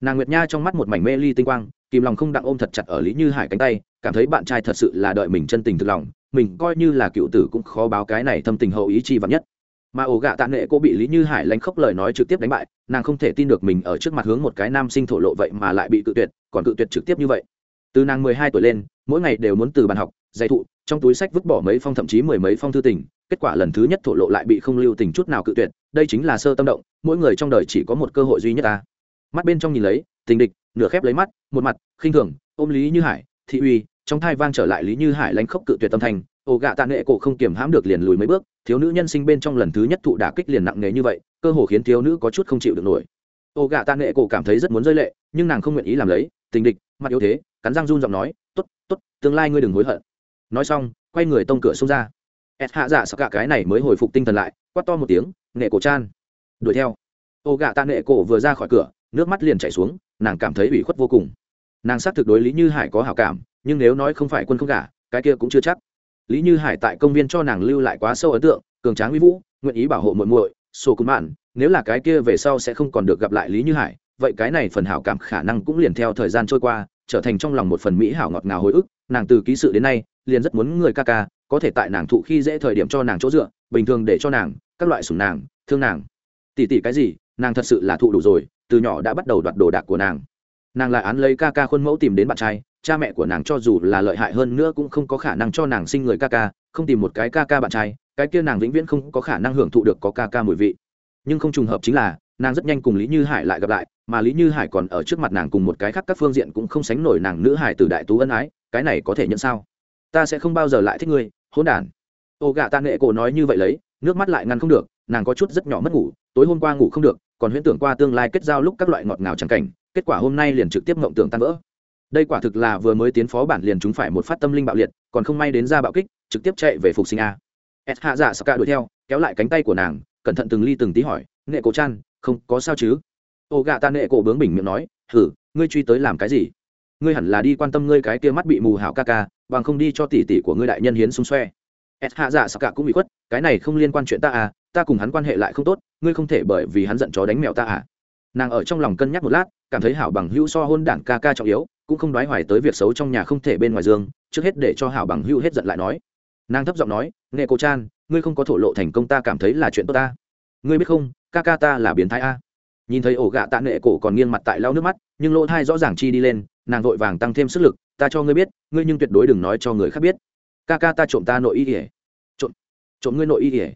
A: Nàng nguyệt nha trong mắt một mảnh mê ly tinh quang kìm lòng không đặng ôm thật chặt ở lý như hải cánh tay cảm thấy bạn trai thật sự là đợi mình chân tình thực lòng mình coi như là cựu tử cũng khó báo cái này thâm tình hậu ý chi vắng nhất mà ổ gạ tạ nghệ cô bị lý như hải lánh khóc lời nói trực tiếp đánh bại, nàng không thể tin được mình ở trước mặt hướng một cái nam sinh thổ lộ vậy mà lại bị cự tuyệt, còn cự tuyệt trực tiếp như vậy. Từ nàng mười hai tuổi lên, mỗi ngày đều muốn từ bàn học, dạy thụ, trong túi sách vứt bỏ mấy phong thậm chí mười mấy phong thư tình, kết quả lần thứ nhất thổ lộ lại bị không lưu tình chút nào cự tuyệt, đây chính là sơ tâm động, mỗi người trong đời chỉ có một cơ hội duy nhất ta. Mắt bên trong nhìn lấy, tình địch, nửa khép lấy mắt, một mặt khinh thường, ôm lý như hải, thị uy. Trong thai vang trở lại lý như hải lánh khóc cự tuyệt tâm thành ổ gạ tạ nệ cổ không kiềm hãm được liền lùi mấy bước, thiếu nữ nhân sinh bên trong lần thứ nhất thụ đả kích liền nặng nề như vậy, cơ hồ khiến thiếu nữ có chút không chịu được nổi. Ô gạ tạ nghệ cổ cảm thấy rất muốn rơi lệ, nhưng nàng không nguyện ý làm lấy, tình địch, mặt yếu thế, cắn răng run giọng nói t ố t t ố t tương lai ngươi đừng hối hận. Nói xong, quay người tông cửa xông ra. Ẹt hạ dạ sau cả cái này mới hồi phục tinh thần lại, quát to một tiếng, nệ cổ chan. Đuổi theo. Ô gạ tạ nệ cổ vừa ra khỏi cửa, nước mắt liền chảy xuống, nàng cảm thấy ủy khuất vô cùng. Nàng xác thực đối lý như hải có hảo cảm, nhưng nếu nói không phải quân không gả, cái kia cũng chưa chắc lý như hải tại công viên cho nàng lưu lại quá sâu ấn tượng, cường tráng uy vũ, nguyện ý bảo hộ muội muội, sổ cún mạn, nếu là cái kia về sau sẽ không còn được gặp lại lý như hải, vậy cái này phần hảo cảm khả năng cũng liền theo thời gian trôi qua, trở thành trong lòng một phần mỹ hảo ngọt ngào hồi ức, nàng từ ký sự đến nay, liền rất muốn người ca ca, có thể tại nàng thụ khi dễ thời điểm cho nàng chỗ dựa, bình thường để cho nàng, các loại sủng nàng, thương nàng. Tỉ tỉ cái gì, nàng thật sự là thụ đủ rồi, từ nhỏ đã bắt đầu đoạt đồ đạc của nàng. Nàng lại án lấy ca ca khuôn mẫu tìm đến bạn trai cha mẹ của nàng cho dù là lợi hại hơn nữa cũng không có khả năng cho nàng sinh người ca ca, không tìm một cái ca ca bạn trai, cái kia nàng vĩnh viễn không có khả năng hưởng thụ được có ca ca mùi vị. Nhưng không trùng hợp chính là, nàng rất nhanh cùng lý như hải lại gặp lại, mà lý như hải còn ở trước mặt nàng cùng một cái khác các phương diện cũng không sánh nổi nàng nữ hải từ đại tú ân ái, cái này có thể nhận sao? Ta sẽ không bao giờ lại thích ngươi, hỗn đản. Ô gạ ta nghệ cổ nói như vậy lấy, nước mắt lại ngăn không được, nàng có chút rất nhỏ mất ngủ, tối hôm qua ngủ không được, còn huyễn tưởng qua tương lai kết giao lúc các loại ngọt ngào chẳng cảnh, kết quả hôm nay liền trực tiếp mộng tưởng tan vỡ đây quả thực là vừa mới tiến phó bản liền chúng phải một phát tâm linh bạo liệt, còn không may đến ra bạo kích, trực tiếp chạy về phục sinh a. S hạ dạ saka đuổi theo, kéo lại cánh tay của nàng, cẩn thận từng ly từng tí hỏi nghệ cổ chan không có sao chứ? Ô gạ ta nghệ cổ bướng bình miệng nói, hử, ngươi truy tới làm cái gì? Ngươi hẳn là đi quan tâm ngươi cái kia mắt bị mù hảo ca ca, bằng không đi cho tỷ tỷ của ngươi đại nhân hiến xung xoe. S hạ dạ saka cũng bị khuất, cái này không liên quan chuyện ta à ta cùng hắn quan hệ lại không tốt, ngươi không thể bởi vì hắn giận chó đánh mèo ta à. Nàng ở trong lòng cân nhắc một lát, cảm thấy hảo bằng hữu so hôn đảng ca ca trọng yếu cũng không đoái hoài tới việc xấu trong nhà không thể bên ngoài dương, trước hết để cho hảo bằng hữu hết giận lại nói. Nàng thấp giọng nói, nghệ cô chan, ngươi không có thổ lộ thành công ta cảm thấy là chuyện tốt ta. Ngươi biết không, ca ca ta là biến thái a. Nhìn thấy ổ gạ tạ nệ cổ còn nghiêng mặt tại lau nước mắt, nhưng lỗ thai rõ ràng chi đi lên, nàng vội vàng tăng thêm sức lực, ta cho ngươi biết, ngươi nhưng tuyệt đối đừng nói cho người khác biết. Ca ca ta trộm ta nội y ỉa trộm trộm ngươi nội y ỉa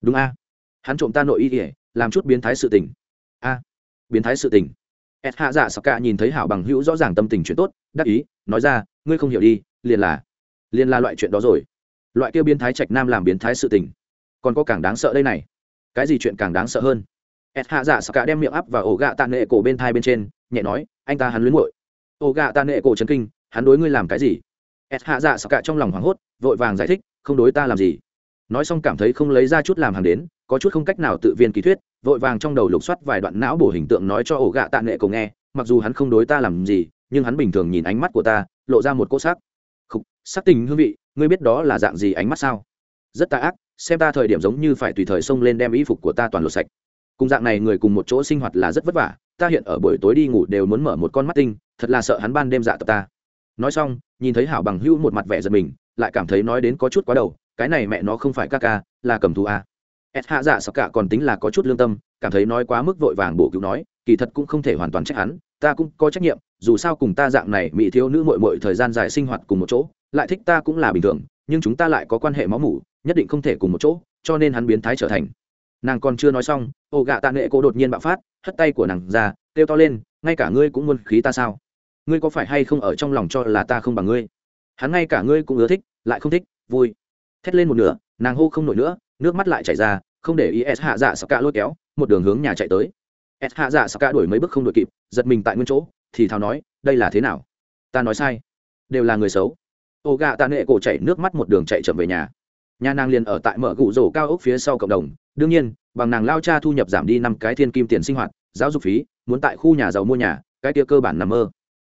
A: đúng a. Hắn trộm ta nội y ỉa làm chút biến thái sự tình. A, biến thái sự tình ed hạ dạ sặc cả nhìn thấy hảo bằng hữu rõ ràng tâm tình chuyện tốt, đắc ý, nói ra, ngươi không hiểu đi, liền là liền là loại chuyện đó rồi. Loại kia biến thái trạch nam làm biến thái sự tình. Còn có càng đáng sợ đây này. Cái gì chuyện càng đáng sợ hơn? Ed hạ dạ sặc cả đem miệng áp và ổ gạ tạ nệ cổ bên thai bên trên, nhẹ nói, anh ta hắn luyến muội. Ổ gạ tạ nệ cổ chấn kinh, hắn đối ngươi làm cái gì? Ed hạ dạ sặc cả trong lòng hoảng hốt, vội vàng giải thích, không đối ta làm gì. Nói xong cảm thấy không lấy ra chút làm hàng đến, có chút không cách nào tự viên kỳ thuyết vội vàng trong đầu lục soát vài đoạn não bổ hình tượng nói cho ổ gạ tạ nệ cổ nghe, mặc dù hắn không đối ta làm gì, nhưng hắn bình thường nhìn ánh mắt của ta, lộ ra một cỗ sắc. Khúc sắc tình hương vị, ngươi biết đó là dạng gì ánh mắt sao? Rất tà ác, xem ta thời điểm giống như phải tùy thời xông lên đem y phục của ta toàn lột sạch. Cùng dạng này người cùng một chỗ sinh hoạt là rất vất vả, ta hiện ở buổi tối đi ngủ đều muốn mở một con mắt tinh, thật là sợ hắn ban đêm dạ tập ta. Nói xong, nhìn thấy hảo bằng hữu một mặt vẻ giật mình, lại cảm thấy nói đến có chút quá đầu, cái này mẹ nó không phải ca ca, là cầm thú à? S hạ dạ sắc cả còn tính là có chút lương tâm, cảm thấy nói quá mức vội vàng bổ cứu nói, kỳ thật cũng không thể hoàn toàn trách hắn, ta cũng có trách nhiệm, dù sao cùng ta dạng này mỹ thiếu nữ mội mội thời gian dài sinh hoạt cùng một chỗ, lại thích ta cũng là bình thường, nhưng chúng ta lại có quan hệ máu mủ, nhất định không thể cùng một chỗ, cho nên hắn biến thái trở thành. Nàng còn chưa nói xong, ô gạ tạ nghệ cô đột nhiên bạo phát, hất tay của nàng ra, kêu to lên, ngay cả ngươi cũng muốn khí ta sao? Ngươi có phải hay không ở trong lòng cho là ta không bằng ngươi? Hắn ngay cả ngươi cũng ưa thích, lại không thích, vui. Thét lên một nửa, nàng hô không nổi nữa nước mắt lại chảy ra, không để ý s hạ dạ sắc cả lôi kéo, một đường hướng nhà chạy tới. S hạ dạ sắc cả đuổi mấy bước không đuổi kịp, giật mình tại nguyên chỗ, thì thào nói, đây là thế nào? Ta nói sai, đều là người xấu. Ô gạ tạ nệ cổ chạy nước mắt một đường chạy chậm về nhà. Nhà nàng liền ở tại mở gụ rổ cao ốc phía sau cộng đồng. Đương nhiên, bằng nàng lao cha thu nhập giảm đi năm cái thiên kim tiền sinh hoạt, giáo dục phí, muốn tại khu nhà giàu mua nhà, cái kia cơ bản nằm mơ.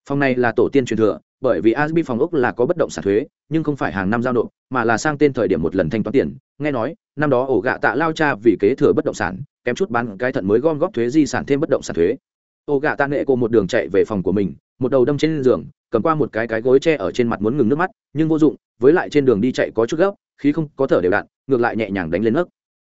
A: Phòng này là tổ tiên truyền thừa bởi vì asbi phòng ốc là có bất động sản thuế, nhưng không phải hàng năm giao nộp, mà là sang tên thời điểm một lần thanh toán tiền. Nghe nói, năm đó ổ gạ tạ lao cha vì kế thừa bất động sản, kém chút bán cái thận mới gom góp thuế di sản thêm bất động sản thuế. Ổ gạ tạ nệ cô một đường chạy về phòng của mình, một đầu đâm trên giường, cầm qua một cái cái gối tre ở trên mặt muốn ngừng nước mắt, nhưng vô dụng, với lại trên đường đi chạy có chút gấp, khí không có thở đều đặn, ngược lại nhẹ nhàng đánh lên nước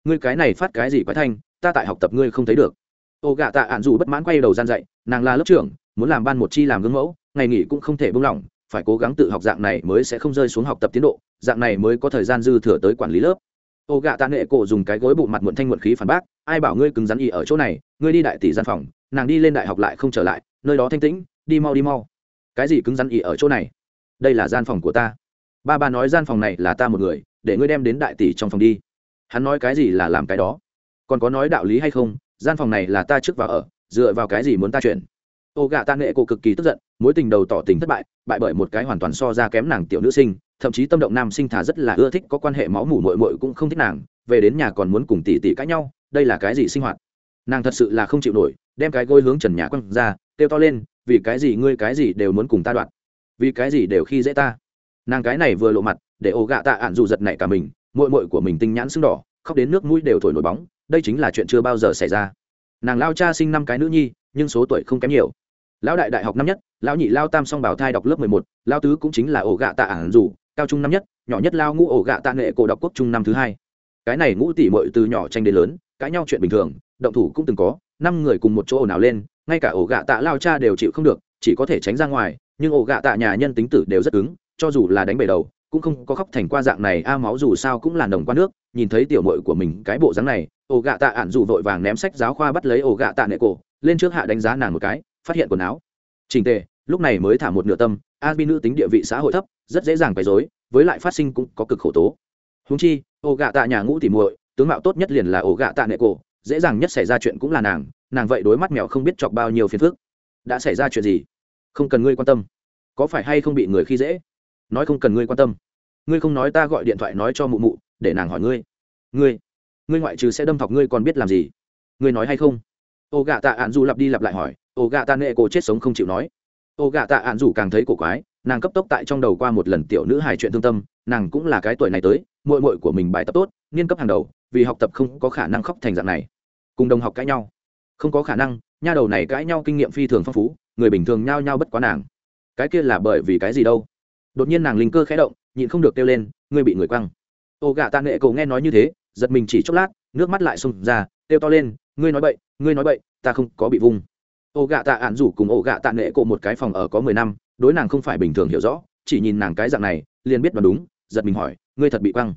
A: ngươi cái này phát cái gì quái thanh, ta tại học tập ngươi không thấy được. Ô gạ tạ ạn dù bất mãn quay đầu gian dạy nàng là lớp trưởng, muốn làm ban một chi làm gương mẫu ngày nghỉ cũng không thể buông lỏng, phải cố gắng tự học dạng này mới sẽ không rơi xuống học tập tiến độ, dạng này mới có thời gian dư thừa tới quản lý lớp. Ô gạ tạ nghệ cổ dùng cái gối bụng mặt muộn thanh muộn khí phản bác, ai bảo ngươi cứng rắn y ở chỗ này, ngươi đi đại tỷ gian phòng, nàng đi lên đại học lại không trở lại, nơi đó thanh tĩnh, đi mau đi mau. Cái gì cứng rắn y ở chỗ này? Đây là gian phòng của ta. Ba ba nói gian phòng này là ta một người, để ngươi đem đến đại tỷ trong phòng đi. Hắn nói cái gì là làm cái đó? Còn có nói đạo lý hay không? Gian phòng này là ta trước vào ở, dựa vào cái gì muốn ta chuyển? Ô gạ tạ nghệ cổ cực kỳ tức giận, mối tình đầu tỏ tình thất bại bại bởi một cái hoàn toàn so ra kém nàng tiểu nữ sinh, thậm chí tâm động nam sinh thả rất là ưa thích, có quan hệ máu mủ mội mội cũng không thích nàng, về đến nhà còn muốn cùng tỷ tỷ cãi nhau, đây là cái gì sinh hoạt? Nàng thật sự là không chịu nổi, đem cái gối hướng trần nhà quăng ra, kêu to lên, vì cái gì ngươi cái gì đều muốn cùng ta đoạt vì cái gì đều khi dễ ta. Nàng cái này vừa lộ mặt, để ô gạ tạ ạn dù giật này cả mình mội mội của mình tinh nhãn sưng đỏ, khóc đến nước mũi đều thổi nổi bóng, đây chính là chuyện chưa bao giờ xảy ra. Nàng lao cha sinh năm cái nữ nhi, nhưng số tuổi không kém nhiều lão đại đại học năm nhất, lão nhị lao tam song bảo thai đọc lớp mười một lao tứ cũng chính là ổ gạ tạ ản dù cao trung năm nhất, nhỏ nhất lao ngũ ổ gạ tạ nghệ cổ đọc quốc trung năm thứ hai. Cái này ngũ tỷ mội từ nhỏ tranh đến lớn, cãi nhau chuyện bình thường, động thủ cũng từng có, năm người cùng một chỗ ồn ào lên, ngay cả ổ gạ tạ lao cha đều chịu không được, chỉ có thể tránh ra ngoài, nhưng ổ gạ tạ nhà nhân tính tử đều rất cứng, cho dù là đánh bể đầu, cũng không có khóc thành qua dạng này, a máu dù sao cũng là nồng qua nước, nhìn thấy tiểu mội của mình cái bộ dáng này, ổ gạ tạ ạn dù vội vàng ném sách giáo khoa bắt lấy ổ gạ tạ nệ cổ, lên trước hạ đánh giá nàng một cái phát hiện quần áo. Trình tề, lúc này mới thả một nửa tâm a bi nữ tính địa vị xã hội thấp, rất dễ dàng bày dối với lại phát sinh cũng có cực khổ tố. Húng chi, ổ gạ tạ nhà ngũ tỉ muội, tướng mạo tốt nhất liền là ổ gạ tạ nệ cổ, dễ dàng nhất xảy ra chuyện cũng là nàng nàng vậy đối mắt mèo không biết chọc bao nhiêu phiền phức. Đã xảy ra chuyện gì? Không cần ngươi quan tâm. Có phải hay không bị người khi dễ? Nói không cần ngươi quan tâm. Ngươi không nói ta gọi điện thoại nói cho mụ mụ, để nàng hỏi ngươi. Ngươi ngươi ngoại trừ sẽ đâm thọc ngươi còn biết làm gì? Ngươi nói hay không? Ô gạ tạ ạn dù lặp đi lặp lại hỏi, ô gạ tạ nệ cổ chết sống không chịu nói? Ô gạ tạ ạn dù càng thấy cổ quái, nàng cấp tốc tại trong đầu qua một lần tiểu nữ hài chuyện thương tâm, nàng cũng là cái tuổi này tới mội mội của mình bài tập tốt nghiên cấp hàng đầu, vì học tập không có khả năng khóc thành dạng này. Cùng đồng học cãi nhau. Không có khả năng, nha đầu này cãi nhau kinh nghiệm phi thường phong phú, người bình thường nhao nhao bất quá nàng. Cái kia là bởi vì cái gì đâu? Đột nhiên nàng linh cơ khẽ động, nhịn không được kêu lên, ngươi bị người quăng. Ô gạ tạ nệ cổ nghe nói như thế, giật mình chỉ chốc lát, nước mắt lại xông ra, kêu to lên ngươi nói bậy, ngươi nói bậy, ta không có bị vung. Ô gạ tạ ạn rủ cùng ô gạ tạ nệ cổ một cái phòng ở có mười năm, đối nàng không phải bình thường hiểu rõ, chỉ nhìn nàng cái dạng này, liền biết đoán đúng, giật mình hỏi, ngươi thật bị quăng.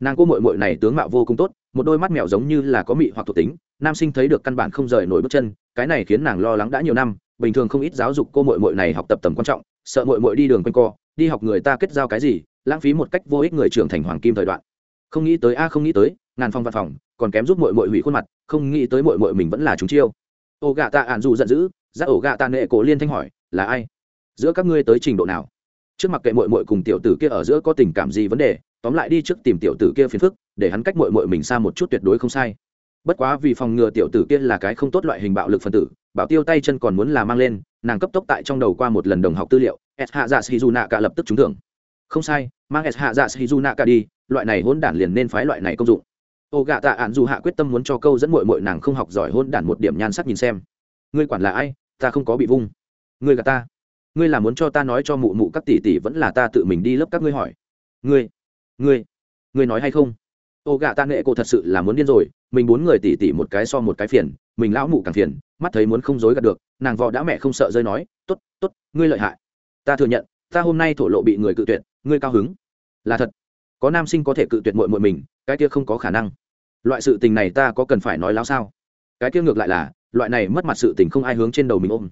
A: Nàng cô mội mội này tướng mạo vô cùng tốt, một đôi mắt mèo giống như là có mị hoặc thuộc tính, nam sinh thấy được căn bản không rời nổi bước chân, cái này khiến nàng lo lắng đã nhiều năm, bình thường không ít giáo dục cô mội mội này học tập tầm quan trọng, sợ mội mội đi đường quanh co, đi học người ta kết giao cái gì, lãng phí một cách vô ích người trưởng thành hoàng kim thời đoạn. Không nghĩ tới a, không nghĩ tới ngàn phong văn phòng, còn kém giúp mội mội hủy khuôn mặt, không nghĩ tới mội mội mình vẫn là chúng chiêu. Ô gạ tạ ạn dù giận dữ giác ổ gạ tạ nệ cổ liên thanh hỏi, là ai? Giữa các ngươi tới trình độ nào? Trước mặt kệ mội mội cùng tiểu tử kia ở giữa có tình cảm gì vấn đề, tóm lại đi trước tìm tiểu tử kia phiền phức, để hắn cách mội mội mình xa một chút tuyệt đối không sai. Bất quá vì phòng ngừa tiểu tử kia là cái không tốt loại hình bạo lực phân tử, bảo tiêu tay chân còn muốn là mang lên, nàng cấp tốc tại trong đầu qua một lần đồng học tư liệu, s hạ dạ shizu nạ cả lập tức trúng thưởng. Không sai, mang s hạ dạ shizu nạ cả đi, loại này hôn đản liền nên phái loại này công dụng ô gạ tạ ạn dù hạ quyết tâm muốn cho câu dẫn mội mội nàng không học giỏi hôn đản một điểm nhan sắc nhìn xem. Ngươi quản là ai, ta không có bị vung. Ngươi gà ta. Ngươi là muốn cho ta nói cho mụ mụ các tỷ tỷ vẫn là ta tự mình đi lớp các ngươi hỏi. Ngươi ngươi ngươi nói hay không? Ô gạ ta nghệ cô thật sự là muốn điên rồi, mình bốn người tỷ tỷ một cái so một cái phiền, mình lão mụ càng phiền, mắt thấy muốn không dối gạt được, nàng vò đã mẹ không sợ rơi nói t ố t t ố t ngươi lợi hại. Ta thừa nhận, ta hôm nay thổ lộ bị người cự tuyệt, ngươi cao hứng. Là thật có nam sinh có thể cự tuyệt mội mội mình, cái kia không có khả năng. Loại sự tình này ta có cần phải nói láo sao? Cái kia ngược lại là, loại này mất mặt sự tình không ai hướng trên đầu mình ôm.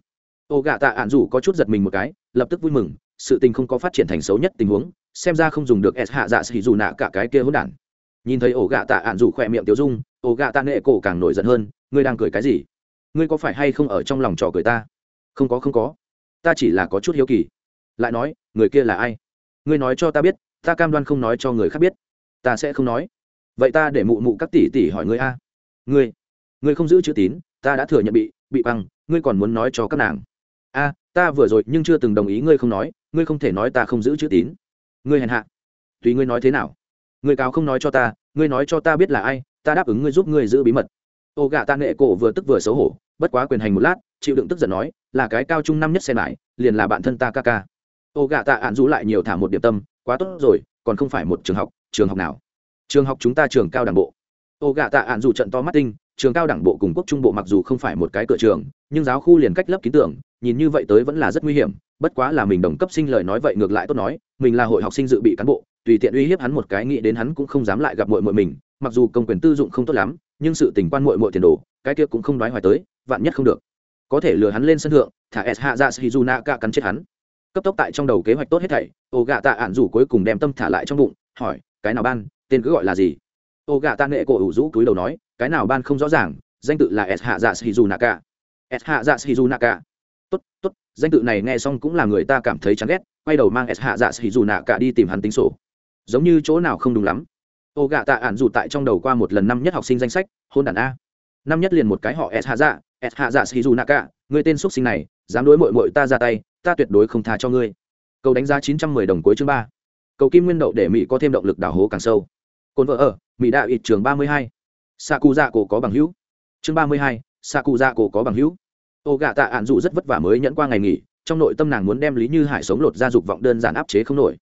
A: Ô gạ tạ ạn dù có chút giật mình một cái, lập tức vui mừng, sự tình không có phát triển thành xấu nhất tình huống, xem ra không dùng được s hạ dạ xì dù nạ cả cái kia hỗn đản. Nhìn thấy ổ gạ tạ ạn dù khỏe miệng tiêu dung ổ gạ tạ nệ cổ càng nổi giận hơn, ngươi đang cười cái gì? Ngươi có phải hay không ở trong lòng trò cười ta? Không có không có. Ta chỉ là có chút hiếu kỳ. Lại nói, người kia là ai? Ngươi nói cho ta biết ta cam đoan không nói cho người khác biết. Ta sẽ không nói. Vậy ta để mụ mụ các tỷ tỷ hỏi ngươi a. Ngươi ngươi không giữ chữ tín, ta đã thừa nhận bị bị băng, ngươi còn muốn nói cho các nàng. A, ta vừa rồi nhưng chưa từng đồng ý ngươi không nói, ngươi không thể nói ta không giữ chữ tín. Ngươi hèn hạ. Tùy ngươi nói thế nào? Ngươi cáo không nói cho ta, ngươi nói cho ta biết là ai, ta đáp ứng ngươi giúp ngươi giữ bí mật. Ô gạ ta nghệ cổ vừa tức vừa xấu hổ, bất quá quyền hành một lát, chịu đựng tức giận nói, là cái cao trung năm nhất xe lại, liền là bạn thân ta ca ca. Ô gạ ta ạn rũ lại nhiều thả một điểm tâm quá tốt rồi, còn không phải một trường học trường học nào? Trường học chúng ta trường cao đảng bộ. Ô gạ tạ ạn dù trận to mắt tinh, trường cao đảng bộ cùng quốc trung bộ mặc dù không phải một cái cửa trường, nhưng giáo khu liền cách lớp ký tưởng nhìn như vậy tới vẫn là rất nguy hiểm, bất quá là mình đồng cấp sinh lời nói vậy ngược lại tốt nói, mình là hội học sinh dự bị cán bộ, tùy tiện uy hiếp hắn một cái nghĩ đến hắn cũng không dám lại gặp muội muội mình, mặc dù công quyền tư dụng không tốt lắm, nhưng sự tình quan muội muội tiền đồ, cái kia cũng không đoái hoài tới, vạn nhất không được. Có thể lừa hắn lên sân thượng, thả s hạ ra shizuna ca cắn chết hắn cấp tốc tại trong đầu kế hoạch tốt hết thảy, ô gạ tạ ạn rủ cuối cùng đem tâm thả lại trong bụng, hỏi, cái nào ban? Tên cứ gọi là gì? Ô gạ tạ nghệ cổ ủ rũ túi đầu nói, cái nào ban không rõ ràng, danh tự là s hạ dạ shizu naka s hạ dạ shizu naka tốt tốt, danh tự này nghe xong cũng là người ta cảm thấy chán ghét, quay đầu mang s hạ dạ shizu naka đi tìm hắn tính sổ. Giống như chỗ nào không đúng lắm. Ô gạ tạ ản dù tại trong đầu qua một lần năm nhất học sinh danh sách, hôn đàn a. Năm nhất liền một cái họ s hạ dạ s hạ dạ shizu naka người tên x sinh này, dám đối mội mội ta ra tay ta tuyệt đối không tha cho ngươi. Câu đánh giá chín trăm mười đồng cuối chương ba. Cầu kim nguyên đậu để mỹ có thêm động lực đào hố càng sâu. Cồn vợ ở, mỹ đạo ít trường ba mươi hai. Xạ cụ dạ cổ có bằng hữu. Chương ba mươi hai xạ cụ dạ cổ có bằng hữu. Ô gạ tạ ạn dụ rất vất vả mới nhẫn qua ngày nghỉ, trong nội tâm nàng muốn đem lý như hải sống lột ra dục vọng đơn giản áp chế không nổi.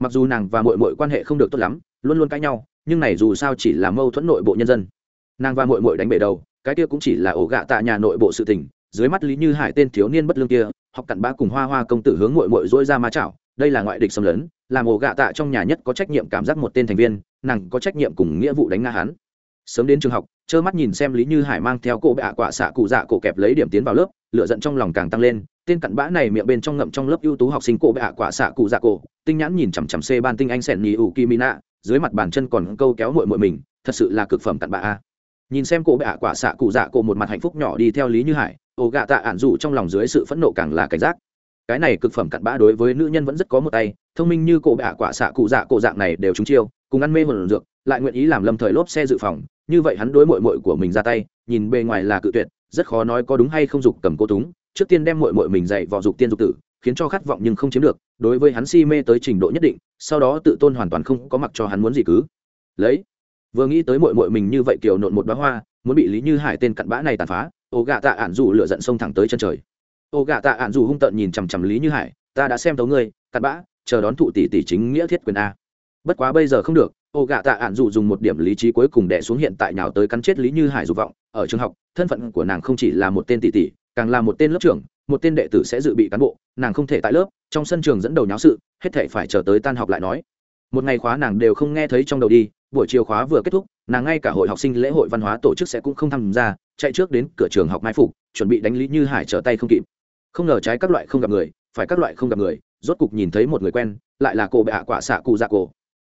A: Mặc dù nàng và mội mội quan hệ không được tốt lắm, luôn luôn cãi nhau, nhưng này dù sao chỉ là mâu thuẫn nội bộ nhân dân. Nàng và mội mội đánh bể đầu, cái kia cũng chỉ là ổ gạ tạ nhà nội bộ sự tình dưới mắt lý như hải tên thiếu niên bất lương kia, học cặn bã cùng hoa hoa công tử hướng mội mội dỗi ra ma chảo, đây là ngoại địch xâm lấn, làm ổ gạ tạ trong nhà nhất có trách nhiệm cảm giác một tên thành viên, nàng có trách nhiệm cùng nghĩa vụ đánh nga hắn. Sớm đến trường học, trơ mắt nhìn xem lý như hải mang theo cổ bạ quả xạ cụ dạ cổ kẹp lấy điểm tiến vào lớp lựa giận trong lòng càng tăng lên, tên cặn bã này miệng bên trong ngậm trong lớp ưu tú học sinh cổ bạ quả xạ cụ dạ cổ, tinh nhãn nhìn chằm chằm xê ban tinh anh sẻn nhì ủ kimina dưới mặt bàn chân còn câu kéo mội mội mình, thật sự là cực phẩm cặn bã a nhìn xem cổ bệ ạ quả xạ cụ dạ cổ một mặt hạnh phúc nhỏ đi theo lý như hải, ổ gạ tạ ản dụ trong lòng dưới sự phẫn nộ càng là cảnh giác. Cái này cực phẩm cặn bã đối với nữ nhân vẫn rất có một tay, thông minh như cỗ bạ quả xạ cụ dạ cổ dạng này đều trúng chiêu, cùng ăn mê hồn dược, lại nguyện ý làm lâm thời lốp xe dự phòng, như vậy hắn đối mội mội của mình ra tay, nhìn bề ngoài là cự tuyệt, rất khó nói có đúng hay không dục cầm cô túng, trước tiên đem mội mội mình dạy vào dục tiên dục tử, khiến cho khát vọng nhưng không chiếm được, đối với hắn si mê tới trình độ nhất định, sau đó tự tôn hoàn toàn không có mặc cho hắn muốn gì cứ. Lấy vừa nghĩ tới mội mội mình như vậy kiều nộn một bá hoa, muốn bị lý như hải tên cặn bã này tàn phá, ô gạ tạ ạn dù lựa giận sông thẳng tới chân trời. Ô gạ tạ ạn dù hung tợn nhìn chằm chằm lý như hải, ta đã xem tấu ngươi, cặn bã, chờ đón thụ tỷ tỷ chính nghĩa thiết quyền a. Bất quá bây giờ không được, ô gạ tạ ạn dù dùng một điểm lý trí cuối cùng đẻ xuống hiện tại nào tới cắn chết lý như hải dục vọng. Ở trường học, thân phận của nàng không chỉ là một tên tỷ tỷ, càng là một tên lớp trưởng, một tên đệ tử sẽ dự bị cán bộ, nàng không thể tại lớp, trong sân trường dẫn đầu nháo sự, hết thể phải chờ tới tan học lại nói một ngày khóa nàng đều không nghe thấy trong đầu đi, buổi chiều khóa vừa kết thúc, nàng ngay cả hội học sinh lễ hội văn hóa tổ chức sẽ cũng không tham gia, chạy trước đến cửa trường học mai phục, chuẩn bị đánh lý như hải trở tay không kịp. Không ngờ trái các loại không gặp người, phải các loại không gặp người, rốt cục nhìn thấy một người quen, lại là cô bệ hạ quả xạ cụ dạ cổ.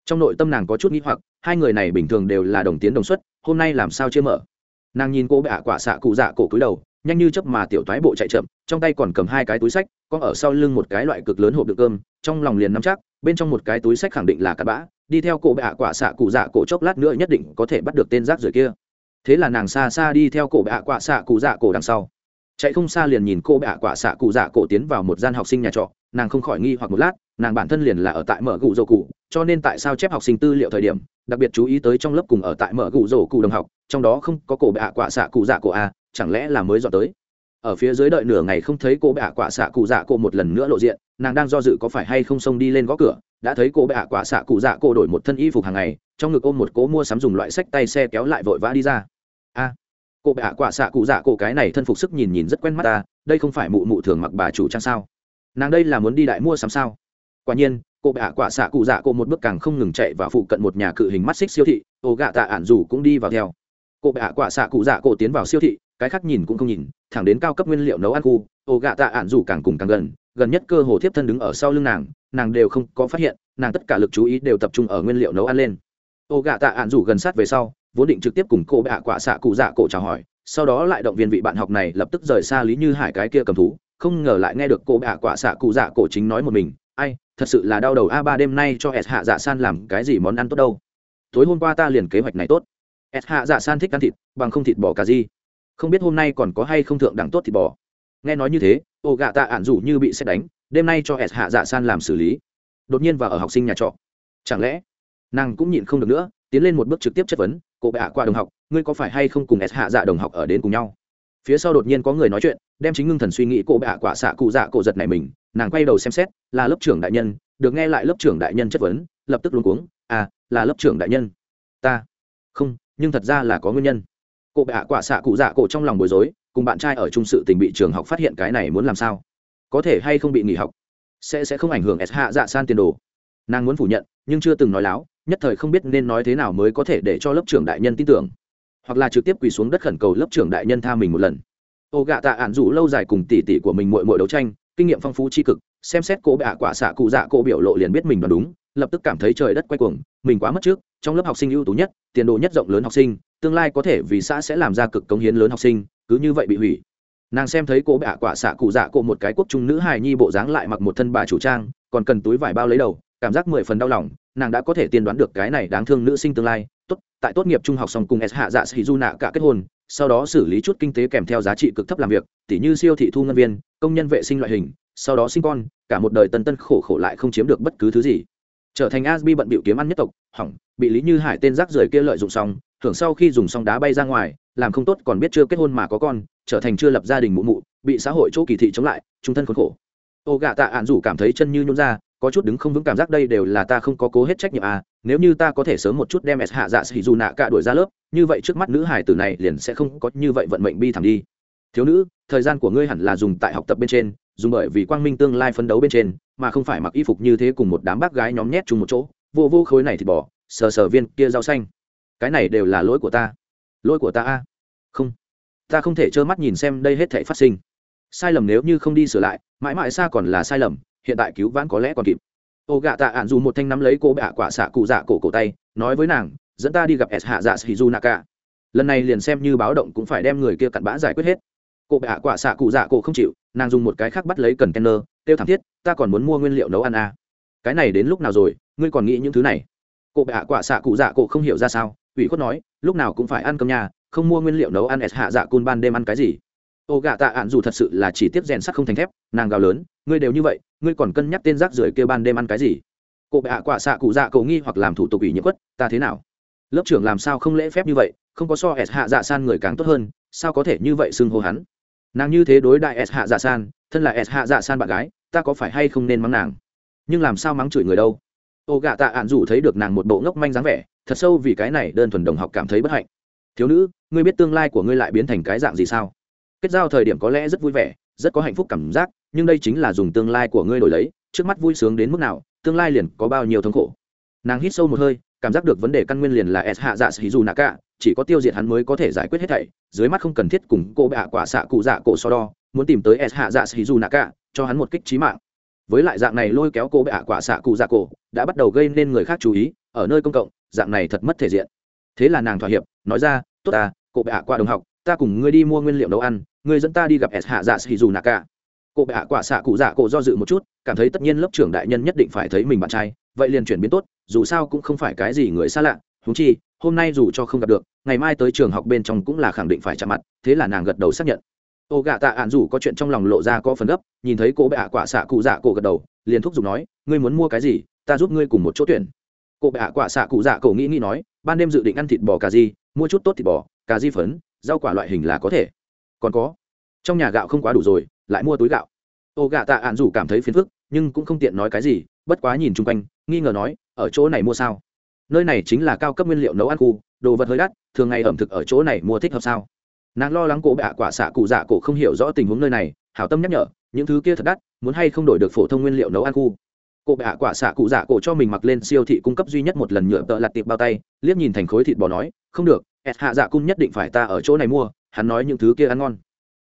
A: Trong nội tâm nàng có chút nghĩ hoặc, hai người này bình thường đều là đồng tiến đồng xuất, hôm nay làm sao chưa mở? Nàng nhìn cô bệ hạ quả xạ cụ dạ cổ cúi đầu nhanh như chấp mà tiểu thoái bộ chạy chậm, trong tay còn cầm hai cái túi sách, có ở sau lưng một cái loại cực lớn hộp đựng cơm, trong lòng liền nắm chắc, bên trong một cái túi sách khẳng định là cặn bã, đi theo cổ bạ quả xạ cụ dạ cổ chốc lát nữa nhất định có thể bắt được tên rác rưởi kia. Thế là nàng xa xa đi theo cổ bạ quả xạ cụ dạ cổ đằng sau. Chạy không xa liền nhìn cô bạ quả xạ cụ dạ cổ tiến vào một gian học sinh nhà trọ, nàng không khỏi nghi hoặc một lát, nàng bản thân liền là ở tại mở gụ dầu cụ, cho nên tại sao chép học sinh tư liệu thời điểm, đặc biệt chú ý tới trong lớp cùng ở tại mở gụ dầu cụ đồng học, trong đó không có cổ bạ quả xạ cụ dạ cổ a chẳng lẽ là mới dọn tới? Ở phía dưới đợi nửa ngày không thấy cô bệ hạ quả xạ cụ dạ cô một lần nữa lộ diện, nàng đang do dự có phải hay không xông đi lên gõ cửa, đã thấy cô bệ hạ quả xạ cụ dạ cô đổi một thân y phục hàng ngày, trong ngực ôm một cố mua sắm dùng loại sách tay xe kéo lại vội vã đi ra. A, cô bệ hạ quả xạ cụ dạ cô cái này thân phục sức nhìn nhìn rất quen mắt ta, đây không phải mụ mụ thường mặc bà chủ trang sao? Nàng đây là muốn đi đại mua sắm sao? Quả nhiên, cô bệ hạ quả xạ cụ dạ cô một bước càng không ngừng chạy và phụ cận một nhà cự hình mắt xích siêu thị, ô gạ tạ ản dù cũng đi vào theo. Cô bệ hạ quả xạ cụ dạ cô tiến vào siêu thị cái khác nhìn cũng không nhìn, thẳng đến cao cấp nguyên liệu nấu ăn khu, ô gạ tạ ạn dù càng cùng càng gần gần nhất cơ hồ thiếp thân đứng ở sau lưng nàng nàng đều không có phát hiện, nàng tất cả lực chú ý đều tập trung ở nguyên liệu nấu ăn lên. Ô gạ tạ ạn dù gần sát về sau, vốn định trực tiếp cùng cô bệ hạ quả xạ cụ dạ cổ chào hỏi, sau đó lại động viên vị bạn học này lập tức rời xa lý như hải cái kia cầm thú, không ngờ lại nghe được cô bạ quả xạ cụ dạ cổ chính nói một mình, ai, thật sự là đau đầu a, ba đêm nay cho s hạ dạ san làm cái gì món ăn tốt đâu? Tối hôm qua ta liền kế hoạch này tốt. S hạ dạ san thích ăn thịt, bằng không thịt bò cà gì không biết hôm nay còn có hay không thượng đẳng tốt thịt bò. Nghe nói như thế ô gạ tạ ản rủ như bị xét đánh, đêm nay cho s hạ dạ san làm xử lý. Đột nhiên vào ở học sinh nhà trọ. Chẳng lẽ, nàng cũng nhịn không được nữa, tiến lên một bước trực tiếp chất vấn, cô bạ qua đồng học, ngươi có phải hay không cùng s hạ dạ đồng học ở đến cùng nhau? Phía sau đột nhiên có người nói chuyện, đem chính ngưng thần suy nghĩ cô bạ quả xạ cụ dạ cổ giật này mình, nàng quay đầu xem xét, là lớp trưởng đại nhân, được nghe lại lớp trưởng đại nhân chất vấn, lập tức luống cuống à là lớp trưởng đại nhân. Ta. Không, nhưng thật ra là có nguyên nhân cô bạ quả xạ cụ dạ cổ trong lòng bối rối, cùng bạn trai ở trung sự tình bị trường học phát hiện cái này muốn làm sao? Có thể hay không bị nghỉ học? Sẽ sẽ không ảnh hưởng s hạ dạ san tiền đồ. Nàng muốn phủ nhận, nhưng chưa từng nói láo, nhất thời không biết nên nói thế nào mới có thể để cho lớp trưởng đại nhân tin tưởng. Hoặc là trực tiếp quỳ xuống đất khẩn cầu lớp trưởng đại nhân tha mình một lần. Ô gạ tạ ạn dụ lâu dài cùng tỷ tỷ của mình mội mội đấu tranh, kinh nghiệm phong phú tri cực, xem xét cô bạ quả xạ cụ dạ cô biểu lộ liền biết mình đoán đúng lập tức cảm thấy trời đất quay cuồng, mình quá mất trước, trong lớp học sinh ưu tú nhất, tiền đồ nhất rộng lớn học sinh, tương lai có thể vì xã sẽ làm ra cực cống hiến lớn học sinh, cứ như vậy bị hủy. Nàng xem thấy cô bạ quả xạ cụ dạ cô một cái quốc trung nữ hài nhi bộ dáng lại mặc một thân bà chủ trang, còn cần túi vải bao lấy đầu, cảm giác mười phần đau lòng, nàng đã có thể tiên đoán được cái này đáng thương nữ sinh tương lai. Tốt, tại tốt nghiệp trung học xong cùng s hạ dạ sĩ du nạ cả kết hôn, sau đó xử lý chút kinh tế kèm theo giá trị cực thấp làm việc, tỉ như siêu thị thu ngân viên, công nhân vệ sinh loại hình, sau đó sinh con, cả một đời tân tân khổ khổ lại không chiếm được bất cứ thứ gì trở thành asbi bận bịu kiếm ăn nhất tộc, hỏng, bị lý như hải tên rác rưởi kia lợi dụng xong, thưởng sau khi dùng xong đá bay ra ngoài, làm không tốt còn biết chưa kết hôn mà có con, trở thành chưa lập gia đình mụ mụ, bị xã hội chỗ kỳ thị chống lại, trung thân khốn khổ. Ô gạ tạ ạn rủ cảm thấy chân như nhún ra, có chút đứng không vững cảm giác đây đều là ta không có cố hết trách nhiệm à nếu như ta có thể sớm một chút đem s hạ dạ sĩ dù nạ cả đuổi ra lớp, như vậy trước mắt nữ hải tử này liền sẽ không có như vậy vận mệnh bi thảm đi. Thiếu nữ, thời gian của ngươi hẳn là dùng tại học tập bên trên dùng bởi vì quang minh tương lai phấn đấu bên trên, mà không phải mặc y phục như thế cùng một đám bác gái nhóm nhét chung một chỗ, vô vô khối này thì bỏ, sờ sờ viên kia rau xanh. Cái này đều là lỗi của ta. Lỗi của ta a? Không. Ta không thể trơ mắt nhìn xem đây hết thể phát sinh. Sai lầm nếu như không đi sửa lại, mãi mãi xa còn là sai lầm, hiện tại cứu vãn có lẽ còn kịp. Ô gạ tạ ạn dù một thanh nắm lấy cô bạ quả xạ cụ dạ cổ cổ tay, nói với nàng, dẫn ta đi gặp s hạ dạ shizu naka lần này liền xem như báo động cũng phải đem người kia cặn bã giải quyết hết cô ạ quả xạ cụ dạ cổ không chịu, nàng dùng một cái khác bắt lấy cần kenner tiêu thảm thiết, ta còn muốn mua nguyên liệu nấu ăn à. cái này đến lúc nào rồi? Ngươi còn nghĩ những thứ này? Cô ạ quả xạ cụ dạ cổ không hiểu ra sao, ủy khuất nói, lúc nào cũng phải ăn cơm nhà, không mua nguyên liệu nấu ăn s hạ dạ cun ban đêm ăn cái gì? Ô gạ tạ ạn dù thật sự là chỉ tiếp rèn sắt không thành thép, nàng gào lớn, ngươi đều như vậy, ngươi còn cân nhắc tên rác rưởi kêu ban đêm ăn cái gì? Cô bệ hạ quả xạ cụ dạ cầu nghi hoặc làm thủ tục ủy nhiễm quất, ta thế nào? Lớp trưởng làm sao không lễ phép như vậy, không có so s hạ dạ san người càng tốt hơn, sao có thể như vậy xưng hô hắn? Nàng như thế đối đại s hạ dạ san, thân là s hạ dạ san bạn gái, ta có phải hay không nên mắng nàng? Nhưng làm sao mắng chửi người đâu? Ô gạ tạ ạn dù thấy được nàng một bộ ngốc manh dáng vẻ, thật sâu vì cái này đơn thuần đồng học cảm thấy bất hạnh. Thiếu nữ, ngươi biết tương lai của ngươi lại biến thành cái dạng gì sao? Kết giao thời điểm có lẽ rất vui vẻ, rất có hạnh phúc cảm giác, nhưng đây chính là dùng tương lai của ngươi đổi lấy, trước mắt vui sướng đến mức nào, tương lai liền có bao nhiêu thống khổ. Nàng hít sâu một hơi cảm giác được vấn đề căn nguyên liền là s hạ dạ sĩ dù nạ cả, chỉ có tiêu diệt hắn mới có thể giải quyết hết thảy, dưới mắt không cần thiết cùng cô bạ quả xạ cụ dạ cổ so đo, muốn tìm tới s hạ dạ sĩ dù nạ cả, cho hắn một kích trí mạng. Với lại dạng này lôi kéo cô bạ quả xạ cụ dạ cổ, đã bắt đầu gây nên người khác chú ý, ở nơi công cộng, dạng này thật mất thể diện. Thế là nàng thỏa hiệp, nói ra, tốt ta, cô bạ qua đồng học, ta cùng ngươi đi mua nguyên liệu nấu ăn, ngươi dẫn ta đi gặp s hạ dạ sĩ dù nạ cả. Cô bệ hạ quả xạ cụ dạ cổ do dự một chút, cảm thấy tất nhiên lớp trưởng đại nhân nhất định phải thấy mình bạn trai vậy liền chuyển biến tốt, dù sao cũng không phải cái gì người xa lạ húng chi, hôm nay dù cho không gặp được, ngày mai tới trường học bên trong cũng là khẳng định phải chạm mặt, thế là nàng gật đầu xác nhận. Ô gạ tạ ạn dù có chuyện trong lòng lộ ra có phần gấp, nhìn thấy cô bệ ạ quả xạ cụ dạ cổ gật đầu, liền thúc giục nói, ngươi muốn mua cái gì, ta giúp ngươi cùng một chỗ tuyển. Cô bệ ạ quả xạ cụ dạ cổ nghĩ nghĩ nói, ban đêm dự định ăn thịt bò cà di mua chút tốt thịt bò, cà di phấn, rau quả loại hình là có thể. Còn có. Trong nhà gạo không quá đủ rồi, lại mua túi gạo. Ô gạ tạ ạn dù cảm thấy phiền phức, nhưng cũng không tiện nói cái gì, bất quá nhìn chung quanh nghi ngờ nói, ở chỗ này mua sao? Nơi này chính là cao cấp nguyên liệu nấu ăn khu, đồ vật hơi đắt, thường ngày ẩm thực ở chỗ này mua thích hợp sao? Nàng lo lắng cổ bạ quả xạ cụ dạ cổ không hiểu rõ tình huống nơi này, hảo tâm nhắc nhở, những thứ kia thật đắt, muốn hay không đổi được phổ thông nguyên liệu nấu ăn khu? Cổ bạ quả xạ cụ dạ cổ cho mình mặc lên siêu thị cung cấp duy nhất một lần nhựa tợ lặt tiệp bao tay, liếc nhìn thành khối thịt bò nói, không được ẹt hạ dạ cung nhất định phải ta ở chỗ này mua, hắn nói những thứ kia ăn ngon.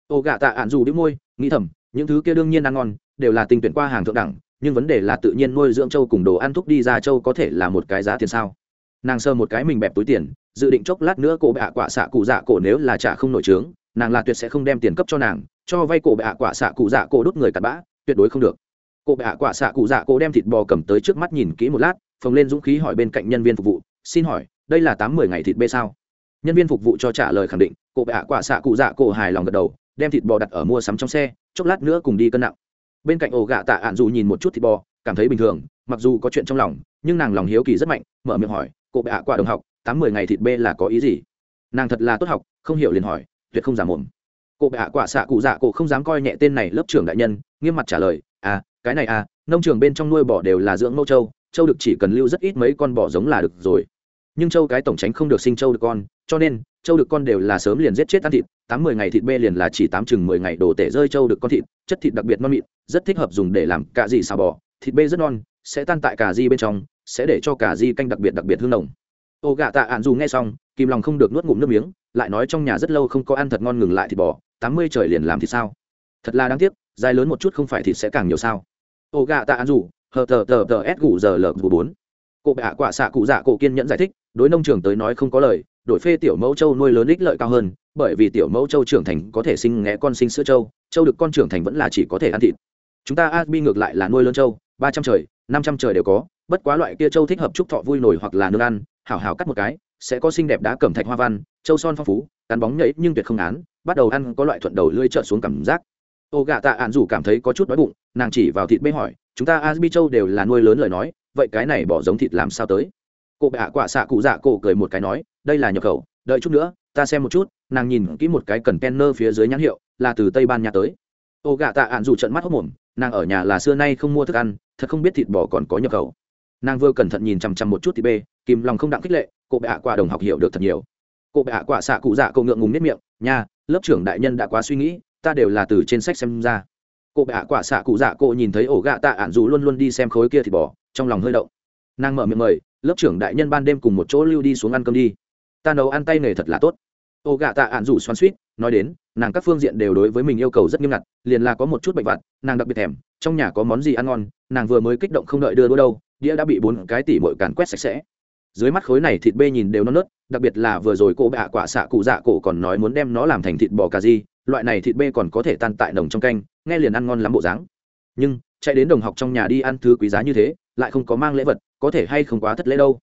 A: Ô gạ tạ ạn dù đĩu môi, nghĩ thầm, những thứ kia đương nhiên ăn ngon, đều là tình tuyển qua hàng thượng đẳng nhưng vấn đề là tự nhiên nuôi dưỡng châu cùng đồ ăn thúc đi ra châu có thể là một cái giá tiền sao? Nàng sơ một cái mình bẹp túi tiền, dự định chốc lát nữa cổ bệ hạ quả xạ cụ dạ cổ nếu là trả không nổi trướng, nàng là tuyệt sẽ không đem tiền cấp cho nàng, cho vay cổ bệ hạ quả xạ cụ dạ cổ đốt người cặn bã, tuyệt đối không được. Cổ bệ hạ quả xạ cụ dạ cổ đem thịt bò cầm tới trước mắt nhìn kỹ một lát, phồng lên dũng khí hỏi bên cạnh nhân viên phục vụ, xin hỏi, đây là tám mươi ngày thịt bê sao? Nhân viên phục vụ cho trả lời khẳng định, cổ bệ hạ quả xạ cụ dạ cổ hài lòng gật đầu, đem thịt bò đặt ở mua sắm trong xe, chốc lát nữa cùng đi cân nặng bên cạnh ổ gạ tạ ạn dù nhìn một chút thịt bò, cảm thấy bình thường, mặc dù có chuyện trong lòng, nhưng nàng lòng hiếu kỳ rất mạnh, mở miệng hỏi, cô bệ ạ qua đồng học, tám mười ngày thịt bê là có ý gì? Nàng thật là tốt học, không hiểu liền hỏi, tuyệt không giả mồm. Cô bệ ạ, quả xạ cụ dạ cổ không dám coi nhẹ tên này lớp trưởng đại nhân, nghiêm mặt trả lời à cái này à nông trường bên trong nuôi bò đều là dưỡng mẫu châu châu được chỉ cần lưu rất ít mấy con bò giống là được rồi. Nhưng châu cái tổng tránh không được sinh châu được con, cho nên châu được con đều là sớm liền giết chết ăn thịt, tám mười ngày thịt bê liền là chỉ tám chừng mười ngày đồ tể rơi châu được con thịt, chất thịt đặc biệt non mịn, rất thích hợp dùng để làm cà di xào bò, thịt bê rất non, sẽ tan tại cà di bên trong, sẽ để cho cà di canh đặc biệt đặc biệt hương nồng. Ô gạ tạ ạn dù nghe xong, kìm lòng không được nuốt ngụm nước miếng, lại nói trong nhà rất lâu không có ăn thật ngon ngừng lại thịt bò, tám mươi trời liền làm thì sao? Thật là đáng tiếc, dài lớn một chút không phải thịt sẽ càng nhiều sao? Ô gạ tạ ạn dù, hờ tờ tờ tờ s gù giờ lờ gù bốn. Cụ bệ hạ quả xạ cụ dạ cổ kiên nhẫn giải thích, đối nông trường tới nói không có lời đổi phê tiểu mẫu châu nuôi lớn ích lợi cao hơn, bởi vì tiểu mẫu châu trưởng thành có thể sinh ngẽ con sinh sữa châu châu được con trưởng thành vẫn là chỉ có thể ăn thịt. Chúng ta asbi ngược lại là nuôi lớn châu, ba trăm trời, năm trăm trời đều có, bất quá loại kia châu thích hợp chúc thọ vui nổi hoặc là nương ăn, hảo hảo cắt một cái, sẽ có xinh đẹp đá cẩm thạch hoa văn, châu son phong phú, cắn bóng nhảy nhưng tuyệt không án, bắt đầu ăn có loại thuận đầu lưỡi trợn xuống cảm giác. Ô gà tạ ạn dù cảm thấy có chút đói bụng, nàng chỉ vào thịt bê hỏi, chúng ta asbi châu đều là nuôi lớn lời nói, vậy cái này bỏ giống thịt làm sao tới? Cô bệ hạ quả xạ cụ dạ cổ cười một cái nói đây là nhập khẩu, đợi chút nữa, ta xem một chút, nàng nhìn kỹ một cái cần penner phía dưới nhãn hiệu, là từ tây ban nha tới. Ô gà tạ ạn dù trận mắt hốc mồm, nàng ở nhà là xưa nay không mua thức ăn, thật không biết thịt bò còn có nhập khẩu. Nàng vừa cẩn thận nhìn chằm chằm một chút thịt bê, kìm lòng không đặng khích lệ, cô bệ hạ quả đồng học hiểu được thật nhiều. Cô bệ hạ quả xạ cụ dạ cậu ngượng ngùng nếp miệng, nha, lớp trưởng đại nhân đã quá suy nghĩ, ta đều là từ trên sách xem ra. Cô bệ hạ quả xạ cụ dạ cô nhìn thấy ổ gạ tạ ạn dù luôn luôn đi xem khối kia thịt bò, trong lòng hơi động. Nàng mở miệng mời, lớp trưởng đại nhân ban đêm cùng một chỗ lưu đi xuống ăn cơm đi ta nấu ăn tay nghề thật là tốt. Ô gạ tạ ạn rủ xoắn suýt, nói đến, nàng các phương diện đều đối với mình yêu cầu rất nghiêm ngặt, liền là có một chút bệnh vặt, nàng đặc biệt thèm, trong nhà có món gì ăn ngon, nàng vừa mới kích động không đợi đưa đũa đâu, đĩa đã bị bốn cái tỉ mội càn quét sạch sẽ. Dưới mắt khối này thịt bê nhìn đều non nớt, đặc biệt là vừa rồi cô bạ quả xạ cụ dạ cổ còn nói muốn đem nó làm thành thịt bò cà di loại này thịt bê còn có thể tan tại nồng trong canh, nghe liền ăn ngon lắm bộ dáng. Nhưng, chạy đến đồng học trong nhà đi ăn thứ quý giá như thế, lại không có mang lễ vật, có thể hay không quá thất lễ đâu.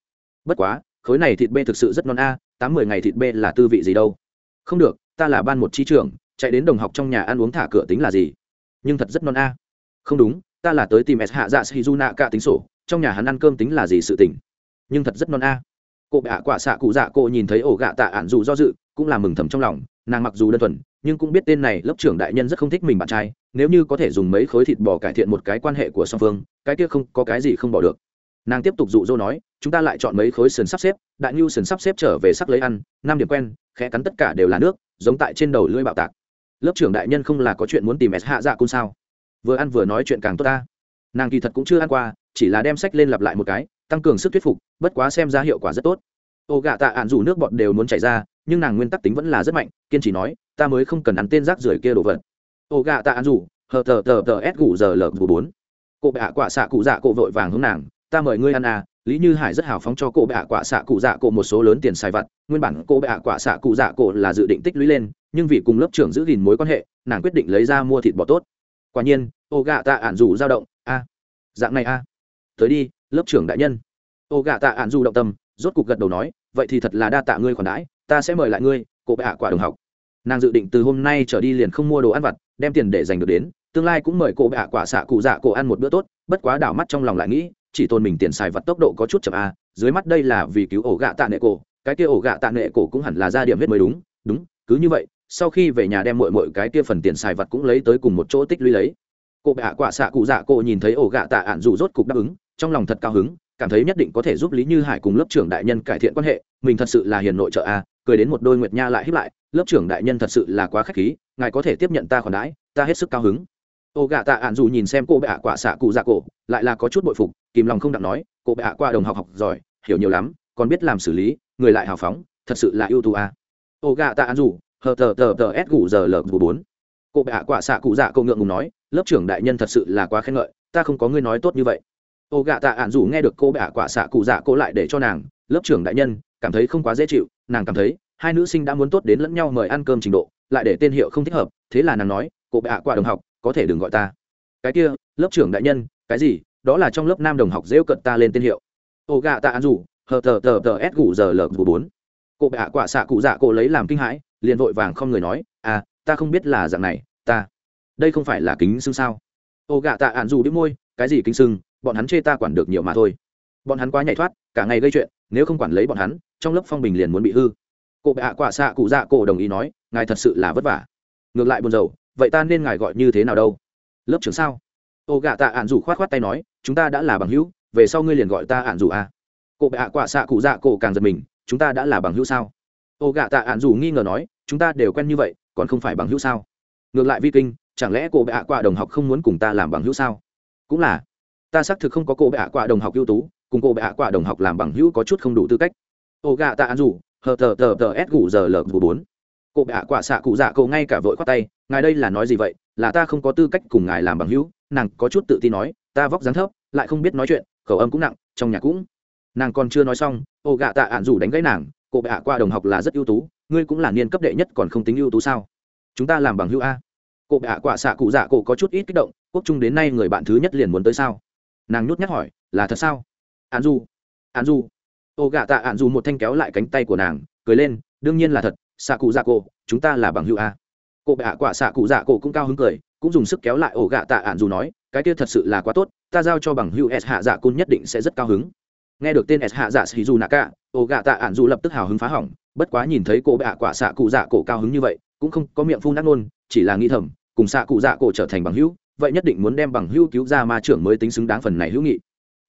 A: Bất quá, khối này thịt bê thực sự rất non a tám mười ngày thịt bê là tư vị gì đâu? Không được, ta là ban một chi trưởng, chạy đến đồng học trong nhà ăn uống thả cửa tính là gì? Nhưng thật rất non a. Không đúng, ta là tới tìm s hạ dạ shizuna cả tính sổ, trong nhà hắn ăn cơm tính là gì sự tỉnh nhưng thật rất non a. Cô bạ quả xạ cụ dạ cô nhìn thấy ổ gạ tạ ạn dù do dự, cũng là mừng thầm trong lòng, nàng mặc dù đơn thuần, nhưng cũng biết tên này lớp trưởng đại nhân rất không thích mình bạn trai, nếu như có thể dùng mấy khối thịt bò cải thiện một cái quan hệ của song phương, cái kia không có cái gì không bỏ được nàng tiếp tục dụ dỗ nói, chúng ta lại chọn mấy khối sườn sắp xếp, đại nhu sườn sắp xếp trở về sắc lấy ăn, năm điểm quen, khẽ cắn tất cả đều là nước, giống tại trên đầu lưỡi bạo tạc. Lớp trưởng đại nhân không là có chuyện muốn tìm s hạ dạ cung sao? Vừa ăn vừa nói chuyện càng tốt ta. Nàng kỳ thật cũng chưa ăn qua, chỉ là đem sách lên lặp lại một cái, tăng cường sức thuyết phục, bất quá xem ra hiệu quả rất tốt. Ô gạ tạ ạn dù nước bọt đều muốn chảy ra, nhưng nàng nguyên tắc tính vẫn là rất mạnh, kiên trì nói, ta mới không cần ăn tên rác rưởi kia đồ vật. Ô gạ tạ ạn dù hờ tờ tờ tờ s gù giờ lờ gù bốn. Cụ bạ quả xạ cụ dạ cụ vội vàng hướng nàng ta mời ngươi ăn à lý như hải rất hào phóng cho cô bệ hạ quả xạ cụ dạ cổ một số lớn tiền xài vặt. Nguyên bản cô bệ hạ quả xạ cụ dạ cổ là dự định tích lũy lên, nhưng vì cùng lớp trưởng giữ gìn mối quan hệ, nàng quyết định lấy ra mua thịt bò tốt. Quả nhiên ô gạ tạ ạn dù dao động, a, dạng này a. Tới đi, lớp trưởng đại nhân. Ô gạ tạ ạn dù động tâm, rốt cục gật đầu nói, vậy thì thật là đa tạ ngươi khoản đãi, ta sẽ mời lại ngươi, cô bệ hạ quả đồng học. Nàng dự định từ hôm nay trở đi liền không mua đồ ăn vặt, đem tiền để dành được đến, tương lai cũng mời cô bệ hạ quả xạ cụ dạ cổ ăn một bữa tốt, bất quá đảo mắt trong lòng lại nghĩ chỉ tôn mình tiền xài vặt tốc độ có chút chậm a, dưới mắt đây là vì cứu ổ gạ tạ nệ cổ, cái kia ổ gạ tạ nệ cổ cũng hẳn là ra điểm huyết mới đúng đúng, cứ như vậy, sau khi về nhà đem mọi mọi cái kia phần tiền xài vặt cũng lấy tới cùng một chỗ tích lũy lấy. Cô bạ hạ quả xạ cụ dạ cổ nhìn thấy ổ gạ tạ ạn dù rốt cục đáp ứng, trong lòng thật cao hứng, cảm thấy nhất định có thể giúp lý như hải cùng lớp trưởng đại nhân cải thiện quan hệ, mình thật sự là hiền nội trợ a, cười đến một đôi nguyệt nha lại hiếp lại, lớp trưởng đại nhân thật sự là quá khách khí, ngài có thể tiếp nhận ta khoản đãi, ta hết sức cao hứng ô gạ tạ ạn dù nhìn xem cô bệ ạ quả xạ cụ dạ cổ, lại là có chút bội phục, kìm lòng không đặng nói, cô bệ ạ qua đồng học học giỏi, hiểu nhiều lắm, còn biết làm xử lý, người lại hào phóng, thật sự là ưu tú a ô gạ tạ ạn dù, hờ tờ tờ tờ s gù giờ lờ gù bốn. Cô bệ ạ quả xạ cụ dạ cậu ngượng ngùng nói, lớp trưởng đại nhân thật sự là quá khen ngợi, ta không có ngươi nói tốt như vậy. Ô gạ tạ ạn dù nghe được cô bệ ạ quả xạ cụ dạ cô lại để cho nàng, lớp trưởng đại nhân, cảm thấy không quá dễ chịu, nàng cảm thấy, hai nữ sinh đã muốn tốt đến lẫn nhau mời ăn cơm trình độ, lại để tên hiệu không thích hợp, thế là nàng nói, cô bệ ạ quả đồng học có thể đừng gọi ta. Cái kia, lớp trưởng đại nhân, cái gì? Đó là trong lớp nam đồng học rêu cận ta lên tên hiệu. Ô gạ tạ ăn rủ, hờ tờ tờ tờ s gù giờ lờ vù bốn. Cô bạ quả xạ cụ dạ cô lấy làm kinh hãi, liền vội vàng không người nói à ta không biết là dạng này, ta, đây không phải là kính xưng sao? Ô gạ tạ ạn dù đĩu môi, cái gì kính xưng? Bọn hắn chê ta quản được nhiều mà thôi. Bọn hắn quá nhảy thoát, cả ngày gây chuyện, nếu không quản lấy bọn hắn, trong lớp phong bình liền muốn bị hư. Cô bạ quả xạ cụ dạ cổ đồng ý nói, ngài thật sự là vất vả. Ngược lại buồn rầu vậy ta nên ngài gọi như thế nào đâu? Lớp trưởng sao? Ô gạ tạ ạn dù khoát khoát tay nói, chúng ta đã là bằng hữu, về sau ngươi liền gọi ta ạn dù à. cô bệ ạ quả xạ cụ dạ cổ càng giật mình, chúng ta đã là bằng hữu sao? Ô gạ tạ ạn dù nghi ngờ nói, chúng ta đều quen như vậy, còn không phải bằng hữu sao? Ngược lại vi kinh, chẳng lẽ cô bệ ạ quả đồng học không muốn cùng ta làm bằng hữu sao? Cũng là, ta xác thực không có cô bệ ạ quả đồng học ưu tú, cùng cô bệ ạ quả đồng học làm bằng hữu có chút không đủ tư cách. Ô gạ tạ ạn dù hờ tờ tờ tờ s gù giờ lờ bốn. Cô bệ ạ quả xạ cụ dạ cổ ngay cả vội khoát tay ngài đây là nói gì vậy? Là ta không có tư cách cùng ngài làm bằng hữu. Nàng có chút tự tin nói, ta vóc dáng thấp, lại không biết nói chuyện, khẩu âm cũng nặng, trong nhà cũng. Nàng còn chưa nói xong, ô gạ tạ ạn rủ đánh gãy nàng, cô bệ hạ qua đồng học là rất ưu tú, ngươi cũng là niên cấp đệ nhất còn không tính ưu tú sao? Chúng ta làm bằng hữu a. Cô bệ hạ quả xạ cụ dạ cổ có chút ít kích động, quốc trung đến nay người bạn thứ nhất liền muốn tới sao? Nàng nhút nhát hỏi, là thật sao? An du an du ô gạ tạ an du một thanh kéo lại cánh tay của nàng, cười lên, đương nhiên là thật, xạ cụ dạ cổ, chúng ta là bằng hữu a cô bệ hạ quả xạ cụ dạ cổ cũng cao hứng cười, cũng dùng sức kéo lại ổ gạ tạ ạn dù nói, cái kia thật sự là quá tốt, ta giao cho bằng hữu s hạ dạ cun nhất định sẽ rất cao hứng. Nghe được tên s hạ dạ shizu naka ổ gạ tạ ạn dù lập tức hào hứng phá hỏng, bất quá nhìn thấy cô bệ hạ quả xạ cụ dạ cổ cao hứng như vậy, cũng không có miệng phun nát nôn chỉ là nghĩ thầm, cùng xạ cụ dạ cổ trở thành bằng hữu, vậy nhất định muốn đem bằng hữu cứu ra ma trưởng mới tính xứng đáng phần này hữu nghị.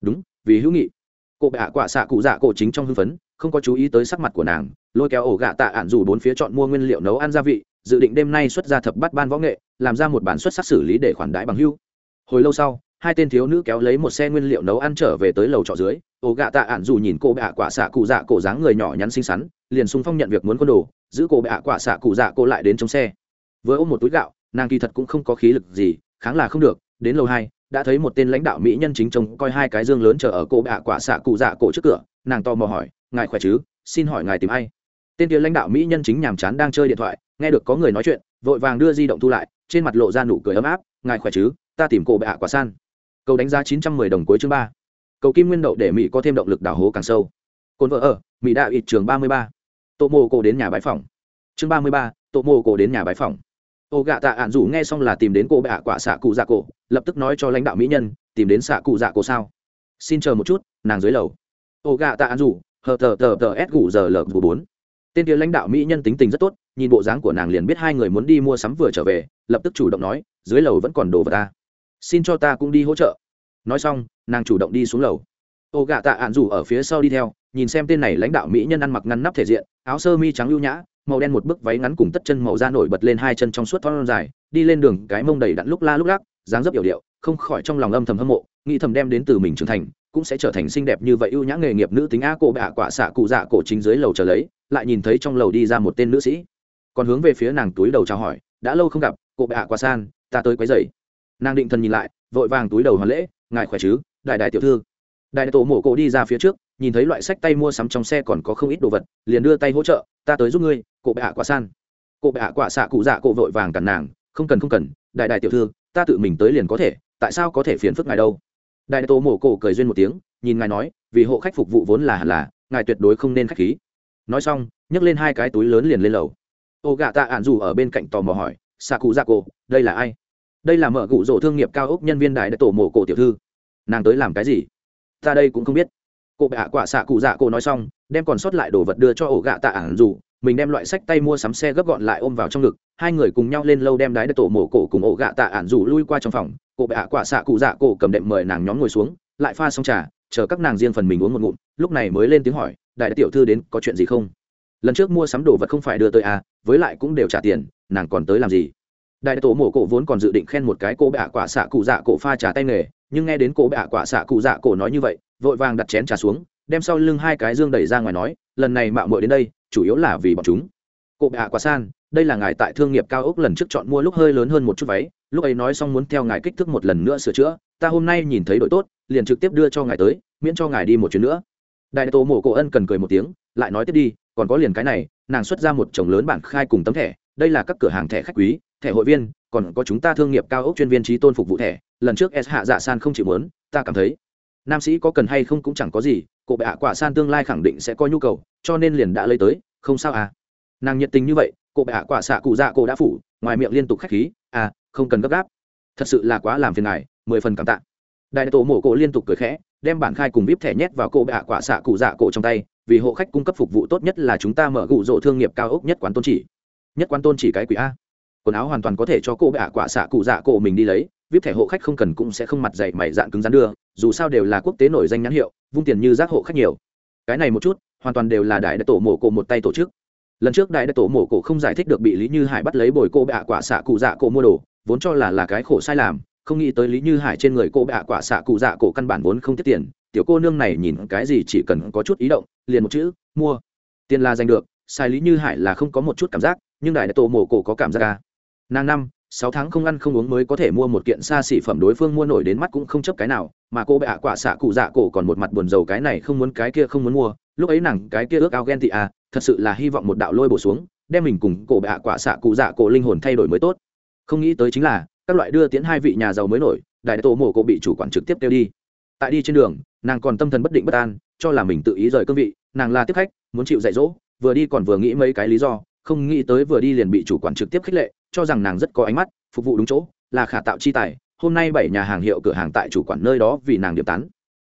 A: Đúng, vì hữu nghị. Cô bệ hạ quả xạ cụ dạ cổ chính trong hưng phấn, không có chú ý tới sắc mặt của nàng, lôi kéo ổ gạ tạ ạn dù bốn phía chọn mua nguyên liệu nấu ăn gia vị dự định đêm nay xuất ra thập bắt ban võ nghệ, làm ra một bản xuất sắc xử lý để khoản đãi bằng hưu. Hồi lâu sau, hai tên thiếu nữ kéo lấy một xe nguyên liệu nấu ăn trở về tới lầu trọ dưới, ổ gạ tạ ản dù nhìn cô bạ quả xạ cụ dạ cổ dáng người nhỏ nhắn xinh xắn, liền sung phong nhận việc muốn quân đồ, giữ cô bạ quả xạ cụ dạ cổ lại đến trong xe. Với ôm một túi gạo, nàng kỳ thật cũng không có khí lực gì, kháng là không được, đến lầu hai, đã thấy một tên lãnh đạo mỹ nhân chính trông coi hai cái dương lớn chờ ở cô bạ quả xạ cụ dạ cổ trước cửa, nàng to mò hỏi, ngài khỏe chứ? Xin hỏi ngài tìm ai? Tên kia lãnh đạo mỹ nhân chính nhàm chán đang chơi điện thoại, nghe được có người nói chuyện, vội vàng đưa di động thu lại, trên mặt lộ ra nụ cười ấm áp, ngài khỏe chứ? Ta tìm cổ bệ hạ quả san. Cầu đánh giá chín trăm mười đồng cuối chương ba. Cầu kim nguyên đậu để mỹ có thêm động lực đào hố càng sâu. Cồn vợ ở, mỹ đạo ít trường ba mươi ba. Tô mô cổ đến nhà bãi phòng chương ba mươi ba tô mô cổ đến nhà bãi phòng ô gạ tạ ạn rủ nghe xong là tìm đến cô bệ hạ quả xạ cụ dạ cổ, lập tức nói cho lãnh đạo mỹ nhân, tìm đến xạ cụ dạ cổ sao? Xin chờ một chút, nàng dưới lầu. Ô gạ tạ ạn rủ, hờ tờ tờ tờ s gù giờ lờ bốn tên kia lãnh đạo mỹ nhân tính tình rất tốt, nhìn bộ dáng của nàng liền biết hai người muốn đi mua sắm vừa trở về, lập tức chủ động nói, dưới lầu vẫn còn đồ vật ta xin cho ta cũng đi hỗ trợ. Nói xong, nàng chủ động đi xuống lầu. Ô gạ tạ ạn rủ ở phía sau đi theo, nhìn xem tên này lãnh đạo mỹ nhân ăn mặc ngăn nắp thể diện, áo sơ mi trắng lưu nhã, màu đen một bức váy ngắn cùng tất chân màu da nổi bật lên hai chân trong suốt thon dài, đi lên đường cái mông đầy đặn lúc la lúc lắc, dáng dấp yểu điệu, không khỏi trong lòng âm thầm hâm mộ, nghĩ thầm đem đến từ mình trưởng thành, cũng sẽ trở thành xinh đẹp như vậy ưu nhã nghề nghiệp nữ tính a cô bạ quả xạ cụ dạ cổ chính dưới lầu chờ lấy lại nhìn thấy trong lầu đi ra một tên nữ sĩ. Còn hướng về phía nàng túi đầu chào hỏi, đã lâu không gặp cụ bệ hạ qua san, ta tới quấy dày nàng định thần nhìn lại, vội vàng túi đầu hoàn lễ, ngài khỏe chứ, đại đại tiểu thư. Đại đại tổ mổ cổ đi ra phía trước, nhìn thấy loại sách tay mua sắm trong xe còn có không ít đồ vật, liền đưa tay hỗ trợ, ta tới giúp ngươi cụ bệ hạ qua san. Cụ bệ hạ quả xạ cụ dạ cụ vội vàng cản nàng, không cần không cần, đại đại tiểu thư, ta tự mình tới liền có thể, tại sao có thể phiền phức ngài đâu? Đại tổ mổ cổ cười duyên một tiếng, nhìn ngài nói, vì hộ khách phục vụ vốn là hẳn là, ngài tuyệt đối không nên khách khí nói xong, nhấc lên hai cái túi lớn liền lên lầu. Ô gạ tạ ạn dù ở bên cạnh tò mò hỏi xạ cụ dạ cổ đây là ai? Đây là mở cụ rỗ thương nghiệp cao ốc nhân viên đại tổ mổ cổ tiểu thư. Nàng tới làm cái gì? Ta đây cũng không biết. Cô bệ hạ quả xạ cụ dạ cổ nói xong, đem còn sót lại đồ vật đưa cho ổ gạ tạ ản dù, mình đem loại sách tay mua sắm xe gấp gọn lại ôm vào trong ngực, hai người cùng nhau lên lâu đem đái đất tổ mổ cổ cùng ổ gạ tạ ản dù lui qua trong phòng. Cô bệ hạ quả xạ cụ dạ cổ cầm đệm mời nàng nhóm ngồi xuống, lại pha xong trà, chờ các nàng riêng phần mình uống một ngụm, lúc này mới lên tiếng hỏi đại tiểu thư đến có chuyện gì không? Lần trước mua sắm đồ vật không phải đưa tới à với lại cũng đều trả tiền, nàng còn tới làm gì? Đại tổ mổ cổ vốn còn dự định khen một cái cô bệ quả xạ cụ dạ cổ pha trà tay nghề, nhưng nghe đến cô bệ quả xạ cụ dạ cổ nói như vậy, vội vàng đặt chén trà xuống, đem sau lưng hai cái dương đẩy ra ngoài nói, lần này mạo muội đến đây, chủ yếu là vì bọn chúng. Cô bệ quả san, đây là ngài tại thương nghiệp cao ốc lần trước chọn mua lúc hơi lớn hơn một chút váy, lúc ấy nói xong muốn theo ngài kích thước một lần nữa sửa chữa, ta hôm nay nhìn thấy đội tốt, liền trực tiếp đưa cho ngài tới, miễn cho ngài đi một chuyến nữa đại tổ mổ cổ ân cần cười một tiếng, lại nói tiếp đi, còn có liền cái này, nàng xuất ra một chồng lớn bản khai cùng tấm thẻ, đây là các cửa hàng thẻ khách quý, thẻ hội viên, còn có chúng ta thương nghiệp cao ốc chuyên viên trí tôn phục vụ thẻ, lần trước s hạ dạ san không chịu muốn, ta cảm thấy, nam sĩ có cần hay không cũng chẳng có gì cụ bệ hạ quả san tương lai khẳng định sẽ có nhu cầu, cho nên liền đã lấy tới, không sao à. Nàng nhiệt tình như vậy cụ bệ hạ quả xạ cụ dạ cổ đã phủ, ngoài miệng liên tục khách khí à không cần gấp gáp. Thật sự là quá làm phiền ngài, mười phần cảm tạ. Đại tổ mổ cổ liên tục cười khẽ đem bản khai cùng vip thẻ nhét vào cổ bạ quả xạ cụ dạ cổ trong tay, vì hộ khách cung cấp phục vụ tốt nhất là chúng ta mở gụ rộ thương nghiệp cao ốc nhất quán tôn chỉ. Nhất quán tôn chỉ cái quỷ a. Quần áo hoàn toàn có thể cho cô bạ quả xạ cụ dạ cổ mình đi lấy, vip thẻ hộ khách không cần cũng sẽ không mặt dày mày dạn cứng rắn đưa, dù sao đều là quốc tế nổi danh nhãn hiệu, vung tiền như giác hộ khách nhiều. Cái này một chút, hoàn toàn đều là đại đại tổ mổ cổ một tay tổ chức. Lần trước đại đại tổ mổ cổ không giải thích được bị lý như hải bắt lấy bồi cô bạ quả xạ cụ dạ cổ mua đồ, vốn cho là là cái khổ sai làm không nghĩ tới lý như hải trên người cô bạ quả xạ cụ dạ cổ căn bản vốn không tiết tiền. Tiểu cô nương này nhìn cái gì chỉ cần có chút ý động, liền một chữ, mua. Tiền là giành được, sai lý như hải là không có một chút cảm giác, nhưng đại đại tổ mổ cổ có cảm giác ca à. nàng năm, sáu tháng không ăn không uống mới có thể mua một kiện xa xỉ phẩm đối phương mua nổi đến mắt cũng không chấp cái nào, mà cô bệ hạ quả xạ cụ dạ cổ còn một mặt buồn rầu cái này không muốn cái kia không muốn mua. Lúc ấy nàng cái kia ước ao ghen tị à thật sự là hy vọng một đạo lôi bổ xuống, đem mình cùng cổ bạ quả xạ cụ dạ cổ linh hồn thay đổi mới tốt. Không nghĩ tới chính là các loại đưa tiến hai vị nhà giàu mới nổi, đại tổ mổ cổ bị chủ quản trực tiếp kêu đi. Tại đi trên đường, nàng còn tâm thần bất định bất an, cho là mình tự ý rời cương vị, nàng là tiếp khách, muốn chịu dạy dỗ, vừa đi còn vừa nghĩ mấy cái lý do, không nghĩ tới vừa đi liền bị chủ quản trực tiếp khích lệ, cho rằng nàng rất có ánh mắt, phục vụ đúng chỗ, là khả tạo chi tài, hôm nay bảy nhà hàng hiệu cửa hàng tại chủ quản nơi đó vì nàng điểm tán.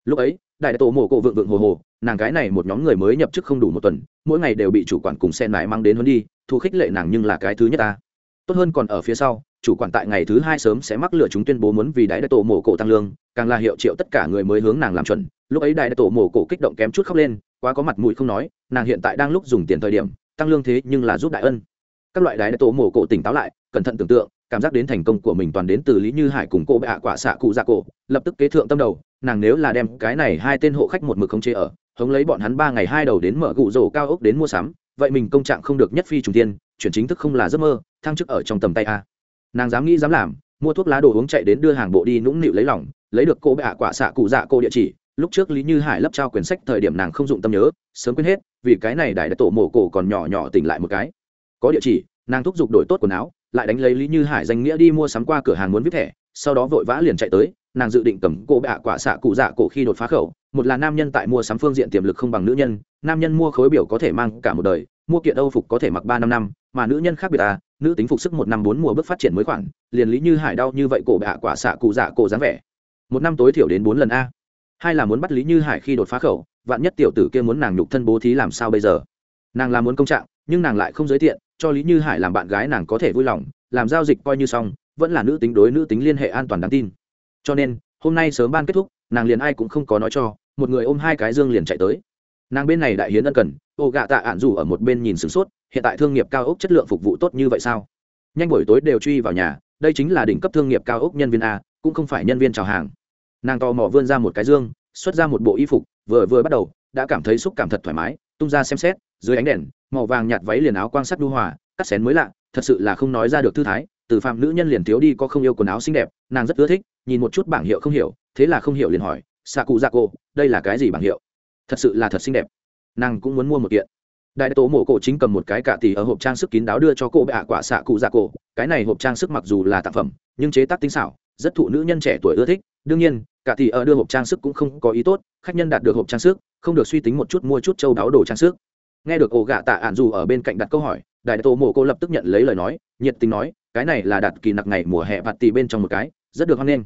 A: Lúc ấy, đại tổ mổ cổ vượng vượng hồ hồ, nàng cái này một nhóm người mới nhập chức không đủ một tuần, mỗi ngày đều bị chủ quản cùng sen mãi mang đến hơn đi, thu khích lệ nàng nhưng là cái thứ nhất ta. Tốt hơn còn ở phía sau chủ quản tại ngày thứ hai sớm sẽ mắc lửa chúng tuyên bố muốn vì đại tổ mổ cổ tăng lương, càng là hiệu triệu tất cả người mới hướng nàng làm chuẩn. Lúc ấy đại tổ mổ cổ kích động kém chút khóc lên, quá có mặt mũi không nói, nàng hiện tại đang lúc dùng tiền thời điểm, tăng lương thế nhưng là giúp đại ân. Các loại đại tổ mổ cổ tỉnh táo lại, cẩn thận tưởng tượng, cảm giác đến thành công của mình toàn đến từ lý như hải cùng cô bệ hạ quả xạ cụ dạ cổ, lập tức kế thượng tâm đầu, nàng nếu là đem cái này hai tên hộ khách một mực không chế ở, hống lấy bọn hắn ba ngày hai đầu đến mở gụ rổ cao ốc đến mua sắm, vậy mình công trạng không được nhất phi trùng tiên chuyển chính thức không là giấc mơ, thăng chức ở trong tầm tay a nàng dám nghĩ dám làm, mua thuốc lá đồ uống chạy đến đưa hàng bộ đi nũng nịu lấy lòng, lấy được cô bệ ạ quả xạ cụ dạ cô địa chỉ. Lúc trước lý như hải lấp trao quyển sách thời điểm nàng không dụng tâm nhớ, sớm quên hết, vì cái này đại đã tổ mổ cổ còn nhỏ nhỏ tỉnh lại một cái. Có địa chỉ, nàng thúc giục đổi tốt quần áo, lại đánh lấy lý như hải danh nghĩa đi mua sắm qua cửa hàng muốn viết thẻ, sau đó vội vã liền chạy tới, nàng dự định cầm cô bạ quả xạ cụ dạ cổ khi đột phá khẩu, một là nam nhân tại mua sắm phương diện tiềm lực không bằng nữ nhân, nam nhân mua khối biểu có thể mang cả một đời, mua kiện âu phục có thể mặc ba năm năm, mà nữ nhân khác biệt à nữ tính phục sức một năm bốn mùa bước phát triển mới khoản liền lý như hải đau như vậy cổ bạ quả xạ cụ dạ cổ dáng vẻ. Một năm tối thiểu đến bốn lần a. Hai là muốn bắt lý như hải khi đột phá khẩu, vạn nhất tiểu tử kia muốn nàng nhục thân bố thí làm sao bây giờ? Nàng là muốn công trạng, nhưng nàng lại không giới thiện cho lý như hải làm bạn gái nàng có thể vui lòng, làm giao dịch coi như xong, vẫn là nữ tính đối nữ tính liên hệ an toàn đáng tin. Cho nên, hôm nay sớm ban kết thúc, nàng liền ai cũng không có nói cho, một người ôm hai cái dương liền chạy tới. Nàng bên này đại hiến ân cần, ô gạ tạ ạn dù ở một bên nhìn sửng sốt hiện tại thương nghiệp cao ốc chất lượng phục vụ tốt như vậy sao? Nhanh buổi tối đều truy vào nhà, đây chính là đỉnh cấp thương nghiệp cao ốc nhân viên a, cũng không phải nhân viên chào hàng. Nàng to mò vươn ra một cái dương, xuất ra một bộ y phục, vừa vừa bắt đầu, đã cảm thấy xúc cảm thật thoải mái, tung ra xem xét, dưới ánh đèn, màu vàng nhạt váy liền áo quang sắt đu hòa, cắt xén mới lạ, thật sự là không nói ra được thư thái, từ phạm nữ nhân liền thiếu đi có không yêu quần áo xinh đẹp, nàng rất ưa thích, nhìn một chút bảng hiệu không hiểu, thế là không hiểu liền hỏi xạ cụ dạ cô đây là cái gì bảng hiệu? Thật sự là thật xinh đẹp. Nàng cũng muốn mua một kiện đại tố mộ cổ chính cầm một cái cạ tỉ ở hộp trang sức kín đáo đưa cho cô bệ ạ quả xạ cụ dạ cổ. Cái này hộp trang sức mặc dù là tạp phẩm, nhưng chế tác tinh xảo, rất thụ nữ nhân trẻ tuổi ưa thích. Đương nhiên cạ tỉ ở đưa hộp trang sức cũng không có ý tốt, khách nhân đạt được hộp trang sức, không được suy tính một chút mua chút châu đáo đồ trang sức. Nghe được ổ gạ tạ ạn dù ở bên cạnh đặt câu hỏi, đại Tố mộ cô lập tức nhận lấy lời nói, nhiệt tình nói, cái này là đặt kỳ nặc ngày mùa hè vặt tỉ bên trong một cái, rất được hoan nghênh.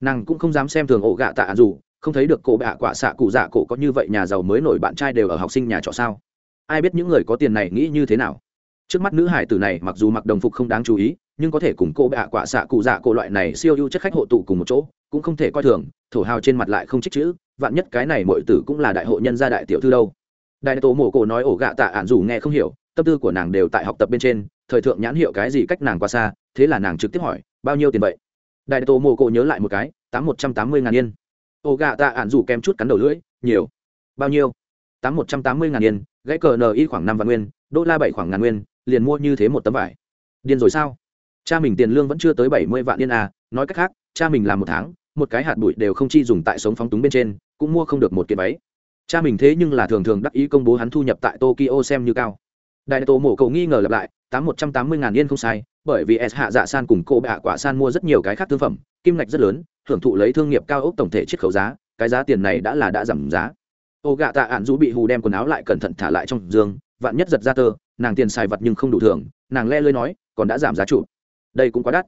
A: Nàng cũng không dám xem thường ổ gạ tạ ạn dù, không thấy được cổ bạ quả xạ cụ dạ cổ có như vậy nhà giàu mới nổi bạn trai đều ở học sinh nhà trọ sao ai biết những người có tiền này nghĩ như thế nào. Trước mắt nữ hải tử này mặc dù mặc đồng phục không đáng chú ý, nhưng có thể cùng cô bạ quả xạ cụ dạ cổ loại này siêu ưu chất khách hộ tụ cùng một chỗ, cũng không thể coi thường, thổ hào trên mặt lại không trích chữ, vạn nhất cái này mọi tử cũng là đại hội nhân gia đại tiểu thư đâu. Đại tổ mổ cổ nói ổ gạ tạ ạn dù nghe không hiểu, tâm tư của nàng đều tại học tập bên trên, thời thượng nhãn hiệu cái gì cách nàng qua xa, thế là nàng trực tiếp hỏi, bao nhiêu tiền vậy? Đại tổ mổ cổ nhớ lại một cái, tám một trăm tám mươi ngàn yên. Ổ gạ tạ ạn dù kém chút cắn đầu lưỡi, nhiều. Bao nhiêu? Tám một trăm tám mươi ngàn yên, gãy cờ N Y khoảng năm vạn nguyên, đô la bảy khoảng ngàn nguyên, liền mua như thế một tấm vải. Điên rồi sao? Cha mình tiền lương vẫn chưa tới bảy mươi vạn yên à nói cách khác, cha mình làm một tháng, một cái hạt bụi đều không chi dùng tại sống phóng túng bên trên, cũng mua không được một kiện váy. Cha mình thế nhưng là thường thường đắc ý công bố hắn thu nhập tại tokyo xem như cao. Đại tổ mổ cậu nghi ngờ lặp lại, tám một trăm tám mươi ngàn yên không sai, bởi vì s hạ dạ san cùng cô bạ quả san mua rất nhiều cái khác thương phẩm, kim ngạch rất lớn, hưởng thụ lấy thương nghiệp cao ốc tổng thể chiết khấu giá, cái giá tiền này đã là đã giảm giá ô gạ tạ ạn rũ bị hù đem quần áo lại cẩn thận thả lại trong giường, vạn nhất giật ra tơ, nàng tiền xài vật nhưng không đủ thường nàng le lơi nói, còn đã giảm giá trụ. Đây cũng quá đắt.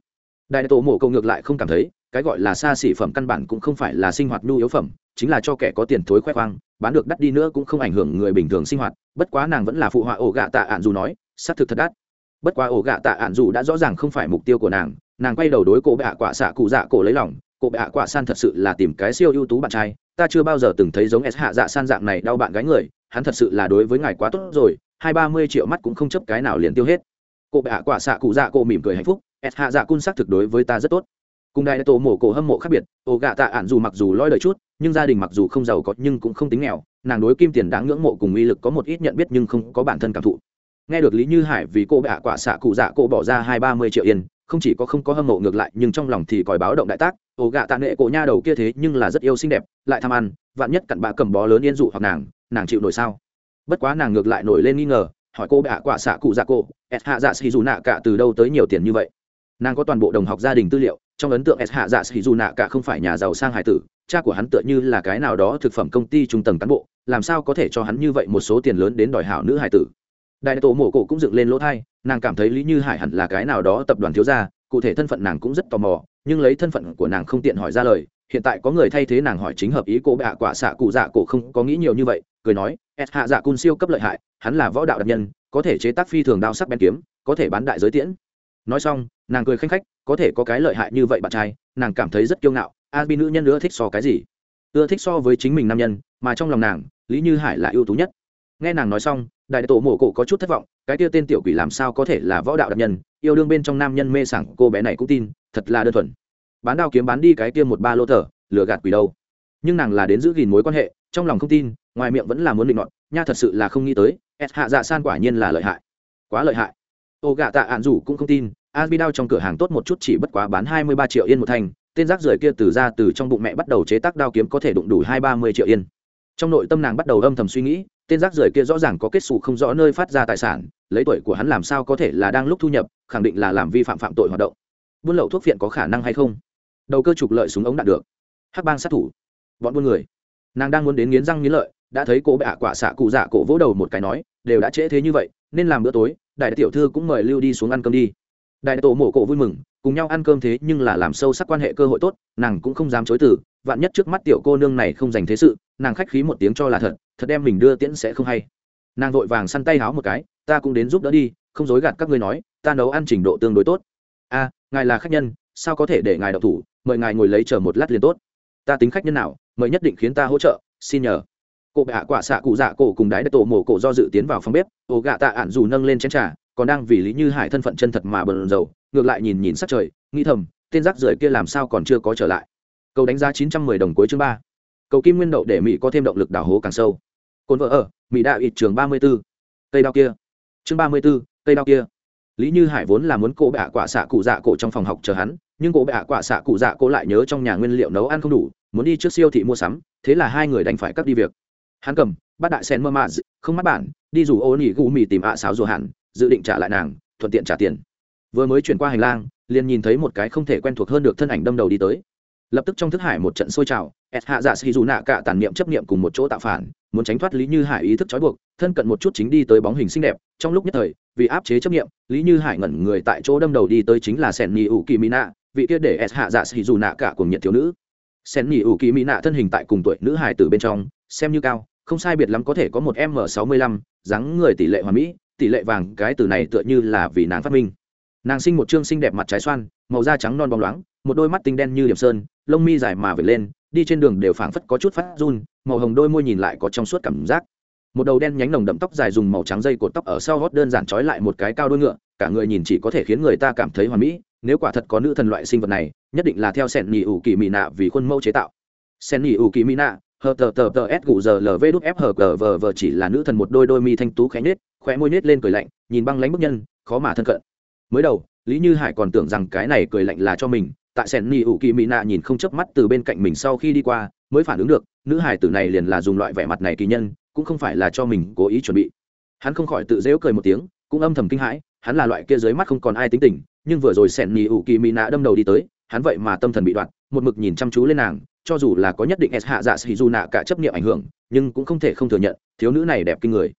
A: Đại tổ mổ câu ngược lại không cảm thấy, cái gọi là xa xỉ phẩm căn bản cũng không phải là sinh hoạt nhu yếu phẩm, chính là cho kẻ có tiền thối khoe khoang, bán được đắt đi nữa cũng không ảnh hưởng người bình thường sinh hoạt, bất quá nàng vẫn là phụ họa ổ gạ tạ ạn dù nói, xác thực thật đắt. Bất quá ổ gạ tạ ạn dù đã rõ ràng không phải mục tiêu của nàng nàng quay đầu đối cổ bệ hạ quả xạ cụ dạ cổ lấy lòng cổ bệ hạ quả san thật sự là tìm cái siêu ưu tú bạn trai ta chưa bao giờ từng thấy giống s hạ dạ san dạng này đau bạn gái người, hắn thật sự là đối với ngài quá tốt rồi, hai ba mươi triệu mắt cũng không chấp cái nào liền tiêu hết. Cô bệ hạ quả xạ cụ dạ cô mỉm cười hạnh phúc, s hạ dạ cun xác thực đối với ta rất tốt. Cùng đại tổ mổ cổ hâm mộ khác biệt, ô gạ tạ ạn dù mặc dù lôi đời chút, nhưng gia đình mặc dù không giàu có nhưng cũng không tính nghèo, nàng đối kim tiền đáng ngưỡng mộ cùng uy lực có một ít nhận biết nhưng không có bản thân cảm thụ. Nghe được lý như hải vì cô bệ hạ quả xạ cụ dạ cô bỏ ra hai ba mươi triệu yên, không chỉ có không có hâm mộ ngược lại, nhưng trong lòng thì còi báo động đại tác ổ gạ tạ nệ cổ nha đầu kia thế nhưng là rất yêu xinh đẹp lại tham ăn, vạn nhất cặn bã cầm bó lớn yên dụ hoặc nàng nàng chịu nổi sao? Bất quá nàng ngược lại nổi lên nghi ngờ, hỏi cô bạ quả xạ cụ dạ cô s hạ dạ xì dù nạ cả từ đâu tới nhiều tiền như vậy? Nàng có toàn bộ đồng học gia đình tư liệu, trong ấn tượng s hạ dạ xì dù nạ cả không phải nhà giàu sang hải tử, cha của hắn tựa như là cái nào đó thực phẩm công ty trung tầng cán bộ, làm sao có thể cho hắn như vậy một số tiền lớn đến đòi hảo nữ hải tử? Đại tổ mộ cổ cũng dựng lên lỗ thai, nàng cảm thấy lý như hải hẳn là cái nào đó tập đoàn thiếu gia, cụ thể thân phận nàng cũng rất tò mò, nhưng lấy thân phận của nàng không tiện hỏi ra lời hiện tại có người thay thế nàng hỏi chính hợp ý cô bạ quả xạ cụ dạ cổ không có nghĩ nhiều như vậy, cười nói s hạ dạ cun siêu cấp lợi hại, hắn là võ đạo đặc nhân, có thể chế tác phi thường đao sắc bén kiếm, có thể bán đại giới tiễn. Nói xong, nàng cười khanh khách, có thể có cái lợi hại như vậy bạn trai, nàng cảm thấy rất kiêu ngạo a bi nữ nhân nữa thích so cái gì? Ưa thích so với chính mình nam nhân, mà trong lòng nàng, lý như hải là ưu tú nhất. Nghe nàng nói xong, đại tổ mổ cổ có chút thất vọng, cái kia tên tiểu quỷ làm sao có thể là võ đạo đặc nhân, yêu đương bên trong nam nhân mê sảng, cô bé này cũng tin, thật là đơn thuần bán đao kiếm bán đi cái kia một ba lô thở lừa gạt quỷ đâu. Nhưng nàng là đến giữ gìn mối quan hệ, trong lòng không tin, ngoài miệng vẫn là muốn định luận nha thật sự là không nghĩ tới s hạ dạ san quả nhiên là lợi hại. Quá lợi hại. Ô gạ tạ ạn rủ cũng không tin a bi đao trong cửa hàng tốt một chút chỉ bất quá bán hai mươi ba triệu yên một thành, tên rác rưởi kia từ ra từ trong bụng mẹ bắt đầu chế tác đao kiếm có thể đụng đủ hai ba mươi triệu yên. Trong nội tâm nàng bắt đầu âm thầm suy nghĩ, tên rác rưởi kia rõ ràng có kết xù không rõ nơi phát ra tài sản, lấy tuổi của hắn làm sao có thể là đang lúc thu nhập, khẳng định là làm vi phạm phạm tội hoạt động. Buôn lậu thuốc phiện có khả năng hay không? Đầu cơ trục lợi súng ống đạn được. Hắc bang sát thủ. Bọn buôn người. Nàng đang muốn đến nghiến răng nghiến lợi, đã thấy cô bạ quả xạ cụ dạ cổ vỗ đầu một cái nói, đều đã trễ thế như vậy, nên làm bữa tối, đại tiểu thư cũng mời lưu đi xuống ăn cơm đi. Đại tổ mổ cổ vui mừng, cùng nhau ăn cơm thế nhưng là làm sâu sắc quan hệ cơ hội tốt, nàng cũng không dám chối từ, vạn nhất trước mắt tiểu cô nương này không dành thế sự, nàng khách khí một tiếng cho là thật thật đem mình đưa tiễn sẽ không hay. Nàng vội vàng săn tay háo một cái, ta cũng đến giúp đỡ đi, không dối gạt các ngươi nói, ta nấu ăn trình độ tương đối tốt. A, ngài là khách nhân, sao có thể để ngài đậu thủ? Mời ngài ngồi lấy chờ một lát liền tốt. Ta tính khách nhân nào, mời nhất định khiến ta hỗ trợ, xin nhờ. Cụ bệ hạ quả xạ cụ dạ cổ cùng đái đất tổ mổ cổ do dự tiến vào phòng bếp, ổ gạ tạ ạn dù nâng lên chén trà, còn đang vì lý như hải thân phận chân thật mà bờn dầu ngược lại nhìn nhìn sắc trời, nghĩ thầm, tên rác rưởi kia làm sao còn chưa có trở lại. Cầu đánh giá chín trăm mười đồng cuối chương ba. Cầu kim nguyên đậu để mỹ có thêm động lực đào hố càng sâu. Cồn vợ ở, mỹ đạo ít trường ba mươi b ố cây đao kia. Chương ba mươi b ố cây đao kia. Lý như hải vốn là muốn cô bạ quả xạ cụ dạ cổ trong phòng học chờ hắn nhưng cô bạ quả xạ cụ dạ cổ lại nhớ trong nhà nguyên liệu nấu ăn không đủ, muốn đi trước siêu thị mua sắm, thế là hai người đành phải cắt đi việc. Hắn cầm, bắt đại sen mơ mạ không mắt bản, đi rủ ô nỉ gù mì tìm ạ à sáo dù hẳn, dự định trả lại nàng, thuận tiện trả tiền. Vừa mới chuyển qua hành lang, liền nhìn thấy một cái không thể quen thuộc hơn được thân ảnh đâm đầu đi tới. Lập tức trong thức hải một trận sôi trào s hạ dạ xì dù nạ cả tàn niệm chấp niệm cùng một chỗ tạo phản, muốn tránh thoát lý như hải ý thức trói buộc, thân cận một chút chính đi tới bóng hình xinh đẹp, trong lúc nhất thời, vì áp chế chấp niệm, lý như hải ngẩn người tại chỗ đâm đầu đi tới chính là sẻn nhì ủ kỳ mỹ nạ vị kia để s hạ dạ xì dù nạ cả cùng nhiệt thiếu nữ. Sẻn nhị ủ kỳ mỹ nạ thân hình tại cùng tuổi nữ hài từ bên trong, xem như cao, không sai biệt lắm có thể có một m sáu mươi lăm, dáng người tỷ lệ hoàn mỹ, tỷ lệ vàng, cái từ này tựa như là vì nàng phát minh. Nàng sinh một chương xinh đẹp mặt trái xoan, màu da trắng non bóng loáng, một đôi mắt tinh đen như điểm sơn, lông mi dài mà vệt lên, đi trên đường đều phảng phất có chút phát run, màu hồng đôi môi nhìn lại có trong suốt cảm giác. Một đầu đen nhánh nồng đậm tóc dài dùng màu trắng dây cột tóc ở sau gót đơn giản trói lại một cái cao đôi ngựa cả người nhìn chỉ có thể khiến người ta cảm thấy hoàn mỹ, nếu quả thật có nữ thần loại sinh vật này, nhất định là theo sẻn nhì ủ kỳ mỹ nạ vì khuôn mẫu chế tạo. Sẻn nhì ủ kỳ mỹ nạ, hờ tờ tờ tờ s gù giờ lv đúc f hờ cờ vờ vờ chỉ là nữ thần một đôi đôi mi thanh tú khẽ nết khóe môi nết lên cười lạnh, nhìn băng lánh bức nhân, khó mà thân cận. Mới đầu, lý như hải còn tưởng rằng cái này cười lạnh là cho mình, tại sẻn nhì ủ kỳ mỹ nạ nhìn không chớp mắt từ bên cạnh mình sau khi đi qua, mới phản ứng được, nữ hải tử này liền là dùng loại vẻ mặt này kỳ nhân, cũng không phải là cho mình cố ý chuẩn bị. Hắn không khỏi tự dễu cười một tiếng, cũng âm thầm kinh hãi hắn là loại kia dưới mắt không còn ai tính tình, nhưng vừa rồi sẻn nhì ủ kỳ mỹ nạ đâm đầu đi tới, hắn vậy mà tâm thần bị đoạn, một mực nhìn chăm chú lên nàng, cho dù là có nhất định s hạ dạ sĩ dù nạ cả chấp niệm ảnh hưởng, nhưng cũng không thể không thừa nhận, thiếu nữ này đẹp kinh người.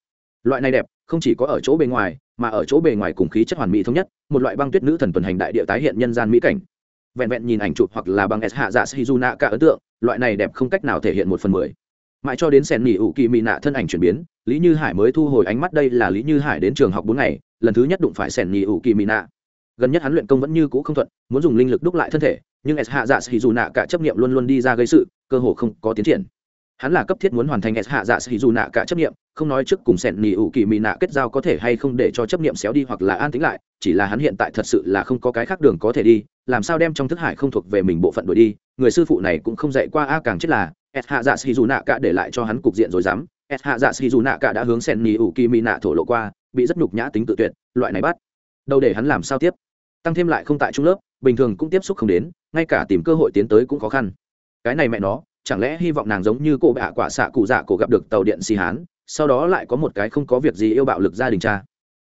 A: Loại này đẹp, không chỉ có ở chỗ bề ngoài, mà ở chỗ bề ngoài cùng khí chất hoàn mỹ thống nhất, một loại băng tuyết nữ thần tuần hành đại địa tái hiện nhân gian mỹ cảnh. Vẹn vẹn nhìn ảnh chụp hoặc là bằng s hạ dạ shizuna cả ấn tượng, loại này đẹp không cách nào thể hiện một phần mười mãi cho đến sẻn nỉ ủ kỳ mị nạ thân ảnh chuyển biến, lý như hải mới thu hồi ánh mắt đây là lý như hải đến trường học bốn ngày, lần thứ nhất đụng phải sẻn nỉ ủ kỳ mị nạ. Gần nhất hắn luyện công vẫn như cũ không thuận, muốn dùng linh lực đúc lại thân thể, nhưng s hạ dạ sĩ dù nạ cả chấp nghiệm luôn luôn đi ra gây sự, cơ hồ không có tiến triển. Hắn là cấp thiết muốn hoàn thành s hạ dạ sĩ dù nạ cả chấp nghiệm không nói trước cùng sẻn nỉ ủ kỳ mị nạ kết giao có thể hay không để cho chấp nghiệm xéo đi hoặc là an tính lại, chỉ là hắn hiện tại thật sự là không có cái khác đường có thể đi, làm sao đem trong thức hải không thuộc về mình bộ phận đổi đi, người sư phụ này cũng không dạy qua a càng chết là s hạ dạ xì dù nạ cả để lại cho hắn cục diện rồi dám. S hạ dạ xì dù nạ cả đã hướng sen nỉ ủ kỳ mỹ nạ thổ lộ qua, bị rất nhục nhã tính tự tuyệt, loại này bắt. Đâu để hắn làm sao tiếp? Tăng thêm lại không tại trung lớp, bình thường cũng tiếp xúc không đến, ngay cả tìm cơ hội tiến tới cũng khó khăn. Cái này mẹ nó, chẳng lẽ hy vọng nàng giống như cô bạ quả xạ cụ dạ cổ gặp được tàu điện xì hán, sau đó lại có một cái không có việc gì yêu bạo lực gia đình cha?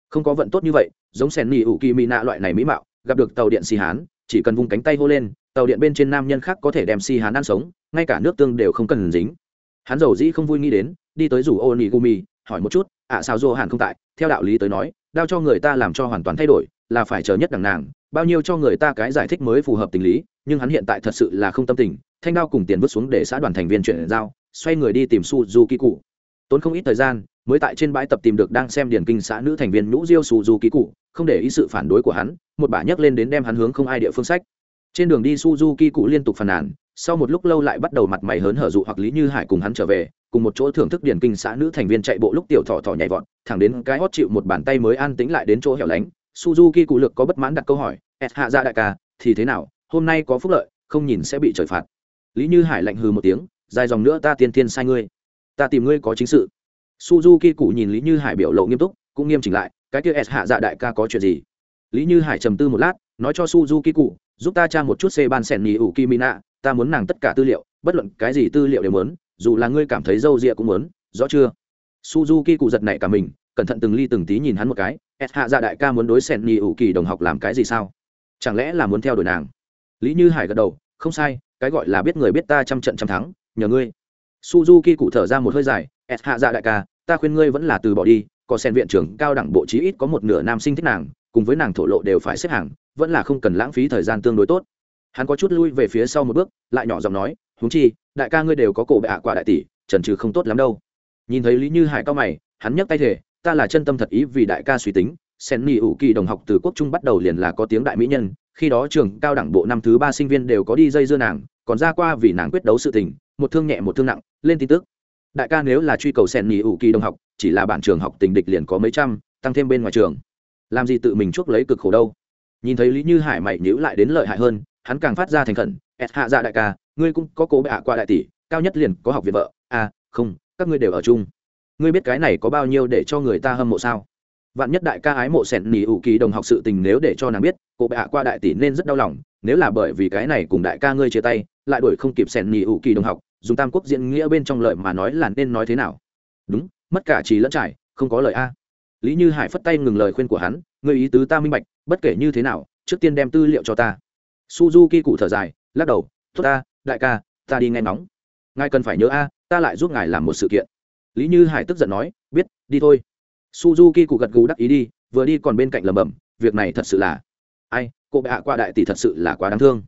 A: Không có vận tốt như vậy, giống sen nỉ ủ kỳ mỹ nạ loại này mỹ mạo, gặp được tàu điện xì hán, chỉ cần vung cánh tay hô lên tàu điện bên trên nam nhân khác có thể đem si hán ăn sống, ngay cả nước tương đều không cần dính. Hắn giàu dĩ không vui nghĩ đến, đi tới rủ ô nị gumi hỏi một chút ạ sao dô hàn không tại? Theo đạo lý tới nói, đao cho người ta làm cho hoàn toàn thay đổi, là phải chờ nhất đằng nàng, bao nhiêu cho người ta cái giải thích mới phù hợp tình lý, nhưng hắn hiện tại thật sự là không tâm tình, thanh đao cùng tiền vứt xuống để xã đoàn thành viên chuyển giao, xoay người đi tìm suzuki cụ tốn không ít thời gian, mới tại trên bãi tập tìm được đang xem điển kinh xã nữ thành viên nhũ diêu suzuki cụ không để ý sự phản đối của hắn, một bả nhấc lên đến đem hắn hướng không ai địa phương sách trên đường đi suzuki cụ liên tục phàn nàn, sau một lúc lâu lại bắt đầu mặt mày hớn hở dụ hoặc lý như hải cùng hắn trở về, cùng một chỗ thưởng thức điển kinh xã nữ thành viên chạy bộ lúc tiểu thỏ thỏ nhảy vọt, thẳng đến cái hót chịu một bàn tay mới an tĩnh lại đến chỗ hẻo lánh. Suzuki cụ lực có bất mãn đặt câu hỏi s hạ ra dạ đại ca, thì thế nào? Hôm nay có phúc lợi, không nhìn sẽ bị trời phạt. Lý như hải lạnh hừ một tiếng, dài dòng nữa ta tiên tiên sai ngươi, ta tìm ngươi có chính sự. Suzuki cụ nhìn lý như hải biểu lộ nghiêm túc, cũng nghiêm chỉnh lại, cái kia s hạ dạ đại ca có chuyện gì? Lý như hải trầm tư một lát, nói cho suzuki cụ giúp ta tra một chút xe ban sẻn nhì ủ kimina ta muốn nàng tất cả tư liệu, bất luận cái gì tư liệu đều muốn, dù là ngươi cảm thấy d â u rịa cũng muốn, rõ chưa? Suzuki cụ giật này cả mình, cẩn thận từng ly từng tí nhìn hắn một cái s hạ dạ đại ca muốn đối sẻn nhì ủ kỳ đồng học làm cái gì sao? Chẳng lẽ là muốn theo đuổi nàng? Lý như hải gật đầu, không sai, cái gọi là biết người biết ta trăm trận trăm thắng, nhờ ngươi. Suzuki cụ thở ra một hơi dài s hạ dạ đại ca, ta khuyên ngươi vẫn là từ bỏ đi, có sen viện trưởng cao đẳng bộ chí ít có một nửa nam sinh thích nàng, cùng với nàng thổ lộ đều phải xếp hàng vẫn là không cần lãng phí thời gian tương đối tốt. Hắn có chút lui về phía sau một bước, lại nhỏ giọng nói húng chi, đại ca ngươi đều có cổ bệ ạ quả đại tỷ, trần trừ không tốt lắm đâu. Nhìn thấy lý như hải cao mày, hắn nhấc tay thể ta là chân tâm thật ý vì đại ca suy tính, sen ni ủ kỳ đồng học từ quốc trung bắt đầu liền là có tiếng đại mỹ nhân, khi đó trường cao đẳng bộ năm thứ ba sinh viên đều có đi dây dưa nàng, còn ra qua vì nàng quyết đấu sự tình, một thương nhẹ một thương nặng, lên tin tức. Đại ca nếu là truy cầu sen ni ủ kỳ đồng học, chỉ là bản trường học tình địch liền có mấy trăm, tăng thêm bên ngoài trường. Làm gì tự mình chuốc lấy cực khổ đâu? Nhìn thấy lý như hải mày nhữ lại đến lợi hại hơn, hắn càng phát ra thành khẩn s hạ dạ đại ca, ngươi cũng có cố bệ hạ qua đại tỷ, cao nhất liền có học viện vợ. À không, các ngươi đều ở chung. Ngươi biết cái này có bao nhiêu để cho người ta hâm mộ sao? Vạn nhất đại ca ái mộ sẻn nỉ ủ kỳ đồng học sự tình nếu để cho nàng biết cô bệ hạ qua đại tỷ nên rất đau lòng, nếu là bởi vì cái này cùng đại ca ngươi chia tay, lại đuổi không kịp sẻn nỉ ủ kỳ đồng học, dùng tam quốc diễn nghĩa bên trong lợi mà nói là nên nói thế nào? Đúng, mất cả trí lẫn trải, không có lời a lý như hải phất tay ngừng lời khuyên của hắn người ý tứ ta minh bạch, bất kể như thế nào, trước tiên đem tư liệu cho ta. Suzuki cụ thở dài, lắc đầu, tốt ta, đại ca, ta đi nghe nóng. ngài cần phải nhớ a, ta lại giúp ngài làm một sự kiện. Lý như hải tức giận nói, biết, đi thôi. Suzuki cụ gật gù đắc ý đi, vừa đi còn bên cạnh lầm bầm việc này thật sự là ai, cô bệ hạ qua đại tỷ thật sự là quá đáng thương.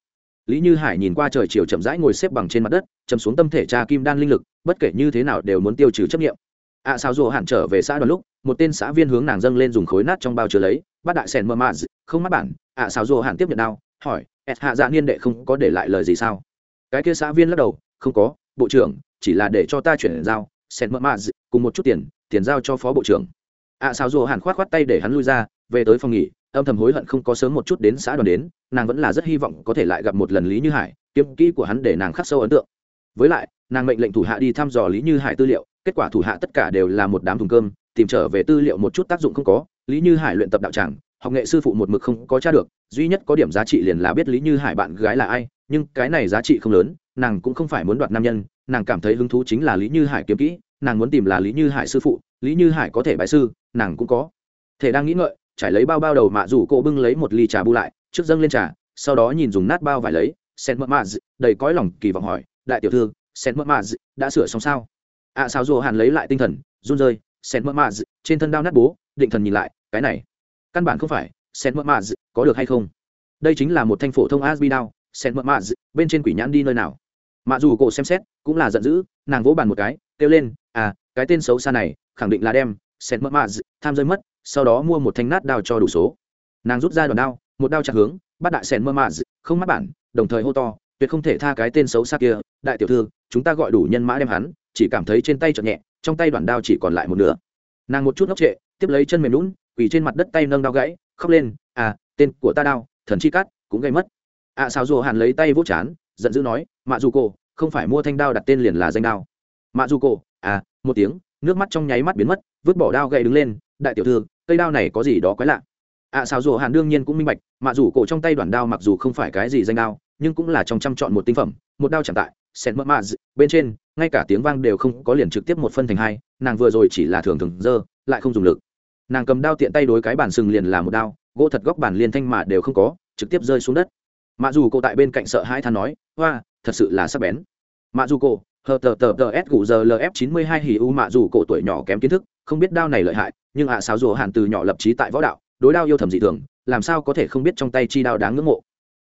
A: Lý như hải nhìn qua trời chiều chậm rãi ngồi xếp bằng trên mặt đất, chầm xuống tâm thể cha kim đan linh lực, bất kể như thế nào đều muốn tiêu trừ chấp nghiệm ạ à sao rùa hạn trở về xã đoàn lúc một tên xã viên hướng nàng dâng lên dùng khối nát trong bao chứa lấy, bắt đại sèn mơ mạ không mắt bản, ạ à sao rùa hạn tiếp nhận đao, hỏi, ẹt hạ dạ niên đệ không có để lại lời gì sao? Cái kia xã viên lắc đầu, không có, bộ trưởng, chỉ là để cho ta chuyển giao, sèn mơ mạ cùng một chút tiền tiền giao cho phó bộ trưởng. Ạ à sao rùa hạn khoát khoát tay để hắn lui ra, về tới phòng nghỉ, âm thầm hối hận không có sớm một chút đến xã đoàn đến, nàng vẫn là rất hy vọng có thể lại gặp một lần lý như hải, kiếm kỹ của hắn để nàng khắc sâu ấn tượng. Với lại, nàng mệnh lệnh thủ hạ đi thăm dò lý như hải tư liệu, kết quả thủ hạ tất cả đều là một đám thùng cơm tìm trở về tư liệu một chút tác dụng không có lý như hải luyện tập đạo tràng học nghệ sư phụ một mực không có t r a được duy nhất có điểm giá trị liền là biết lý như hải bạn gái là ai nhưng cái này giá trị không lớn nàng cũng không phải muốn đoạt nam nhân nàng cảm thấy hứng thú chính là lý như hải kiếm kỹ nàng muốn tìm là lý như hải sư phụ lý như hải có thể bài sư nàng cũng có. Thể đang nghĩ ngợi trải lấy bao bao đầu mạ rủ cô bưng lấy một ly trà bu lại trước dâng lên trà sau đó nhìn dùng nát bao vải lấy sen mơ maz đầy cõi lòng kỳ vọng hỏi đại tiểu thư sen mơ maz đã sửa xong sao? Ạ à, sao dù hàn lấy lại tinh thần run rơi sen mơ maz trên thân đao nát bố, định thần nhìn lại, cái này, căn bản không phải sen mơ maz có được hay không? Đây chính là một thanh phổ thông asbi đao sen mơ maz bên trên quỷ nhãn đi nơi nào? Mặc dù cổ xem xét, cũng là giận dữ, nàng vỗ bàn một cái, kêu lên à cái tên xấu xa này, khẳng định là đem sen mơ maz tham rơi mất, sau đó mua một thanh nát đao cho đủ số. Nàng rút ra đòn đao, một đao chặt hướng, bắt đại sen mơ maz không mắt bản, đồng thời hô to, tuyệt không thể tha cái tên xấu xa kia, đại tiểu thư, chúng ta gọi đủ nhân mã đem hắn chỉ cảm thấy trên tay chợt nhẹ, trong tay đoạn đao chỉ còn lại một nửa. Nàng một chút ngốc trệ, tiếp lấy chân mềm lún quỳ trên mặt đất tay nâng đao gãy, khóc lên à tên của ta đao, thần chi cắt cũng gây mất. À sao rùa hàn lấy tay vỗ chán, giận dữ nói, mạ dù cô không phải mua thanh đao đặt tên liền là danh đao. Mạ dù cô à một tiếng, nước mắt trong nháy mắt biến mất, vứt bỏ đao gậy đứng lên, đại tiểu thư, cây đao này có gì đó quái lạ. Ạ sao rùa hàn đương nhiên cũng minh bạch, mạ dù cổ trong tay đoạn đao mặc dù không phải cái gì danh đao, nhưng cũng là trong trăm chọn một tinh phẩm, một đao chẳng tại sen mơ maz bên trên, ngay cả tiếng vang đều không có liền trực tiếp một phân thành hai, nàng vừa rồi chỉ là thường thường dơ, lại không dùng lực. Nàng cầm đao tiện tay đối cái bàn sừng liền là một đao, gỗ thật góc bàn liền thanh mà đều không có, trực tiếp rơi xuống đất. Mạ dù cô tại bên cạnh sợ hai than nói hoa thật sự là sắc bén. Mạ dù cô hờ tờ tờ tờ s gù giờ lf chín mươi hai hì u mạ dù cổ tuổi nhỏ kém kiến thức, không biết đao này lợi hại, nhưng ạ à sáo rùa hàn từ nhỏ lập trí tại võ đạo, đối đao yêu thầm dị thường, làm sao có thể không biết trong tay chi đao đáng ngưỡng mộ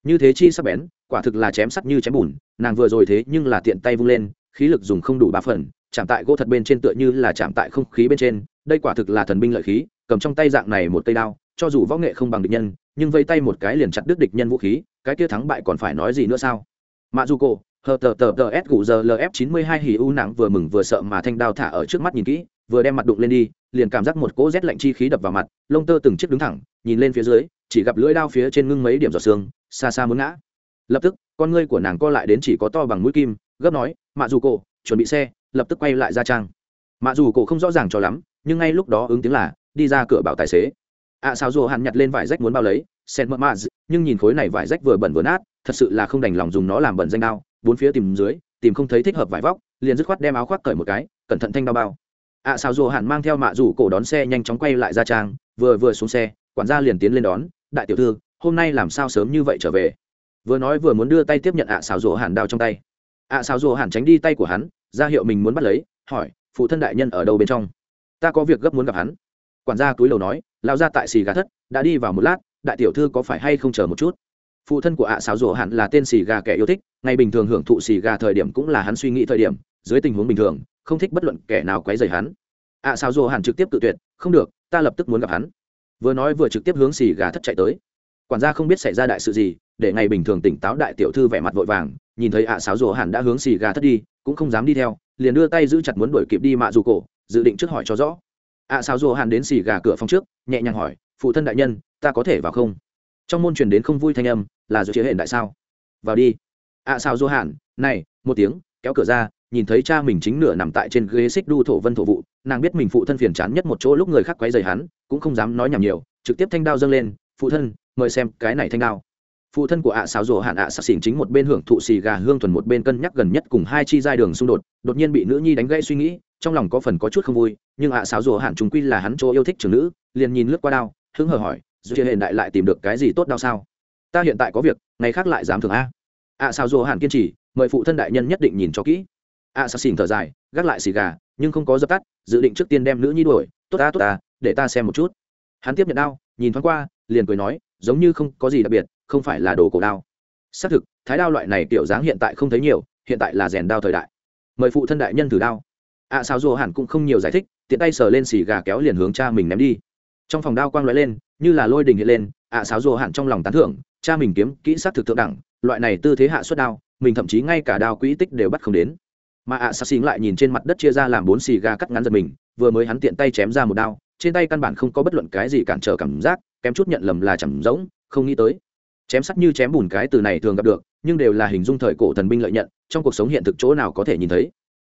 A: như thế chi sắp bén, quả thực là chém sắt như chém bùn, nàng vừa rồi thế nhưng là tiện tay vung lên, khí lực dùng không đủ ba phần, chạm tại gỗ thật bên trên tựa như là chạm tại không khí bên trên, đây quả thực là thần binh lợi khí, cầm trong tay dạng này một tay đao, cho dù võ nghệ không bằng địch nhân, nhưng vây tay một cái liền chặt đứt địch nhân vũ khí, cái kia thắng bại còn phải nói gì nữa sao? Mạ dù cô hờ tờ tờ tờ s gù giờ lf chín mươi hai hì u nặng vừa mừng vừa sợ mà thanh đao thả ở trước mắt nhìn kỹ, vừa đem mặt đụng lên đi, liền cảm giác một cỗ rét lạnh chi khí đập vào mặt, lông tơ từng chiếc đứng thẳng, nhìn lên phía dưới, chỉ gặp lưỡi đao phía trên ngưng mấy điểm giọt xương xa xa muốn ngã. Lập tức con ngươi của nàng co lại đến chỉ có to bằng mũi kim gấp nói mạ dù cổ chuẩn bị xe lập tức quay lại ra trang. Mạ dù cổ không rõ ràng cho lắm nhưng ngay lúc đó ứng tiếng là đi ra cửa bảo tài xế. Ạ à, sao dù hàn nhặt lên vải rách muốn bao lấy sen mơ mạ nhưng nhìn khối này vải rách vừa bẩn vừa nát thật sự là không đành lòng dùng nó làm bẩn danh đao bốn phía tìm dưới tìm không thấy thích hợp vải vóc liền dứt khoát đem áo khoác cởi một cái cẩn thận thanh đao bao. Ạ à, sao dù hàn mang theo mạ dù cổ đón xe nhanh chóng quay lại ra trang vừa vừa xuống xe quản gia liền tiến lên đón đại tiểu thư hôm nay làm sao sớm như vậy trở về? Vừa nói vừa muốn đưa tay tiếp nhận ạ à xào hàn đao trong tay. Ạ à xào hàn tránh đi tay của hắn, ra hiệu mình muốn bắt lấy, hỏi, phụ thân đại nhân ở đâu bên trong? Ta có việc gấp muốn gặp hắn. Quản gia túi đầu nói lao ra tại xì gà thất, đã đi vào một lát, đại tiểu thư có phải hay không chờ một chút? Phụ thân của ạ xáo rỗ hàn là tên xì gà kẻ yêu thích, ngày bình thường hưởng thụ xì gà thời điểm cũng là hắn suy nghĩ thời điểm, dưới tình huống bình thường, không thích bất luận kẻ nào quấy rầy hắn. Ạ xáo rỗ hàn trực tiếp tự tuyệt, không được, ta lập tức muốn gặp hắn. Vừa nói vừa trực tiếp hướng xì gà thất chạy tới quản gia không biết xảy ra đại sự gì, để ngày bình thường tỉnh táo đại tiểu thư vẻ mặt vội vàng, nhìn thấy ạ à sáo rùa hẳn đã hướng xì gà thất đi, cũng không dám đi theo, liền đưa tay giữ chặt muốn đuổi kịp đi mạ dù cổ, dự định trước hỏi cho rõ. ạ à sáo rùa hẳn đến xì gà cửa phòng trước, nhẹ nhàng hỏi, phụ thân đại nhân, ta có thể vào không? Trong môn truyền đến không vui thanh âm, là do chế hệ đại sao? Vào đi. ạ à sáo rùa hẳn, này, một tiếng, kéo cửa ra, nhìn thấy cha mình chính nửa nằm tại trên ghế xích đu thổ vân thổ vụ, nàng biết mình phụ thân phiền chán nhất một chỗ lúc người khác quấy rầy hắn, cũng không dám nói nhảm nhiều, trực tiếp thanh đao dâng lên, phụ thân mời xem cái này thanh đao. Phụ thân của ạ à xáo rổ hạn ạ à xỉn chính một bên hưởng thụ xì gà hương thuần, một bên cân nhắc gần nhất cùng hai chi giai đường xung đột đột nhiên bị nữ nhi đánh gãy suy nghĩ, trong lòng có phần có chút không vui, nhưng ạ à xáo rổ hạn chúng quy là hắn chỗ yêu thích trưởng nữ, liền nhìn lướt qua đao, hứng hờ hỏi, dù hiện đại lại tìm được cái gì tốt đau sao? Ta hiện tại có việc, ngày khác lại dám thường a. Ạ xáo rổ hạn kiên trì, mời phụ thân đại nhân nhất định nhìn cho kỹ. Ạ sạc xỉn thở dài, gác lại xì gà, nhưng không có dập tắt, dự định trước tiên đem nữ nhi đuổi, tốt ta tốt ta, để ta xem một chút. Hắn tiếp nhận đao, nhìn thoáng qua, liền cười nói giống như không có gì đặc biệt không phải là đồ cổ đao. Xác thực thái đao loại này kiểu dáng hiện tại không thấy nhiều hiện tại là rèn đao thời đại. Mời phụ thân đại nhân thử đao. Ạ à, sao dù hẳn cũng không nhiều giải thích tiện tay sờ lên xì gà kéo liền hướng cha mình ném đi. Trong phòng đao quang lóe lên như là lôi đình hiện lên ạ à, sao dù hẳn trong lòng tán thưởng cha mình kiếm kỹ sát thực thượng đẳng loại này tư thế hạ xuất đao mình thậm chí ngay cả đao quỹ tích đều bắt không đến. Mà ạ à, sắc xính lại nhìn trên mặt đất chia ra làm bốn xì gà cắt ngắn giật mình vừa mới hắn tiện tay chém ra một đao trên tay căn bản không có bất luận cái gì cản trở cảm giác, kém chút nhận lầm là chẳng giống, không nghĩ tới. Chém sắt như chém bùn cái từ này thường gặp được, nhưng đều là hình dung thời cổ thần binh lợi nhận, trong cuộc sống hiện thực chỗ nào có thể nhìn thấy.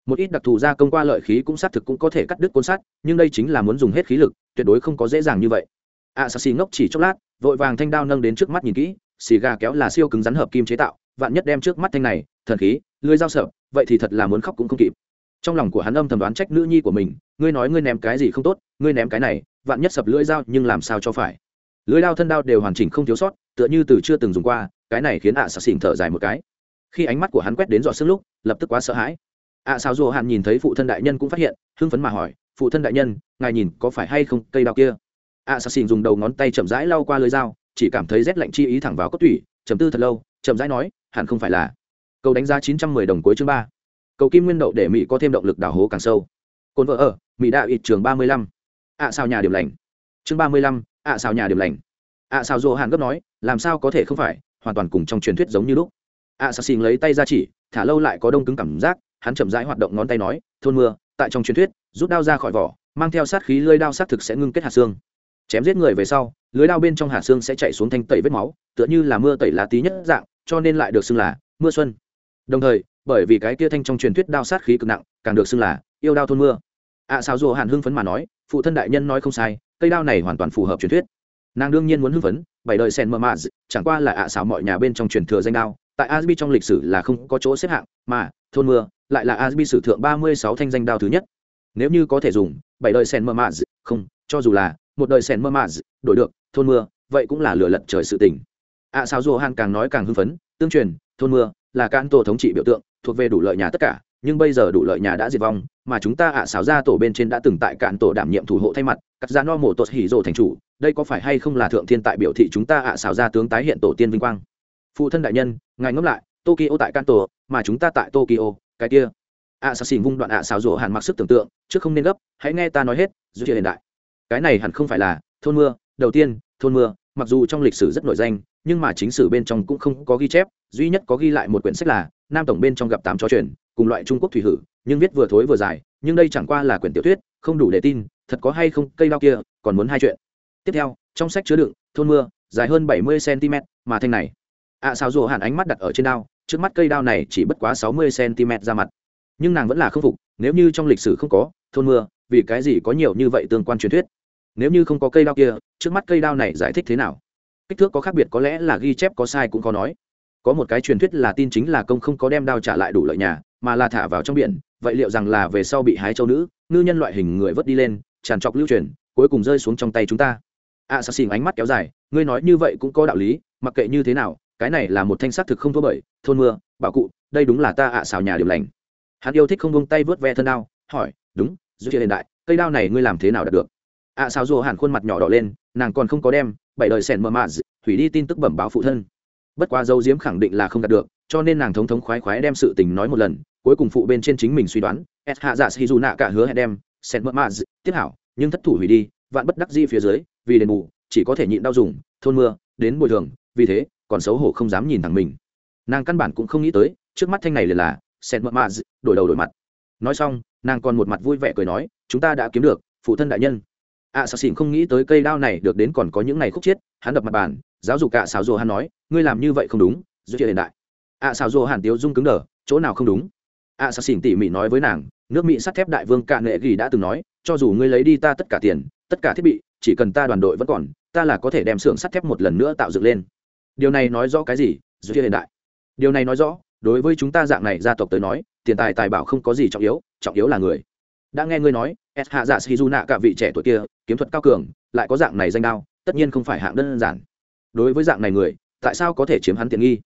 A: Một ít đặc thù gia công qua lợi khí cũng xác thực cũng có thể cắt đứt côn sắt, nhưng đây chính là muốn dùng hết khí lực, tuyệt đối không có dễ dàng như vậy. A sa xì ngốc chỉ chốc lát, vội vàng thanh đao nâng đến trước mắt nhìn kỹ, xì gà kéo là siêu cứng rắn hợp kim chế tạo, vạn nhất đem trước mắt thanh này, thần khí, lưới dao sợ, vậy thì thật là muốn khóc cũng không kịp trong lòng của hắn âm thầm đoán trách nữ nhi của mình, ngươi nói ngươi ném cái gì không tốt, ngươi ném cái này, vạn nhất sập lưỡi dao nhưng làm sao cho phải? Lưỡi đao thân đao đều hoàn chỉnh không thiếu sót, tựa như từ chưa từng dùng qua, cái này khiến ạ à sạc xỉn thở dài một cái. Khi ánh mắt của hắn quét đến dọn sức lúc, lập tức quá sợ hãi. Ạ à sao dù hạn nhìn thấy phụ thân đại nhân cũng phát hiện, hưng phấn mà hỏi, phụ thân đại nhân, ngài nhìn có phải hay không cây đao kia? Ạ à sạc xỉn dùng đầu ngón tay chậm rãi lau qua lưỡi dao, chỉ cảm thấy rét lạnh chi ý thẳng vào cốt tủy chấm tư thật lâu, chậm rãi nói, hẳn không phải là. Câu đánh giá chín trăm mười đồng cuối chương ba cầu kim nguyên đậu để mỹ có thêm động lực đào hố càng sâu. Cồn vợ ở, mỹ đạo ít trường ba mươi lăm. Ạ sao nhà điểm lành. Chương ba mươi lăm, ạ sao nhà điểm lành. Ạ sao dô hàn gấp nói, làm sao có thể không phải, hoàn toàn cùng trong truyền thuyết giống như lúc. Ạ sao xin lấy tay ra chỉ, thả lâu lại có đông cứng cảm giác, hắn chậm rãi hoạt động ngón tay nói, thôn mưa, tại trong truyền thuyết, rút đao ra khỏi vỏ, mang theo sát khí lơi đao sát thực sẽ ngưng kết hạt xương. Chém giết người về sau, lưới đao bên trong hạt xương sẽ chạy xuống thanh tẩy vết máu, tựa như là mưa tẩy lá tí nhất dạng, cho nên lại được xưng là mưa xuân. Đồng thời bởi vì cái kia thanh trong truyền thuyết đao sát khí cực nặng càng được xưng là yêu đao thôn mưa. Ạ à, sao dù hàn hưng phấn mà nói phụ thân đại nhân nói không sai cây đao này hoàn toàn phù hợp truyền thuyết. Nàng đương nhiên muốn hưng phấn bảy đời sen mơ mạ chẳng qua là ạ à xảo mọi nhà bên trong truyền thừa danh đao tại asbi trong lịch sử là không có chỗ xếp hạng mà thôn mưa lại là asbi sử thượng ba mươi sáu thanh danh đao thứ nhất. Nếu như có thể dùng bảy đời sen mơ mạ không cho dù là một đời sen mơ mạ đổi được thôn mưa vậy cũng là lửa lật trời sự tình. Ạ à, sao dô càng nói càng hưng phấn tương truyền thôn mưa là can tổ thống trị biểu tượng thuộc về đủ lợi nhà tất cả, nhưng bây giờ đủ lợi nhà đã diệt vong, mà chúng ta ạ à xáo ra tổ bên trên đã từng tại cạn tổ đảm nhiệm thủ hộ thay mặt, cắt ra no mổ tột hỉ rồ thành chủ, đây có phải hay không là thượng thiên tại biểu thị chúng ta ạ à xáo ra tướng tái hiện tổ tiên vinh quang? Phụ thân đại nhân, ngài ngẫm lại, tokyo tại cạn tổ, mà chúng ta tại tokyo, cái kia. Ạ xáo xỉn vung đoạn ạ xáo rổ hẳn mặc sức tưởng tượng, trước không nên gấp, hãy nghe ta nói hết dù chưa hiện đại. Cái này hẳn không phải là thôn mưa, đầu tiên, thôn mưa, mặc dù trong lịch sử rất nổi danh, nhưng mà chính sử bên trong cũng không có ghi chép, duy nhất có ghi lại một quyển sách là nam tổng bên trong gặp tám chó truyền cùng loại trung quốc thủy hử nhưng viết vừa thối vừa dài nhưng đây chẳng qua là quyển tiểu thuyết không đủ để tin thật có hay không cây đao kia còn muốn hai chuyện. Tiếp theo trong sách chứa đựng thôn mưa dài hơn bảy mươi cm mà thanh này. Ạ à, sao rùa hàn ánh mắt đặt ở trên đao trước mắt cây đao này chỉ bất quá sáu mươi cm ra mặt. Nhưng nàng vẫn là không phục nếu như trong lịch sử không có thôn mưa vì cái gì có nhiều như vậy tương quan truyền thuyết? Nếu như không có cây đao kia trước mắt cây đao này giải thích thế nào? Kích thước có khác biệt có lẽ là ghi chép có sai cũng có nói có một cái truyền thuyết là tin chính là công không có đem đao trả lại đủ lợi nhà, mà là thả vào trong biển. Vậy liệu rằng là về sau bị hái châu nữ, ngư nhân loại hình người vớt đi lên, tràn trọc lưu truyền, cuối cùng rơi xuống trong tay chúng ta? A sa xin ánh mắt kéo dài, ngươi nói như vậy cũng có đạo lý, mặc kệ như thế nào, cái này là một thanh sắc thực không thua bởi, thôn mưa, bảo cụ, đây đúng là ta ạ xào nhà điểm lành. Hắn yêu thích không buông tay vớt ve thân đao, hỏi, đúng giữa hiện đại, cây đao này ngươi làm thế nào đạt được? Ạ xào rùa hẳn khuôn mặt nhỏ đỏ lên, nàng còn không có đem, bảy đời sẻn mờ mạ thủy đi tin tức bẩm báo phụ thân bất quá dấu diếm khẳng định là không đạt được, cho nên nàng thống thống khoái khoái đem sự tình nói một lần, cuối cùng phụ bên trên chính mình suy đoán s hạ dạ si dù nạ cả hứa hẹn đem sen mờ maz tiếp hảo, nhưng thất thủ hủy đi, vạn bất đắc di phía dưới, vì đền bù, chỉ có thể nhịn đau dùng, thôn mưa, đến bồi thường, vì thế, còn xấu hổ không dám nhìn thẳng mình. Nàng căn bản cũng không nghĩ tới, trước mắt thanh này liền là sen mờ maz đổi đầu đổi mặt. Nói xong, nàng còn một mặt vui vẻ cười nói, chúng ta đã kiếm được, phụ thân đại nhân. Ạ xà xỉn không nghĩ tới cây đao này được đến còn có những ngày khúc chiết, hắn đập mặt bàn giáo dục cả xào rồ hắn nói, ngươi làm như vậy không đúng giữa chuyện hiện đại. Ạ xào rồ hàn tiếu dung cứng đờ, chỗ nào không đúng? Ạ xà xỉn tỉ mỉ nói với nàng, nước mỹ sắt thép đại vương cạ nệ ghi đã từng nói, cho dù ngươi lấy đi ta tất cả tiền, tất cả thiết bị, chỉ cần ta đoàn đội vẫn còn, ta là có thể đem xưởng sắt thép một lần nữa tạo dựng lên. Điều này nói rõ cái gì? Giữa hiện đại. Điều này nói rõ, đối với chúng ta dạng này gia tộc tới nói, tiền tài tài bảo không có gì trọng yếu trọng yếu là người. Đã nghe ngươi nói s hạ dạ shizu nạ cả vị trẻ tuổi kia, kiếm thuật cao cường, lại có dạng này danh đao, tất nhiên không phải hạng đơn giản đối với dạng này người, tại sao có thể chiếm hắn tiện nghi?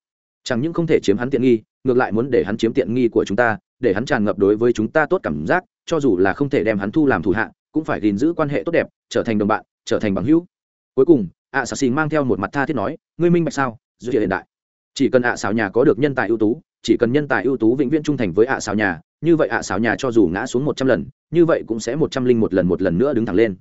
A: Chẳng những không thể chiếm hắn tiện nghi, ngược lại muốn để hắn chiếm tiện nghi của chúng ta, để hắn tràn ngập đối với chúng ta tốt cảm giác, cho dù là không thể đem hắn thu làm thủ hạ, cũng phải gìn giữ quan hệ tốt đẹp, trở thành đồng bạn, trở thành bằng hữu. Cuối cùng ạ xà xì mang theo một mặt tha thiết nói, ngươi minh bạch sao giữa hiện đại. Chỉ cần ạ xào nhà có được nhân tài ưu tú, chỉ cần nhân tài ưu tú vĩnh viễn trung thành với ạ xào nhà, như vậy ạ xào nhà cho dù ngã xuống một trăm lần, như vậy cũng sẽ một trăm linh một lần một lần nữa đứng thẳng lên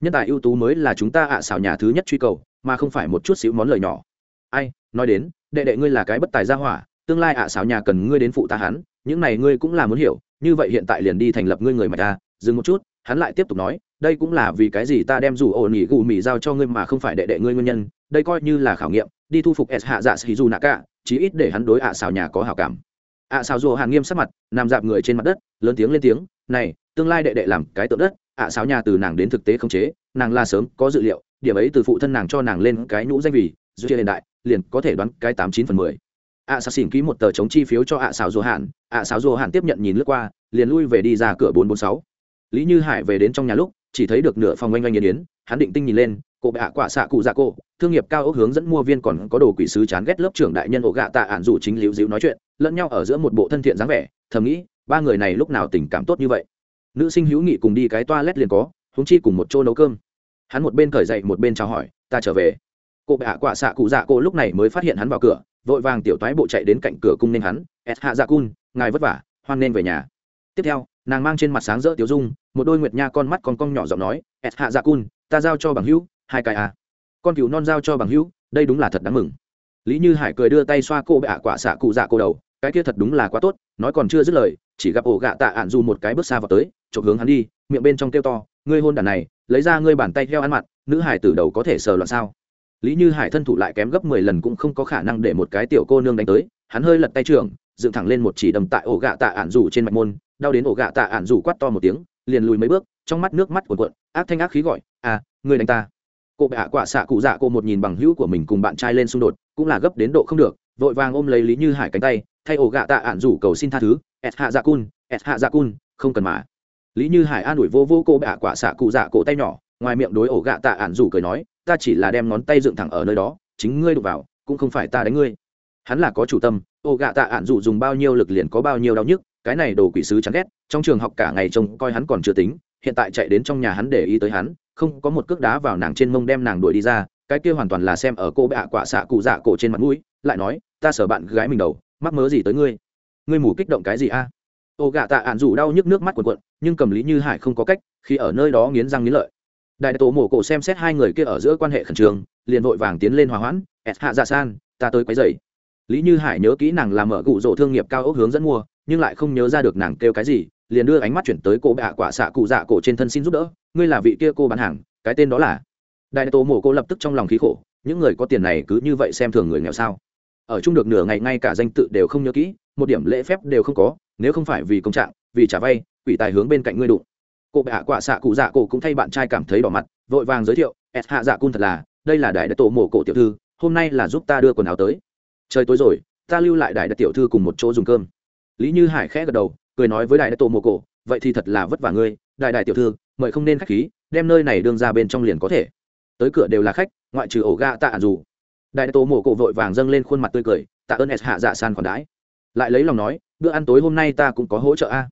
A: nhân tài ưu tú mới là chúng ta ạ à xảo nhà thứ nhất truy cầu, mà không phải một chút xíu món lời nhỏ. Ai, nói đến, đệ đệ ngươi là cái bất tài gia hỏa, tương lai ạ à xảo nhà cần ngươi đến phụ ta hắn, những này ngươi cũng là muốn hiểu, như vậy hiện tại liền đi thành lập ngươi người mà ta, dừng một chút, hắn lại tiếp tục nói, đây cũng là vì cái gì ta đem rủ ổ nghỉ gù mì giao cho ngươi mà không phải đệ đệ ngươi nguyên nhân, đây coi như là khảo nghiệm, đi thu phục s hạ dạ sĩ dù nạ cả, chí ít để hắn đối ạ à xào nhà có hảo cảm. Ạ xào dù hàn nghiêm sắc mặt, nằm dạp người trên mặt đất, lớn tiếng lên tiếng, này, tương lai đệ đệ làm cái tượng đất ạ sáo nhà từ nàng đến thực tế không chế nàng là sớm có dự liệu điểm ấy từ phụ thân nàng cho nàng lên cái nhũ danh vì dù hiện đại liền có thể đoán cái tám chín phần mười. ạ xào xỉn ký một tờ chống chi phiếu cho ạ xào dù hạn, ạ xào dù hạn tiếp nhận nhìn lướt qua liền lui về đi ra cửa bốn bốn sáu. Lý như hải về đến trong nhà lúc chỉ thấy được nửa phòng oanh oanh yên yến hắn định tinh nhìn lên cụ bạ quả xạ cụ dạ cô thương nghiệp cao ốc hướng dẫn mua viên còn có đồ quỷ sứ chán ghét lớp trưởng đại nhân ổ gạ tạ ản dù chính liễu dịu nói chuyện lẫn nhau ở giữa một bộ thân thiện dáng vẻ thầm nghĩ ba người này lúc nào tình cảm tốt như vậy nữ sinh hữu nghị cùng đi cái toa lét liền có húng chi cùng một chỗ nấu cơm. Hắn một bên cởi dậy một bên chào hỏi, ta trở về. Cô bệ hạ quả xạ cụ dạ cô lúc này mới phát hiện hắn vào cửa, vội vàng tiểu toái bộ chạy đến cạnh cửa cung nên hắn s hạ dạ cun, ngài vất vả, hoan nên về nhà. Tiếp theo, nàng mang trên mặt sáng rỡ tiểu dung, một đôi nguyệt nha con mắt con cong nhỏ giọng nói s hạ dạ cun, ta giao cho bằng hữu, hai cái à. con cừu non giao cho bằng hữu, đây đúng là thật đáng mừng. Lý như hải cười đưa tay xoa cô bệ hạ quả xạ cụ dạ cô đầu, cái kia thật đúng là quá tốt, nói còn chưa dứt lời chỉ gặp ổ gạ tạ ạn dù một cái bước xa vào tới chộp hướng hắn đi, miệng bên trong kêu to, ngươi hôn đàn này, lấy ra ngươi bàn tay theo ăn mặt nữ hải từ đầu có thể sờ loạn sao? Lý như hải thân thủ lại kém gấp mười lần cũng không có khả năng để một cái tiểu cô nương đánh tới, hắn hơi lật tay trường dựng thẳng lên một chỉ đầm tại ổ gạ tạ ạn dù trên mạch môn, đau đến ổ gạ tạ ạn dù quát to một tiếng, liền lùi mấy bước, trong mắt nước mắt cuộn cuộn, ác thanh ác khí gọi à ngươi đánh ta. Cô bệ hạ quả xạ cụ dạ cô một nhìn bằng hữu của mình cùng bạn trai lên xung đột, cũng là gấp đến độ không được, vội vàng ôm lấy lý như hải cánh tay, thay ổ gạ tạ ạn rủ cầu xin tha thứ s hạ dạ cun s hạ dạ cun, không cần mà. Lý như hải an ủi vô vô cô bạ quả xạ cụ dạ cổ tay nhỏ, ngoài miệng đối ổ gạ tạ ản rủ cười nói, ta chỉ là đem ngón tay dựng thẳng ở nơi đó, chính ngươi đụng vào, cũng không phải ta đánh ngươi. Hắn là có chủ tâm, ổ gạ tạ ản rủ dùng bao nhiêu lực liền có bao nhiêu đau nhức, cái này đồ quỷ sứ chán ghét, trong trường học cả ngày trông coi hắn còn chưa tính, hiện tại chạy đến trong nhà hắn để ý tới hắn, không có một cước đá vào nàng trên mông đem nàng đuổi đi ra, cái kia hoàn toàn là xem ở cô bạ quả xạ cụ dạ cổ trên mặt mũi, lại nói, ta sở bạn gái mình đầu, mắc mớ gì tới ngươi? Ngươi mù kích động cái gì a? Ô gạ tạ ạn rủ đau nhức nước mắt quần quận nhưng cầm lý như hải không có cách, khi ở nơi đó nghiến răng nghiến lợi. Đại tổ mổ cổ xem xét hai người kia ở giữa quan hệ khẩn trương, liền vội vàng tiến lên hòa hoãn ẹt hạ dạ san, ta tới quấy dậy lý như hải nhớ kỹ nàng làm mở cụ rỗ thương nghiệp cao ốc hướng dẫn mua, nhưng lại không nhớ ra được nàng kêu cái gì, liền đưa ánh mắt chuyển tới cô bạ quả xạ cụ dạ cổ trên thân xin giúp đỡ, ngươi là vị kia cô bán hàng, cái tên đó là? Đại tổ mổ cô lập tức trong lòng khí khổ, những người có tiền này cứ như vậy xem thường người nghèo sao? Ở chung được nửa ngày, ngay cả danh tự đều không nhớ kỹ một điểm lễ phép đều không có, nếu không phải vì công trạng, vì trả vay, quỷ tài hướng bên cạnh ngươi đụng. Cô bệ hạ quả xạ cụ dạ cổ cũng thay bạn trai cảm thấy đỏ mặt, vội vàng giới thiệu s hạ dạ cung thật là, đây là đại đại tổ mổ cổ tiểu thư, hôm nay là giúp ta đưa quần áo tới. Trời tối rồi, ta lưu lại đại đại tiểu thư cùng một chỗ dùng cơm. Lý như hải khẽ gật đầu, cười nói với đại đại tổ mổ cổ, vậy thì thật là vất vả ngươi, đại đại tiểu thư, mời không nên khách khí, đem nơi này đương ra bên trong liền có thể. Tới cửa đều là khách, ngoại trừ ổ ga tạ dù. Đại đại tổ mổ cổ vội vàng dâng lên khuôn mặt tươi cười, tạ ơn s hạ dạ san còn đãi lại lấy lòng nói, bữa ăn tối hôm nay ta cũng có hỗ trợ a.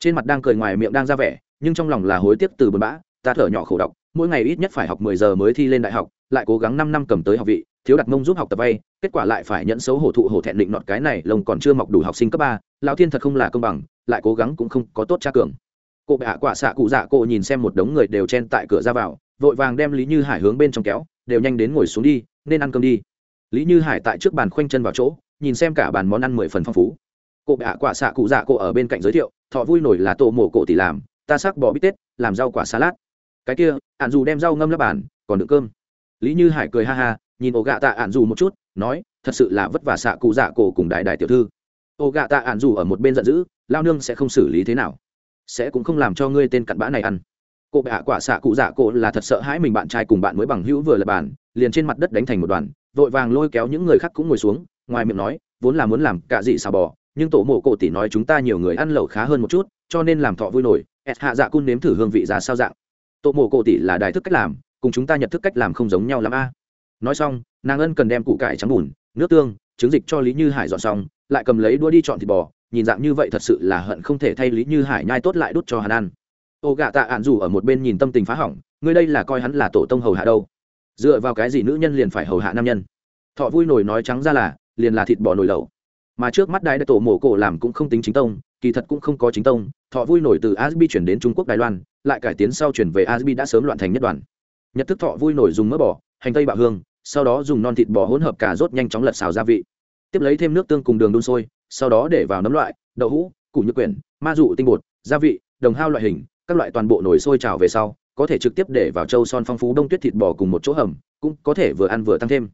A: Trên mặt đang cười ngoài miệng đang ra vẻ, nhưng trong lòng là hối tiếc từ bờ bã, ta thở nhỏ khổ đọc, mỗi ngày ít nhất phải học mười giờ mới thi lên đại học, lại cố gắng năm năm cầm tới học vị, thiếu đặt mông giúp học tập vay, kết quả lại phải nhận xấu hổ thụ hổ thẹn định nọt cái này, lông còn chưa mọc đủ học sinh cấp ba, lão thiên thật không là công bằng, lại cố gắng cũng không có tốt tra cường. Cô bệ hạ quả xạ cụ dạ cô nhìn xem một đống người đều chen tại cửa ra vào, vội vàng đem lý như hải hướng bên trong kéo, đều nhanh đến ngồi xuống đi, nên ăn cơm đi. Lý như hải tại trước bàn khoanh chân vào chỗ nhìn xem cả bàn món ăn mười phần phong phú. Cụ bạ quả xạ cụ dạ cô ở bên cạnh giới thiệu, thọ vui nổi là tổ mổ cổ tỷ làm, ta sắc bỏ bít tết, làm rau quả salad. Cái kia ạn dù đem rau ngâm lắp bàn, còn đựng cơm. Lý như hải cười ha ha, nhìn ổ gạ tạ ạn dù một chút, nói, thật sự là vất vả xạ cụ dạ cổ cùng đại đại tiểu thư. Ổ gạ tạ ạn dù ở một bên giận dữ, lao nương sẽ không xử lý thế nào? Sẽ cũng không làm cho ngươi tên cặn bã này ăn. Cụ bạ quả xạ cụ dạ cổ là thật sợ hãi mình bạn trai cùng bạn mới bằng hữu vừa lập bàn, liền trên mặt đất đánh thành một đoàn, vội vàng lôi kéo những người khác cũng ngồi xuống ngoài miệng nói, vốn là muốn làm cả gì xào bò, nhưng tổ mộ cổ tỷ nói chúng ta nhiều người ăn lẩu khá hơn một chút, cho nên làm thọ vui nổi, ẹt hạ dạ cun nếm thử hương vị ra sao dạng. Tổ mộ cổ tỷ là đài thức cách làm, cùng chúng ta nhận thức cách làm không giống nhau l a. Nói xong, nàng ân cần đem củ cải trắng bùn, nước tương, trứng dịch cho lý như hải dọn xong, lại cầm lấy đua đi chọn thịt bò, nhìn dạng như vậy thật sự là hận không thể thay lý như hải nhai tốt lại đút cho hắn ăn. Ô gạ tạ ạn dù ở một bên nhìn tâm tình phá hỏng, ngươi đây là coi hắn là tổ tông hầu hạ đâu? Dựa vào cái gì nữ nhân liền phải hầu hạ nam nhân? Thọ vui nổi nói trắng ra là liền là thịt bò nồi lẩu. Mà trước mắt đại đại tổ mổ cổ làm cũng không tính chính tông, kỳ thật cũng không có chính tông, thọ vui nổi từ asbi chuyển đến trung quốc đài loan, lại cải tiến sau chuyển về asbi đã sớm loạn thành nhất đoàn. Nhật thức thọ vui nổi dùng mỡ bò, hành tây bạo hương, sau đó dùng non thịt bò hỗn hợp cả rốt nhanh chóng lật xào gia vị. Tiếp lấy thêm nước tương cùng đường đun sôi, sau đó để vào nấm loại, đậu hũ, củ nhựa quyển, ma dụ tinh bột, gia vị, đồng hao loại hình, các loại toàn bộ nồi sôi trào về sau, có thể trực tiếp để vào châu son phong phú đông tuyết thịt bò cùng một chỗ hầm, cũng có thể vừa ăn vừa tăng thêm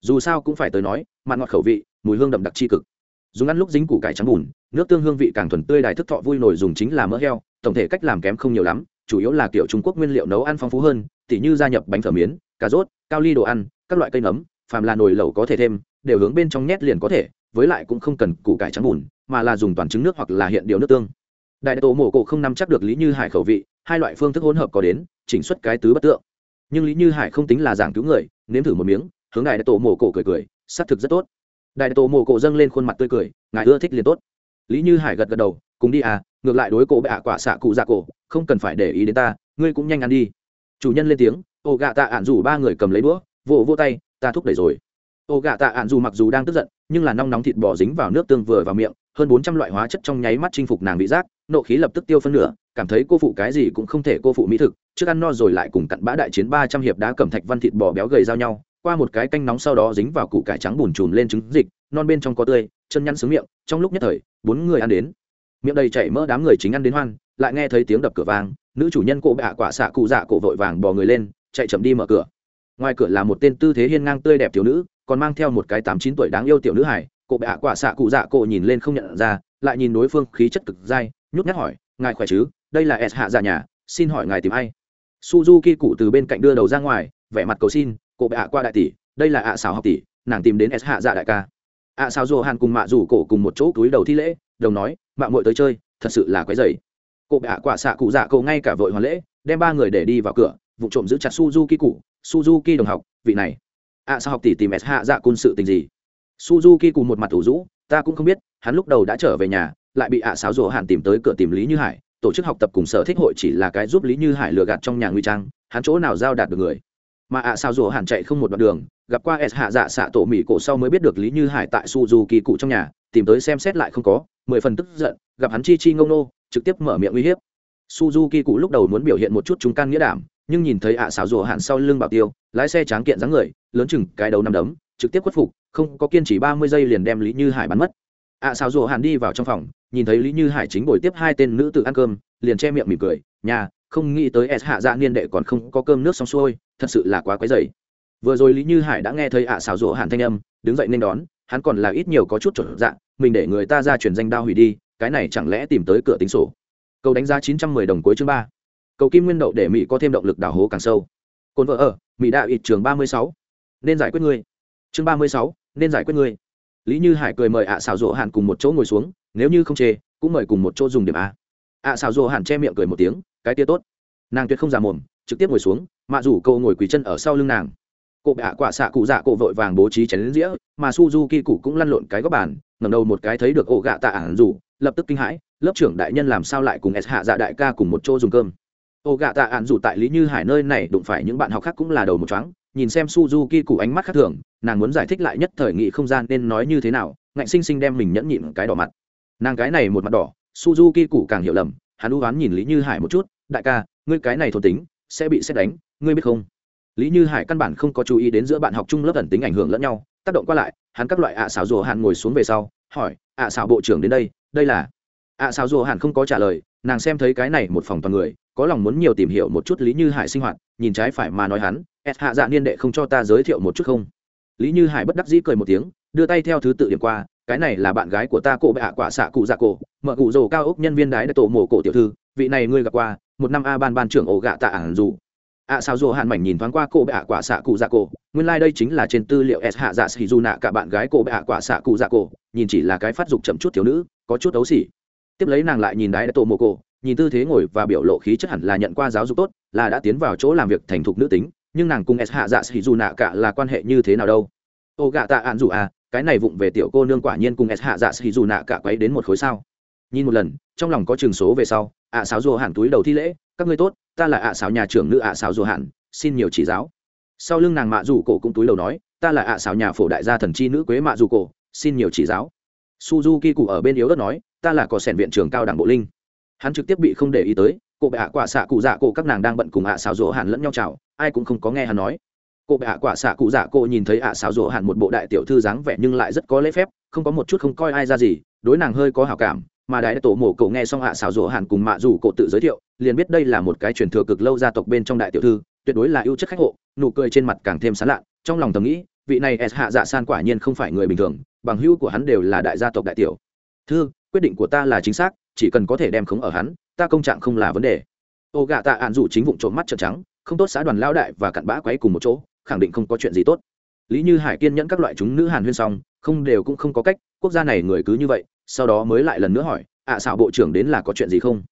A: dù sao cũng phải tới nói, mặn ngọt khẩu vị, mùi hương đậm đặc tri cực. Dùng ăn lúc dính củ cải trắng bùn, nước tương hương vị càng thuần tươi đài thức thọ vui nổi dùng chính là mỡ heo, tổng thể cách làm kém không nhiều lắm, chủ yếu là kiểu trung quốc nguyên liệu nấu ăn phong phú hơn, tỉ như gia nhập bánh phở miến, cà rốt, cao ly đồ ăn, các loại cây nấm, phàm là nồi lẩu có thể thêm, đều hướng bên trong nhét liền có thể, với lại cũng không cần củ cải trắng bùn, mà là dùng toàn trứng nước hoặc là hiện điều nước tương. Đại tổ mổ cổ không nắm chắc được lý như hải khẩu vị, hai loại phương thức hỗn hợp có đến, chỉnh xuất cái tứ bất tượng. Nhưng lý như hải không tính là giảng cứu người, nếm thử một miếng hướng đại tổ mổ cổ cười cười, xác thực rất tốt. Đại tổ mổ cổ dâng lên khuôn mặt tươi cười, ngài ưa thích liền tốt. Lý như hải gật gật đầu, cùng đi à ngược lại đối cổ bệ ạ quả xạ cụ dạ cổ, không cần phải để ý đến ta, ngươi cũng nhanh ăn đi. Chủ nhân lên tiếng, ô gạ tạ ạn dù ba người cầm lấy đũa, vỗ vỗ tay, ta thúc đẩy rồi. Ô gạ tạ ạn dù mặc dù đang tức giận, nhưng là nong nóng thịt bò dính vào nước tương vừa vào miệng, hơn bốn trăm loại hóa chất trong nháy mắt chinh phục nàng vị giác, nộ khí lập tức tiêu phân nửa, cảm thấy cô phụ cái gì cũng không thể cô phụ mỹ thực, trước ăn no rồi lại cùng cặn bã đại chiến ba trăm hiệp đá cẩm thạch văn thịt bò béo gầy giao nhau qua một cái canh nóng sau đó dính vào củ cải trắng bùn chùn lên trứng dịch, non bên trong có tươi, chân nhăn sướng miệng, trong lúc nhất thời, bốn người ăn đến. Miệng đầy chảy mỡ đám người chính ăn đến hoan, lại nghe thấy tiếng đập cửa vàng nữ chủ nhân cổ bạ quả xạ cụ dạ cổ vội vàng bò người lên, chạy chậm đi mở cửa. Ngoài cửa là một tên tư thế hiên ngang tươi đẹp thiếu nữ, còn mang theo một cái tám chín tuổi đáng yêu tiểu nữ hải cổ bạ quả xạ cụ dạ cổ nhìn lên không nhận ra, lại nhìn đối phương khí chất cực dai, nhút nhát hỏi, ngài khỏe chứ? Đây là s hạ dạ nhà, xin hỏi ngài tìm ai? Suzuki cụ từ bên cạnh đưa đầu ra ngoài, vẻ mặt cầu xin cổ bạ qua đại tỷ, đây là ạ xảo học tỷ, nàng tìm đến s hạ dạ đại ca. Ạ xảo dù hàn cùng mạ rủ cổ cùng một chỗ túi đầu thi lễ, đồng nói, mạ muội tới chơi, thật sự là quái dày. Cô ạ quả xạ cụ dạ cậu ngay cả vội hoàn lễ, đem ba người để đi vào cửa, vụ trộm giữ chặt suzuki cụ, suzuki đồng học, vị này. Ạ sao học tỷ tìm s hạ dạ cun sự tình gì? Suzuki cụ một mặt ủ rũ, ta cũng không biết, hắn lúc đầu đã trở về nhà, lại bị ạ sáo rộ hàn tìm tới cửa tìm lý như hải, tổ chức học tập cùng sở thích hội chỉ là cái giúp lý như hải lừa gạt trong nhà nguy trang, hắn chỗ nào giao đạt được người? Mà ạ sao rùa hạn chạy không một đoạn đường, gặp qua s hạ dạ xạ tổ mỹ cổ sau mới biết được lý như hải tại suzuki cụ trong nhà, tìm tới xem xét lại không có, mười phần tức giận, gặp hắn chi chi ngông nô, trực tiếp mở miệng uy hiếp. Suzuki cụ lúc đầu muốn biểu hiện một chút trung can nghĩa đảm, nhưng nhìn thấy ạ à xảo rùa hạn sau lưng bảo tiêu, lái xe tráng kiện dáng người, lớn chừng cái đầu nằm đấm, trực tiếp khuất phục, không có kiên trì ba mươi giây liền đem lý như hải bắn mất. Ạ à xảo rùa hạn đi vào trong phòng, nhìn thấy lý như hải chính bồi tiếp hai tên nữ tự ăn cơm, liền che miệng mỉm cười, nhà, không nghĩ tới s hạ dạ niên đệ còn không có cơm nước xong xuôi thật sự là quá quấy dày. Vừa rồi lý như hải đã nghe thấy ạ à xảo Hàn thanh âm, đứng dậy nên đón, hắn còn là ít nhiều có chút trở dạng mình để người ta ra chuyển danh đao hủy đi, cái này chẳng lẽ tìm tới cửa tính sổ. Cầu đánh giá chín trăm mười đồng cuối chương ba. Cầu kim nguyên đậu để mỹ có thêm động lực đào hố càng sâu. Cồn vợ ở, mỹ đạo ít trường ba mươi sáu. Nên giải quyết ngươi. Chương ba mươi sáu, nên giải quyết ngươi. Lý như hải cười mời ạ à xào rỗ Hàn cùng một chỗ ngồi xuống, nếu như không chê, cũng mời cùng một chỗ dùng điểm a. Ạ à xào rỗ Hàn che miệng cười một tiếng, cái tia tốt. Nàng tuyệt không già mồm trực tiếp ngồi xuống mạ rủ câu ngồi quỳ chân ở sau lưng nàng. Cụ bạ quả xạ cụ dạ cụ vội vàng bố trí chén dĩa, mà suzuki cụ cũng lăn lộn cái góc bàn, ngẩng đầu một cái thấy được ổ gạ tạ ản rủ, lập tức kinh hãi, lớp trưởng đại nhân làm sao lại cùng s hạ dạ đại ca cùng một chỗ dùng cơm. Ổ gạ tạ ản rủ tại lý như hải nơi này đụng phải những bạn học khác cũng là đầu một chóng nhìn xem suzuki cụ ánh mắt khác thường, nàng muốn giải thích lại nhất thời nghị không gian nên nói như thế nào, ngạnh sinh sinh đem mình nhẫn nhịn cái đỏ mặt. Nàng cái này một mặt đỏ, suzuki cụ càng hiểu lầm, hắn u oán nhìn lý như hải một chút, đại ca, ngươi cái này thôn tính sẽ bị xét đánh, ngươi biết không? Lý như hải căn bản không có chú ý đến giữa bạn học chung lớp ẩn tính ảnh hưởng lẫn nhau, tác động qua lại, hắn các loại ạ xảo rùa hạn ngồi xuống về sau, hỏi, ạ xảo bộ trưởng đến đây đây là? Ạ xảo rùa hạn không có trả lời, nàng xem thấy cái này một phòng toàn người, có lòng muốn nhiều tìm hiểu một chút lý như hải sinh hoạt, nhìn trái phải mà nói hắn s hạ dạ niên đệ không cho ta giới thiệu một chút không? Lý như hải bất đắc dĩ cười một tiếng, đưa tay theo thứ tự điểm qua, cái này là bạn gái của ta cổ bệ hạ quả xạ cụ dạ cổ, mở cụ rồ cao ốc nhân viên đái đã tổ mổ cổ tiểu thư, vị này ngươi gặp qua một năm a ban ban trưởng ổ gạ tạ ản dù. Ạ sao dù hạn mảnh nhìn thoáng qua cô bệ ạ quả xạ cụ dạ cổ. Nguyên lai、like、đây chính là trên tư liệu s hạ dạ xì dù nạ cả bạn gái cô bệ ạ quả xạ cụ dạ cổ. Nhìn chỉ là cái phát dục chậm chút thiếu nữ, có chút ấu xỉ tiếp lấy nàng lại nhìn đái đã tổ mồ cổ, nhìn tư thế ngồi và biểu lộ khí chất hẳn là nhận qua giáo dục tốt, là đã tiến vào chỗ làm việc thành thục nữ tính, nhưng nàng cùng s hạ dạ xì dù nạ cả là quan hệ như thế nào đâu? Ô gạ tạ ạn dù à cái này vụng về tiểu cô nương quả nhiên cùng s hạ dạ xì dù nạ cả quấy đến một khối sao? Nhìn một lần, trong lòng có trường số về sau, ạ à sáo rùa hẳn túi đầu thi lễ, các ngươi tốt, ta là ạ sáo nhà trưởng nữ ạ sáo dù hạn xin nhiều chỉ giáo. Sau lưng nàng mạ dù cổ cũng túi đầu nói, ta là ạ sáo nhà phổ đại gia thần chi nữ quế mạ dù cổ, xin nhiều chỉ giáo. Suzuki cụ ở bên yếu đất nói, ta là cò sẻn viện trưởng cao đẳng bộ linh. Hắn trực tiếp bị không để ý tới cụ bệ ạ quả xạ cụ dạ cổ các nàng đang bận cùng ạ sáo rỗ hạn lẫn nhau chào, ai cũng không có nghe hắn nói. Cô bệ ạ quả xạ cụ dạ cổ nhìn thấy ạ xảo rỗ hẳn một bộ đại tiểu thư dáng vẻ nhưng lại rất có lễ phép, không có một chút không coi ai ra gì, đối nàng hơi có hảo cảm mà đại tổ mổ cậu nghe xong hạ xảo rỗ hàn cùng mạ dù cổ tự giới thiệu liền biết đây là một cái truyền thừa cực lâu gia tộc bên trong đại tiểu thư tuyệt đối là ưu chất khách hộ nụ cười trên mặt càng thêm sán lạn, trong lòng thầm nghĩ vị này s hạ dạ san quả nhiên không phải người bình thường bằng hữu của hắn đều là đại gia tộc đại tiểu. Thư quyết định của ta là chính xác chỉ cần có thể đem khống ở hắn ta công trạng không là vấn đề. Ô gạ tạ ạn dù chính vụ trộm mắt trợn trắng không tốt xã đoàn lao đại và cặn bã quấy cùng một chỗ khẳng định không có chuyện gì tốt. Lý như hải kiên nhẫn các loại chúng nữ hàn huyên xong không đều cũng không có cách quốc gia này người cứ như vậy, sau đó mới lại lần nữa hỏi, ạ à bộ trưởng đến là có chuyện gì không?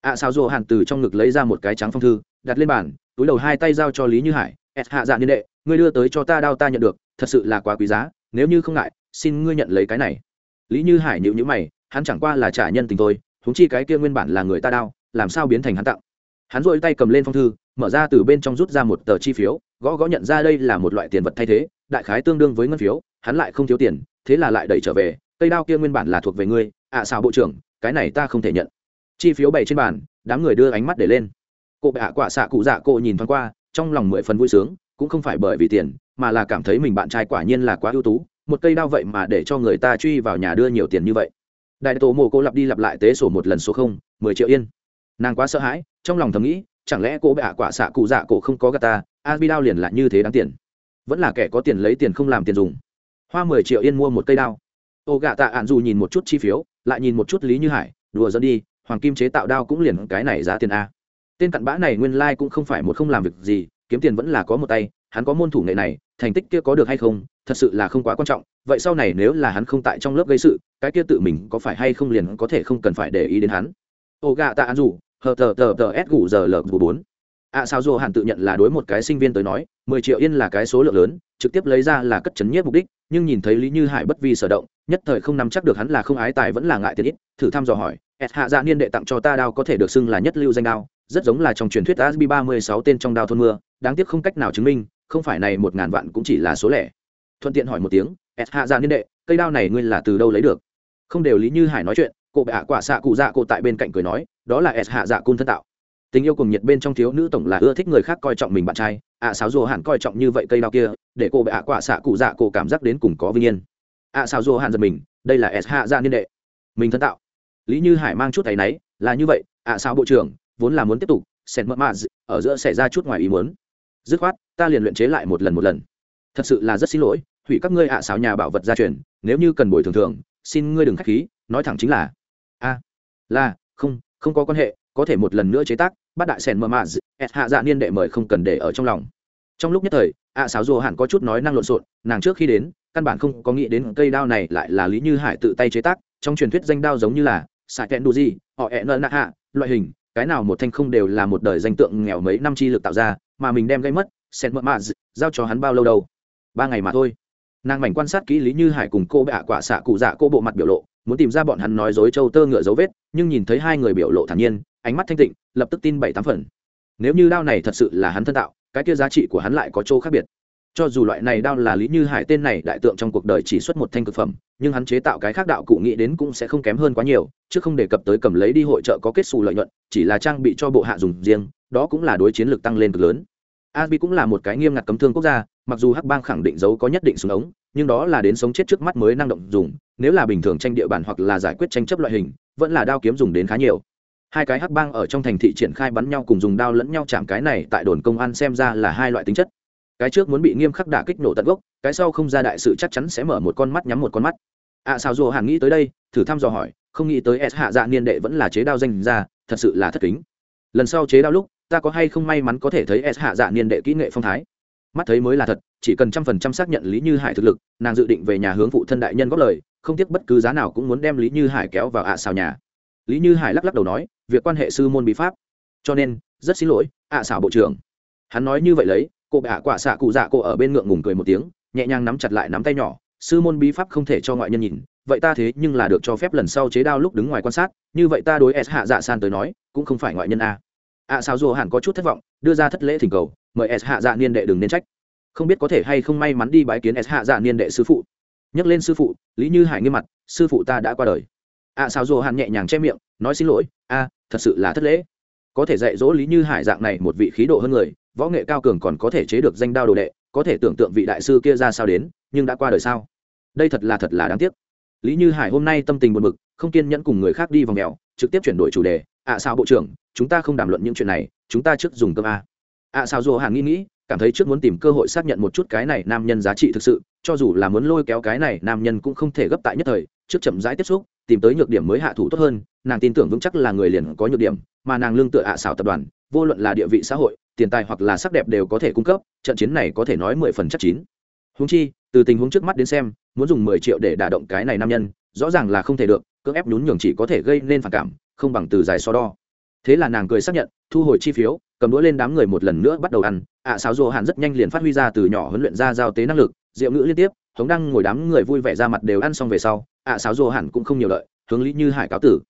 A: ạ à xào dồ hàn từ trong ngực lấy ra một cái trắng phong thư, đặt lên bàn, túi đầu hai tay giao cho lý như hải s hạ dạ niên đệ, ngươi đưa tới cho ta đao ta nhận được, thật sự là quá quý giá, nếu như không ngại, xin ngươi nhận lấy cái này. Lý như hải nhịu nhữ mày, hắn chẳng qua là trả nhân tình thôi thúng chi cái kia nguyên bản là người ta đao, làm sao biến thành hắn tặng? Hắn dội tay cầm lên phong thư, mở ra từ bên trong rút ra một tờ chi phiếu, gõ gõ nhận ra đây là một loại tiền vật thay thế, đại khái tương đương với ngân phiếu, hắn lại không thiếu tiền thế là lại đẩy trở về, cây đao kia nguyên bản là thuộc về ngươi, ạ à xào bộ trưởng, cái này ta không thể nhận. Chi phiếu bày trên bàn, đám người đưa ánh mắt để lên. Cô bệ hạ quả xạ cụ dạ cô nhìn thoáng qua, trong lòng mười phần vui sướng, cũng không phải bởi vì tiền, mà là cảm thấy mình bạn trai quả nhiên là quá ưu tú, một cây đao vậy mà để cho người ta truy vào nhà đưa nhiều tiền như vậy. Đại tổ mồ cô lặp đi lặp lại tế sổ một lần số không, mười triệu yên. Nàng quá sợ hãi, trong lòng thầm nghĩ, chẳng lẽ cô bệ hạ quả xạ cụ dạ cổ không có gà ta, a bi đao liền lại như thế đáng tiền. Vẫn là kẻ có tiền lấy tiền không làm tiền dùng hoa mười triệu yên mua một cây đao. Ô gạ tạ ạn dù nhìn một chút chi phiếu, lại nhìn một chút lý như hải, đùa dẫn đi, hoàng kim chế tạo đao cũng liền cái này giá tiền a. Tên cặn bã này nguyên lai、like、cũng không phải một không làm việc gì, kiếm tiền vẫn là có một tay, hắn có môn thủ nghệ này, thành tích kia có được hay không, thật sự là không quá quan trọng, vậy sau này nếu là hắn không tại trong lớp gây sự, cái kia tự mình có phải hay không liền có thể không cần phải để ý đến hắn. Ô gạ tạ ạn dù, hờ tờ tờ tờ s gù giờ lờ bốn. Ạ sao dù hẳn tự nhận là đối một cái sinh viên tới nói, mười triệu yên là cái số lượng lớn trực tiếp lấy ra là cất chấn nhiếp mục đích, nhưng nhìn thấy lý như hải bất vi sở động, nhất thời không nắm chắc được hắn là không ái tài vẫn là ngại tiền ít, thử thăm dò hỏi s hạ dạ niên đệ tặng cho ta đao có thể được xưng là nhất lưu danh đao, rất giống là trong truyền thuyết asbi ba mươi sáu tên trong đao thôn mưa, đáng tiếc không cách nào chứng minh, không phải này một ngàn vạn cũng chỉ là số lẻ. Thuận tiện hỏi một tiếng s hạ dạ niên đệ, cây đao này ngươi là từ đâu lấy được? Không đều lý như hải nói chuyện cụ bệ hạ quả xạ cụ dạ cụ tại bên cạnh cười nói, đó là s hạ dạ cun thân tạo. Tình yêu cùng nhiệt bên trong thiếu nữ tổng là ưa thích người khác coi trọng mình bạn trai ạ à, sáo rùa hẳn coi trọng như vậy cây đao kia để cô bệ ạ quả xạ cụ dạ cô cảm giác đến cùng có vinh yên. ạ à, sáo rùa hẳn giật mình đây là s hạ dạ gia niên đệ. Mình thân tạo. Lý như hải mang chút tay náy là như vậy ạ à, sao bộ trưởng vốn là muốn tiếp tục sen mơ mạ ở giữa xảy ra chút ngoài ý muốn. Dứt khoát ta liền luyện chế lại một lần một lần. Thật sự là rất xin lỗi hủy các ngươi ạ xáo nhà bảo vật gia truyền nếu như cần bồi thường thường xin ngươi đừng k h á c h khí nói thẳng chính là a là không không có quan hệ có thể một lần nữa chế tác bát đại sen mơ mà s hạ dạ niên đệ mời không cần để ở trong lòng. Trong lúc nhất thời, ạ sáo rùa hẳn có chút nói năng lộn xộn, nàng trước khi đến, căn bản không có nghĩ đến cây đao này lại là lý như hải tự tay chế tác, trong truyền thuyết danh đao giống như là xạ kẹn đu di, họ ẹ nợ nạ hạ, loại hình, cái nào một thanh không đều là một đời danh tượng nghèo mấy năm chi lực tạo ra, mà mình đem gây mất sen mơ mạ giao cho hắn bao lâu đâu. Ba ngày mà thôi. Nàng mảnh quan sát kỹ lý như hải cùng cô bạ quả xạ cụ dạ cô bộ mặt biểu lộ, muốn tìm ra bọn hắn nói dối châu tơ ngựa dấu vết, nhưng nhìn thấy hai người biểu lộ thản nhiên ánh mắt thanh tịnh, lập tức tin bảy tám phần. Nếu như đao này thật sự là hắn thân tạo, cái kia giá trị của hắn lại có chỗ khác biệt. Cho dù loại này đao là lý như hải tên này đại tượng trong cuộc đời chỉ xuất một thanh cực phẩm, nhưng hắn chế tạo cái khác đạo cụ nghĩ đến cũng sẽ không kém hơn quá nhiều, chứ không đề cập tới cầm lấy đi hội trợ có kết xù lợi nhuận, chỉ là trang bị cho bộ hạ dùng riêng, đó cũng là đối chiến lược tăng lên cực lớn. Asbi cũng là một cái nghiêm ngặt cấm thương quốc gia, mặc dù hắc bang khẳng định giấu có nhất định súng ống, nhưng đó là đến sống chết trước mắt mới năng động dùng, nếu là bình thường tranh địa bàn hoặc là giải quyết tranh chấp loại hình, vẫn là đao kiếm dùng đến khá nhiều hai cái hắc bang ở trong thành thị triển khai bắn nhau cùng dùng đao lẫn nhau chạm cái này tại đồn công an xem ra là hai loại tính chất. Cái trước muốn bị nghiêm khắc đả kích nổ tận gốc cái sau không ra đại sự chắc chắn sẽ mở một con mắt nhắm một con mắt. Ạ à, sao dù hàn nghĩ tới đây? Thử thăm dò hỏi không nghĩ tới s hạ dạ niên đệ vẫn là chế đao danh ra thật sự là thất kính. Lần sau chế đao lúc ta có hay không may mắn có thể thấy s hạ dạ niên đệ kỹ nghệ phong thái? Mắt thấy mới là thật chỉ cần trăm phần trăm xác nhận lý như hải thực lực nàng dự định về nhà hướng phụ thân đại nhân góp lời không tiếc bất cứ giá nào cũng muốn đem lý như hải kéo vào ạ à xào nhà lý như hải lắc lắc đầu nói, việc quan hệ sư môn bí pháp. Cho nên, rất xin lỗi, ạ à xảo bộ trưởng. Hắn nói như vậy lấy, cô bạ quả xạ cụ dạ cô ở bên ngượng ngùng cười một tiếng, nhẹ nhàng nắm chặt lại nắm tay nhỏ. Sư môn bí pháp không thể cho ngoại nhân nhìn, vậy ta thế nhưng là được cho phép lần sau chế đao lúc đứng ngoài quan sát, như vậy ta đối s hạ dạ san tới nói, cũng không phải ngoại nhân a. Ạ xảo dù hẳn có chút thất vọng, đưa ra thất lễ thỉnh cầu, mời s hạ dạ niên đệ đừng nên trách. Không biết có thể hay không may mắn đi bái kiến s hạ dạ niên đệ sư phụ. Nhắc lên sư phụ, lý như hải nghiêm mặt, sư phụ ta đã qua đời ạ sao dù Hàn nhẹ nhàng che miệng, nói xin lỗi, a, thật sự là thất lễ. Có thể dạy dỗ lý như hải dạng này một vị khí độ hơn người, võ nghệ cao cường còn có thể chế được danh đao đồ đệ, có thể tưởng tượng vị đại sư kia ra sao đến, nhưng đã qua đời sao? Đây thật là thật là đáng tiếc. Lý như hải hôm nay tâm tình buồn bực, không kiên nhẫn cùng người khác đi vòng mèo, trực tiếp chuyển đổi chủ đề. Ạ à sao bộ trưởng, chúng ta không đàm luận những chuyện này, chúng ta trước dùng cơm a. Ạ à sao dồ hàn nghĩ nghĩ, cảm thấy trước muốn tìm cơ hội xác nhận một chút cái này nam nhân giá trị thực sự, cho dù là muốn lôi kéo cái này nam nhân cũng không thể gấp tại nhất thời, trước chậm rãi tiếp xúc tìm tới nhược điểm mới hạ thủ tốt hơn nàng tin tưởng vững chắc là người liền có nhược điểm mà nàng lương tựa ạ à xảo tập đoàn vô luận là địa vị xã hội tiền tài hoặc là sắc đẹp đều có thể cung cấp trận chiến này có thể nói mười phần chắc chín. Húng chi từ tình huống trước mắt đến xem muốn dùng mười triệu để đả động cái này nam nhân rõ ràng là không thể được cưỡng ép nhún nhường chỉ có thể gây nên phản cảm không bằng từ dài so đo. Thế là nàng cười xác nhận thu hồi chi phiếu cầm đũa lên đám người một lần nữa bắt đầu ăn ạ à, sáo rồ hàn rất nhanh liền phát huy ra từ nhỏ huấn luyện ra giao tế năng lực diệu ngữ liên tiếp hống đăng ngồi đám người vui vẻ ra mặt đều ăn xong về sau ạ à, sáo rồ hẳn cũng không nhiều lợi hướng lý như hải cáo tử.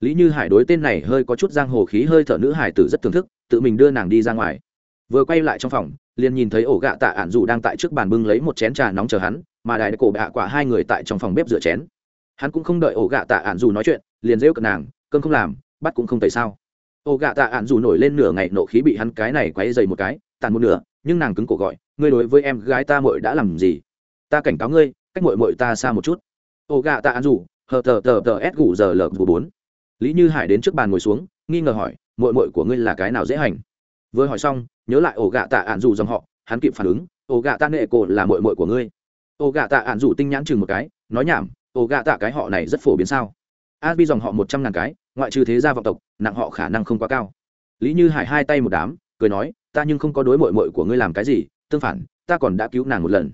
A: Lý như hải đối tên này hơi có chút giang hồ khí hơi thở nữ hải tử rất thưởng thức tự mình đưa nàng đi ra ngoài. Vừa quay lại trong phòng liền nhìn thấy ổ gạ tạ ạn dù đang tại trước bàn bưng lấy một chén trà nóng chờ hắn mà đại cổ bạ quả hai người tại trong phòng bếp rửa chén. Hắn cũng không đợi ổ gạ tạ ạn dù nói chuyện liền rêu cận nàng cơm không làm bắt cũng không tại sao? Ổ gạ tạ ạn dù nổi lên nửa ngày nộ khí bị hắn cái này quấy dày một cái tàn một nửa nhưng nàng cứng cổ gọi ngươi đối với em gái ta mội đã làm gì? Ta cảnh cáo ngươi, cách mội mội ta xa một chút. Ô gạ tạ ăn rủ hờ tờ tờ tờ s gủ giờ lờ gù bốn. Lý như hải đến trước bàn ngồi xuống, nghi ngờ hỏi mội mội của ngươi là cái nào dễ hành? Vừa hỏi xong, nhớ lại ổ gạ tạ ạn dù dòng họ, hắn kịp phản ứng ổ gạ tạ nệ cổ là mội mội của ngươi. Ổ gạ tạ ạn dù tinh nhãn chừng một cái, nói nhảm ổ gạ tạ cái họ này rất phổ biến sao? A bi dòng họ một trăm ngàn cái, ngoại trừ thế gia vọng tộc, nặng họ khả năng không quá cao. Lý như hải hai tay một đám, cười nói, ta nhưng không có đối mội mội của ngươi làm cái gì, tương phản, ta còn đã cứu nàng một lần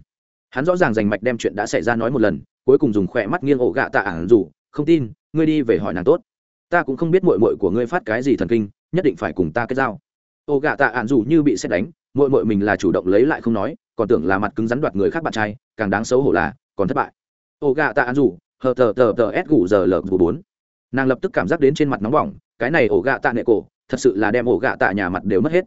A: hắn rõ ràng giành mạch đem chuyện đã xảy ra nói một lần, cuối cùng dùng khỏe mắt nghiêng ổ gạ tạ ản dù không tin, ngươi đi về hỏi nàng tốt. Ta cũng không biết mội mội của ngươi phát cái gì thần kinh, nhất định phải cùng ta kết giao. Ổ gạ tạ ản dù như bị xét đánh mội mội mình là chủ động lấy lại không nói, còn tưởng là mặt cứng rắn đoạt người khác bạn trai, càng đáng xấu hổ là, còn thất bại. Ổ gạ tạ ản dù hờ tờ tờ tờ s gù giờ lờ bốn. Nàng lập tức cảm giác đến trên mặt nóng bỏng, cái này ổ gạ tạ nệ cổ, thật sự là đem ổ gạ tạ nhà mặt đều mất hết.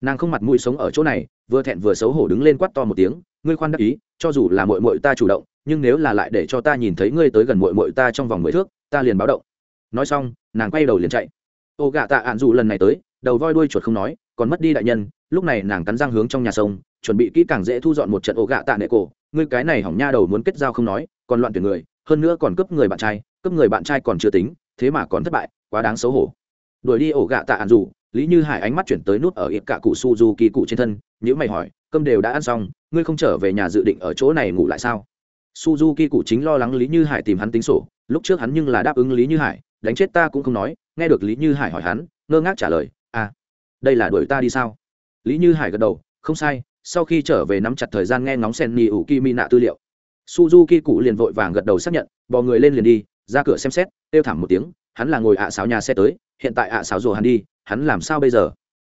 A: Nàng không mặt mũi sống ở chỗ này, vừa thẹn vừa xấu hổ đứng lên quát to một tiếng ngươi khoan đắc ý, cho dù là mội mội ta chủ động, nhưng nếu là lại để cho ta nhìn thấy ngươi tới gần mội mội ta trong vòng mười thước, ta liền báo động. Nói xong, nàng quay đầu liền chạy. Ô gạ tạ ạn dù lần này tới, đầu voi đuôi chuột không nói, còn mất đi đại nhân, lúc này nàng cắn răng hướng trong nhà sông, chuẩn bị kỹ càng dễ thu dọn một trận ổ gạ tạ nệ cổ. Ngươi cái này hỏng nha đầu muốn kết giao không nói, còn loạn tuyển người, hơn nữa còn cướp người bạn trai, cướp người bạn trai còn chưa tính, thế mà còn thất bại, quá đáng xấu hổ. Đuổi đi ổ gạ tạ ạn dù, lý như hải ánh mắt chuyển tới nút ở ít cả cụ suzuki cụ trên thân nhữ mày hỏi, cơm đều đã ăn xong ngươi không trở về nhà dự định ở chỗ này ngủ lại sao? Suzuki cụ chính lo lắng lý như hải tìm hắn tính sổ. Lúc trước hắn nhưng là đáp ứng lý như hải, đánh chết ta cũng không nói, nghe được lý như hải hỏi hắn, ngơ ngác trả lời à đây là đuổi ta đi sao? Lý như hải gật đầu, không sai, sau khi trở về nắm chặt thời gian nghe ngóng sen ni ủ kimi nạ tư liệu. Suzuki cụ liền vội vàng gật đầu xác nhận, bò người lên liền đi, ra cửa xem xét. Kêu thảm một tiếng, hắn là ngồi ạ à sáo nhà xe tới, hiện tại ạ à sáo rồ hắn đi, hắn làm sao bây giờ?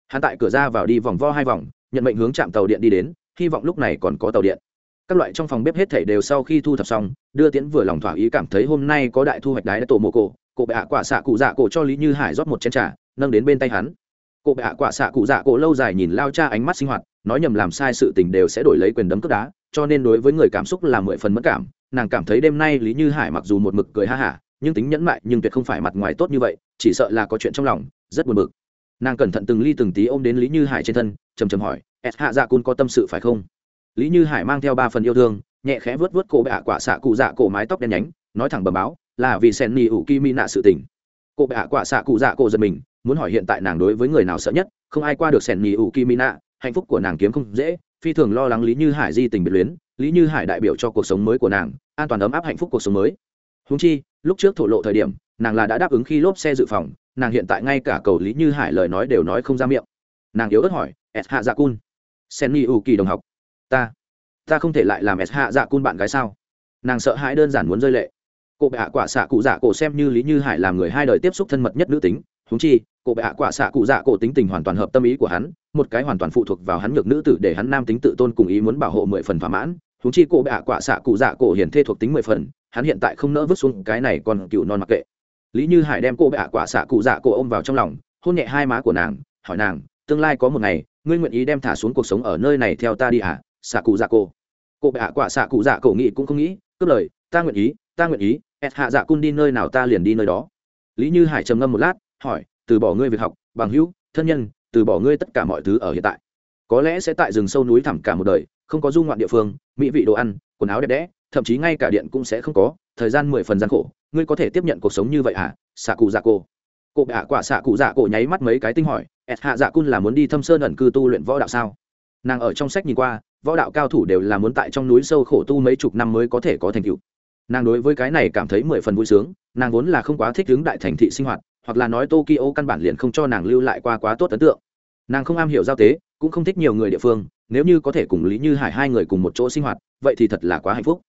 A: Hắn tại cửa ra vào đi vòng vo hai vòng, nhận mệnh hướng trạm tàu điện đi đến hy vọng lúc này còn có tàu điện. Các loại trong phòng bếp hết thảy đều sau khi thu thập xong, đưa tiễn vừa lòng thỏa ý cảm thấy hôm nay có đại thu hoạch đái đã tổ mộ cổ cổ bệ hạ quả xạ cụ dạ cổ cho lý như hải rót một chén trà, nâng đến bên tay hắn. Cổ bệ hạ quả xạ cụ dạ cổ lâu dài nhìn lao cha ánh mắt sinh hoạt, nói nhầm làm sai sự tình đều sẽ đổi lấy quyền đấm cướp đá, cho nên đối với người cảm xúc là mười phần mất cảm, nàng cảm thấy đêm nay lý như hải mặc dù một mực cười ha hả, nhưng tính nhẫn mại nhưng tuyệt không phải mặt ngoài tốt như vậy, chỉ sợ là có chuyện trong lòng, rất buồn bực. Nàng cẩn thận từng ly từng tí ôm đến lý như hải trên thân chầm chầm hỏi s hạ dạ cun có tâm sự phải không? Lý như hải mang theo ba phần yêu thương, nhẹ khẽ vớt vớt cổ bệ hạ quả xạ cụ dạ cổ mái tóc đen nhánh, nói thẳng bầm báo, là vì sen ni ủ kimi nạ sự tình. Cổ bệ hạ quả xạ cụ dạ cổ giật mình, muốn hỏi hiện tại nàng đối với người nào sợ nhất, không ai qua được sen ni ủ kimi nạ, hạnh phúc của nàng kiếm không dễ, phi thường lo lắng lý như hải di tình biệt luyến, lý như hải đại biểu cho cuộc sống mới của nàng, an toàn ấm áp hạnh phúc cuộc sống mới. Húng chi, lúc trước thổ lộ thời điểm, nàng là đã đáp ứng khi lốp xe dự phòng, nàng hiện tại ngay cả cầu lý như hải lời nói đều nói không ra miệng. Nàng yếu ớt hỏi, s hạ dạ cun sen ni u kỳ đồng học. Ta ta không thể lại làm s hạ dạ cun bạn gái sao? Nàng sợ hãi đơn giản muốn rơi lệ. Cô bệ hạ quả xạ cụ dạ cổ xem như lý như hải làm người hai đời tiếp xúc thân mật nhất nữ tính. Húng chi, cô bệ hạ quả xạ cụ dạ cổ tính tình hoàn toàn hợp tâm ý của hắn, một cái hoàn toàn phụ thuộc vào hắn ngược nữ tử để hắn nam tính tự tôn cùng ý muốn bảo hộ mười phần thỏa mãn. Húng chi cô bệ hạ quả xạ cụ dạ cổ hiển thê thuộc tính mười phần, hắn hiện tại không nỡ vứt xuống cái này còn cựu non mặc kệ. Lý như hải đem cô bệ hạ quả xạ cụ dạ cổ ôm vào trong lòng, hôn nhẹ hai má của nàng, hỏi nàng, tương lai có một ngày ngươi nguyện ý đem thả xuống cuộc sống ở nơi này theo ta đi à? Xạ cụ dạ cổ. Cụ bệ hạ quả xạ cụ dạ cổ nghĩ cũng không nghĩ, cướp lời, ta nguyện ý, ta nguyện ý, ẹt hạ dạ cun đi nơi nào ta liền đi nơi đó. Lý như hải trầm ngâm một lát, hỏi, từ bỏ ngươi việc học, bằng hữu, thân nhân, từ bỏ ngươi tất cả mọi thứ ở hiện tại. Có lẽ sẽ tại rừng sâu núi thẳm cả một đời, không có du ngoạn địa phương, mỹ vị đồ ăn, quần áo đẹp đẽ, thậm chí ngay cả điện cũng sẽ không có, thời gian mười phần gian khổ, ngươi có thể tiếp nhận cuộc sống như vậy hả xạ cụ dạ Cổ? Cụ bạ quả xạ cụ dạ cổ nháy mắt mấy cái tinh hỏi, ẹt hạ dạ cun là muốn đi thâm sơn ẩn cư tu luyện võ đạo sao? Nàng ở trong sách nhìn qua, võ đạo cao thủ đều là muốn tại trong núi sâu khổ tu mấy chục năm mới có thể có thành tựu. Nàng đối với cái này cảm thấy mười phần vui sướng, nàng vốn là không quá thích hướng đại thành thị sinh hoạt, hoặc là nói tokyo căn bản liền không cho nàng lưu lại qua quá tốt ấn tượng. Nàng không am hiểu giao tế, cũng không thích nhiều người địa phương, nếu như có thể cùng lý như hải hai người cùng một chỗ sinh hoạt, vậy thì thật là quá hạnh phúc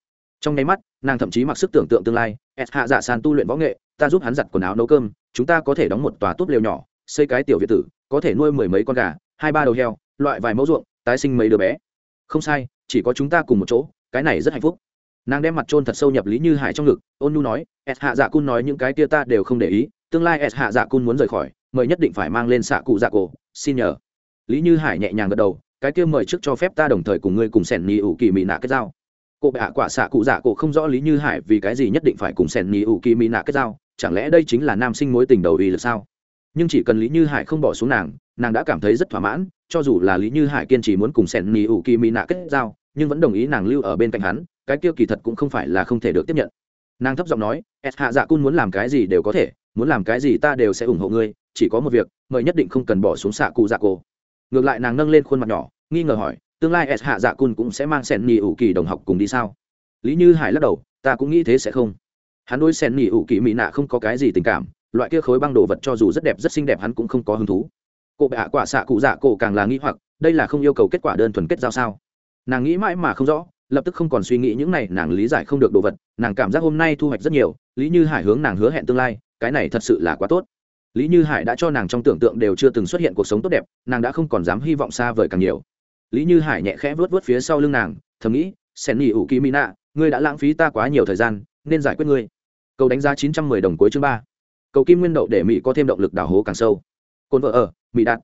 A: trong nháy mắt, nàng thậm chí mặc sức tưởng tượng tương lai s hạ dạ sàn tu luyện võ nghệ, ta giúp hắn giặt quần áo nấu cơm, chúng ta có thể đóng một tòa túp lều nhỏ, xây cái tiểu việt tử, có thể nuôi mười mấy con gà, hai ba đầu heo, loại vài mẫu ruộng, tái sinh mấy đứa bé. Không sai, chỉ có chúng ta cùng một chỗ, cái này rất hạnh phúc. Nàng đem mặt trôn thật sâu nhập lý như hải trong ngực, ôn nu nói s hạ dạ cun nói những cái kia ta đều không để ý, tương lai s hạ dạ cun muốn rời khỏi, mời nhất định phải mang lên xạ cụ dạ cổ, xin nhờ. Lý như hải nhẹ nhàng gật đầu, cái kia mời trước cho phép ta đồng thời cùng ngươi cùng sẻn nhì ủ kỳ mị nạ kết giao cô bệ hạ quả xạ cụ dạ cổ không rõ lý như hải vì cái gì nhất định phải cùng sẻn nhì ủ kỳ mỹ nạ kết giao, chẳng lẽ đây chính là nam sinh mối tình đầu uy lực sao? Nhưng chỉ cần lý như hải không bỏ xuống nàng nàng đã cảm thấy rất thỏa mãn, cho dù là lý như hải kiên trì muốn cùng sẻn nhì ủ kỳ mỹ nạ kết giao, nhưng vẫn đồng ý nàng lưu ở bên cạnh hắn, cái kia kỳ thật cũng không phải là không thể được tiếp nhận. Nàng thấp giọng nói s hạ dạ cun muốn làm cái gì đều có thể, muốn làm cái gì ta đều sẽ ủng hộ ngươi, chỉ có một việc, mời nhất định không cần bỏ xuống xạ cụ dạ cổ. Ngược lại nàng nâng lên khuôn mặt nhỏ, nghi ngờ hỏi tương lai s hạ dạ cun cũng sẽ mang sen nhì ủ kỳ đồng học cùng đi sao? Lý như hải lắc đầu, ta cũng nghĩ thế sẽ không. Hắn đôi sen nhì ủ kỳ mỹ nạ không có cái gì tình cảm, loại kia khối băng đồ vật cho dù rất đẹp, rất xinh đẹp hắn cũng không có hứng thú. Cụ bệ hạ quả xạ cụ dạ cổ càng là nghĩ hoặc, đây là không yêu cầu kết quả đơn thuần kết giao sao? Nàng nghĩ mãi mà không rõ, lập tức không còn suy nghĩ những này, nàng lý giải không được đồ vật, nàng cảm giác hôm nay thu hoạch rất nhiều, lý như hải hướng nàng hứa hẹn tương lai, cái này thật sự là quá tốt. Lý như hải đã cho nàng trong tưởng tượng đều chưa từng xuất hiện cuộc sống tốt đẹp, nàng đã không còn dám hy vọng xa vời càng nhiều lý như hải nhẹ khẽ vớt vớt phía sau lưng nàng, thầm nghĩ, sen nghỉ ủ kỳ mỹ nạ, ngươi đã lãng phí ta quá nhiều thời gian, nên giải quyết ngươi. Cầu đánh giá chín trăm mười đồng cuối chương ba. Cầu kim nguyên đậu để mỹ có thêm động lực đào hố càng sâu. Cồn vợ ở mỹ đạt.